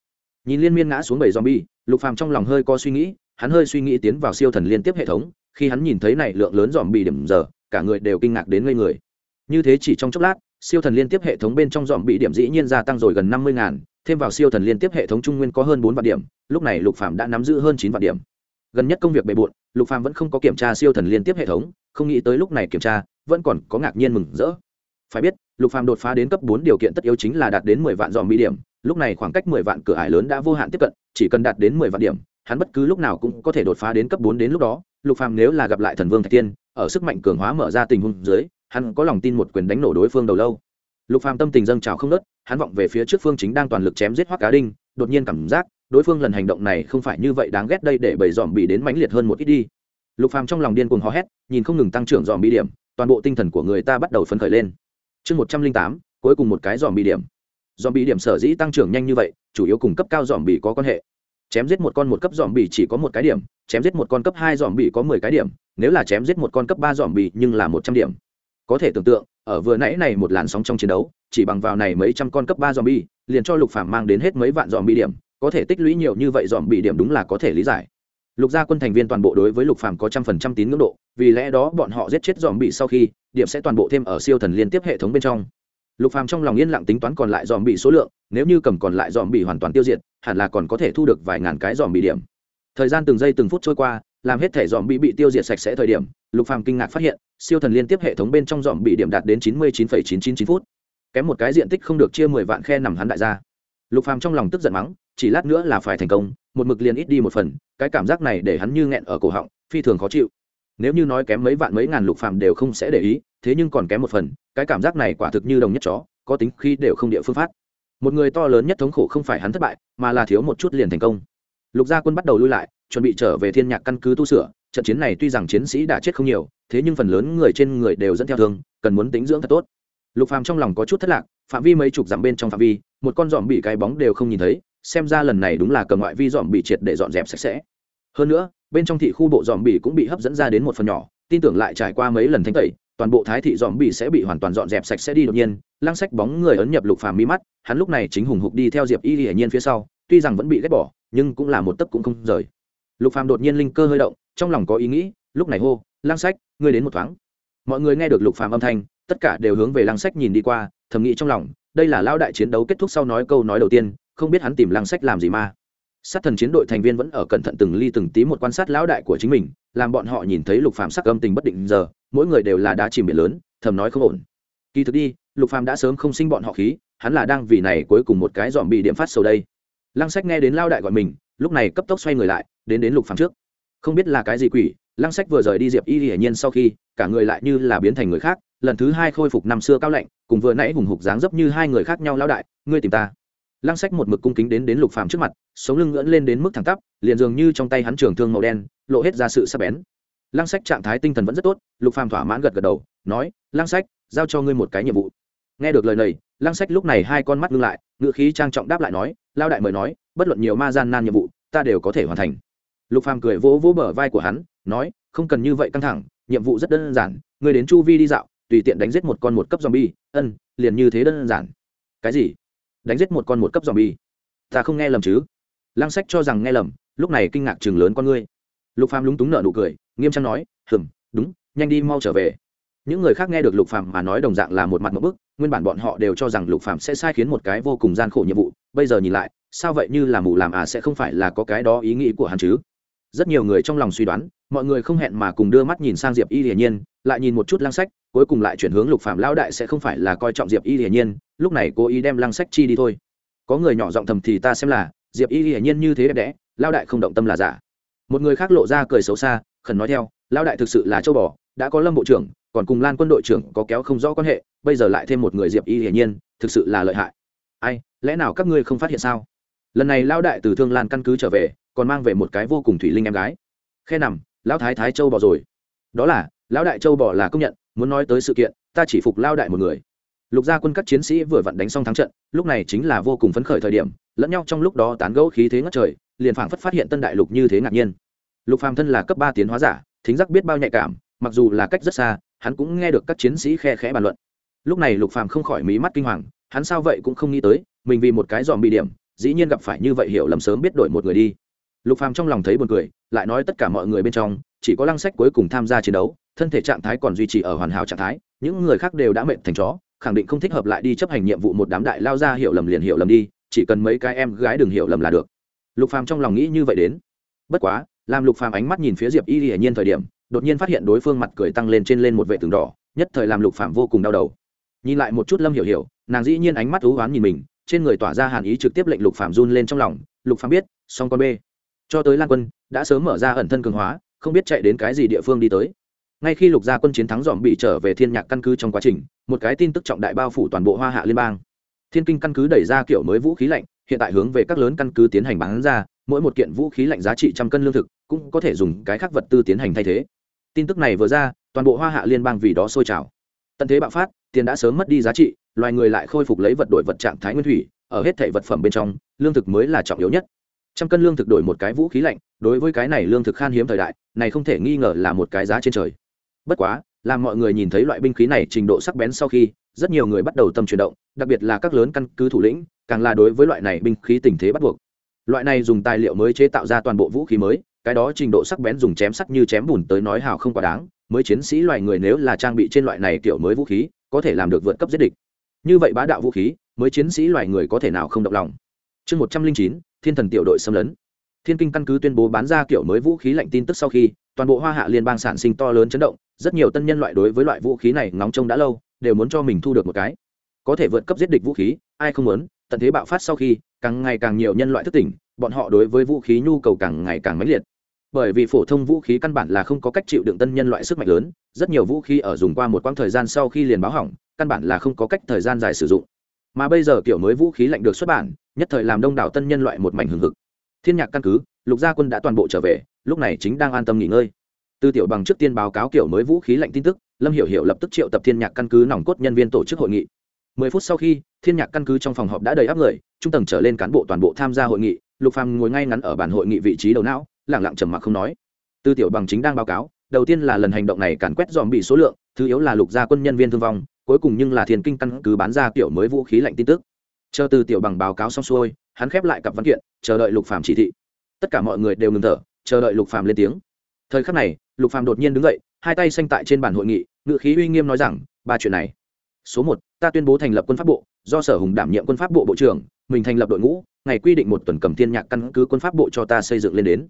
Nhìn liên miên ngã xuống bầy dòm bị, lục phàm trong lòng hơi có suy nghĩ hắn hơi suy nghĩ tiến vào siêu thần liên tiếp hệ thống, khi hắn nhìn thấy này lượng lớn dòm bị điểm giờ, cả người đều kinh ngạc đến ngây người. Như thế chỉ trong chốc lát, siêu thần liên tiếp hệ thống bên trong dòm bị điểm dĩ nhiên gia tăng rồi gần năm mươi ngàn, thêm vào siêu thần liên tiếp hệ thống trung nguyên có hơn bốn vạn điểm, lúc này lục Phạm đã nắm giữ hơn chín vạn điểm. Gần nhất công việc bề bộn, lục Phạm vẫn không có kiểm tra siêu thần liên tiếp hệ thống, không nghĩ tới lúc này kiểm tra, vẫn còn có ngạc nhiên mừng rỡ. Phải biết, lục Phạm đột phá đến cấp bốn điều kiện tất yếu chính là đạt đến mười vạn dòm bị điểm, lúc này khoảng cách mười vạn cửa ải lớn đã vô hạn tiếp cận, chỉ cần đạt đến mười vạn điểm hắn bất cứ lúc nào cũng có thể đột phá đến cấp bốn đến lúc đó. Lục phàm nếu là gặp lại thần vương thạch tiên ở sức mạnh cường hóa mở ra tình huống dưới hắn có lòng tin một quyền đánh nổ đối phương đầu lâu. Lục phàm tâm tình dâng trào không ngớt, hắn vọng về phía trước phương chính đang toàn lực chém giết hoắc cá đinh đột nhiên cảm giác đối phương lần hành động này không phải như vậy đáng ghét đây để bầy dòm bị đến mãnh liệt hơn một ít đi. Lục phàm trong lòng điên cuồng hò hét nhìn không ngừng tăng trưởng dòm bị điểm toàn bộ tinh thần của người ta bắt đầu phấn khởi lên. Chương một trăm linh tám cuối cùng một cái dòm bị điểm. Dòm bị điểm sở dĩ tăng trưởng nhanh như vậy chủ yếu cùng cấp cao dòm bị có quan hệ chém giết một con một cấp dòm bì chỉ có một cái điểm, chém giết một con cấp hai dòm bì có mười cái điểm, nếu là chém giết một con cấp ba dòm bì nhưng là một trăm điểm. Có thể tưởng tượng, ở vừa nãy này một làn sóng trong chiến đấu, chỉ bằng vào này mấy trăm con cấp ba dòm bì liền cho lục phàm mang đến hết mấy vạn dòm bì điểm, có thể tích lũy nhiều như vậy dòm bì điểm đúng là có thể lý giải. Lục gia quân thành viên toàn bộ đối với lục phàm có trăm phần trăm tín ngưỡng độ, vì lẽ đó bọn họ giết chết dòm bì sau khi, điểm sẽ toàn bộ thêm ở siêu thần liên tiếp hệ thống bên trong lục phàm trong lòng yên lặng tính toán còn lại dòm bị số lượng, nếu như cầm còn lại dòm bị hoàn toàn tiêu diệt, hẳn là còn có thể thu được vài ngàn cái dòm bị điểm. Thời gian từng giây từng phút trôi qua, làm hết thể dòm bị bị tiêu diệt sạch sẽ thời điểm, lục phàm kinh ngạc phát hiện, siêu thần liên tiếp hệ thống bên trong dòm bị điểm đạt đến chín mươi chín chín chín chín phút. Kém một cái diện tích không được chia mười vạn khe nằm hắn đại gia. lục phàm trong lòng tức giận mắng, chỉ lát nữa là phải thành công, một mực liền ít đi một phần, cái cảm giác này để hắn như nghẹn ở cổ họng, phi thường khó chịu. Nếu như nói kém mấy vạn mấy ngàn lục phàm đều không sẽ để ý, thế nhưng còn kém một phần cái cảm giác này quả thực như đồng nhất chó, có tính khi đều không địa phương phát. Một người to lớn nhất thống khổ không phải hắn thất bại, mà là thiếu một chút liền thành công. Lục gia quân bắt đầu lui lại, chuẩn bị trở về thiên nhạc căn cứ tu sửa, trận chiến này tuy rằng chiến sĩ đã chết không nhiều, thế nhưng phần lớn người trên người đều dẫn theo thương, cần muốn tính dưỡng thật tốt. Lục phàm trong lòng có chút thất lạc, phạm vi mấy chục dặm bên trong phạm vi, một con dòm bị cái bóng đều không nhìn thấy, xem ra lần này đúng là cầm ngoại vi dòm bị triệt để dọn dẹp sạch sẽ. Hơn nữa, bên trong thị khu bộ dòm bị cũng bị hấp dẫn ra đến một phần nhỏ, tin tưởng lại trải qua mấy lần thanh tẩy toàn bộ thái thị dòm bị sẽ bị hoàn toàn dọn dẹp sạch sẽ đi đột nhiên, lăng sách bóng người ấn nhập lục phàm mi mắt, hắn lúc này chính hùng hục đi theo diệp y hiển nhiên phía sau, tuy rằng vẫn bị ghét bỏ, nhưng cũng là một tấc cũng không rời. Lục phàm đột nhiên linh cơ hơi động, trong lòng có ý nghĩ, lúc này hô, lăng sách ngươi đến một thoáng. Mọi người nghe được lục phàm âm thanh, tất cả đều hướng về lăng sách nhìn đi qua, thầm nghĩ trong lòng, đây là lao đại chiến đấu kết thúc sau nói câu nói đầu tiên, không biết hắn tìm lăng sách làm gì mà sát thần chiến đội thành viên vẫn ở cẩn thận từng ly từng tí một quan sát lão đại của chính mình, làm bọn họ nhìn thấy lục phàm sắc âm tình bất định giờ, mỗi người đều là đá chìm biển lớn, thầm nói không ổn. Kỳ thực đi, lục phàm đã sớm không sinh bọn họ khí, hắn là đang vì này cuối cùng một cái dòm bị điểm phát sầu đây. Lăng sách nghe đến lao đại gọi mình, lúc này cấp tốc xoay người lại, đến đến lục phàm trước. Không biết là cái gì quỷ, lăng sách vừa rời đi diệp y hiển nhiên sau khi, cả người lại như là biến thành người khác, lần thứ hai khôi phục năm xưa cao lạnh, cùng vừa nãy hùng hục dáng dấp như hai người khác nhau lao đại, ngươi tìm ta lăng sách một mực cung kính đến đến lục phàm trước mặt, sống lưng ngưỡng lên đến mức thẳng tắp, liền dường như trong tay hắn trường thương màu đen, lộ hết ra sự sắc bén. Lăng sách trạng thái tinh thần vẫn rất tốt, lục phàm thỏa mãn gật gật đầu, nói, lăng sách giao cho ngươi một cái nhiệm vụ. Nghe được lời này, lăng sách lúc này hai con mắt ngưng lại ngựa khí trang trọng đáp lại nói, lao đại mời nói, bất luận nhiều ma gian nan nhiệm vụ, ta đều có thể hoàn thành. Lục phàm cười vỗ vỗ bờ vai của hắn, nói, không cần như vậy căng thẳng, nhiệm vụ rất đơn giản người đến chu vi đi dạo, tùy tiện đánh giết một con một cấp zombie, ân, liền như thế đơn giản. Cái gì? Đánh giết một con một cấp zombie. Ta không nghe lầm chứ? Lăng sách cho rằng nghe lầm, lúc này kinh ngạc chừng lớn con ngươi. Lục phàm lúng túng nở nụ cười, nghiêm trang nói, hừm, đúng, nhanh đi mau trở về. Những người khác nghe được lục phàm mà nói đồng dạng là một mặt một bức, nguyên bản bọn họ đều cho rằng lục phàm sẽ sai khiến một cái vô cùng gian khổ nhiệm vụ, bây giờ nhìn lại, sao vậy như là mù làm à sẽ không phải là có cái đó ý nghĩ của hắn chứ? Rất nhiều người trong lòng suy đoán, mọi người không hẹn mà cùng đưa mắt nhìn sang diệp y hiển nhiên, lại nhìn một chút lăng sách, cuối cùng lại chuyển hướng lục phạm lão đại sẽ không phải là coi trọng diệp y hiển nhiên lúc này cố ý đem lăng sách chi đi thôi. Có người nhỏ giọng thầm thì ta xem là, diệp y hiển nhiên như thế đẹp đẽ, lão đại không động tâm là giả. Một người khác lộ ra cười xấu xa, khẩn nói theo, lão đại thực sự là châu bò, đã có lâm bộ trưởng, còn cùng lan quân đội trưởng có kéo không rõ quan hệ, bây giờ lại thêm một người diệp y hiển nhiên, thực sự là lợi hại. Ai, lẽ nào các ngươi không phát hiện sao? Lần này lão đại từ thương lan căn cứ trở về, còn mang về một cái vô cùng thủy linh em gái. Khe nằm, lão thái thái châu bò rồi. Đó là, lão đại châu bò là công nhận, muốn nói tới sự kiện, ta chỉ phục lao đại một người lục gia quân các chiến sĩ vừa vặn đánh xong thắng trận, lúc này chính là vô cùng phấn khởi thời điểm, lẫn nhau trong lúc đó tán gẫu khí thế ngất trời, liền phảng phất phát hiện tân đại lục như thế ngạc nhiên. Lục phàm thân là cấp ba tiến hóa giả, thính giác biết bao nhạy cảm, mặc dù là cách rất xa, hắn cũng nghe được các chiến sĩ khe khẽ bàn luận. Lúc này lục phàm không khỏi mí mắt kinh hoàng, hắn sao vậy cũng không nghĩ tới, mình vì một cái dòm bị điểm, dĩ nhiên gặp phải như vậy hiểu lầm sớm biết đổi một người đi. Lục phàm trong lòng thấy buồn cười, lại nói tất cả mọi người bên trong, chỉ có lăng sách cuối cùng tham gia chiến đấu, thân thể trạng thái còn duy trì ở hoàn hảo trạng thái, những người khác đều đã mệt thành chó khẳng định không thích hợp lại đi chấp hành nhiệm vụ một đám đại lao ra hiểu lầm liền hiểu lầm đi, chỉ cần mấy cái em gái đừng hiểu lầm là được. Lục phàm trong lòng nghĩ như vậy đến. Bất quá, làm lục phàm ánh mắt nhìn phía diệp y hiển nhiên thời điểm, đột nhiên phát hiện đối phương mặt cười tăng lên trên lên một vệ tường đỏ, nhất thời làm lục phàm vô cùng đau đầu. Nhìn lại một chút lâm hiểu hiểu, nàng dĩ nhiên ánh mắt thú oán nhìn mình, trên người tỏa ra hàn ý trực tiếp lệnh lục phàm run lên trong lòng. Lục phàm biết song con b cho tới lan quân, đã sớm mở ra ẩn thân cường hóa, không biết chạy đến cái gì địa phương đi tới ngay khi lục gia quân chiến thắng dòm bị trở về thiên nhạc căn cứ trong quá trình, một cái tin tức trọng đại bao phủ toàn bộ hoa hạ liên bang. Thiên kinh căn cứ đẩy ra kiểu mới vũ khí lạnh, hiện tại hướng về các lớn căn cứ tiến hành bán ra, mỗi một kiện vũ khí lạnh giá trị trăm cân lương thực, cũng có thể dùng cái khác vật tư tiến hành thay thế. Tin tức này vừa ra, toàn bộ hoa hạ liên bang vì đó sôi trào. Tận thế bạo phát, tiền đã sớm mất đi giá trị, loài người lại khôi phục lấy vật đổi vật trạng thái nguyên thủy, ở hết thể vật phẩm bên trong, lương thực mới là trọng yếu nhất. Trăm cân lương thực đổi một cái vũ khí lạnh, đối với cái này lương thực khan hiếm thời đại, này không thể nghi ngờ là một cái giá trên trời bất quá, làm mọi người nhìn thấy loại binh khí này trình độ sắc bén sau khi, rất nhiều người bắt đầu tâm chuyển động, đặc biệt là các lớn căn cứ thủ lĩnh, càng là đối với loại này binh khí tình thế bắt buộc. Loại này dùng tài liệu mới chế tạo ra toàn bộ vũ khí mới, cái đó trình độ sắc bén dùng chém sắt như chém bùn tới nói hào không quá đáng, mới chiến sĩ loài người nếu là trang bị trên loại này kiểu mới vũ khí, có thể làm được vượt cấp giết địch. Như vậy bá đạo vũ khí, mới chiến sĩ loài người có thể nào không động lòng. Chương một trăm linh chín, thiên thần tiểu đội xâm lấn. Thiên kinh căn cứ tuyên bố bán ra kiểu mới vũ khí lạnh tin tức sau khi toàn bộ hoa hạ liên bang sản sinh to lớn chấn động, rất nhiều tân nhân loại đối với loại vũ khí này ngóng trông đã lâu, đều muốn cho mình thu được một cái. Có thể vượt cấp giết địch vũ khí, ai không muốn? Tận thế bạo phát sau khi, càng ngày càng nhiều nhân loại thức tỉnh, bọn họ đối với vũ khí nhu cầu càng ngày càng mãnh liệt. Bởi vì phổ thông vũ khí căn bản là không có cách chịu đựng tân nhân loại sức mạnh lớn, rất nhiều vũ khí ở dùng qua một quãng thời gian sau khi liền báo hỏng, căn bản là không có cách thời gian dài sử dụng. Mà bây giờ kiểu mới vũ khí lạnh được xuất bản, nhất thời làm đông đảo tân nhân loại một mảnh hừng hực. Thiên nhạc căn cứ lục gia quân đã toàn bộ trở về, lúc này chính đang an tâm nghỉ ngơi. Tư tiểu bằng trước tiên báo cáo kiểu mới vũ khí lạnh tin tức, lâm hiểu hiểu lập tức triệu tập thiên nhạc căn cứ nòng cốt nhân viên tổ chức hội nghị. Mười phút sau khi, thiên nhạc căn cứ trong phòng họp đã đầy áp người, trung tầng trở lên cán bộ toàn bộ tham gia hội nghị, lục phàm ngồi ngay ngắn ở bàn hội nghị vị trí đầu não lẳng lặng trầm mặc không nói. Tư tiểu bằng chính đang báo cáo, đầu tiên là lần hành động này càn quét dòm bị số lượng, thứ yếu là lục gia quân nhân viên thương vong, cuối cùng nhưng là thiên kinh căn cứ bán ra kiểu mới vũ khí lạnh tin tức. Chờ từ tiểu bằng báo cáo xong xuôi, hắn khép lại cặp văn kiện, chờ đợi lục phàm chỉ thị tất cả mọi người đều ngừng thở, chờ đợi lục phàm lên tiếng. Thời khắc này, lục phàm đột nhiên đứng dậy, hai tay xanh tại trên bàn hội nghị ngự khí uy nghiêm nói rằng, ba chuyện này. Số một, ta tuyên bố thành lập quân pháp bộ, do sở hùng đảm nhiệm quân pháp bộ bộ trưởng, mình thành lập đội ngũ, ngày quy định một tuần cầm thiên nhạc căn cứ quân pháp bộ cho ta xây dựng lên đến.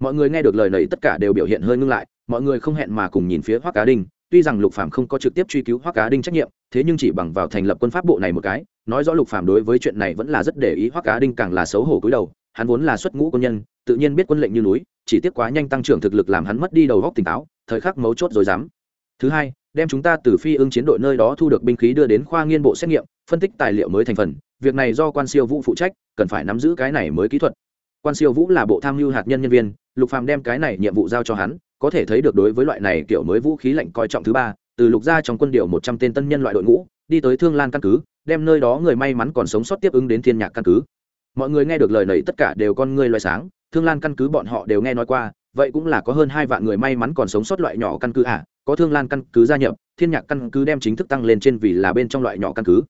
Mọi người nghe được lời này tất cả đều biểu hiện hơi ngưng lại, mọi người không hẹn mà cùng nhìn phía hoắc cá đinh, tuy rằng lục phạm không có trực tiếp truy cứu hoắc cá đinh trách nhiệm, thế nhưng chỉ bằng vào thành lập quân pháp bộ này một cái, nói rõ lục phạm đối với chuyện này vẫn là rất để ý, hoắc cá đinh càng là xấu hổ cúi đầu, hắn vốn là xuất ngũ quân nhân tự nhiên biết quân lệnh như núi, chỉ tiếc quá nhanh tăng trưởng thực lực làm hắn mất đi đầu góc tỉnh táo, thời khắc mấu chốt rồi dám. Thứ hai, đem chúng ta từ phi ương chiến đội nơi đó thu được binh khí đưa đến khoa nghiên bộ xét nghiệm, phân tích tài liệu mới thành phần. Việc này do quan siêu vũ phụ trách, cần phải nắm giữ cái này mới kỹ thuật. Quan siêu vũ là bộ tham mưu hạt nhân nhân viên, lục phàm đem cái này nhiệm vụ giao cho hắn, có thể thấy được đối với loại này kiểu mới vũ khí lạnh coi trọng thứ ba, từ lục gia trong quân điều một trăm tên tân nhân loại đội ngũ, đi tới thương lan căn cứ, đem nơi đó người may mắn còn sống sót tiếp ứng đến thiên nhạc căn cứ. Mọi người nghe được lời này tất cả đều con ngươi loại sáng thương lan căn cứ bọn họ đều nghe nói qua, vậy cũng là có hơn hai vạn người may mắn còn sống sót loại nhỏ căn cứ à? Có thương lan căn cứ gia nhập, thiên nhạc căn cứ đem chính thức tăng lên trên vì là bên trong loại nhỏ căn cứ.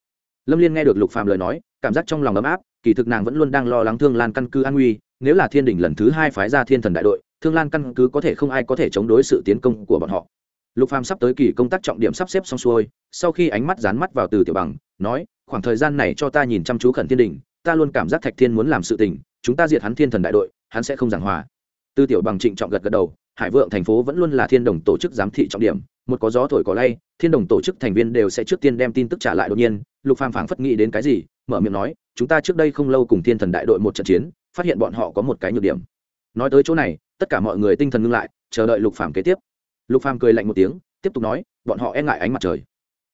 Lâm liên nghe được lục phàm lời nói, cảm giác trong lòng ấm áp, kỳ thực nàng vẫn luôn đang lo lắng thương lan căn cứ an nguy, nếu là thiên đình lần thứ hai phái ra thiên thần đại đội, thương lan căn cứ có thể không ai có thể chống đối sự tiến công của bọn họ. Lục phàm sắp tới kỳ công tác trọng điểm sắp xếp xong xuôi, sau khi ánh mắt dán mắt vào từ tiểu bằng, nói, khoảng thời gian này cho ta nhìn chăm chú khẩn thiên đình ta luôn cảm giác thạch thiên muốn làm sự tình, chúng ta diệt hắn thiên thần đại đội hắn sẽ không giảng hòa. Tư tiểu bằng trịnh trọng gật gật đầu, hải vượng thành phố vẫn luôn là thiên đồng tổ chức giám thị trọng điểm, một có gió thổi có lay, thiên đồng tổ chức thành viên đều sẽ trước tiên đem tin tức trả lại đột nhiên, lục phàm phảng phất nghĩ đến cái gì, mở miệng nói, chúng ta trước đây không lâu cùng thiên thần đại đội một trận chiến, phát hiện bọn họ có một cái nhược điểm. Nói tới chỗ này, tất cả mọi người tinh thần ngưng lại, chờ đợi lục phàm kế tiếp. Lục phàm cười lạnh một tiếng, tiếp tục nói, bọn họ e ngại ánh mặt trời.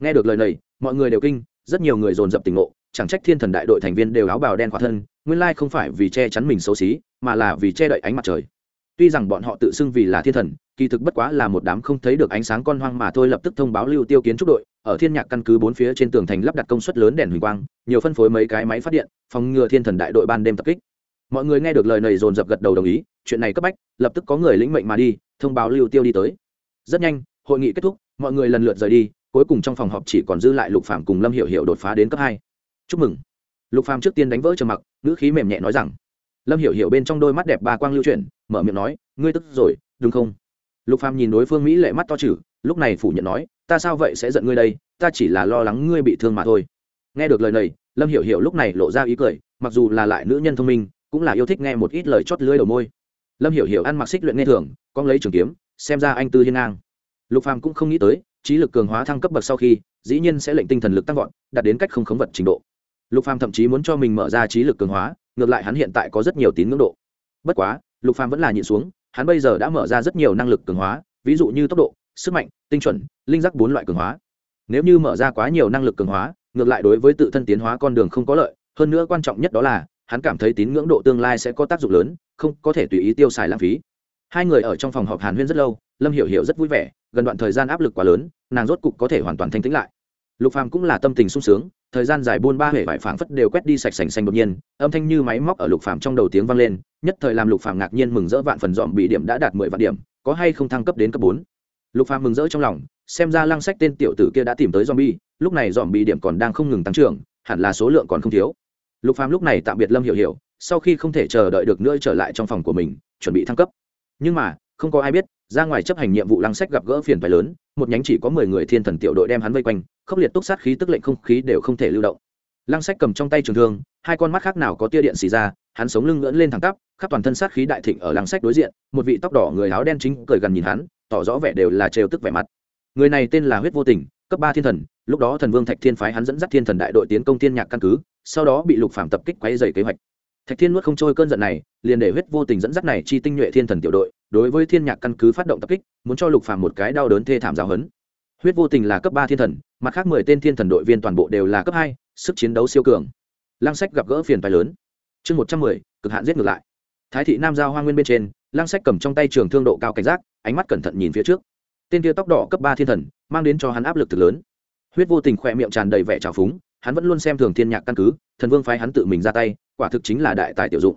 Nghe được lời này, mọi người đều kinh, rất nhiều người dồn dập tỉnh ngộ chẳng trách thiên thần đại đội thành viên đều áo bào đen khỏa thân, nguyên lai không phải vì che chắn mình xấu xí, mà là vì che đậy ánh mặt trời. Tuy rằng bọn họ tự xưng vì là thiên thần, kỳ thực bất quá là một đám không thấy được ánh sáng con hoang mà thôi lập tức thông báo lưu tiêu kiến trúc đội, ở thiên nhạc căn cứ bốn phía trên tường thành lắp đặt công suất lớn đèn huỳnh quang, nhiều phân phối mấy cái máy phát điện, phòng ngừa thiên thần đại đội ban đêm tập kích. Mọi người nghe được lời này dồn dập gật đầu đồng ý, chuyện này cấp bách, lập tức có người lĩnh mệnh mà đi, thông báo lưu tiêu đi tới. Rất nhanh, hội nghị kết thúc, mọi người lần lượt rời đi, cuối cùng trong phòng họp chỉ còn dư lại lục phạm cùng lâm hiểu hiểu đột phá đến cấp hai chúc mừng. Lục phàm trước tiên đánh vỡ trầm mặc, ngữ khí mềm nhẹ nói rằng, lâm hiểu hiểu bên trong đôi mắt đẹp ba quang lưu chuyển, mở miệng nói, ngươi tức rồi, đúng không? Lục phàm nhìn đối phương mỹ lệ mắt to chử lúc này phủ nhận nói, ta sao vậy sẽ giận ngươi đây? Ta chỉ là lo lắng ngươi bị thương mà thôi. Nghe được lời này, lâm hiểu hiểu lúc này lộ ra ý cười, mặc dù là lại nữ nhân thông minh, cũng là yêu thích nghe một ít lời chót lưỡi đầu môi. Lâm hiểu hiểu ăn mặc xích luyện nghe thường con lấy trường kiếm, xem ra anh tư hiên ngang. Lục phàm cũng không nghĩ tới, trí lực cường hóa thăng cấp bậc sau khi, dĩ nhiên sẽ lệnh tinh thần lực tăng vọt, đạt đến cách không khống vật trình độ lục phàm thậm chí muốn cho mình mở ra trí lực cường hóa, ngược lại hắn hiện tại có rất nhiều tín ngưỡng độ. Bất quá, lục phàm vẫn là nhịn xuống, hắn bây giờ đã mở ra rất nhiều năng lực cường hóa, ví dụ như tốc độ, sức mạnh, tinh chuẩn, linh giác bốn loại cường hóa. Nếu như mở ra quá nhiều năng lực cường hóa, ngược lại đối với tự thân tiến hóa con đường không có lợi, hơn nữa quan trọng nhất đó là, hắn cảm thấy tín ngưỡng độ tương lai sẽ có tác dụng lớn, không có thể tùy ý tiêu xài lãng phí. Hai người ở trong phòng họp hàn huyên rất lâu, lâm hiểu hiểu rất vui vẻ, gần đoạn thời gian áp lực quá lớn, nàng rốt cục có thể hoàn toàn thanh tĩnh lại lục phàm cũng là tâm tình sung sướng, thời gian dài buôn ba hệ vải phảng phất đều quét đi sạch sành xanh đột nhiên, âm thanh như máy móc ở lục phàm trong đầu tiếng vang lên, nhất thời làm lục phàm ngạc nhiên mừng rỡ vạn phần dọn bị điểm đã đạt mười vạn điểm, có hay không thăng cấp đến cấp bốn. Lục phàm mừng rỡ trong lòng, xem ra lăng sách tên tiểu tử kia đã tìm tới zombie, lúc này dọn bị điểm còn đang không ngừng tăng trưởng, hẳn là số lượng còn không thiếu. Lục phàm lúc này tạm biệt lâm hiểu hiểu, sau khi không thể chờ đợi được nữa trở lại trong phòng của mình, chuẩn bị thăng cấp. Nhưng mà, không có ai biết, ra ngoài chấp hành nhiệm vụ lăng sách gặp gỡ phiền phải lớn một nhánh chỉ có mười người thiên thần tiểu đội đem hắn vây quanh, khốc liệt túc sát khí tức lệnh không khí đều không thể lưu động. Lăng sách cầm trong tay trường thương, hai con mắt khác nào có tia điện xì ra, hắn sống lưng ngưỡng lên thẳng tắp, khắp toàn thân sát khí đại thịnh ở lăng sách đối diện, một vị tóc đỏ người áo đen chính cười gần nhìn hắn, tỏ rõ vẻ đều là trêu tức vẻ mặt. Người này tên là huyết vô tình, cấp ba thiên thần, lúc đó thần vương thạch thiên phái hắn dẫn dắt thiên thần đại đội tiến công thiên nhạc căn cứ, sau đó bị lục phạm tập kích quay dày kế hoạch. Thạch thiên nuốt không trôi cơn giận này, liền để huyết vô tình dẫn dắt này chi tinh nhuệ thiên thần tiểu đội đối với thiên nhạc căn cứ phát động tập kích, muốn cho lục phạm một cái đau đớn thê thảm giáo hấn huyết vô tình là cấp ba thiên thần, mặt khác mười tên thiên thần đội viên toàn bộ đều là cấp hai, sức chiến đấu siêu cường. Lăng sách gặp gỡ phiền phái lớn. Chương một trăm mười, cực hạn giết ngược lại. Thái thị nam giao hoa nguyên bên trên, lăng sách cầm trong tay trường thương độ cao cảnh giác, ánh mắt cẩn thận nhìn phía trước. Tên kia tóc đỏ cấp ba thiên thần, mang đến cho hắn áp lực thực lớn. Huyết vô tình khỏe miệng tràn đầy vẻ trào phúng, hắn vẫn luôn xem thường thiên nhạc căn cứ, thần vương phái hắn tự mình ra tay, quả thực chính là đại tài tiểu dụng.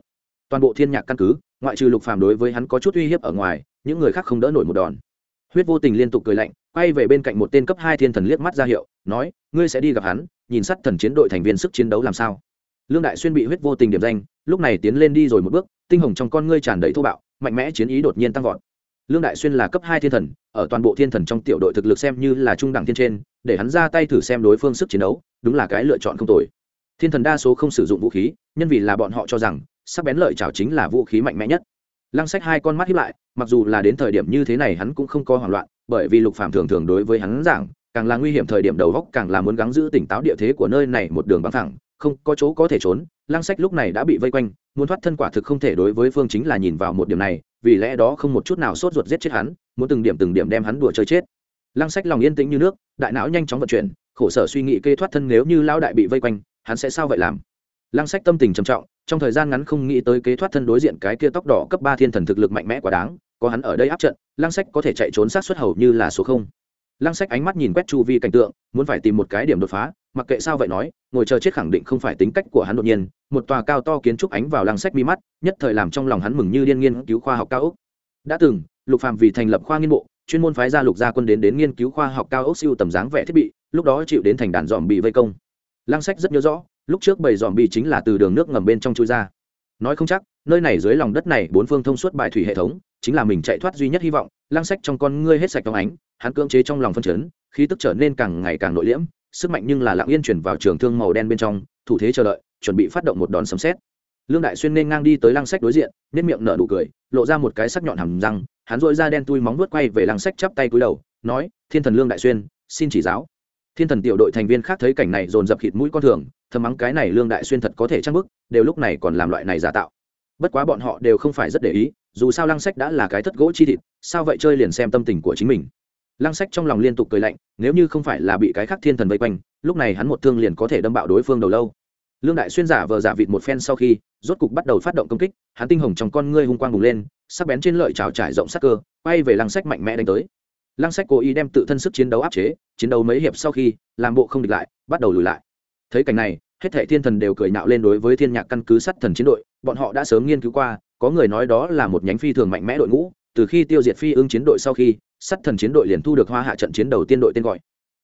Toàn bộ thiên nhạc căn cứ ngoại trừ lục phàm đối với hắn có chút uy hiếp ở ngoài, những người khác không đỡ nổi một đòn. Huyết vô tình liên tục cười lạnh, quay về bên cạnh một tên cấp hai thiên thần liếc mắt ra hiệu, nói, ngươi sẽ đi gặp hắn, nhìn sát thần chiến đội thành viên sức chiến đấu làm sao. Lương đại xuyên bị huyết vô tình điểm danh, lúc này tiến lên đi rồi một bước, tinh hồng trong con ngươi tràn đầy thô bạo, mạnh mẽ chiến ý đột nhiên tăng vọt. Lương đại xuyên là cấp hai thiên thần, ở toàn bộ thiên thần trong tiểu đội thực lực xem như là trung đẳng thiên trên, để hắn ra tay thử xem đối phương sức chiến đấu, đúng là cái lựa chọn không tồi. Thiên thần đa số không sử dụng vũ khí, nhân vì là bọn họ cho rằng sắc bén lợi chảo chính là vũ khí mạnh mẽ nhất. Lăng sách hai con mắt hiếp lại, mặc dù là đến thời điểm như thế này hắn cũng không có hoảng loạn, bởi vì lục phạm thường thường đối với hắn giảng, càng là nguy hiểm thời điểm đầu góc càng là muốn gắng giữ tỉnh táo địa thế của nơi này một đường băng thẳng không có chỗ có thể trốn. Lăng sách lúc này đã bị vây quanh, muốn thoát thân quả thực không thể đối với phương chính là nhìn vào một điểm này, vì lẽ đó không một chút nào sốt ruột giết chết hắn, muốn từng điểm từng điểm đem hắn đùa chơi chết. Lăng sách lòng yên tĩnh như nước, đại não nhanh chóng vận chuyển, khổ sở suy nghĩ kê thoát thân nếu như lao đại bị vây quanh, hắn sẽ sao vậy làm? Lăng sách tâm tình trầm trọng trong thời gian ngắn không nghĩ tới kế thoát thân đối diện cái kia tóc đỏ cấp ba thiên thần thực lực mạnh mẽ quá đáng, có hắn ở đây áp trận, lăng sách có thể chạy trốn sát xuất hầu như là số không. Lăng sách ánh mắt nhìn quét chu vi cảnh tượng, muốn phải tìm một cái điểm đột phá, mặc kệ sao vậy nói, ngồi chờ chết khẳng định không phải tính cách của hắn đột nhiên, một tòa cao to kiến trúc ánh vào lăng sách mi mắt, nhất thời làm trong lòng hắn mừng như điên nghiên cứu khoa học cao ốc. Đã từng, lục Phàm vì thành lập khoa nghiên bộ, chuyên môn phái ra lục gia quân đến đến nghiên cứu khoa học cao ốc siêu tầm dáng vẻ thiết bị, lúc đó chịu đến thành đàn dòm bị vây công. Lăng sách rất nhớ rõ lúc trước bầy dòm bị chính là từ đường nước ngầm bên trong chui ra. Nói không chắc, nơi này dưới lòng đất này bốn phương thông suốt bài thủy hệ thống, chính là mình chạy thoát duy nhất hy vọng lang sách trong con ngươi hết sạch trong ánh, hắn cưỡng chế trong lòng phân chấn, khí tức trở nên càng ngày càng nội liễm, sức mạnh nhưng là lặng yên chuyển vào trường thương màu đen bên trong, thủ thế chờ đợi, chuẩn bị phát động một đòn sấm xét lương đại xuyên nên ngang đi tới lăng sách đối diện nếp miệng nở nụ cười, lộ ra một cái sắc nhọn hầm răng, hắn dội ra đen tui móng vuốt quay về lăng sách chắp tay cúi đầu, nói, thiên thần lương đại xuyên, xin chỉ giáo. Thiên thần tiểu đội thành viên khác thấy cảnh này dồn dập khịt mũi con thường thầm mắng cái này lương đại xuyên thật có thể trang bức, đều lúc này còn làm loại này giả tạo. Bất quá bọn họ đều không phải rất để ý, dù sao lăng sách đã là cái thất gỗ chi thịt, sao vậy chơi liền xem tâm tình của chính mình. Lăng sách trong lòng liên tục cười lạnh, nếu như không phải là bị cái khác thiên thần vây quanh, lúc này hắn một thương liền có thể đâm bạo đối phương đầu lâu. Lương đại xuyên giả vờ giả vịt một phen sau khi, rốt cục bắt đầu phát động công kích, hắn tinh hồng trong con ngươi hung quang bùng lên, sắc bén trên lợi trào trải rộng sắc cơ, quay về lăng sách mạnh mẽ đánh tới. Lăng sách cố ý đem tự thân sức chiến đấu áp chế, chiến đấu mấy hiệp sau khi, làm bộ không địch lại, bắt đầu lùi lại thấy cảnh này, hết thệ thiên thần đều cười nạo lên đối với thiên nhạc căn cứ sát thần chiến đội, bọn họ đã sớm nghiên cứu qua, có người nói đó là một nhánh phi thường mạnh mẽ đội ngũ, từ khi tiêu diệt phi ương chiến đội sau khi, sát thần chiến đội liền thu được hoa hạ trận chiến đầu tiên đội tên gọi.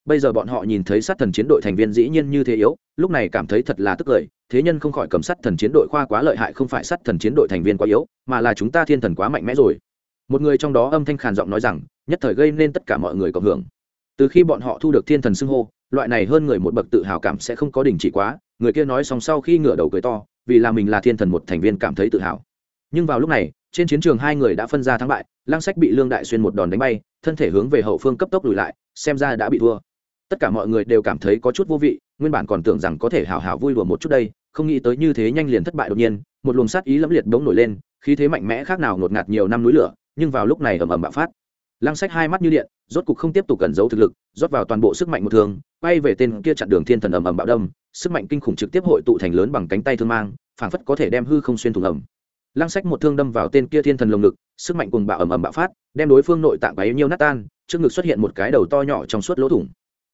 Bây giờ bọn họ nhìn thấy sát thần chiến đội thành viên dĩ nhiên như thế yếu, lúc này cảm thấy thật là tức cười, thế nhân không khỏi cầm sát thần chiến đội khoa quá lợi hại không phải sát thần chiến đội thành viên quá yếu, mà là chúng ta thiên thần quá mạnh mẽ rồi. Một người trong đó âm thanh khàn giọng nói rằng, nhất thời gây nên tất cả mọi người cộng hưởng. Từ khi bọn họ thu được thiên thần xưng hô loại này hơn người một bậc tự hào cảm sẽ không có đình chỉ quá, người kia nói xong sau khi ngửa đầu cười to, vì là mình là thiên thần một thành viên cảm thấy tự hào. Nhưng vào lúc này, trên chiến trường hai người đã phân ra thắng bại Lang sách bị lương đại xuyên một đòn đánh bay, thân thể hướng về hậu phương cấp tốc lùi lại, xem ra đã bị thua. Tất cả mọi người đều cảm thấy có chút vô vị, nguyên bản còn tưởng rằng có thể hào hào vui đùa một chút đây, không nghĩ tới như thế nhanh liền thất bại đột nhiên, một luồng sát ý lẫm liệt bỗng nổi lên, khí thế mạnh mẽ khác nào ngột ngạt nhiều năm núi lửa, nhưng vào lúc này ầm ầm bạo phát lăng sách hai mắt như điện, rốt cục không tiếp tục cẩn giấu thực lực, rót vào toàn bộ sức mạnh một thường quay về tên kia chặn đường thiên thần ầm ầm bạo đâm, sức mạnh kinh khủng trực tiếp hội tụ thành lớn bằng cánh tay thương mang, phảng phất có thể đem hư không xuyên thủng ẩm lăng sách một thương đâm vào tên kia thiên thần lồng ngực, sức mạnh cùng bạo ầm ầm bạo phát, đem đối phương nội tạng bấy nhiêu nát tan, trước ngực xuất hiện một cái đầu to nhỏ trong suốt lỗ thủng.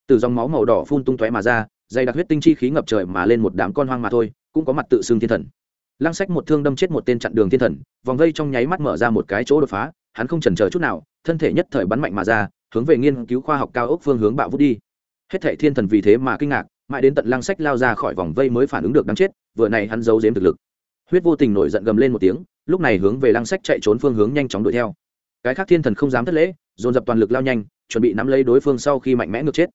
Từ dòng máu màu đỏ phun tung tóe mà ra, dày đặc huyết tinh chi khí ngập trời mà lên một đám con hoang mà thôi, cũng có mặt tự xưng thiên thần. Lăng sách một thương đâm chết một tên chặn đường thiên thần, vòng vây trong nháy mắt mở ra một cái chỗ đột phá hắn không chần chờ chút nào, thân thể nhất thời bắn mạnh mà ra, hướng về nghiên cứu khoa học cao ốc phương hướng bạo vút đi. Hết thệ thiên thần vì thế mà kinh ngạc, mãi đến tận lăng sách lao ra khỏi vòng vây mới phản ứng được đáng chết, vừa này hắn giấu giếm thực lực. Huyết vô tình nổi giận gầm lên một tiếng, lúc này hướng về lăng sách chạy trốn phương hướng nhanh chóng đuổi theo. Cái khác thiên thần không dám thất lễ, dồn dập toàn lực lao nhanh, chuẩn bị nắm lấy đối phương sau khi mạnh mẽ ngược chết.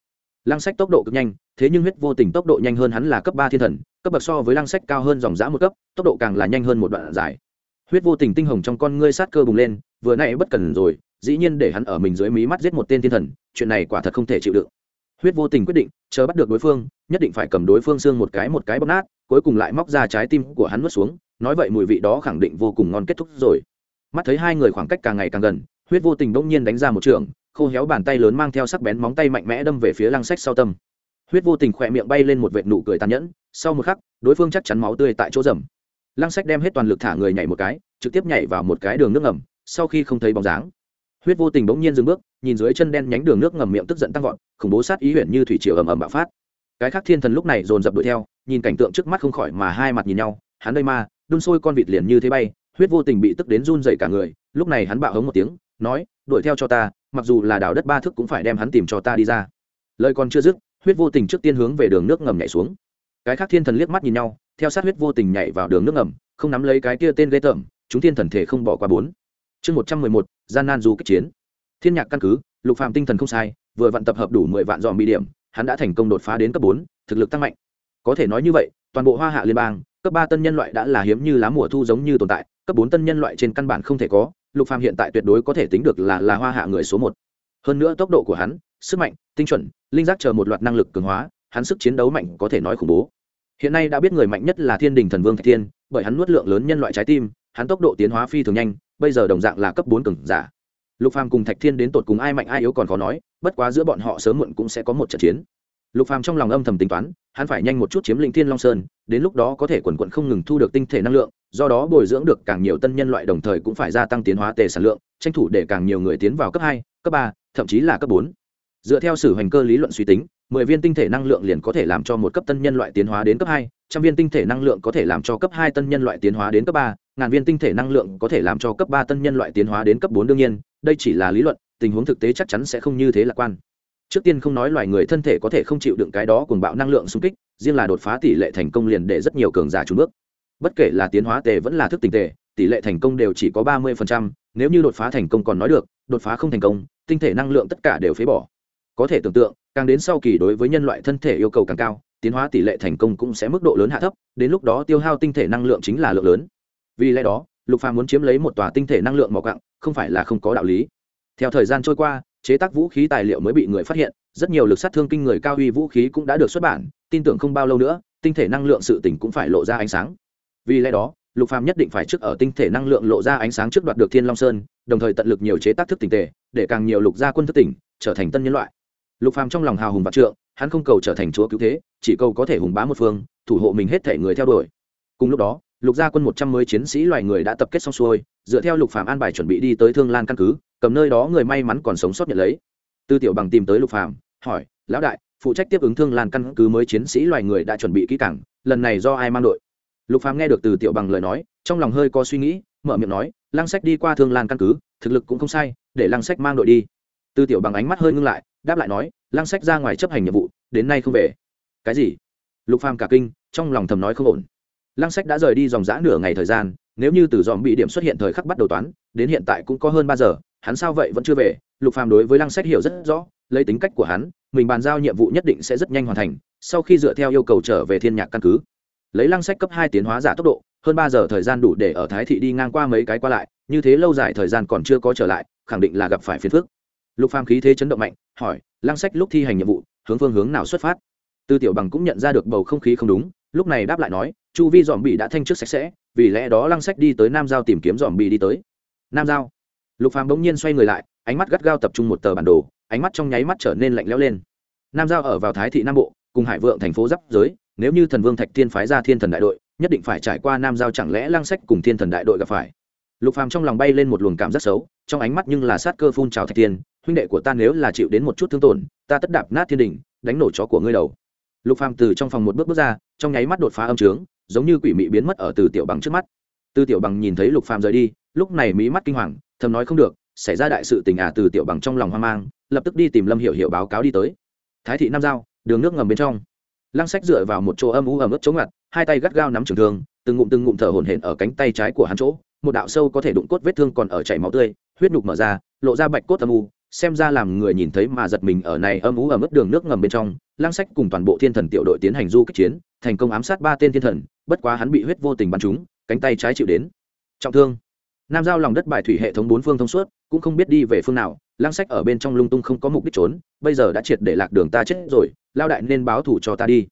Lăng sách tốc độ cực nhanh, thế nhưng huyết vô tình tốc độ nhanh hơn hắn là cấp ba thiên thần, cấp bậc so với lăng sách cao hơn dòng giã một cấp, tốc độ càng là nhanh hơn một đoạn dài. Huyết vô tình tinh hồng trong con ngươi sát cơ bùng lên vừa nãy bất cần rồi, dĩ nhiên để hắn ở mình dưới mí mắt giết một tên thiên thần, chuyện này quả thật không thể chịu đựng. Huyết vô tình quyết định, chờ bắt được đối phương, nhất định phải cầm đối phương xương một cái một cái bóp nát, cuối cùng lại móc ra trái tim của hắn nuốt xuống, nói vậy mùi vị đó khẳng định vô cùng ngon kết thúc rồi. Mắt thấy hai người khoảng cách càng ngày càng gần, huyết vô tình bỗng nhiên đánh ra một trường, khô héo bàn tay lớn mang theo sắc bén móng tay mạnh mẽ đâm về phía lăng sách sau tâm. Huyết vô tình khỏe miệng bay lên một vệt nụ cười tàn nhẫn, sau một khắc, đối phương chắc chắn máu tươi tại chỗ rầm. Lăng sách đem hết toàn lực thả người nhảy một cái, trực tiếp nhảy vào một cái đường nước ngầm sau khi không thấy bóng dáng, huyết vô tình bỗng nhiên dừng bước, nhìn dưới chân đen nhánh đường nước ngầm miệng tức giận tăng vọt, khủng bố sát ý huyện như thủy triều ầm ầm bạo phát. Cái khác thiên thần lúc này dồn dập đuổi theo, nhìn cảnh tượng trước mắt không khỏi mà hai mặt nhìn nhau, hắn đây ma đun sôi con vịt liền như thế bay, huyết vô tình bị tức đến run dậy cả người, lúc này hắn bạo hống một tiếng, nói, đuổi theo cho ta, mặc dù là đào đất ba thước cũng phải đem hắn tìm cho ta đi ra. Lời còn chưa dứt, huyết vô tình trước tiên hướng về đường nước ngầm nhảy xuống. Cái khác thiên thần liếc mắt nhìn nhau, theo sát huyết vô tình nhảy vào đường nước ngầm, không nắm lấy cái kia tên ghê tởm, chúng thiên thần thể không bỏ qua bốn chương một trăm mười một, gian nan du kích chiến. Thiên nhạc căn cứ, lục phạm tinh thần không sai, vừa vận tập hợp đủ mười vạn dòm bị điểm, hắn đã thành công đột phá đến cấp bốn, thực lực tăng mạnh. Có thể nói như vậy, toàn bộ hoa hạ liên bang, cấp ba tân nhân loại đã là hiếm như lá mùa thu giống như tồn tại, cấp bốn tân nhân loại trên căn bản không thể có, lục phàm hiện tại tuyệt đối có thể tính được là là hoa hạ người số một. Hơn nữa tốc độ của hắn, sức mạnh, tinh chuẩn, linh giác chờ một loạt năng lực cường hóa, hắn sức chiến đấu mạnh có thể nói khủng bố. Hiện nay đã biết người mạnh nhất là thiên đình thần vương thạch thiên, bởi hắn nuốt lượng lớn nhân loại trái tim, hắn tốc độ tiến hóa phi thường nhanh bây giờ đồng dạng là cấp bốn cường giả. Lục phàm cùng thạch thiên đến tột cùng ai mạnh ai yếu còn khó nói, bất quá giữa bọn họ sớm muộn cũng sẽ có một trận chiến. Lục phàm trong lòng âm thầm tính toán, hắn phải nhanh một chút chiếm lĩnh thiên long sơn, đến lúc đó có thể quần quận không ngừng thu được tinh thể năng lượng, do đó bồi dưỡng được càng nhiều tân nhân loại đồng thời cũng phải gia tăng tiến hóa tề sản lượng, tranh thủ để càng nhiều người tiến vào cấp hai, cấp ba, thậm chí là cấp bốn. Dựa theo sử hành cơ lý luận suy tính, mười viên tinh thể năng lượng liền có thể làm cho một cấp tân nhân loại tiến hóa đến cấp hai, trăm viên tinh thể năng lượng có thể làm cho cấp hai tân nhân loại tiến hóa đến cấp ba ngàn viên tinh thể năng lượng có thể làm cho cấp ba tân nhân loại tiến hóa đến cấp bốn đương nhiên, đây chỉ là lý luận, tình huống thực tế chắc chắn sẽ không như thế lạc quan. Trước tiên không nói loài người thân thể có thể không chịu đựng cái đó cùng bạo năng lượng xung kích, riêng là đột phá tỷ lệ thành công liền để rất nhiều cường giả trùn bước. Bất kể là tiến hóa tề vẫn là thức tình tề, tỷ lệ thành công đều chỉ có ba mươi nếu như đột phá thành công còn nói được, đột phá không thành công, tinh thể năng lượng tất cả đều phế bỏ. Có thể tưởng tượng, càng đến sau kỳ đối với nhân loại thân thể yêu cầu càng cao, tiến hóa tỷ lệ thành công cũng sẽ mức độ lớn hạ thấp, đến lúc đó tiêu hao tinh thể năng lượng chính là lượng lớn vì lẽ đó, lục phàm muốn chiếm lấy một tòa tinh thể năng lượng màu cặng không phải là không có đạo lý. Theo thời gian trôi qua, chế tác vũ khí tài liệu mới bị người phát hiện, rất nhiều lực sát thương kinh người cao uy vũ khí cũng đã được xuất bản, tin tưởng không bao lâu nữa, tinh thể năng lượng sự tỉnh cũng phải lộ ra ánh sáng. Vì lẽ đó, lục phàm nhất định phải trước ở tinh thể năng lượng lộ ra ánh sáng trước đoạt được thiên long sơn, đồng thời tận lực nhiều chế tác thức tỉnh tề, để càng nhiều lục gia quân thức tỉnh, trở thành tân nhân loại. Lục phàm trong lòng hào hùng vạn trượng, hắn không cầu trở thành chúa cứu thế, chỉ cầu có thể hùng bá một phương, thủ hộ mình hết thể người theo đuổi. Cùng lúc đó lục gia quân một trăm mười chiến sĩ loài người đã tập kết xong xuôi dựa theo lục Phạm an bài chuẩn bị đi tới thương lan căn cứ cầm nơi đó người may mắn còn sống sót nhận lấy. Tư tiểu bằng tìm tới lục Phạm, hỏi lão đại phụ trách tiếp ứng thương lan căn cứ mới chiến sĩ loài người đã chuẩn bị kỹ càng lần này do ai mang đội? Lục Phạm nghe được từ tiểu bằng lời nói trong lòng hơi có suy nghĩ mở miệng nói lăng sách đi qua thương lan căn cứ thực lực cũng không sai để lăng sách mang đội đi. Tư tiểu bằng ánh mắt hơi ngưng lại đáp lại nói lăng sách ra ngoài chấp hành nhiệm vụ đến nay không về. Cái gì? Lục phàm cả kinh trong lòng thầm nói không ổn lăng sách đã rời đi dòng dã nửa ngày thời gian, nếu như từ dòm bị điểm xuất hiện thời khắc bắt đầu toán, đến hiện tại cũng có hơn ba giờ, hắn sao vậy vẫn chưa về? Lục phàm đối với lăng sách hiểu rất rõ, lấy tính cách của hắn, mình bàn giao nhiệm vụ nhất định sẽ rất nhanh hoàn thành, sau khi dựa theo yêu cầu trở về thiên nhạc căn cứ. Lấy lăng sách cấp hai tiến hóa giả tốc độ, hơn ba giờ thời gian đủ để ở thái thị đi ngang qua mấy cái qua lại, như thế lâu dài thời gian còn chưa có trở lại, khẳng định là gặp phải phiền phức. Lục phàm khí thế chấn động mạnh, hỏi, lăng sách lúc thi hành nhiệm vụ, hướng phương hướng nào xuất phát? Tư tiểu bằng cũng nhận ra được bầu không khí không đúng, lúc này đáp lại nói chu vi dòm bị đã thanh trước sạch sẽ, vì lẽ đó lăng sách đi tới nam giao tìm kiếm dòm bị đi tới. Nam giao. Lục phàm bỗng nhiên xoay người lại, ánh mắt gắt gao tập trung một tờ bản đồ, ánh mắt trong nháy mắt trở nên lạnh lẽo lên. Nam giao ở vào thái thị nam bộ, cùng hải vượng thành phố giáp giới, nếu như thần vương thạch thiên phái ra thiên thần đại đội, nhất định phải trải qua nam giao chẳng lẽ lăng sách cùng thiên thần đại đội gặp phải. Lục phàm trong lòng bay lên một luồng cảm giác xấu, trong ánh mắt nhưng là sát cơ phun trào thạch tiên huynh đệ của ta nếu là chịu đến một chút thương tổn, ta tất đạp nát thiên đình đánh nổ chó của ngươi đầu. Lục phàm từ trong phòng một bước bước ra, trong nháy mắt đột phá âm trướng giống như quỷ mị biến mất ở từ tiểu bằng trước mắt. Từ tiểu bằng nhìn thấy lục phàm rời đi, lúc này mỹ mắt kinh hoàng, thầm nói không được, xảy ra đại sự tình à từ tiểu bằng trong lòng hoang mang, lập tức đi tìm lâm hiểu hiểu báo cáo đi tới. Thái thị nam giao, đường nước ngầm bên trong. Lăng sách dựa vào một chỗ âm u ẩm ướt chống ngặt, hai tay gắt gao nắm trường thương, từng ngụm từng ngụm thở hổn hển ở cánh tay trái của hắn chỗ, một đạo sâu có thể đụng cốt vết thương còn ở chảy máu tươi, huyết nhục mở ra, lộ ra bạch cốt âm u, xem ra làm người nhìn thấy mà giật mình ở này âm ú ở mức đường nước ngầm bên trong lang sách cùng toàn bộ thiên thần tiểu đội tiến hành du kích chiến thành công ám sát ba tên thiên thần, bất quá hắn bị huyết vô tình bắn trúng, cánh tay trái chịu đến. Trọng thương. Nam giao lòng đất bài thủy hệ thống bốn phương thông suốt, cũng không biết đi về phương nào, lang sách ở bên trong lung tung không có mục đích trốn, bây giờ đã triệt để lạc đường ta chết rồi, lao đại nên báo thủ cho ta đi.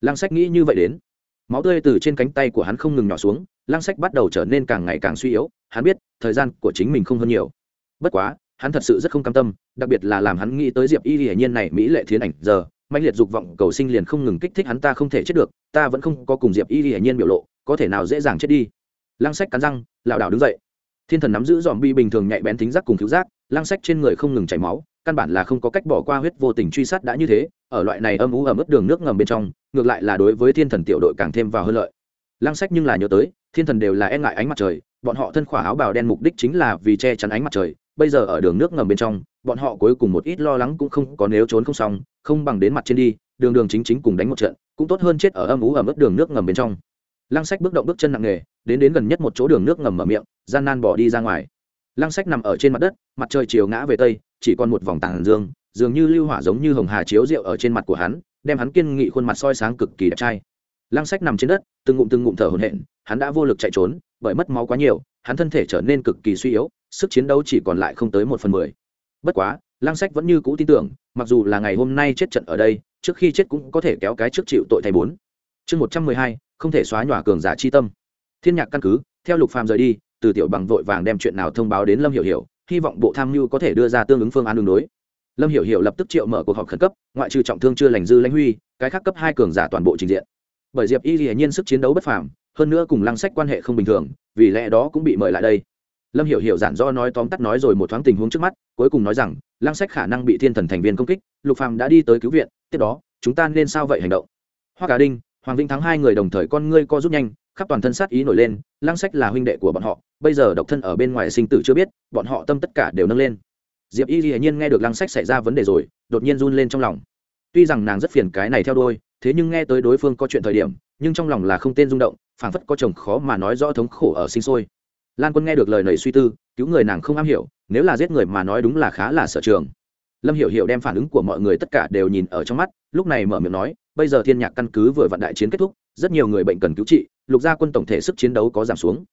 Lang sách nghĩ như vậy đến. Máu tươi từ trên cánh tay của hắn không ngừng nhỏ xuống, lang sách bắt đầu trở nên càng ngày càng suy yếu, hắn biết, thời gian của chính mình không hơn nhiều. Bất quá, hắn thật sự rất không cam tâm, đặc biệt là làm hắn nghĩ tới diệp y hiển nhiên này mỹ lệ thiến ảnh giờ mạnh liệt dục vọng cầu sinh liền không ngừng kích thích hắn, ta không thể chết được, ta vẫn không có cùng diệp y hiển nhiên biểu lộ, có thể nào dễ dàng chết đi? Lăng sách cắn răng, lảo đảo đứng dậy. Thiên thần nắm giữ dòm bi bình thường nhạy bén tính giác cùng cứu giác, lăng sách trên người không ngừng chảy máu, căn bản là không có cách bỏ qua huyết vô tình truy sát đã như thế, ở loại này âm ú ẩm ướt đường nước ngầm bên trong, ngược lại là đối với thiên thần tiểu đội càng thêm vào hơn lợi. Lăng sách nhưng là nhớ tới, thiên thần đều là e ngại ánh mặt trời, bọn họ thân khỏa áo bào đen mục đích chính là vì che chắn ánh mặt trời, bây giờ ở đường nước ngầm bên trong bọn họ cuối cùng một ít lo lắng cũng không có nếu trốn không xong, không bằng đến mặt trên đi, đường đường chính chính cùng đánh một trận, cũng tốt hơn chết ở âm ú ở mức đường nước ngầm bên trong. Lăng sách bước động bước chân nặng nề, đến đến gần nhất một chỗ đường nước ngầm mở miệng, gian nan bỏ đi ra ngoài. Lăng sách nằm ở trên mặt đất, mặt trời chiều ngã về tây, chỉ còn một vòng tàn dương, dường như lưu hỏa giống như hồng hà chiếu rượu ở trên mặt của hắn, đem hắn kiên nghị khuôn mặt soi sáng cực kỳ đẹp trai. Lăng sách nằm trên đất, từng ngụm từng ngụm thở hổn hển, hắn đã vô lực chạy trốn, bởi mất máu quá nhiều, hắn thân thể trở nên cực kỳ suy yếu, sức chiến đấu chỉ còn lại không tới một phần mười bất quá, lăng sách vẫn như cũ tin tưởng, mặc dù là ngày hôm nay chết trận ở đây, trước khi chết cũng có thể kéo cái trước chịu tội thay bốn. Chương một trăm mười hai, không thể xóa nhòa cường giả chi tâm. Thiên nhạc căn cứ, theo lục phàm rời đi, từ tiểu bằng vội vàng đem chuyện nào thông báo đến lâm hiểu hiểu, hy vọng bộ tham mưu có thể đưa ra tương ứng phương án đường đối. Lâm hiểu hiểu lập tức triệu mở cuộc họp khẩn cấp, ngoại trừ trọng thương chưa lành dư lãnh huy, cái khác cấp hai cường giả toàn bộ trình diện. Bởi diệp y hiển nhiên sức chiến đấu bất phàm, hơn nữa cùng lăng sách quan hệ không bình thường, vì lẽ đó cũng bị mời lại đây lâm hiểu hiểu giản do nói tóm tắt nói rồi một thoáng tình huống trước mắt, cuối cùng nói rằng, lăng sách khả năng bị thiên thần thành viên công kích, lục phàm đã đi tới cứu viện, tiếp đó, chúng ta nên sao vậy hành động? Hoa cả đinh, hoàng vinh thắng hai người đồng thời con ngươi co rút nhanh, khắp toàn thân sát ý nổi lên, lăng sách là huynh đệ của bọn họ, bây giờ độc thân ở bên ngoài sinh tử chưa biết, bọn họ tâm tất cả đều nâng lên. Diệp y hiển nhiên nghe được lăng sách xảy ra vấn đề rồi, đột nhiên run lên trong lòng. Tuy rằng nàng rất phiền cái này theo đôi thế nhưng nghe tới đối phương có chuyện thời điểm, nhưng trong lòng là không tên rung động, phảng phất có chồng khó mà nói rõ thống khổ ở sinh sôi lan quân nghe được lời nầy suy tư, cứu người nàng không am hiểu, nếu là giết người mà nói đúng là khá là sở trường. Lâm hiểu hiểu đem phản ứng của mọi người tất cả đều nhìn ở trong mắt, lúc này mở miệng nói, bây giờ thiên nhạc căn cứ vừa vặn đại chiến kết thúc, rất nhiều người bệnh cần cứu trị, lục gia quân tổng thể sức chiến đấu có giảm xuống.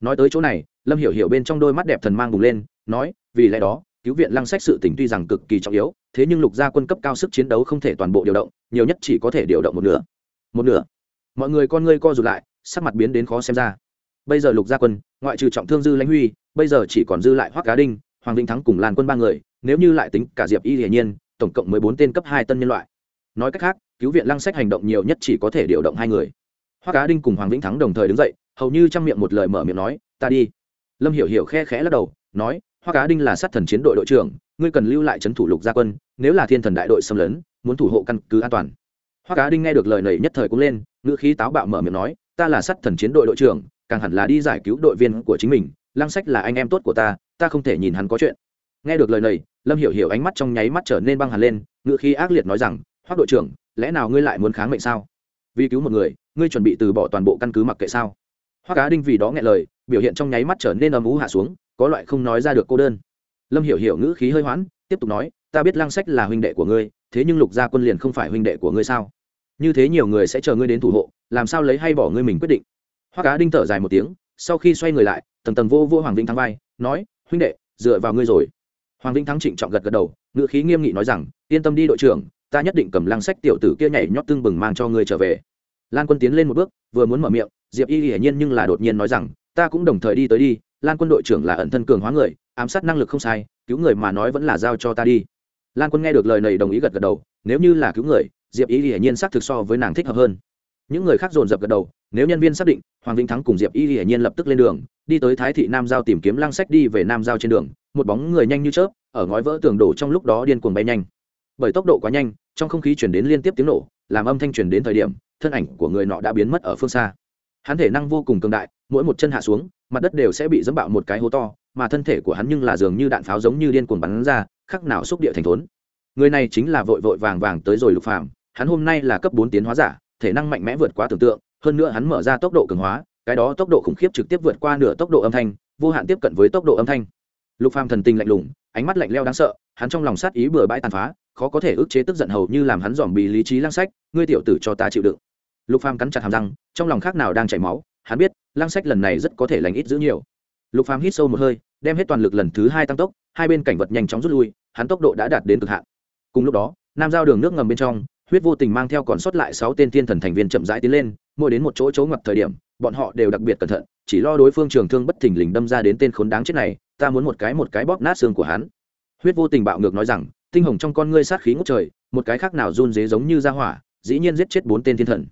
Nói tới chỗ này, lâm hiểu hiểu bên trong đôi mắt đẹp thần mang bùng lên, nói, vì lẽ đó, cứu viện lăng sách sự tỉnh tuy rằng cực kỳ trọng yếu, thế nhưng lục gia quân cấp cao sức chiến đấu không thể toàn bộ điều động, nhiều nhất chỉ có thể điều động một nửa. Một nửa. Mọi người con ngươi co rụt lại, sắc mặt biến đến khó xem ra bây giờ lục gia quân, ngoại trừ trọng thương dư lãnh huy, bây giờ chỉ còn dư lại hoác cá đinh, hoàng vĩnh thắng cùng lan quân ba người, nếu như lại tính cả diệp y hiển nhiên, tổng cộng mười bốn tên cấp hai tân nhân loại. Nói cách khác, cứu viện lăng sách hành động nhiều nhất chỉ có thể điều động hai người. Hoác cá đinh cùng hoàng vĩnh thắng đồng thời đứng dậy, hầu như trong miệng một lời mở miệng nói, ta đi. Lâm hiểu hiểu khe khẽ lắc đầu, nói hoa cá đinh là sát thần chiến đội đội trưởng, ngươi cần lưu lại trấn thủ lục gia quân, nếu là thiên thần đại đội xâm lấn, muốn thủ hộ căn cứ an toàn. Hoa cá đinh nghe được lời này nhất thời cũng lên, ngữ khí táo bạo mở miệng nói, ta là sát thần chiến đội đội trưởng càng hẳn là đi giải cứu đội viên của chính mình, lăng sách là anh em tốt của ta ta không thể nhìn hắn có chuyện. Nghe được lời này, lâm hiểu hiểu ánh mắt trong nháy mắt trở nên băng hẳn lên, ngữ khí ác liệt nói rằng hoác đội trưởng, lẽ nào ngươi lại muốn kháng mệnh sao? Vì cứu một người, ngươi chuẩn bị từ bỏ toàn bộ căn cứ mặc kệ sao? Hoác cá đinh vì đó nghe lời, biểu hiện trong nháy mắt trở nên âm ú hạ xuống, có loại không nói ra được cô đơn. Lâm hiểu hiểu ngữ khí hơi hoãn, tiếp tục nói, ta biết lăng sách là huynh đệ của ngươi, thế nhưng lục gia quân liền không phải huynh đệ của ngươi sao? Như thế nhiều người sẽ chờ ngươi đến thủ hộ, làm sao lấy hay bỏ ngươi mình quyết định? Hoa cá đinh thở dài một tiếng, sau khi xoay người lại, tầng tầng vô vô hoàng vĩnh thắng vai, nói, huynh đệ, dựa vào ngươi rồi. Hoàng vĩnh thắng trịnh trọng gật gật đầu ngự khí nghiêm nghị nói rằng, yên tâm đi đội trưởng, ta nhất định cầm lăng sách tiểu tử kia nhảy nhót tưng bừng mang cho ngươi trở về. Lan quân tiến lên một bước, vừa muốn mở miệng, diệp y hiển nhiên nhưng là đột nhiên nói rằng, ta cũng đồng thời đi tới đi, lan quân đội trưởng là ẩn thân cường hóa người, ám sát năng lực không sai, cứu người mà nói vẫn là giao cho ta đi. Lan quân nghe được lời này đồng ý gật gật đầu, nếu như là cứu người, diệp Y hiển nhiên xác thực so với nàng thích hợp hơn. Những người khác dồn dập gật đầu nếu nhân viên xác định, hoàng vĩnh thắng cùng diệp y hiển nhiên lập tức lên đường, đi tới thái thị nam giao tìm kiếm lăng sách đi về nam giao trên đường, một bóng người nhanh như chớp, ở ngói vỡ tường đổ trong lúc đó điên cuồng bay nhanh. Bởi tốc độ quá nhanh, trong không khí chuyển đến liên tiếp tiếng nổ, làm âm thanh truyền đến thời điểm, thân ảnh của người nọ đã biến mất ở phương xa. Hắn thể năng vô cùng cường đại, mỗi một chân hạ xuống, mặt đất đều sẽ bị dẫm bạo một cái hố to, mà thân thể của hắn nhưng là dường như đạn pháo giống như điên cuồng bắn ra, khắc nào xúc địa thành thốn. Người này chính là vội vội vàng vàng tới rồi lục phàm, hắn hôm nay là cấp bốn tiến hóa giả, thể năng mạnh mẽ vượt quá tưởng tượng hơn nữa hắn mở ra tốc độ cường hóa, cái đó tốc độ khủng khiếp trực tiếp vượt qua nửa tốc độ âm thanh, vô hạn tiếp cận với tốc độ âm thanh. Lục phàm thần tình lạnh lùng, ánh mắt lạnh leo đáng sợ, hắn trong lòng sát ý bừa bãi tàn phá, khó có thể ức chế tức giận hầu như làm hắn dòm bị lý trí lăng sách, ngươi tiểu tử cho ta chịu đựng. Lục phàm cắn chặt hàm răng, trong lòng khác nào đang chảy máu, hắn biết, lăng sách lần này rất có thể lành ít giữ nhiều. Lục phàm hít sâu một hơi, đem hết toàn lực lần thứ hai tăng tốc, hai bên cảnh vật nhanh chóng rút lui, hắn tốc độ đã đạt đến cực hạn. Cùng lúc đó, nam giao đường nước ngầm bên trong, huyết vô tình mang theo còn sót lại sáu tên thiên thần thành viên chậm rãi tiến lên mỗi đến một chỗ chỗ ngoặt thời điểm, bọn họ đều đặc biệt cẩn thận, chỉ lo đối phương trường thương bất thình lình đâm ra đến tên khốn đáng chết này, ta muốn một cái một cái bóp nát xương của hắn. Huyết vô tình bạo ngược nói rằng, tinh hồng trong con ngươi sát khí ngút trời, một cái khác nào run dế giống như ra hỏa, dĩ nhiên giết chết bốn tên thiên thần.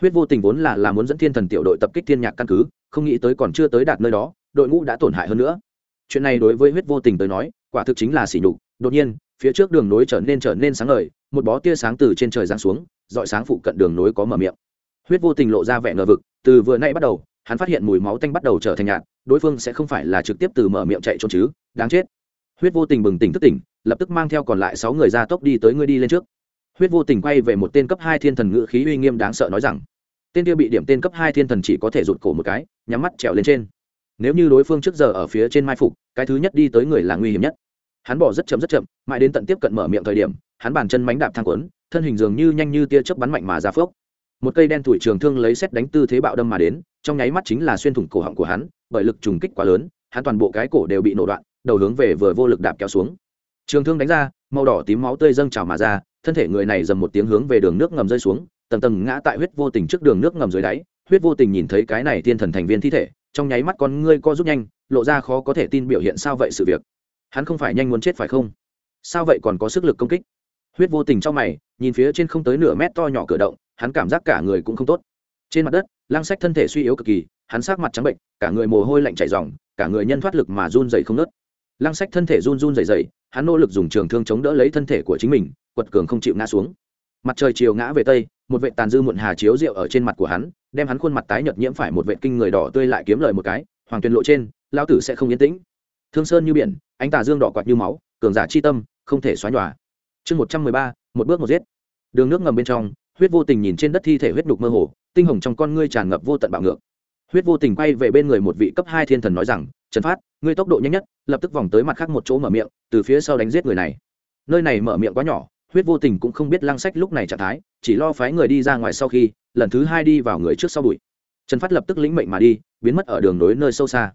Huyết vô tình vốn là là muốn dẫn thiên thần tiểu đội tập kích thiên nhạc căn cứ, không nghĩ tới còn chưa tới đạt nơi đó, đội ngũ đã tổn hại hơn nữa. Chuyện này đối với huyết vô tình tới nói, quả thực chính là sỉ nhục. Đột nhiên, phía trước đường nối trở nên trở nên sáng ngời, một bó tia sáng từ trên trời giáng xuống, dọi sáng phụ cận đường nối có mở miệng huyết vô tình lộ ra vẻ ngờ vực, từ vừa nay bắt đầu, hắn phát hiện mùi máu tanh bắt đầu trở thành nhạt, đối phương sẽ không phải là trực tiếp từ mở miệng chạy trốn chứ, đáng chết. Huyết vô tình bừng tỉnh thức tỉnh, lập tức mang theo còn lại sáu người ra tốc đi tới ngươi đi lên trước. Huyết vô tình quay về một tên cấp hai thiên thần ngự khí uy nghiêm đáng sợ nói rằng, tên kia bị điểm tên cấp hai thiên thần chỉ có thể rụt cổ một cái, nhắm mắt trèo lên trên. Nếu như đối phương trước giờ ở phía trên mai phục, cái thứ nhất đi tới người là nguy hiểm nhất. Hắn bỏ rất chậm rất chậm, mãi đến tận tiếp cận mở miệng thời điểm, hắn bàn chân mánh đạp thang quấn thân hình dường như nhanh như tia chớp bắn mạnh mà ra phước một cây đen tuổi trường thương lấy xét đánh tư thế bạo đâm mà đến, trong nháy mắt chính là xuyên thủng cổ họng của hắn, bởi lực trùng kích quá lớn, hắn toàn bộ cái cổ đều bị nổ đoạn, đầu hướng về vừa vô lực đạp kéo xuống. Trường thương đánh ra, màu đỏ tím máu tươi dâng trào mà ra, thân thể người này dầm một tiếng hướng về đường nước ngầm rơi xuống, tầng tầng ngã tại huyết vô tình trước đường nước ngầm dưới đáy, huyết vô tình nhìn thấy cái này thiên thần thành viên thi thể, trong nháy mắt con ngươi co rút nhanh, lộ ra khó có thể tin biểu hiện sao vậy sự việc. Hắn không phải nhanh muốn chết phải không? Sao vậy còn có sức lực công kích? Huyết vô tình trong mày, nhìn phía trên không tới nửa mét to nhỏ cửa động, hắn cảm giác cả người cũng không tốt. Trên mặt đất Lang sách thân thể suy yếu cực kỳ, hắn sát mặt trắng bệnh, cả người mồ hôi lạnh chảy ròng, cả người nhân thoát lực mà run dày không nớt Lang sách thân thể run run dày dày hắn nỗ lực dùng trường thương chống đỡ lấy thân thể của chính mình, quật cường không chịu ngã xuống. Mặt trời chiều ngã về tây, một vệ tàn dư muộn hà chiếu rượu ở trên mặt của hắn, đem hắn khuôn mặt tái nhợt nhiễm phải một vệ kinh người đỏ tươi lại kiếm lời một cái, hoàng tuyền lộ trên lao tử sẽ không yên tĩnh. Thương sơn như biển, ánh tà dương đỏ quạt như máu, cường giả chi tâm, không thể xóa nhòa chương một trăm mười ba, một bước một giết. Đường nước ngầm bên trong, huyết vô tình nhìn trên đất thi thể huyết đục mơ hồ, tinh hồng trong con ngươi tràn ngập vô tận bạo ngược. Huyết vô tình quay về bên người một vị cấp hai thiên thần nói rằng, trần phát, ngươi tốc độ nhanh nhất, lập tức vòng tới mặt khác một chỗ mở miệng, từ phía sau đánh giết người này. Nơi này mở miệng quá nhỏ, huyết vô tình cũng không biết lăng sách lúc này trạng thái, chỉ lo phái người đi ra ngoài sau khi, lần thứ hai đi vào người trước sau bụi. Trần phát lập tức lĩnh mệnh mà đi, biến mất ở đường nối nơi sâu xa.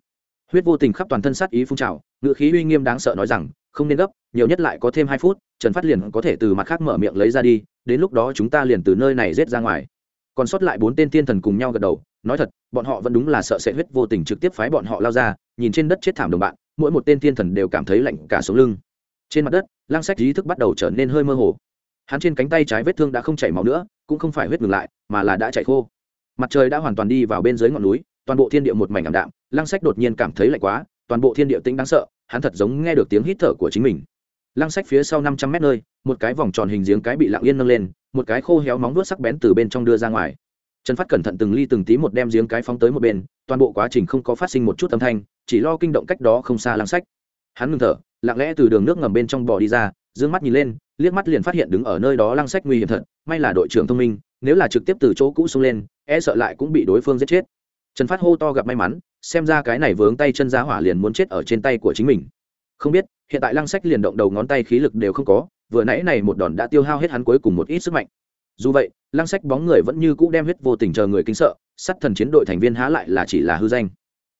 Huyết vô tình khắp toàn thân sát ý phun trào ngự khí uy nghiêm đáng sợ nói rằng, không nên gấp nhiều nhất lại có thêm hai phút, trần phát liền có thể từ mặt khác mở miệng lấy ra đi, đến lúc đó chúng ta liền từ nơi này rết ra ngoài. Còn sót lại bốn tên tiên thần cùng nhau gật đầu, nói thật, bọn họ vẫn đúng là sợ sẽ huyết vô tình trực tiếp phái bọn họ lao ra, nhìn trên đất chết thảm đồng bạn, mỗi một tên tiên thần đều cảm thấy lạnh cả sống lưng. Trên mặt đất lang sách ý thức bắt đầu trở nên hơi mơ hồ. Hắn trên cánh tay trái vết thương đã không chảy máu nữa, cũng không phải huyết ngừng lại, mà là đã chảy khô. Mặt trời đã hoàn toàn đi vào bên dưới ngọn núi, toàn bộ thiên địa một mảnh ảm đạm lang sách đột nhiên cảm thấy lạnh quá, toàn bộ thiên địa tĩnh đáng sợ, hắn thật giống nghe được tiếng hít thở của chính mình lăng sách phía sau năm trăm mét nơi, một cái vòng tròn hình giếng cái bị lặng yên nâng lên, một cái khô héo móng vuốt sắc bén từ bên trong đưa ra ngoài. Trần phát cẩn thận từng ly từng tí một đem giếng cái phóng tới một bên, toàn bộ quá trình không có phát sinh một chút âm thanh, chỉ lo kinh động cách đó không xa lăng sách. Hắn ngừng thở, lặng lẽ từ đường nước ngầm bên trong bò đi ra d ư ơ n g mắt nhìn lên, liếc mắt liền phát hiện đứng ở nơi đó lăng sách nguy hiểm thật, may là đội trưởng thông minh, nếu là trực tiếp từ chỗ cũ xông lên e sợ lại cũng bị đối phương giết chết. Trần phát hô to gặp may mắn, xem ra cái này vướng tay chân giá hỏa liền muốn chết ở trên tay của chính mình không biết, hiện tại lăng sách liền động đầu ngón tay khí lực đều không có, vừa nãy này một đòn đã tiêu hao hết hắn cuối cùng một ít sức mạnh. Dù vậy, lăng sách bóng người vẫn như cũ đem huyết vô tình chờ người kính sợ sắt thần chiến đội thành viên há lại là chỉ là hư danh.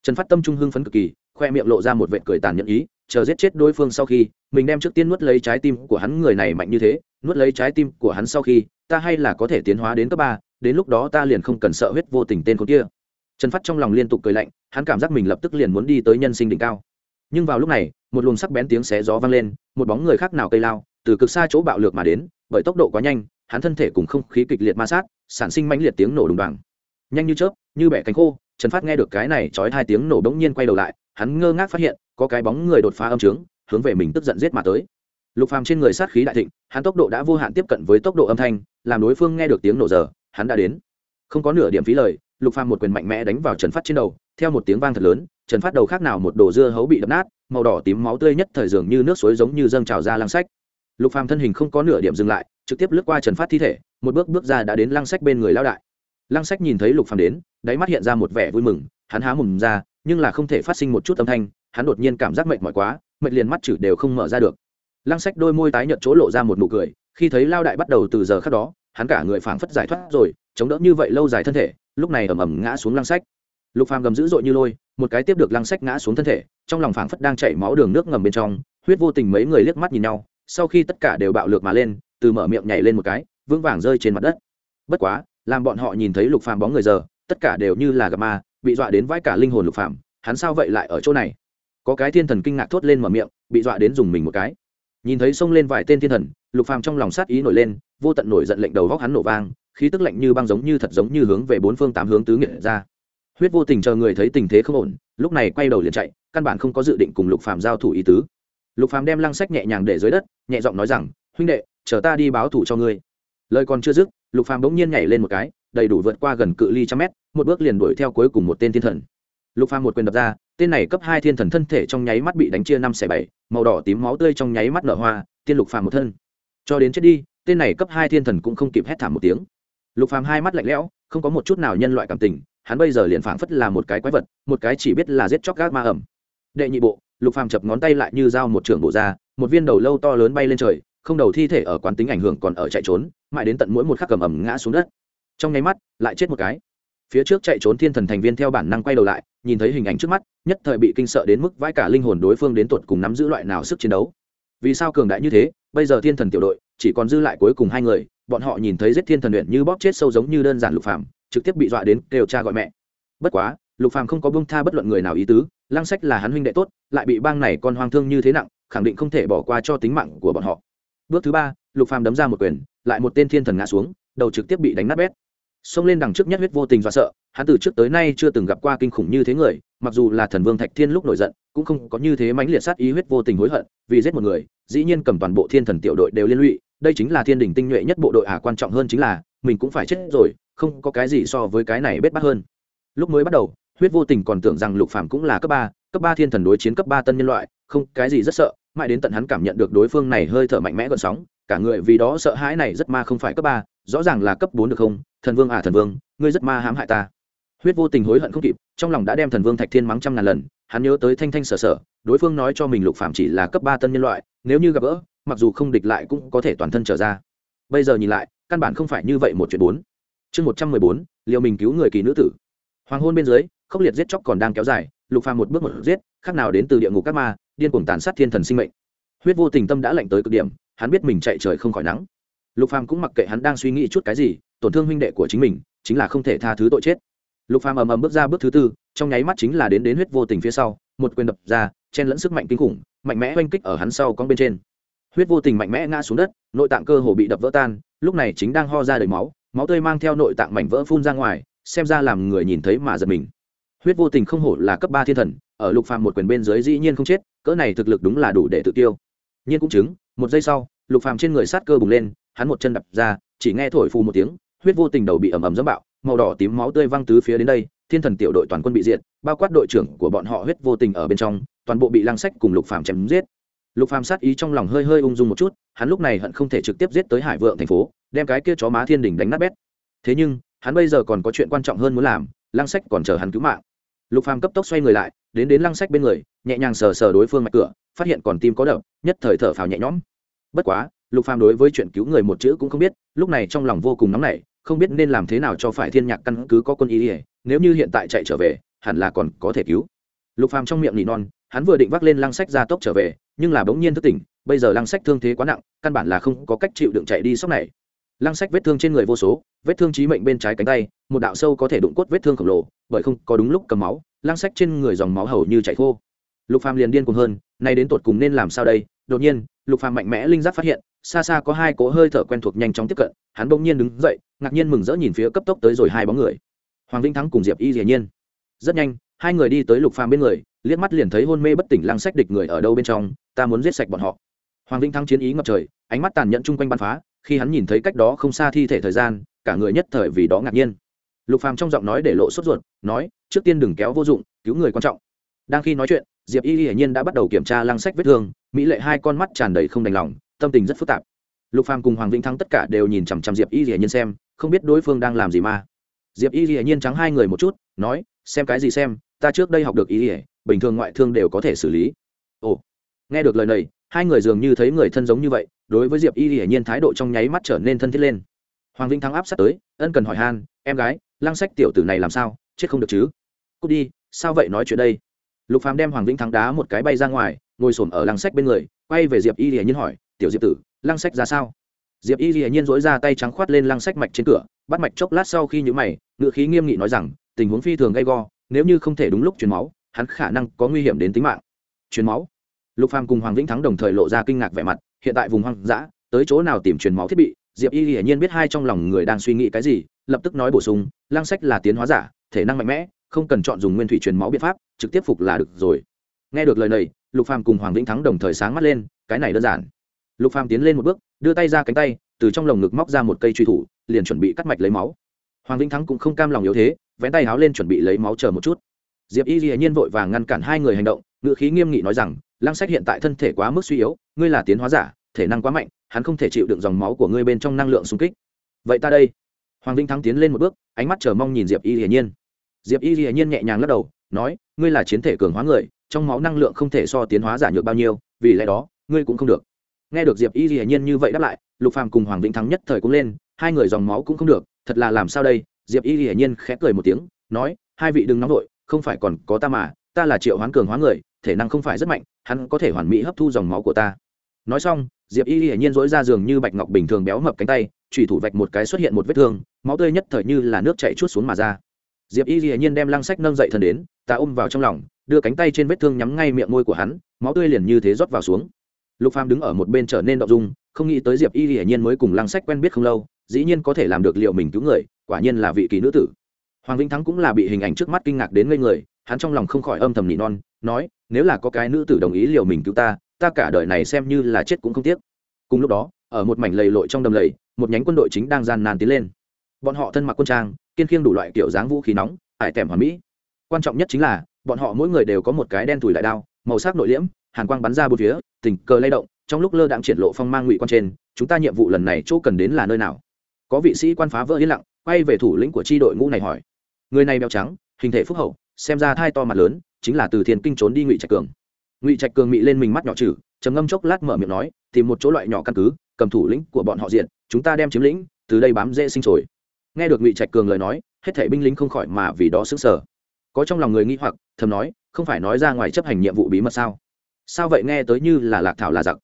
Trần phát tâm trung hưng phấn cực kỳ, khoe miệng lộ ra một vệ cười tàn nhẫn ý, chờ giết chết đối phương sau khi, mình đem trước tiên nuốt lấy trái tim của hắn người này mạnh như thế, nuốt lấy trái tim của hắn sau khi, ta hay là có thể tiến hóa đến cấp ba, đến lúc đó ta liền không cần sợ huyết vô tình tên con kia. Trần phát trong lòng liên tục cười lạnh, hắn cảm giác mình lập tức liền muốn đi tới nhân sinh đỉnh cao. Nhưng vào lúc này một luồng sắc bén tiếng xé gió vang lên, một bóng người khác nào cây lao, từ cực xa chỗ bạo lược mà đến, bởi tốc độ quá nhanh, hắn thân thể cùng không khí kịch liệt ma sát, sản sinh mãnh liệt tiếng nổ đùng đoàng. Nhanh như chớp, như bẻ cánh khô, trần phát nghe được cái này trói hai tiếng nổ đống nhiên quay đầu lại, hắn ngơ ngác phát hiện, có cái bóng người đột phá âm trướng, hướng về mình tức giận giết mà tới. Lục phàm trên người sát khí đại thịnh, hắn tốc độ đã vô hạn tiếp cận với tốc độ âm thanh, làm đối phương nghe được tiếng nổ giờ, hắn đã đến. Không có nửa điểm phí lời, lục phàm một quyền mạnh mẽ đánh vào trần phát trên đầu, theo một tiếng vang thật lớn, trần phát đầu khác nào một đồ dưa hấu bị đập nát màu đỏ tím máu tươi nhất thời dường như nước suối giống như dâng trào ra lăng sách. Lục phàm thân hình không có nửa điểm dừng lại, trực tiếp lướt qua trần phát thi thể, một bước bước ra đã đến lăng sách bên người lao đại. Lăng sách nhìn thấy lục phàm đến, đáy mắt hiện ra một vẻ vui mừng, hắn há mồm ra, nhưng là không thể phát sinh một chút âm thanh, hắn đột nhiên cảm giác mệt mỏi quá, mệt liền mắt chữ đều không mở ra được. Lăng sách đôi môi tái nhợt chỗ lộ ra một nụ cười, khi thấy lao đại bắt đầu từ giờ khác đó, hắn cả người phảng phất giải thoát rồi, chống đỡ như vậy lâu dài thân thể, lúc này ầm ầm ngã xuống lăng sách lục phàm gầm dữ dội như lôi, một cái tiếp được lăng sách ngã xuống thân thể, trong lòng phảng phất đang chảy máu đường nước ngầm bên trong, huyết vô tình mấy người liếc mắt nhìn nhau, sau khi tất cả đều bạo lược mà lên, từ mở miệng nhảy lên một cái, vững vàng rơi trên mặt đất. Bất quá, làm bọn họ nhìn thấy lục phàm bóng người giờ, tất cả đều như là gặp ma, bị dọa đến vãi cả linh hồn lục phàm, hắn sao vậy lại ở chỗ này? Có cái thiên thần kinh ngạc thốt lên mở miệng, bị dọa đến dùng mình một cái. Nhìn thấy xông lên vài tên thiên thần, lục phàm trong lòng sát ý nổi lên, vô tận nổi giận lệnh đầu góc hắn nổ vang, khí tức lạnh như băng giống như thật giống như hướng về bốn phương tám hướng tứ nghĩa ra huyết vô tình chờ người thấy tình thế không ổn, lúc này quay đầu liền chạy, căn bản không có dự định cùng lục phàm giao thủ ý tứ. Lục phàm đem lăng sách nhẹ nhàng để dưới đất, nhẹ giọng nói rằng, huynh đệ, chờ ta đi báo thủ cho ngươi. Lời còn chưa dứt, lục phàm bỗng nhiên nhảy lên một cái, đầy đủ vượt qua gần cự ly trăm mét, một bước liền đuổi theo cuối cùng một tên thiên thần. Lục phàm một quyền đập ra, tên này cấp hai thiên thần thân thể trong nháy mắt bị đánh chia năm xẻ bảy, màu đỏ tím máu tươi trong nháy mắt nở hoa, tiên lục phàm một thân. Cho đến chết đi, tên này cấp hai thiên thần cũng không kịp hét thảm một tiếng. Lục phàm hai mắt lạnh lẽo, không có một chút nào nhân loại cảm tình hắn bây giờ liền phảng phất là một cái quái vật, một cái chỉ biết là giết chóc gác ma ẩm. Đệ nhị bộ, lục phàm chập ngón tay lại như dao một trường bộ ra, một viên đầu lâu to lớn bay lên trời, không đầu thi thể ở quán tính ảnh hưởng còn ở chạy trốn, mãi đến tận mỗi một khắc cầm ẩm ngã xuống đất. Trong nháy mắt, lại chết một cái. Phía trước chạy trốn thiên thần thành viên theo bản năng quay đầu lại, nhìn thấy hình ảnh trước mắt, nhất thời bị kinh sợ đến mức vãi cả linh hồn đối phương đến tuột cùng nắm giữ loại nào sức chiến đấu. Vì sao cường đại như thế, bây giờ thiên thần tiểu đội, chỉ còn dư lại cuối cùng hai người, bọn họ nhìn thấy giết thiên thần luyện như bóp chết sâu giống như đơn giản lục phàm trực tiếp bị dọa đến kêu cha gọi mẹ. Bất quá, lục phàm không có bông tha bất luận người nào ý tứ, lăng sách là hắn huynh đệ tốt, lại bị bang này con hoang thương như thế nặng, khẳng định không thể bỏ qua cho tính mạng của bọn họ. Bước thứ ba, lục phàm đấm ra một quyền, lại một tên thiên thần ngã xuống, đầu trực tiếp bị đánh nát bét. Xông lên đằng trước nhất huyết vô tình do sợ, hắn từ trước tới nay chưa từng gặp qua kinh khủng như thế người, mặc dù là thần vương thạch thiên lúc nổi giận, cũng không có như thế mãnh liệt sát ý huyết vô tình hối hận, vì giết một người, dĩ nhiên cầm toàn bộ thiên thần tiểu đội đều liên lụy, đây chính là thiên đình tinh nhuệ nhất bộ đội à quan trọng hơn chính là, mình cũng phải chết rồi không có cái gì so với cái này bết bắt hơn. Lúc mới bắt đầu, huyết vô tình còn tưởng rằng lục phàm cũng là cấp ba cấp ba thiên thần đối chiến cấp ba tân nhân loại, không, cái gì rất sợ, mãi đến tận hắn cảm nhận được đối phương này hơi thở mạnh mẽ gợn sóng, cả người vì đó sợ hãi này rất ma không phải cấp ba, rõ ràng là cấp bốn được không? Thần vương à thần vương, ngươi rất ma hãm hại ta. Huyết vô tình hối hận không kịp, trong lòng đã đem thần vương thạch thiên mắng trăm ngàn lần, hắn nhớ tới thanh thanh sở sở đối phương nói cho mình lục phạm chỉ là cấp ba tân nhân loại, nếu như gặp gỡ, mặc dù không địch lại cũng có thể toàn thân trở ra. Bây giờ nhìn lại, căn bản không phải như vậy một chuyện bốn chương một trăm mười bốn liệu mình cứu người kỳ nữ tử. Hoàng hôn bên dưới, khốc liệt giết chóc còn đang kéo dài, lục phàm một bước một giết, khác nào đến từ địa ngục các ma, điên cuồng tàn sát thiên thần sinh mệnh. Huyết vô tình tâm đã lạnh tới cực điểm, hắn biết mình chạy trời không khỏi nắng. Lục phàm cũng mặc kệ hắn đang suy nghĩ chút cái gì, tổn thương huynh đệ của chính mình, chính là không thể tha thứ tội chết. Lục phàm ầm ầm bước ra bước thứ tư, trong nháy mắt chính là đến đến huyết vô tình phía sau, một quyền đập ra, chen lẫn sức mạnh kinh khủng, mạnh mẽ oanh kích ở hắn sau con bên trên. Huyết vô tình mạnh mẽ ngã xuống đất, nội tạng cơ hồ bị đập vỡ tan, lúc này chính đang ho ra đầy máu máu tươi mang theo nội tạng mảnh vỡ phun ra ngoài, xem ra làm người nhìn thấy mà giật mình. Huyết vô tình không hổ là cấp ba thiên thần, ở lục phàm một quyền bên dưới dĩ nhiên không chết, cỡ này thực lực đúng là đủ để tự tiêu. Nhiên cũng chứng, một giây sau, lục phàm trên người sát cơ bùng lên, hắn một chân đập ra, chỉ nghe thổi phù một tiếng, huyết vô tình đầu bị ầm ầm dẫm bạo, màu đỏ tím máu tươi văng tứ phía đến đây, thiên thần tiểu đội toàn quân bị diệt, bao quát đội trưởng của bọn họ huyết vô tình ở bên trong, toàn bộ bị lăng sách cùng lục phàm chém giết lục phàm sát ý trong lòng hơi hơi ung dung một chút, hắn lúc này hận không thể trực tiếp giết tới hải vượng thành phố, đem cái kia chó má thiên đình đánh nát bét. Thế nhưng, hắn bây giờ còn có chuyện quan trọng hơn muốn làm, lăng sách còn chờ hắn cứu mạng. Lục phàm cấp tốc xoay người lại, đến đến lăng sách bên người, nhẹ nhàng sờ sờ đối phương mạch cửa, phát hiện còn tim có đập, nhất thời thở phào nhẹ nhõm. Bất quá, lục phàm đối với chuyện cứu người một chữ cũng không biết, lúc này trong lòng vô cùng nóng nảy, không biết nên làm thế nào cho phải thiên nhạc căn cứ có quân ý ỉa nếu như hiện tại chạy trở về, hẳn là còn có thể cứu. Lục phàm trong miệng nỉ non, hắn vừa định vác lên lăng sách ra tốc trở về nhưng là bỗng nhiên thức tỉnh, bây giờ lăng sách thương thế quá nặng, căn bản là không có cách chịu đựng chạy đi sóc này. Lăng sách vết thương trên người vô số, vết thương trí mệnh bên trái cánh tay, một đạo sâu có thể đụng cốt vết thương khổng lồ, bởi không có đúng lúc cầm máu, lăng sách trên người dòng máu hầu như chảy khô. Lục phàm liền điên cuồng hơn, nay đến tột cùng nên làm sao đây? Đột nhiên, lục phàm mạnh mẽ linh giác phát hiện, xa xa có hai cỗ hơi thở quen thuộc nhanh chóng tiếp cận, hắn bỗng nhiên đứng dậy, ngạc nhiên mừng rỡ nhìn phía cấp tốc tới rồi hai bóng người. Hoàng vĩnh thắng cùng diệp y dĩ nhiên. Rất nhanh, hai người đi tới lục phàm bên người, liếc mắt liền thấy hôn mê bất tỉnh lăng sách địch người ở đâu bên trong ta muốn giết sạch bọn họ. Hoàng vĩnh thắng chiến ý ngập trời, ánh mắt tàn nhẫn chung quanh bắn phá, khi hắn nhìn thấy cách đó không xa thi thể thời gian, cả người nhất thời vì đó ngạc nhiên. Lục phàm trong giọng nói để lộ sốt ruột, nói, trước tiên đừng kéo vô dụng, cứu người quan trọng. Đang khi nói chuyện, diệp y hiển nhiên đã bắt đầu kiểm tra lăng sách vết thương, mỹ lệ hai con mắt tràn đầy không đành lòng, tâm tình rất phức tạp. Lục phàm cùng hoàng vĩnh thắng tất cả đều nhìn chằm chằm diệp y hiển nhiên xem, không biết đối phương đang làm gì mà. Diệp y hiển nhiên trắng hai người một chút, nói, xem cái gì xem, ta trước đây học được ý ỉa bình thường ngoại thương đều có thể xử lý. Ồ nghe được lời này, hai người dường như thấy người thân giống như vậy, đối với diệp y hiển nhiên thái độ trong nháy mắt trở nên thân thiết lên. Hoàng vĩnh thắng áp sát tới, ân cần hỏi han, em gái, lăng sách tiểu tử này làm sao? Chết không được chứ? Cút đi, sao vậy nói chuyện đây? Lục phàm đem hoàng vĩnh thắng đá một cái bay ra ngoài, ngồi xổm ở lăng sách bên người, quay về diệp y hiển nhiên hỏi, tiểu diệp tử, lăng sách ra sao? Diệp y hiển nhiên dỗi ra tay trắng khoát lên lăng sách mạch trên cửa, bắt mạch chốc lát sau khi nhũ mày, ngựa khí nghiêm nghị nói rằng, tình huống phi thường gay go, nếu như không thể đúng lúc truyền máu, hắn khả năng có nguy hiểm đến tính mạng. Truyền máu? Lục phàm cùng hoàng vĩnh thắng đồng thời lộ ra kinh ngạc vẻ mặt, hiện tại vùng hoang dã, tới chỗ nào tìm truyền máu thiết bị? Diệp y hiển nhiên biết hai trong lòng người đang suy nghĩ cái gì, lập tức nói bổ sung lang sách là tiến hóa giả, thể năng mạnh mẽ, không cần chọn dùng nguyên thủy truyền máu biện pháp, trực tiếp phục là được rồi. Nghe được lời này, lục phàm cùng hoàng vĩnh thắng đồng thời sáng mắt lên, cái này đơn giản. Lục phàm tiến lên một bước, đưa tay ra cánh tay, từ trong lồng ngực móc ra một cây truy thủ, liền chuẩn bị cắt mạch lấy máu. Hoàng vĩnh thắng cũng không cam lòng yếu thế, vén tay háo lên chuẩn bị lấy máu chờ một chút. Diệp y dĩ nhiên vội vàng ngăn cản hai người hành động ngự khí nghiêm nghị nói rằng lăng sách hiện tại thân thể quá mức suy yếu, ngươi là tiến hóa giả, thể năng quá mạnh, hắn không thể chịu đựng dòng máu của ngươi bên trong năng lượng xung kích. Vậy ta đây. Hoàng vinh thắng tiến lên một bước, ánh mắt chờ mong nhìn diệp y hiển nhiên. Diệp y hiển nhiên nhẹ nhàng lắc đầu, nói, ngươi là chiến thể cường hóa người, trong máu năng lượng không thể so tiến hóa giả nhược bao nhiêu, vì lẽ đó, ngươi cũng không được. Nghe được diệp y hiển nhiên như vậy đáp lại, lục phàm cùng hoàng vĩnh thắng nhất thời cũng lên, hai người dòng máu cũng không được, thật là làm sao đây? Diệp y hiển nhiên khẽ cười một tiếng, nói, hai vị đừng nóng vội, không phải còn có ta mà ta là triệu hoán cường hóa người, thể năng không phải rất mạnh, hắn có thể hoàn mỹ hấp thu dòng máu của ta. Nói xong, diệp y hiển nhiên dỗi ra giường như bạch ngọc bình thường béo mập cánh tay trùy thủ vạch một cái xuất hiện một vết thương, máu tươi nhất thời như là nước chạy chút xuống mà ra. Diệp y hiển nhiên đem lăng sách nâng dậy thân đến, ta ôm vào trong lòng, đưa cánh tay trên vết thương nhắm ngay miệng môi của hắn, máu tươi liền như thế rót vào xuống. Lục phàm đứng ở một bên trở nên động dung, không nghĩ tới diệp y hiển nhiên mới cùng lăng sách quen biết không lâu, dĩ nhiên có thể làm được liệu mình cứu người, quả nhiên là vị kỳ nữ tử. Hoàng vĩnh thắng cũng là bị hình ảnh trước mắt kinh ngạc đến ngây người hắn trong lòng không khỏi âm thầm nỉ non, nói, nếu là có cái nữ tử đồng ý liều mình cứu ta ta cả đời này xem như là chết cũng không tiếc. Cùng lúc đó, ở một mảnh lầy lội trong đầm lầy, một nhánh quân đội chính đang gian nan tiến lên. Bọn họ thân mặc quân trang, kiên khiêng đủ loại kiểu dáng vũ khí nóng, ải tẻm hoàn mỹ. Quan trọng nhất chính là, bọn họ mỗi người đều có một cái đen thùi đại đao, màu sắc nội liễm, hàn quang bắn ra bốn phía, tình cờ lay động, trong lúc lơ đãng triển lộ phong mang ngụy quan trên, chúng ta nhiệm vụ lần này chỗ cần đến là nơi nào? Có vị sĩ quan phá vỡ yên lặng, quay về thủ lĩnh của tri đội ngũ này hỏi. Người này béo trắng, hình thể phúc hậu xem ra thai to mặt lớn, chính là từ thiên kinh trốn đi ngụy trạch cường. Ngụy trạch cường mị lên mình mắt nhỏ trừ, trầm ngâm chốc lát mở miệng nói, tìm một chỗ loại nhỏ căn cứ, cầm thủ lĩnh của bọn họ diện, chúng ta đem chiếm lĩnh, từ đây bám dễ sinh sồi nghe được ngụy trạch cường lời nói, hết thể binh lính không khỏi mà vì đó xứng sở có trong lòng người nghĩ hoặc, thầm nói, không phải nói ra ngoài chấp hành nhiệm vụ bí mật sao? Sao vậy nghe tới như là lạc thảo là giặc?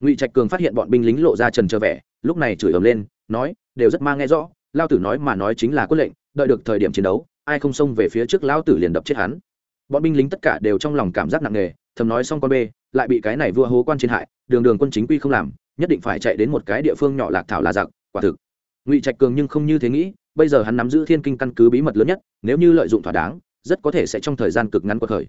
Ngụy trạch cường phát hiện bọn binh lính lộ ra trần trơ vẻ, lúc này chửi ầm lên, nói, đều rất mang nghe rõ, lao tử nói mà nói chính là quyết lệnh, đợi được thời điểm chiến đấu ai không xông về phía trước Lão tử liền đập chết hắn. Bọn binh lính tất cả đều trong lòng cảm giác nặng nề, thầm nói xong con bê, lại bị cái này vua hố quan trên hại, đường đường quân chính quy không làm, nhất định phải chạy đến một cái địa phương nhỏ lạc thảo là giặc, quả thực. Ngụy trạch cường nhưng không như thế nghĩ, bây giờ hắn nắm giữ thiên kinh căn cứ bí mật lớn nhất, nếu như lợi dụng thỏa đáng, rất có thể sẽ trong thời gian cực ngắn quật khởi.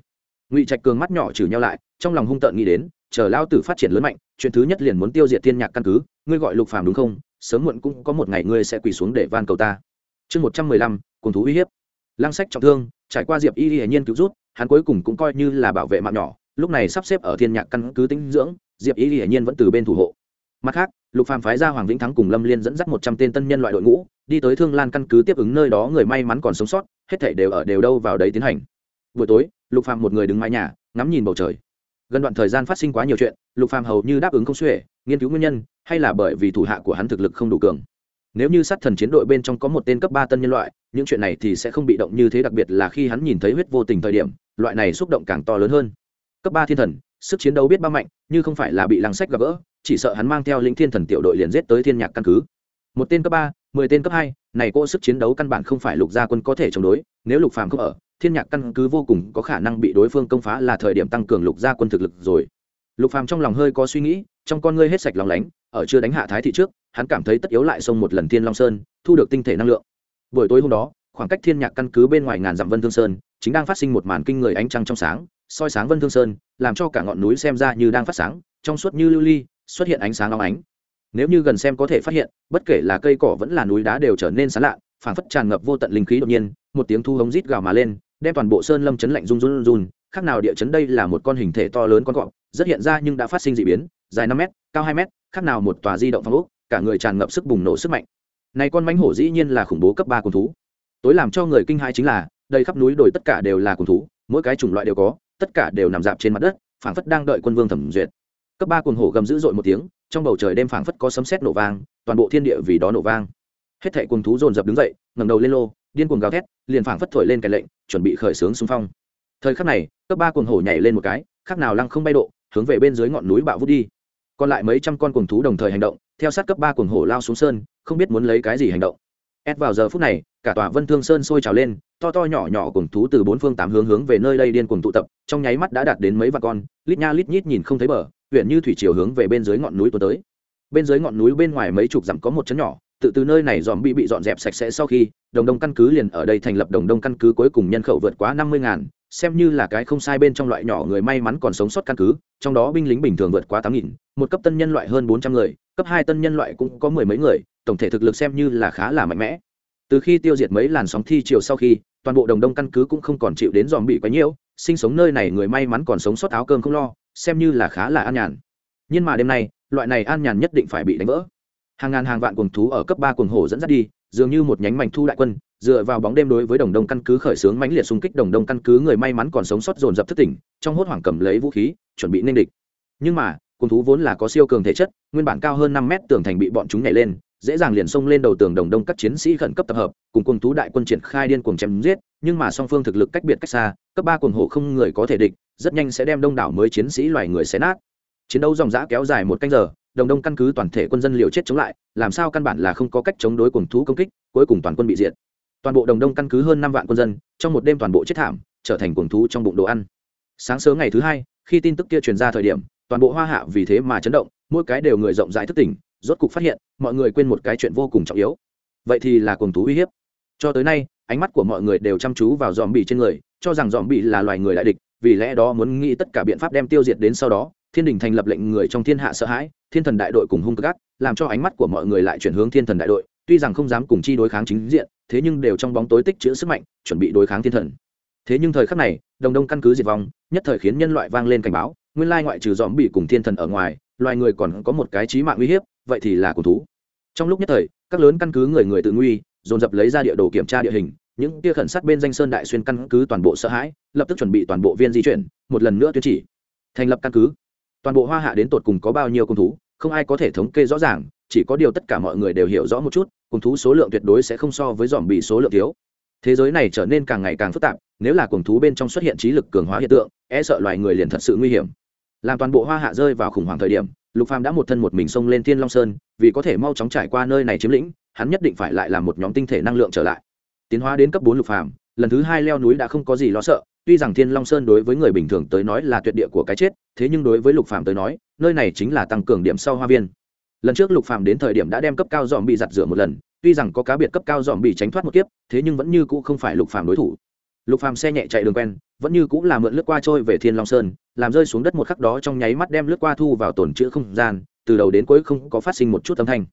Ngụy trạch cường mắt nhỏ trừ nhau lại, trong lòng hung tợn nghĩ đến, chờ lao tử phát triển lớn mạnh, chuyện thứ nhất liền muốn tiêu diệt thiên nhạc căn cứ, ngươi gọi lục phàm đúng không? Sớm muộn cũng có một ngày ngươi sẽ quỳ xuống để van cầu ta. Chương một trăm mười lăm, cùng thú uy hiếp lăng sách trọng thương, trải qua diệp y hiển nhiên cứu rút hắn cuối cùng cũng coi như là bảo vệ mạng nhỏ, lúc này sắp xếp ở thiên nhạc căn cứ tinh dưỡng, diệp y hiển nhiên vẫn từ bên thủ hộ. Mặt khác, lục phàm phái ra hoàng vĩnh thắng cùng lâm liên dẫn dắt một trăm tên tân nhân loại đội ngũ, đi tới thương lan căn cứ tiếp ứng nơi đó người may mắn còn sống sót, hết thảy đều ở đều đâu vào đấy tiến hành. Buổi tối, lục phàm một người đứng mái nhà, ngắm nhìn bầu trời. Gần đoạn thời gian phát sinh quá nhiều chuyện, lục phàm hầu như đáp ứng không xuể, nghiên cứu nguyên nhân, hay là bởi vì thủ hạ của hắn thực lực không đủ cường. Nếu như sát thần chiến đội bên trong có một tên cấp ba tân nhân loại những chuyện này thì sẽ không bị động như thế, đặc biệt là khi hắn nhìn thấy huyết vô tình thời điểm, loại này xúc động càng to lớn hơn. Cấp ba thiên thần, sức chiến đấu biết ba mạnh nhưng không phải là bị lăng sách gặp gỡ, chỉ sợ hắn mang theo linh thiên thần tiểu đội liền giết tới thiên nhạc căn cứ. Một tên cấp ba, mười tên cấp hai, này cô sức chiến đấu căn bản không phải lục gia quân có thể chống đối, nếu lục phàm không ở, thiên nhạc căn cứ vô cùng có khả năng bị đối phương công phá là thời điểm tăng cường lục gia quân thực lực rồi. Lục phàm trong lòng hơi có suy nghĩ, trong con ngươi hết sạch lòng lánh, ở chưa đánh hạ thái thị trước, hắn cảm thấy tất yếu lại xông một lần thiên long sơn, thu được tinh thể năng lượng buổi tối hôm đó, khoảng cách thiên nhạc căn cứ bên ngoài ngàn dặm vân thương sơn, chính đang phát sinh một màn kinh người ánh trăng trong sáng, soi sáng vân thương sơn, làm cho cả ngọn núi xem ra như đang phát sáng, trong suốt như lưu ly, xuất hiện ánh sáng long ánh. Nếu như gần xem có thể phát hiện, bất kể là cây cỏ vẫn là núi đá đều trở nên sáng lạ, phảng phất tràn ngập vô tận linh khí đột nhiên, một tiếng thu hống rít gào mà lên, đem toàn bộ sơn lâm chấn lạnh run run run, khác nào địa chấn đây là một con hình thể to lớn con cọp, rất hiện ra nhưng đã phát sinh dị biến, dài năm m cao hai m khác nào một tòa di động phong ốc, cả người tràn ngập sức bùng nổ sức mạnh này con mãnh hổ dĩ nhiên là khủng bố cấp ba cùng thú. Tối làm cho người kinh hãi chính là, đây khắp núi đồi tất cả đều là cùng thú, mỗi cái chủng loại đều có, tất cả đều nằm dạp trên mặt đất, phảng phất đang đợi quân vương thẩm duyệt. Cấp ba cuồng hổ gầm dữ dội một tiếng, trong bầu trời đêm phảng phất có sấm sét nổ vang, toàn bộ thiên địa vì đó nổ vang. Hết thảy cuồng thú dồn dập đứng dậy, ngẩng đầu lên lô, điên cuồng gào thét, liền phảng phất thổi lên cái lệnh, chuẩn bị khởi xướng xung phong. Thời khắc này, cấp ba cuồng hổ nhảy lên một cái, khác nào lăng không bay độ, hướng về bên dưới ngọn núi bạo vút đi. Còn lại mấy trăm con cuồng thú đồng thời hành động theo sát cấp ba cuồng hổ lao xuống sơn, không biết muốn lấy cái gì hành động. Ép vào giờ phút này, cả tòa vân thương sơn sôi trào lên, to to nhỏ nhỏ cuồng thú từ bốn phương tám hướng hướng về nơi đây điên cuồng tụ tập, trong nháy mắt đã đạt đến mấy vạn con, lít nha lít nhít nhìn không thấy bờ, huyện như thủy chiều hướng về bên dưới ngọn núi tuần tới. Bên dưới ngọn núi bên ngoài mấy chục dặm có một chấn nhỏ, tự từ nơi này dòm bị bị dọn dẹp sạch sẽ sau khi, đồng đông căn cứ liền ở đây thành lập đồng đông căn cứ cuối cùng nhân khẩu vượt quá năm mươi ngàn xem như là cái không sai bên trong loại nhỏ người may mắn còn sống sót căn cứ, trong đó binh lính bình thường vượt quá tám nghìn, một cấp tân nhân loại hơn bốn trăm người, cấp hai tân nhân loại cũng có mười mấy người, tổng thể thực lực xem như là khá là mạnh mẽ. Từ khi tiêu diệt mấy làn sóng thi chiều sau khi, toàn bộ đồng đông căn cứ cũng không còn chịu đến dòm bị quấy nhiễu sinh sống nơi này người may mắn còn sống sót áo cơm không lo, xem như là khá là an nhàn. Nhưng mà đêm nay, loại này an nhàn nhất định phải bị đánh vỡ. Hàng ngàn hàng vạn cuồng thú ở cấp ba cuồng hổ dẫn dắt đi dường như một nhánh mạnh thu đại quân, dựa vào bóng đêm đối với đồng đông căn cứ khởi xướng mãnh liệt xung kích đồng đông căn cứ người may mắn còn sống sót dồn dập thất tỉnh, trong hốt hoảng cầm lấy vũ khí, chuẩn bị nên địch. Nhưng mà cuồng thú vốn là có siêu cường thể chất, nguyên bản cao hơn năm mét tường thành bị bọn chúng nhảy lên, dễ dàng liền xông lên đầu tường đồng đông các chiến sĩ khẩn cấp tập hợp, cùng cuồng thú đại quân triển khai điên cuồng chém giết, nhưng mà song phương thực lực cách biệt cách xa, cấp ba cuồng hộ không người có thể địch, rất nhanh sẽ đem đông đảo mới chiến sĩ loài người xé nát. Chiến đấu dòng dã kéo dài một canh giờ đồng đông căn cứ toàn thể quân dân liều chết chống lại, làm sao căn bản là không có cách chống đối cuồng thú công kích, cuối cùng toàn quân bị diệt. Toàn bộ đồng đông căn cứ hơn năm vạn quân dân, trong một đêm toàn bộ chết thảm, trở thành cuồng thú trong bụng đồ ăn. Sáng sớm ngày thứ hai, khi tin tức kia truyền ra thời điểm, toàn bộ hoa hạ vì thế mà chấn động, mỗi cái đều người rộng rãi thức tỉnh, rốt cục phát hiện, mọi người quên một cái chuyện vô cùng trọng yếu. Vậy thì là cuồng thú uy hiếp. Cho tới nay, ánh mắt của mọi người đều chăm chú vào dòm bị trên người, cho rằng dòm bị là loài người đại địch, vì lẽ đó muốn nghĩ tất cả biện pháp đem tiêu diệt đến sau đó thiên đình thành lập lệnh người trong thiên hạ sợ hãi, thiên thần đại đội cùng hung gác làm cho ánh mắt của mọi người lại chuyển hướng thiên thần đại đội, tuy rằng không dám cùng chi đối kháng chính diện, thế nhưng đều trong bóng tối tích chữ sức mạnh, chuẩn bị đối kháng thiên thần. Thế nhưng thời khắc này, đồng đông căn cứ diệt vong, nhất thời khiến nhân loại vang lên cảnh báo, nguyên lai ngoại trừ dòm bị cùng thiên thần ở ngoài, loài người còn có một cái trí mạng uy hiếp, vậy thì là cổ thú. Trong lúc nhất thời, các lớn căn cứ người người tự nguy, dồn dập lấy ra địa đồ kiểm tra địa hình, những kia khẩn sát bên danh sơn đại xuyên căn cứ toàn bộ sợ hãi, lập tức chuẩn bị toàn bộ viên di chuyển, một lần nữa tuyên chỉ. Thành lập căn cứ toàn bộ hoa hạ đến tột cùng có bao nhiêu cung thú, không ai có thể thống kê rõ ràng, chỉ có điều tất cả mọi người đều hiểu rõ một chút, cung thú số lượng tuyệt đối sẽ không so với dòm bị số lượng thiếu. Thế giới này trở nên càng ngày càng phức tạp, nếu là cung thú bên trong xuất hiện trí lực cường hóa hiện tượng e sợ loài người liền thật sự nguy hiểm. Làm toàn bộ hoa hạ rơi vào khủng hoảng thời điểm, lục phàm đã một thân một mình xông lên thiên long sơn, vì có thể mau chóng trải qua nơi này chiếm lĩnh, hắn nhất định phải lại làm một nhóm tinh thể năng lượng trở lại. Tiến hóa đến cấp bốn lục phàm, lần thứ hai leo núi đã không có gì lo sợ tuy rằng thiên long sơn đối với người bình thường tới nói là tuyệt địa của cái chết, thế nhưng đối với lục phàm tới nói, nơi này chính là tăng cường điểm sau hoa viên. Lần trước lục phàm đến thời điểm đã đem cấp cao dòm bị giặt rửa một lần, tuy rằng có cá biệt cấp cao dòm bị tránh thoát một kiếp, thế nhưng vẫn như cũ không phải lục phàm đối thủ. Lục phàm xe nhẹ chạy đường quen, vẫn như cũ là mượn lướt qua trôi về thiên long sơn, làm rơi xuống đất một khắc đó trong nháy mắt đem lướt qua thu vào tổn chữ không gian, từ đầu đến cuối không có phát sinh một chút âm thanh.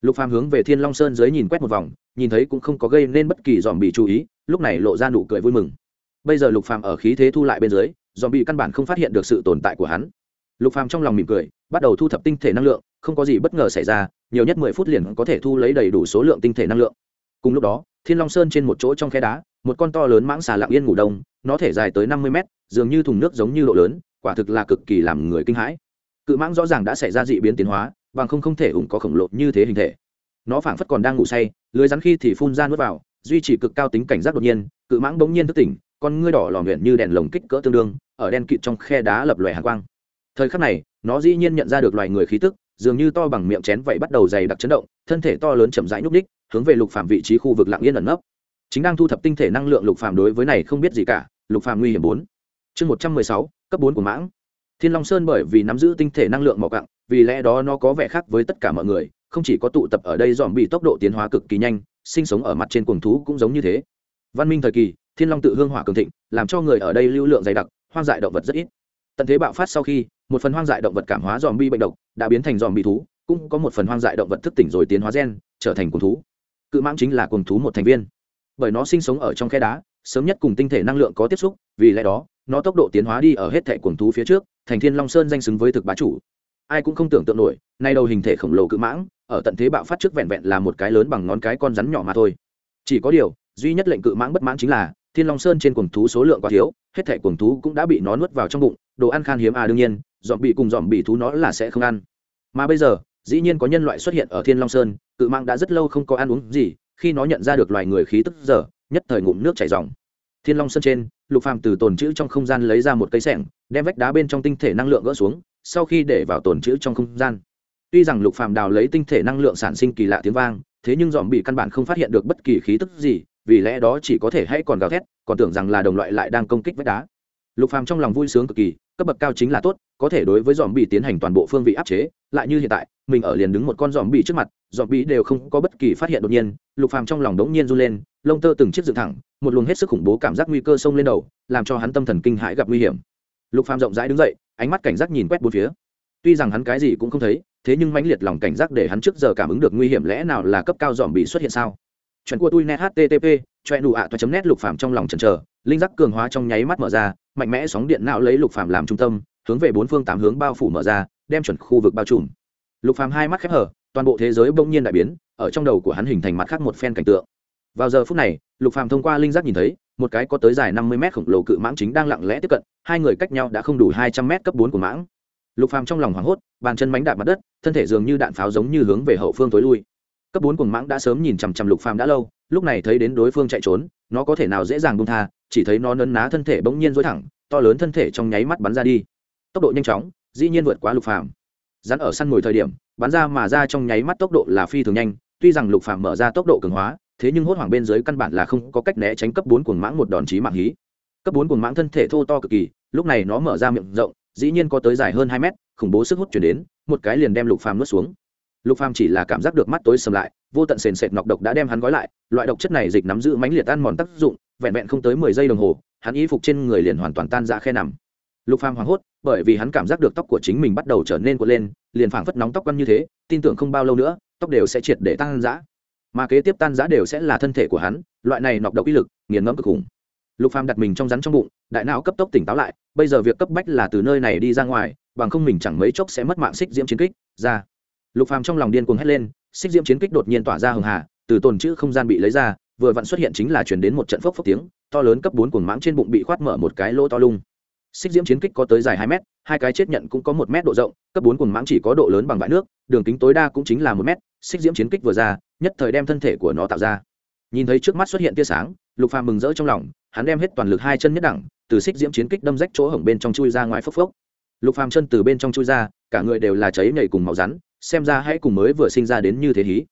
Lục phàm hướng về thiên long sơn dưới nhìn quét một vòng, nhìn thấy cũng không có gây nên bất kỳ dòm bị chú ý, lúc này lộ ra nụ cười vui mừng bây giờ lục phàm ở khí thế thu lại bên dưới dòm bị căn bản không phát hiện được sự tồn tại của hắn. Lục phàm trong lòng mỉm cười, bắt đầu thu thập tinh thể năng lượng, không có gì bất ngờ xảy ra, nhiều nhất mười phút liền có thể thu lấy đầy đủ số lượng tinh thể năng lượng. Cùng lúc đó, thiên long sơn trên một chỗ trong khe đá, một con to lớn mãng xà lặng yên ngủ đông, nó thể dài tới năm mươi mét, dường như thùng nước giống như độ lớn, quả thực là cực kỳ làm người kinh hãi. Cự mãng rõ ràng đã xảy ra dị biến tiến hóa, bằng không không thể ủng có khổng lồ như thế hình thể. Nó phảng phất còn đang ngủ say, lưới rắn khi thì phun ra nuốt vào, duy trì cực cao tính cảnh giác đột nhiên, cự mãng bỗng nhiên thức tỉnh con ngươi đỏ lò luyện như đèn lồng kích cỡ tương đương, ở đen kịt trong khe đá lập lòe hàng quang. Thời khắc này, nó dĩ nhiên nhận ra được loài người khí tức, dường như to bằng miệng chén vậy bắt đầu dày đặc chấn động, thân thể to lớn chậm rãi nhúc ních hướng về lục phạm vị trí khu vực lạng yên ẩn nấp. Chính đang thu thập tinh thể năng lượng lục phạm đối với này không biết gì cả, lục phạm nguy hiểm bốn. Chương một trăm mười sáu, cấp bốn của mãng. Thiên long sơn bởi vì nắm giữ tinh thể năng lượng màu cặng vì lẽ đó nó có vẻ khác với tất cả mọi người, không chỉ có tụ tập ở đây dòm bị tốc độ tiến hóa cực kỳ nhanh, sinh sống ở mặt trên cuồng thú cũng giống như thế. Văn minh thời kỳ thiên long tự hương hỏa cường thịnh, làm cho người ở đây lưu lượng dày đặc, hoang dại động vật rất ít. Tận thế bạo phát sau khi, một phần hoang dại động vật cảm hóa dòm bi bệnh độc, đã biến thành dòm bi thú, cũng có một phần hoang dại động vật thức tỉnh rồi tiến hóa gen, trở thành cuồng thú. Cự mãng chính là cuồng thú một thành viên. Bởi nó sinh sống ở trong khe đá, sớm nhất cùng tinh thể năng lượng có tiếp xúc, vì lẽ đó, nó tốc độ tiến hóa đi ở hết thẻ cuồng thú phía trước, thành thiên long sơn danh xứng với thực bá chủ. Ai cũng không tưởng tượng nổi, nay đầu hình thể khổng lồ cự mãng, ở tận thế bạo phát trước vẹn vẹn là một cái lớn bằng ngón cái con rắn nhỏ mà thôi. Chỉ có điều, duy nhất lệnh cự mãng bất mãn chính là thiên long sơn trên cuồng thú số lượng quá thiếu, hết thẻ cuồng thú cũng đã bị nó nuốt vào trong bụng, đồ ăn khan hiếm à đương nhiên dọn bị cùng dọn bị thú nó là sẽ không ăn. Mà bây giờ, dĩ nhiên có nhân loại xuất hiện ở thiên long sơn, cự Mang đã rất lâu không có ăn uống gì, khi nó nhận ra được loài người khí tức giờ, nhất thời ngụm nước chảy dòng thiên long sơn trên, lục phàm từ tồn chữ trong không gian lấy ra một cây sẻng, đem vách đá bên trong tinh thể năng lượng gỡ xuống, sau khi để vào tồn chữ trong không gian. Tuy rằng lục phàm đào lấy tinh thể năng lượng sản sinh kỳ lạ tiếng vang, thế nhưng dòm bị căn bản không phát hiện được bất kỳ khí tức gì vì lẽ đó chỉ có thể hãy còn gào thét, còn tưởng rằng là đồng loại lại đang công kích vách đá. Lục phàm trong lòng vui sướng cực kỳ, cấp bậc cao chính là tốt, có thể đối với dòm bị tiến hành toàn bộ phương vị áp chế, lại như hiện tại, mình ở liền đứng một con dòm bị trước mặt dòm bị đều không có bất kỳ phát hiện đột nhiên, lục phàm trong lòng đống nhiên run lên, lông tơ từng chiếc dựng thẳng, một luồng hết sức khủng bố cảm giác nguy cơ xông lên đầu, làm cho hắn tâm thần kinh hãi gặp nguy hiểm. Lục phàm rộng rãi đứng dậy, ánh mắt cảnh giác nhìn quét bốn phía. Tuy rằng hắn cái gì cũng không thấy, thế nhưng mãnh liệt lòng cảnh giác để hắn trước giờ cảm ứng được nguy hiểm lẽ nào là cấp cao dòm bị xuất hiện sao? Chuyện của tôi net http chuyện đủ ạ toa net nét lục phàm trong lòng chần chờ, linh giác cường hóa trong nháy mắt mở ra, mạnh mẽ sóng điện não lấy lục phàm làm trung tâm, hướng về bốn phương tám hướng bao phủ mở ra, đem chuẩn khu vực bao trùm. Lục phàm hai mắt khép hở toàn bộ thế giới bỗng nhiên đại biến, ở trong đầu của hắn hình thành mặt khác một phen cảnh tượng. Vào giờ phút này, lục phàm thông qua linh giác nhìn thấy, một cái có tới dài năm mươi mét khổng lồ cự mãng chính đang lặng lẽ tiếp cận, hai người cách nhau đã không đủ hai trăm mét cấp bốn của mãng. Lục phàm trong lòng hoảng hốt, bàn chân mánh đạp mặt đất, thân thể dường như đạn pháo giống như hướng về hậu phương tối lui cấp bốn cuồng mãng đã sớm nhìn chằm chằm lục phàm đã lâu, lúc này thấy đến đối phương chạy trốn, nó có thể nào dễ dàng buông tha, chỉ thấy nó nấn ná thân thể bỗng nhiên dối thẳng, to lớn thân thể trong nháy mắt bắn ra đi. Tốc độ nhanh chóng, dĩ nhiên vượt quá lục phàm. Rắn ở săn mồi thời điểm, bắn ra mà ra trong nháy mắt tốc độ là phi thường nhanh, tuy rằng lục phàm mở ra tốc độ cường hóa, thế nhưng hốt hoảng bên dưới căn bản là không có cách né tránh cấp bốn cuồng mãng một đòn chí mạng hí. Cấp bốn cuồng mãng thân thể thô to cực kỳ, lúc này nó mở ra miệng rộng, dĩ nhiên có tới dài hơn hai mét, khủng bố sức hút chuyển đến, một cái liền đem lục phàm nuốt xuống lục phàm chỉ là cảm giác được mắt tối sầm lại, vô tận sền sệt nọc độc đã đem hắn gói lại, loại độc chất này dịch nắm giữ mãnh liệt tan mòn tác dụng, vẹn vẹn không tới mười giây đồng hồ, hắn y phục trên người liền hoàn toàn tan ra khe nằm. Lục phàm hoảng hốt, bởi vì hắn cảm giác được tóc của chính mình bắt đầu trở nên cuộn lên, liền phảng phất nóng tóc quăn như thế, tin tưởng không bao lâu nữa, tóc đều sẽ triệt để tan rã. Mà kế tiếp tan rã đều sẽ là thân thể của hắn, loại này nọc độc uy lực, nghiền ngẫm cực khủng. Lục phàm đặt mình trong rắn trong bụng, đại não cấp tốc tỉnh táo lại, bây giờ việc cấp bách là từ nơi này đi ra ngoài, bằng không mình chẳng mấy chốc sẽ mất mạng xích diễm chiến kích, ra lục phàm trong lòng điên cuồng hét lên, xích diễm chiến kích đột nhiên tỏa ra hường hà, từ tồn chữ không gian bị lấy ra, vừa vặn xuất hiện chính là chuyển đến một trận phốc phốc tiếng, to lớn cấp bốn cuồng mãng trên bụng bị khoát mở một cái lỗ to lung. Xích diễm chiến kích có tới dài hai mét, hai cái chết nhận cũng có một mét độ rộng, cấp bốn cuồng mãng chỉ có độ lớn bằng vải nước, đường kính tối đa cũng chính là một mét, xích diễm chiến kích vừa ra, nhất thời đem thân thể của nó tạo ra. Nhìn thấy trước mắt xuất hiện tia sáng, lục phàm mừng rỡ trong lòng, hắn đem hết toàn lực hai chân nhất đẳng, từ xích diễm chiến kích đâm rách chỗ hổng bên trong chui ra ngoài phốc phốc. Lục phàm chân từ bên trong chui ra, cả người đều là cháy nhảy cùng màu rắn xem ra hãy cùng mới vừa sinh ra đến như thế hí.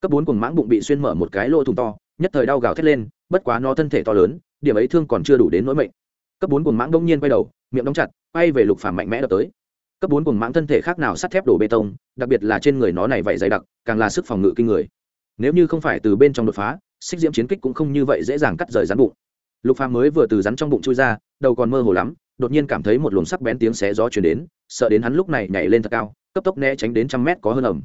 Cấp bốn cuồng mãng bụng bị xuyên mở một cái lỗ thủng to, nhất thời đau gào thét lên, bất quá nó thân thể to lớn, điểm ấy thương còn chưa đủ đến nỗi mệnh. Cấp bốn cuồng mãng đông nhiên quay đầu, miệng đóng chặt, quay về lục phàm mạnh mẽ đập tới. Cấp bốn cuồng mãng thân thể khác nào sắt thép đổ bê tông, đặc biệt là trên người nó này vậy dày đặc, càng là sức phòng ngự kinh người. Nếu như không phải từ bên trong đột phá, xích diễm chiến kích cũng không như vậy dễ dàng cắt rời rắn bụng. Lục phàm mới vừa từ rắn trong bụng chui ra, đầu còn mơ hồ lắm, đột nhiên cảm thấy một luồng sắc bén tiếng xé gió truyền đến, sợ đến hắn lúc này nhảy lên thật cao cấp tốc né tránh đến trăm mét có hơn ẩm.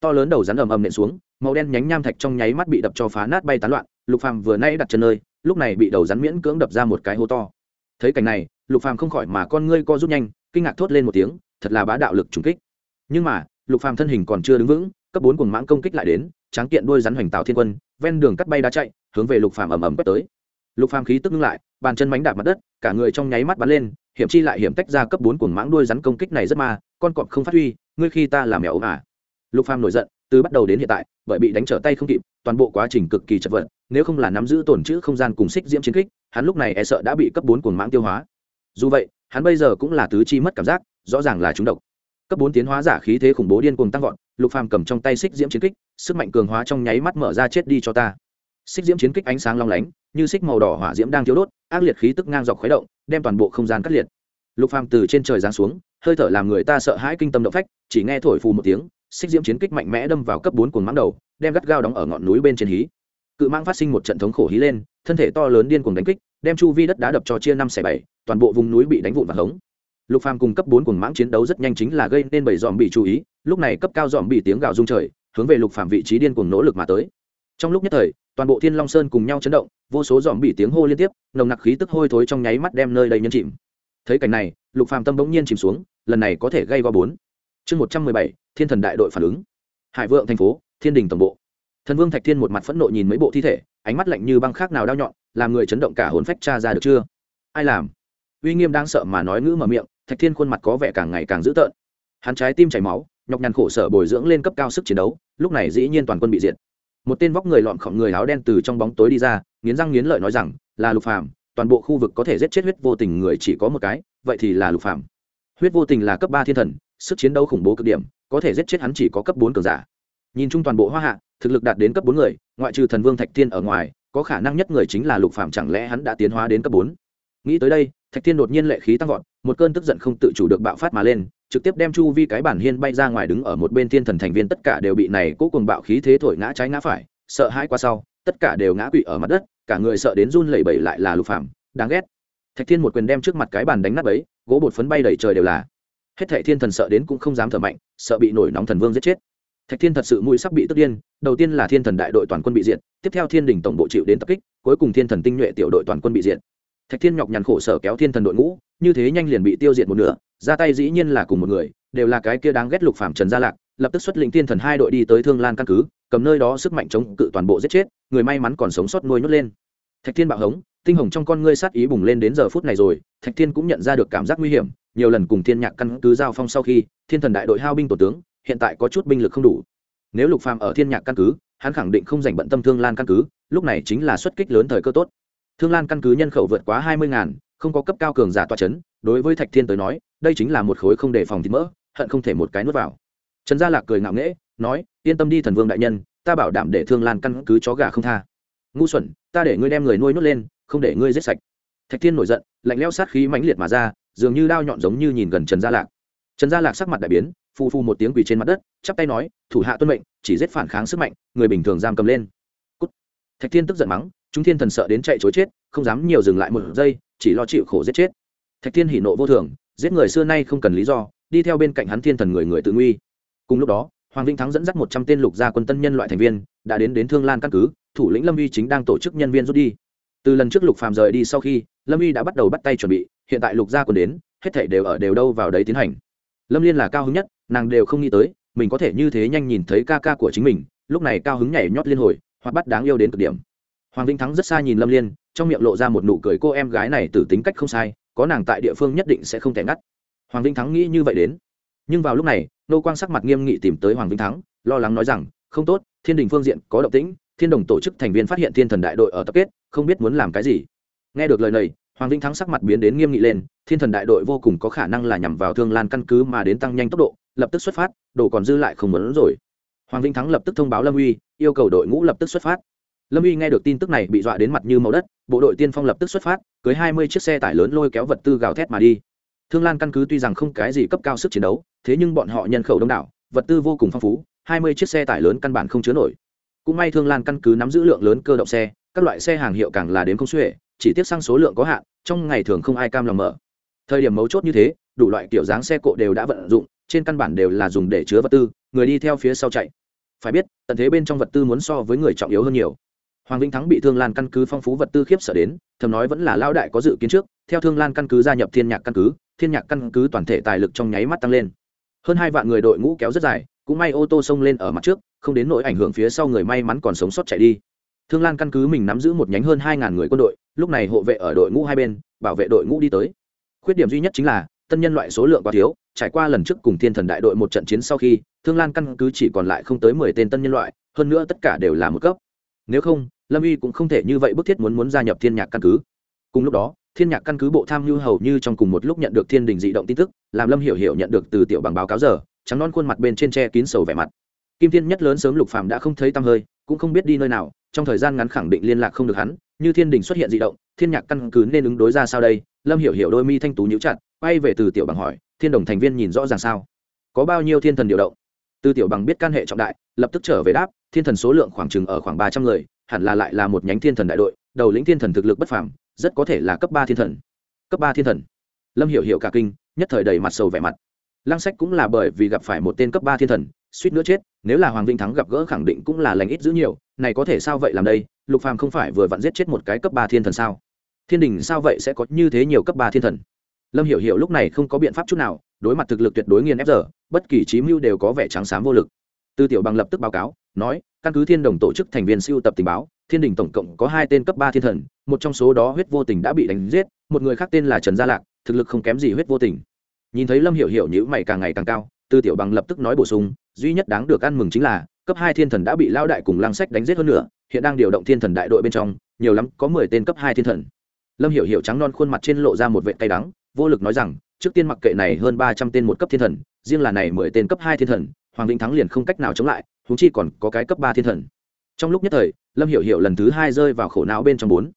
To lớn đầu rắn ầm ầm nện xuống, màu đen nhánh nham thạch trong nháy mắt bị đập cho phá nát bay tán loạn, lục phàm vừa nay đặt chân nơi, lúc này bị đầu rắn miễn cưỡng đập ra một cái hố to. Thấy cảnh này, lục phàm không khỏi mà con ngươi co rút nhanh, kinh ngạc thốt lên một tiếng, thật là bá đạo lực trùng kích. Nhưng mà, lục phàm thân hình còn chưa đứng vững, cấp bốn cuồng mãng công kích lại đến, tráng kiện đuôi rắn hoành tạo thiên quân, ven đường cắt bay đá chạy, hướng về lục phàm ầm ầm quét tới. Lục phàm khí tức ngưng lại, bàn chân mánh đạp mặt đất, cả người trong nháy mắt bắn lên, hiểm chi lại hiểm tách ra cấp bốn cuồng mãng đuôi rắn công kích này rất ma, con cọp không phát huy ngươi khi ta làm mèo ốm à lục phàm nổi giận, từ bắt đầu đến hiện tại, bởi bị đánh trở tay không kịp, toàn bộ quá trình cực kỳ chật vật, nếu không là nắm giữ tổn chữ không gian cùng xích diễm chiến kích, hắn lúc này e sợ đã bị cấp bốn cuồng mãng tiêu hóa. Dù vậy, hắn bây giờ cũng là tứ chi mất cảm giác, rõ ràng là chúng độc. Cấp bốn tiến hóa giả khí thế khủng bố điên cuồng tăng vọt, lục phàm cầm trong tay xích diễm chiến kích, sức mạnh cường hóa trong nháy mắt mở ra chết đi cho ta. Xích diễm chiến kích ánh sáng long lánh, như xích màu đỏ hỏa diễm đang thiếu đốt, ác liệt khí tức ngang dọc khuấy động, đem toàn bộ không gian cắt liệt. Lục phàm từ trên trời giáng xuống hơi thở làm người ta sợ hãi kinh tâm động phách, chỉ nghe thổi phù một tiếng, xích diễm chiến kích mạnh mẽ đâm vào cấp bốn cuồng mãng đầu, đem gắt gao đóng ở ngọn núi bên trên hí. Cự mãng phát sinh một trận thống khổ hí lên, thân thể to lớn điên cuồng đánh kích, đem chu vi đất đá đập cho chia năm xẻ bảy, toàn bộ vùng núi bị đánh vụn và hống. Lục phàm cùng cấp bốn cuồng mãng chiến đấu rất nhanh chính là gây nên bảy dòm bị chú ý, lúc này cấp cao dòm bị tiếng gào rung trời, hướng về lục phàm vị trí điên cuồng nỗ lực mà tới. Trong lúc nhất thời, toàn bộ thiên long sơn cùng nhau chấn động, vô số dòm bị tiếng hô liên tiếp, nồng nặc khí tức hôi thối trong nháy mắt đem nơi đầy nhân chìm thấy cảnh này, lục phàm tâm bỗng nhiên chìm xuống, lần này có thể gây go bốn. Chương một trăm mười bảy, thiên thần đại đội phản ứng. Hải vượng thành phố, thiên đình tổng bộ. Thần vương thạch thiên một mặt phẫn nộ nhìn mấy bộ thi thể, ánh mắt lạnh như băng khác nào đau nhọn, làm người chấn động cả hồn phách cha ra được chưa? Ai làm? Uy nghiêm đang sợ mà nói ngữ mở miệng, thạch thiên khuôn mặt có vẻ càng ngày càng dữ tợn. Hắn trái tim chảy máu, nhọc nhằn khổ sở bồi dưỡng lên cấp cao sức chiến đấu, lúc này dĩ nhiên toàn quân bị diệt. Một tên vóc người lọn khổng người áo đen từ trong bóng tối đi ra, nghiến răng nghiến lợi nói rằng, là lục phàm toàn bộ khu vực có thể giết chết huyết vô tình người chỉ có một cái, vậy thì là lục phàm. Huyết vô tình là cấp ba thiên thần, sức chiến đấu khủng bố cực điểm, có thể giết chết hắn chỉ có cấp bốn cường giả. Nhìn chung toàn bộ hoa hạ, thực lực đạt đến cấp bốn người, ngoại trừ thần vương thạch thiên ở ngoài, có khả năng nhất người chính là lục phàm, chẳng lẽ hắn đã tiến hóa đến cấp bốn? Nghĩ tới đây, thạch thiên đột nhiên lệ khí tăng vọt, một cơn tức giận không tự chủ được bạo phát mà lên, trực tiếp đem chu vi cái bản hiên bay ra ngoài đứng ở một bên thiên thần thành viên, tất cả đều bị này cố cùng bạo khí thế thổi ngã trái ngã phải, sợ hãi qua sau, tất cả đều ngã quỵ ở mặt đất cả người sợ đến run lẩy bẩy lại là lục phàm, đáng ghét. Thạch thiên một quyền đem trước mặt cái bàn đánh nát ấy gỗ bột phấn bay đầy trời đều là. Hết thệ thiên thần sợ đến cũng không dám thở mạnh, sợ bị nổi nóng thần vương giết chết. Thạch thiên thật sự mũi sắc bị tức điên, đầu tiên là thiên thần đại đội toàn quân bị diệt, tiếp theo thiên đình tổng bộ chịu đến tập kích, cuối cùng thiên thần tinh nhuệ tiểu đội toàn quân bị diệt. Thạch thiên nhọc nhằn khổ sở kéo thiên thần đội ngũ, như thế nhanh liền bị tiêu diệt một nửa, ra tay dĩ nhiên là cùng một người, đều là cái kia đáng ghét lục phạm trần gia lạc, lập tức xuất lĩnh thiên thần hai đội đi tới thương lan căn cứ cầm nơi đó sức mạnh chống cự toàn bộ giết chết, người may mắn còn sống sót nuôi nhốt lên. Thạch thiên bạo hống, tinh hồng trong con ngươi sát ý bùng lên đến giờ phút này rồi, thạch thiên cũng nhận ra được cảm giác nguy hiểm, nhiều lần cùng thiên nhạc căn cứ giao phong sau khi, thiên thần đại đội hao binh tổ tướng, hiện tại có chút binh lực không đủ. Nếu lục phàm ở thiên nhạc căn cứ, hắn khẳng định không dành bận tâm thương lan căn cứ, lúc này chính là xuất kích lớn thời cơ tốt. Thương lan căn cứ nhân khẩu vượt quá hai mươi ngàn, không có cấp cao cường giả toa chấn, đối với thạch thiên tới nói, đây chính là một khối không đề phòng thịt mỡ, hận không thể một cái nuốt vào. Trần gia lạc cười ngạo nghễ nói, yên tâm đi thần vương đại nhân, ta bảo đảm để thương lan căn cứ chó gà không tha. Ngu xuẩn, ta để ngươi đem người nuôi nuốt lên, không để ngươi giết sạch. Thạch thiên nổi giận, lạnh lẽo sát khí mãnh liệt mà ra, dường như đao nhọn giống như nhìn gần trần gia lạc. Trần gia lạc sắc mặt đại biến phu phu một tiếng quỳ trên mặt đất, chắp tay nói, thủ hạ tuân mệnh, chỉ giết phản kháng sức mạnh, người bình thường giam cầm lên. Cút. thạch thiên tức giận mắng, chúng thiên thần sợ đến chạy chối chết, không dám nhiều dừng lại một giây, chỉ lo chịu khổ giết chết. Thạch thiên hỉ nộ vô thường, giết người xưa nay không cần lý do, đi theo bên cạnh hắn thiên thần người người tự nguy. Cùng lúc đó hoàng vinh thắng dẫn dắt một trăm tên lục gia quân tân nhân loại thành viên, đã đến đến thương lan căn cứ, thủ lĩnh lâm uy chính đang tổ chức nhân viên rút đi. Từ lần trước lục phàm rời đi sau khi, lâm uy đã bắt đầu bắt tay chuẩn bị, hiện tại lục gia quân đến, hết thảy đều ở đều đâu vào đấy tiến hành. Lâm liên là cao hứng nhất, nàng đều không nghĩ tới, mình có thể như thế nhanh nhìn thấy ca ca của chính mình, lúc này cao hứng nhảy nhót liên hồi hoặc bắt đáng yêu đến cực điểm. Hoàng vinh thắng rất xa nhìn lâm liên, trong miệng lộ ra một nụ cười cô em gái này từ tính cách không sai, có nàng tại địa phương nhất định sẽ không thể ngắt. Hoàng vinh thắng nghĩ như vậy đến. Nhưng vào lúc này nô quang sắc mặt nghiêm nghị tìm tới hoàng vinh thắng, lo lắng nói rằng, không tốt, thiên đình phương diện có động tĩnh, thiên đồng tổ chức thành viên phát hiện thiên thần đại đội ở tập kết, không biết muốn làm cái gì. Nghe được lời này, hoàng vinh thắng sắc mặt biến đến nghiêm nghị lên, thiên thần đại đội vô cùng có khả năng là nhằm vào thương lan căn cứ mà đến tăng nhanh tốc độ, lập tức xuất phát, đồ còn dư lại không muốn rồi. Hoàng vinh thắng lập tức thông báo lâm uy, yêu cầu đội ngũ lập tức xuất phát. Lâm uy nghe được tin tức này bị dọa đến mặt như màu đất, bộ đội tiên phong lập tức xuất phát, cưới hai mươi chiếc xe tải lớn lôi kéo vật tư gào thét mà đi thương lan căn cứ tuy rằng không cái gì cấp cao sức chiến đấu, thế nhưng bọn họ nhân khẩu đông đảo, vật tư vô cùng phong phú, hai mươi chiếc xe tải lớn căn bản không chứa nổi. Cũng may thương lan căn cứ nắm giữ lượng lớn cơ động xe, các loại xe hàng hiệu càng là đến không xuể, chỉ tiếc xăng số lượng có hạn, trong ngày thường không ai cam lòng mở. Thời điểm mấu chốt như thế, đủ loại kiểu dáng xe cộ đều đã vận dụng, trên căn bản đều là dùng để chứa vật tư, người đi theo phía sau chạy. Phải biết, tận thế bên trong vật tư muốn so với người trọng yếu hơn nhiều hoàng vĩnh thắng bị thương lan căn cứ phong phú vật tư khiếp sợ đến, thầm nói vẫn là lao đại có dự kiến trước, theo thương lan căn cứ gia nhập thiên nhạc căn cứ, thiên nhạc căn cứ toàn thể tài lực trong nháy mắt tăng lên. Hơn hai vạn người đội ngũ kéo rất dài, cũng may ô tô xông lên ở mặt trước, không đến nỗi ảnh hưởng phía sau người may mắn còn sống sót chạy đi. Thương lan căn cứ mình nắm giữ một nhánh hơn hai ngàn người quân đội, lúc này hộ vệ ở đội ngũ hai bên, bảo vệ đội ngũ đi tới. Khuyết điểm duy nhất chính là, tân nhân loại số lượng quá thiếu, trải qua lần trước cùng thiên thần đại đội một trận chiến sau khi, thương lan căn cứ chỉ còn lại không tới mười tên tân nhân loại, hơn nữa tất cả đều là một cấp. Nếu không lâm uy cũng không thể như vậy bức thiết muốn muốn gia nhập thiên nhạc căn cứ cùng lúc đó thiên nhạc căn cứ bộ tham mưu hầu như trong cùng một lúc nhận được thiên đình dị động tin tức làm lâm hiểu hiểu nhận được từ tiểu bằng báo cáo giờ trắng non khuôn mặt bên trên tre kín sầu vẻ mặt kim thiên nhất lớn sớm lục phàm đã không thấy tăm hơi cũng không biết đi nơi nào trong thời gian ngắn khẳng định liên lạc không được hắn như thiên đình xuất hiện dị động thiên nhạc căn cứ nên ứng đối ra sao đây lâm hiểu hiểu đôi mi thanh tú nhíu chặt quay về từ tiểu bằng hỏi thiên đồng thành viên nhìn rõ ràng sao có bao nhiêu thiên thần điều động từ tiểu bằng biết can hệ trọng đại lập tức trở về đáp thiên thần số lượng khoảng chừng ở khoảng ba trăm người hẳn là lại là một nhánh thiên thần đại đội, đầu lĩnh thiên thần thực lực bất phàm, rất có thể là cấp ba thiên thần. Cấp ba thiên thần. Lâm hiểu hiểu cả kinh, nhất thời đầy mặt sầu vẻ mặt. Lăng sách cũng là bởi vì gặp phải một tên cấp ba thiên thần, suýt nữa chết, nếu là hoàng vinh thắng gặp gỡ khẳng định cũng là lành ít giữ nhiều, này có thể sao vậy làm đây? Lục phàm không phải vừa vặn giết chết một cái cấp ba thiên thần sao? Thiên đình sao vậy sẽ có như thế nhiều cấp ba thiên thần? Lâm hiểu hiểu lúc này không có biện pháp chút nào, đối mặt thực lực tuyệt đối nghiền ép giờ, bất kỳ trí mưu đều có vẻ trắng xám vô lực. Tư tiểu bằng lập tức báo cáo, nói căn cứ thiên đồng tổ chức thành viên siêu tập tình báo, thiên đình tổng cộng có hai tên cấp ba thiên thần, một trong số đó huyết vô tình đã bị đánh giết, một người khác tên là trần gia lạc, thực lực không kém gì huyết vô tình. Nhìn thấy lâm hiểu hiểu nhữ mày càng ngày càng cao tư tiểu bằng lập tức nói bổ sung, duy nhất đáng được ăn mừng chính là, cấp hai thiên thần đã bị lao đại cùng lăng sách đánh giết hơn nữa, hiện đang điều động thiên thần đại đội bên trong, nhiều lắm có mười tên cấp hai thiên thần. Lâm hiểu hiểu trắng non khuôn mặt trên lộ ra một vệ cay đắng, vô lực nói rằng, trước tiên mặc kệ này hơn ba trăm tên một cấp thiên thần, riêng là này mười tên cấp hai thiên thần, hoàng vĩnh thắng liền không cách nào chống lại huống chi còn có cái cấp ba thiên thần. Trong lúc nhất thời, lâm hiểu hiểu lần thứ hai rơi vào khổ não bên trong bốn.